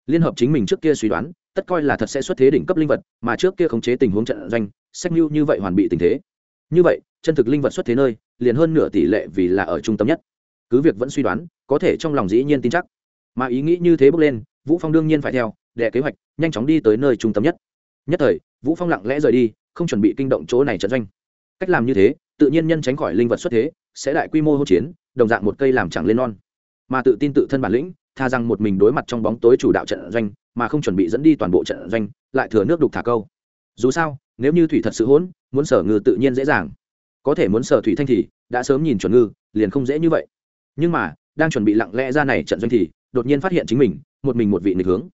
S1: Liên hợp chính mình trước kia suy đoán, tất coi là thật sẽ xuất thế đỉnh cấp linh vật, mà trước kia khống chế tình huống trận doanh, sách lưu như vậy hoàn bị tình thế. Như vậy, chân thực linh vật xuất thế nơi, liền hơn nửa tỷ lệ vì là ở trung tâm nhất. Cứ việc vẫn suy đoán, có thể trong lòng dĩ nhiên tin chắc. Mà ý nghĩ như thế bước lên vũ phong đương nhiên phải theo đệ kế hoạch, nhanh chóng đi tới nơi trung tâm nhất. Nhất thời, vũ phong lặng lẽ rời đi, không chuẩn bị kinh động chỗ này trận doanh. Cách làm như thế, tự nhiên nhân tránh khỏi linh vật xuất thế, sẽ đại quy mô hỗn chiến, đồng dạng một cây làm chẳng lên non. Mà tự tin tự thân bản lĩnh, tha rằng một mình đối mặt trong bóng tối chủ đạo trận doanh, mà không chuẩn bị dẫn đi toàn bộ trận doanh, lại thừa nước đục thả câu. Dù sao, nếu như thủy thật sự hỗn, muốn sở ngư tự nhiên dễ dàng. Có thể muốn sở thủy thanh thì, đã sớm nhìn chuẩn ngư, liền không dễ như vậy. Nhưng mà, đang chuẩn bị lặng lẽ ra này trận doanh thì, đột nhiên phát hiện chính mình một mình một vị nghịch hướng.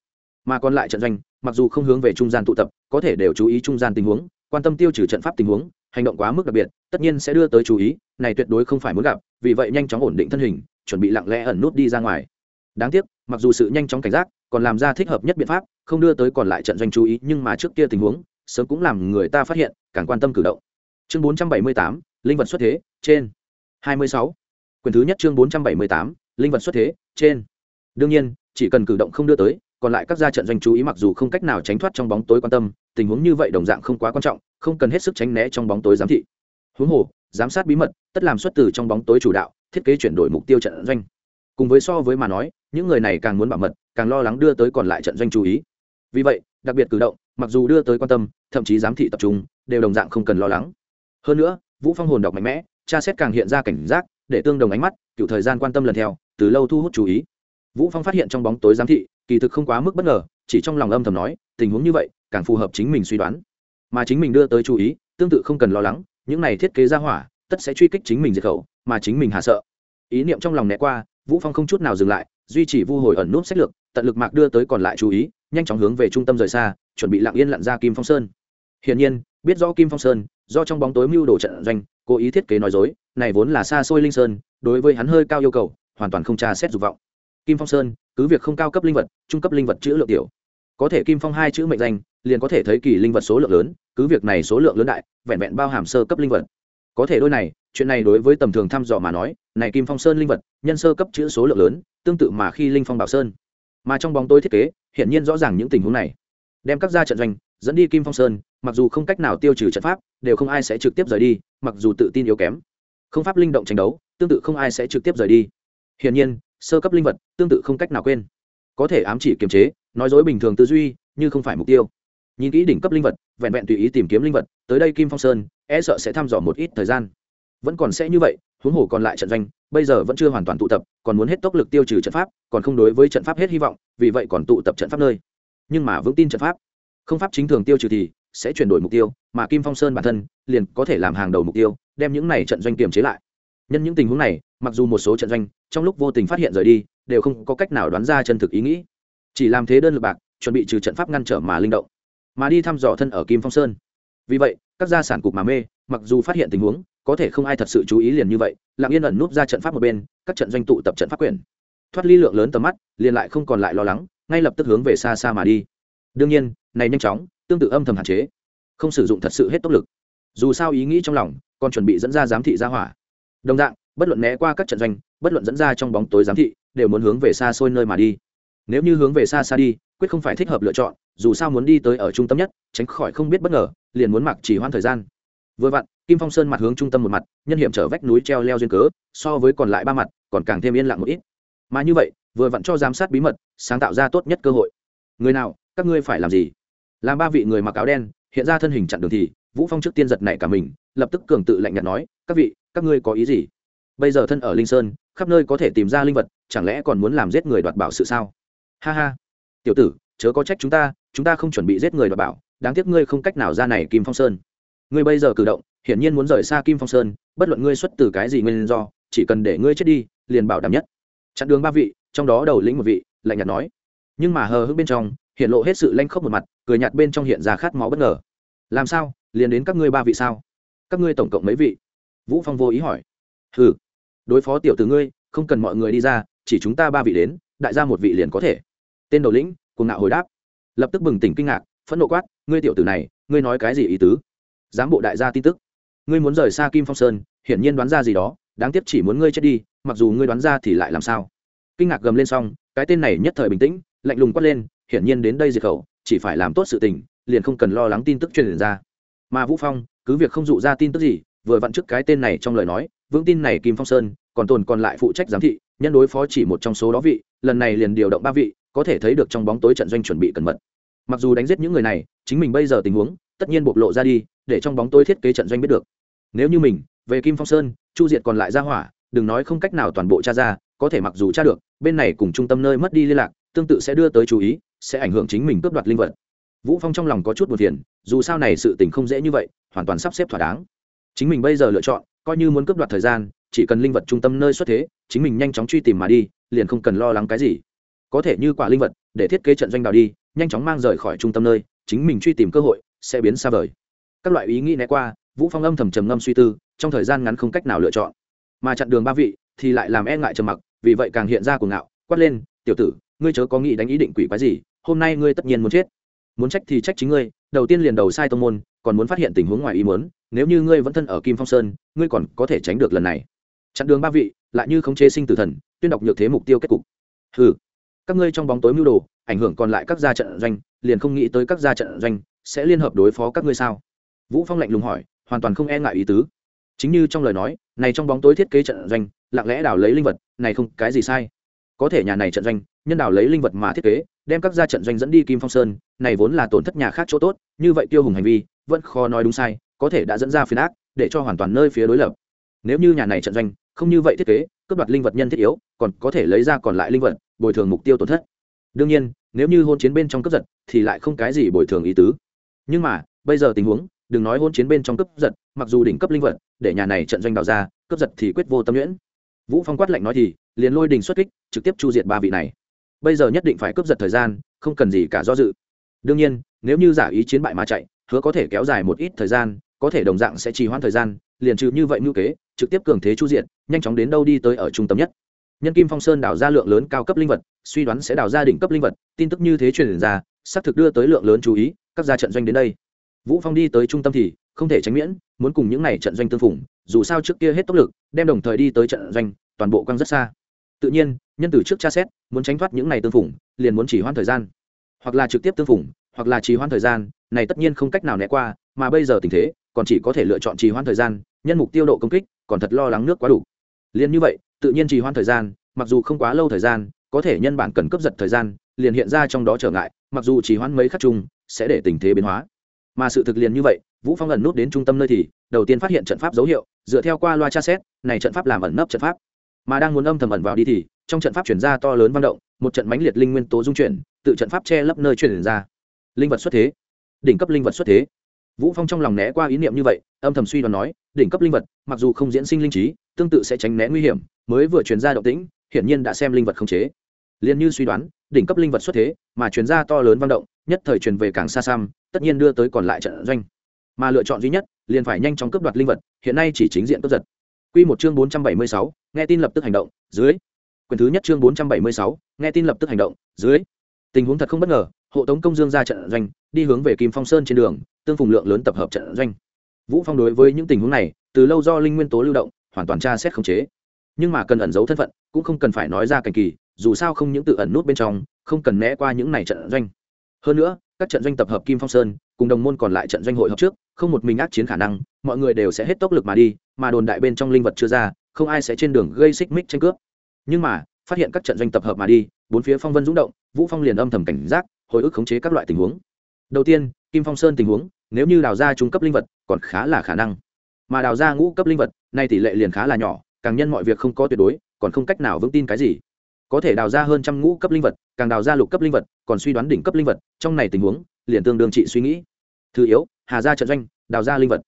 S1: Mà còn lại trận doanh mặc dù không hướng về trung gian tụ tập có thể đều chú ý trung gian tình huống quan tâm tiêu trừ trận pháp tình huống hành động quá mức đặc biệt tất nhiên sẽ đưa tới chú ý này tuyệt đối không phải muốn gặp vì vậy nhanh chóng ổn định thân hình chuẩn bị lặng lẽ ẩn nút đi ra ngoài. Đáng tiếc mặc dù sự nhanh chóng cảnh giác còn làm ra thích hợp nhất biện pháp không đưa tới còn lại trận doanh chú ý nhưng mà trước kia tình huống sớm cũng làm người ta phát hiện càng quan tâm cử động. Chương 478, linh vật xuất thế trên. 26. quyền thứ nhất chương 478, linh vật xuất thế trên. Đương nhiên chỉ cần cử động không đưa tới, còn lại các gia trận doanh chú ý mặc dù không cách nào tránh thoát trong bóng tối quan tâm, tình huống như vậy đồng dạng không quá quan trọng, không cần hết sức tránh né trong bóng tối giám thị. Huống hồ, giám sát bí mật, tất làm xuất từ trong bóng tối chủ đạo, thiết kế chuyển đổi mục tiêu trận doanh. Cùng với so với mà nói, những người này càng muốn bảo mật, càng lo lắng đưa tới còn lại trận doanh chú ý. Vì vậy, đặc biệt cử động, mặc dù đưa tới quan tâm, thậm chí giám thị tập trung, đều đồng dạng không cần lo lắng. Hơn nữa, vũ phong hồn đọc mạnh mẽ, tra xét càng hiện ra cảnh giác, để tương đồng ánh mắt, cựu thời gian quan tâm lần theo, từ lâu thu hút chú ý vũ phong phát hiện trong bóng tối giám thị, kỳ thực không quá mức bất ngờ, chỉ trong lòng âm thầm nói, tình huống như vậy, càng phù hợp chính mình suy đoán. Mà chính mình đưa tới chú ý, tương tự không cần lo lắng, những này thiết kế ra hỏa, tất sẽ truy kích chính mình diệt khẩu, mà chính mình hạ sợ. Ý niệm trong lòng né qua, vũ phong không chút nào dừng lại, duy trì vu hồi ẩn nút sách lược, tận lực mạc đưa tới còn lại chú ý, nhanh chóng hướng về trung tâm rời xa, chuẩn bị lặng yên lặn ra kim phong sơn. Hiển nhiên, biết rõ kim phong sơn, do trong bóng tối mưu đồ trận doanh, cố ý thiết kế nói dối, này vốn là xa xôi linh sơn, đối với hắn hơi cao yêu cầu, hoàn toàn không tra xét dục vọng kim phong sơn, cứ việc không cao cấp linh vật, trung cấp linh vật chữ lượng tiểu. Có thể kim phong hai chữ mệnh danh, liền có thể thấy kỳ linh vật số lượng lớn, cứ việc này số lượng lớn đại, vẹn vẹn bao hàm sơ cấp linh vật. Có thể đôi này, chuyện này đối với tầm thường thăm dò mà nói, này kim phong sơn linh vật, nhân sơ cấp chữ số lượng lớn, tương tự mà khi linh phong bảo sơn. Mà trong bóng tối thiết kế hiện nhiên rõ ràng những tình huống này. Đem các gia trận doanh, dẫn đi kim phong sơn, mặc dù không cách nào tiêu trừ trận pháp, đều không ai sẽ trực tiếp rời đi, mặc dù tự tin yếu kém. Không pháp linh động tranh đấu, tương tự không ai sẽ trực tiếp rời đi. Hiển nhiên sơ cấp linh vật, tương tự không cách nào quên. Có thể ám chỉ kiềm chế, nói dối bình thường tư duy, như không phải mục tiêu. Nhìn kỹ đỉnh cấp linh vật, vẹn vẹn tùy ý tìm kiếm linh vật, tới đây kim phong sơn e sợ sẽ thăm dò một ít thời gian. Vẫn còn sẽ như vậy, huống hồ còn lại trận doanh, bây giờ vẫn chưa hoàn toàn tụ tập, còn muốn hết tốc lực tiêu trừ trận pháp, còn không đối với trận pháp hết hy vọng, vì vậy còn tụ tập trận pháp nơi. Nhưng mà vững tin trận pháp, không pháp chính thường tiêu trừ thì sẽ chuyển đổi mục tiêu, mà kim phong sơn bản thân liền có thể làm hàng đầu mục tiêu, đem những này trận doanh kiềm chế lại nhân những tình huống này, mặc dù một số trận doanh, trong lúc vô tình phát hiện rời đi, đều không có cách nào đoán ra chân thực ý nghĩ. Chỉ làm thế đơn lực bạc, chuẩn bị trừ trận pháp ngăn trở mà linh động, mà đi thăm dò thân ở kim phong sơn. Vì vậy, các gia sản cục mà mê, mặc dù phát hiện tình huống, có thể không ai thật sự chú ý liền như vậy, lặng yên ẩn núp ra trận pháp một bên, các trận doanh tụ tập trận pháp quyền. Thoát ly lượng lớn tầm mắt, liền lại không còn lại lo lắng, ngay lập tức hướng về xa xa mà đi. Đương nhiên, này nhanh chóng, tương tự âm thầm hạn chế, không sử dụng thật sự hết tốc lực. Dù sao ý nghĩ trong lòng, còn chuẩn bị dẫn ra giám thị ra hỏa đồng dạng, bất luận né qua các trận doanh, bất luận dẫn ra trong bóng tối giám thị, đều muốn hướng về xa xôi nơi mà đi. Nếu như hướng về xa xa đi, quyết không phải thích hợp lựa chọn, dù sao muốn đi tới ở trung tâm nhất, tránh khỏi không biết bất ngờ, liền muốn mặc chỉ hoãn thời gian. Vừa vặn, kim phong sơn mặt hướng trung tâm một mặt, nhân hiểm trở vách núi treo leo duyên cớ, so với còn lại ba mặt, còn càng thêm yên lặng một ít. Mà như vậy, vừa vặn cho giám sát bí mật, sáng tạo ra tốt nhất cơ hội. Người nào, các ngươi phải làm gì? Làm ba vị người mặc áo đen, hiện ra thân hình chặn đường thì, vũ phong trước tiên giật nảy cả mình, lập tức cường tự lạnh nhạt nói, các vị các ngươi có ý gì? Bây giờ thân ở linh sơn, khắp nơi có thể tìm ra linh vật, chẳng lẽ còn muốn làm giết người đoạt bảo sự sao? Ha ha. Tiểu tử, chớ có trách chúng ta chúng ta không chuẩn bị giết người đoạt bảo, đáng tiếc ngươi không cách nào ra này kim phong sơn. Ngươi bây giờ cử động, hiển nhiên muốn rời xa kim phong sơn, bất luận ngươi xuất từ cái gì nguyên do, chỉ cần để ngươi chết đi, liền bảo đảm nhất. Chặn đường ba vị, trong đó đầu lĩnh một vị, lạnh nhạt nói. Nhưng mà hờ hững bên trong, hiện lộ hết sự lanh khốc một mặt, cười nhạt bên trong hiện ra khát máu bất ngờ. Làm sao? Liền đến các ngươi ba vị sao? Các ngươi tổng cộng mấy vị? Vũ phong vô ý hỏi. Hừ, đối phó tiểu từ ngươi, không cần mọi người đi ra, chỉ chúng ta ba vị đến, đại gia một vị liền có thể. Tên đầu lĩnh cùng ngạo hồi đáp. Lập tức bừng tỉnh kinh ngạc, phẫn nộ quát, ngươi tiểu tử này, ngươi nói cái gì ý tứ? Giám bộ đại gia tin tức. Ngươi muốn rời xa kim phong sơn, hiển nhiên đoán ra gì đó, đáng tiếc chỉ muốn ngươi chết đi, mặc dù ngươi đoán ra thì lại làm sao? Kinh ngạc gầm lên xong, cái tên này nhất thời bình tĩnh, lạnh lùng quát lên, hiển nhiên đến đây diệt khẩu, chỉ phải làm tốt sự tình, liền không cần lo lắng tin tức truyền ra. Mà vũ phong, cứ việc không dụ ra tin tức gì vừa vặn trước cái tên này trong lời nói, vững tin này kim phong sơn, còn tồn còn lại phụ trách giám thị, nhân đối phó chỉ một trong số đó vị, lần này liền điều động ba vị, có thể thấy được trong bóng tối trận doanh chuẩn bị cẩn mật. Mặc dù đánh giết những người này, chính mình bây giờ tình huống, tất nhiên bộc lộ ra đi, để trong bóng tối thiết kế trận doanh biết được. Nếu như mình, về kim phong sơn, chu diệt còn lại ra hỏa, đừng nói không cách nào toàn bộ tra ra, có thể mặc dù tra được, bên này cùng trung tâm nơi mất đi liên lạc, tương tự sẽ đưa tới chú ý, sẽ ảnh hưởng chính mình cướp đoạt linh vật. Vũ phong trong lòng có chút buồn phiền, dù sao này sự tình không dễ như vậy, hoàn toàn sắp xếp thỏa đáng chính mình bây giờ lựa chọn, coi như muốn cướp đoạt thời gian, chỉ cần linh vật trung tâm nơi xuất thế, chính mình nhanh chóng truy tìm mà đi, liền không cần lo lắng cái gì. Có thể như quả linh vật, để thiết kế trận doanh đào đi, nhanh chóng mang rời khỏi trung tâm nơi, chính mình truy tìm cơ hội, sẽ biến xa vời. Các loại ý nghĩ né qua, vũ phong âm thầm trầm ngâm suy tư, trong thời gian ngắn không cách nào lựa chọn. Mà chặn đường ba vị, thì lại làm e ngại trầm mặc, vì vậy càng hiện ra cuồng ngạo, quát lên, tiểu tử, ngươi chớ có nghĩ đánh ý định quỷ quái gì, hôm nay ngươi tất nhiên muốn chết. Muốn trách thì trách chính ngươi, đầu tiên liền đầu sai tông môn, còn muốn phát hiện tình huống ngoài ý muốn nếu như ngươi vẫn thân ở kim phong sơn, ngươi còn có thể tránh được lần này. Chặn đường ba vị, lại như khống chế sinh tử thần, tuyên đọc nhược thế mục tiêu kết cục. Hừ, các ngươi trong bóng tối mưu đồ, ảnh hưởng còn lại các gia trận doanh, liền không nghĩ tới các gia trận doanh sẽ liên hợp đối phó các ngươi sao? Vũ phong lạnh lùng hỏi, hoàn toàn không e ngại ý tứ. Chính như trong lời nói, này trong bóng tối thiết kế trận doanh, lặng lẽ đào lấy linh vật, này không cái gì sai. Có thể nhà này trận doanh, nhân đào lấy linh vật mà thiết kế, đem các gia trận doanh dẫn đi kim phong sơn, này vốn là tổn thất nhà khác chỗ tốt, như vậy tiêu hùng hành vi, vẫn khó nói đúng sai có thể đã dẫn ra phiền ác, để cho hoàn toàn nơi phía đối lập. Nếu như nhà này trận doanh không như vậy thiết kế, cướp đoạt linh vật nhân thiết yếu, còn có thể lấy ra còn lại linh vật, bồi thường mục tiêu tổn thất. Đương nhiên, nếu như hôn chiến bên trong cướp giật, thì lại không cái gì bồi thường ý tứ. Nhưng mà, bây giờ tình huống, đừng nói hôn chiến bên trong cướp giật, mặc dù đỉnh cấp linh vật, để nhà này trận doanh đào ra, cướp giật thì quyết vô tâm nhuyễn. Vũ phong quát lạnh nói thì, liền lôi đình xuất kích, trực tiếp chu diệt ba vị này. Bây giờ nhất định phải cướp giật thời gian, không cần gì cả do dự. Đương nhiên, nếu như giả ý chiến bại mà chạy, hứa có thể kéo dài một ít thời gian có thể đồng dạng sẽ trì hoãn thời gian, liền trừ như vậy ngữ kế, trực tiếp cường thế chu diện nhanh chóng đến đâu đi tới ở trung tâm nhất. Nhân kim phong sơn đào ra lượng lớn cao cấp linh vật, suy đoán sẽ đào ra đỉnh cấp linh vật, tin tức như thế truyền ra, xác thực đưa tới lượng lớn chú ý, các gia trận doanh đến đây. Vũ phong đi tới trung tâm thì không thể tránh miễn, muốn cùng những này trận doanh tương phủng dù sao trước kia hết tốc lực, đem đồng thời đi tới trận doanh, toàn bộ quăng rất xa. Tự nhiên, nhân từ trước tra xét, muốn tránh thoát những này tương phủng liền muốn chỉ hoãn thời gian. Hoặc là trực tiếp tương phủng hoặc là trì hoãn thời gian, này tất nhiên không cách nào né qua, mà bây giờ tình thế còn chỉ có thể lựa chọn trì hoãn thời gian, nhân mục tiêu độ công kích còn thật lo lắng nước quá đủ. Liền như vậy, tự nhiên trì hoãn thời gian, mặc dù không quá lâu thời gian, có thể nhân bản cần cấp giật thời gian, liền hiện ra trong đó trở ngại, mặc dù trì hoãn mấy khắc chung, sẽ để tình thế biến hóa. Mà sự thực liền như vậy, vũ phong ẩn nút đến trung tâm nơi thì, đầu tiên phát hiện trận pháp dấu hiệu, dựa theo qua loa tra xét, này trận pháp làm ẩn nấp trận pháp. Mà đang muốn âm thầm ẩn vào đi thì, trong trận pháp chuyển ra to lớn văn động, một trận mãnh liệt linh nguyên tố dung chuyển, tự trận pháp che lấp nơi chuyển ra. Linh vật xuất thế. Đỉnh cấp linh vật xuất thế vũ phong trong lòng né qua ý niệm như vậy âm thầm suy đoán nói đỉnh cấp linh vật mặc dù không diễn sinh linh trí tương tự sẽ tránh né nguy hiểm mới vừa truyền ra động tĩnh hiển nhiên đã xem linh vật không chế. Liền như suy đoán đỉnh cấp linh vật xuất thế mà truyền ra to lớn văn động nhất thời truyền về càng xa xăm tất nhiên đưa tới còn lại trận doanh. Mà lựa chọn duy nhất liền phải nhanh chóng cướp đoạt linh vật hiện nay chỉ chính diện cướp giật. Quy một chương 476, nghe tin lập tức hành động dưới. Quyền thứ nhất chương 476, nghe tin lập tức hành động dưới tình huống thật không bất ngờ, hộ tống công dương ra trận doanh, đi hướng về kim phong sơn trên đường, tương phùng lượng lớn tập hợp trận doanh. Vũ phong đối với những tình huống này, từ lâu do linh nguyên tố lưu động, hoàn toàn tra xét khống chế. Nhưng mà cần ẩn giấu thân phận, cũng không cần phải nói ra cảnh kỳ, dù sao không những tự ẩn nút bên trong, không cần né qua những này trận doanh. Hơn nữa, các trận doanh tập hợp kim phong sơn, cùng đồng môn còn lại trận doanh hội hợp trước, không một mình ác chiến khả năng, mọi người đều sẽ hết tốc lực mà đi, mà đồn đại bên trong linh vật chưa ra, không ai sẽ trên đường gây xích mích tranh cướp. Nhưng mà, phát hiện các trận doanh tập hợp mà đi bốn phía phong vân rung động, vũ phong liền âm thầm cảnh giác, hồi ức khống chế các loại tình huống. Đầu tiên, kim phong sơn tình huống, nếu như đào ra trung cấp linh vật, còn khá là khả năng. Mà đào ra ngũ cấp linh vật, nay tỷ lệ liền khá là nhỏ, càng nhân mọi việc không có tuyệt đối, còn không cách nào vững tin cái gì. Có thể đào ra hơn trăm ngũ cấp linh vật, càng đào ra lục cấp linh vật, còn suy đoán đỉnh cấp linh vật, trong này tình huống, liền tương đương trị suy nghĩ. Thứ yếu, hà ra trận doanh, đào ra linh vật.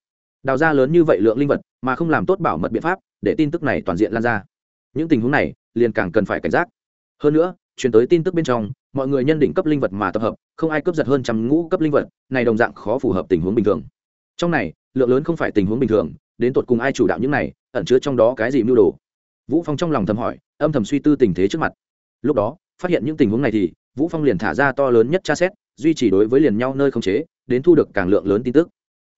S1: Đào ra lớn như vậy lượng linh vật, mà không làm tốt bảo mật biện pháp, để tin tức này toàn diện lan ra. Những tình huống này, liền càng cần phải cảnh giác. Hơn nữa chuyển tới tin tức bên trong, mọi người nhân định cấp linh vật mà tập hợp, không ai cướp giật hơn trăm ngũ cấp linh vật, này đồng dạng khó phù hợp tình huống bình thường. Trong này, lượng lớn không phải tình huống bình thường, đến tột cùng ai chủ đạo những này, ẩn chứa trong đó cái gì mưu đồ? Vũ phong trong lòng thầm hỏi, âm thầm suy tư tình thế trước mặt. Lúc đó, phát hiện những tình huống này thì, vũ phong liền thả ra to lớn nhất tra xét, duy trì đối với liền nhau nơi không chế, đến thu được càng lượng lớn tin tức.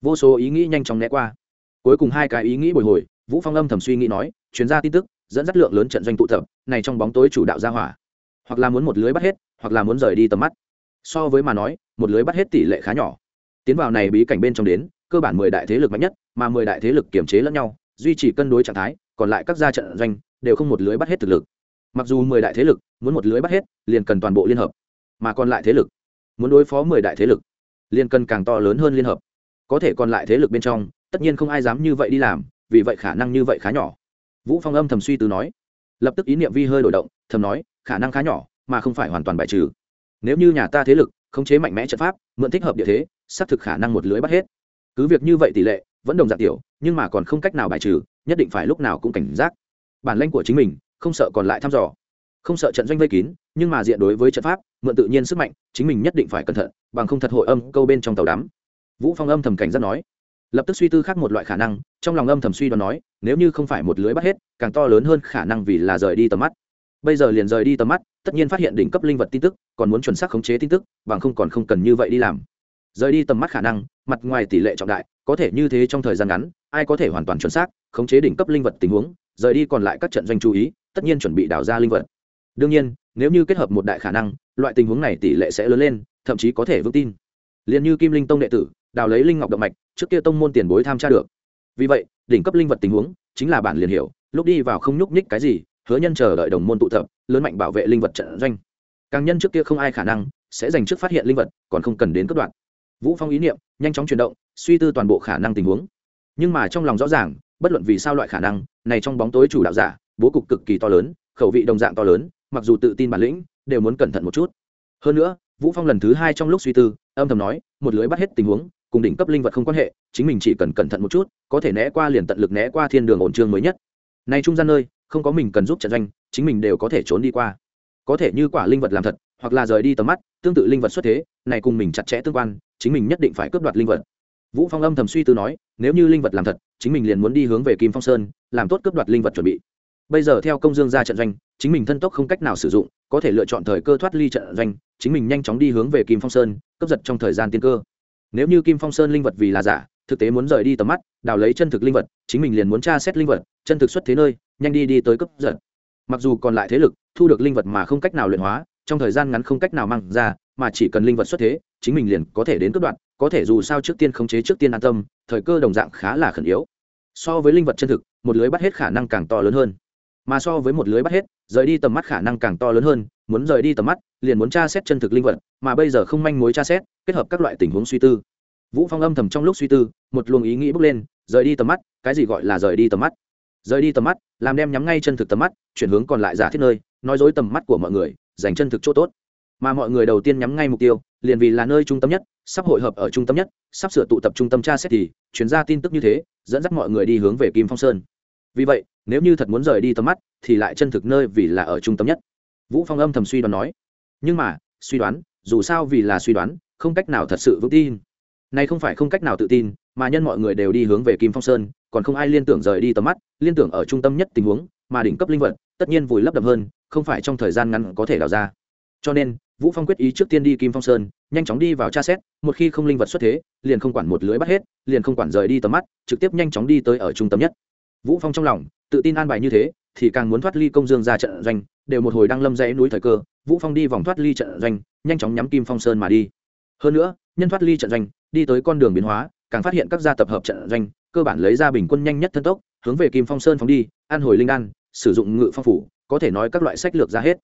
S1: Vô số ý nghĩ nhanh chóng né qua. Cuối cùng hai cái ý nghĩ bồi hồi, vũ phong âm thầm suy nghĩ nói chuyến ra tin tức, dẫn dắt lượng lớn trận doanh tụ tập, này trong bóng tối chủ đạo ra hỏa hoặc là muốn một lưới bắt hết, hoặc là muốn rời đi tầm mắt. So với mà nói, một lưới bắt hết tỷ lệ khá nhỏ. Tiến vào này bí cảnh bên trong đến, cơ bản mười đại thế lực mạnh nhất, mà mười đại thế lực kiểm chế lẫn nhau, duy trì cân đối trạng thái, còn lại các gia trận doanh đều không một lưới bắt hết thực lực. Mặc dù mười đại thế lực muốn một lưới bắt hết, liền cần toàn bộ liên hợp, mà còn lại thế lực muốn đối phó mười đại thế lực, liền cần càng to lớn hơn liên hợp. Có thể còn lại thế lực bên trong, tất nhiên không ai dám như vậy đi làm, vì vậy khả năng như vậy khá nhỏ. Vũ phong âm thầm suy tư nói, lập tức ý niệm vi hơi đổi động, thầm nói khả năng khá nhỏ, mà không phải hoàn toàn bài trừ. Nếu như nhà ta thế lực khống chế mạnh mẽ trận pháp, mượn thích hợp địa thế, xác thực khả năng một lưới bắt hết. Cứ việc như vậy tỷ lệ vẫn đồng dạng tiểu, nhưng mà còn không cách nào bài trừ, nhất định phải lúc nào cũng cảnh giác. Bản lĩnh của chính mình không sợ còn lại thăm dò. Không sợ trận doanh vây kín, nhưng mà diện đối với trận pháp, mượn tự nhiên sức mạnh, chính mình nhất định phải cẩn thận, bằng không thật hội âm câu bên trong tàu đắm. Vũ phong âm thầm cảnh giác nói. Lập tức suy tư khác một loại khả năng, trong lòng âm thầm suy đoán nói, nếu như không phải một lưới bắt hết, càng to lớn hơn khả năng vì là rời đi tầm mắt bây giờ liền rời đi tầm mắt, tất nhiên phát hiện đỉnh cấp linh vật tin tức, còn muốn chuẩn xác khống chế tin tức, bằng không còn không cần như vậy đi làm. Rời đi tầm mắt khả năng, mặt ngoài tỷ lệ trọng đại, có thể như thế trong thời gian ngắn, ai có thể hoàn toàn chuẩn xác khống chế đỉnh cấp linh vật tình huống, rời đi còn lại các trận doanh chú ý, tất nhiên chuẩn bị đào ra linh vật. Đương nhiên, nếu như kết hợp một đại khả năng, loại tình huống này tỷ lệ sẽ lớn lên, thậm chí có thể vững tin. Liền như kim linh tông đệ tử, đào lấy linh ngọc động mạch, trước kia tông môn tiền bối tham tra được. Vì vậy, đỉnh cấp linh vật tình huống chính là bản liền hiểu, lúc đi vào không nhúc nhích cái gì hứa nhân chờ đợi đồng môn tụ tập, lớn mạnh bảo vệ linh vật trận doanh. Càng nhân trước kia không ai khả năng sẽ dành trước phát hiện linh vật, còn không cần đến cấp đoạn. Vũ phong ý niệm nhanh chóng chuyển động, suy tư toàn bộ khả năng tình huống. Nhưng mà trong lòng rõ ràng, bất luận vì sao loại khả năng này trong bóng tối chủ đạo giả, bố cục cực kỳ to lớn, khẩu vị đồng dạng to lớn, mặc dù tự tin bản lĩnh, đều muốn cẩn thận một chút. Hơn nữa, vũ phong lần thứ hai trong lúc suy tư, âm thầm nói, một lưới bắt hết tình huống, cùng đỉnh cấp linh vật không quan hệ, chính mình chỉ cần cẩn thận một chút, có thể né qua liền tận lực né qua thiên đường ổn trương mới nhất. Nay trung gian nơi không có mình cần giúp trận doanh, chính mình đều có thể trốn đi qua. Có thể như quả linh vật làm thật, hoặc là rời đi tầm mắt, tương tự linh vật xuất thế, này cùng mình chặt chẽ tương quan, chính mình nhất định phải cướp đoạt linh vật. Vũ phong âm thầm suy tư nói, nếu như linh vật làm thật, chính mình liền muốn đi hướng về kim phong sơn, làm tốt cướp đoạt linh vật chuẩn bị. Bây giờ theo công dương ra trận doanh, chính mình thân tốc không cách nào sử dụng, có thể lựa chọn thời cơ thoát ly trận doanh, chính mình nhanh chóng đi hướng về kim phong sơn, cướp giật trong thời gian tiên cơ. Nếu như kim phong sơn linh vật vì là giả, thực tế muốn rời đi tầm mắt, đào lấy chân thực linh vật, chính mình liền muốn tra xét linh vật, chân thực xuất thế nơi nhanh đi đi tới cấp giật. Mặc dù còn lại thế lực, thu được linh vật mà không cách nào luyện hóa, trong thời gian ngắn không cách nào mang ra, mà chỉ cần linh vật xuất thế, chính mình liền có thể đến cấp đoạn, có thể dù sao trước tiên khống chế trước tiên an tâm, thời cơ đồng dạng khá là khẩn yếu. So với linh vật chân thực, một lưới bắt hết khả năng càng to lớn hơn. Mà so với một lưới bắt hết, rời đi tầm mắt khả năng càng to lớn hơn, muốn rời đi tầm mắt, liền muốn tra xét chân thực linh vật, mà bây giờ không manh mối tra xét, kết hợp các loại tình huống suy tư. Vũ phong âm thầm trong lúc suy tư, một luồng ý nghĩ bước lên, rời đi tầm mắt, cái gì gọi là rời đi tầm mắt? Rời đi tầm mắt, làm đem nhắm ngay chân thực tầm mắt, chuyển hướng còn lại giả thiết nơi, nói dối tầm mắt của mọi người, dành chân thực chỗ tốt. Mà mọi người đầu tiên nhắm ngay mục tiêu, liền vì là nơi trung tâm nhất, sắp hội hợp ở trung tâm nhất, sắp sửa tụ tập trung tâm tra xét thì, chuyển ra tin tức như thế, dẫn dắt mọi người đi hướng về kim phong sơn. Vì vậy, nếu như thật muốn rời đi tầm mắt, thì lại chân thực nơi vì là ở trung tâm nhất. Vũ phong âm thầm suy đoán nói. Nhưng mà, suy đoán, dù sao vì là suy đoán, không cách nào thật sự vững tin. Này không phải không cách nào tự tin, mà nhân mọi người đều đi hướng về kim phong sơn còn không ai liên tưởng rời đi tầm mắt, liên tưởng ở trung tâm nhất tình huống, mà đỉnh cấp linh vật, tất nhiên vùi lấp đậm hơn, không phải trong thời gian ngắn có thể đào ra. Cho nên, vũ phong quyết ý trước tiên đi kim phong sơn, nhanh chóng đi vào tra xét, một khi không linh vật xuất thế, liền không quản một lưới bắt hết, liền không quản rời đi tầm mắt, trực tiếp nhanh chóng đi tới ở trung tâm nhất. Vũ phong trong lòng, tự tin an bài như thế, thì càng muốn thoát ly công dương ra trận doanh, đều một hồi đang lâm dãy núi thời cơ, vũ phong đi vòng thoát ly trận doanh, nhanh chóng nhắm kim phong sơn mà đi. Hơn nữa, nhân thoát ly trận doanh, đi tới con đường biến hóa càng phát hiện các gia tập hợp trận doanh, cơ bản lấy ra bình quân nhanh nhất thân tốc, hướng về kim phong sơn phóng đi an hồi linh đan, sử dụng ngự phong phủ, có thể nói các loại sách lược ra hết.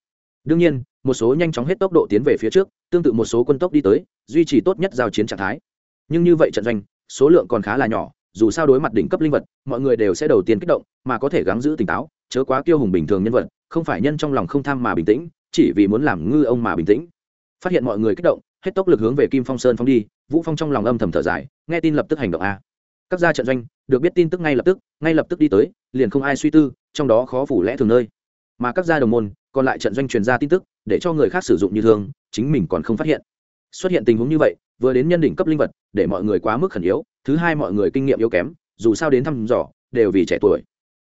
S1: Đương nhiên, một số nhanh chóng hết tốc độ tiến về phía trước, tương tự một số quân tốc đi tới, duy trì tốt nhất giao chiến trạng thái. Nhưng như vậy trận doanh, số lượng còn khá là nhỏ, dù sao đối mặt đỉnh cấp linh vật, mọi người đều sẽ đầu tiên kích động, mà có thể gắng giữ tỉnh táo, chớ quá kiêu hùng bình thường nhân vật, không phải nhân trong lòng không tham mà bình tĩnh, chỉ vì muốn làm ngư ông mà bình tĩnh. Phát hiện mọi người kích động hết tốc lực hướng về kim phong sơn phóng đi, vũ phong trong lòng âm thầm thở dài, nghe tin lập tức hành động a. Các gia trận doanh được biết tin tức ngay lập tức, ngay lập tức đi tới, liền không ai suy tư, trong đó khó phủ lẽ thường nơi. Mà các gia đồng môn còn lại trận doanh truyền ra tin tức, để cho người khác sử dụng như thường, chính mình còn không phát hiện. Xuất hiện tình huống như vậy, vừa đến nhân đỉnh cấp linh vật, để mọi người quá mức khẩn yếu, thứ hai mọi người kinh nghiệm yếu kém, dù sao đến thăm dò, đều vì trẻ tuổi.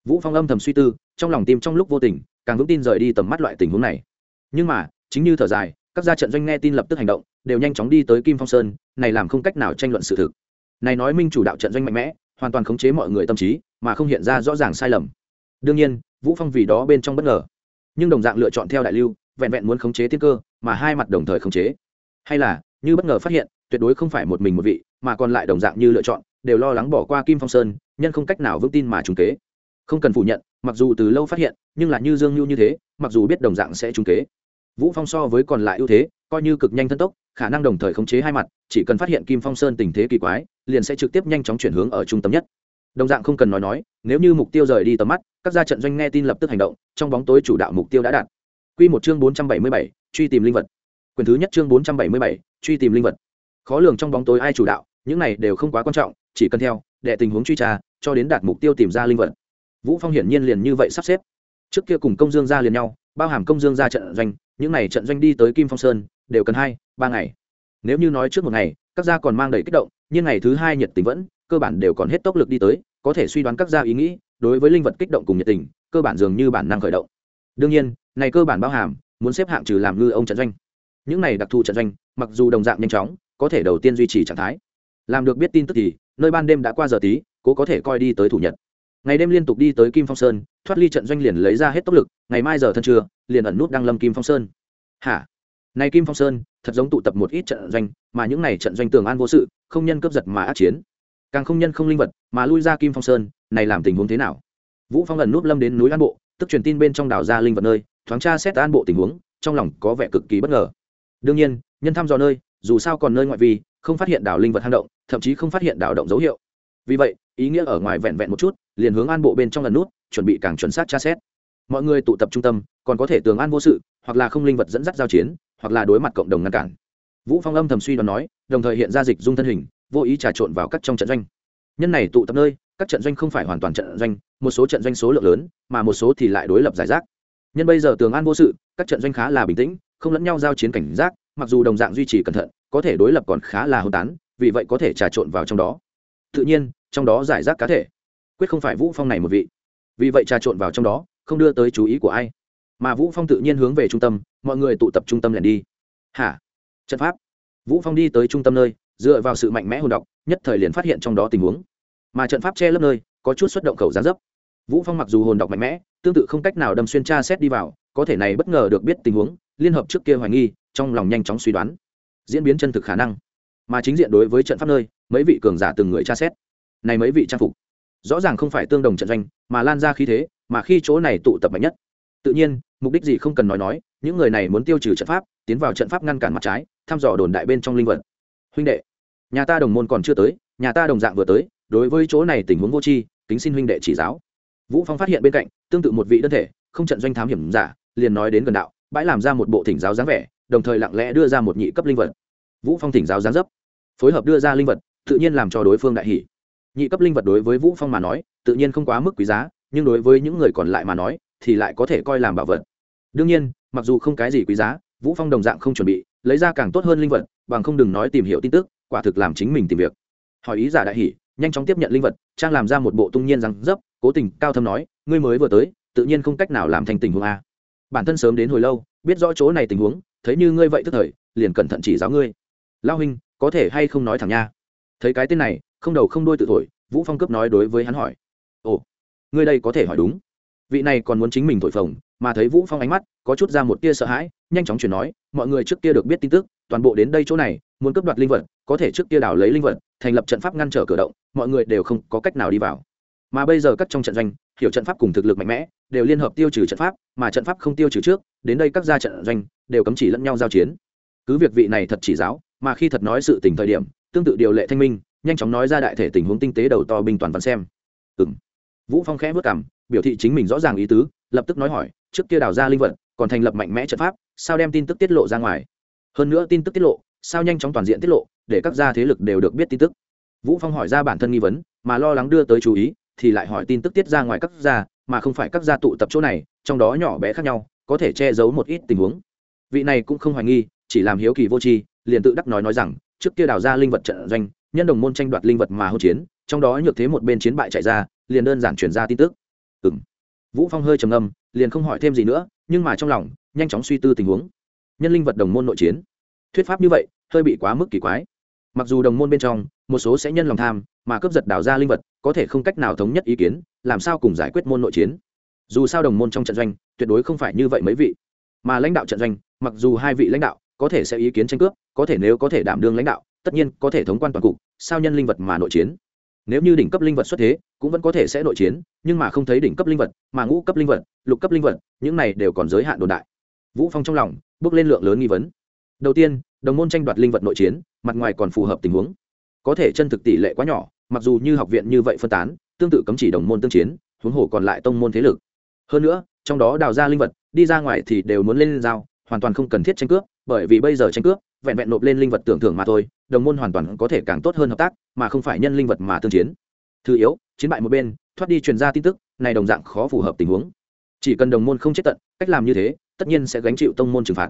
S1: Vũ phong âm thầm suy tư, trong lòng tim trong lúc vô tình, càng vững tin rời đi tầm mắt loại tình huống này. Nhưng mà, chính như thở dài các gia trận doanh nghe tin lập tức hành động, đều nhanh chóng đi tới kim phong sơn, này làm không cách nào tranh luận sự thực. Này nói minh chủ đạo trận doanh mạnh mẽ, hoàn toàn khống chế mọi người tâm trí, mà không hiện ra rõ ràng sai lầm. Đương nhiên, vũ phong vì đó bên trong bất ngờ. Nhưng đồng dạng lựa chọn theo đại lưu, vẹn vẹn muốn khống chế tiên cơ, mà hai mặt đồng thời khống chế. Hay là, như bất ngờ phát hiện, tuyệt đối không phải một mình một vị, mà còn lại đồng dạng như lựa chọn, đều lo lắng bỏ qua kim phong sơn, nhân không cách nào vững tin mà trúng kế. Không cần phủ nhận, mặc dù từ lâu phát hiện, nhưng là như dương nhu như thế, mặc dù biết đồng dạng sẽ trúng kế vũ phong so với còn lại ưu thế coi như cực nhanh thân tốc khả năng đồng thời khống chế hai mặt chỉ cần phát hiện kim phong sơn tình thế kỳ quái liền sẽ trực tiếp nhanh chóng chuyển hướng ở trung tâm nhất. Đồng dạng không cần nói nói nếu như mục tiêu rời đi tầm mắt các gia trận doanh nghe tin lập tức hành động trong bóng tối chủ đạo mục tiêu đã đạt. Quy một chương 477, truy tìm linh vật. Quyền thứ nhất chương 477, truy tìm linh vật. Khó lường trong bóng tối ai chủ đạo những này đều không quá quan trọng chỉ cần theo đệ tình huống truy tra cho đến đạt mục tiêu tìm ra linh vật. Vũ phong hiển nhiên liền như vậy sắp xếp. Trước kia cùng công dương gia liền nhau bao hàm công dương gia trận doanh những này trận doanh đi tới kim phong sơn, đều cần hai, ba ngày. Nếu như nói trước một ngày, các gia còn mang đầy kích động, nhưng ngày thứ hai nhiệt tình vẫn, cơ bản đều còn hết tốc lực đi tới, có thể suy đoán các gia ý nghĩ, đối với linh vật kích động cùng nhiệt tình, cơ bản dường như bản năng khởi động. Đương nhiên, này cơ bản bao hàm, muốn xếp hạng trừ làm ngư ông trận doanh. Những này đặc thù trận doanh, mặc dù đồng dạng nhanh chóng, có thể đầu tiên duy trì trạng thái. Làm được biết tin tức thì, nơi ban đêm đã qua giờ tí, cố có thể coi đi tới thủ nhật ngày đêm liên tục đi tới kim phong sơn, thoát ly trận doanh liền lấy ra hết tốc lực, ngày mai giờ thân trưa, liền ẩn nút đăng lâm kim phong sơn. Hả? Này kim phong sơn, thật giống tụ tập một ít trận doanh, mà những này trận doanh tường an vô sự, không nhân cướp giật mà át chiến. Càng không nhân không linh vật, mà lui ra kim phong sơn, này làm tình huống thế nào? Vũ phong ẩn nút lâm đến núi an bộ, tức truyền tin bên trong đảo ra linh vật nơi, thoáng tra xét an bộ tình huống, trong lòng có vẻ cực kỳ bất ngờ. Đương nhiên, nhân thăm dò nơi, dù sao còn nơi ngoại vi, không phát hiện đảo linh vật hang động, thậm chí không phát hiện đảo động dấu hiệu vì vậy, ý nghĩa ở ngoài vẹn vẹn một chút, liền hướng an bộ bên trong lần nút, chuẩn bị càng chuẩn xác tra xét. Mọi người tụ tập trung tâm, còn có thể tường an vô sự, hoặc là không linh vật dẫn dắt giao chiến, hoặc là đối mặt cộng đồng ngăn cản. Vũ phong âm thầm suy đoán nói, đồng thời hiện ra dịch dung thân hình, vô ý trà trộn vào các trong trận doanh. Nhân này tụ tập nơi, các trận doanh không phải hoàn toàn trận doanh, một số trận doanh số lượng lớn, mà một số thì lại đối lập giải rác. Nhân bây giờ tường an vô sự, các trận doanh khá là bình tĩnh, không lẫn nhau giao chiến cảnh giác, mặc dù đồng dạng duy trì cẩn thận, có thể đối lập còn khá là hôn tán, vì vậy có thể trà trộn vào trong đó tự nhiên trong đó giải rác cá thể. Quyết không phải vũ phong này một vị. Vì vậy trà trộn vào trong đó không đưa tới chú ý của ai. Mà vũ phong tự nhiên hướng về trung tâm mọi người tụ tập trung tâm liền đi. Hả? Trận pháp. Vũ phong đi tới trung tâm nơi dựa vào sự mạnh mẽ hồn độc, nhất thời liền phát hiện trong đó tình huống. Mà trận pháp che lấp nơi có chút xuất động khẩu gián dấp. Vũ phong mặc dù hồn độc mạnh mẽ tương tự không cách nào đâm xuyên tra xét đi vào có thể này bất ngờ được biết tình huống liên hợp trước kia hoài nghi trong lòng nhanh chóng suy đoán. Diễn biến chân thực khả năng mà chính diện đối với trận pháp nơi, mấy vị cường giả từng người tra xét. Này mấy vị trang phục, rõ ràng không phải tương đồng trận doanh, mà lan ra khí thế, mà khi chỗ này tụ tập mạnh nhất. Tự nhiên, mục đích gì không cần nói nói, những người này muốn tiêu trừ trận pháp, tiến vào trận pháp ngăn cản mặt trái, thăm dò đồn đại bên trong linh vật. Huynh đệ, nhà ta đồng môn còn chưa tới, nhà ta đồng dạng vừa tới, đối với chỗ này tình huống vô tri, kính xin huynh đệ chỉ giáo. Vũ phong phát hiện bên cạnh, tương tự một vị đơn thể, không trận doanh thám hiểm giả, liền nói đến gần đạo, bãi làm ra một bộ thỉnh giáo dáng vẻ, đồng thời lặng lẽ đưa ra một nhị cấp linh vật vũ phong thỉnh giáo giáng dấp. Phối hợp đưa ra linh vật, tự nhiên làm cho đối phương đại hỷ nhị cấp linh vật đối với vũ phong mà nói, tự nhiên không quá mức quý giá, nhưng đối với những người còn lại mà nói, thì lại có thể coi làm bảo vật. Đương nhiên, mặc dù không cái gì quý giá, vũ phong đồng dạng không chuẩn bị, lấy ra càng tốt hơn linh vật, bằng không đừng nói tìm hiểu tin tức, quả thực làm chính mình tìm việc. Hỏi ý giả đại hỷ nhanh chóng tiếp nhận linh vật, trang làm ra một bộ tung nhiên rằng dấp, cố tình cao thâm nói, ngươi mới vừa tới, tự nhiên không cách nào làm thành tình huống a. Bản thân sớm đến hồi lâu, biết rõ chỗ này tình huống, thấy như ngươi vậy tức thời, liền cẩn thận chỉ giáo ngươi lao huynh, có thể hay không nói thẳng nha? Thấy cái tên này, không đầu không đuôi tự thổi, vũ phong cấp nói đối với hắn hỏi. Ồ, ngươi đây có thể hỏi đúng. Vị này còn muốn chính mình thổi phồng, mà thấy vũ phong ánh mắt, có chút ra một tia sợ hãi, nhanh chóng chuyển nói, mọi người trước kia được biết tin tức, toàn bộ đến đây chỗ này, muốn cướp đoạt linh vật, có thể trước kia đảo lấy linh vật, thành lập trận pháp ngăn trở cửa động, mọi người đều không có cách nào đi vào. Mà bây giờ các trong trận doanh, hiểu trận pháp cùng thực lực mạnh mẽ, đều liên hợp tiêu trừ trận pháp, mà trận pháp không tiêu trừ trước, đến đây các gia trận doanh, đều cấm chỉ lẫn nhau giao chiến. Cứ việc vị này thật chỉ giáo mà khi thật nói sự tình thời điểm, tương tự điều lệ thanh minh, nhanh chóng nói ra đại thể tình huống tinh tế đầu to binh toàn văn xem. Ừng vũ phong khẽ vất cảm biểu thị chính mình rõ ràng ý tứ, lập tức nói hỏi, trước kia đào ra linh vật, còn thành lập mạnh mẽ trận pháp, sao đem tin tức tiết lộ ra ngoài? Hơn nữa tin tức tiết lộ, sao nhanh chóng toàn diện tiết lộ, để các gia thế lực đều được biết tin tức? Vũ phong hỏi ra bản thân nghi vấn, mà lo lắng đưa tới chú ý, thì lại hỏi tin tức tiết ra ngoài các gia, mà không phải các gia tụ tập chỗ này, trong đó nhỏ bé khác nhau, có thể che giấu một ít tình huống. Vị này cũng không hoài nghi, chỉ làm hiếu kỳ vô tri liền tự đắc nói nói rằng, trước kia đào ra linh vật trận doanh, nhân đồng môn tranh đoạt linh vật mà hỗn chiến, trong đó nhược thế một bên chiến bại chạy ra, liền đơn giản chuyển ra tin tức. Ừng vũ phong hơi trầm ngâm, liền không hỏi thêm gì nữa, nhưng mà trong lòng, nhanh chóng suy tư tình huống. Nhân linh vật đồng môn nội chiến. Thuyết pháp như vậy, hơi bị quá mức kỳ quái. Mặc dù đồng môn bên trong, một số sẽ nhân lòng tham, mà cướp giật đào ra linh vật, có thể không cách nào thống nhất ý kiến, làm sao cùng giải quyết môn nội chiến? Dù sao đồng môn trong trận doanh, tuyệt đối không phải như vậy mấy vị. Mà lãnh đạo trận doanh, mặc dù hai vị lãnh đạo có thể sẽ ý kiến tranh cướp, có thể nếu có thể đảm đương lãnh đạo, tất nhiên có thể thống quan toàn cục, sao nhân linh vật mà nội chiến? Nếu như đỉnh cấp linh vật xuất thế, cũng vẫn có thể sẽ nội chiến, nhưng mà không thấy đỉnh cấp linh vật, mà ngũ cấp linh vật, lục cấp linh vật, những này đều còn giới hạn đồn đại. Vũ phong trong lòng bước lên lượng lớn nghi vấn. Đầu tiên, đồng môn tranh đoạt linh vật nội chiến, mặt ngoài còn phù hợp tình huống. Có thể chân thực tỷ lệ quá nhỏ, mặc dù như học viện như vậy phân tán, tương tự cấm chỉ đồng môn tương chiến, huống hồ còn lại tông môn thế lực. Hơn nữa, trong đó đào ra linh vật, đi ra ngoài thì đều muốn lên giao, hoàn toàn không cần thiết tranh cướp bởi vì bây giờ tranh cướp, vẹn vẹn nộp lên linh vật tưởng thưởng mà thôi, đồng môn hoàn toàn có thể càng tốt hơn hợp tác, mà không phải nhân linh vật mà tương chiến. Thứ yếu, chiến bại một bên, thoát đi truyền ra tin tức, này đồng dạng khó phù hợp tình huống. Chỉ cần đồng môn không chết tận, cách làm như thế, tất nhiên sẽ gánh chịu tông môn trừng phạt.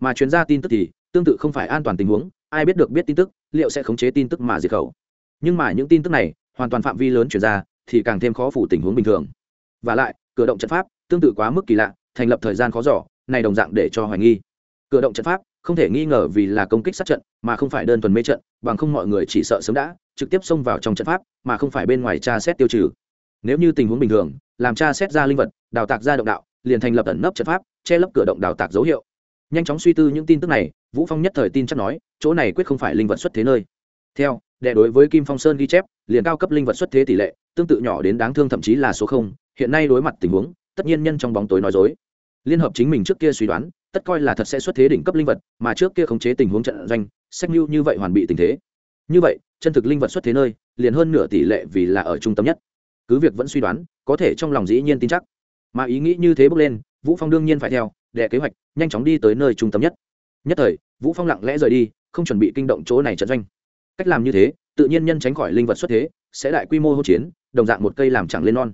S1: Mà truyền ra tin tức thì, tương tự không phải an toàn tình huống, ai biết được biết tin tức, liệu sẽ khống chế tin tức mà diệt khẩu. Nhưng mà những tin tức này, hoàn toàn phạm vi lớn truyền ra, thì càng thêm khó phủ tình huống bình thường. Và lại, cửa động trận pháp, tương tự quá mức kỳ lạ, thành lập thời gian khó giỏ này đồng dạng để cho hoài nghi cửa động trận pháp, không thể nghi ngờ vì là công kích sát trận, mà không phải đơn thuần mê trận, bằng không mọi người chỉ sợ sớm đã, trực tiếp xông vào trong trận pháp, mà không phải bên ngoài tra xét tiêu trừ. Nếu như tình huống bình thường, làm tra xét ra linh vật, đào tạc ra động đạo, liền thành lập ẩn nấp trận pháp, che lấp cửa động đào tạc dấu hiệu. Nhanh chóng suy tư những tin tức này, vũ phong nhất thời tin chắc nói, chỗ này quyết không phải linh vật xuất thế nơi. Theo, đệ đối với kim phong sơn ghi chép, liền cao cấp linh vật xuất thế tỷ lệ, tương tự nhỏ đến đáng thương thậm chí là số không. Hiện nay đối mặt tình huống, tất nhiên nhân trong bóng tối nói dối. Liên hợp chính mình trước kia suy đoán tất coi là thật sẽ xuất thế đỉnh cấp linh vật, mà trước kia khống chế tình huống trận doanh, sách mưu như vậy hoàn bị tình thế. Như vậy, chân thực linh vật xuất thế nơi, liền hơn nửa tỷ lệ vì là ở trung tâm nhất. Cứ việc vẫn suy đoán, có thể trong lòng dĩ nhiên tin chắc. Mà ý nghĩ như thế bước lên, vũ phong đương nhiên phải theo, đệ kế hoạch, nhanh chóng đi tới nơi trung tâm nhất. Nhất thời, vũ phong lặng lẽ rời đi, không chuẩn bị kinh động chỗ này trận doanh. Cách làm như thế, tự nhiên nhân tránh khỏi linh vật xuất thế, sẽ đại quy mô hỗn chiến, đồng dạng một cây làm chẳng lên non.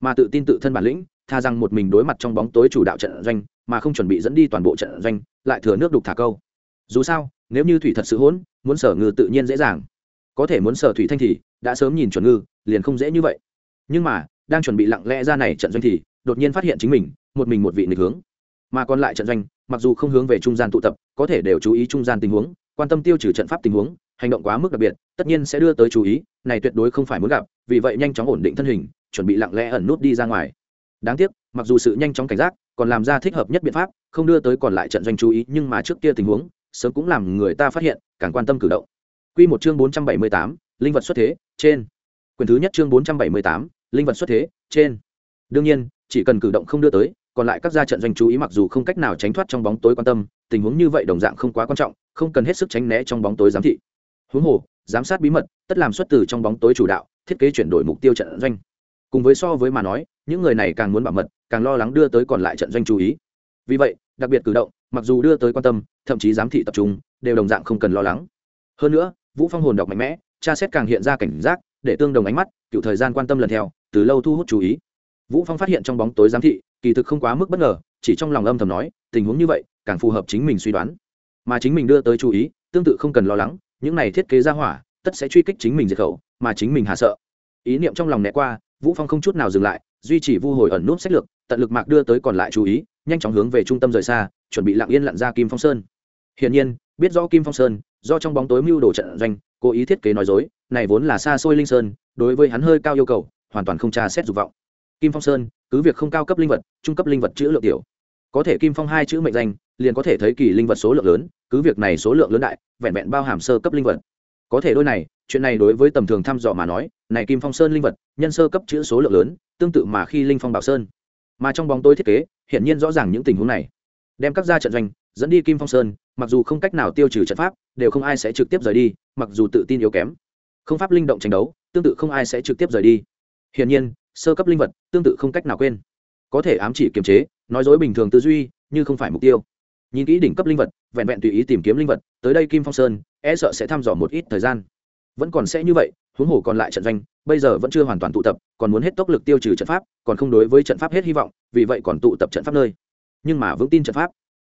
S1: Mà tự tin tự thân bản lĩnh tha rằng một mình đối mặt trong bóng tối chủ đạo trận doanh, mà không chuẩn bị dẫn đi toàn bộ trận doanh, lại thừa nước đục thả câu. Dù sao, nếu như thủy thật sự hỗn, muốn sở ngư tự nhiên dễ dàng. Có thể muốn sở thủy thanh thì, đã sớm nhìn chuẩn ngư, liền không dễ như vậy. Nhưng mà, đang chuẩn bị lặng lẽ ra này trận doanh thì, đột nhiên phát hiện chính mình, một mình một vị nghịch hướng. Mà còn lại trận doanh, mặc dù không hướng về trung gian tụ tập, có thể đều chú ý trung gian tình huống, quan tâm tiêu trừ trận pháp tình huống, hành động quá mức đặc biệt, tất nhiên sẽ đưa tới chú ý, này tuyệt đối không phải muốn gặp, vì vậy nhanh chóng ổn định thân hình, chuẩn bị lặng lẽ ẩn nút đi ra ngoài đáng tiếc mặc dù sự nhanh chóng cảnh giác còn làm ra thích hợp nhất biện pháp không đưa tới còn lại trận doanh chú ý nhưng mà trước kia tình huống sớm cũng làm người ta phát hiện càng quan tâm cử động Quy một chương 478, linh vật xuất thế, trên. Quyền thứ nhất chương 478, linh vật xuất thế, trên. Đương nhiên, chỉ cần cử động không đưa tới, còn lại các gia trận doanh chú ý mặc dù không cách nào tránh thoát trong bóng tối quan tâm, tình huống như vậy đồng dạng không quá quan trọng, không cần hết sức tránh né trong bóng tối giám thị. Huống hồ, giám sát bí mật, tất làm xuất từ trong bóng tối chủ đạo, thiết kế chuyển đổi mục tiêu trận doanh. Cùng với so với mà nói, những người này càng muốn bảo mật, càng lo lắng đưa tới còn lại trận doanh chú ý. Vì vậy, đặc biệt cử động, mặc dù đưa tới quan tâm, thậm chí giám thị tập trung, đều đồng dạng không cần lo lắng. Hơn nữa, Vũ Phong hồn đọc mạnh mẽ, tra xét càng hiện ra cảnh giác, để tương đồng ánh mắt, cựu thời gian quan tâm lần theo, từ lâu thu hút chú ý. Vũ Phong phát hiện trong bóng tối giám thị, kỳ thực không quá mức bất ngờ, chỉ trong lòng âm thầm nói, tình huống như vậy, càng phù hợp chính mình suy đoán. Mà chính mình đưa tới chú ý, tương tự không cần lo lắng, những này thiết kế ra hỏa, tất sẽ truy kích chính mình diệt khẩu, mà chính mình hà sợ. Ý niệm trong lòng né qua, Vũ Phong không chút nào dừng lại, duy trì vu hồi ẩn nút sách lược, tận lực mạc đưa tới còn lại chú ý, nhanh chóng hướng về trung tâm rời xa, chuẩn bị lặng yên lặn ra Kim Phong Sơn. Hiển nhiên, biết rõ Kim Phong Sơn, do trong bóng tối mưu đồ trận doanh, cố ý thiết kế nói dối, này vốn là xa xôi linh sơn, đối với hắn hơi cao yêu cầu, hoàn toàn không tra xét dục vọng. Kim Phong Sơn, cứ việc không cao cấp linh vật, trung cấp linh vật chữ lượng tiểu. Có thể Kim Phong hai chữ mệnh danh, liền có thể thấy kỳ linh vật số lượng lớn, cứ việc này số lượng lớn đại, vẹn vẹn bao hàm sơ cấp linh vật. Có thể đôi này, chuyện này đối với tầm thường thăm dò mà nói, này Kim Phong Sơn linh vật, nhân sơ cấp chữ số lượng lớn, tương tự mà khi linh phong bảo sơn. Mà trong bóng tối thiết kế, hiện nhiên rõ ràng những tình huống này. Đem các gia trận doanh, dẫn đi Kim Phong Sơn, mặc dù không cách nào tiêu trừ trận pháp, đều không ai sẽ trực tiếp rời đi, mặc dù tự tin yếu kém. Không pháp linh động tranh đấu, tương tự không ai sẽ trực tiếp rời đi. Hiển nhiên, sơ cấp linh vật, tương tự không cách nào quên. Có thể ám chỉ kiềm chế, nói dối bình thường tư duy, như không phải mục tiêu. Nhìn kỹ đỉnh cấp linh vật, vẹn vẹn tùy ý tìm kiếm linh vật, tới đây Kim Phong Sơn, e sợ sẽ thăm dò một ít thời gian. Vẫn còn sẽ như vậy, huống hồ còn lại trận doanh, bây giờ vẫn chưa hoàn toàn tụ tập, còn muốn hết tốc lực tiêu trừ trận pháp, còn không đối với trận pháp hết hy vọng, vì vậy còn tụ tập trận pháp nơi. Nhưng mà vững tin trận pháp,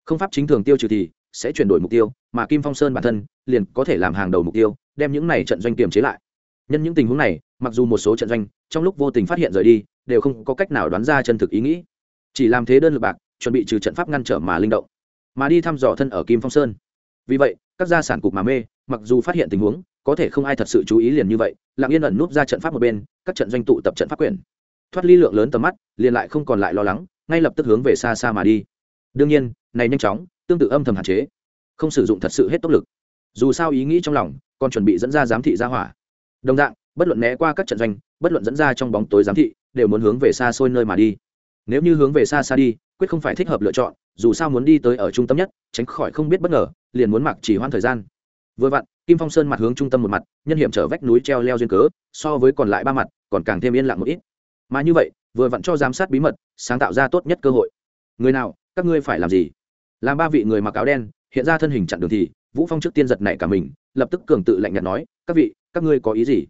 S1: không pháp chính thường tiêu trừ thì sẽ chuyển đổi mục tiêu, mà kim phong sơn bản thân liền có thể làm hàng đầu mục tiêu, đem những này trận doanh kiềm chế lại. Nhân những tình huống này, mặc dù một số trận doanh trong lúc vô tình phát hiện rời đi, đều không có cách nào đoán ra chân thực ý nghĩ. Chỉ làm thế đơn lực bạc, chuẩn bị trừ trận pháp ngăn trở mà linh động, mà đi thăm dò thân ở kim phong sơn. Vì vậy, các gia sản cục mà mê, mặc dù phát hiện tình huống có thể không ai thật sự chú ý liền như vậy, lặng yên ẩn núp ra trận pháp một bên, các trận doanh tụ tập trận pháp quyền. Thoát ly lượng lớn tầm mắt, liền lại không còn lại lo lắng, ngay lập tức hướng về xa xa mà đi. Đương nhiên, này nhanh chóng, tương tự âm thầm hạn chế, không sử dụng thật sự hết tốc lực. Dù sao ý nghĩ trong lòng, còn chuẩn bị dẫn ra giám thị ra hỏa. Đồng dạng, bất luận né qua các trận doanh, bất luận dẫn ra trong bóng tối giám thị, đều muốn hướng về xa xôi nơi mà đi. Nếu như hướng về xa xa đi, quyết không phải thích hợp lựa chọn, dù sao muốn đi tới ở trung tâm nhất, tránh khỏi không biết bất ngờ, liền muốn mặc chỉ hoãn thời gian. Vừa vặn kim phong sơn mặt hướng trung tâm một mặt, nhân hiểm trở vách núi treo leo duyên cớ, so với còn lại ba mặt, còn càng thêm yên lặng một ít. Mà như vậy, vừa vặn cho giám sát bí mật, sáng tạo ra tốt nhất cơ hội. Người nào, các ngươi phải làm gì? Làm ba vị người mặc áo đen, hiện ra thân hình chặn đường thì, vũ phong trước tiên giật nảy cả mình, lập tức cường tự lạnh nhạt nói, các vị, các ngươi có ý gì?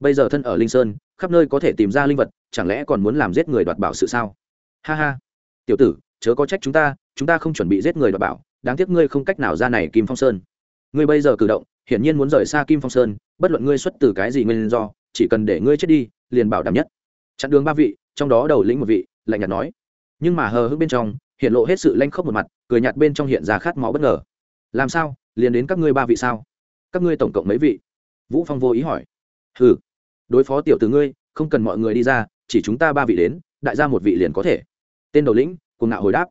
S1: Bây giờ thân ở linh sơn, khắp nơi có thể tìm ra linh vật, chẳng lẽ còn muốn làm giết người đoạt bảo sự sao? Ha ha. Tiểu tử, chớ có trách chúng ta chúng ta không chuẩn bị giết người đoạt bảo, đáng tiếc ngươi không cách nào ra này, kim phong sơn. Ngươi bây giờ cử động hiển nhiên muốn rời xa kim phong sơn, bất luận ngươi xuất từ cái gì nguyên do, chỉ cần để ngươi chết đi, liền bảo đảm nhất. Chặn đường ba vị, trong đó đầu lĩnh một vị, lạnh nhạt nói. Nhưng mà hờ hững bên trong, hiện lộ hết sự lanh khốc một mặt, cười nhạt bên trong hiện ra khát máu bất ngờ. Làm sao? Liền đến các ngươi ba vị sao? Các ngươi tổng cộng mấy vị? Vũ phong vô ý hỏi. Hừ. Đối phó tiểu từ ngươi, không cần mọi người đi ra, chỉ chúng ta ba vị đến, đại gia một vị liền có thể. Tên đầu lĩnh cùng ngạo hồi đáp.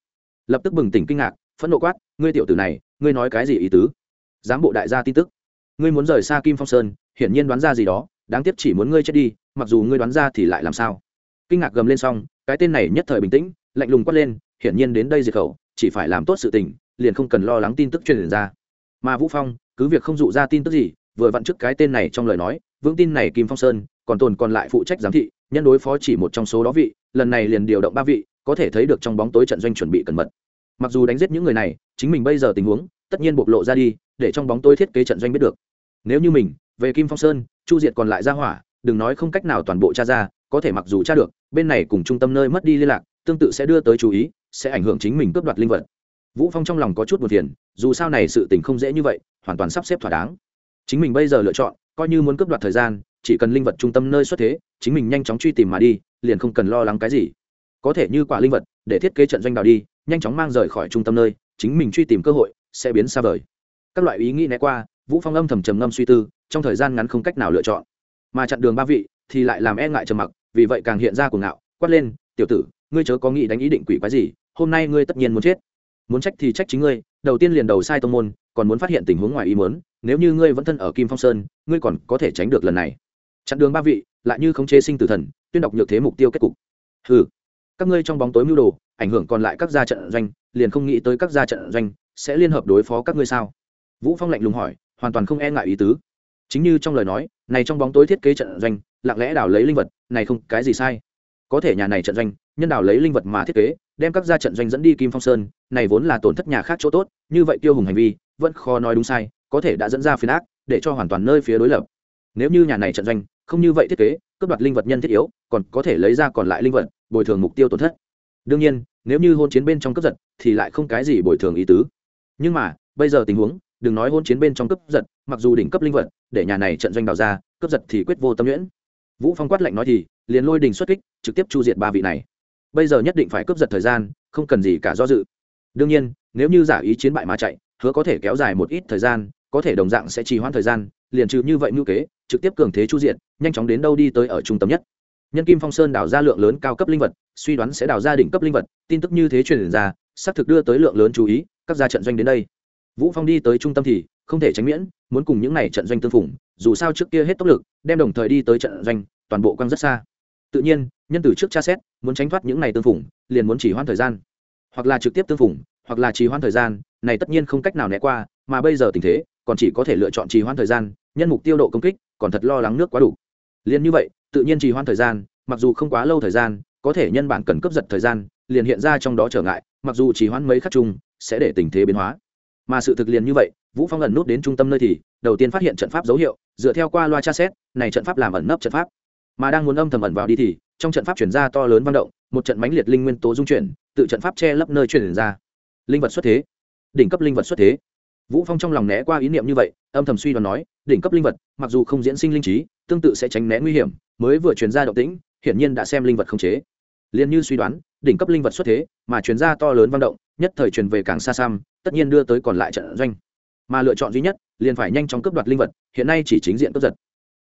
S1: Lập tức bừng tỉnh kinh ngạc, phẫn nộ quát, ngươi tiểu tử này, ngươi nói cái gì ý tứ? Giám bộ đại gia tin tức ngươi muốn rời xa kim phong sơn, hiển nhiên đoán ra gì đó, đáng tiếc chỉ muốn ngươi chết đi, mặc dù ngươi đoán ra thì lại làm sao? Kinh ngạc gầm lên xong, cái tên này nhất thời bình tĩnh, lạnh lùng quát lên, hiển nhiên đến đây diệt khẩu, chỉ phải làm tốt sự tình, liền không cần lo lắng tin tức truyền ra. Mà vũ phong, cứ việc không dụ ra tin tức gì, vừa vặn trước cái tên này trong lời nói, vững tin này kim phong sơn, còn tồn còn lại phụ trách giám thị, nhân đối phó chỉ một trong số đó vị, lần này liền điều động ba vị, có thể thấy được trong bóng tối trận doanh chuẩn bị cẩn mật. Mặc dù đánh giết những người này, chính mình bây giờ tình huống, tất nhiên bộc lộ ra đi để trong bóng tối thiết kế trận doanh biết được. Nếu như mình, về kim phong sơn, chu diệt còn lại ra hỏa, đừng nói không cách nào toàn bộ tra ra, có thể mặc dù tra được, bên này cùng trung tâm nơi mất đi liên lạc, tương tự sẽ đưa tới chú ý, sẽ ảnh hưởng chính mình cướp đoạt linh vật. Vũ phong trong lòng có chút buồn phiền, dù sao này sự tình không dễ như vậy, hoàn toàn sắp xếp thỏa đáng. Chính mình bây giờ lựa chọn, coi như muốn cướp đoạt thời gian, chỉ cần linh vật trung tâm nơi xuất thế, chính mình nhanh chóng truy tìm mà đi, liền không cần lo lắng cái gì. Có thể như quả linh vật, để thiết kế trận doanh đào đi, nhanh chóng mang rời khỏi trung tâm nơi, chính mình truy tìm cơ hội, sẽ biến xa vời các loại ý nghĩ né qua, vũ phong âm thầm trầm ngâm suy tư, trong thời gian ngắn không cách nào lựa chọn. Mà chặn đường ba vị thì lại làm e ngại trầm mặc, vì vậy càng hiện ra cuồng ngạo, quát lên, tiểu tử, ngươi chớ có nghĩ đánh ý định quỷ quái gì, hôm nay ngươi tất nhiên muốn chết. Muốn trách thì trách chính ngươi, đầu tiên liền đầu sai tông môn, còn muốn phát hiện tình huống ngoài ý muốn, nếu như ngươi vẫn thân ở kim phong sơn, ngươi còn có thể tránh được lần này. Chặn đường ba vị, lại như khống chế sinh tử thần, tuyên đọc nhược thế mục tiêu kết cục. Ừ các ngươi trong bóng tối mưu đồ, ảnh hưởng còn lại các gia trận doanh, liền không nghĩ tới các gia trận doanh sẽ liên hợp đối phó các ngươi sao? Vũ phong lạnh lùng hỏi, hoàn toàn không e ngại ý tứ. Chính như trong lời nói, này trong bóng tối thiết kế trận doanh, lặng lẽ đào lấy linh vật, này không, cái gì sai? Có thể nhà này trận doanh, nhân đào lấy linh vật mà thiết kế, đem các gia trận doanh dẫn đi kim phong sơn, này vốn là tổn thất nhà khác chỗ tốt, như vậy tiêu hùng hành vi, vẫn khó nói đúng sai, có thể đã dẫn ra phiền ác, để cho hoàn toàn nơi phía đối lập. Nếu như nhà này trận doanh không như vậy thiết kế, cướp đoạt linh vật nhân thiết yếu, còn có thể lấy ra còn lại linh vật, bồi thường mục tiêu tổn thất. Đương nhiên, nếu như hôn chiến bên trong cướp giật, thì lại không cái gì bồi thường ý tứ. Nhưng mà, bây giờ tình huống đừng nói hôn chiến bên trong cướp giật, mặc dù đỉnh cấp linh vật, để nhà này trận doanh đào ra, cướp giật thì quyết vô tâm nhuyễn. Vũ phong quát lạnh nói thì, liền lôi đình xuất kích, trực tiếp chu diệt ba vị này. Bây giờ nhất định phải cướp giật thời gian, không cần gì cả do dự. Đương nhiên, nếu như giả ý chiến bại mà chạy, hứa có thể kéo dài một ít thời gian, có thể đồng dạng sẽ trì hoãn thời gian, liền trừ như vậy ngưu kế, trực tiếp cường thế chu diện nhanh chóng đến đâu đi tới ở trung tâm nhất. Nhân kim phong sơn đào ra lượng lớn cao cấp linh vật, suy đoán sẽ đào ra đỉnh cấp linh vật, tin tức như thế truyền ra, xác thực đưa tới lượng lớn chú ý, các gia trận doanh đến đây vũ phong đi tới trung tâm thì không thể tránh miễn, muốn cùng những này trận doanh tương phủng dù sao trước kia hết tốc lực, đem đồng thời đi tới trận doanh, toàn bộ quăng rất xa. Tự nhiên, nhân từ trước tra xét, muốn tránh thoát những này tương phủng liền muốn chỉ hoãn thời gian. Hoặc là trực tiếp tương phủng hoặc là trì hoãn thời gian, này tất nhiên không cách nào né qua, mà bây giờ tình thế, còn chỉ có thể lựa chọn trì hoãn thời gian, nhân mục tiêu độ công kích, còn thật lo lắng nước quá đủ. Liền như vậy, tự nhiên trì hoãn thời gian, mặc dù không quá lâu thời gian, có thể nhân bản cần cấp giật thời gian, liền hiện ra trong đó trở ngại, mặc dù trì hoãn mấy khắc chung, sẽ để tình thế biến hóa mà sự thực liền như vậy, vũ phong ẩn nút đến trung tâm nơi thì, đầu tiên phát hiện trận pháp dấu hiệu, dựa theo qua loa tra xét, này trận pháp làm ẩn nấp trận pháp. Mà đang muốn âm thầm ẩn vào đi thì, trong trận pháp chuyển ra to lớn vang động, một trận mãnh liệt linh nguyên tố dung chuyển, tự trận pháp che lấp nơi chuyển ra. Linh vật xuất thế. Đỉnh cấp linh vật xuất thế. Vũ phong trong lòng né qua ý niệm như vậy, âm thầm suy đoán nói, đỉnh cấp linh vật, mặc dù không diễn sinh linh trí, tương tự sẽ tránh né nguy hiểm, mới vừa chuyển ra động tĩnh, hiển nhiên đã xem linh vật không chế. Liền như suy đoán, đỉnh cấp linh vật xuất thế, mà chuyển ra to lớn vang động, nhất thời truyền về càng xa xăm tất nhiên đưa tới còn lại trận doanh. Mà lựa chọn duy nhất, liền phải nhanh chóng cướp đoạt linh vật, hiện nay chỉ chính diện cướp giật.